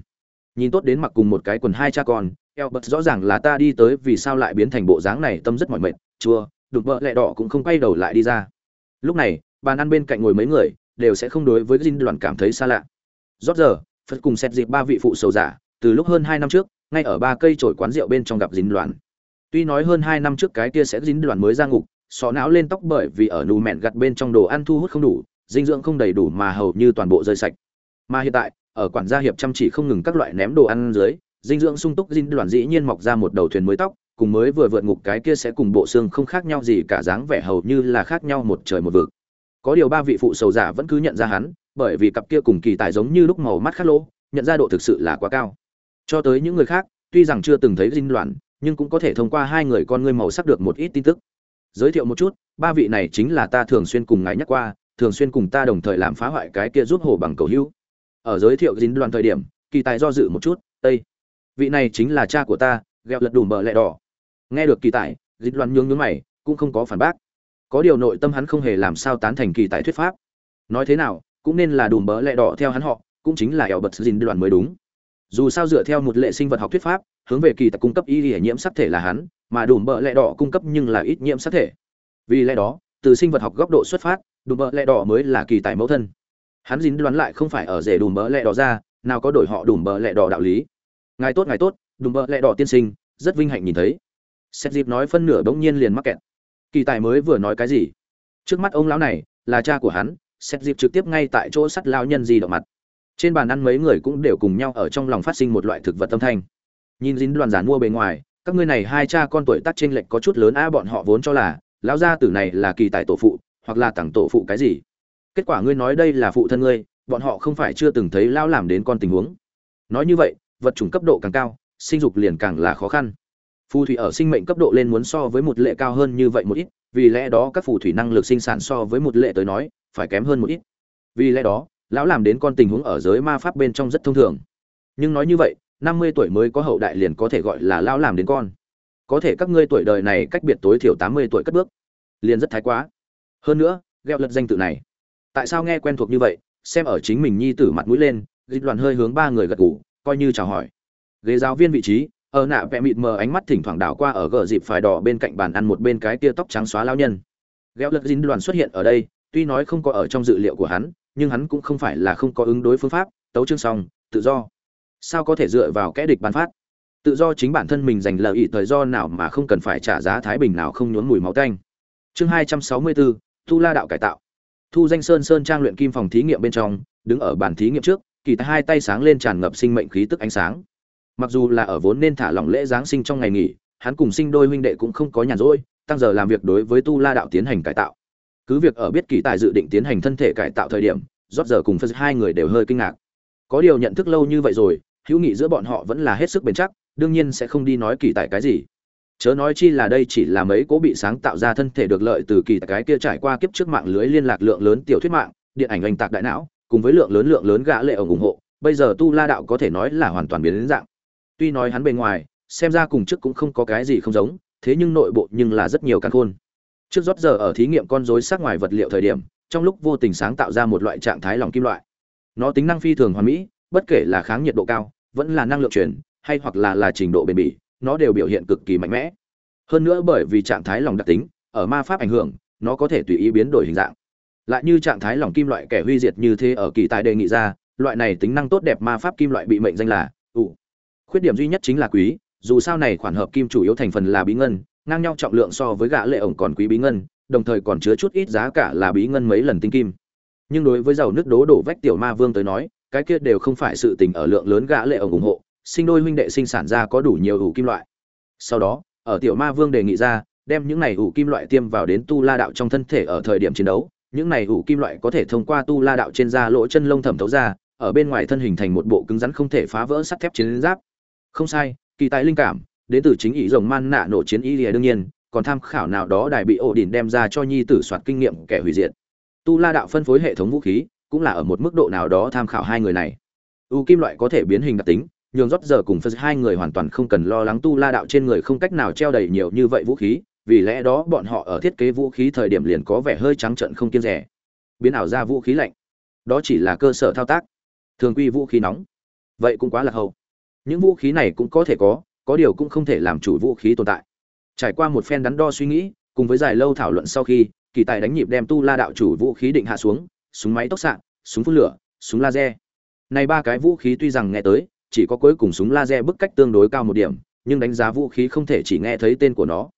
Nhìn tốt đến mặc cùng một cái quần hai cha con eo bật rõ ràng là ta đi tới vì sao lại biến thành bộ dáng này, tâm rất mỏi mệt, chua, đùm bỡ lẹ đỏ cũng không quay đầu lại đi ra. Lúc này, bàn ăn bên cạnh ngồi mấy người, đều sẽ không đối với dinh đoàn cảm thấy xa lạ. Rót giờ phật cùng xét dịp ba vị phụ sầu giả, từ lúc hơn hai năm trước, ngay ở ba cây trổi quán rượu bên trong gặp dính đoàn tuy nói hơn hai năm trước cái kia sẽ dính đoàn mới ra ngục xó não lên tóc bởi vì ở nù mẹn gặt bên trong đồ ăn thu hút không đủ, dinh dưỡng không đầy đủ mà hầu như toàn bộ rơi sạch. Mà hiện tại, ở quản gia hiệp chăm chỉ không ngừng các loại ném đồ ăn dưới, dinh dưỡng sung túc dinh đoàn dĩ nhiên mọc ra một đầu thuyền mới tóc, cùng mới vừa vượt ngục cái kia sẽ cùng bộ xương không khác nhau gì cả dáng vẻ hầu như là khác nhau một trời một vực. Có điều ba vị phụ sầu giả vẫn cứ nhận ra hắn bởi vì cặp kia cùng kỳ tài giống như lúc màu mắt khát lỗ, nhận ra độ thực sự là quá cao. Cho tới những người khác, tuy rằng chưa từng thấy dinh loạn, nhưng cũng có thể thông qua hai người con ngươi màu sắc được một ít tin tức. Giới thiệu một chút, ba vị này chính là ta thường xuyên cùng ngài nhắc qua, thường xuyên cùng ta đồng thời làm phá hoại cái kia giúp hồ bằng cầu hữu. Ở giới thiệu dính loạn thời điểm, kỳ tài do dự một chút tây vị này chính là cha của ta, gẹo lật đủ bờ lẹ đỏ. Nghe được kỳ tài dính loạn nhướng nhướng mày, cũng không có phản bác. Có điều nội tâm hắn không hề làm sao tán thành kỳ tài thuyết pháp. Nói thế nào cũng nên là đùm bỡ lẹ đỏ theo hắn họ, cũng chính là ẻo bật dính loạn mới đúng. Dù sao dựa theo một lệ sinh vật học thuyết pháp, hướng về kỳ tài cung cấp y hệ nhiễm sắc thể là hắn, mà đùm bỡ lẹ đỏ cung cấp nhưng là ít nhiễm sắc thể. Vì lẽ đó, từ sinh vật học góc độ xuất phát, đùm bỡ lẹ đỏ mới là kỳ tài mẫu thân. Hắn dính đoán lại không phải ở rể đùm bỡ lẹ đỏ ra, nào có đổi họ đùm bỡ lẹ đỏ đạo lý. Ngài tốt ngài tốt, đùm bỡ lẹ đỏ tiên sinh, rất vinh hạnh nhìn thấy. Xét dịp nói phân nửa bỗng nhiên liền mắc kẹt. Kỳ tài mới vừa nói cái gì? Trước mắt ông lão này là cha của hắn xét dịp trực tiếp ngay tại chỗ sắt lao nhân gì động mặt. Trên bàn ăn mấy người cũng đều cùng nhau ở trong lòng phát sinh một loại thực vật tâm thanh. Nhìn dính đoàn giản mua bề ngoài, các ngươi này hai cha con tuổi tác trên lệch có chút lớn a bọn họ vốn cho là, lão gia tử này là kỳ tài tổ phụ, hoặc là tặng tổ phụ cái gì. Kết quả ngươi nói đây là phụ thân ngươi, bọn họ không phải chưa từng thấy lão làm đến con tình huống. Nói như vậy, vật chủng cấp độ càng cao, sinh dục liền càng là khó khăn. Phù thủy ở sinh mệnh cấp độ lên muốn so với một lệ cao hơn như vậy một ít, vì lẽ đó các phù thủy năng lực sinh sản so với một lệ tới nói phải kém hơn một ít. Vì lẽ đó, lão làm đến con tình huống ở giới ma pháp bên trong rất thông thường. Nhưng nói như vậy, năm mươi tuổi mới có hậu đại liền có thể gọi là lão làm đến con. Có thể các ngươi tuổi đời này cách biệt tối thiểu tám mươi tuổi cất bước, liền rất thái quá. Hơn nữa, gheo lật danh tự này, tại sao nghe quen thuộc như vậy, xem ở chính mình nhi tử mặt mũi lên, dịch đoàn hơi hướng ba người gật gù, coi như chào hỏi. Ghế giáo viên vị trí, ở nạ vẽ mịt mờ ánh mắt thỉnh thoảng đảo qua ở gờ dịp phải đỏ bên cạnh bàn ăn một bên cái tia tóc trắng xóa lao nhân. Gheo lật dính đoàn xuất hiện ở đây tuy nói không có ở trong dự liệu của hắn, nhưng hắn cũng không phải là không có ứng đối phương pháp, tấu chương xong, tự do. Sao có thể dựa vào kẽ địch bán phát? Tự do chính bản thân mình giành lợi ý thời do nào mà không cần phải trả giá thái bình nào không nhốn mùi máu tanh. Chương hai trăm sáu mươi bốn thu la đạo cải tạo. Thu danh sơn sơn trang luyện kim phòng thí nghiệm bên trong, đứng ở bàn thí nghiệm trước, kỳ tài hai tay sáng lên tràn ngập sinh mệnh khí tức ánh sáng. Mặc dù là ở vốn nên thả lỏng lễ giáng sinh trong ngày nghỉ, hắn cùng sinh đôi huynh đệ cũng không có nhàn rỗi, tăng giờ làm việc đối với tu la đạo tiến hành cải tạo cứ việc ở biết kỳ tài dự định tiến hành thân thể cải tạo thời điểm, rót giờ cùng phật hai người đều hơi kinh ngạc. Có điều nhận thức lâu như vậy rồi, hữu nghị giữa bọn họ vẫn là hết sức bền chắc, đương nhiên sẽ không đi nói kỳ tài cái gì. Chớ nói chi là đây chỉ là mấy cố bị sáng tạo ra thân thể được lợi từ kỳ cái kia trải qua kiếp trước mạng lưới liên lạc lượng lớn tiểu thuyết mạng, điện ảnh oanh tạc đại não, cùng với lượng lớn lượng lớn gã lệ ổng ủng hộ, bây giờ tu la đạo có thể nói là hoàn toàn biến đến dạng. Tuy nói hắn bề ngoài, xem ra cùng trước cũng không có cái gì không giống, thế nhưng nội bộ nhưng là rất nhiều căn khôn trước rót giờ ở thí nghiệm con rối sát ngoài vật liệu thời điểm, trong lúc vô tình sáng tạo ra một loại trạng thái lòng kim loại. Nó tính năng phi thường hoàn mỹ, bất kể là kháng nhiệt độ cao, vẫn là năng lượng truyền, hay hoặc là là trình độ bền bỉ, nó đều biểu hiện cực kỳ mạnh mẽ. Hơn nữa bởi vì trạng thái lòng đặc tính, ở ma pháp ảnh hưởng, nó có thể tùy ý biến đổi hình dạng. Lại như trạng thái lòng kim loại kẻ huy diệt như thế ở kỳ tài đề nghị ra, loại này tính năng tốt đẹp ma pháp kim loại bị mệnh danh là, ủ. Khuyết điểm duy nhất chính là quý, dù sao này khoản hợp kim chủ yếu thành phần là bí ngân ngang nhau trọng lượng so với gã lệ ổng còn quý bí ngân, đồng thời còn chứa chút ít giá cả là bí ngân mấy lần tinh kim. Nhưng đối với giàu nước đố đổ vách tiểu ma vương tới nói, cái kia đều không phải sự tình ở lượng lớn gã lệ ổng ủng hộ, sinh đôi huynh đệ sinh sản ra có đủ nhiều ủ kim loại. Sau đó, ở tiểu ma vương đề nghị ra, đem những này ủ kim loại tiêm vào đến tu la đạo trong thân thể ở thời điểm chiến đấu, những này ủ kim loại có thể thông qua tu la đạo trên da lỗ chân lông thẩm thấu ra, ở bên ngoài thân hình thành một bộ cứng rắn không thể phá vỡ sắt thép chiến giáp. Không sai, kỳ tài linh cảm đến từ chính ý rồng man nạ nổ chiến ý lìa đương nhiên, còn tham khảo nào đó đài bị ổ đỉnh đem ra cho nhi tử soạt kinh nghiệm kẻ hủy diệt. Tu la đạo phân phối hệ thống vũ khí, cũng là ở một mức độ nào đó tham khảo hai người này. U kim loại có thể biến hình đặc tính, nhường rót giờ cùng phật hai người hoàn toàn không cần lo lắng tu la đạo trên người không cách nào treo đầy nhiều như vậy vũ khí, vì lẽ đó bọn họ ở thiết kế vũ khí thời điểm liền có vẻ hơi trắng trận không kiên rẻ. Biến ảo ra vũ khí lạnh. Đó chỉ là cơ sở thao tác. Thường quy vũ khí nóng. Vậy cũng quá là hậu. Những vũ khí này cũng có thể có có điều cũng không thể làm chủ vũ khí tồn tại trải qua một phen đắn đo suy nghĩ cùng với dài lâu thảo luận sau khi kỳ tài đánh nhịp đem tu la đạo chủ vũ khí định hạ xuống súng máy tốc xạ súng phun lửa súng laser này ba cái vũ khí tuy rằng nghe tới chỉ có cuối cùng súng laser bức cách tương đối cao một điểm, nhưng đánh giá vũ khí không thể chỉ nghe thấy tên của nó.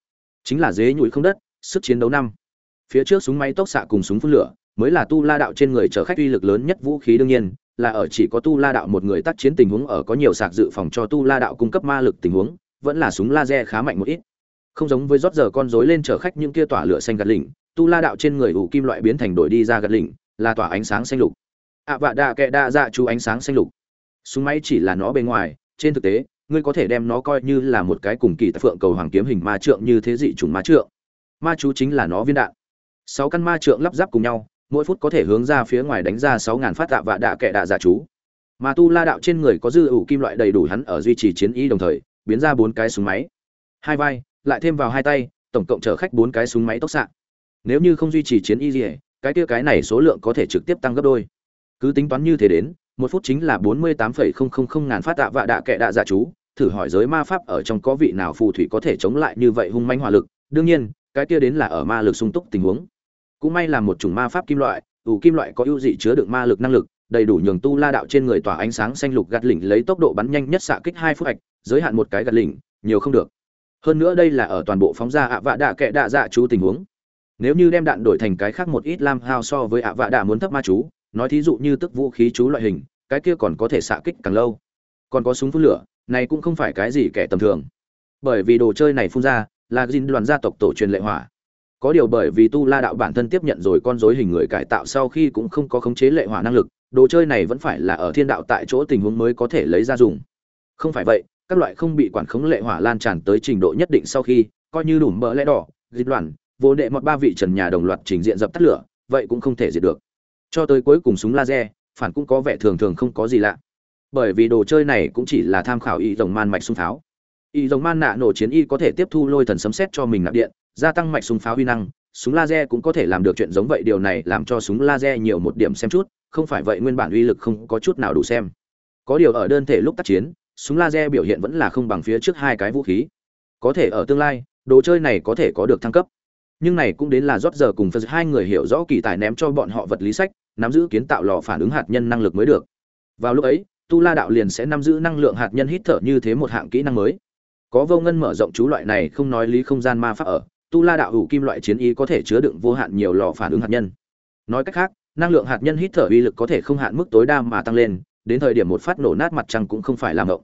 Chính là dế nhủi không đất, sức chiến đấu năm. Phía trước súng máy tốc xạ cùng súng phun lửa, mới là tu la đạo trên người chở khách uy lực lớn nhất vũ khí đương nhiên, là ở chỉ có tu la đạo một người tác chiến tình huống ở có nhiều sạc dự phòng cho tu la đạo cung cấp ma lực tình huống, vẫn là súng laser khá mạnh một ít, không giống với rót giờ con rối lên chở khách những kia tỏa lửa xanh gạt lỉnh tu la đạo trên người ủ kim loại biến thành đổi đi ra gạt lỉnh là tỏa ánh sáng xanh lục. Ạ vạ đạ kệ đa dạ chú ánh sáng xanh lục. Súng máy chỉ là nó bề ngoài trên thực tế ngươi có thể đem nó coi như là một cái cùng kỳ tại phượng cầu hoàng kiếm hình ma trượng như thế dị chủng ma trượng. Ma chú chính là nó viên đạn. Sáu căn ma trượng lắp ráp cùng nhau mỗi phút có thể hướng ra phía ngoài đánh ra sáu ngàn phát tạ vạ đạ kệ đạ giả chú. Mà tu la đạo trên người có dư ủ kim loại đầy đủ hắn ở duy trì chiến ý đồng thời, biến ra bốn cái súng máy. Hai vai, lại thêm vào hai tay, tổng cộng chở khách bốn cái súng máy tốc xạ. Nếu như không duy trì chiến y gì cái kia cái này số lượng có thể trực tiếp tăng gấp đôi. Cứ tính toán như thế đến, một phút chính là bốn mươi tám phẩy không không không ngàn phát tạ vạ đạ kệ đạ giả chú. Thử hỏi giới ma pháp ở trong có vị nào phù thủy có thể chống lại như vậy hung manh hỏa lực? Đương nhiên, cái kia đến là ở ma lực sung túc tình huống cũng may là một chủng ma pháp kim loại, ủ kim loại có ưu dị chứa đựng ma lực năng lực, đầy đủ nhường tu la đạo trên người tỏa ánh sáng xanh lục gạt lỉnh lấy tốc độ bắn nhanh nhất xạ kích hai phút hạch, giới hạn một cái gạt lỉnh, nhiều không được. Hơn nữa đây là ở toàn bộ phóng ra ạ vạ đạ kệ đạ dạ chú tình huống. Nếu như đem đạn đổi thành cái khác một ít lam hao so với ạ vạ đạ muốn thấp ma chú, nói thí dụ như tức vũ khí chú loại hình, cái kia còn có thể xạ kích càng lâu. Còn có súng phun lửa, này cũng không phải cái gì kẻ tầm thường. Bởi vì đồ chơi này phun ra, là gìn đoàn gia tộc tổ truyền lệ hỏa có điều bởi vì tu la đạo bản thân tiếp nhận rồi con rối hình người cải tạo sau khi cũng không có khống chế lệ hỏa năng lực, đồ chơi này vẫn phải là ở thiên đạo tại chỗ tình huống mới có thể lấy ra dùng. Không phải vậy, các loại không bị quản khống lệ hỏa lan tràn tới trình độ nhất định sau khi, coi như đủ mỡ lẽ đỏ, dịch loạn, vô đệ một ba vị trần nhà đồng loạt trình diện dập tắt lửa, vậy cũng không thể diệt được. Cho tới cuối cùng súng laser, phản cũng có vẻ thường thường không có gì lạ. Bởi vì đồ chơi này cũng chỉ là tham khảo y dòng man mạch sung tháo y dòng man nạ nổ chiến y có thể tiếp thu lôi thần sấm xét cho mình nạp điện gia tăng mạch súng pháo huy năng, súng laser cũng có thể làm được chuyện giống vậy. Điều này làm cho súng laser nhiều một điểm xem chút, không phải vậy nguyên bản uy lực không có chút nào đủ xem. Có điều ở đơn thể lúc tác chiến, súng laser biểu hiện vẫn là không bằng phía trước hai cái vũ khí. Có thể ở tương lai, đồ chơi này có thể có được thăng cấp. Nhưng này cũng đến là rót giờ cùng phật hai người hiểu rõ kỳ tài ném cho bọn họ vật lý sách, nắm giữ kiến tạo lò phản ứng hạt nhân năng lực mới được. Vào lúc ấy, tu la đạo liền sẽ nắm giữ năng lượng hạt nhân hít thở như thế một hạng kỹ năng mới. Có vô ngân mở rộng chú loại này không nói lý không gian ma pháp ở tu la đạo hữu kim loại chiến y có thể chứa đựng vô hạn nhiều lò phản ứng hạt nhân. Nói cách khác, năng lượng hạt nhân hít thở uy lực có thể không hạn mức tối đa mà tăng lên, đến thời điểm một phát nổ nát mặt trăng cũng không phải làm động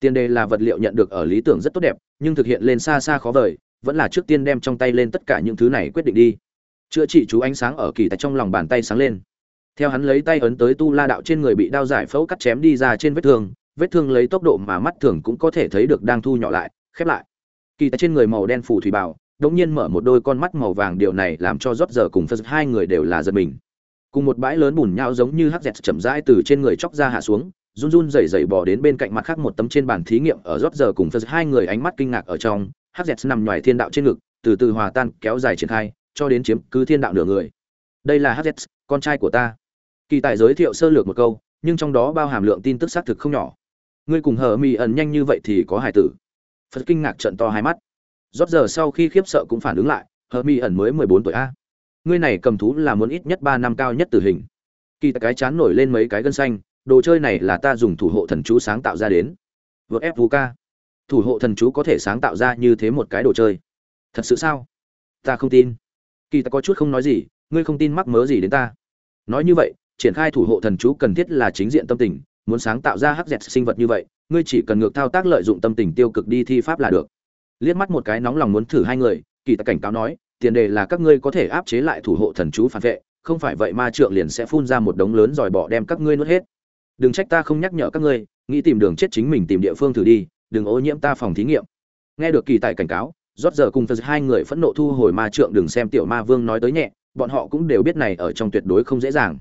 tiền đề là vật liệu nhận được ở lý tưởng rất tốt đẹp, nhưng thực hiện lên xa xa khó vời, vẫn là trước tiên đem trong tay lên tất cả những thứ này quyết định đi. Chữa trị chú ánh sáng ở kỳ tại trong lòng bàn tay sáng lên. Theo hắn lấy tay ấn tới tu la đạo trên người bị đao giải phẫu cắt chém đi ra trên vết thương vết thương lấy tốc độ mà mắt thường cũng có thể thấy được đang thu nhỏ lại, khép lại. Kỳ tại trên người màu đen phủ thủy bảo đột nhiên mở một đôi con mắt màu vàng điều này làm cho rót giờ cùng phật hai người đều là giật mình. Cùng một bãi lớn bùn nhau giống như hắc dẹt chậm rãi từ trên người chóc ra hạ xuống, run run rẩy rẩy bỏ đến bên cạnh mặt khác một tấm trên bàn thí nghiệm ở rót giờ cùng phật hai người ánh mắt kinh ngạc ở trong, hắc dẹt nằm ngoài thiên đạo trên ngực, từ từ hòa tan, kéo dài triển khai, cho đến chiếm cứ thiên đạo nửa người. Đây là hắc dẹt, con trai của ta. Kỳ tài giới thiệu sơ lược một câu, nhưng trong đó bao hàm lượng tin tức xác thực không nhỏ. Ngươi cùng hờ mỹ ẩn nhanh như vậy thì có hải tử. Phật kinh ngạc trận to hai mắt rót giờ sau khi khiếp sợ cũng phản ứng lại hờ mi ẩn mới mười bốn tuổi a. Ngươi này cầm thú là muốn ít nhất ba năm cao nhất tử hình. Kỳ cái chán nổi lên mấy cái gân xanh, đồ chơi này là ta dùng thủ hộ thần chú sáng tạo ra đến. Vượt ép vũ ca thủ hộ thần chú có thể sáng tạo ra như thế một cái đồ chơi. Thật sự sao? Ta không tin. Kỳ ta có chút không nói gì, ngươi không tin mắc mớ gì đến ta. Nói như vậy, triển khai thủ hộ thần chú cần thiết là chính diện tâm tình, muốn sáng tạo ra hắc dẹt sinh vật như vậy, ngươi chỉ cần ngược thao tác lợi dụng tâm tình tiêu cực đi thi pháp là được liếc mắt một cái nóng lòng muốn thử hai người, kỳ tài cảnh cáo nói, tiền đề là các ngươi có thể áp chế lại thủ hộ thần chú phản vệ, không phải vậy ma trượng liền sẽ phun ra một đống lớn dòi bỏ đem các ngươi nuốt hết. Đừng trách ta không nhắc nhở các ngươi, nghĩ tìm đường chết chính mình tìm địa phương thử đi, đừng ô nhiễm ta phòng thí nghiệm. Nghe được kỳ tài cảnh cáo, rót giờ cùng phật hai người phẫn nộ thu hồi ma trượng đừng xem tiểu ma vương nói tới nhẹ, bọn họ cũng đều biết này ở trong tuyệt đối không dễ dàng.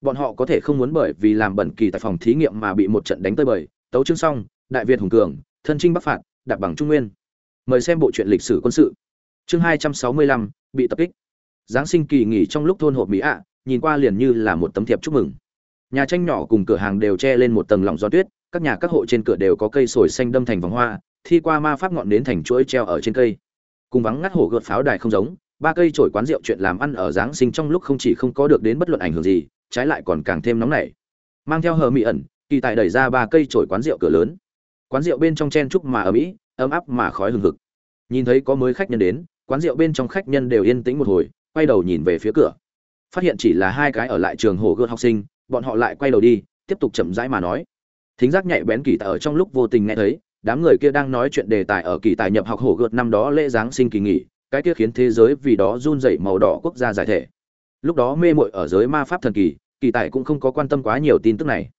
Bọn họ có thể không muốn bởi vì làm bẩn kỳ tại phòng thí nghiệm mà bị một trận đánh tơi bời. Tấu chương xong, đại việt hùng cường, thân trinh bắc phạt, đạp bằng trung nguyên mời xem bộ truyện lịch sử quân sự. Chương hai trăm sáu mươi lăm, bị tập kích. Giáng sinh kỳ nghỉ trong lúc thôn hộp mỹ ạ, nhìn qua liền như là một tấm thiệp chúc mừng. Nhà tranh nhỏ cùng cửa hàng đều che lên một tầng lỏng gió tuyết, các nhà các hộ trên cửa đều có cây sồi xanh đâm thành vòng hoa, thi qua ma pháp ngọn nến thành chuỗi treo ở trên cây. Cùng vắng ngắt hổ gợt pháo đài không giống, ba cây trổi quán rượu chuyện làm ăn ở giáng sinh trong lúc không chỉ không có được đến bất luận ảnh hưởng gì, trái lại còn càng thêm nóng nảy. Mang theo hờ mị ẩn, kỳ tài đẩy ra ba cây trổi quán rượu cửa lớn. Quán rượu bên trong chen trúc mà ở mỹ ấm áp mà khói hừng hực. Nhìn thấy có mới khách nhân đến, quán rượu bên trong khách nhân đều yên tĩnh một hồi, quay đầu nhìn về phía cửa. Phát hiện chỉ là hai cái ở lại trường hồ gươm học sinh, bọn họ lại quay đầu đi, tiếp tục chậm rãi mà nói. Thính giác nhạy bén kỳ tại ở trong lúc vô tình nghe thấy, đám người kia đang nói chuyện đề tài ở kỳ tài nhập học hổ gợt năm đó lễ giáng sinh kỳ nghỉ, cái kia khiến thế giới vì đó run rẩy màu đỏ quốc gia giải thể. Lúc đó mê muội ở giới ma pháp thần kỳ kỳ tài cũng không có quan tâm quá nhiều tin tức này.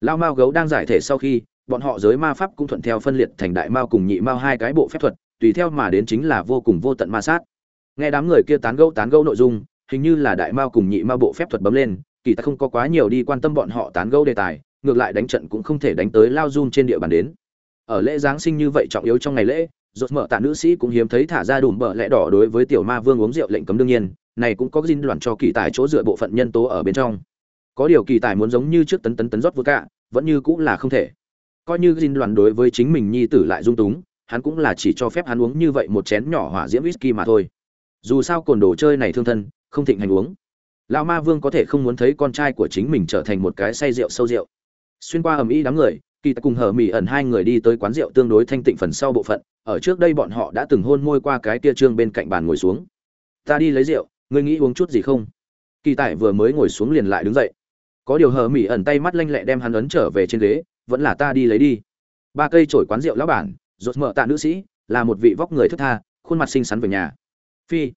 Lao mao gấu đang giải thể sau khi bọn họ giới ma pháp cũng thuận theo phân liệt thành đại mao cùng nhị mao hai cái bộ phép thuật, tùy theo mà đến chính là vô cùng vô tận ma sát. Nghe đám người kia tán gẫu tán gẫu nội dung, hình như là đại mao cùng nhị mao bộ phép thuật bấm lên, kỳ ta không có quá nhiều đi quan tâm bọn họ tán gẫu đề tài, ngược lại đánh trận cũng không thể đánh tới lao run trên địa bàn đến. Ở lễ giáng sinh như vậy trọng yếu trong ngày lễ, rốt mở tạ nữ sĩ cũng hiếm thấy thả ra đùm bờ lẽ đỏ đối với tiểu ma vương uống rượu lệnh cấm đương nhiên, này cũng có dinh đoàn cho kỳ tài chỗ dựa bộ phận nhân tố ở bên trong. Có điều kỳ tài muốn giống như trước tấn tấn tấn rót vừa cả vẫn như cũng là không thể coi như dinh đoàn đối với chính mình nhi tử lại dung túng, hắn cũng là chỉ cho phép hắn uống như vậy một chén nhỏ hỏa diễm whisky mà thôi. Dù sao cồn đồ chơi này thương thân, không thịnh hành uống. Lão ma vương có thể không muốn thấy con trai của chính mình trở thành một cái say rượu sâu rượu. Xuyên qua ầm ĩ đám người, kỳ ta cùng Hở mỹ ẩn hai người đi tới quán rượu tương đối thanh tịnh phần sau bộ phận, ở trước đây bọn họ đã từng hôn môi qua cái tia trương bên cạnh bàn ngồi xuống. Ta đi lấy rượu, ngươi nghĩ uống chút gì không? Kỳ tại vừa mới ngồi xuống liền lại đứng dậy. Có điều hờ mỹ ẩn tay mắt lanh lẹ đem hắn ấn trở về trên ghế vẫn là ta đi lấy đi. Ba cây chổi quán rượu lão bản rột mở tạ nữ sĩ, là một vị vóc người thức tha, khuôn mặt xinh xắn về nhà. Phi,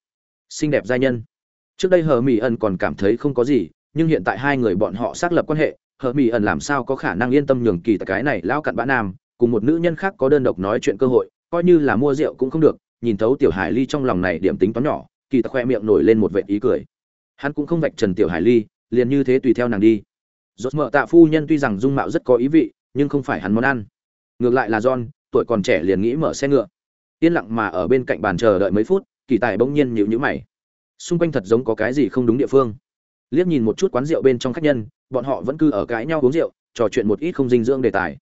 xinh đẹp giai nhân. Trước đây hờ mỹ ẩn còn cảm thấy không có gì, nhưng hiện tại hai người bọn họ xác lập quan hệ, hờ mỹ ẩn làm sao có khả năng yên tâm nhường kỳ tại cái này lão cặn bã nam, cùng một nữ nhân khác có đơn độc nói chuyện cơ hội, coi như là mua rượu cũng không được, nhìn thấu tiểu hải ly trong lòng này điểm tính toán nhỏ, kỳ tại khoe miệng nổi lên một vệt ý cười. Hắn cũng không vạch trần tiểu hải ly, liền như thế tùy theo nàng đi. Rốt mở tạ phu nhân tuy rằng dung mạo rất có ý vị nhưng không phải hắn món ăn. Ngược lại là john, tuổi còn trẻ liền nghĩ mở xe ngựa. Yên lặng mà ở bên cạnh bàn chờ đợi mấy phút, kỳ tài bỗng nhiên nhíu nhíu mày. Xung quanh thật giống có cái gì không đúng địa phương. Liếc nhìn một chút quán rượu bên trong khách nhân, bọn họ vẫn cứ ở cãi nhau uống rượu, trò chuyện một ít không dinh dưỡng đề tài.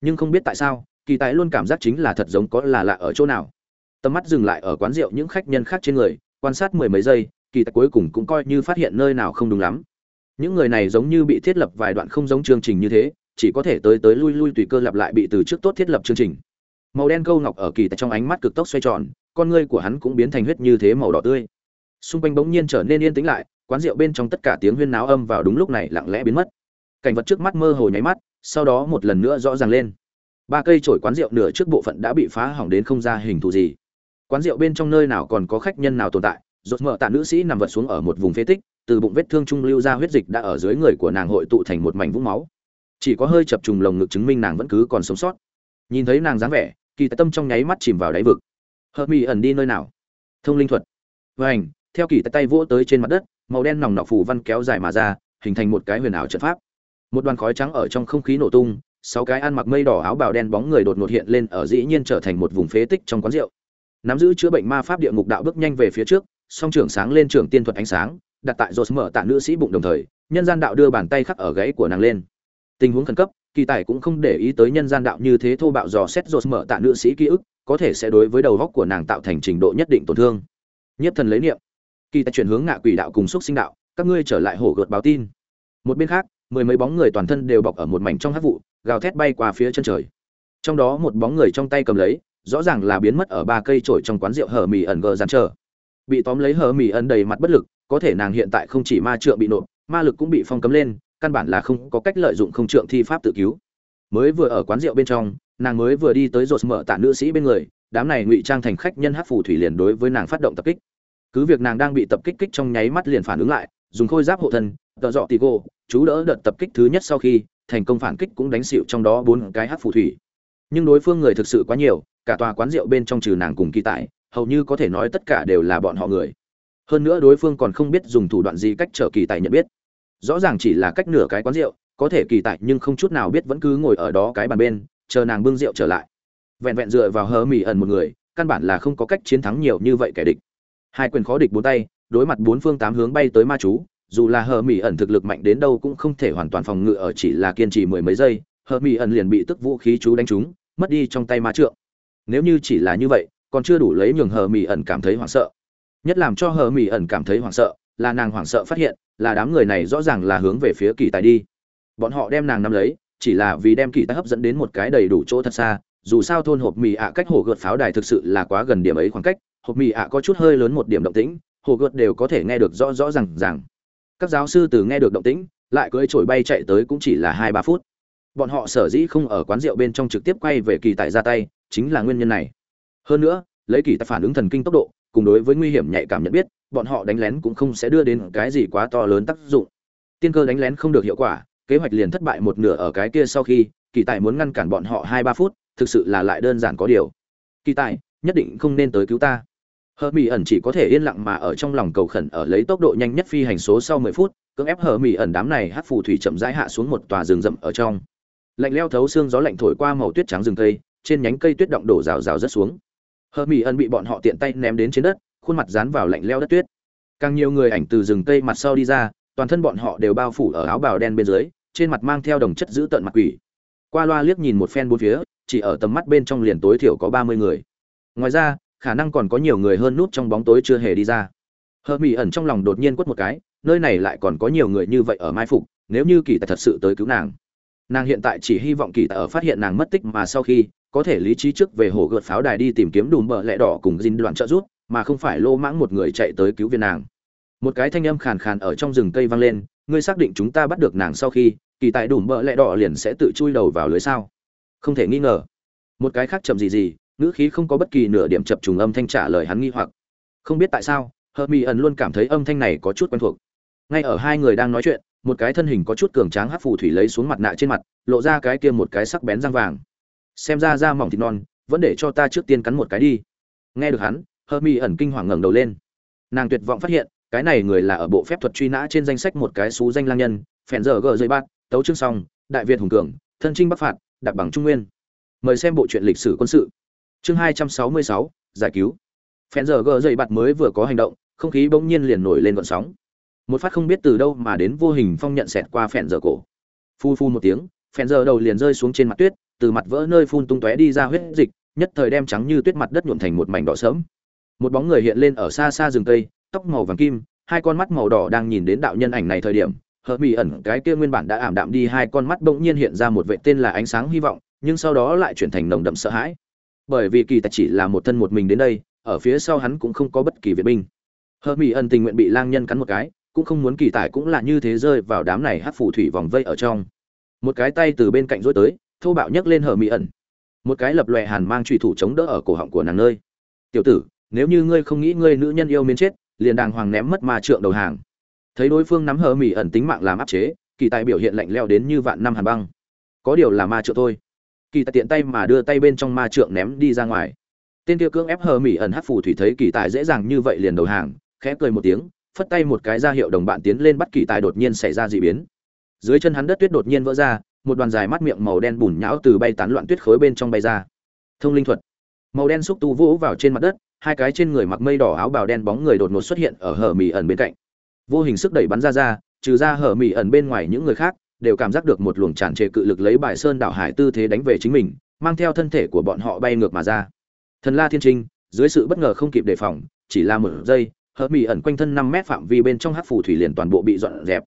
Nhưng không biết tại sao, kỳ tài luôn cảm giác chính là thật giống có là lạ ở chỗ nào. Tầm mắt dừng lại ở quán rượu những khách nhân khác trên người, quan sát mười mấy giây, kỳ tài cuối cùng cũng coi như phát hiện nơi nào không đúng lắm. Những người này giống như bị thiết lập vài đoạn không giống chương trình như thế chỉ có thể tới tới lui lui tùy cơ lặp lại bị từ trước tốt thiết lập chương trình. Màu đen câu ngọc ở kỳ tại trong ánh mắt cực tốc xoay tròn, con ngươi của hắn cũng biến thành huyết như thế màu đỏ tươi. Xung quanh bỗng nhiên trở nên yên tĩnh lại, quán rượu bên trong tất cả tiếng huyên náo âm vào đúng lúc này lặng lẽ biến mất. Cảnh vật trước mắt mơ hồ nháy mắt, sau đó một lần nữa rõ ràng lên. Ba cây chổi quán rượu nửa trước bộ phận đã bị phá hỏng đến không ra hình thù gì. Quán rượu bên trong nơi nào còn có khách nhân nào tồn tại rột mở tạ nữ sĩ nằm vật xuống ở một vùng phế tích, từ bụng vết thương trung lưu ra huyết dịch đã ở dưới người của nàng hội tụ thành một mảnh vũng máu chỉ có hơi chập trùng lồng ngực chứng minh nàng vẫn cứ còn sống sót. Nhìn thấy nàng dáng vẻ, kỳ tâm trong nháy mắt chìm vào đáy vực. Hợp mỹ ẩn đi nơi nào? Thông linh thuật. Vảnh theo kỳ tay vỗ tới trên mặt đất, màu đen nòng nọc phủ văn kéo dài mà ra, hình thành một cái huyền ảo trận pháp. Một đoàn khói trắng ở trong không khí nổ tung, sáu cái ăn mặc mây đỏ áo bào đen bóng người đột ngột hiện lên ở dĩ nhiên trở thành một vùng phế tích trong quán rượu. Nắm giữ chữa bệnh ma pháp địa ngục đạo bước nhanh về phía trước, song trưởng sáng lên trường tiên thuật ánh sáng, đặt tại rột mở tạ nữ sĩ bụng đồng thời, nhân gian đạo đưa bàn tay khắc ở gãy của nàng lên tình huống khẩn cấp, kỳ tài cũng không để ý tới nhân gian đạo như thế thô bạo dò xét rột mở tạ nữ sĩ ký ức, có thể sẽ đối với đầu góc của nàng tạo thành trình độ nhất định tổn thương. Nhất thần lấy niệm. Kỳ tài chuyển hướng ngạ quỷ đạo cùng xúc sinh đạo, các ngươi trở lại hổ gợt báo tin. Một bên khác, mười mấy bóng người toàn thân đều bọc ở một mảnh trong hát vụ, gào thét bay qua phía chân trời. Trong đó một bóng người trong tay cầm lấy, rõ ràng là biến mất ở ba cây trổi trong quán rượu hở mì ẩn gờ dàn chờ. Bị tóm lấy hở mì ẩn đầy mặt bất lực, có thể nàng hiện tại không chỉ ma trượng bị nộp, ma lực cũng bị phong cấm lên căn bản là không có cách lợi dụng không trượng thi pháp tự cứu. Mới vừa ở quán rượu bên trong, nàng mới vừa đi tới rột mở tạ nữ sĩ bên người, đám này ngụy trang thành khách nhân hát phù thủy liền đối với nàng phát động tập kích. Cứ việc nàng đang bị tập kích kích trong nháy mắt liền phản ứng lại, dùng khôi giáp hộ thân, tợ dọ tì gô, chú đỡ đợt tập kích thứ nhất sau khi, thành công phản kích cũng đánh xịu trong đó bốn cái hát phù thủy. Nhưng đối phương người thực sự quá nhiều, cả tòa quán rượu bên trong trừ nàng cùng kỳ tại, hầu như có thể nói tất cả đều là bọn họ người. Hơn nữa đối phương còn không biết dùng thủ đoạn gì cách trở kỳ tại nhận biết rõ ràng chỉ là cách nửa cái quán rượu, có thể kỳ tại nhưng không chút nào biết vẫn cứ ngồi ở đó cái bàn bên, chờ nàng bưng rượu trở lại. Vẹn vẹn dựa vào hờ mỹ ẩn một người, căn bản là không có cách chiến thắng nhiều như vậy kẻ địch. Hai quyền khó địch bốn tay, đối mặt bốn phương tám hướng bay tới ma chú, dù là hờ mỹ ẩn thực lực mạnh đến đâu cũng không thể hoàn toàn phòng ngự ở chỉ là kiên trì mười mấy giây, hờ mỹ ẩn liền bị tức vũ khí chú đánh trúng, mất đi trong tay ma trượng. Nếu như chỉ là như vậy, còn chưa đủ lấy nhường hờ mỹ ẩn cảm thấy hoảng sợ. Nhất làm cho hờ mỹ ẩn cảm thấy hoảng sợ là nàng hoảng sợ phát hiện, là đám người này rõ ràng là hướng về phía kỳ tài đi. Bọn họ đem nàng nắm lấy, chỉ là vì đem kỳ tài hấp dẫn đến một cái đầy đủ chỗ thật xa, dù sao thôn hộp mì ạ cách hồ gợt pháo đài thực sự là quá gần điểm ấy khoảng cách, hộp mì ạ có chút hơi lớn một điểm động tĩnh, hồ gợt đều có thể nghe được rõ rõ rằng rằng các giáo sư từ nghe được động tĩnh, lại cưỡi trổi bay chạy tới cũng chỉ là hai ba phút. Bọn họ sở dĩ không ở quán rượu bên trong trực tiếp quay về kỳ tài ra tay, chính là nguyên nhân này. Hơn nữa, lấy kỳ tài phản ứng thần kinh tốc độ cùng đối với nguy hiểm nhạy cảm nhận biết, bọn họ đánh lén cũng không sẽ đưa đến cái gì quá to lớn tác dụng. Tiên cơ đánh lén không được hiệu quả, kế hoạch liền thất bại một nửa ở cái kia sau khi, kỳ tài muốn ngăn cản bọn họ hai ba phút, thực sự là lại đơn giản có điều. Kỳ tài, nhất định không nên tới cứu ta. Hờ mỹ ẩn chỉ có thể yên lặng mà ở trong lòng cầu khẩn ở lấy tốc độ nhanh nhất phi hành số sau mười phút, cưỡng ép hờ mỹ ẩn đám này hát phù thủy chậm rãi hạ xuống một tòa rừng rậm ở trong. Lạnh leo thấu xương gió lạnh thổi qua màu tuyết trắng rừng cây, trên nhánh cây tuyết động đổ rào rào rất xuống hờ mỹ ẩn bị bọn họ tiện tay ném đến trên đất, khuôn mặt dán vào lạnh leo đất tuyết. Càng nhiều người ảnh từ rừng cây mặt sau đi ra, toàn thân bọn họ đều bao phủ ở áo bào đen bên dưới, trên mặt mang theo đồng chất giữ tận mặt quỷ. Qua loa liếc nhìn một phen bốn phía, chỉ ở tầm mắt bên trong liền tối thiểu có ba mươi người. Ngoài ra, khả năng còn có nhiều người hơn nút trong bóng tối chưa hề đi ra. Hờ mỹ ẩn trong lòng đột nhiên quất một cái, nơi này lại còn có nhiều người như vậy ở mai phục, nếu như kỳ tài thật sự tới cứu nàng. Nàng hiện tại chỉ hy vọng kỳ tài ở phát hiện nàng mất tích mà sau khi có thể lý trí trước về hồ gợt pháo đài đi tìm kiếm đùm bờ lẹ đỏ cùng dinh đoạn trợ rút mà không phải lô mãng một người chạy tới cứu viên nàng. Một cái thanh âm khàn khàn ở trong rừng cây vang lên, ngươi xác định chúng ta bắt được nàng sau khi, kỳ tại đùm bờ lẹ đỏ liền sẽ tự chui đầu vào lưới sao? Không thể nghi ngờ. Một cái khác chậm gì gì, ngữ khí không có bất kỳ nửa điểm chập trùng âm thanh trả lời hắn nghi hoặc. Không biết tại sao hờ mỹ ẩn luôn cảm thấy âm thanh này có chút quen thuộc. Ngay ở hai người đang nói chuyện, một cái thân hình có chút cường tráng hát phù thủy lấy xuống mặt nạ trên mặt, lộ ra cái kia một cái sắc bén răng vàng xem ra da mỏng thịt non, vẫn để cho ta trước tiên cắn một cái đi. Nghe được hắn hơ mi ẩn kinh hoàng ngẩng đầu lên. Nàng tuyệt vọng phát hiện, cái này người là ở bộ phép thuật truy nã trên danh sách một cái xú danh lang nhân, phèn giờ gờ dây bát, tấu chương song đại việt hùng cường, thân trinh bắc phạt, đặc bằng trung nguyên. Mời xem bộ truyện lịch sử quân sự. Chương hai trăm sáu mươi sáu, giải cứu. Phèn giờ gờ dây bát mới vừa có hành động, không khí bỗng nhiên liền nổi lên gọn sóng. Một phát không biết từ đâu mà đến vô hình phong nhận xẹt qua phèn giờ cổ. Phu phu một tiếng, phèn giờ đầu liền rơi xuống trên mặt tuyết từ mặt vỡ nơi phun tung tóe đi ra huyết dịch, nhất thời đem trắng như tuyết mặt đất nhuộm thành một mảnh đỏ sớm một bóng người hiện lên ở xa xa rừng cây, tóc màu vàng kim, hai con mắt màu đỏ đang nhìn đến đạo nhân ảnh này thời điểm, Hợp mỹ ẩn cái kia nguyên bản đã ảm đạm đi hai con mắt bỗng nhiên hiện ra một vệ tên là ánh sáng hy vọng, nhưng sau đó lại chuyển thành nồng đậm sợ hãi. Bởi vì kỳ tài chỉ là một thân một mình đến đây, ở phía sau hắn cũng không có bất kỳ viện binh. Hợp mỹ ẩn tình nguyện bị lang nhân cắn một cái, cũng không muốn kỳ tài cũng là như thế rơi vào đám này hát phù thủy vòng vây ở trong. Một cái tay từ bên cạnh rối tới thô bạo nhấc lên hờ mỹ ẩn. Một cái lập lòe hàn mang trùy thủ chống đỡ ở cổ họng của nàng nơi. Tiểu tử, nếu như ngươi không nghĩ ngươi nữ nhân yêu mến chết, liền đàng hoàng ném mất ma trượng đầu hàng. Thấy đối phương nắm hờ mỹ ẩn tính mạng làm áp chế, kỳ tài biểu hiện lạnh leo đến như vạn năm hàn băng. Có điều là ma trượng thôi. Kỳ tài tiện tay mà đưa tay bên trong ma trượng ném đi ra ngoài. Tên kia cưỡng ép hờ mỹ ẩn hát phù thủy thấy kỳ tài dễ dàng như vậy liền đầu hàng, khẽ cười một tiếng, phất tay một cái ra hiệu đồng bạn tiến lên bắt kỳ tài đột nhiên xảy ra dị biến. Dưới chân hắn đất tuyết đột nhiên vỡ ra một đoàn dài mắt miệng màu đen bùn nhão từ bay tán loạn tuyết khối bên trong bay ra. Thông linh thuật. Màu đen xúc tu vỗ vào trên mặt đất, hai cái trên người mặc mây đỏ áo bào đen bóng người đột ngột xuất hiện ở hở mì ẩn bên cạnh. Vô hình sức đẩy bắn ra ra, trừ ra hở mì ẩn bên ngoài những người khác, đều cảm giác được một luồng tràn trề cự lực lấy bài sơn đảo hải tư thế đánh về chính mình, mang theo thân thể của bọn họ bay ngược mà ra. Thần la thiên trinh, dưới sự bất ngờ không kịp đề phòng, chỉ là một giây, hở mì ẩn quanh thân năm mét phạm vi bên trong hắc phù thủy liền toàn bộ bị dọn dẹp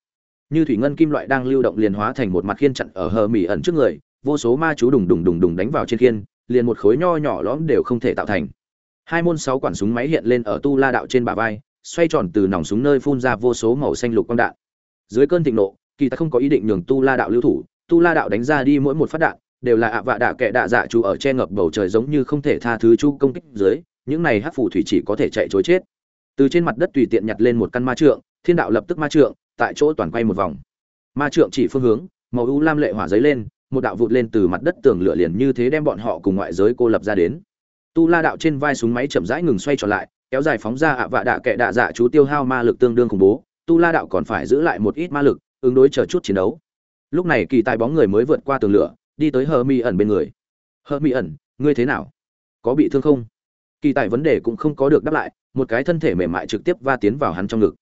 như thủy ngân kim loại đang lưu động liền hóa thành một mặt khiên chặn ở hờ mì ẩn trước người, vô số ma chú đùng đùng đùng đùng đánh vào trên khiên, liền một khối nho nhỏ lõm đều không thể tạo thành. Hai môn sáu quản súng máy hiện lên ở tu la đạo trên bả vai, xoay tròn từ nòng súng nơi phun ra vô số màu xanh lục quang đạn. Dưới cơn thịnh nộ, kỳ ta không có ý định nhường tu la đạo lưu thủ, tu la đạo đánh ra đi mỗi một phát đạn, đều là ạ vạ đạ kệ đạ dạ chú ở che ngập bầu trời giống như không thể tha thứ chu công kích dưới, những này hắc phù thủy chỉ có thể chạy chối chết. Từ trên mặt đất tùy tiện nhặt lên một căn ma trượng, thiên đạo lập tức ma trượng tại chỗ toàn quay một vòng. Ma trượng chỉ phương hướng, màu u lam lệ hỏa giấy lên, một đạo vụt lên từ mặt đất tường lửa liền như thế đem bọn họ cùng ngoại giới cô lập ra đến. Tu la đạo trên vai súng máy chậm rãi ngừng xoay trở lại, kéo dài phóng ra ạ vạ đạ kệ đạ dạ chú tiêu hao ma lực tương đương khủng bố, tu la đạo còn phải giữ lại một ít ma lực, ứng đối chờ chút chiến đấu. Lúc này kỳ tài bóng người mới vượt qua tường lửa, đi tới hờ mi ẩn bên người. Hờ mi ẩn, ngươi thế nào? Có bị thương không? Kỳ tài vấn đề cũng không có được đáp lại, một cái thân thể mềm mại trực tiếp va tiến vào hắn trong ngực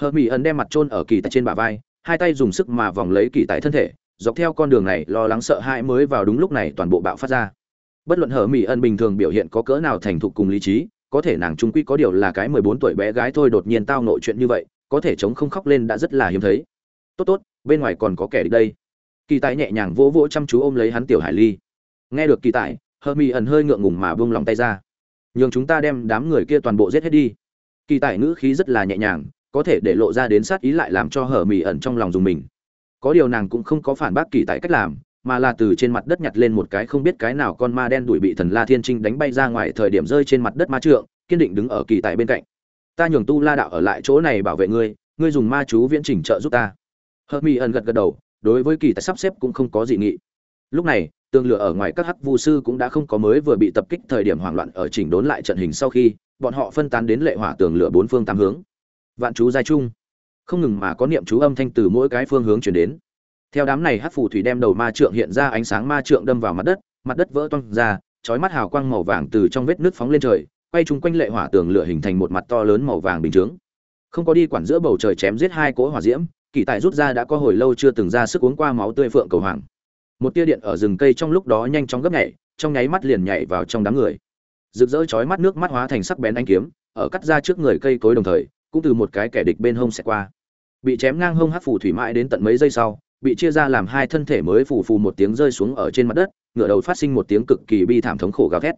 hờ mỹ ẩn đem mặt trôn ở kỳ tại trên bả vai, hai tay dùng sức mà vòng lấy kỳ tại thân thể, dọc theo con đường này, lo lắng sợ hãi mới vào đúng lúc này toàn bộ bạo phát ra. Bất luận hờ mỹ ân bình thường biểu hiện có cỡ nào thành thục cùng lý trí, có thể nàng trung quy có điều là cái mười bốn tuổi bé gái thôi đột nhiên tao nội chuyện như vậy, có thể chống không khóc lên đã rất là hiếm thấy. Tốt tốt, bên ngoài còn có kẻ địch đây. Kỳ tài nhẹ nhàng vỗ vỗ chăm chú ôm lấy hắn tiểu hải ly. Nghe được kỳ tài hờ mỹ ẩn hơi ngượng ngùng mà buông lòng tay ra. Nhường chúng ta đem đám người kia toàn bộ giết hết đi. Kỳ tài ngữ khí rất là nhẹ nhàng có thể để lộ ra đến sát ý lại làm cho hờ mì ẩn trong lòng dùng mình. Có điều nàng cũng không có phản bác kỳ tại cách làm, mà là từ trên mặt đất nhặt lên một cái không biết cái nào con ma đen đuổi bị thần la thiên trinh đánh bay ra ngoài thời điểm rơi trên mặt đất ma trượng, kiên định đứng ở kỳ tại bên cạnh. Ta nhường tu la đạo ở lại chỗ này bảo vệ ngươi ngươi dùng ma chú viễn chỉnh trợ giúp ta. Hờ mỹ ẩn gật gật đầu, đối với kỳ tại sắp xếp cũng không có dị nghị. Lúc này, tường lửa ở ngoài các hắc vu sư cũng đã không có mới vừa bị tập kích thời điểm hoảng loạn ở chỉnh đốn lại trận hình sau khi, bọn họ phân tán đến lệ hỏa tường lửa bốn phương tám hướng vạn chú giai trung. Không ngừng mà có niệm chú âm thanh từ mỗi cái phương hướng chuyển đến. Theo đám này hát phù thủy đem đầu ma trượng hiện ra, ánh sáng ma trượng đâm vào mặt đất mặt đất vỡ toang ra, chói mắt hào quang màu vàng từ trong vết nước phóng lên trời, quay chung quanh lệ hỏa tường lửa hình thành một mặt to lớn màu vàng bình chướng. Không có đi quản giữa bầu trời chém giết hai cỗ hỏa diễm, kỳ tài rút ra đã có hồi lâu chưa từng ra sức uống qua máu tươi phượng cầu hoàng. Một tia điện ở rừng cây trong lúc đó nhanh chóng gấp nhảy, trong nháy mắt liền nhảy vào trong đám người. Rực rỡ chói mắt nước mắt hóa thành sắc bén anh kiếm, ở cắt ra trước người cây cối đồng thời cũng từ một cái kẻ địch bên hông sẽ qua. Bị chém ngang hông hát phù thủy mãi đến tận mấy giây sau, bị chia ra làm hai thân thể mới phù phù một tiếng rơi xuống ở trên mặt đất ngựa đầu phát sinh một tiếng cực kỳ bi thảm thống khổ gào thét.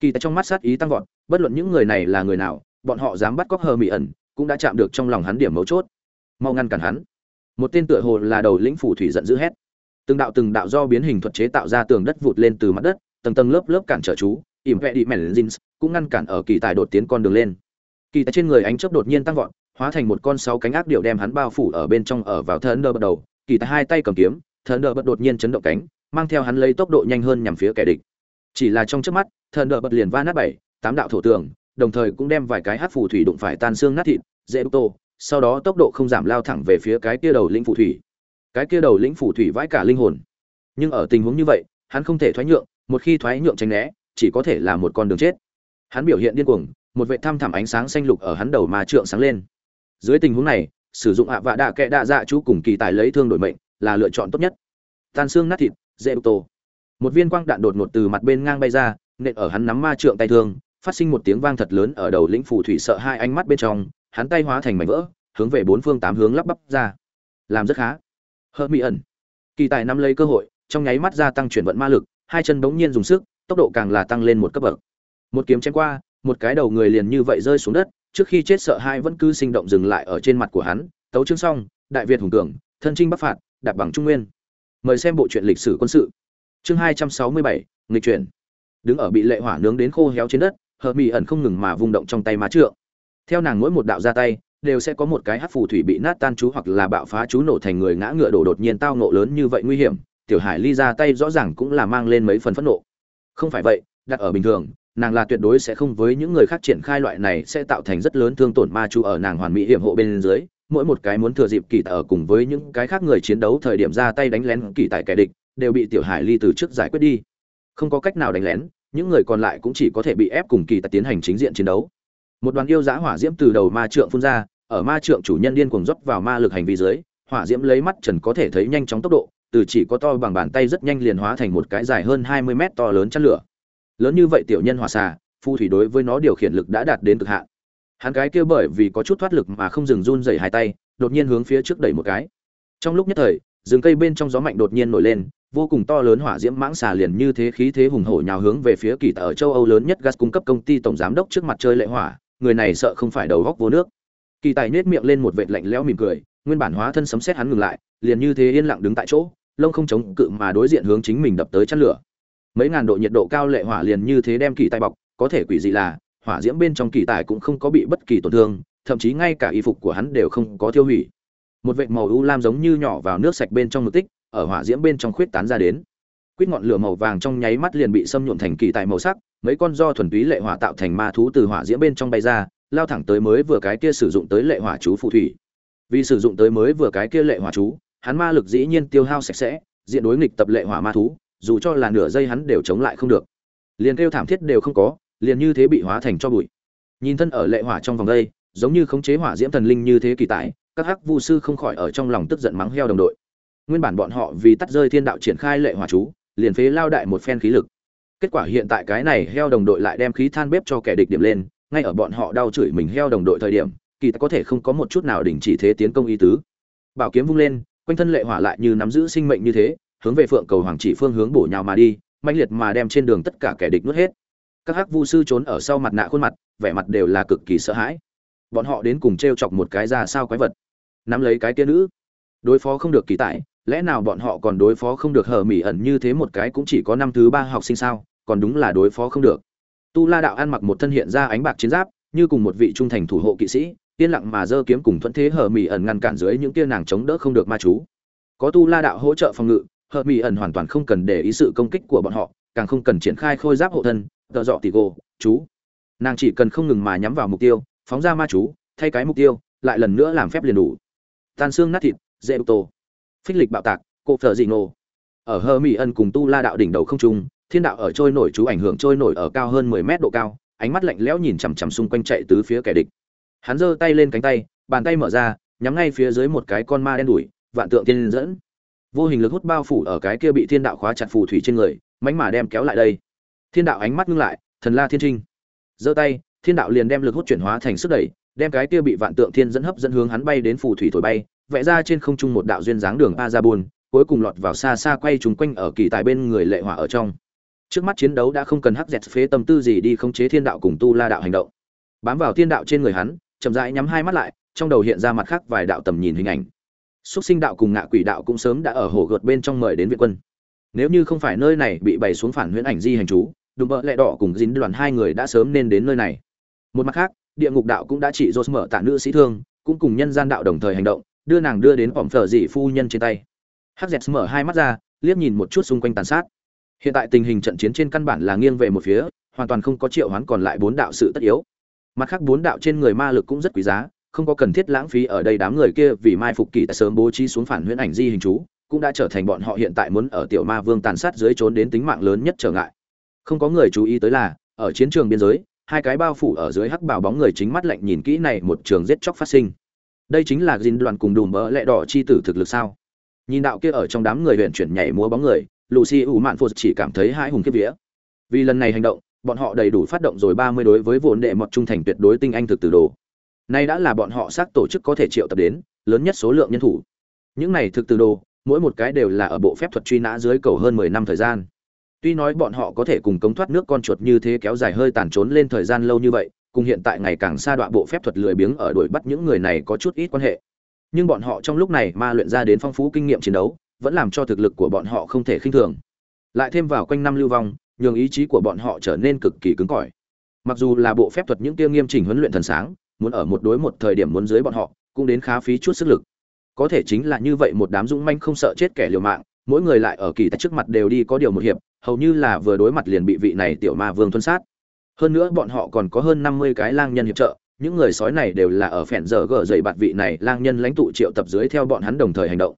Kỳ tại trong mắt sát ý tăng vọt, bất luận những người này là người nào, bọn họ dám bắt cóc hờ mỹ ẩn, cũng đã chạm được trong lòng hắn điểm mấu chốt. Mau ngăn cản hắn. Một tên tựa hồ là đầu lĩnh phù thủy giận dữ hét. Từng đạo từng đạo do biến hình thuật chế tạo ra tường đất vụt lên từ mặt đất, tầng tầng lớp lớp cản trở chú, ỉm vẹ đi mèn jeans, cũng ngăn cản ở kỳ tài đột tiến con đường lên kỳ tại trên người ánh chớp đột nhiên tăng vọt, hóa thành một con sáu cánh ác điệu đem hắn bao phủ ở bên trong ở vào thân đờ bắt đầu. Kỳ tại hai tay cầm kiếm, thần đờ bật đột nhiên chấn động cánh, mang theo hắn lấy tốc độ nhanh hơn nhằm phía kẻ địch. Chỉ là trong trước mắt, thần đờ bật liền va nát bảy, tám đạo thổ tường, đồng thời cũng đem vài cái hát phù thủy đụng phải tan xương nát thịt, dễ đúc tô, sau đó tốc độ không giảm lao thẳng về phía cái kia đầu lĩnh phù thủy. Cái kia đầu lĩnh phù thủy vãi cả linh hồn. Nhưng ở tình huống như vậy, hắn không thể thoái nhượng, một khi thoái nhượng tránh né, chỉ có thể là một con đường chết. Hắn biểu hiện điên cuồng một vệ thăm thẳm ánh sáng xanh lục ở hắn đầu mà trượng sáng lên. Dưới tình huống này, sử dụng ạ vạ đạ kệ đạ dạ chú cùng kỳ tài lấy thương đổi mệnh là lựa chọn tốt nhất. Tan xương nát thịt, dễ tô một viên quang đạn đột ngột từ mặt bên ngang bay ra, nện ở hắn nắm ma trượng tay thương, phát sinh một tiếng vang thật lớn ở đầu lĩnh phù thủy sợ hai ánh mắt bên trong, hắn tay hóa thành mảnh vỡ, hướng về bốn phương tám hướng lắp bắp ra. Làm rất khá. Hơ mỹ ẩn. Kỳ tài nắm lấy cơ hội, trong nháy mắt gia tăng chuyển vận ma lực, hai chân bỗng nhiên dùng sức, tốc độ càng là tăng lên một cấp bậc. Một kiếm chém qua một cái đầu người liền như vậy rơi xuống đất, trước khi chết sợ hai vẫn cứ sinh động dừng lại ở trên mặt của hắn, tấu chương xong, đại việt hùng cường, thân trinh bắc phạt, đạp bằng trung nguyên. Mời xem bộ truyện lịch sử quân sự. Chương hai trăm sáu mươi bảy, nghịch chuyển. Đứng ở bị lệ hỏa nướng đến khô héo trên đất hờ mỹ ẩn không ngừng mà vung động trong tay má trượng. Theo nàng mỗi một đạo ra tay, đều sẽ có một cái hát phù thủy bị nát tan chú hoặc là bạo phá chú nổ thành người ngã ngựa đổ đột nhiên tao nộ lớn như vậy nguy hiểm, tiểu hải ly ra tay rõ ràng cũng là mang lên mấy phần phẫn nộ. Không phải vậy, đặt ở bình thường nàng là tuyệt đối sẽ không với những người khác triển khai loại này sẽ tạo thành rất lớn thương tổn ma chú ở nàng hoàn mỹ hiểm hộ bên dưới. Mỗi một cái muốn thừa dịp kỳ tại ở cùng với những cái khác người chiến đấu thời điểm ra tay đánh lén kỳ tại kẻ địch, đều bị tiểu hải ly từ trước giải quyết đi. Không có cách nào đánh lén, những người còn lại cũng chỉ có thể bị ép cùng kỳ tại tiến hành chính diện chiến đấu. Một đoàn yêu giã hỏa diễm từ đầu ma trượng phun ra, ở ma trượng chủ nhân điên cuồng dốc vào ma lực hành vi dưới, hỏa diễm lấy mắt trần có thể thấy nhanh chóng tốc độ, từ chỉ có to bằng bàn tay rất nhanh liền hóa thành một cái dài hơn 20 mét to lớn chất lửa lớn như vậy tiểu nhân hỏa xà, phù thủy đối với nó điều khiển lực đã đạt đến cực hạn. Hắn cái kia bởi vì có chút thoát lực mà không dừng run dày hai tay, đột nhiên hướng phía trước đẩy một cái. Trong lúc nhất thời, rừng cây bên trong gió mạnh đột nhiên nổi lên, vô cùng to lớn hỏa diễm mãng xà liền như thế khí thế hùng hổ nhào hướng về phía kỳ tạ ở châu âu lớn nhất gas cung cấp công ty tổng giám đốc trước mặt chơi lệ hỏa, người này sợ không phải đầu góc vô nước. Kỳ tài nết miệng lên một vệt lạnh lẽo mỉm cười, nguyên bản hóa thân sấm xét hắn ngừng lại, liền như thế yên lặng đứng tại chỗ, lông không chống cự mà đối diện hướng chính mình đập tới chăn lửa mấy ngàn độ nhiệt độ cao lệ hỏa liền như thế đem kỳ tài bọc, có thể quỷ dị là, hỏa diễm bên trong kỳ tài cũng không có bị bất kỳ tổn thương, thậm chí ngay cả y phục của hắn đều không có tiêu hủy. Một vệt màu u lam giống như nhỏ vào nước sạch bên trong mực tích, ở hỏa diễm bên trong khuyết tán ra đến. Quýt ngọn lửa màu vàng trong nháy mắt liền bị xâm nhuộm thành kỳ tài màu sắc, mấy con do thuần túy lệ hỏa tạo thành ma thú từ hỏa diễm bên trong bay ra, lao thẳng tới mới vừa cái kia sử dụng tới lệ hỏa chú phù thủy. Vì sử dụng tới mới vừa cái kia lệ hỏa chú, hắn ma lực dĩ nhiên tiêu hao sạch sẽ, diện đối nghịch tập lệ hỏa ma thú dù cho là nửa giây hắn đều chống lại không được. Liền kêu thảm thiết đều không có, liền như thế bị hóa thành cho bụi. Nhìn thân ở lệ hỏa trong vòng đây, giống như khống chế hỏa diễm thần linh như thế kỳ tại các hắc vu sư không khỏi ở trong lòng tức giận mắng heo đồng đội. Nguyên bản bọn họ vì tắt rơi thiên đạo triển khai lệ hỏa chú, liền phế lao đại một phen khí lực. Kết quả hiện tại cái này heo đồng đội lại đem khí than bếp cho kẻ địch điểm lên, ngay ở bọn họ đau chửi mình heo đồng đội thời điểm, kỳ ta có thể không có một chút nào đình chỉ thế tiến công y tứ. Bảo kiếm vung lên, quanh thân lệ hỏa lại như nắm giữ sinh mệnh như thế hướng về phượng cầu hoàng chỉ phương hướng bổ nhào mà đi, mãnh liệt mà đem trên đường tất cả kẻ địch nuốt hết. Các hắc vu sư trốn ở sau mặt nạ khuôn mặt, vẻ mặt đều là cực kỳ sợ hãi. Bọn họ đến cùng t r e o chọc một cái ra sao quái vật. Nắm lấy cái tia nữ. Đối phó không được kỳ tại, lẽ nào bọn họ còn đối phó không được hờ mỹ ẩn như thế một cái cũng chỉ có năm thứ ba học sinh sao, còn đúng là đối phó không được. Tu la đạo ăn mặc một thân hiện ra ánh bạc chiến giáp, như cùng một vị trung thành thủ hộ kỵ sĩ, yên lặng mà giơ kiếm cùng thuận thế hờ mỹ ẩn ngăn cản dưới những tia nàng chống đỡ không được ma chú. Có tu la đạo hỗ trợ phòng ngự Hợp mỹ ẩn hoàn toàn không cần để ý sự công kích của bọn họ, càng không cần triển khai khôi giáp hộ thân, tợ dọ tỷ gô chú. Nàng chỉ cần không ngừng mà nhắm vào mục tiêu, phóng ra ma chú, thay cái mục tiêu, lại lần nữa làm phép liền đủ. Tan xương nát thịt, dễ tô phích lịch bạo tạc cộ phở dị nô ở hơ mỹ ân cùng tu la đạo đỉnh đầu không trung, thiên đạo ở trôi nổi chú ảnh hưởng trôi nổi ở cao hơn mười mét độ cao, ánh mắt lạnh lẽo nhìn chằm chằm xung quanh chạy tứ phía kẻ địch. Hắn giơ tay lên cánh tay, bàn tay mở ra, nhắm ngay phía dưới một cái con ma đen đủi vạn tượng tiên dẫn vô hình lực hút bao phủ ở cái kia bị thiên đạo khóa chặt phù thủy trên người, mánh mà đem kéo lại đây. Thiên đạo ánh mắt ngưng lại, thần la thiên trinh. Giơ tay, thiên đạo liền đem lực hút chuyển hóa thành sức đẩy, đem cái kia bị vạn tượng thiên dẫn hấp dẫn hướng hắn bay đến phù thủy thổi bay, vẽ ra trên không trung một đạo duyên dáng đường a ra bùn cuối cùng lọt vào xa xa quay trúng quanh ở kỳ tài bên người lệ hỏa ở trong. Trước mắt chiến đấu đã không cần hắc dẹt phế tâm tư gì đi khống chế thiên đạo cùng tu la đạo hành động. Bám vào thiên đạo trên người hắn, chậm rãi nhắm hai mắt lại, trong đầu hiện ra mặt khác vài đạo tầm nhìn hình ảnh xuất sinh đạo cùng ngạ quỷ đạo cũng sớm đã ở hồ gợt bên trong mời đến viện quân. Nếu như không phải nơi này bị bày xuống phản huyễn ảnh di hành chú, đùm bợ lẹ đỏ cùng dính đoàn hai người đã sớm nên đến nơi này. Một mặt khác, địa ngục đạo cũng đã trị rốt mở tạ nữ sĩ thương, cũng cùng nhân gian đạo đồng thời hành động, đưa nàng đưa đến phòng phở dị phu nhân trên tay. Hz mở hai mắt ra, liếc nhìn một chút xung quanh tàn sát. Hiện tại tình hình trận chiến trên căn bản là nghiêng về một phía, hoàn toàn không có triệu hoán còn lại bốn đạo sự tất yếu. Mặt khác bốn đạo trên người ma lực cũng rất quý giá không có cần thiết lãng phí ở đây đám người kia vì mai phục kỳ sớm bố trí xuống phản huyễn ảnh di hình chú, cũng đã trở thành bọn họ hiện tại muốn ở tiểu ma vương tàn sát dưới trốn đến tính mạng lớn nhất trở ngại. Không có người chú ý tới là, ở chiến trường biên giới, hai cái bao phủ ở dưới hắc bào bóng người chính mắt lạnh nhìn kỹ này một trường giết chóc phát sinh. Đây chính là dinh đoàn cùng đùm bỡ lẹ đỏ chi tử thực lực sao? Nhìn đạo kia ở trong đám người huyện chuyển nhảy múa bóng người, lucy ủ mạn phô chỉ cảm thấy hai hùng kiếp vía. Vì lần này hành động, bọn họ đầy đủ phát động rồi ba mươi đối với vốn đệ mọt trung thành tuyệt đối tinh anh thực từ đồ nay đã là bọn họ xác tổ chức có thể triệu tập đến, lớn nhất số lượng nhân thủ. Những này thực từ đồ, mỗi một cái đều là ở bộ phép thuật truy nã dưới cầu hơn mười năm thời gian. Tuy nói bọn họ có thể cùng cống thoát nước con chuột như thế kéo dài hơi tàn trốn lên thời gian lâu như vậy, cùng hiện tại ngày càng xa đoạn bộ phép thuật lười biếng ở đuổi bắt những người này có chút ít quan hệ. Nhưng bọn họ trong lúc này ma luyện ra đến phong phú kinh nghiệm chiến đấu, vẫn làm cho thực lực của bọn họ không thể khinh thường. Lại thêm vào quanh năm lưu vong, nhường ý chí của bọn họ trở nên cực kỳ cứng cỏi. Mặc dù là bộ phép thuật những kia nghiêm chỉnh huấn luyện thần sáng muốn ở một đối một thời điểm muốn dưới bọn họ cũng đến khá phí chút sức lực. Có thể chính là như vậy một đám dũng manh không sợ chết kẻ liều mạng mỗi người lại ở kỳ tài trước mặt đều đi có điều một hiệp hầu như là vừa đối mặt liền bị vị này tiểu ma vương tuân sát. Hơn nữa bọn họ còn có hơn năm mươi cái lang nhân hiệp trợ những người sói này đều là ở phèn giờ gờ dậy bạt vị này lang nhân lãnh tụ triệu tập dưới theo bọn hắn đồng thời hành động.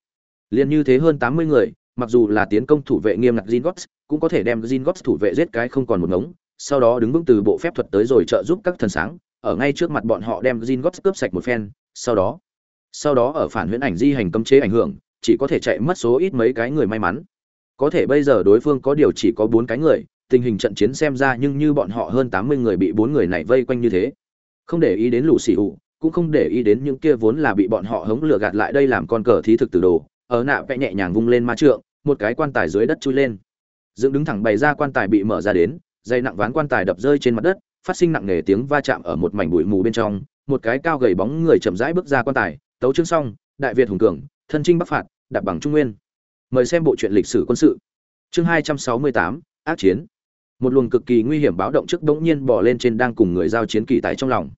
Liền như thế hơn tám mươi người mặc dù là tiến công thủ vệ nghiêm ngặt Zingots, cũng có thể đem Zingots thủ vệ giết cái không còn một ngống, sau đó đứng vững từ bộ phép thuật tới rồi trợ giúp các thần sáng, ở ngay trước mặt bọn họ đem Jin Gops cướp sạch một phen, sau đó, sau đó ở phản huyễn ảnh di hành cấm chế ảnh hưởng, chỉ có thể chạy mất số ít mấy cái người may mắn. Có thể bây giờ đối phương có điều chỉ có bốn cái người, tình hình trận chiến xem ra nhưng như bọn họ hơn tám mươi người bị bốn người này vây quanh như thế. Không để ý đến lũ xỉ hữu, cũng không để ý đến những kia vốn là bị bọn họ hống lửa gạt lại đây làm con cờ thí thực từ đồ, ở nạ vẽ nhẹ nhàng vung lên ma trượng, một cái quan tài dưới đất chui lên dựng đứng thẳng bày ra quan tài bị mở ra đến dây nặng ván quan tài đập rơi trên mặt đất phát sinh nặng nề tiếng va chạm ở một mảnh bụi mù bên trong, một cái cao gầy bóng người chậm rãi bước ra quan tài, tấu chương xong, đại việt hùng cường, thân trinh bắc phạt, đạp bằng trung nguyên. Mời xem bộ truyện lịch sử quân sự. Chương hai trăm sáu mươi tám, ác chiến. Một luồng cực kỳ nguy hiểm báo động trước đống nhiên bò lên trên đang cùng người giao chiến kỳ tại trong lòng.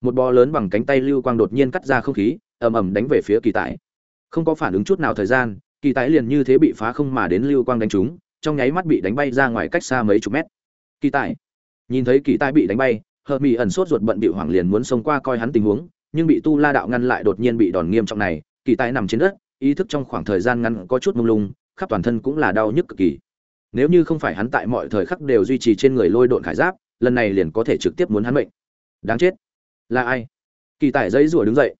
Một bò lớn bằng cánh tay lưu quang đột nhiên cắt ra không khí, ầm ầm đánh về phía kỳ tại không có phản ứng chút nào thời gian, kỳ tại liền như thế bị phá không mà đến lưu quang đánh trúng, trong nháy mắt bị đánh bay ra ngoài cách xa mấy chục mét. Kỳ tại nhìn thấy kỳ tài bị đánh bay hờ mỹ ẩn sốt ruột bận bị hoảng liền muốn xông qua coi hắn tình huống, nhưng bị tu la đạo ngăn lại đột nhiên bị đòn nghiêm trọng này, kỳ tài nằm trên đất, ý thức trong khoảng thời gian ngắn có chút mông lung, khắp toàn thân cũng là đau nhức cực kỳ. Nếu như không phải hắn tại mọi thời khắc đều duy trì trên người lôi độn khải giáp, lần này liền có thể trực tiếp muốn hắn mệnh. Đáng chết. Là ai? Kỳ tài dãy rủa đứng dậy.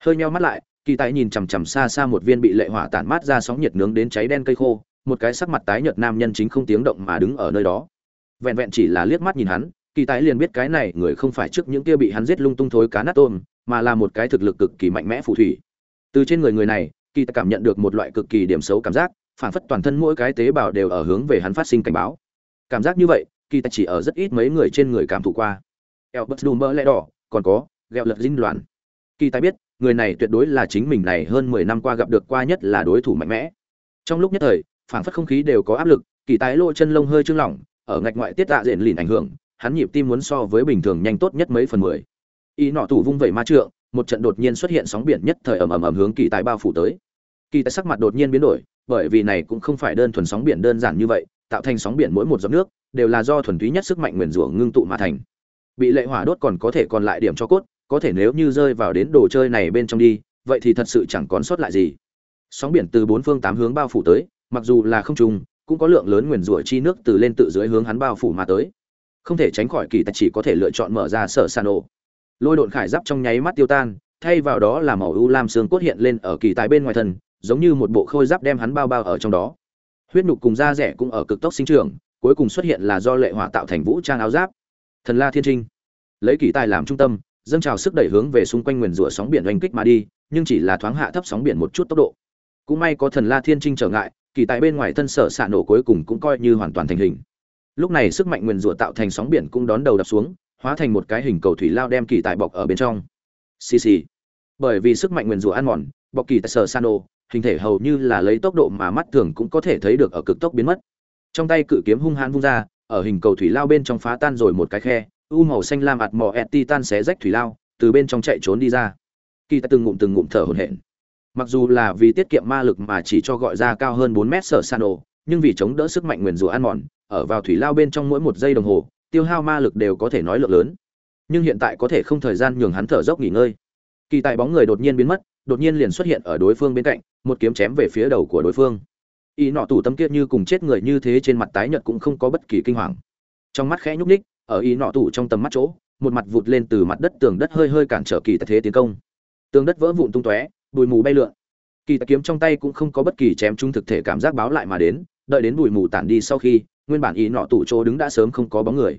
Hơi meo mắt lại, kỳ tài nhìn chằm chằm xa xa một viên bị lệ hỏa tản mát ra sóng nhiệt nướng đến cháy đen cây khô, một cái sắc mặt tái nhợt nam nhân chính không tiếng động mà đứng ở nơi đó vẹn vẹn chỉ là liếc mắt nhìn hắn, kỳ tài liền biết cái này người không phải trước những kia bị hắn giết lung tung thối cá nát tôm, mà là một cái thực lực cực kỳ mạnh mẽ phù thủy. Từ trên người người này, kỳ tài cảm nhận được một loại cực kỳ điểm xấu cảm giác, phản phất toàn thân mỗi cái tế bào đều ở hướng về hắn phát sinh cảnh báo. Cảm giác như vậy, kỳ tài chỉ ở rất ít mấy người trên người cảm thụ qua. Albert Dumber lẽ đỏ, còn có gheo lật dinh loạn. Kỳ tài biết, người này tuyệt đối là chính mình này hơn mười năm qua gặp được qua nhất là đối thủ mạnh mẽ. Trong lúc nhất thời, phản phất không khí đều có áp lực, kỳ tái lộ chân lông hơi trương lỏng ở ngạch ngoại tiết tạ diện lìn ảnh hưởng, hắn nhịp tim muốn so với bình thường nhanh tốt nhất mấy phần mười. Y nọ tủ vung vẩy ma trượng, một trận đột nhiên xuất hiện sóng biển nhất thời ầm ầm ầm hướng kỳ tài bao phủ tới. Kỳ tài sắc mặt đột nhiên biến đổi, bởi vì này cũng không phải đơn thuần sóng biển đơn giản như vậy, tạo thành sóng biển mỗi một giọt nước, đều là do thuần túy nhất sức mạnh nguyền rủa ngưng tụ mà thành. Bị lệ hỏa đốt còn có thể còn lại điểm cho cốt, có thể nếu như rơi vào đến đồ chơi này bên trong đi, vậy thì thật sự chẳng còn sót lại gì. Sóng biển từ bốn phương tám hướng bao phủ tới, mặc dù là không trùng cũng có lượng lớn nguyền rủa chi nước từ lên tự dưới hướng hắn bao phủ mà tới. Không thể tránh khỏi kỳ tài chỉ có thể lựa chọn mở ra sở san ổ. Lôi độn khải giáp trong nháy mắt tiêu tan, thay vào đó là màu u lam xương cốt hiện lên ở kỳ tài bên ngoài thân, giống như một bộ khôi giáp đem hắn bao bao ở trong đó. Huyết nhục cùng da rẻ cũng ở cực tốc sinh trưởng, cuối cùng xuất hiện là do lệ hỏa tạo thành vũ trang áo giáp. Thần la thiên trinh. Lấy kỳ tài làm trung tâm, dâng trào sức đẩy hướng về xung quanh nguyền rủa sóng biển oanh kích mà đi, nhưng chỉ là thoáng hạ thấp sóng biển một chút tốc độ. Cũng may có thần la thiên trinh trở ngại kỳ tài bên ngoài thân sở xạ nổ cuối cùng cũng coi như hoàn toàn thành hình. Lúc này sức mạnh nguyền rủa tạo thành sóng biển cũng đón đầu đập xuống, hóa thành một cái hình cầu thủy lao đem kỳ tài bọc ở bên trong. Xì xì. Bởi vì sức mạnh nguyền rủa ăn mòn, bọc kỳ tại sở xạ nổ, hình thể hầu như là lấy tốc độ mà mắt thường cũng có thể thấy được ở cực tốc biến mất. Trong tay cự kiếm hung hãn vung ra, ở hình cầu thủy lao bên trong phá tan rồi một cái khe, u màu xanh lam ạt mò et tan xé rách thủy lao, từ bên trong chạy trốn đi ra. Kỳ tại từng ngụm từng ngụm thở hổn hển mặc dù là vì tiết kiệm ma lực mà chỉ cho gọi ra cao hơn bốn mét sở san đồ, nhưng vì chống đỡ sức mạnh nguyền rủa ăn mòn ở vào thủy lao bên trong mỗi một giây đồng hồ tiêu hao ma lực đều có thể nói lượng lớn. Nhưng hiện tại có thể không thời gian nhường hắn thở dốc nghỉ ngơi. Kỳ tài bóng người đột nhiên biến mất đột nhiên liền xuất hiện ở đối phương bên cạnh một kiếm chém về phía đầu của đối phương. Y nọ tủ tâm kiết như cùng chết người như thế trên mặt tái nhợt cũng không có bất kỳ kinh hoàng. Trong mắt khẽ nhúc ních ở y nọ tủ trong tầm mắt chỗ một mặt vụt lên từ mặt đất tường đất hơi hơi cản trở kỳ tài thế tiến công. Tường đất vỡ vụn tung tóe bụi mù bay lượn. Kỳ tài kiếm trong tay cũng không có bất kỳ chém trung thực thể cảm giác báo lại mà đến, đợi đến bụi mù tản đi sau khi, nguyên bản ý nọ tủ chỗ đứng đã sớm không có bóng người.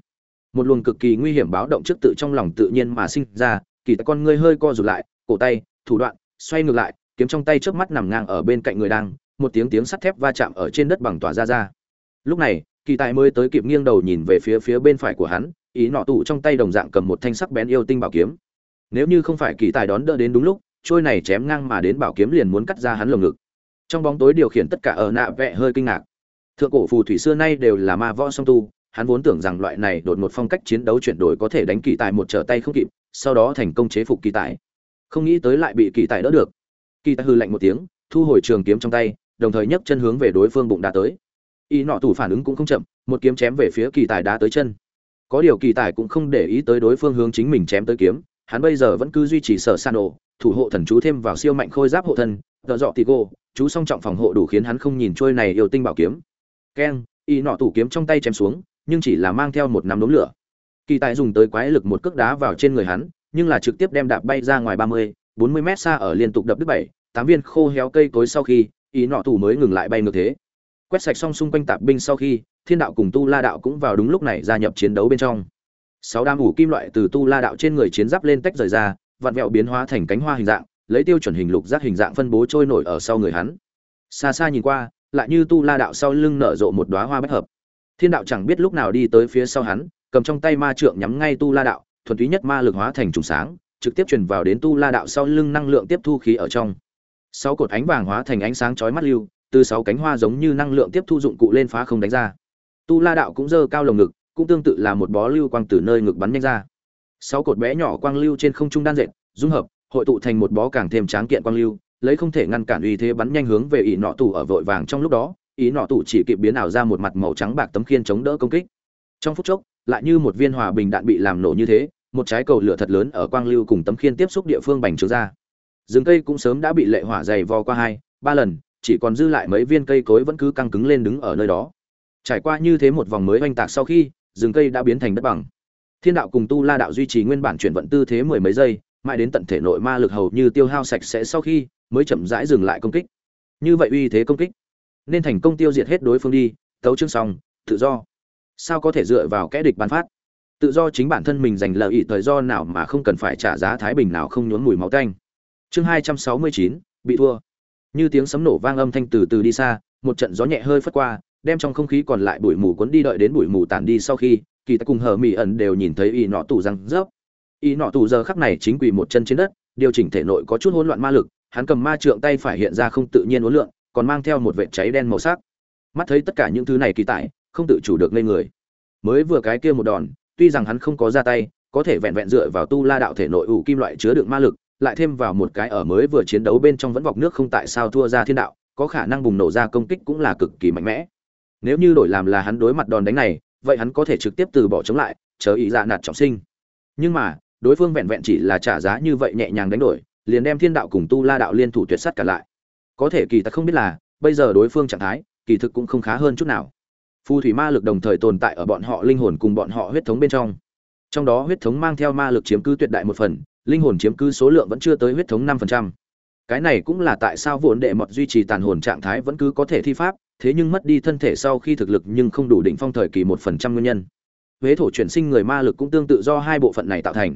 Một luồng cực kỳ nguy hiểm báo động trước tự trong lòng tự nhiên mà sinh ra, kỳ tài con ngươi hơi co rụt lại, cổ tay, thủ đoạn, xoay ngược lại, kiếm trong tay trước mắt nằm ngang ở bên cạnh người đang, một tiếng tiếng sắt thép va chạm ở trên đất bằng tỏa ra ra. Lúc này, kỳ tài mới tới kịp nghiêng đầu nhìn về phía phía bên phải của hắn, ý nọ tủ trong tay đồng dạng cầm một thanh sắc bén yêu tinh bảo kiếm. Nếu như không phải kỳ tài đón đỡ đến đúng lúc trôi này chém ngang mà đến bảo kiếm liền muốn cắt ra hắn lồng ngực. Trong bóng tối điều khiển tất cả ở nạ vẽ hơi kinh ngạc. Thượng cổ phù thủy xưa nay đều là ma võ song tu, hắn vốn tưởng rằng loại này đột một phong cách chiến đấu chuyển đổi có thể đánh kỳ tài một trở tay không kịp, sau đó thành công chế phục kỳ tài. Không nghĩ tới lại bị kỳ tài đỡ được. Kỳ tài hư lạnh một tiếng, thu hồi trường kiếm trong tay, đồng thời nhấc chân hướng về đối phương bụng đá tới. Y nọ thủ phản ứng cũng không chậm, một kiếm chém về phía kỳ tài đá tới chân. Có điều kỳ tài cũng không để ý tới đối phương hướng chính mình chém tới kiếm, hắn bây giờ vẫn cứ duy trì sở san ổ thủ hộ thần chú thêm vào siêu mạnh khôi giáp hộ thân, tợ dọ tì cô chú song trọng phòng hộ đủ khiến hắn không nhìn trôi này yêu tinh bảo kiếm. Keng, y nọ tủ kiếm trong tay chém xuống, nhưng chỉ là mang theo một nắm đốm lửa. Kỳ tài dùng tới quái lực một cước đá vào trên người hắn, nhưng là trực tiếp đem đạp bay ra ngoài ba mươi, bốn mươi mét xa ở liên tục đập đứt bảy, tám viên khô héo cây cối sau khi, y nọ thủ mới ngừng lại bay ngược thế. Quét sạch xong xung quanh tạp binh sau khi, thiên đạo cùng tu la đạo cũng vào đúng lúc này gia nhập chiến đấu bên trong. Sáu đam ủ kim loại từ tu la đạo trên người chiến giáp lên tách rời ra vặn vẹo biến hóa thành cánh hoa hình dạng, lấy tiêu chuẩn hình lục giác hình dạng phân bố trôi nổi ở sau người hắn. Xa xa nhìn qua, lại như tu la đạo sau lưng nở rộ một đóa hoa bách hợp. Thiên đạo chẳng biết lúc nào đi tới phía sau hắn, cầm trong tay ma trượng nhắm ngay tu la đạo, thuần túy nhất ma lực hóa thành trùng sáng, trực tiếp truyền vào đến tu la đạo sau lưng năng lượng tiếp thu khí ở trong. Sáu cột ánh vàng hóa thành ánh sáng chói mắt lưu, từ sáu cánh hoa giống như năng lượng tiếp thu dụng cụ lên phá không đánh ra. Tu la đạo cũng dơ cao lồng ngực, cũng tương tự là một bó lưu quang từ nơi ngực bắn nhanh ra sáu cột bé nhỏ quang lưu trên không trung đan dệt, dung hợp, hội tụ thành một bó càng thêm tráng kiện quang lưu, lấy không thể ngăn cản uy thế bắn nhanh hướng về ỷ nọ tủ ở vội vàng trong lúc đó ý nọ tủ chỉ kịp biến ảo ra một mặt màu trắng bạc tấm khiên chống đỡ công kích. Trong phút chốc, lại như một viên hòa bình đạn bị làm nổ như thế, một trái cầu lửa thật lớn ở quang lưu cùng tấm khiên tiếp xúc địa phương bành trướng ra. Rừng cây cũng sớm đã bị lệ hỏa dày vò qua hai, ba lần, chỉ còn dư lại mấy viên cây cối vẫn cứ căng cứng lên đứng ở nơi đó. Trải qua như thế một vòng mới oanh tạc sau khi, rừng cây đã biến thành đất bằng thiên đạo cùng tu la đạo duy trì nguyên bản chuyển vận tư thế mười mấy giây, mãi đến tận thể nội ma lực hầu như tiêu hao sạch sẽ sau khi mới chậm rãi dừng lại công kích. Như vậy uy thế công kích, nên thành công tiêu diệt hết đối phương đi tấu chương xong, tự do. Sao có thể dựa vào kẽ địch bán phát? Tự do chính bản thân mình giành lợi ý thời do nào mà không cần phải trả giá thái bình nào không nhốn mùi máu tanh. Chương hai trăm sáu mươi chín, bị thua. Như tiếng sấm nổ vang âm thanh từ từ đi xa, một trận gió nhẹ hơi phất qua, đem trong không khí còn lại bụi mù cuốn đi đợi đến bụi mù tản đi sau khi kỳ ta cùng hờ mỹ ẩn đều nhìn thấy y nọ tủ răng rớp. Y nọ tủ giờ khắc này chính quỳ một chân trên đất điều chỉnh thể nội có chút hỗn loạn ma lực hắn cầm ma trượng tay phải hiện ra không tự nhiên uốn lượn còn mang theo một vệt cháy đen màu sắc. Mắt thấy tất cả những thứ này kỳ tài, không tự chủ được lên người. Mới vừa cái kia một đòn tuy rằng hắn không có ra tay có thể vẹn vẹn dựa vào tu la đạo thể nội ủ kim loại chứa đựng ma lực lại thêm vào một cái ở mới vừa chiến đấu bên trong vẫn vọc nước không tại sao thua ra thiên đạo có khả năng bùng nổ ra công kích cũng là cực kỳ mạnh mẽ. Nếu như đổi làm là hắn đối mặt đòn đánh này vậy hắn có thể trực tiếp từ bỏ chống lại, chờ ý dạ nạt trọng sinh. Nhưng mà, đối phương vẹn vẹn chỉ là trả giá như vậy nhẹ nhàng đánh đổi, liền đem thiên đạo cùng tu la đạo liên thủ tuyệt sắt cả lại. Có thể kỳ ta không biết là, bây giờ đối phương trạng thái, kỳ thực cũng không khá hơn chút nào. Phù thủy ma lực đồng thời tồn tại ở bọn họ linh hồn cùng bọn họ huyết thống bên trong. Trong đó huyết thống mang theo ma lực chiếm cứ tuyệt đại một phần, linh hồn chiếm cứ số lượng vẫn chưa tới huyết thống năm phần trăm. Cái này cũng là tại sao vốn đệ mọt duy trì tàn hồn trạng thái vẫn cứ có thể thi pháp thế nhưng mất đi thân thể sau khi thực lực nhưng không đủ đỉnh phong thời kỳ một phần trăm nguyên nhân. Huế thổ chuyển sinh người ma lực cũng tương tự do hai bộ phận này tạo thành.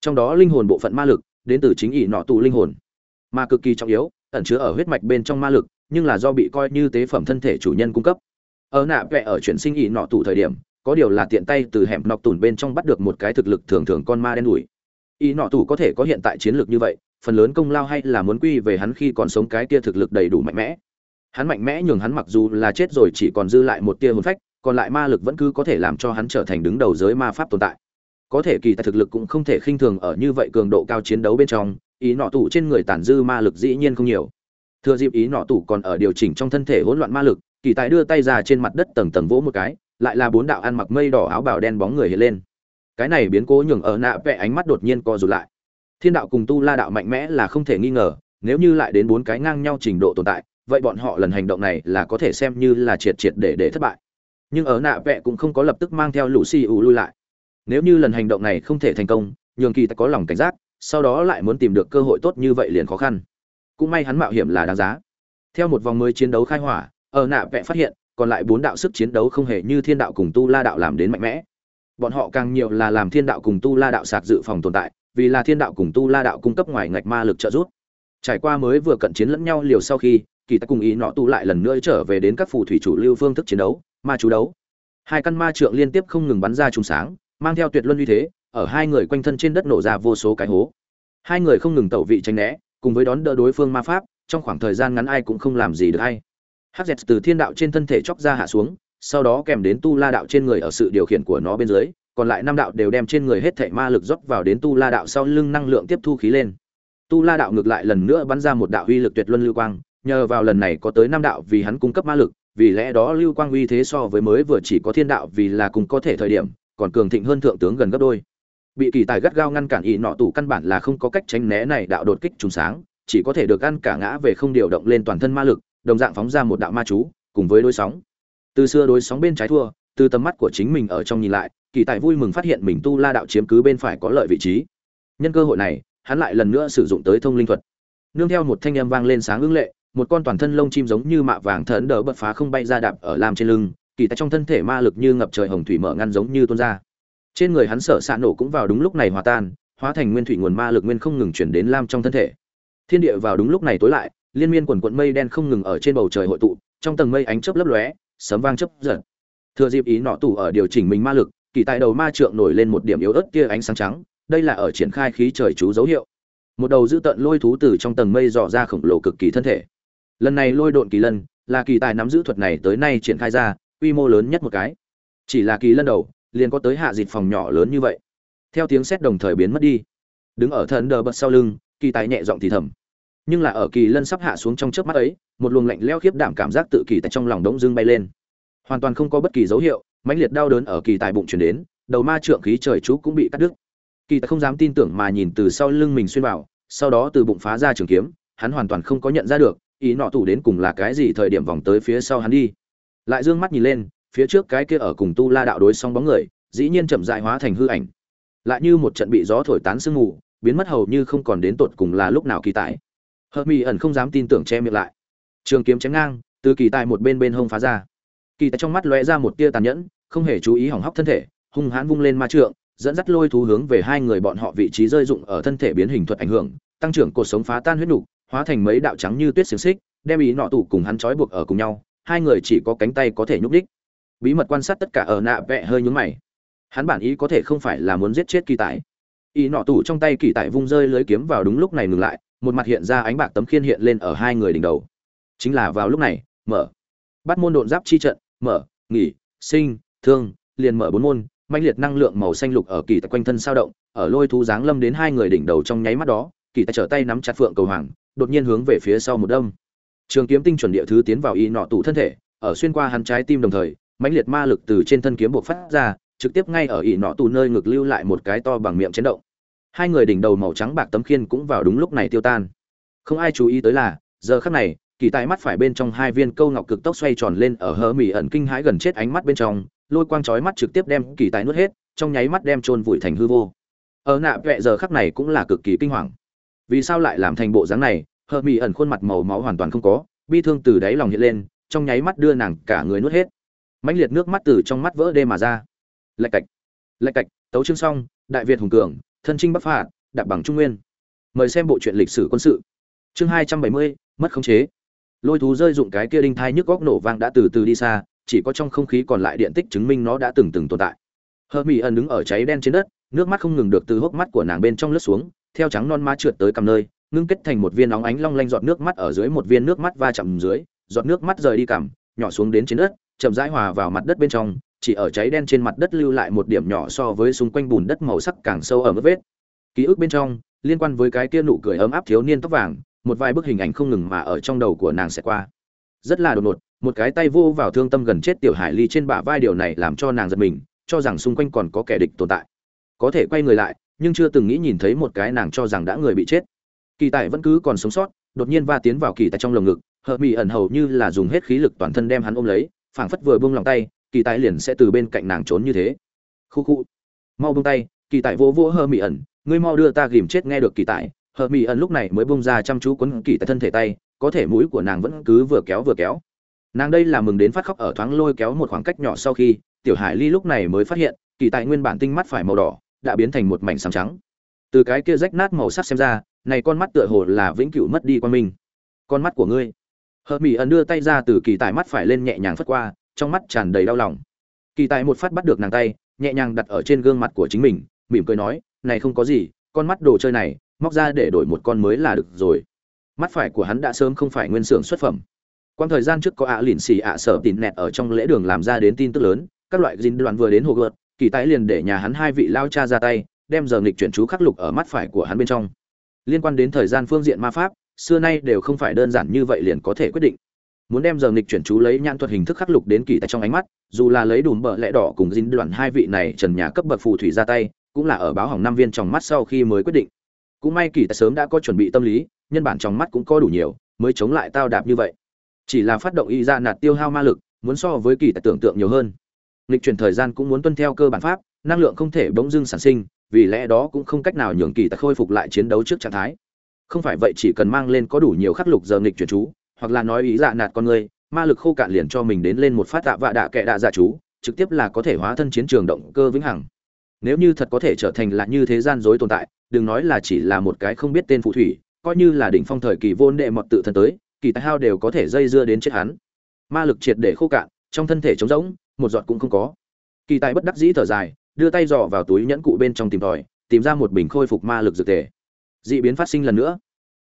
Trong đó linh hồn bộ phận ma lực, đến từ chính ỷ nọ tù linh hồn. Mà cực kỳ trọng yếu, ẩn chứa ở huyết mạch bên trong ma lực, nhưng là do bị coi như tế phẩm thân thể chủ nhân cung cấp. Ở nạ vẻ ở chuyển sinh ỷ nọ tù thời điểm, có điều là tiện tay từ hẻm nọc tùn bên trong bắt được một cái thực lực thường thường con ma đen đuổi. ỷ nọ tù có thể có hiện tại chiến lược như vậy, phần lớn công lao hay là muốn quy về hắn khi còn sống cái kia thực lực đầy đủ mạnh mẽ hắn mạnh mẽ nhường hắn mặc dù là chết rồi chỉ còn dư lại một tia hồn phách, còn lại ma lực vẫn cứ có thể làm cho hắn trở thành đứng đầu giới ma pháp tồn tại. Có thể kỳ tài thực lực cũng không thể khinh thường ở như vậy cường độ cao chiến đấu bên trong, ý nọ tủ trên người tản dư ma lực dĩ nhiên không nhiều. Thừa dịp ý nọ tủ còn ở điều chỉnh trong thân thể hỗn loạn ma lực, kỳ tài đưa tay ra trên mặt đất tầng tầng vỗ một cái, lại là bốn đạo ăn mặc mây đỏ áo bào đen bóng người hiện lên. Cái này biến cố nhường ở nạ vẽ ánh mắt đột nhiên co rụt lại. Thiên đạo cùng tu la đạo mạnh mẽ là không thể nghi ngờ, nếu như lại đến bốn cái ngang nhau trình độ tồn tại vậy bọn họ lần hành động này là có thể xem như là triệt triệt để để thất bại. Nhưng ở nạ vẽ cũng không có lập tức mang theo lũ xì ủ lui lại. Nếu như lần hành động này không thể thành công, nhường kỳ ta có lòng cảnh giác, sau đó lại muốn tìm được cơ hội tốt như vậy liền khó khăn. Cũng may hắn mạo hiểm là đáng giá. Theo một vòng mới chiến đấu khai hỏa, ở nạ vẽ phát hiện, còn lại bốn đạo sức chiến đấu không hề như thiên đạo cùng tu la đạo làm đến mạnh mẽ. Bọn họ càng nhiều là làm thiên đạo cùng tu la đạo sạc dự phòng tồn tại, vì là thiên đạo cùng tu la đạo cung cấp ngoài ngạch ma lực trợ giúp. Trải qua mới vừa cận chiến lẫn nhau liều sau khi kỳ ta cùng ý nọ tu lại lần nữa trở về đến các phù thủy chủ lưu phương thức chiến đấu, ma chú đấu. Hai căn ma trượng liên tiếp không ngừng bắn ra trùng sáng, mang theo tuyệt luân uy thế, ở hai người quanh thân trên đất nổ ra vô số cái hố. Hai người không ngừng tẩu vị tranh né, cùng với đón đỡ đối phương ma pháp, trong khoảng thời gian ngắn ai cũng không làm gì được hay hắc từ thiên đạo trên thân thể chóc ra hạ xuống, sau đó kèm đến tu la đạo trên người ở sự điều khiển của nó bên dưới, còn lại năm đạo đều đem trên người hết thảy ma lực rót vào đến tu la đạo sau lưng năng lượng tiếp thu khí lên. Tu la đạo ngược lại lần nữa bắn ra một đạo uy lực tuyệt luân lưu quang nhờ vào lần này có tới năm đạo vì hắn cung cấp ma lực, vì lẽ đó lưu quang uy thế so với mới vừa chỉ có thiên đạo vì là cùng có thể thời điểm, còn cường thịnh hơn thượng tướng gần gấp đôi. Bị kỳ tài gắt gao ngăn cản ý nọ tủ căn bản là không có cách tránh né này đạo đột kích trùng sáng, chỉ có thể được ăn cả ngã về không điều động lên toàn thân ma lực, đồng dạng phóng ra một đạo ma chú, cùng với đối sóng. Từ xưa đối sóng bên trái thua, từ tầm mắt của chính mình ở trong nhìn lại, kỳ tài vui mừng phát hiện mình tu la đạo chiếm cứ bên phải có lợi vị trí. Nhân cơ hội này, hắn lại lần nữa sử dụng tới thông linh thuật. Nương theo một thanh âm vang lên sáng ứng lệ một con toàn thân lông chim giống như mạ vàng thần đỡ bật phá không bay ra đạp ở lam trên lưng, kỳ tại trong thân thể ma lực như ngập trời hồng thủy mở ngăn giống như tuôn ra. Trên người hắn sở xạ nổ cũng vào đúng lúc này hòa tan, hóa thành nguyên thủy nguồn ma lực nguyên không ngừng chuyển đến lam trong thân thể. Thiên địa vào đúng lúc này tối lại, liên miên quần quận mây đen không ngừng ở trên bầu trời hội tụ, trong tầng mây ánh chớp lấp lóe, sấm vang chớp giật. Thừa dịp ý nọ tủ ở điều chỉnh mình ma lực, kỳ tại đầu ma trượng nổi lên một điểm yếu ớt kia ánh sáng trắng, đây là ở triển khai khí trời chú dấu hiệu. Một đầu dữ tận lôi thú từ trong tầng mây dò ra khổng lồ cực kỳ thân thể lần này lôi độn kỳ lân, là kỳ tài nắm giữ thuật này tới nay triển khai ra, quy mô lớn nhất một cái. Chỉ là kỳ lân đầu, liền có tới hạ dịt phòng nhỏ lớn như vậy. Theo tiếng sét đồng thời biến mất đi. Đứng ở thần đờ bật sau lưng, kỳ tài nhẹ giọng thì thầm. Nhưng là ở kỳ lân sắp hạ xuống trong chớp mắt ấy, một luồng lạnh leo khiếp đảm cảm giác tự kỳ tại trong lòng đống dương bay lên. Hoàn toàn không có bất kỳ dấu hiệu, mãnh liệt đau đớn ở kỳ tài bụng chuyển đến, đầu ma trượng khí trời chú cũng bị cắt đứt. Kỳ tài không dám tin tưởng mà nhìn từ sau lưng mình xuyên vào, sau đó từ bụng phá ra trường kiếm, hắn hoàn toàn không có nhận ra được ý nọ tủ đến cùng là cái gì thời điểm vòng tới phía sau hắn đi. Lại dương mắt nhìn lên, phía trước cái kia ở cùng tu la đạo đối xong bóng người, dĩ nhiên chậm dại hóa thành hư ảnh. Lại như một trận bị gió thổi tán sương mù, biến mất hầu như không còn đến tột cùng là lúc nào kỳ tài hợp mỹ ẩn không dám tin tưởng che miệng lại. Trường kiếm chém ngang, từ kỳ tài một bên bên hông phá ra. Kỳ tài trong mắt lóe ra một tia tàn nhẫn, không hề chú ý hỏng hóc thân thể, hung hãn vung lên ma trượng, dẫn dắt lôi thú hướng về hai người bọn họ vị trí rơi dụng ở thân thể biến hình thuật ảnh hưởng, tăng trưởng cuộc sống phá tan huyết nục hóa thành mấy đạo trắng như tuyết xiềng xích, đem ý nọ tủ cùng hắn trói buộc ở cùng nhau, hai người chỉ có cánh tay có thể nhúc đích bí mật quan sát tất cả ở nạ vẹ hơi nhúng mày. Hắn bản ý có thể không phải là muốn giết chết kỳ tài. Ý nọ tủ trong tay kỳ tài vung rơi lưới kiếm vào đúng lúc này ngừng lại, một mặt hiện ra ánh bạc tấm khiên hiện lên ở hai người đỉnh đầu. Chính là vào lúc này, mở. Bắt môn độn giáp chi trận, mở, nghỉ, sinh, thương, liền mở bốn môn, mãnh liệt năng lượng màu xanh lục ở kỳ tại quanh thân sao động, ở lôi thú giáng lâm đến hai người đỉnh đầu trong nháy mắt đó, kỳ tại trở tay nắm chặt phượng cầu hoàng đột nhiên hướng về phía sau một đâm. Trường kiếm tinh chuẩn địa thứ tiến vào y nọ tủ thân thể, ở xuyên qua hắn trái tim đồng thời, mãnh liệt ma lực từ trên thân kiếm buộc phát ra, trực tiếp ngay ở y nọ tủ nơi ngực lưu lại một cái to bằng miệng chấn động. Hai người đỉnh đầu màu trắng bạc tấm khiên cũng vào đúng lúc này tiêu tan. Không ai chú ý tới là, giờ khắc này, kỳ tài mắt phải bên trong hai viên câu ngọc cực tốc xoay tròn lên ở hớ mỉ ẩn kinh hãi gần chết ánh mắt bên trong, lôi quang chói mắt trực tiếp đem kỳ tài nuốt hết, trong nháy mắt đem chôn vùi thành hư vô. Ở nạ vẹ giờ khắc này cũng là cực kỳ kinh hoàng vì sao lại làm thành bộ dáng này? Hờ mỹ ẩn khuôn mặt màu máu hoàn toàn không có, bi thương từ đáy lòng hiện lên, trong nháy mắt đưa nàng cả người nuốt hết. Mãnh liệt nước mắt từ trong mắt vỡ đê mà ra. Lạch cạch lạch cạch, tấu chương xong, đại việt hùng cường, thân trinh bắc phạt, đạp bằng trung nguyên. Mời xem bộ truyện lịch sử quân sự. Chương hai trăm bảy mươi, mất khống chế. Lôi thú rơi dụng cái kia đinh thai nhức góc nổ vang đã từ từ đi xa, chỉ có trong không khí còn lại điện tích chứng minh nó đã từng từng tồn tại. Hờ mỹ ẩn đứng ở cháy đen trên đất, nước mắt không ngừng được từ hốc mắt của nàng bên trong lướt xuống theo trắng non má trượt tới cầm nơi, ngưng kết thành một viên nóng ánh long lanh giọt nước mắt ở dưới một viên nước mắt va chạm dưới, giọt nước mắt rời đi cằm, nhỏ xuống đến trên đất, chậm rãi hòa vào mặt đất bên trong, chỉ ở cháy đen trên mặt đất lưu lại một điểm nhỏ so với xung quanh bùn đất màu sắc càng sâu ở mức vết. Ký ức bên trong, liên quan với cái kia nụ cười ấm áp thiếu niên tóc vàng, một vài bức hình ảnh không ngừng mà ở trong đầu của nàng sẽ qua. Rất là đột ngột, một cái tay vô vào thương tâm gần chết tiểu hải ly trên bả vai điều này làm cho nàng giật mình, cho rằng xung quanh còn có kẻ địch tồn tại. Có thể quay người lại nhưng chưa từng nghĩ nhìn thấy một cái nàng cho rằng đã người bị chết. Kỳ tài vẫn cứ còn sống sót, đột nhiên va tiến vào kỳ tại trong lồng ngực, hợp mỹ ẩn hầu như là dùng hết khí lực toàn thân đem hắn ôm lấy, phảng phất vừa buông lòng tay, kỳ tài liền sẽ từ bên cạnh nàng trốn như thế. Khu khu. Mau buông tay, kỳ tài vỗ vỗ hơ mỹ ẩn, ngươi mau đưa ta ghìm chết nghe được kỳ tài. Hờ mỹ ẩn lúc này mới bông ra chăm chú quấn kỳ tại thân thể tay, có thể mũi của nàng vẫn cứ vừa kéo vừa kéo. Nàng đây là mừng đến phát khóc ở thoáng lôi kéo một khoảng cách nhỏ sau khi, tiểu hải ly lúc này mới phát hiện, kỳ tại nguyên bản tinh mắt phải màu đỏ đã biến thành một mảnh sáng trắng. Từ cái kia rách nát màu sắc xem ra này con mắt tựa hồ là vĩnh cửu mất đi quan minh. Con mắt của ngươi. Hờ mỹ ẩn đưa tay ra từ kỳ tài mắt phải lên nhẹ nhàng phất qua trong mắt tràn đầy đau lòng. Kỳ tài một phát bắt được nàng tay nhẹ nhàng đặt ở trên gương mặt của chính mình mỉm cười nói này không có gì con mắt đồ chơi này móc ra để đổi một con mới là được rồi. Mắt phải của hắn đã sớm không phải nguyên xưởng xuất phẩm. Quan thời gian trước có ạ lìn xì ạ sở tín nẹt ở trong lễ đường làm ra đến tin tức lớn, các loại dính đoàn vừa đến hồ gợt, kỳ tái liền để nhà hắn hai vị lao cha ra tay, đem giờ nghịch chuyển chú khắc lục ở mắt phải của hắn bên trong. Liên quan đến thời gian phương diện ma pháp, xưa nay đều không phải đơn giản như vậy liền có thể quyết định. Muốn đem giờ nghịch chuyển chú lấy nhãn thuật hình thức khắc lục đến kỳ tại trong ánh mắt, dù là lấy đùm bợ lẽ đỏ cùng dính đoạn hai vị này trần nhà cấp bậc phù thủy ra tay, cũng là ở báo hỏng năm viên trong mắt sau khi mới quyết định. Cũng may kỳ tại sớm đã có chuẩn bị tâm lý, nhân bản trong mắt cũng có đủ nhiều, mới chống lại tao đạp như vậy chỉ là phát động y ra nạt tiêu hao ma lực muốn so với kỳ tài tưởng tượng nhiều hơn nghịch chuyển thời gian cũng muốn tuân theo cơ bản pháp, năng lượng không thể bỗng dưng sản sinh, vì lẽ đó cũng không cách nào nhường kỳ tài khôi phục lại chiến đấu trước trạng thái. Không phải vậy chỉ cần mang lên có đủ nhiều khắc lục giờ nghịch chuyển chú, hoặc là nói ý dạ nạt con người, ma lực khô cạn liền cho mình đến lên một phát tạ vạ đạ kệ đạ dạ chú, trực tiếp là có thể hóa thân chiến trường động cơ vĩnh hằng. Nếu như thật có thể trở thành là như thế gian dối tồn tại, đừng nói là chỉ là một cái không biết tên phù thủy, coi như là đỉnh phong thời kỳ vô đệ mọt tự thân tới, kỳ tài hao đều có thể dây dưa đến chết hắn. Ma lực triệt để khô cạn, trong thân thể trống rỗng một giọt cũng không có. Kỳ tài bất đắc dĩ thở dài, đưa tay dò vào túi nhẫn cụ bên trong tìm tòi, tìm ra một bình khôi phục ma lực dược thể. dị biến phát sinh lần nữa.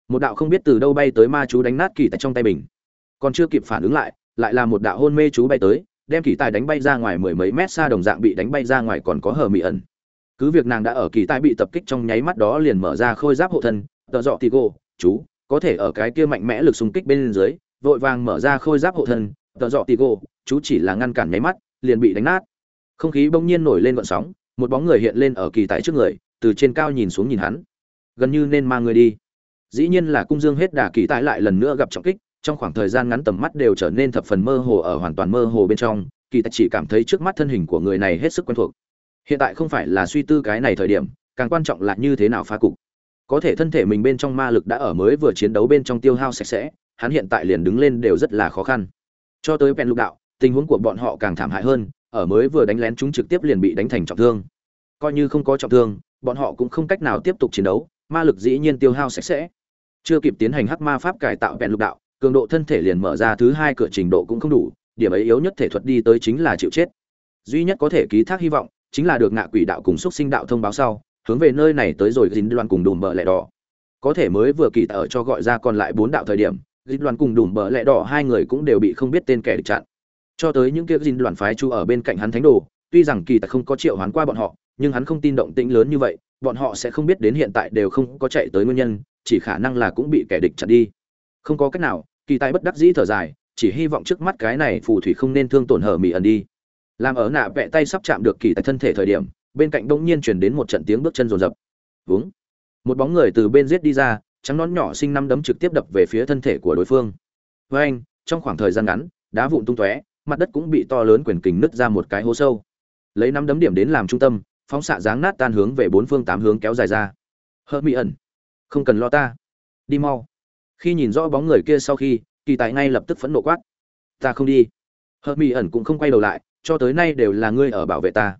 Một đạo không biết từ đâu bay tới ma chú đánh nát kỳ tài trong tay bình còn chưa kịp phản ứng lại lại là một đạo hôn mê chú bay tới, đem kỳ tài đánh bay ra ngoài mười mấy mét xa đồng dạng bị đánh bay ra ngoài còn có hờ mị ẩn. Cứ việc nàng đã ở kỳ tài bị tập kích trong nháy mắt đó liền mở ra khôi giáp hộ thân, tợ dọ thì gô chú, có thể ở cái kia mạnh mẽ lực xung kích bên dưới, vội vàng mở ra khôi giáp hộ thân, tợ dọ thì gô chú chỉ là ngăn cản nháy mắt liền bị đánh nát. Không khí bỗng nhiên nổi lên gợn sóng, một bóng người hiện lên ở kỳ tại trước người, từ trên cao nhìn xuống nhìn hắn. Gần như nên mang người đi. Dĩ nhiên là cung dương hết đà kỳ tại lại lần nữa gặp trọng kích, trong khoảng thời gian ngắn tầm mắt đều trở nên thập phần mơ hồ ở hoàn toàn mơ hồ bên trong, kỳ tại chỉ cảm thấy trước mắt thân hình của người này hết sức quen thuộc. Hiện tại không phải là suy tư cái này thời điểm, càng quan trọng là như thế nào phá cục. Có thể thân thể mình bên trong ma lực đã ở mới vừa chiến đấu bên trong tiêu hao sạch sẽ, hắn hiện tại liền đứng lên đều rất là khó khăn. Cho tới pen lục đạo tình huống của bọn họ càng thảm hại hơn, ở mới vừa đánh lén chúng trực tiếp liền bị đánh thành trọng thương. Coi như không có trọng thương, bọn họ cũng không cách nào tiếp tục chiến đấu, ma lực dĩ nhiên tiêu hao sạch sẽ. Chưa kịp tiến hành hắc ma pháp cải tạo vẹn lục đạo, cường độ thân thể liền mở ra thứ hai cửa trình độ cũng không đủ, điểm ấy yếu nhất thể thuật đi tới chính là chịu chết. Duy nhất có thể ký thác hy vọng, chính là được ngạ quỷ đạo cùng xúc sinh đạo thông báo sau, hướng về nơi này tới rồi dính đoan cùng đùm bờ lẹ đỏ. Có thể mới vừa kỳ ở cho gọi ra còn lại bốn đạo thời điểm dính đoàn cùng đùm bờ lẹ đỏ hai người cũng đều bị không biết tên kẻ địch chặn cho tới những kia dinh đoàn phái chu ở bên cạnh hắn thánh đồ, tuy rằng kỳ tài không có triệu hoán qua bọn họ, nhưng hắn không tin động tĩnh lớn như vậy, bọn họ sẽ không biết đến hiện tại đều không có chạy tới nguyên nhân, chỉ khả năng là cũng bị kẻ địch chặn đi. Không có cách nào, kỳ tài bất đắc dĩ thở dài, chỉ hy vọng trước mắt cái này phù thủy không nên thương tổn hở mỹ ẩn đi. Làm ở nạ vẽ tay sắp chạm được kỳ tài thân thể thời điểm, bên cạnh đông nhiên chuyển đến một trận tiếng bước chân rồn rập. Vướng một bóng người từ bên giết đi ra, trắng nón nhỏ sinh năm đấm trực tiếp đập về phía thân thể của đối phương. Với anh trong khoảng thời gian ngắn, đá vụn tung tóe mặt đất cũng bị to lớn quyền kình nứt ra một cái hố sâu. Lấy năm đấm điểm đến làm trung tâm, phóng xạ dáng nát tan hướng về bốn phương tám hướng kéo dài ra. Hợp mỹ ẩn. Không cần lo ta. Đi mau. Khi nhìn rõ bóng người kia sau khi, kỳ tài ngay lập tức phẫn nộ quát. Ta không đi. Hợp mỹ ẩn cũng không quay đầu lại, cho tới nay đều là ngươi ở bảo vệ ta.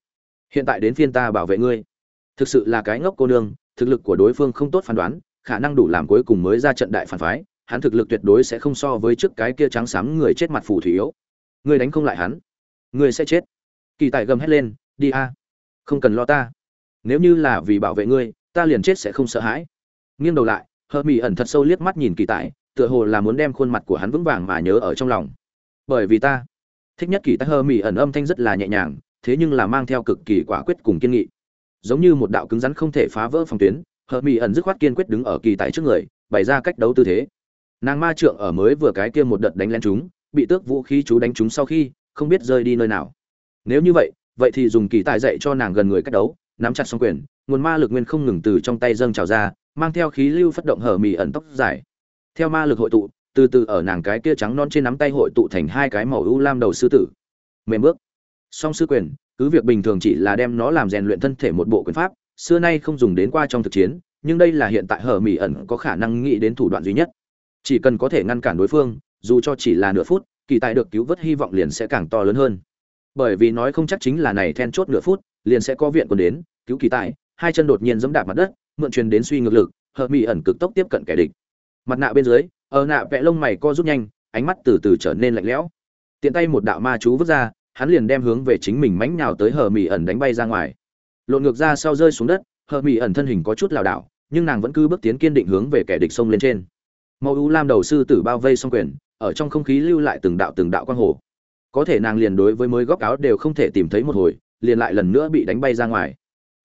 Hiện tại đến phiên ta bảo vệ ngươi. Thực sự là cái ngốc cô nương, thực lực của đối phương không tốt phán đoán, khả năng đủ làm cuối cùng mới ra trận đại phản phái, hắn thực lực tuyệt đối sẽ không so với trước cái kia trắng sáng người chết mặt phù thủy yếu ngươi đánh không lại hắn, ngươi sẽ chết. Kỳ tài gầm hét lên, đi a, không cần lo ta. Nếu như là vì bảo vệ ngươi, ta liền chết sẽ không sợ hãi. Nghiêng đầu lại hờ mỹ ẩn thật sâu liếc mắt nhìn kỳ tài, tựa hồ là muốn đem khuôn mặt của hắn vững vàng mà nhớ ở trong lòng. Bởi vì ta thích nhất kỳ tài hờ mỹ ẩn âm thanh rất là nhẹ nhàng, thế nhưng là mang theo cực kỳ quả quyết cùng kiên nghị. Giống như một đạo cứng rắn không thể phá vỡ phòng tuyến hờ mỹ ẩn dứt khoát kiên quyết đứng ở kỳ tài trước người, bày ra cách đấu tư thế. Nàng ma trượng ở mới vừa cái kia một đợt đánh lên chúng bị tước vũ khí chú đánh chúng sau khi, không biết rơi đi nơi nào. Nếu như vậy vậy thì dùng kỳ tài dạy cho nàng gần người cách đấu, nắm chặt song quyền, nguồn ma lực nguyên không ngừng từ trong tay dâng trào ra, mang theo khí lưu phát động hở mì ẩn tóc dài theo ma lực hội tụ, từ từ ở nàng cái kia trắng non trên nắm tay hội tụ thành hai cái màu u lam đầu sư tử. Mềm bước. Song sư quyền, cứ việc bình thường chỉ là đem nó làm rèn luyện thân thể một bộ quyền pháp, xưa nay không dùng đến qua trong thực chiến, nhưng đây là hiện tại hở mì ẩn có khả năng nghĩ đến thủ đoạn duy nhất. Chỉ cần có thể ngăn cản đối phương dù cho chỉ là nửa phút, kỳ tài được cứu vớt hy vọng liền sẽ càng to lớn hơn. Bởi vì nói không chắc chính là này then chốt nửa phút, liền sẽ có viện quân đến, cứu kỳ tài, hai chân đột nhiên giẫm đạp mặt đất, mượn truyền đến suy ngược lực hờ mỹ ẩn cực tốc tiếp cận kẻ địch. Mặt nạ bên dưới, ở nạ vẽ lông mày co rút nhanh, ánh mắt từ từ trở nên lạnh lẽo. Tiện tay một đạo ma chú vứt ra, hắn liền đem hướng về chính mình mánh nhào tới hờ mỹ ẩn đánh bay ra ngoài. Lộn ngược ra sau rơi xuống đất, hờ mỹ ẩn thân hình có chút lảo đảo, nhưng nàng vẫn cứ bước tiến kiên định hướng về kẻ địch xông lên trên. Màu u lam đầu sư tử bao vây xong quyền ở trong không khí lưu lại từng đạo từng đạo quang hồ. Có thể nàng liền đối với mới góc áo đều không thể tìm thấy một hồi, liền lại lần nữa bị đánh bay ra ngoài.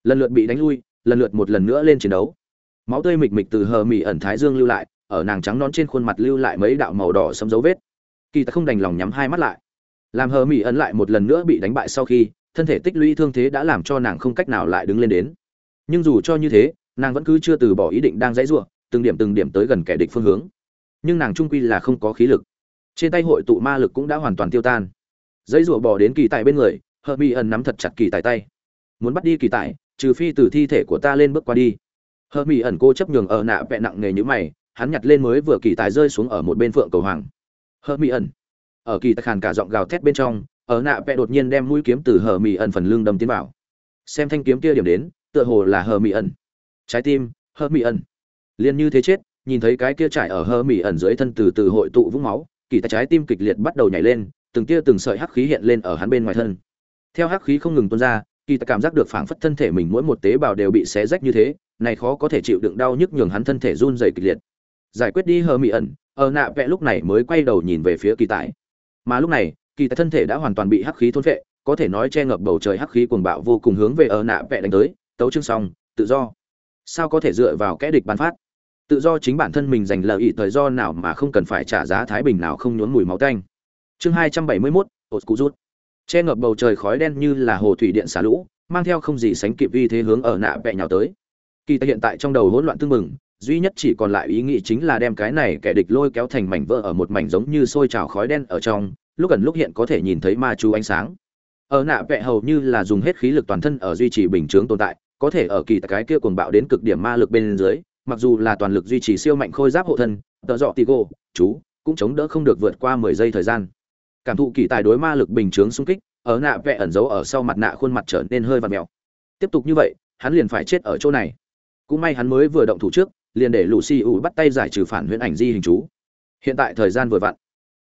Lần lượt bị đánh lui, lần lượt một lần nữa lên chiến đấu. Máu tươi mịch mịch từ hờ mỉ ẩn thái dương lưu lại, ở nàng trắng nón trên khuôn mặt lưu lại mấy đạo màu đỏ sấm dấu vết. Kỳ ta không đành lòng nhắm hai mắt lại. Làm hờ mỉ ẩn lại một lần nữa bị đánh bại sau khi, thân thể tích lũy thương thế đã làm cho nàng không cách nào lại đứng lên đến. Nhưng dù cho như thế, nàng vẫn cứ chưa từ bỏ ý định đang dãy giụa từng điểm từng điểm tới gần kẻ địch phương hướng nhưng nàng trung quy là không có khí lực. Trên tay hội tụ ma lực cũng đã hoàn toàn tiêu tan. Dãy rủa bỏ đến kỳ tài bên người hờ mỹ ẩn nắm thật chặt kỳ tài tay. Muốn bắt đi kỳ tài, trừ phi từ thi thể của ta lên bước qua đi. Hờ mỹ ẩn cô chấp nhường ở nạ vẹ nặng nề như mày, hắn nhặt lên mới vừa kỳ tài rơi xuống ở một bên phượng cầu hoàng. Hờ mỹ ẩn. Ở kỳ tài khàn cả giọng gào thét bên trong, ở nạ vẹ đột nhiên đem mũi kiếm từ hờ mỹ ẩn phần lưng đâm tiến vào. Xem thanh kiếm kia điểm đến, tựa hồ là hờ mỹ ẩn. Trái tim hờ mỹ ẩn. Liền như thế chết nhìn thấy cái kia trải ở hơ mỉ ẩn dưới thân từ từ hội tụ vũng máu, kỳ tài trái tim kịch liệt bắt đầu nhảy lên, từng tia từng sợi hắc khí hiện lên ở hắn bên ngoài thân. Theo hắc khí không ngừng tuôn ra, kỳ tài cảm giác được phảng phất thân thể mình mỗi một tế bào đều bị xé rách như thế, này khó có thể chịu đựng đau nhức nhường hắn thân thể run rẩy kịch liệt. Giải quyết đi hơ mỉ ẩn, ở nạ vẽ lúc này mới quay đầu nhìn về phía kỳ tài. Mà lúc này, kỳ tài thân thể đã hoàn toàn bị hắc khí thôn phệ, có thể nói che ngập bầu trời hắc khí cuồng bạo vô cùng hướng về ở nạ vẽ đánh tới. Tấu chương xong, tự do. Sao có thể dựa vào kẽ địch ban phát? Tự do chính bản thân mình giành lợi ý thời do nào mà không cần phải trả giá thái bình nào không nhốn mùi máu tanh. Chương hai trăm bảy mươi mốt ột cụ rút che ngập bầu trời khói đen như là hồ thủy điện xả lũ, mang theo không gì sánh kịp vi thế hướng ở nạ vẹ nhào tới. Kỳ ta hiện tại trong đầu hỗn loạn tương mừng duy nhất chỉ còn lại ý nghĩ chính là đem cái này kẻ địch lôi kéo thành mảnh vỡ ở một mảnh giống như sôi trào khói đen ở trong, lúc gần lúc hiện có thể nhìn thấy ma chú ánh sáng. Ở nạ vẹ hầu như là dùng hết khí lực toàn thân ở duy trì bình chướng tồn tại, có thể ở kỳ cái kia cuồng bạo đến cực điểm ma lực bên dưới mặc dù là toàn lực duy trì siêu mạnh khôi giáp hộ thân, tợ dọ tigo, chú, cũng chống đỡ không được vượt qua mười giây thời gian. Cảm thụ kỳ tài đối ma lực bình chướng xung kích, ở nạ vẽ ẩn giấu ở sau mặt nạ khuôn mặt trở nên hơi vặn mèo tiếp tục như vậy, hắn liền phải chết ở chỗ này. Cũng may hắn mới vừa động thủ trước, liền để lù xì ủ bắt tay giải trừ phản huyễn ảnh di hình chú. Hiện tại thời gian vừa vặn.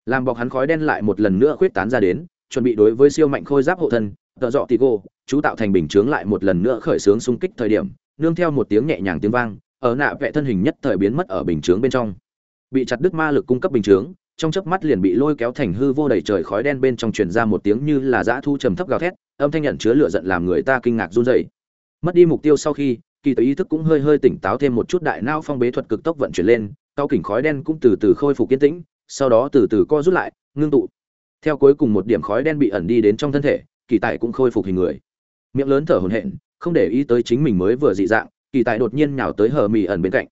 Làm bọc hắn khói đen lại một lần nữa khuyết tán ra đến, chuẩn bị đối với siêu mạnh khôi giáp hộ thân, tợ dọ tigo, chú tạo thành bình chướng lại một lần nữa khởi xướng xung kích thời điểm, nương theo một tiếng nhẹ nhàng tiếng vang ở nạ vẽ thân hình nhất thời biến mất ở bình chướng bên trong. Bị chặt đứt ma lực cung cấp bình chướng, trong chớp mắt liền bị lôi kéo thành hư vô đầy trời khói đen bên trong truyền ra một tiếng như là dã thu trầm thấp gào thét, âm thanh nhận chứa lửa giận làm người ta kinh ngạc run rẩy. Mất đi mục tiêu sau khi, kỳ tới ý thức cũng hơi hơi tỉnh táo thêm một chút đại não phong bế thuật cực tốc vận chuyển lên, cao kỉnh khói đen cũng từ từ khôi phục kiên tĩnh, sau đó từ từ co rút lại, ngưng tụ. Theo cuối cùng một điểm khói đen bị ẩn đi đến trong thân thể, kỳ tài cũng khôi phục hình người. Miệng lớn thở hổn hển, không để ý tới chính mình mới vừa dị dạng kỳ tài đột nhiên nhào tới hờ mì ẩn bên cạnh.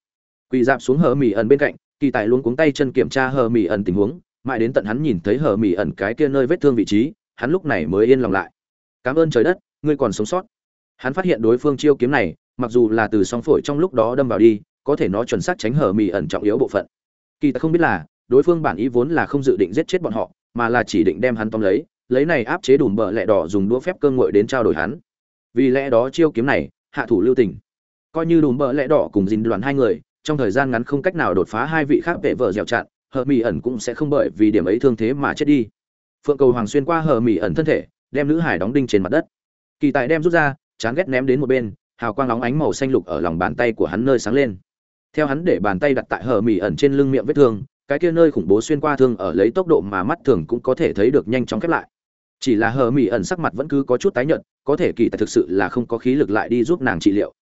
Quỳ dạp xuống hờ mì ẩn bên cạnh, kỳ tài luôn cuống tay chân kiểm tra hờ mì ẩn tình huống, mãi đến tận hắn nhìn thấy hờ mì ẩn cái kia nơi vết thương vị trí, hắn lúc này mới yên lòng lại. Cảm ơn trời đất, ngươi còn sống sót. Hắn phát hiện đối phương chiêu kiếm này, mặc dù là từ song phổi trong lúc đó đâm vào đi, có thể nó chuẩn xác tránh hở mì ẩn trọng yếu bộ phận. Kỳ ta không biết là, đối phương bản ý vốn là không dự định giết chết bọn họ, mà là chỉ định đem hắn tóm lấy lấy này áp chế đùm bờ lẹ đỏ dùng đũa phép cơ ngội đến trao đổi hắn. Vì lẽ đó chiêu kiếm này, hạ thủ lưu tình coi như đùm bợ lẽ đỏ cùng dính đoàn hai người, trong thời gian ngắn không cách nào đột phá hai vị khác vệ vợ dẻo chặn, hờ mỹ ẩn cũng sẽ không bởi vì điểm ấy thương thế mà chết đi. Phượng cầu hoàng xuyên qua hờ mỹ ẩn thân thể, đem nữ hải đóng đinh trên mặt đất. Kỳ tài đem rút ra, chán ghét ném đến một bên, hào quang óng ánh màu xanh lục ở lòng bàn tay của hắn nơi sáng lên. Theo hắn để bàn tay đặt tại hờ mỹ ẩn trên lưng miệng vết thương, cái kia nơi khủng bố xuyên qua thương ở lấy tốc độ mà mắt thường cũng có thể thấy được nhanh chóng khép lại. Chỉ là hờ mỹ ẩn sắc mặt vẫn cứ có chút tái nhợt, có thể kỳ tài thực sự là không có khí lực lại đi giúp nàng trị liệu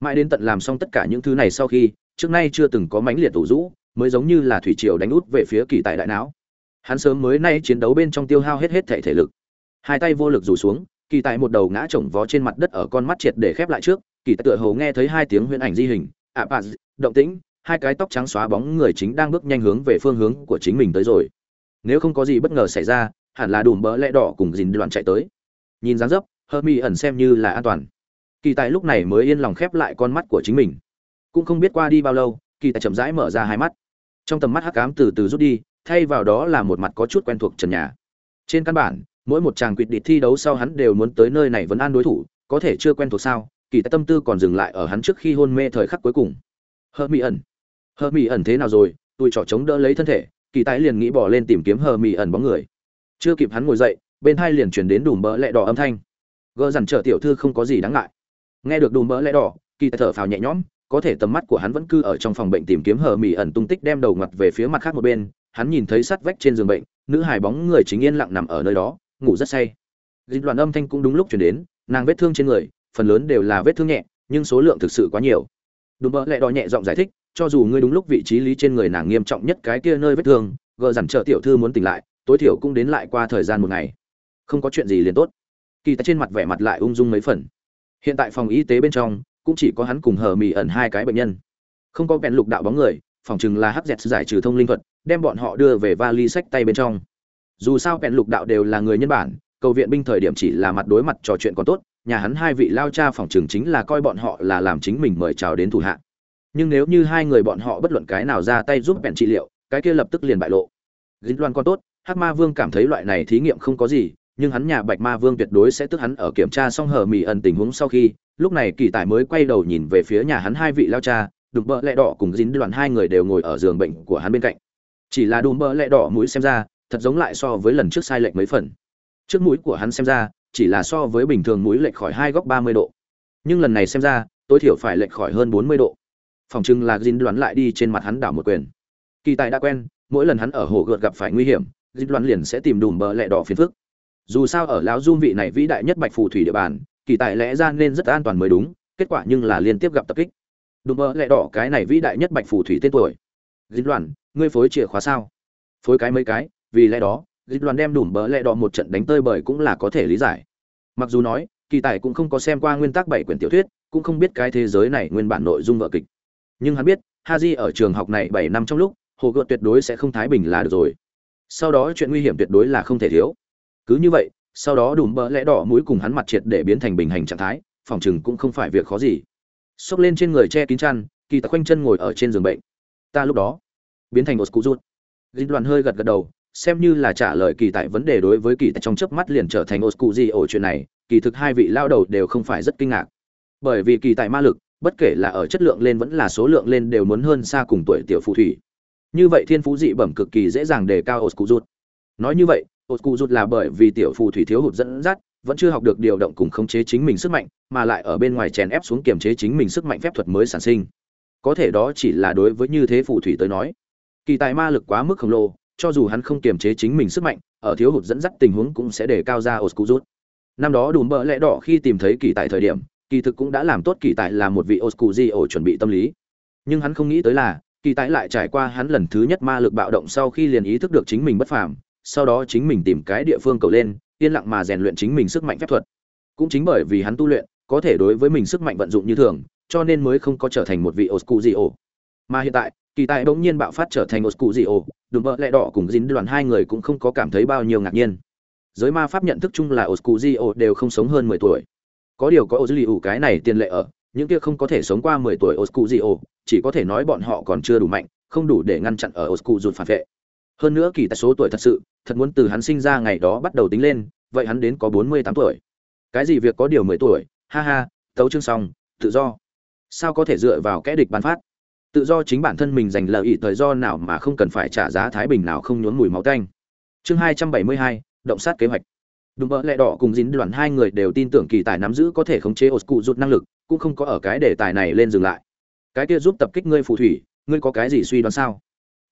mãi đến tận làm xong tất cả những thứ này sau khi trước nay chưa từng có mãnh liệt tủ rũ mới giống như là thủy triều đánh út về phía kỳ tài đại não. Hắn sớm mới nay chiến đấu bên trong tiêu hao hết hết thể thể lực. Hai tay vô lực rủ xuống kỳ tài một đầu ngã chồng vó trên mặt đất ở con mắt triệt để khép lại trước kỳ tài tựa hồ nghe thấy hai tiếng huyễn ảnh di hình ạ à, bà động tĩnh hai cái tóc trắng xóa bóng người chính đang bước nhanh hướng về phương hướng của chính mình tới rồi. Nếu không có gì bất ngờ xảy ra hẳn là đùm bỡ lẽ đỏ cùng dìn đoàn chạy tới. Nhìn dáng dấp hơ mi ẩn xem như là an toàn kỳ tài lúc này mới yên lòng khép lại con mắt của chính mình. Cũng không biết qua đi bao lâu, kỳ tài chậm rãi mở ra hai mắt. Trong tầm mắt hắc ám từ từ rút đi, thay vào đó là một mặt có chút quen thuộc trần nhà. Trên căn bản, mỗi một chàng quyết địch thi đấu sau hắn đều muốn tới nơi này vẫn an đối thủ, có thể chưa quen thuộc sao? Kỳ tài tâm tư còn dừng lại ở hắn trước khi hôn mê thời khắc cuối cùng. Hơ mỹ ẩn. Hơ mỹ ẩn thế nào rồi? Tôi trỏ chống đỡ lấy thân thể, kỳ tài liền nghĩ bỏ lên tìm kiếm hờ mỹ ẩn bóng người. Chưa kịp hắn ngồi dậy, bên hai liền chuyển đến đùm bỡ lẹ đỏ âm thanh. Gỡ dằn trở tiểu thư không có gì đáng ngại nghe được đùm bỡ lẽ đỏ, kỳ thở phào nhẹ nhõm, có thể tầm mắt của hắn vẫn cư ở trong phòng bệnh tìm kiếm hờ mỹ ẩn tung tích đem đầu ngặt về phía mặt khác một bên, hắn nhìn thấy sắt vách trên giường bệnh, nữ hài bóng người chính yên lặng nằm ở nơi đó, ngủ rất say. Dịch loạn âm thanh cũng đúng lúc chuyển đến, nàng vết thương trên người, phần lớn đều là vết thương nhẹ, nhưng số lượng thực sự quá nhiều. Đùm bỡ lẽ đỏ nhẹ giọng giải thích, cho dù ngươi đúng lúc vị trí lý trên người nàng nghiêm trọng nhất cái kia nơi vết thương, gờ dằn trợ tiểu thư muốn tỉnh lại, tối thiểu cũng đến lại qua thời gian một ngày. Không có chuyện gì liền tốt. Kỳ tại trên mặt vẻ mặt lại ung dung mấy phần hiện tại phòng y tế bên trong, cũng chỉ có hắn cùng hờ mì ẩn hai cái bệnh nhân. Không có bèn lục đạo bóng người, phòng chừng là hắc dẹt giải trừ thông linh thuật, đem bọn họ đưa về vali sách tay bên trong. Dù sao bèn lục đạo đều là người nhân bản, cầu viện binh thời điểm chỉ là mặt đối mặt trò chuyện còn tốt, nhà hắn hai vị lao cha phòng chừng chính là coi bọn họ là làm chính mình mời chào đến thủ hạ. Nhưng nếu như hai người bọn họ bất luận cái nào ra tay giúp bèn trị liệu, cái kia lập tức liền bại lộ. Dính loan con tốt, hắc ma vương cảm thấy loại này thí nghiệm không có gì nhưng hắn nhà bạch ma vương tuyệt đối sẽ tức hắn ở kiểm tra xong hờ mì ẩn tình huống sau khi, lúc này kỳ tài mới quay đầu nhìn về phía nhà hắn hai vị lao cha, đùm bơ lẹ đỏ cùng dính đoàn hai người đều ngồi ở giường bệnh của hắn bên cạnh. Chỉ là đùm bơ lẹ đỏ mũi xem ra, thật giống lại so với lần trước sai lệch mấy phần. Trước mũi của hắn xem ra, chỉ là so với bình thường mũi lệch khỏi hai góc ba mươi độ. Nhưng lần này xem ra, tối thiểu phải lệch khỏi hơn bốn mươi độ. Phòng trưng là dính đoán lại đi trên mặt hắn đảo một quyền. Kỳ tài đã quen, mỗi lần hắn ở hồ gợt gặp phải nguy hiểm, dính đoán liền sẽ tìm đùm bờ lẹ đỏ phiền phức dù sao ở lão dung vị này vĩ đại nhất bạch phù thủy địa bàn, kỳ tài lẽ ra nên rất an toàn mới đúng, kết quả nhưng là liên tiếp gặp tập kích. Đùm mơ lẹ đỏ cái này vĩ đại nhất bạch phù thủy tên tuổi. Dính loạn ngươi phối chìa khóa sao? Phối cái mấy cái, vì lẽ đó dính đoàn đem đùm bỡ lẹ đỏ một trận đánh tơi bời cũng là có thể lý giải. Mặc dù nói, kỳ tài cũng không có xem qua nguyên tắc bảy quyển tiểu thuyết, cũng không biết cái thế giới này nguyên bản nội dung vợ kịch. Nhưng hắn biết haji ở trường học này bảy năm trong lúc, hồ gợt tuyệt đối sẽ không thái bình là được rồi. Sau đó chuyện nguy hiểm tuyệt đối là không thể thiếu cứ như vậy, sau đó đùm bỡ lẽ đỏ mũi cùng hắn mặt triệt để biến thành bình hành trạng thái, phòng chừng cũng không phải việc khó gì. Xốc lên trên người che kín chăn, kỳ tặc khoanh chân ngồi ở trên giường bệnh. Ta lúc đó biến thành một cụ rút dính đoàn hơi gật gật đầu, xem như là trả lời kỳ tại vấn đề đối với kỳ tại trong chớp mắt liền trở thành ô cụ gì ổ chuyện này, kỳ thực hai vị lao đầu đều không phải rất kinh ngạc. Bởi vì kỳ tại ma lực, bất kể là ở chất lượng lên vẫn là số lượng lên đều muốn hơn xa cùng tuổi tiểu phù thủy. Như vậy thiên phú dị bẩm cực kỳ dễ dàng đề cao ô cụ rút nói như vậy ột cụ rụt là bởi vì tiểu phù thủy thiếu hụt dẫn dắt, vẫn chưa học được điều động cùng khống chế chính mình sức mạnh, mà lại ở bên ngoài chèn ép xuống kiềm chế chính mình sức mạnh phép thuật mới sản sinh. Có thể đó chỉ là đối với như thế phù thủy tới nói. Kỳ tài ma lực quá mức khổng lồ, cho dù hắn không kiềm chế chính mình sức mạnh, ở thiếu hụt dẫn dắt tình huống cũng sẽ để cao ra oscu rút năm đó đùm bỡ lẽ đỏ khi tìm thấy kỳ tại thời điểm, kỳ thực cũng đã làm tốt kỳ tại là một vị oscu di ổ chuẩn bị tâm lý. Nhưng hắn không nghĩ tới là, kỳ tài lại trải qua hắn lần thứ nhất ma lực bạo động sau khi liền ý thức được chính mình bất phàm sau đó chính mình tìm cái địa phương cầu lên, yên lặng mà rèn luyện chính mình sức mạnh phép thuật. Cũng chính bởi vì hắn tu luyện, có thể đối với mình sức mạnh vận dụng như thường, cho nên mới không có trở thành một vị oscu di ổ mà hiện tại, kỳ tài bỗng nhiên bạo phát trở thành oscu di ổ đùm bợ lẹ đỏ cùng dính đoàn hai người cũng không có cảm thấy bao nhiêu ngạc nhiên. Giới ma pháp nhận thức chung là oscu di ổ đều không sống hơn mười tuổi. Có điều có oscu cái này tiền lệ ở, những kia không có thể sống qua mười tuổi oscu di ổ chỉ có thể nói bọn họ còn chưa đủ mạnh, không đủ để ngăn chặn ở oscu rụt phản vệ hơn nữa kỳ tài số tuổi thật sự, thật muốn từ hắn sinh ra ngày đó bắt đầu tính lên, vậy hắn đến có bốn mươi tám tuổi. Cái gì việc có điều mười tuổi? Ha ha tấu chương xong, tự do. Sao có thể dựa vào kẽ địch bán phát? Tự do chính bản thân mình giành lợi ý thời do nào mà không cần phải trả giá thái bình nào không nhốn mùi máu tanh. Chương hai trăm bảy mươi hai, động sát kế hoạch. Đúng bỡ lẹ đỏ cùng dính đoàn hai người đều tin tưởng kỳ tài nắm giữ có thể khống chế ột cụ rút năng lực, cũng không có ở cái đề tài này lên dừng lại. Cái kia giúp tập kích ngươi phù thủy, ngươi có cái gì suy đoán sao?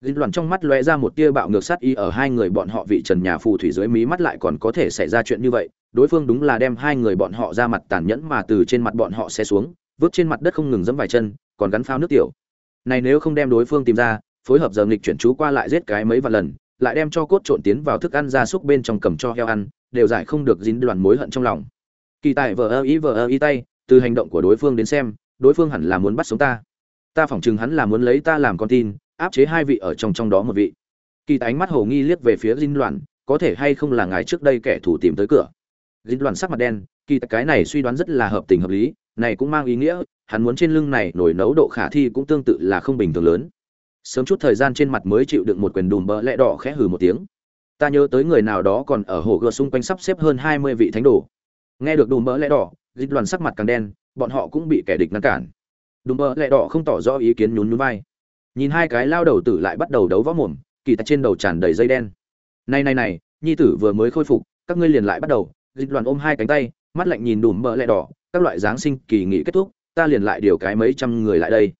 Dính loạn trong mắt lóe ra một tia bạo ngược sát ý ở hai người bọn họ vị trần nhà phù thủy dưới mí mắt lại còn có thể xảy ra chuyện như vậy. Đối phương đúng là đem hai người bọn họ ra mặt tàn nhẫn mà từ trên mặt bọn họ xe xuống, vứt trên mặt đất không ngừng dẫm vài chân, còn gắn phao nước tiểu. Này nếu không đem đối phương tìm ra, phối hợp giờ nghịch chuyển chú qua lại giết cái mấy vài lần, lại đem cho cốt trộn tiến vào thức ăn gia súc bên trong cầm cho heo ăn, đều giải không được dính đoàn mối hận trong lòng. Kỳ tài vờ ơ ý vờ ơ ý tay, từ hành động của đối phương đến xem, đối phương hẳn là muốn bắt sống ta. Ta phỏng chừng hắn là muốn lấy ta làm con tin áp chế hai vị ở trong trong đó một vị. Kỳ tá ánh mắt hồ nghi liếc về phía dính loạn có thể hay không là ngài trước đây kẻ thù tìm tới cửa? Dính loạn sắc mặt đen, kỳ tá cái này suy đoán rất là hợp tình hợp lý, này cũng mang ý nghĩa, hắn muốn trên lưng này nổi nấu độ khả thi cũng tương tự là không bình thường lớn. Sớm chút thời gian trên mặt mới chịu đựng một quyền đùm bỡ lẽ đỏ khẽ hừ một tiếng. Ta nhớ tới người nào đó còn ở hồ gơ xung quanh sắp xếp hơn hai mươi vị thánh đồ. Nghe được đùm bỡ lẽ đỏ dịch đoàn sắc mặt càng đen, bọn họ cũng bị kẻ địch ngăn cản. Đùm bỡ lẽ đỏ không tỏ rõ ý kiến nhún nhún vai nhìn hai cái lao đầu tử lại bắt đầu đấu võ mồm, kỳ tạch trên đầu tràn đầy dây đen. Này này này, nhi tử vừa mới khôi phục, các ngươi liền lại bắt đầu. Dịch đoàn ôm hai cánh tay, mắt lạnh nhìn đùm bỡ lẹ đỏ, các loại giáng sinh kỳ nghỉ kết thúc, ta liền lại điều cái mấy trăm người lại đây.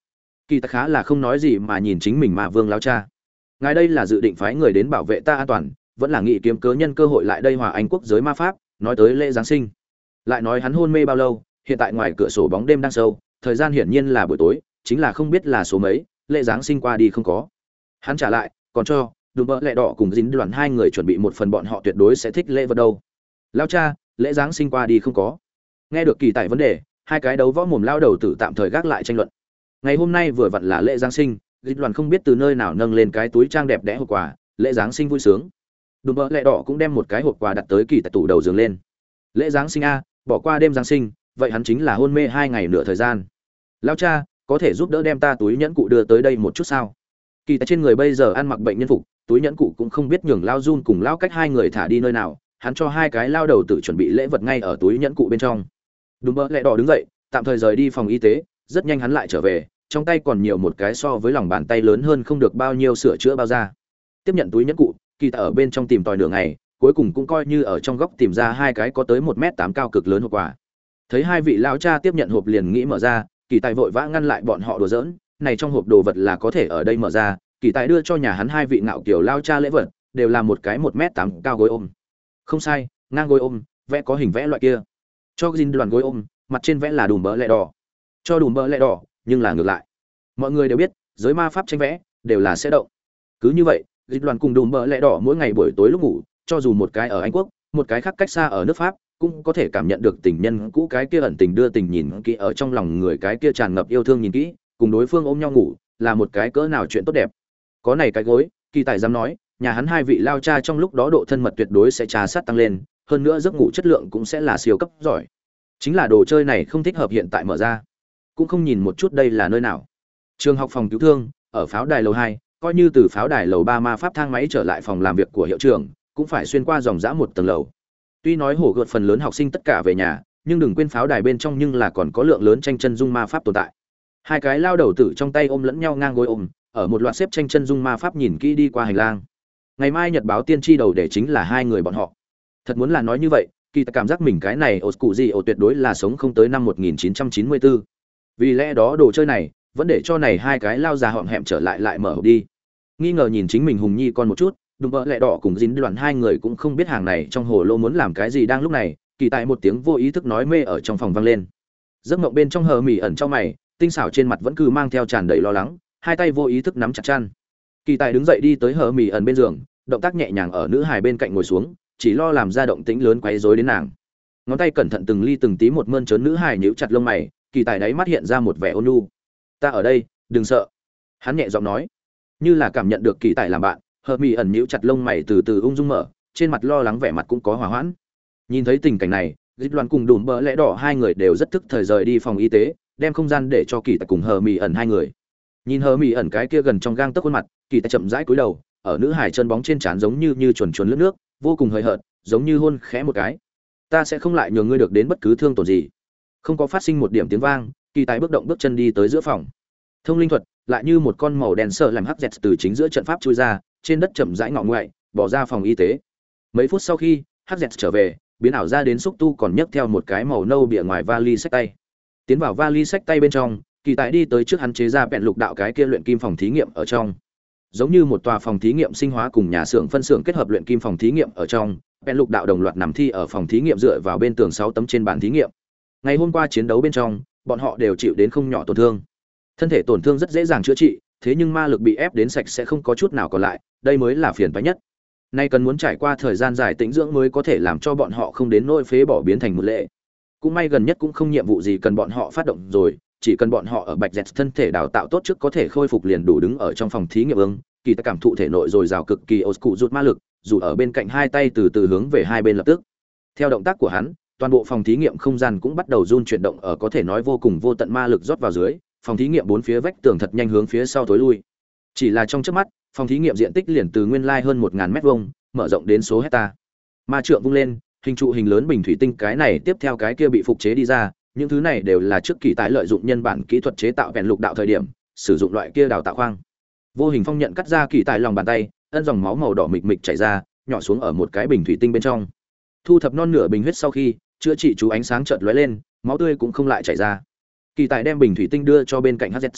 Kỳ ta khá là không nói gì mà nhìn chính mình mà vương lao cha. Ngài đây là dự định phái người đến bảo vệ ta an toàn, vẫn là nghị kiếm cớ nhân cơ hội lại đây hòa anh quốc giới ma pháp, nói tới lễ giáng sinh. Lại nói hắn hôn mê bao lâu, hiện tại ngoài cửa sổ bóng đêm đang sâu, thời gian hiển nhiên là buổi tối, chính là không biết là số mấy lễ giáng sinh qua đi không có. Hắn trả lại, còn cho, đùm bỡ lẹ đỏ cùng dính đoàn hai người chuẩn bị một phần bọn họ tuyệt đối sẽ thích lễ vật đâu. Lao cha, lễ giáng sinh qua đi không có. Nghe được kỳ tại vấn đề, hai cái đấu võ mồm lao đầu tử tạm thời gác lại tranh luận. Ngày hôm nay vừa vặn là lễ giáng sinh, dính đoàn không biết từ nơi nào nâng lên cái túi trang đẹp đẽ hộp quà, lễ giáng sinh vui sướng. Đùm bỡ lẹ đỏ cũng đem một cái hộp quà đặt tới kỳ tại tủ đầu giường lên. Lễ giáng sinh a, bỏ qua đêm giáng sinh, vậy hắn chính là hôn mê hai ngày nửa thời gian. Lao cha có thể giúp đỡ đem ta túi nhẫn cụ đưa tới đây một chút sao? Kỳ tại trên người bây giờ ăn mặc bệnh nhân phục, túi nhẫn cụ cũng không biết nhường lao run cùng lao cách hai người thả đi nơi nào, hắn cho hai cái lao đầu tự chuẩn bị lễ vật ngay ở túi nhẫn cụ bên trong. Đúng mơ lẹ đỏ đứng dậy, tạm thời rời đi phòng y tế, rất nhanh hắn lại trở về, trong tay còn nhiều một cái so với lòng bàn tay lớn hơn không được bao nhiêu sửa chữa bao ra tiếp nhận túi nhẫn cụ, kỳ tạ ở bên trong tìm tòi nửa ngày, cuối cùng cũng coi như ở trong góc tìm ra hai cái có tới một m tám cao cực lớn hộp quà. Thấy hai vị lão cha tiếp nhận hộp liền nghĩ mở ra kỳ tài vội vã ngăn lại bọn họ đùa giỡn, này trong hộp đồ vật là có thể ở đây mở ra, kỳ tài đưa cho nhà hắn hai vị ngạo kiểu lao cha lễ vật, đều là một cái một m tám cao gối ôm. Không sai, ngang gối ôm, vẽ có hình vẽ loại kia. Cho gin đoàn gối ôm, mặt trên vẽ là đùm bỡ lẹ đỏ. Cho đùm bỡ lẹ đỏ, nhưng là ngược lại. Mọi người đều biết, giới ma pháp tranh vẽ, đều là sẽ động. Cứ như vậy dịch đoàn cùng đùm bỡ lẹ đỏ mỗi ngày buổi tối lúc ngủ, cho dù một cái ở anh quốc, một cái khác cách xa ở nước pháp cũng có thể cảm nhận được tình nhân cũ cái kia ẩn tình đưa tình nhìn kỹ ở trong lòng người cái kia tràn ngập yêu thương nhìn kỹ, cùng đối phương ôm nhau ngủ, là một cái cỡ nào chuyện tốt đẹp. Có này cái gối, kỳ tài dám nói, nhà hắn hai vị lao cha trong lúc đó độ thân mật tuyệt đối sẽ trà sát tăng lên, hơn nữa giấc ngủ chất lượng cũng sẽ là siêu cấp giỏi. Chính là đồ chơi này không thích hợp hiện tại mở ra. Cũng không nhìn một chút đây là nơi nào. Trường học phòng cứu thương, ở pháo đài lầu hai, coi như từ pháo đài lầu ba ma pháp thang máy trở lại phòng làm việc của hiệu trưởng, cũng phải xuyên qua dòng dã một tầng lầu tuy nói hổ gợt phần lớn học sinh tất cả về nhà, nhưng đừng quên pháo đài bên trong nhưng là còn có lượng lớn tranh chân dung ma pháp tồn tại. Hai cái lao đầu tử trong tay ôm lẫn nhau ngang gối ôm, ở một loạt xếp tranh chân dung ma pháp nhìn kỹ đi qua hành lang. Ngày mai nhật báo tiên tri đầu để chính là hai người bọn họ. Thật muốn là nói như vậy, kỳ ta cảm giác mình cái này ổ cụ gì ổ tuyệt đối là sống không tới năm 1994. vì lẽ đó đồ chơi này, vẫn để cho này hai cái lao già họm hẹm trở lại lại mở hộp đi. Nghi ngờ nhìn chính mình hùng nhi con một chút đùm bợ lẹ đỏ cùng dính đoạn hai người cũng không biết hàng này trong hồ lô muốn làm cái gì đang lúc này, kỳ tại một tiếng vô ý thức nói mê ở trong phòng vang lên. Giấc mộng bên trong hờ mỉ ẩn trong mày, tinh xảo trên mặt vẫn cứ mang theo tràn đầy lo lắng, hai tay vô ý thức nắm chặt chăn. Kỳ tài đứng dậy đi tới hờ mỉ ẩn bên giường, động tác nhẹ nhàng ở nữ hài bên cạnh ngồi xuống, chỉ lo làm ra động tĩnh lớn quấy rối đến nàng. Ngón tay cẩn thận từng ly từng tí một mơn trớn nữ hài nhíu chặt lông mày, kỳ tài đáy mắt hiện ra một vẻ ôn nhu. Ta ở đây, đừng sợ. Hắn nhẹ giọng nói. Như là cảm nhận được kỳ tài làm bạn hờ mỹ ẩn nhíu chặt lông mày từ từ ung dung mở, trên mặt lo lắng vẻ mặt cũng có hòa hoãn. Nhìn thấy tình cảnh này, dịch loan cùng đùm bỡ lẽ đỏ hai người đều rất thức thời rời đi phòng y tế, đem không gian để cho kỳ tài cùng hờ mỹ ẩn hai người. Nhìn hờ mỹ ẩn cái kia gần trong gang tấc khuôn mặt, kỳ tài chậm rãi cúi đầu, ở nữ hải chân bóng trên trán giống như như chuồn chuồn lướt nước, vô cùng hời hợt, giống như hôn khẽ một cái. Ta sẽ không lại nhường ngươi được đến bất cứ thương tổn gì. Không có phát sinh một điểm tiếng vang, kỳ tài bước động bước chân đi tới giữa phòng. Thông linh thuật, lại như một con màu đen sợ làm hắc dẹt từ chính giữa trận pháp chui ra trên đất chậm rãi ngọ ngoại, bỏ ra phòng y tế. Mấy phút sau khi hắc dẹt trở về, biến ảo ra đến xúc tu còn nhấc theo một cái màu nâu bìa ngoài vali sách tay. Tiến vào vali sách tay bên trong, kỳ tài đi tới trước hắn chế ra bẹn lục đạo cái kia luyện kim phòng thí nghiệm ở trong. Giống như một tòa phòng thí nghiệm sinh hóa cùng nhà xưởng phân xưởng kết hợp luyện kim phòng thí nghiệm ở trong, bẹn lục đạo đồng loạt nằm thi ở phòng thí nghiệm dựa vào bên tường sáu tấm trên bàn thí nghiệm. Ngày hôm qua chiến đấu bên trong, bọn họ đều chịu đến không nhỏ tổn thương. Thân thể tổn thương rất dễ dàng chữa trị thế nhưng ma lực bị ép đến sạch sẽ không có chút nào còn lại, đây mới là phiền toái nhất. Nay cần muốn trải qua thời gian dài tĩnh dưỡng mới có thể làm cho bọn họ không đến nỗi phế bỏ biến thành một lệ. Cũng may gần nhất cũng không nhiệm vụ gì cần bọn họ phát động rồi, chỉ cần bọn họ ở bạch dẹt thân thể đào tạo tốt trước có thể khôi phục liền đủ đứng ở trong phòng thí nghiệm ương, kỳ ta cảm thụ thể nội rồi rào cực kỳ ô cụ rút ma lực, dù ở bên cạnh hai tay từ từ hướng về hai bên lập tức. Theo động tác của hắn, toàn bộ phòng thí nghiệm không gian cũng bắt đầu run chuyển động ở có thể nói vô cùng vô tận ma lực rót vào dưới phòng thí nghiệm bốn phía vách tường thật nhanh hướng phía sau tối lui. Chỉ là trong trước mắt, phòng thí nghiệm diện tích liền từ nguyên lai hơn một ngàn mét vuông, mở rộng đến số hecta. Ma trượng vung lên, hình trụ hình lớn bình thủy tinh cái này tiếp theo cái kia bị phục chế đi ra, những thứ này đều là trước kỳ tái lợi dụng nhân bản kỹ thuật chế tạo vẹn lục đạo thời điểm, sử dụng loại kia đào tạo khoang. Vô hình phong nhận cắt ra kỳ tài lòng bàn tay, ân dòng máu màu đỏ mịch mịch chảy ra, nhỏ xuống ở một cái bình thủy tinh bên trong. Thu thập non nửa bình huyết sau khi, chữa trị chú ánh sáng chợt lóe lên, máu tươi cũng không lại chảy ra kỳ tài đem bình thủy tinh đưa cho bên cạnh hz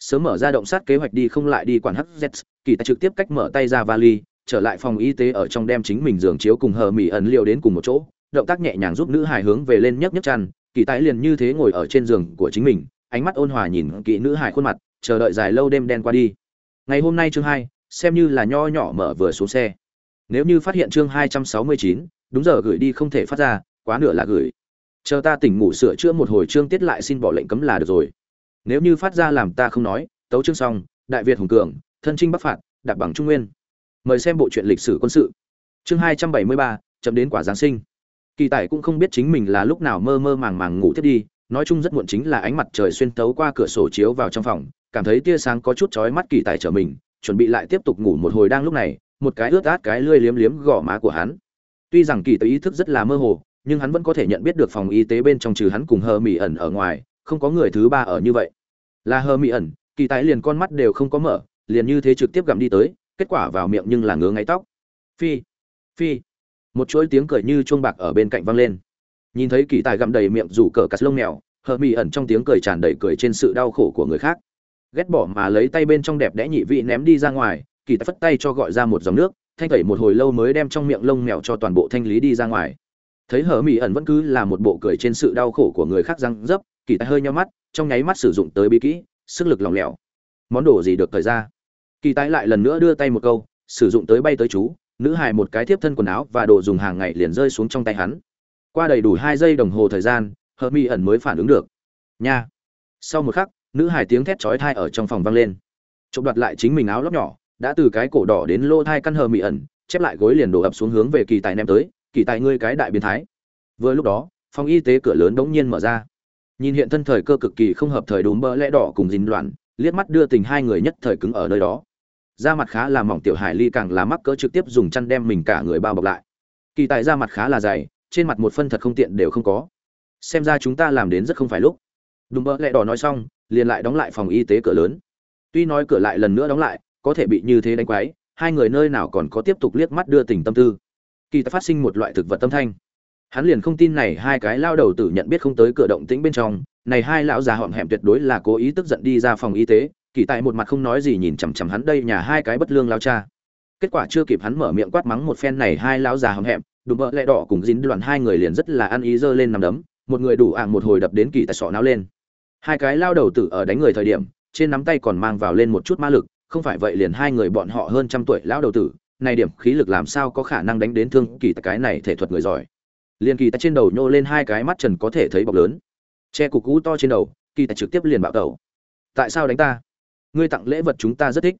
sớm mở ra động sát kế hoạch đi không lại đi quản hz kỳ tài trực tiếp cách mở tay ra vali, trở lại phòng y tế ở trong đem chính mình giường chiếu cùng hờ mỹ ẩn liệu đến cùng một chỗ. Động tác nhẹ nhàng giúp nữ hài hướng về lên nhấc nhấc chăn, kỳ tài liền như thế ngồi ở trên giường của chính mình, ánh mắt ôn hòa nhìn kỹ nữ hài khuôn mặt, chờ đợi dài lâu đêm đen qua đi. Ngày hôm nay chương hai, xem như là nho nhỏ mở vừa xuống xe. Nếu như phát hiện chương hai trăm sáu mươi chín, đúng giờ gửi đi không thể phát ra, quá nửa là gửi chờ ta tỉnh ngủ sửa chữa một hồi chương tiết lại xin bỏ lệnh cấm là được rồi. Nếu như phát ra làm ta không nói, tấu chương xong, đại việt hùng cường, thân trinh bắc phạt, đạp bằng trung nguyên. Mời xem bộ truyện lịch sử quân sự. Chương hai trăm bảy mươi ba, chậm đến quả giáng sinh. Kỳ tài cũng không biết chính mình là lúc nào mơ mơ màng màng ngủ thiết đi, nói chung rất muộn chính là ánh mặt trời xuyên tấu qua cửa sổ chiếu vào trong phòng, cảm thấy tia sáng có chút chói mắt kỳ tài trở mình, chuẩn bị lại tiếp tục ngủ một hồi đang lúc này, một cái ướt át cái lươi liếm liếm gò má của hắn. Tuy rằng kỳ tài ý thức rất là mơ hồ nhưng hắn vẫn có thể nhận biết được phòng y tế bên trong trừ hắn cùng hờ mỹ ẩn ở ngoài, không có người thứ ba ở như vậy. Là hờ mỹ ẩn, kỳ tài liền con mắt đều không có mở, liền như thế trực tiếp gặm đi tới, kết quả vào miệng nhưng là ngứa ngáy tóc. Phi phi. Một chuỗi tiếng cười như chuông bạc ở bên cạnh vang lên. Nhìn thấy kỳ tài gặm đầy miệng rủ cờ cắt lông mèo, hờ mỹ ẩn trong tiếng cười tràn đầy cười trên sự đau khổ của người khác. Ghét bỏ mà lấy tay bên trong đẹp đẽ nhị vị ném đi ra ngoài, kỳ tài phất tay cho gọi ra một dòng nước, thanh tẩy một hồi lâu mới đem trong miệng lông mèo cho toàn bộ thanh lý đi ra ngoài thấy hờ mỹ ẩn vẫn cứ là một bộ cười trên sự đau khổ của người khác răng dấp, kỳ tài hơi nhau mắt, trong nháy mắt sử dụng tới bí kỹ, sức lực lỏng lẻo. Món đồ gì được thời ra? Kỳ tài lại lần nữa đưa tay một câu, sử dụng tới bay tới chú, nữ hài một cái tiếp thân quần áo và đồ dùng hàng ngày liền rơi xuống trong tay hắn. Qua đầy đủ hai giây đồng hồ thời gian hờ mỹ ẩn mới phản ứng được. Nha! Sau một khắc, nữ hài tiếng thét chói thai ở trong phòng vang lên. Trộm đoạt lại chính mình áo lóc nhỏ, đã từ cái cổ đỏ đến lô thai căn hờ mỹ ẩn, chép lại gối liền đổ ập xuống hướng về kỳ tài ném tới kỳ tài ngươi cái đại biến thái. Vừa lúc đó, phòng y tế cửa lớn bỗng nhiên mở ra. Nhìn hiện thân thời cơ cực kỳ không hợp thời đốm bơ lẽ đỏ cùng dính loạn, liếc mắt đưa tình hai người nhất thời cứng ở nơi đó. Da mặt khá là mỏng tiểu hải ly càng là mắc cỡ trực tiếp dùng chăn đem mình cả người bao bọc lại. Kỳ tài da mặt khá là dày, trên mặt một phân thật không tiện đều không có. Xem ra chúng ta làm đến rất không phải lúc. Đùm bơ lẽ đỏ nói xong, liền lại đóng lại phòng y tế cửa lớn. Tuy nói cửa lại lần nữa đóng lại, có thể bị như thế đánh quái, hai người nơi nào còn có tiếp tục liếc mắt đưa tình tâm tư kỳ ta phát sinh một loại thực vật tâm thanh. Hắn liền không tin này hai cái lao đầu tử nhận biết không tới cửa động tĩnh bên trong, này hai lão già họm hẹm tuyệt đối là cố ý tức giận đi ra phòng y tế, kỳ tại một mặt không nói gì nhìn chằm chằm hắn đây nhà hai cái bất lương lao cha. Kết quả chưa kịp hắn mở miệng quát mắng một phen này hai lão già hầm hẹm, đùm bợ lẹ đỏ cùng dính đoạn hai người liền rất là ăn ý giơ lên nằm đấm, một người đủ ạng một hồi đập đến kỳ tại sọ não lên. Hai cái lao đầu tử ở đánh người thời điểm, trên nắm tay còn mang vào lên một chút ma lực, không phải vậy liền hai người bọn họ hơn trăm tuổi lão đầu tử này điểm khí lực làm sao có khả năng đánh đến thương kỳ tài cái này thể thuật người giỏi? Liền kỳ tại trên đầu nhô lên hai cái mắt trần có thể thấy bọc lớn. Che cục cũ to trên đầu, kỳ tại trực tiếp liền bạo tẩu. Tại sao đánh ta? Ngươi tặng lễ vật chúng ta rất thích.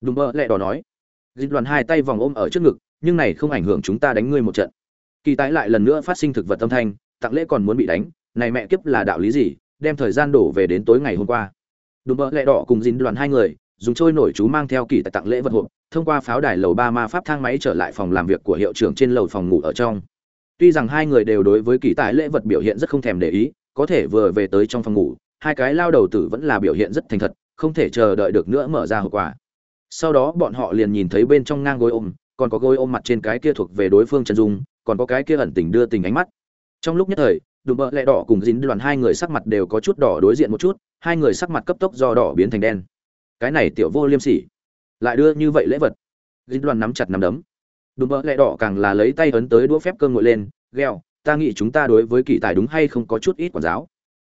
Đùm bơ lẹ đỏ nói. Dịch đoàn hai tay vòng ôm ở trước ngực, nhưng này không ảnh hưởng chúng ta đánh ngươi một trận. Kỳ tái lại lần nữa phát sinh thực vật tâm thanh, tặng lễ còn muốn bị đánh, này mẹ kiếp là đạo lý gì? Đem thời gian đổ về đến tối ngày hôm qua. Đùm bơ lẹ đỏ cùng dính đoàn hai người dùng trôi nổi chú mang theo kỳ tại tặng lễ vật hộp, thông qua pháo đài lầu ba ma pháp thang máy trở lại phòng làm việc của hiệu trưởng trên lầu phòng ngủ ở trong. Tuy rằng hai người đều đối với kỳ tài lễ vật biểu hiện rất không thèm để ý, có thể vừa về tới trong phòng ngủ, hai cái lao đầu tử vẫn là biểu hiện rất thành thật, không thể chờ đợi được nữa mở ra hậu quả sau đó bọn họ liền nhìn thấy bên trong ngang gối ôm, còn có gối ôm mặt trên cái kia thuộc về đối phương chân dung, còn có cái kia ẩn tình đưa tình ánh mắt. Trong lúc nhất thời, đùm bợ lẹ đỏ cùng dính đoàn hai người sắc mặt đều có chút đỏ đối diện một chút, hai người sắc mặt cấp tốc do đỏ biến thành đen cái này tiểu vô liêm sỉ. Lại đưa như vậy lễ vật. Dính đoàn nắm chặt nắm đấm. Đùm bỡ lẹ đỏ càng là lấy tay ấn tới đũa phép cơm ngồi lên gheo ta nghĩ chúng ta đối với kỳ tài đúng hay không có chút ít quản giáo.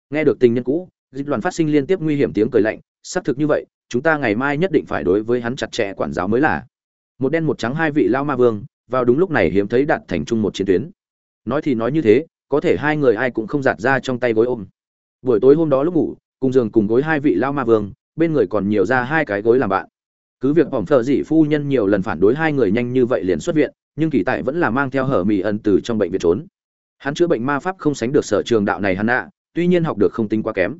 Nghe được tình nhân cũ, dịch đoàn phát sinh liên tiếp nguy hiểm tiếng cười lạnh, xác thực như vậy, chúng ta ngày mai nhất định phải đối với hắn chặt chẽ quản giáo mới là. Một đen một trắng hai vị lao ma vương, vào đúng lúc này hiếm thấy đạt thành chung một chiến tuyến. Nói thì nói như thế, có thể hai người ai cũng không giạt ra trong tay gối ôm. Buổi tối hôm đó lúc ngủ, cùng giường cùng gối hai vị lao ma vương bên người còn nhiều ra hai cái gối làm bạn. Cứ việc ỏm phở dị phu nhân nhiều lần phản đối hai người nhanh như vậy liền xuất viện, nhưng kỳ tại vẫn là mang theo hở mì ẩn từ trong bệnh viện trốn. Hắn chữa bệnh ma pháp không sánh được sở trường đạo này hắn ạ, tuy nhiên học được không tính quá kém.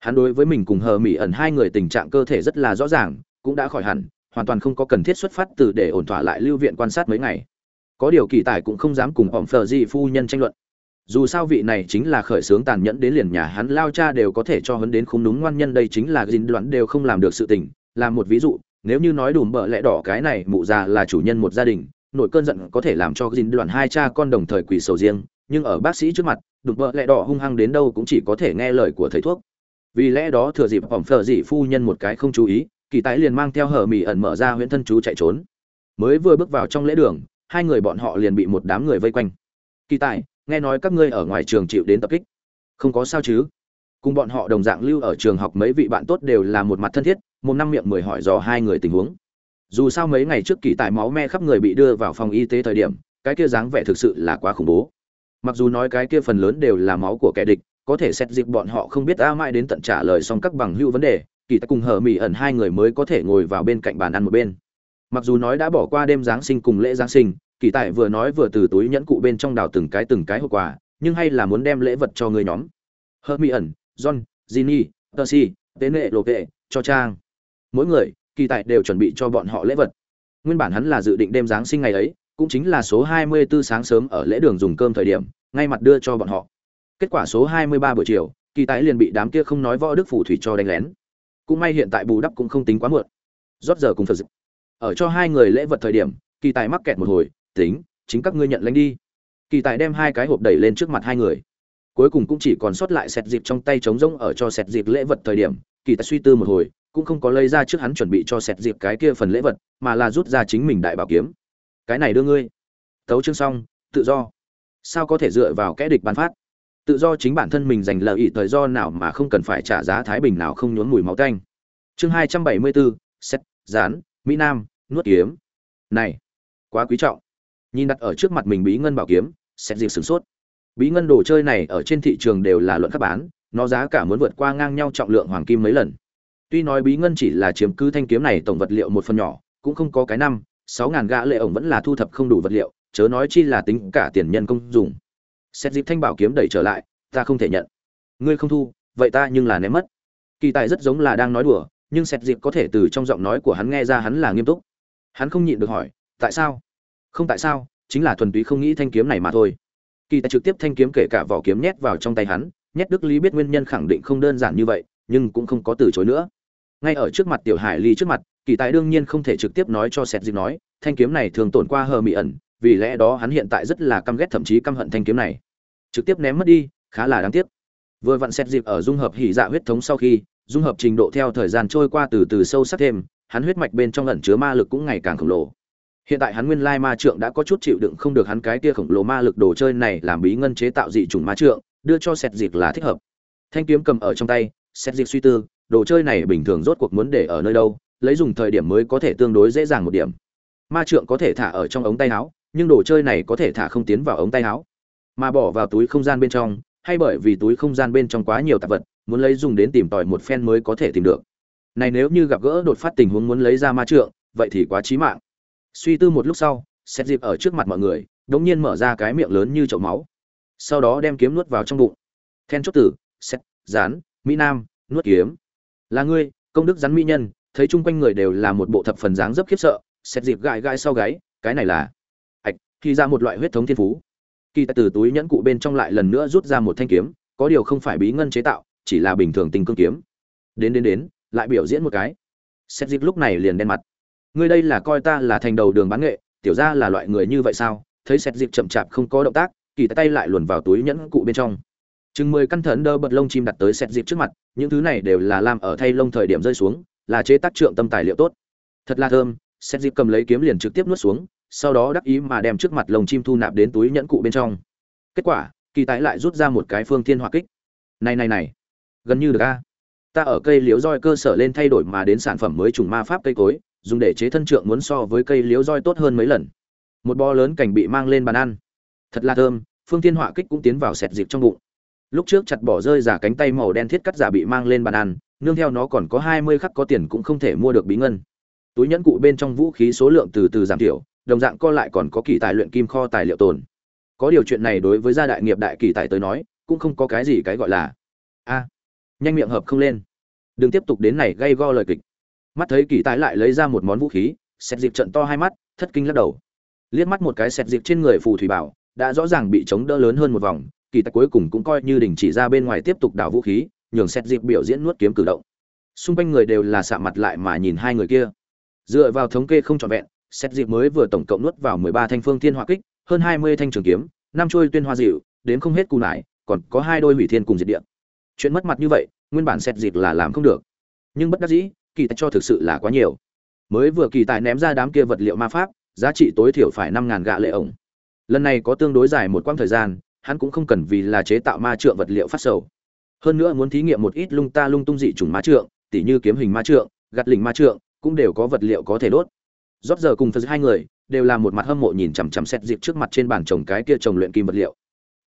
Hắn đối với mình cùng hờ mỹ ẩn hai người tình trạng cơ thể rất là rõ ràng, cũng đã khỏi hẳn, hoàn toàn không có cần thiết xuất phát từ để ổn thỏa lại lưu viện quan sát mấy ngày. Có điều kỳ tài cũng không dám cùng ỏm phờ di phu nhân tranh luận dù sao vị này chính là khởi sướng tàn nhẫn đến liền nhà hắn lao cha đều có thể cho hấn đến không đúng ngoan nhân đây chính là dính đoán đều không làm được sự tình. Làm một ví dụ, nếu như nói đùm bợ lẽ đỏ cái này, mụ già là chủ nhân một gia đình nội cơn giận có thể làm cho dính đoàn hai cha con đồng thời quỷ sầu riêng, nhưng ở bác sĩ trước mặt, đùm bợ lẽ đỏ hung hăng đến đâu cũng chỉ có thể nghe lời của thầy thuốc. Vì lẽ đó thừa dịp hỏng phở dị phu nhân một cái không chú ý, kỳ tái liền mang theo hở mì ẩn mở ra huyễn thân chú chạy trốn. Mới vừa bước vào trong lễ đường, hai người bọn họ liền bị một đám người vây quanh. Kỳ tài nghe nói các ngươi ở ngoài trường chịu đến tập kích. Không có sao chứ? Cùng bọn họ đồng dạng lưu ở trường học mấy vị bạn tốt đều là một mặt thân thiết, một năm miệng mười hỏi dò hai người tình huống. Dù sao mấy ngày trước kỳ tài máu me khắp người bị đưa vào phòng y tế thời điểm, cái kia dáng vẻ thực sự là quá khủng bố. Mặc dù nói cái kia phần lớn đều là máu của kẻ địch, có thể xét dịp bọn họ không biết a mãi đến tận trả lời xong các bằng hữu vấn đề, kỳ ta cùng hờ mỹ ẩn hai người mới có thể ngồi vào bên cạnh bàn ăn một bên. Mặc dù nói đã bỏ qua đêm giáng sinh cùng lễ giáng sinh kỳ tại vừa nói vừa từ túi nhẫn cụ bên trong đào từng cái từng cái hộp quả nhưng hay là muốn đem lễ vật cho người nhóm? Hờ mỹ ẩn john, ginny, percy tế nệ lộ vệ cho trang. Mỗi người, kỳ tại đều chuẩn bị cho bọn họ lễ vật. Nguyên bản hắn là dự định đêm giáng sinh ngày ấy, cũng chính là số 24 sáng sớm ở lễ đường dùng cơm thời điểm, ngay mặt đưa cho bọn họ. Kết quả số 23 buổi chiều, kỳ tái liền bị đám kia không nói võ đức phủ thủy cho đánh lén. Cũng may hiện tại bù đắp cũng không tính quá muộn. Rót giờ cùng phật dịch ở cho hai người lễ vật thời điểm, kỳ tài mắc kẹt một hồi tính chính các ngươi nhận lãnh đi. Kỳ tài đem hai cái hộp đẩy lên trước mặt hai người. Cuối cùng cũng chỉ còn sót lại sẹt dịp trong tay trống rỗng ở cho sẹt dịp lễ vật thời điểm kỳ tài suy tư một hồi cũng không có lấy ra trước hắn chuẩn bị cho sẹt dịp cái kia phần lễ vật mà là rút ra chính mình đại bảo kiếm. Cái này đưa ngươi. Tấu chương xong tự do. Sao có thể dựa vào kẽ địch bán phát? Tự do chính bản thân mình giành lợi ý thời do nào mà không cần phải trả giá thái bình nào không nhốn mùi máu tanh. Chương hai trăm bảy mươi bốn xét dán, mỹ nam nuốt kiếm. Này quá quý trọng nhìn đặt ở trước mặt mình bí ngân bảo kiếm xét dịp sửng sốt. Bí ngân đồ chơi này ở trên thị trường đều là luận các bán, nó giá cả muốn vượt qua ngang nhau trọng lượng hoàng kim mấy lần. Tuy nói bí ngân chỉ là chiếm cứ thanh kiếm này tổng vật liệu một phần nhỏ, cũng không có cái năm, sáu ngàn gã lệ ổng vẫn là thu thập không đủ vật liệu, chớ nói chi là tính cả tiền nhân công dùng xét dịp thanh bảo kiếm đẩy trở lại, ta không thể nhận. Ngươi không thu, vậy ta nhưng là ném mất. Kỳ tài rất giống là đang nói đùa, nhưng xét dịp có thể từ trong giọng nói của hắn nghe ra hắn là nghiêm túc. Hắn không nhịn được hỏi, tại sao? Không tại sao, chính là thuần túy không nghĩ thanh kiếm này mà thôi. Kỳ tài trực tiếp thanh kiếm kể cả vỏ kiếm nhét vào trong tay hắn, nhét đức lý biết nguyên nhân khẳng định không đơn giản như vậy, nhưng cũng không có từ chối nữa. Ngay ở trước mặt tiểu hải ly trước mặt, kỳ tài đương nhiên không thể trực tiếp nói cho sẹt dịp nói, thanh kiếm này thường tổn qua hờ mị ẩn, vì lẽ đó hắn hiện tại rất là căm ghét thậm chí căm hận thanh kiếm này. Trực tiếp ném mất đi, khá là đáng tiếc. Vừa vặn sẹt dịp ở dung hợp hỉ dạ huyết thống sau khi, dung hợp trình độ theo thời gian trôi qua từ từ sâu sắc thêm, hắn huyết mạch bên trong ẩn chứa ma lực cũng ngày càng khổng lồ hiện tại hắn nguyên lai ma trượng đã có chút chịu đựng không được hắn cái kia khổng lồ ma lực đồ chơi này làm bí ngân chế tạo dị chủng ma trượng, đưa cho sẹt dịp là thích hợp. Thanh kiếm cầm ở trong tay sẹt dịp suy tư, đồ chơi này bình thường rốt cuộc muốn để ở nơi đâu, lấy dùng thời điểm mới có thể tương đối dễ dàng một điểm. Ma trượng có thể thả ở trong ống tay áo, nhưng đồ chơi này có thể thả không tiến vào ống tay áo. Mà bỏ vào túi không gian bên trong, hay bởi vì túi không gian bên trong quá nhiều tạp vật, muốn lấy dùng đến tìm tòi một phen mới có thể tìm được. Này nếu như gặp gỡ đột phát tình huống muốn lấy ra ma trượng, vậy thì quá chí mạng suy tư một lúc sau xét dịp ở trước mặt mọi người, đống nhiên mở ra cái miệng lớn như chậu máu. Sau đó đem kiếm nuốt vào trong bụng. Then chốt tử xét rán mỹ nam, nuốt kiếm. Là ngươi, công đức rắn mỹ nhân, thấy chung quanh người đều là một bộ thập phần dáng dấp khiếp sợ xét dịp gãi gãi sau gáy, cái này là ạch khi ra một loại huyết thống thiên phú. Kỳ tại từ túi nhẫn cụ bên trong lại lần nữa rút ra một thanh kiếm, có điều không phải bí ngân chế tạo, chỉ là bình thường tình cương kiếm. Đến đến đến, lại biểu diễn một cái. Xét dịp lúc này liền đen mặt ngươi đây là coi ta là thành đầu đường bán nghệ, tiểu ra là loại người như vậy sao? Thấy xét dịp chậm chạp không có động tác, kỳ tay lại luồn vào túi nhẫn cụ bên trong. Chừng mười căn thần đơ bật lông chim đặt tới xét dịp trước mặt, những thứ này đều là làm ở thay lông thời điểm rơi xuống, là chế tác trượng tâm tài liệu tốt. Thật là thơm xét dịp cầm lấy kiếm liền trực tiếp nuốt xuống, sau đó đắc ý mà đem trước mặt lồng chim thu nạp đến túi nhẫn cụ bên trong. Kết quả, kỳ tái lại rút ra một cái phương thiên hỏa kích. Này này này, gần như được a. Ta ở cây liễu roi cơ sở lên thay đổi mà đến sản phẩm mới trùng ma pháp cây cối dùng để chế thân trượng muốn so với cây liễu roi tốt hơn mấy lần. Một bó lớn cảnh bị mang lên bàn ăn. Thật là thơm, phương thiên họa kích cũng tiến vào sẹt dịp trong bụng. Lúc trước chặt bỏ rơi giả cánh tay màu đen thiết cắt giả bị mang lên bàn ăn, nương theo nó còn có hai mươi khắc có tiền cũng không thể mua được bí ngân. Túi nhẫn cụ bên trong vũ khí số lượng từ từ giảm thiểu, đồng dạng co lại còn có kỳ tài luyện kim kho tài liệu tồn. Có điều chuyện này đối với gia đại nghiệp đại kỳ tài tới nói, cũng không có cái gì cái gọi là, a, nhanh miệng hợp không lên. Đừng tiếp tục đến này gây go lời kịch mắt thấy kỳ tài lại lấy ra một món vũ khí xét dịp trận to hai mắt, thất kinh lắc đầu. Liếc mắt một cái xét dịp trên người phù thủy bảo, đã rõ ràng bị chống đỡ lớn hơn một vòng, kỳ tài cuối cùng cũng coi như đình chỉ ra bên ngoài tiếp tục đảo vũ khí, nhường xét dịp biểu diễn nuốt kiếm cử động. Xung quanh người đều là xạ mặt lại mà nhìn hai người kia. Dựa vào thống kê không trọn vẹn xét dịp mới vừa tổng cộng nuốt vào mười ba thanh phương thiên hỏa kích, hơn hai mươi thanh trường kiếm, năm trôi tuyên hoa dịu, đến không hết cù nải, còn có hai đôi hủy thiên cùng diệt địa. Chuyện mất mặt như vậy, nguyên bản xét dịp là làm không được. Nhưng bất đắc dĩ kỳ tài cho thực sự là quá nhiều. Mới vừa kỳ tài ném ra đám kia vật liệu ma pháp, giá trị tối thiểu phải năm ngàn gạ lệ ổng. Lần này có tương đối dài một quãng thời gian, hắn cũng không cần vì là chế tạo ma trượng vật liệu phát sầu. Hơn nữa muốn thí nghiệm một ít lung ta lung tung dị chủng ma trượng, tỉ như kiếm hình ma trượng gặt lình ma trượng, cũng đều có vật liệu có thể đốt. Rót giờ cùng phật hai người, đều là một mặt hâm mộ nhìn chằm chằm xét dịp trước mặt trên bàn trồng cái kia trồng luyện kim vật liệu.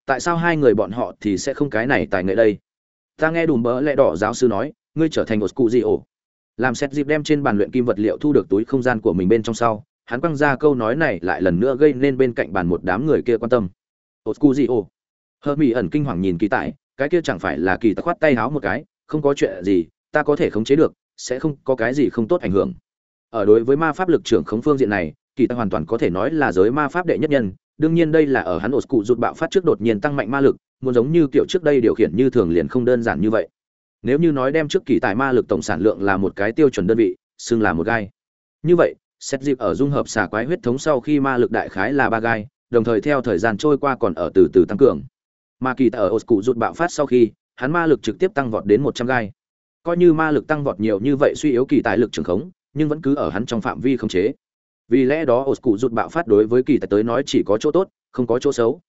Tại sao hai người bọn họ thì sẽ không cái này tài nghệ đây? Ta nghe đùm bỡ lẽ đỏ giáo sư nói, ngươi trở thành một cụ gì ổ làm xét dịp đem trên bàn luyện kim vật liệu thu được túi không gian của mình bên trong sau, hắn quăng ra câu nói này lại lần nữa gây nên bên cạnh bàn một đám người kia quan tâm. Ô cu gì ô hơ mỹ ẩn kinh hoàng nhìn kỳ tại cái kia chẳng phải là kỳ ta khoát tay háo một cái, không có chuyện gì, ta có thể khống chế được, sẽ không có cái gì không tốt ảnh hưởng. Ở đối với ma pháp lực trưởng khống phương diện này, kỳ ta hoàn toàn có thể nói là giới ma pháp đệ nhất nhân, đương nhiên đây là ở hắn ột cụ rụt bạo phát trước đột nhiên tăng mạnh ma lực, muốn giống như kiểu trước đây điều khiển như thường liền không đơn giản như vậy nếu như nói đem trước kỳ tài ma lực tổng sản lượng là một cái tiêu chuẩn đơn vị, xưng là một gai. Như vậy, xét dịp ở dung hợp xà quái huyết thống sau khi ma lực đại khái là ba gai, đồng thời theo thời gian trôi qua còn ở từ từ tăng cường. Mà kỳ tại ở ột cụ rụt bạo phát sau khi, hắn ma lực trực tiếp tăng vọt đến một trăm gai. Coi như ma lực tăng vọt nhiều như vậy suy yếu kỳ tài lực trường khống, nhưng vẫn cứ ở hắn trong phạm vi khống chế. Vì lẽ đó ột cụ rụt bạo phát đối với kỳ tài tới nói chỉ có chỗ tốt, không có chỗ xấu.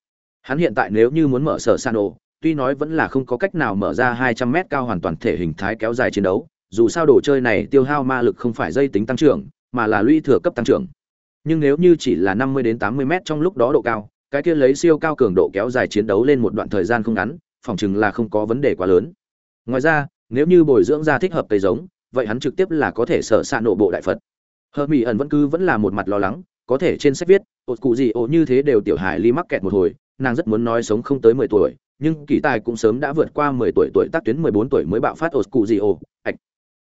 Hắn hiện tại nếu như muốn mở sở san ổ tuy nói vẫn là không có cách nào mở ra hai trăm mét cao hoàn toàn thể hình thái kéo dài chiến đấu, dù sao đồ chơi này tiêu hao ma lực không phải dây tính tăng trưởng, mà là lũy thừa cấp tăng trưởng. Nhưng nếu như chỉ là năm mươi đến tám mươi mét trong lúc đó độ cao, cái kia lấy siêu cao cường độ kéo dài chiến đấu lên một đoạn thời gian không ngắn, phòng chừng là không có vấn đề quá lớn. Ngoài ra, nếu như bồi dưỡng ra thích hợp cây giống, vậy hắn trực tiếp là có thể sở sạ nộ bộ đại phật. Hợp mỹ ẩn vẫn cứ vẫn là một mặt lo lắng, có thể trên sách viết, ột cụ gì, ổ như thế đều tiểu hải ly mắc kẹt một hồi, nàng rất muốn nói sống không tới mười tuổi nhưng kỳ tài cũng sớm đã vượt qua mười tuổi tuổi tác tuyến mười bốn tuổi mới bạo phát ột cụ gì ạch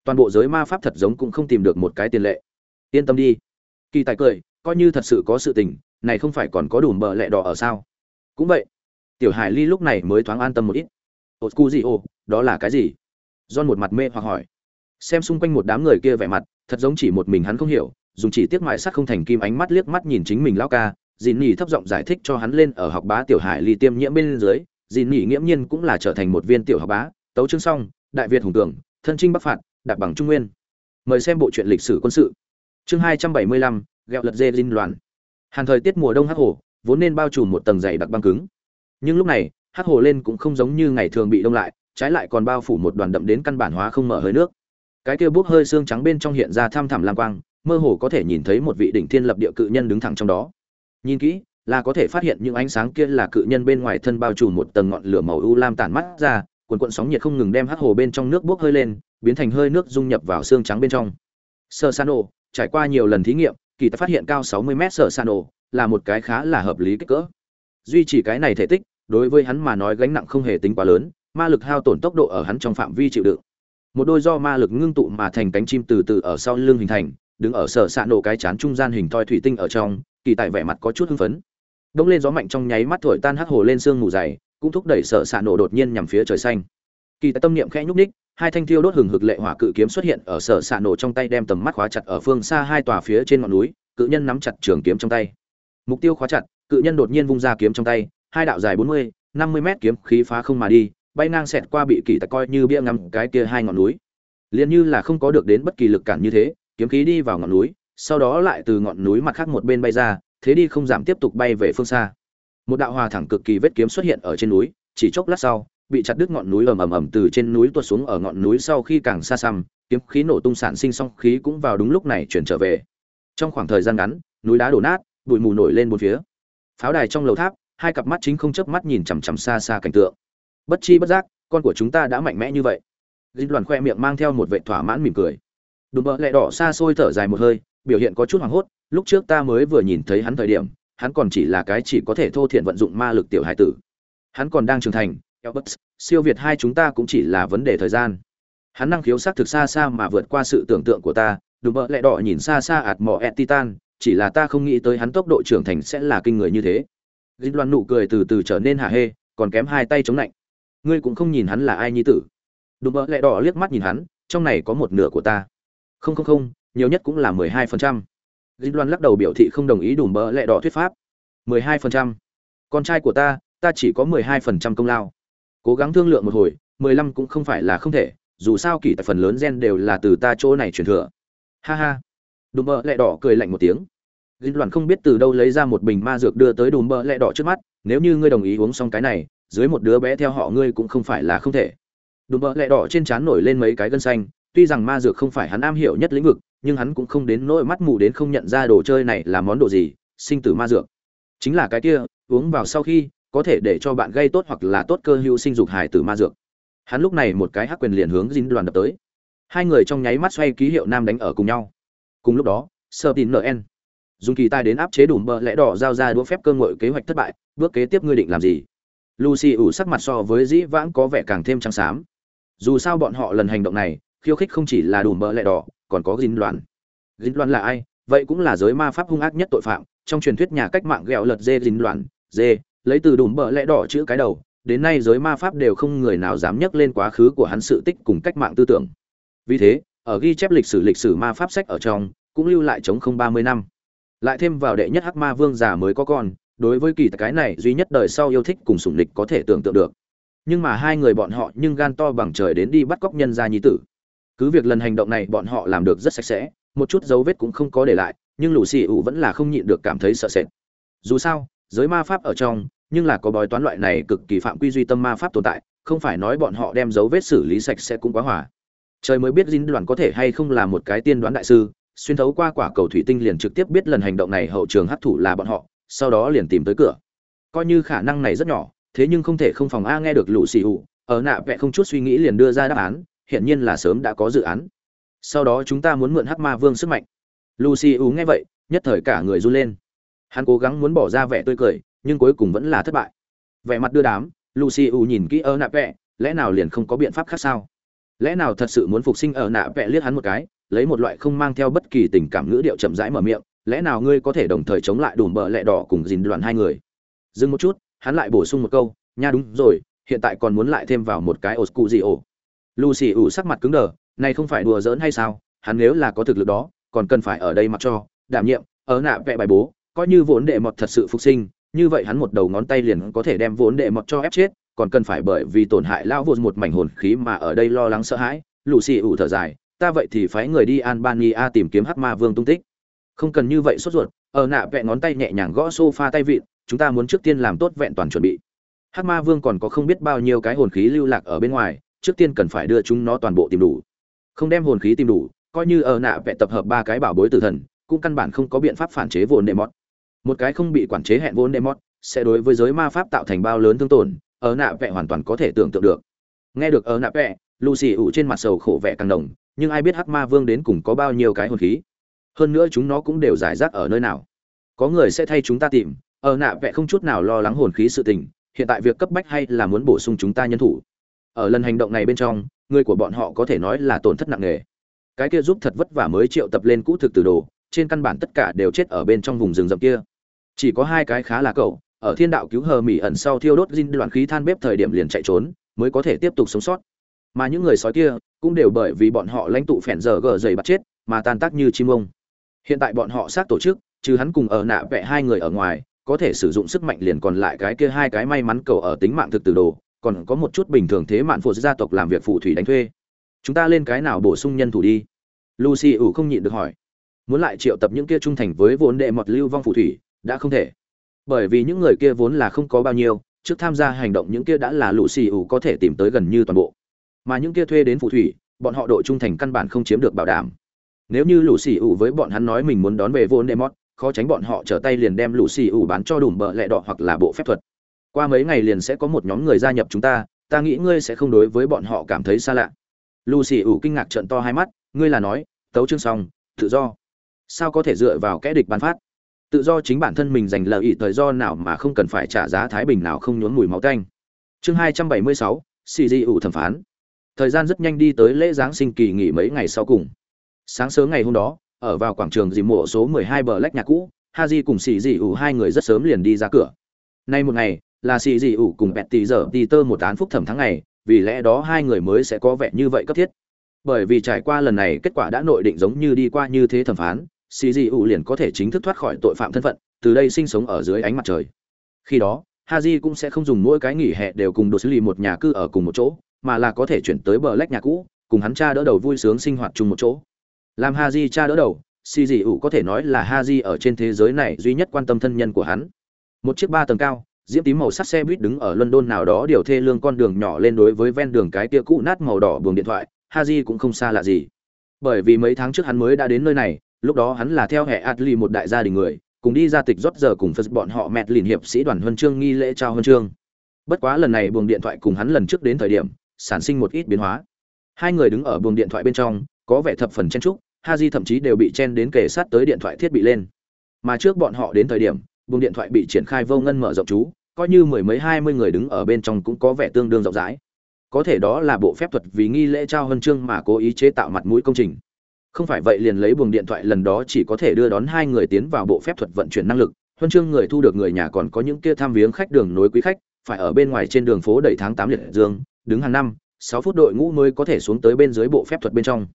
toàn bộ giới ma pháp thật giống cũng không tìm được một cái tiền lệ. Yên tâm đi. Kỳ tài cười coi như thật sự có sự tình này không phải còn có đủ bờ lẹ đỏ ở sao? Cũng vậy. Tiểu hải ly lúc này mới thoáng an tâm một ít. Ột cụ gì đó là cái gì? John một mặt mê hoặc hỏi. Xem xung quanh một đám người kia vẻ mặt, thật giống chỉ một mình hắn không hiểu, dùng chỉ tiếc mại sắc không thành kim ánh mắt liếc mắt nhìn chính mình lão ca, Dĩn Nhỉ thấp giọng giải thích cho hắn lên ở học bá tiểu hải ly tiêm nhiễm bên dưới, dìn Nhỉ nghiễm nhiên cũng là trở thành một viên tiểu học bá, tấu chương xong, đại việt hùng cường, thân trinh bắc phạt đạp bằng trung nguyên. Mời xem bộ truyện lịch sử quân sự. Chương hai trăm bảy mươi lăm ghẹo lật dê linh loạn. Hàn thời tiết mùa đông hắc hồ vốn nên bao trùm một tầng dày đặc băng cứng. Nhưng lúc này hắc hồ lên cũng không giống như ngày thường bị đông lại trái lại còn bao phủ một đoàn đậm đến căn bản hóa không mở hơi nước. Cái kia bốc hơi xương trắng bên trong hiện ra tham thẳm lang quang mơ hồ có thể nhìn thấy một vị đỉnh thiên lập địa cự nhân đứng thẳng trong đó. Nhìn kỹ là có thể phát hiện những ánh sáng kia là cự nhân bên ngoài thân bao trùm một tầng ngọn lửa màu u lam tản mắt ra, cuồn cuộn sóng nhiệt không ngừng đem hắc hồ bên trong nước bốc hơi lên, biến thành hơi nước dung nhập vào xương trắng bên trong. Sơ san trải qua nhiều lần thí nghiệm, kỳ ta phát hiện cao 60 mét sơ san là một cái khá là hợp lý kích cỡ. Duy trì cái này thể tích, đối với hắn mà nói gánh nặng không hề tính quá lớn, ma lực hao tổn tốc độ ở hắn trong phạm vi chịu đựng. Một đôi do ma lực ngưng tụ mà thành cánh chim từ từ ở sau lưng hình thành, đứng ở sở Sano nổ cái chán trung gian hình thoi thủy tinh ở trong, kỳ tại vẻ mặt có chút hưng phấn đông lên gió mạnh trong nháy mắt thổi tan hắc hồ lên sương mù dày, cũng thúc đẩy sợ xạ nổ đột nhiên nhằm phía trời xanh. Kỳ tại tâm niệm khẽ nhúc ních hai thanh thiêu đốt hừng hực lệ hỏa cự kiếm xuất hiện ở sở xạ nổ trong tay đem tầm mắt khóa chặt ở phương xa hai tòa phía trên ngọn núi, cự nhân nắm chặt trường kiếm trong tay. Mục tiêu khóa chặt, cự nhân đột nhiên vung ra kiếm trong tay, hai đạo dài bốn mươi, năm mươi mét kiếm khí phá không mà đi, bay ngang xẹt qua bị kỳ tặc coi như bia ngắm cái kia hai ngọn núi. Liền như là không có được đến bất kỳ lực cản như thế, kiếm khí đi vào ngọn núi, sau đó lại từ ngọn núi mặt khác một bên bay ra thế đi không giảm tiếp tục bay về phương xa. Một đạo hòa thẳng cực kỳ vết kiếm xuất hiện ở trên núi, chỉ chốc lát sau, bị chặt đứt ngọn núi ầm ầm ầm từ trên núi tuột xuống ở ngọn núi sau khi càng xa xăm, kiếm khí nổ tung sản sinh song khí cũng vào đúng lúc này chuyển trở về. Trong khoảng thời gian ngắn, núi đá đổ nát, bụi mù nổi lên bốn phía. Pháo đài trong lầu tháp, hai cặp mắt chính không chớp mắt nhìn chằm chằm xa xa cảnh tượng. Bất chi bất giác, con của chúng ta đã mạnh mẽ như vậy. Dinh đoàn khoe miệng mang theo một vệ thỏa mãn mỉm cười. Đùm bợ lẹ đỏ xa xôi thở dài một hơi, biểu hiện có chút hoảng hốt lúc trước ta mới vừa nhìn thấy hắn thời điểm hắn còn chỉ là cái chỉ có thể thô thiện vận dụng ma lực tiểu hải tử. Hắn còn đang trưởng thành Elbert, siêu việt hai chúng ta cũng chỉ là vấn đề thời gian. Hắn năng khiếu sắc thực xa xa mà vượt qua sự tưởng tượng của ta đùm bợ lẹ đỏ nhìn xa xa ạt mò et titan chỉ là ta không nghĩ tới hắn tốc độ trưởng thành sẽ là kinh người như thế. Dinh loan nụ cười từ từ trở nên hạ hê còn kém hai tay chống lạnh. Ngươi cũng không nhìn hắn là ai nhi tử. Đùm bợ lẹ đỏ liếc mắt nhìn hắn trong này có một nửa của ta. Không không không nhiều nhất cũng là mười hai phần trăm. Dĩ loan lắc đầu biểu thị không đồng ý đùm bỡ lẹ đỏ thuyết pháp. mười hai phần trăm. Con trai của ta ta chỉ có mười hai phần trăm công lao. Cố gắng thương lượng một hồi mười lăm cũng không phải là không thể dù sao kỳ tại phần lớn gen đều là từ ta chỗ này truyền thừa. Ha ha. Đùm bỡ lẹ đỏ cười lạnh một tiếng. Dĩ Loan không biết từ đâu lấy ra một bình ma dược đưa tới đùm bỡ lẹ đỏ trước mắt, nếu như ngươi đồng ý uống xong cái này, dưới một đứa bé theo họ ngươi cũng không phải là không thể. Đùm bỡ lẹ đỏ trên trán nổi lên mấy cái gân xanh, tuy rằng ma dược không phải hắn am hiểu nhất lĩnh vực, nhưng hắn cũng không đến nỗi mắt mù đến không nhận ra đồ chơi này là món đồ gì, sinh tử ma dược. Chính là cái kia, uống vào sau khi có thể để cho bạn gây tốt hoặc là tốt cơ hữu sinh dục hài tử ma dược. Hắn lúc này một cái hắc quyền liền hướng dính đoàn đập tới. Hai người trong nháy mắt xoay ký hiệu nam đánh ở cùng nhau. Cùng lúc đó, Sơ Tín NN dùng kỳ tài đến áp chế đủ bờ lẽ đỏ giao ra đũa phép cơ ngội kế hoạch thất bại bước kế tiếp ngươi định làm gì lucy ủ sắc mặt so với dĩ vãng có vẻ càng thêm trắng xám dù sao bọn họ lần hành động này khiêu khích không chỉ là đủ bờ lẽ đỏ còn có dính loạn. Dính loạn là ai? Vậy cũng là giới ma pháp hung ác nhất tội phạm. Trong truyền thuyết nhà cách mạng ghẹo lật dê dính loạn, dê, lấy từ đùm bợ lẽ đỏ chữ cái đầu. Đến nay giới ma pháp đều không người nào dám nhắc lên quá khứ của hắn sự tích cùng cách mạng tư tưởng. Vì thế, ở ghi chép lịch sử lịch sử ma pháp sách ở trong, cũng lưu lại chống không ba mươi năm. Lại thêm vào đệ nhất hắc ma vương già mới có con, đối với kỳ cái này duy nhất đời sau yêu thích cùng sủng lịch có thể tưởng tượng được. Nhưng mà hai người bọn họ nhưng gan to bằng trời đến đi bắt cóc nhân gia nhi tử cứ việc lần hành động này bọn họ làm được rất sạch sẽ, một chút dấu vết cũng không có để lại, nhưng lù xì ủ vẫn là không nhịn được cảm thấy sợ sệt. Dù sao, giới ma pháp ở trong, nhưng là có bói toán loại này cực kỳ phạm quy duy tâm ma pháp tồn tại, không phải nói bọn họ đem dấu vết xử lý sạch sẽ cũng quá hòa. Trời mới biết dính đoàn có thể hay không là một cái tiên đoán đại sư, xuyên thấu qua quả cầu thủy tinh liền trực tiếp biết lần hành động này hậu trường hấp thụ là bọn họ, sau đó liền tìm tới cửa. Coi như khả năng này rất nhỏ, thế nhưng không thể không phòng a nghe được lũ xì ủ, ở nạ vẽ không chút suy nghĩ liền đưa ra đáp án hiện nhiên là sớm đã có dự án. Sau đó chúng ta muốn mượn hắc ma vương sức mạnh. Lucy u nghe vậy, nhất thời cả người run lên. Hắn cố gắng muốn bỏ ra vẻ tươi cười, nhưng cuối cùng vẫn là thất bại. Vẻ mặt đưa đám, lucy u nhìn kỹ ở nạ vẽ lẽ nào liền không có biện pháp khác sao? Lẽ nào thật sự muốn phục sinh ở nạ vẽ liếc hắn một cái, lấy một loại không mang theo bất kỳ tình cảm ngữ điệu chậm rãi mở miệng, lẽ nào ngươi có thể đồng thời chống lại đùm bờ lẹ đỏ cùng dìn đoàn hai người? Dừng một chút, hắn lại bổ sung một câu, nha, đúng rồi, hiện tại còn muốn lại thêm vào một cái ổ cụ gì ổ lucy ủ sắc mặt cứng đờ, này không phải đùa giỡn hay sao? Hắn nếu là có thực lực đó, còn cần phải ở đây mặc cho. Đảm nhiệm, ở nạ vẽ bài bố, coi như vốn đệ mọt thật sự phục sinh, như vậy hắn một đầu ngón tay liền có thể đem vốn đệ mọt cho ép chết, còn cần phải bởi vì tổn hại lão vụt một mảnh hồn khí mà ở đây lo lắng sợ hãi. Lucy ủ thở dài, ta vậy thì phái người đi albania tìm kiếm hắc ma vương tung tích. Không cần như vậy sốt ruột. Ở nạ vẽ ngón tay nhẹ nhàng gõ sofa tay vịn, chúng ta muốn trước tiên làm tốt vẹn toàn chuẩn bị. Hắc ma vương còn có không biết bao nhiêu cái hồn khí lưu lạc ở bên ngoài trước tiên cần phải đưa chúng nó toàn bộ tìm đủ. Không đem hồn khí tìm đủ coi như ở nạ vẽ tập hợp ba cái bảo bối tử thần cũng căn bản không có biện pháp phản chế vốn đệ mót một cái không bị quản chế hẹn vốn đệ mót sẽ đối với giới ma pháp tạo thành bao lớn thương tổn ở nạ vẽ hoàn toàn có thể tưởng tượng được. Nghe được ở nạ vẽ, lucy ủ trên mặt sầu khổ vẻ càng đồng nhưng ai biết hắc ma vương đến cùng có bao nhiêu cái hồn khí? Hơn nữa chúng nó cũng đều giải rác ở nơi nào? Có người sẽ thay chúng ta tìm ở nạ vẽ không chút nào lo lắng hồn khí sự tình hiện tại việc cấp bách hay là muốn bổ sung chúng ta nhân thủ ở lần hành động này bên trong, người của bọn họ có thể nói là tổn thất nặng nề. Cái kia giúp thật vất vả mới triệu tập lên cũ thực từ đồ, trên căn bản tất cả đều chết ở bên trong vùng rừng rậm kia. Chỉ có hai cái khá là cậu, ở thiên đạo cứu hờ mỹ ẩn sau thiêu đốt dinh đoạn khí than bếp thời điểm liền chạy trốn, mới có thể tiếp tục sống sót. Mà những người sói kia cũng đều bởi vì bọn họ lãnh tụ phèn giờ gờ dày bắt chết, mà tan tác như chim ông. Hiện tại bọn họ xác tổ chức, trừ hắn cùng ở nạ vẽ hai người ở ngoài, có thể sử dụng sức mạnh liền còn lại cái kia hai cái may mắn cầu ở tính mạng thực từ đồ còn có một chút bình thường thế mạn phụ gia tộc làm việc phụ thủy đánh thuê. Chúng ta lên cái nào bổ sung nhân thủ đi? Lucy ủ không nhịn được hỏi. Muốn lại triệu tập những kia trung thành với vốn đệ mọt lưu vong phụ thủy, đã không thể. Bởi vì những người kia vốn là không có bao nhiêu, trước tham gia hành động những kia đã là lucy ủ có thể tìm tới gần như toàn bộ. Mà những kia thuê đến phụ thủy, bọn họ độ trung thành căn bản không chiếm được bảo đảm. Nếu như lũ xì ủ với bọn hắn nói mình muốn đón về vốn đệ mọt, khó tránh bọn họ trở tay liền đem lũ xì ủ bán cho đùm bợ lẹ đỏ hoặc là bộ phép thuật qua mấy ngày liền sẽ có một nhóm người gia nhập chúng ta ta nghĩ ngươi sẽ không đối với bọn họ cảm thấy xa lạ. Lucy ủ kinh ngạc trận to hai mắt, ngươi là nói, tấu chương xong, tự do. Sao có thể dựa vào kẽ địch bán phát? Tự do chính bản thân mình giành lợi ý thời do nào mà không cần phải trả giá thái bình nào không nhốn mùi máu tanh. Chương hai trăm bảy mươi sáu, xì di ủ thẩm phán. Thời gian rất nhanh đi tới lễ giáng sinh kỳ nghỉ mấy ngày sau cùng. Sáng sớm ngày hôm đó, ở vào quảng trường dìm mộ số 12 bờ lách nhà cũ Ha haji cùng xì dị ủ hai người rất sớm liền đi ra cửa. Nay một ngày là xì dị ủ cùng bẹt tỷ giờ đi tơ một án phúc thẩm tháng này vì lẽ đó hai người mới sẽ có vẻ như vậy cấp thiết. Bởi vì trải qua lần này, kết quả đã nội định giống như đi qua như thế thẩm phán, xì dị ủ liền có thể chính thức thoát khỏi tội phạm thân phận, từ đây sinh sống ở dưới ánh mặt trời. Khi đó, haji cũng sẽ không dùng mỗi cái nghỉ hè đều cùng đồ xử lý một nhà cư ở cùng một chỗ, mà là có thể chuyển tới bờ lách nhà cũ, cùng hắn cha đỡ đầu vui sướng sinh hoạt chung một chỗ. Làm ha cha đỡ đầu, xì dị ủ có thể nói là ha ở trên thế giới này duy nhất quan tâm thân nhân của hắn. Một chiếc ba tầng cao diễm tím màu sắc xe buýt đứng ở london nào đó điều thê lương con đường nhỏ lên đối với ven đường cái kia cũ nát màu đỏ buồng điện thoại ha cũng không xa lạ gì. Bởi vì mấy tháng trước hắn mới đã đến nơi này lúc đó hắn là theo hệ atli một đại gia đình người cùng đi ra tịch rót giờ cùng phật bọn họ mẹt liền hiệp sĩ đoàn huân chương nghi lễ trao huân chương. Bất quá lần này buồng điện thoại cùng hắn lần trước đến thời điểm sản sinh một ít biến hóa. Hai người đứng ở buồng điện thoại bên trong có vẻ thập phần chen trúc Haji thậm chí đều bị chen đến kề sát tới điện thoại thiết bị lên. Mà trước bọn họ đến thời điểm, buồng điện thoại bị triển khai vô ngân mở rộng chú, coi như mười mấy hai mươi người đứng ở bên trong cũng có vẻ tương đương rộng rãi. Có thể đó là bộ phép thuật vì nghi lễ trao huân chương mà cố ý chế tạo mặt mũi công trình. Không phải vậy liền lấy buồng điện thoại lần đó chỉ có thể đưa đón hai người tiến vào bộ phép thuật vận chuyển năng lực, huân chương người thu được người nhà còn có những kia tham viếng khách đường nối quý khách, phải ở bên ngoài trên đường phố đầy tháng tám liệt dương, đứng hàng năm, sáu phút đội ngũ mới có thể xuống tới bên dưới bộ phép thuật bên trong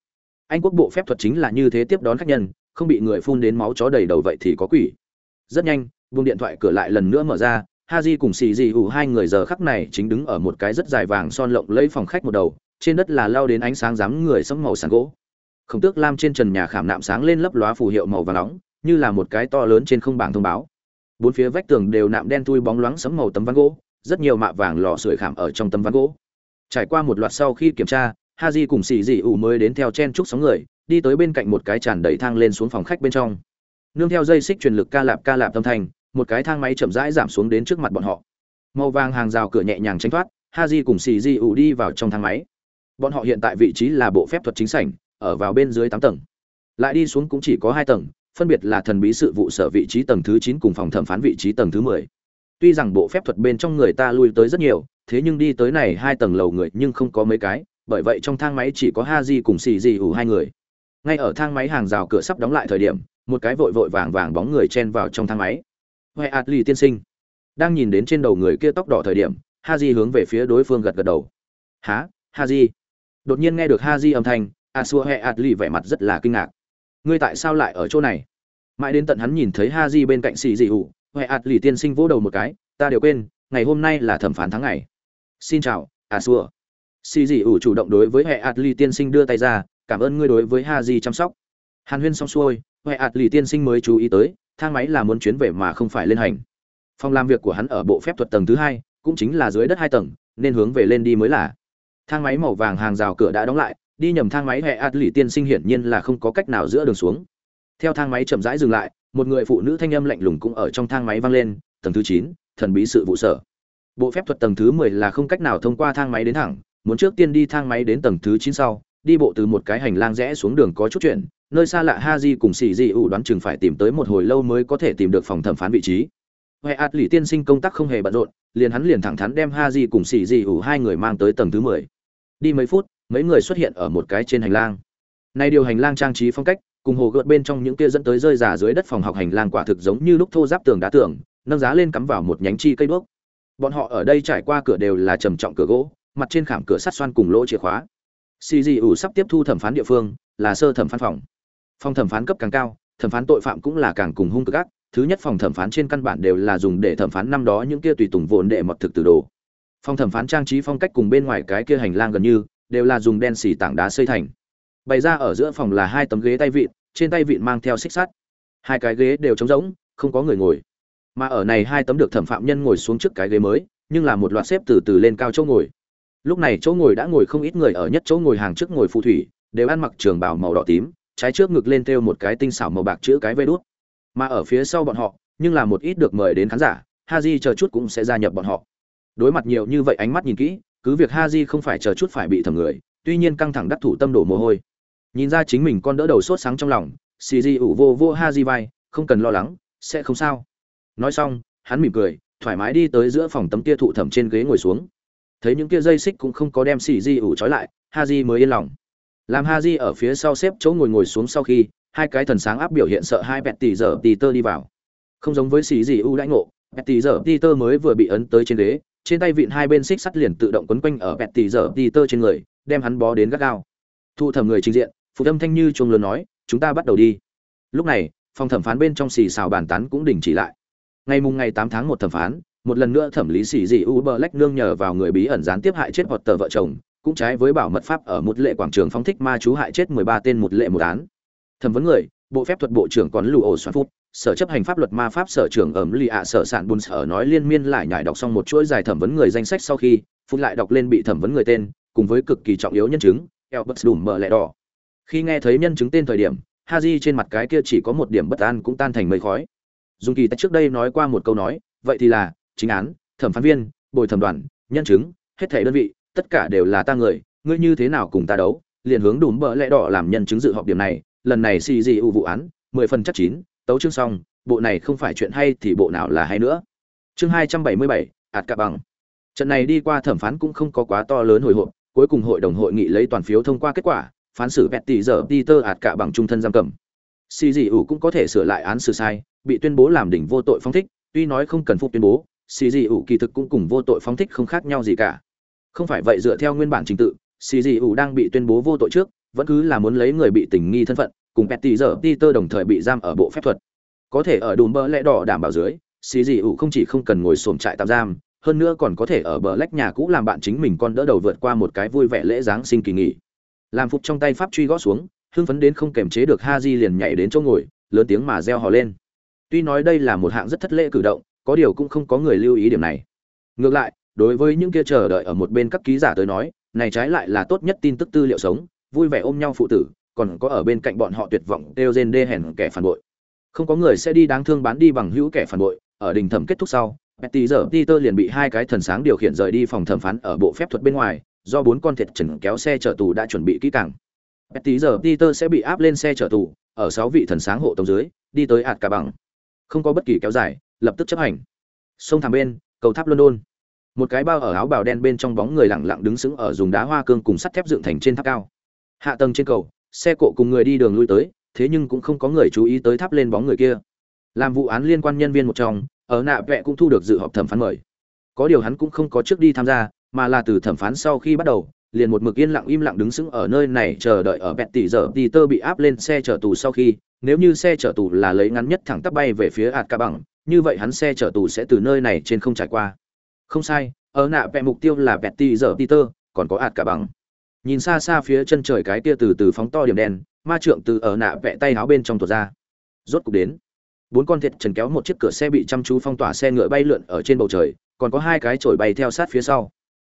anh quốc bộ phép thuật chính là như thế tiếp đón khách nhân không bị người phun đến máu chó đầy đầu vậy thì có quỷ rất nhanh vùng điện thoại cửa lại lần nữa mở ra ha di cùng xì di ủ hai người giờ khắc này chính đứng ở một cái rất dài vàng son lộng lấy phòng khách một đầu, trên đất là lao đến ánh sáng dáng người sẫm màu sáng gỗ. Khổng tước lam trên trần nhà khảm nạm sáng lên lấp lóa phù hiệu màu vàng nóng, như là một cái to lớn trên không bảng thông báo. Bốn phía vách tường đều nạm đen thui bóng loáng sẫm màu tấm ván gỗ, rất nhiều mạ vàng lò sưởi khảm ở trong tấm ván gỗ. Trải qua một loạt sau khi kiểm tra ha di cùng xì dị ủ mới đến theo chen trúc sóng người, đi tới bên cạnh một cái tràn đầy thang lên xuống phòng khách bên trong. Nương theo dây xích truyền lực ca lạp ca lạp tâm thành một cái thang máy chậm rãi giảm xuống đến trước mặt bọn họ. Màu vàng hàng rào cửa nhẹ nhàng tránh thoát ha di cùng xì di ủ đi vào trong thang máy. Bọn họ hiện tại vị trí là bộ phép thuật chính sảnh, ở vào bên dưới tám tầng. Lại đi xuống cũng chỉ có hai tầng, phân biệt là thần bí sự vụ sở vị trí tầng thứ chín cùng phòng thẩm phán vị trí tầng thứ mười. Tuy rằng bộ phép thuật bên trong người ta lui tới rất nhiều, thế nhưng đi tới này hai tầng lầu người nhưng không có mấy cái, bởi vậy trong thang máy chỉ có ha di cùng xì di ủ hai người. Ngay ở thang máy hàng rào cửa sắp đóng lại thời điểm, một cái vội vội vàng vàng bóng người chen vào trong thang máy huệ ạt lì tiên sinh. Đang nhìn đến trên đầu người kia tóc đỏ thời điểm, ha di hướng về phía đối phương gật gật đầu. Há ha di? Đột nhiên nghe được ha di âm thanh, a xua huệ ạt lì vẻ mặt rất là kinh ngạc. Ngươi tại sao lại ở chỗ này? Mãi đến tận hắn nhìn thấy ha di bên cạnh xì dị hụ huệ ạt lì tiên sinh vỗ đầu một cái, ta đều quên, ngày hôm nay là thẩm phán tháng ngày. Xin chào, a xua. Xì dị hụ chủ động đối với hệ lì tiên sinh đưa tay ra, cảm ơn ngươi đối với ha di chăm sóc. Hàn huyên xong xuôi hệ lì tiên sinh mới chú ý tới thang máy là muốn chuyến về mà không phải lên hành. Phòng làm việc của hắn ở bộ phép thuật tầng thứ hai, cũng chính là dưới đất hai tầng, nên hướng về lên đi mới là. Thang máy màu vàng hàng rào cửa đã đóng lại, đi nhầm thang máy hệ adli tiên sinh hiển nhiên là không có cách nào giữa đường xuống. Theo thang máy chậm rãi dừng lại, một người phụ nữ thanh âm lạnh lùng cũng ở trong thang máy vang lên, tầng thứ chín, thần bí sự vụ sở. Bộ phép thuật tầng thứ mười là không cách nào thông qua thang máy đến thẳng, muốn trước tiên đi thang máy đến tầng thứ chín sau, đi bộ từ một cái hành lang rẽ xuống đường có chút chuyện nơi xa lạ ha di cùng xì di ủ đoán chừng phải tìm tới một hồi lâu mới có thể tìm được phòng thẩm phán vị trí. Huệ ạt lì tiên sinh công tác không hề bận rộn, liền hắn liền thẳng thắn đem ha di cùng xì di ủ hai người mang tới tầng thứ mười. Đi mấy phút, mấy người xuất hiện ở một cái trên hành lang. Nay điều hành lang trang trí phong cách, cùng hồ gợt bên trong những kia dẫn tới rơi giả dưới đất phòng học hành lang quả thực giống như lúc thô giáp tường đá tường, nâng giá lên cắm vào một nhánh chi cây đuốc. Bọn họ ở đây trải qua cửa đều là trầm trọng cửa gỗ, mặt trên khảm cửa sắt xoan cùng lỗ chìa khóa. Xì dị ủ sắp tiếp thu thẩm phán địa phương, là sơ thẩm phán phòng phòng thẩm phán cấp càng cao, thẩm phán tội phạm cũng là càng cùng hung cực ác. Thứ nhất, phòng thẩm phán trên căn bản đều là dùng để thẩm phán năm đó những kia tùy tùng vồn đệ mật thực từ đồ. Phòng thẩm phán trang trí phong cách cùng bên ngoài cái kia hành lang gần như đều là dùng đen xì tảng đá xây thành. Bày ra ở giữa phòng là hai tấm ghế tay vịn, trên tay vịn mang theo xích sắt. Hai cái ghế đều trống rỗng, không có người ngồi. Mà ở này hai tấm được thẩm phạm nhân ngồi xuống trước cái ghế mới, nhưng là một loạt xếp từ từ lên cao chỗ ngồi. Lúc này chỗ ngồi đã ngồi không ít người, ở nhất chỗ ngồi hàng trước ngồi phù thủy, đều ăn mặc trường bào màu đỏ tím trái trước ngực lên thêu một cái tinh xảo màu bạc chữ cái vây đuốc. mà ở phía sau bọn họ, nhưng là một ít được mời đến khán giả, haji chờ chút cũng sẽ gia nhập bọn họ. Đối mặt nhiều như vậy ánh mắt nhìn kỹ, cứ việc haji không phải chờ chút phải bị thẩm người, tuy nhiên căng thẳng đắc thủ tâm đổ mồ hôi. Nhìn ra chính mình con đỡ đầu sốt sáng trong lòng Siri ủ vô vô haji vai, không cần lo lắng, sẽ không sao. Nói xong, hắn mỉm cười, thoải mái đi tới giữa phòng tấm kia thụ thẩm trên ghế ngồi xuống. Thấy những kia dây xích cũng không có đem Siri ủ trói lại ha mới yên lòng làm ha di ở phía sau xếp chỗ ngồi ngồi xuống sau khi, hai cái thần sáng áp biểu hiện sợ hai bẹt tỷ giờ tỷ tơ đi vào. Không giống với xì gì u đãi ngộ bẹt tỷ giờ tỷ tơ mới vừa bị ấn tới trên ghế, trên tay vịn hai bên xích sắt liền tự động quấn quanh ở bẹt tỷ giờ tỷ tơ trên người, đem hắn bó đến gắt gao. Thu thẩm người trình diện, phụ âm thanh như chuông lớn nói, chúng ta bắt đầu đi. Lúc này, phòng thẩm phán bên trong xì xào bàn tán cũng đình chỉ lại. Ngày mùng ngày tám tháng một thẩm phán, một lần nữa thẩm lý xì dị u Black lách nương nhờ vào người bí ẩn gián tiếp hại chết hoặc tờ vợ chồng cũng trái với bảo mật pháp ở một lệ quảng trường phóng thích ma chú hại chết mười ba tên một lệ một án. Thẩm vấn người, bộ phép thuật bộ trưởng còn lù ổ soạn phút sở chấp hành pháp luật ma pháp sở trưởng ẩm lì ạ sở sản bùn sở nói liên miên lại nhải đọc xong một chuỗi dài thẩm vấn người danh sách sau khi phút lại đọc lên bị thẩm vấn người tên, cùng với cực kỳ trọng yếu nhân chứng, Elbert đùm mở lẹ đỏ. Khi nghe thấy nhân chứng tên thời điểm Haji trên mặt cái kia chỉ có một điểm bất an cũng tan thành mây khói. Dung kỳ ta trước đây nói qua một câu nói, vậy thì là chính án, thẩm phán viên, bồi thẩm đoàn, nhân chứng, hết thảy đơn vị tất cả đều là ta người, ngươi như thế nào cùng ta đấu? Liền hướng đùm bờ lẽ đỏ làm nhân chứng dự họp điểm này, lần này xì gì ưu vụ án, mười phần chắc chín, tấu chương xong, bộ này không phải chuyện hay thì bộ nào là hay nữa. Chương hai trăm bảy mươi bảy ạt cả bằng. Trận này đi qua thẩm phán cũng không có quá to lớn hồi hộp, cuối cùng hội đồng hội nghị lấy toàn phiếu thông qua kết quả, phán xử vẹt tỷ giờ peter ạt cả bằng trung thân giam cầm. Xì dị ủ cũng có thể sửa lại án xử sai, bị tuyên bố làm đỉnh vô tội phong thích, tuy nói không cần phục tuyên bố, xì dị ủ kỳ thực cũng cùng vô tội phóng thích không khác nhau gì cả không phải vậy dựa theo nguyên bản trình tự xì dị ủ đang bị tuyên bố vô tội trước, vẫn cứ là muốn lấy người bị tình nghi thân phận, cùng petty giờ peter đồng thời bị giam ở bộ phép thuật. Có thể ở đùm bơ lẽ đỏ đảm bảo dưới xì dị ủ không chỉ không cần ngồi xổm trại tạm giam, hơn nữa còn có thể ở bờ lách nhà cũ làm bạn chính mình con đỡ đầu vượt qua một cái vui vẻ lễ giáng sinh kỳ nghỉ. Làm phục trong tay pháp truy gõ xuống, hưng phấn đến không kềm chế được ha di liền nhảy đến chỗ ngồi, lớn tiếng mà reo hò lên. Tuy nói đây là một hạng rất thất lễ cử động, có điều cũng không có người lưu ý điểm này. Ngược lại đối với những kia chờ đợi ở một bên các ký giả tới nói này trái lại là tốt nhất tin tức tư liệu sống vui vẻ ôm nhau phụ tử còn có ở bên cạnh bọn họ tuyệt vọng đều rên đê hèn kẻ phản bội không có người sẽ đi đáng thương bán đi bằng hữu kẻ phản bội ở đình thẩm kết thúc sau Betty giờ Peter liền bị hai cái thần sáng điều khiển rời đi phòng thẩm phán ở bộ phép thuật bên ngoài, do bốn con thiệt trần kéo xe chở tù đã chuẩn bị kỹ càng. Betty giờ Peter sẽ bị áp lên xe chở tù, ở sáu vị thần sáng hộ tống dưới, đi tới ạt cả bằng. Không có bất kỳ kéo dài, lập tức chấp hành sông thảm bên cầu tháp london một cái bao ở áo bào đen bên trong bóng người lẳng lặng đứng sững ở dùng đá hoa cương cùng sắt thép dựng thành trên tháp cao. Hạ tầng trên cầu, xe cộ cùng người đi đường lui tới, thế nhưng cũng không có người chú ý tới tháp lên bóng người kia. Làm vụ án liên quan nhân viên một trong, ở nạ vẹ cũng thu được dự họp thẩm phán mời. Có điều hắn cũng không có trước đi tham gia, mà là từ thẩm phán sau khi bắt đầu, liền một mực yên lặng im lặng đứng sững ở nơi này chờ đợi ở bẹt tỷ giờ tỷ tơ bị áp lên xe chở tù sau khi, nếu như xe chở tù là lấy ngắn nhất thẳng tắp bay về phía ạt ca bằng như vậy hắn xe chở tù sẽ từ nơi này trên không trải qua không sai, ở nạ vẹ mục tiêu là Betty giờ peter, còn có ạt cả bằng. Nhìn xa xa phía chân trời cái kia từ từ phóng to điểm đen, ma trượng từ ở nạ vẽ tay áo bên trong tuột ra. Rốt cục đến. Bốn con thiệt trần kéo một chiếc cửa xe bị chăm chú phong tỏa xe ngựa bay lượn ở trên bầu trời, còn có hai cái chổi bay theo sát phía sau.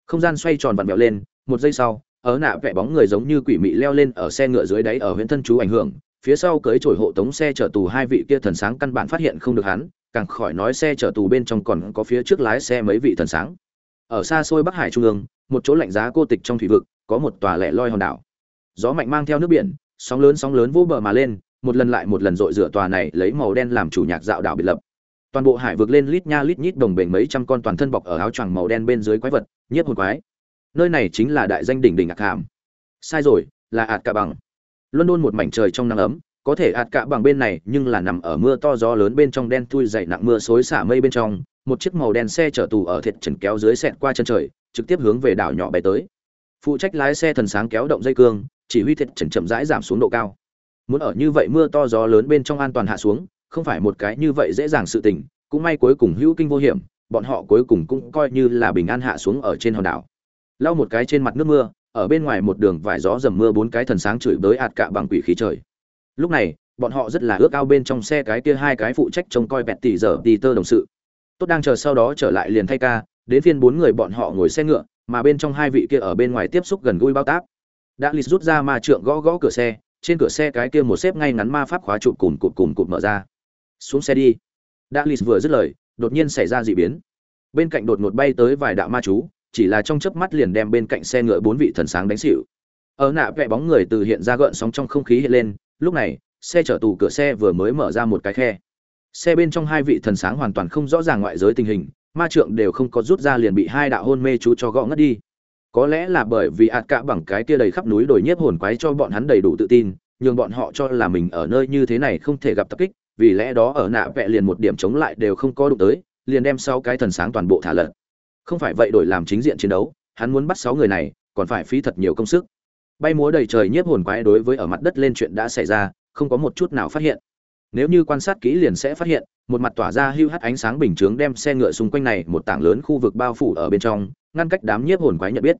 Không gian xoay tròn vặn vẹo lên, một giây sau, ở nạ vẽ bóng người giống như quỷ mị leo lên ở xe ngựa dưới đáy ở huyện thân chú ảnh hưởng, phía sau cưới chổi hộ tống xe chở tù hai vị kia thần sáng căn bản phát hiện không được hắn càng khỏi nói xe chở tù bên trong còn có phía trước lái xe mấy vị thần sáng. Ở xa xôi bắc hải trung ương, một chỗ lạnh giá cô tịch trong thủy vực, có một tòa lẻ loi hòn đảo. Gió mạnh mang theo nước biển, sóng lớn sóng lớn vô bờ mà lên, một lần lại một lần dội rửa tòa này lấy màu đen làm chủ nhạc dạo đảo biệt lập. Toàn bộ hải vực lên lít nha lít nhít đồng bền mấy trăm con toàn thân bọc ở áo choàng màu đen bên dưới quái vật, nhiếp hồn quái. Nơi này chính là đại danh đỉnh đỉnh ạc hàm. Sai rồi, là ạt cả bằng. London một mảnh trời trong nắng ấm có thể ạt cả bằng bên này, nhưng là nằm ở mưa to gió lớn bên trong đen thui dày nặng mưa xối xả mây bên trong, một chiếc màu đen xe chở tù ở thiệt trần kéo dưới sẹt qua chân trời, trực tiếp hướng về đảo nhỏ bay tới. Phụ trách lái xe thần sáng kéo động dây cương, chỉ huy thiệt trần chậm rãi giảm xuống độ cao. Muốn ở như vậy mưa to gió lớn bên trong an toàn hạ xuống, không phải một cái như vậy dễ dàng sự tình, cũng may cuối cùng hữu kinh vô hiểm, bọn họ cuối cùng cũng coi như là bình an hạ xuống ở trên hòn đảo. Lau một cái trên mặt nước mưa, ở bên ngoài một đường vải gió dầm mưa bốn cái thần sáng chửi bới ạt cạ bằng quỷ khí trời lúc này, bọn họ rất là ước ao bên trong xe cái kia hai cái phụ trách trông coi bẹt tỷ giờ đi tơ đồng sự. Tốt đang chờ sau đó trở lại liền thay ca, đến phiên bốn người bọn họ ngồi xe ngựa, mà bên trong hai vị kia ở bên ngoài tiếp xúc gần gũi bao tác. Đã lít rút ra ma trượng gõ gõ cửa xe, trên cửa xe cái kia một xếp ngay ngắn ma pháp khóa trụ cùn cụt cùn cụt mở ra. Xuống xe đi. Đã lít vừa dứt lời, đột nhiên xảy ra dị biến. Bên cạnh đột ngột bay tới vài đạo ma chú, chỉ là trong chớp mắt liền đem bên cạnh xe ngựa bốn vị thần sáng đánh xỉu. Ở nạ vẽ bóng người từ hiện ra gợn sóng trong không khí hiện lên lúc này, xe chở tù cửa xe vừa mới mở ra một cái khe. Xe bên trong hai vị thần sáng hoàn toàn không rõ ràng ngoại giới tình hình, ma trượng đều không có rút ra liền bị hai đạo hôn mê chú cho gõ ngất đi. Có lẽ là bởi vì ạt cả bằng cái kia đầy khắp núi đồi nhiếp hồn quái cho bọn hắn đầy đủ tự tin, nhường bọn họ cho là mình ở nơi như thế này không thể gặp tập kích, vì lẽ đó ở nạ vẹ liền một điểm chống lại đều không có đụng tới, liền đem sáu cái thần sáng toàn bộ thả lật không phải vậy đổi làm chính diện chiến đấu, hắn muốn bắt sáu người này, còn phải phí thật nhiều công sức bay múa đầy trời nhiếp hồn quái đối với ở mặt đất lên chuyện đã xảy ra, không có một chút nào phát hiện. Nếu như quan sát kỹ liền sẽ phát hiện, một mặt tỏa ra hưu hắt ánh sáng bình chướng đem xe ngựa xung quanh này một tảng lớn khu vực bao phủ ở bên trong, ngăn cách đám nhiếp hồn quái nhận biết.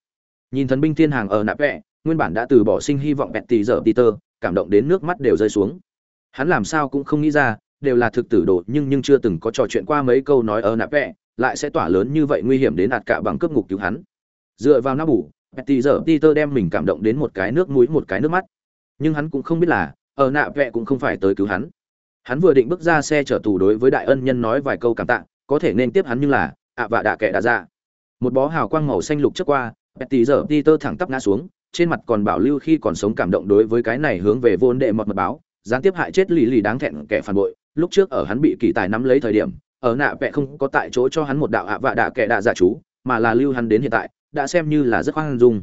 Nhìn thần binh thiên hàng ở nạp vẹ, nguyên bản đã từ bỏ sinh hy vọng bẹt tì dở peter cảm động đến nước mắt đều rơi xuống. Hắn làm sao cũng không nghĩ ra, đều là thực tử đồ nhưng nhưng chưa từng có trò chuyện qua mấy câu nói ở nạp vẹ, lại sẽ tỏa lớn như vậy nguy hiểm đến ạt cả bằng cướp ngục cứu hắn. Dựa vào nắp bủ Betty giờ peter đem mình cảm động đến một cái nước mũi, một cái nước mắt. Nhưng hắn cũng không biết là, ở nạ vẹ cũng không phải tới cứu hắn. Hắn vừa định bước ra xe chở tù đối với đại ân nhân nói vài câu cảm tạ, có thể nên tiếp hắn nhưng là, ạ vạ đạ kệ đã ra. Một bó hào quang màu xanh lục trước qua Betty giờ peter thẳng tắp ngã xuống, trên mặt còn bảo lưu khi còn sống cảm động đối với cái này hướng về vốn đệ mật mật báo, gián tiếp hại chết lì lì đáng thẹn kẻ phản bội. Lúc trước ở hắn bị kỳ tài nắm lấy thời điểm, ở nạ vẹ không có tại chỗ cho hắn một đạo ạ vạ đạ kẻ đạ giả chú, mà là lưu hắn đến hiện tại đã xem như là rất khoan dung.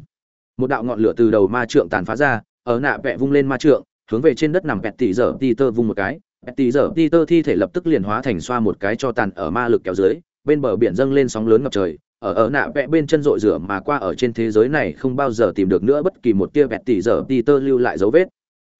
Một đạo ngọn lửa từ đầu ma trượng tàn phá ra, ở nạ vẽ vung lên ma trượng, hướng về trên đất nằm bẹt tỷ dở ti tơ vung một cái. Bẹt tỷ dở ti tơ thi thể lập tức liền hóa thành xoa một cái cho tàn ở ma lực kéo dưới, bên bờ biển dâng lên sóng lớn ngập trời, ở ở nạ vẽ bên chân rội rửa mà qua ở trên thế giới này không bao giờ tìm được nữa bất kỳ một tia bẹt tỷ giờ ti tơ lưu lại dấu vết.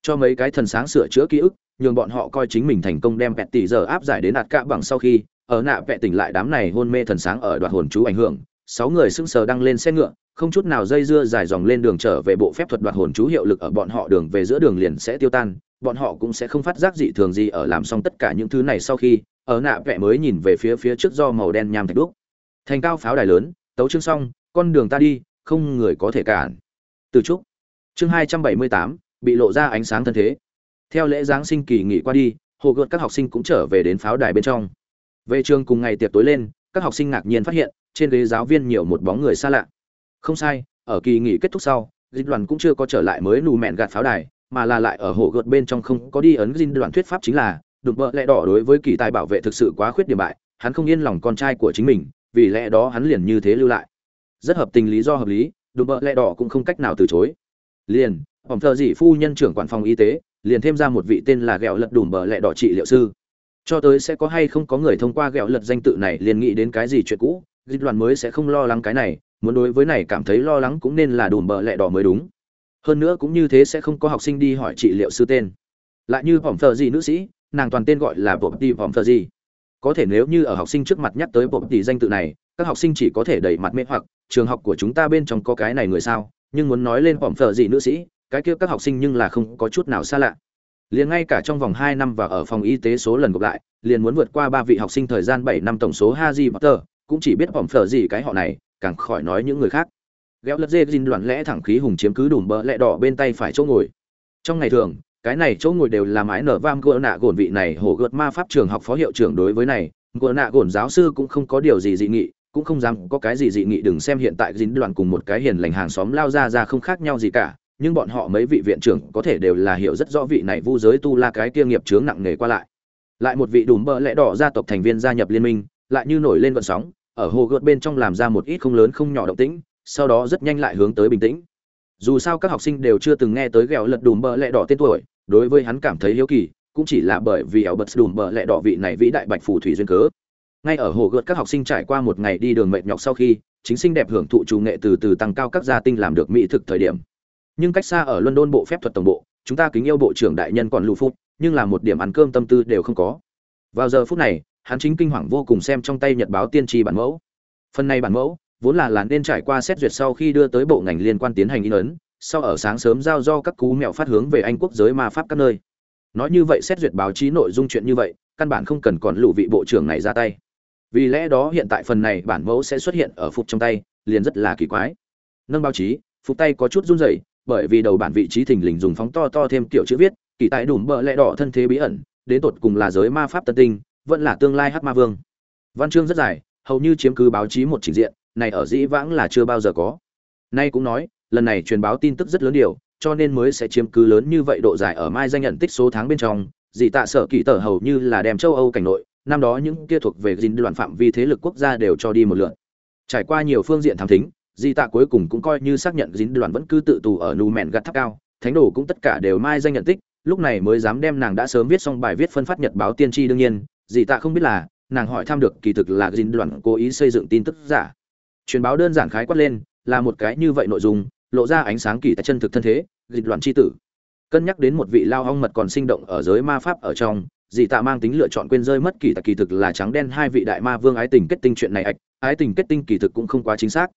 Cho mấy cái thần sáng sửa chữa ký ức, nhường bọn họ coi chính mình thành công đem bẹt tỷ giờ áp giải đến đạt cạ bằng sau khi, ở nạ vẽ tỉnh lại đám này hôn mê thần sáng ở đoạn hồn chú ảnh hưởng sáu người sững sờ đăng lên xe ngựa, không chút nào dây dưa dài dòng lên đường trở về bộ phép thuật đoạt hồn chú hiệu lực ở bọn họ đường về giữa đường liền sẽ tiêu tan, bọn họ cũng sẽ không phát giác dị thường gì ở làm xong tất cả những thứ này sau khi, ở nạ vẽ mới nhìn về phía phía trước do màu đen nham thạch đúc. Thành cao pháo đài lớn, tấu chương xong, con đường ta đi, không người có thể cản. Từ trúc. Chương hai trăm bảy mươi tám, bị lộ ra ánh sáng thân thế. Theo lễ giáng sinh kỳ nghỉ qua đi, hồ gợt các học sinh cũng trở về đến pháo đài bên trong. Về trường cùng ngày tiệc tối lên, các học sinh ngạc nhiên phát hiện trên ghế giáo viên nhiều một bóng người xa lạ. Không sai, ở kỳ nghỉ kết thúc sau dinh đoàn cũng chưa có trở lại mới nù mẹn gạt pháo đài, mà là lại ở hồ gợt bên trong không có đi ấn dinh đoàn thuyết pháp chính là đục vợ lẽ đỏ đối với kỳ tài bảo vệ thực sự quá khuyết điểm bại, hắn không yên lòng con trai của chính mình, vì lẽ đó hắn liền như thế lưu lại. Rất hợp tình lý do hợp lý đùm bợ lẽ đỏ cũng không cách nào từ chối. Liền, phòng thợ dị phu nhân trưởng quản phòng y tế, liền thêm ra một vị tên là ghẹo lật đùm bợ lẽ đỏ trị liệu sư. Cho tới sẽ có hay không có người thông qua ghẹo lật danh tự này liền nghĩ đến cái gì chuyện cũ dịch đoàn mới sẽ không lo lắng cái này muốn đối với này cảm thấy lo lắng cũng nên là đùm bợ lẹ đỏ mới đúng. Hơn nữa cũng như thế sẽ không có học sinh đi hỏi trị liệu sư tên. Lại như phòng thờ gì nữ sĩ nàng toàn tên gọi là bộp đi phòng thờ gì có thể nếu như ở học sinh trước mặt nhắc tới bộp tì danh tự này các học sinh chỉ có thể đẩy mặt mê hoặc trường học của chúng ta bên trong có cái này người sao? Nhưng muốn nói lên phỏng thờ gì nữ sĩ cái kia các học sinh nhưng là không có chút nào xa lạ. Liền ngay cả trong vòng hai năm và ở phòng y tế số lần gặp lại liền muốn vượt qua ba vị học sinh thời gian bảy năm tổng số Haji Potter, cũng chỉ biết phỏng phở gì cái họ này, càng khỏi nói những người khác. Gẹo lật dê Jin loạn lẽ thẳng khí hùng chiếm cứ đùm bỡ lẽ đỏ bên tay phải chỗ ngồi. Trong ngày thường, cái này chỗ ngồi đều là mái nở vam gỡ nạ gồn vị này hổ gợt ma pháp trường học phó hiệu trưởng đối với này, gỡ nạ gồn giáo sư cũng không có điều gì dị nghị, cũng không dám có cái gì dị nghị đừng xem hiện tại dính đoàn cùng một cái hiền lành hàng xóm lao ra ra không khác nhau gì cả nhưng bọn họ mấy vị viện trưởng có thể đều là hiểu rất rõ vị này vu giới tu la cái kia nghiệp chướng nặng nề qua lại lại một vị đùm bơ lẽ đỏ gia tộc thành viên gia nhập liên minh lại như nổi lên vận sóng ở hồ gợt bên trong làm ra một ít không lớn không nhỏ động tĩnh, sau đó rất nhanh lại hướng tới bình tĩnh. Dù sao các học sinh đều chưa từng nghe tới ghẹo lật đùm bờ lẹ đỏ tên tuổi, đối với hắn cảm thấy hiếu kỳ, cũng chỉ là bởi vì ảo bật đùm bờ lẹ đỏ vị này vĩ đại bạch phù thủy duyên cớ. Ngay ở hồ gợt các học sinh trải qua một ngày đi đường mệt nhọc sau khi, chính sinh đẹp hưởng thụ chủ nghệ từ từ tăng cao các gia tinh làm được mỹ thực thời điểm. Nhưng cách xa ở london bộ phép thuật tổng bộ, chúng ta kính yêu bộ trưởng đại nhân còn lù phút nhưng là một điểm ăn cơm tâm tư đều không có. Vào giờ phút này hắn chính kinh hoàng vô cùng xem trong tay nhật báo tiên tri bản mẫu. Phần này bản mẫu vốn là là nên trải qua xét duyệt sau khi đưa tới bộ ngành liên quan tiến hành in ấn, sau ở sáng sớm giao do các cú mẹo phát hướng về anh quốc giới ma pháp các nơi. Nói như vậy xét duyệt báo chí nội dung chuyện như vậy, căn bản không cần còn lụ vị bộ trưởng này ra tay. Vì lẽ đó hiện tại phần này bản mẫu sẽ xuất hiện ở phục trong tay, liền rất là kỳ quái. Nâng báo chí, phục tay có chút run rẩy, bởi vì đầu bản vị trí thình lình dùng phóng to to thêm kiểu chữ viết, kỳ tại đùm bợ lẽ đỏ thân thế bí ẩn, đến tột cùng là giới ma pháp tân tinh vẫn là tương lai hắc ma vương. Văn chương rất dài, hầu như chiếm cứ báo chí một trình diện, này ở dĩ vãng là chưa bao giờ có. Nay cũng nói, lần này truyền báo tin tức rất lớn điều, cho nên mới sẽ chiếm cứ lớn như vậy độ dài ở mai danh nhận tích số tháng bên trong. Dị tạ sở kỳ tờ hầu như là đem châu âu cảnh nội, năm đó những kia thuộc về dinh đoàn phạm vi thế lực quốc gia đều cho đi một lượt trải qua nhiều phương diện thám thính di tạ cuối cùng cũng coi như xác nhận dính đoàn vẫn cứ tự tù ở nù mẹn gắt tháp cao, thánh đồ cũng tất cả đều mai danh nhận tích, lúc này mới dám đem nàng đã sớm viết xong bài viết phân phát nhật báo tiên tri đương nhiên Dì tạ không biết là, nàng hỏi thăm được kỳ thực là dính đoàn cố ý xây dựng tin tức giả. Truyền báo đơn giản khái quát lên, là một cái như vậy nội dung, lộ ra ánh sáng kỳ tại chân thực thân thế dịch đoàn c h i tử. Cân nhắc đến một vị lao hong mật còn sinh động ở giới ma pháp ở trong dị tạ mang tính lựa chọn quên rơi mất kỳ tại kỳ thực là trắng đen hai vị đại ma vương ái tình kết tinh chuyện này ạch, ái tình kết tinh kỳ thực cũng không quá chính xác.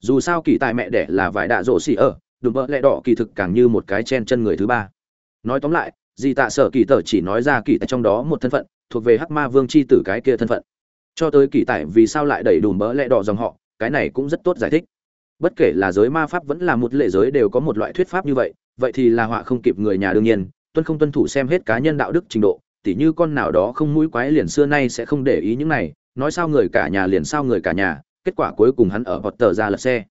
Dù sao kỳ tài mẹ đẻ là vải đạ rỗ xỉ ở, đùm bỡ lẹ đỏ kỳ thực càng như một cái chen chân người thứ ba. Nói tóm lại dị tạ sở kỳ tờ chỉ nói ra kỳ tại trong đó một thân phận thuộc về hắc ma vương c h i tử cái kia thân phận cho tới kỳ tại vì sao lại đẩy đùm bỡ lẹ đỏ dòng họ cái này cũng rất tốt giải thích bất kể là giới ma pháp vẫn là một lệ giới đều có một loại thuyết pháp như vậy vậy thì là họa không kịp người nhà đương nhiên tuân không tuân thủ xem hết cá nhân đạo đức trình độ tỉ như con nào đó không mũi quái liền xưa nay sẽ không để ý những này, nói sao người cả nhà liền sao người cả nhà, kết quả cuối cùng hắn ở bọt tờ ra lật xe.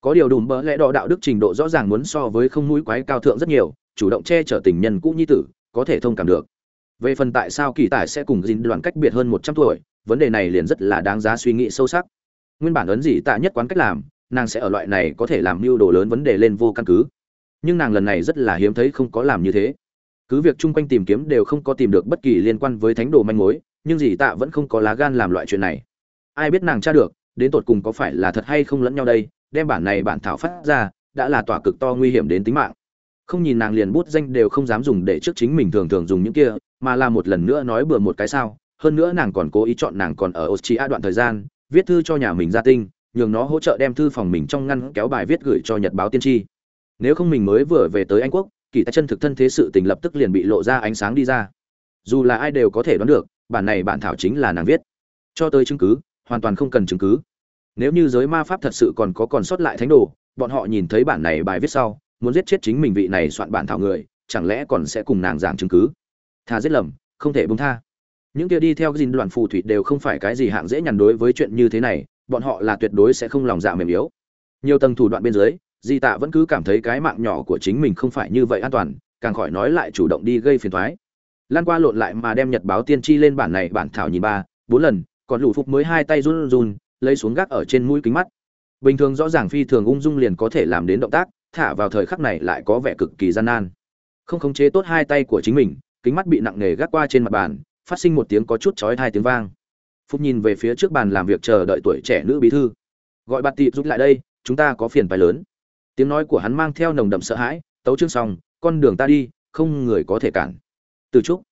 Có điều đùm bỡ lẽ đỏ đạo đức trình độ rõ ràng muốn so với không mũi quái cao thượng rất nhiều, chủ động che chở tình nhân cũ nhi tử, có thể thông cảm được. Về phần tại sao kỳ tài sẽ cùng dính đoàn cách biệt hơn một trăm tuổi, vấn đề này liền rất là đáng giá suy nghĩ sâu sắc. Nguyên bản ấn dị tạ nhất quán cách làm, nàng sẽ ở loại này có thể làm mưu đồ lớn vấn đề lên vô căn cứ. Nhưng nàng lần này rất là hiếm thấy không có làm như thế cứ việc chung quanh tìm kiếm đều không có tìm được bất kỳ liên quan với thánh đồ manh mối nhưng dì tạ vẫn không có lá gan làm loại chuyện này ai biết nàng tra được đến tột cùng có phải là thật hay không lẫn nhau đây đem bản này bản thảo phát ra đã là tỏa cực to nguy hiểm đến tính mạng không nhìn nàng liền bút danh đều không dám dùng để trước chính mình thường thường dùng những kia mà là một lần nữa nói bừa một cái sao. Hơn nữa nàng còn cố ý chọn nàng còn ở austria đoạn thời gian, viết thư cho nhà mình gia tinh, nhường nó hỗ trợ đem thư phòng mình trong ngăn kéo bài viết gửi cho nhật báo tiên tri. Nếu không mình mới vừa về tới anh quốc, kỳ tài chân thực thân thế sự tình lập tức liền bị lộ ra ánh sáng đi ra. Dù là ai đều có thể đoán được, bản này bản thảo chính là nàng viết. Cho tới chứng cứ, hoàn toàn không cần chứng cứ. Nếu như giới ma pháp thật sự còn có còn sót lại thánh đồ, bọn họ nhìn thấy bản này bài viết sau, muốn giết chết chính mình vị này soạn bản thảo người, chẳng lẽ còn sẽ cùng nàng giảng chứng cứ? Thà giết lầm, không thể bông tha. Những kia đi theo gìn đoàn phù thủy đều không phải cái gì hạng dễ nhằn đối với chuyện như thế này, bọn họ là tuyệt đối sẽ không lòng dạ mềm yếu. Nhiều tầng thủ đoạn bên dưới, di tạ vẫn cứ cảm thấy cái mạng nhỏ của chính mình không phải như vậy an toàn, càng khỏi nói lại chủ động đi gây phiền thoái lan qua lộn lại mà đem nhật báo tiên tri lên bản này bản thảo nhìn ba, bốn lần, còn lũ phục mới hai tay run run, lấy xuống gác ở trên mũi kính mắt. Bình thường rõ ràng phi thường ung dung liền có thể làm đến động tác, thả vào thời khắc này lại có vẻ cực kỳ gian nan. Không khống chế tốt hai tay của chính mình kính mắt bị nặng nề gác qua trên mặt bàn, phát sinh một tiếng có chút chói hai tiếng vang. Phúc nhìn về phía trước bàn làm việc chờ đợi tuổi trẻ nữ bí thư. Gọi bạt tị rút lại đây, chúng ta có phiền bài lớn. Tiếng nói của hắn mang theo nồng đậm sợ hãi, tấu chương xong, con đường ta đi, không người có thể cản. Từ trúc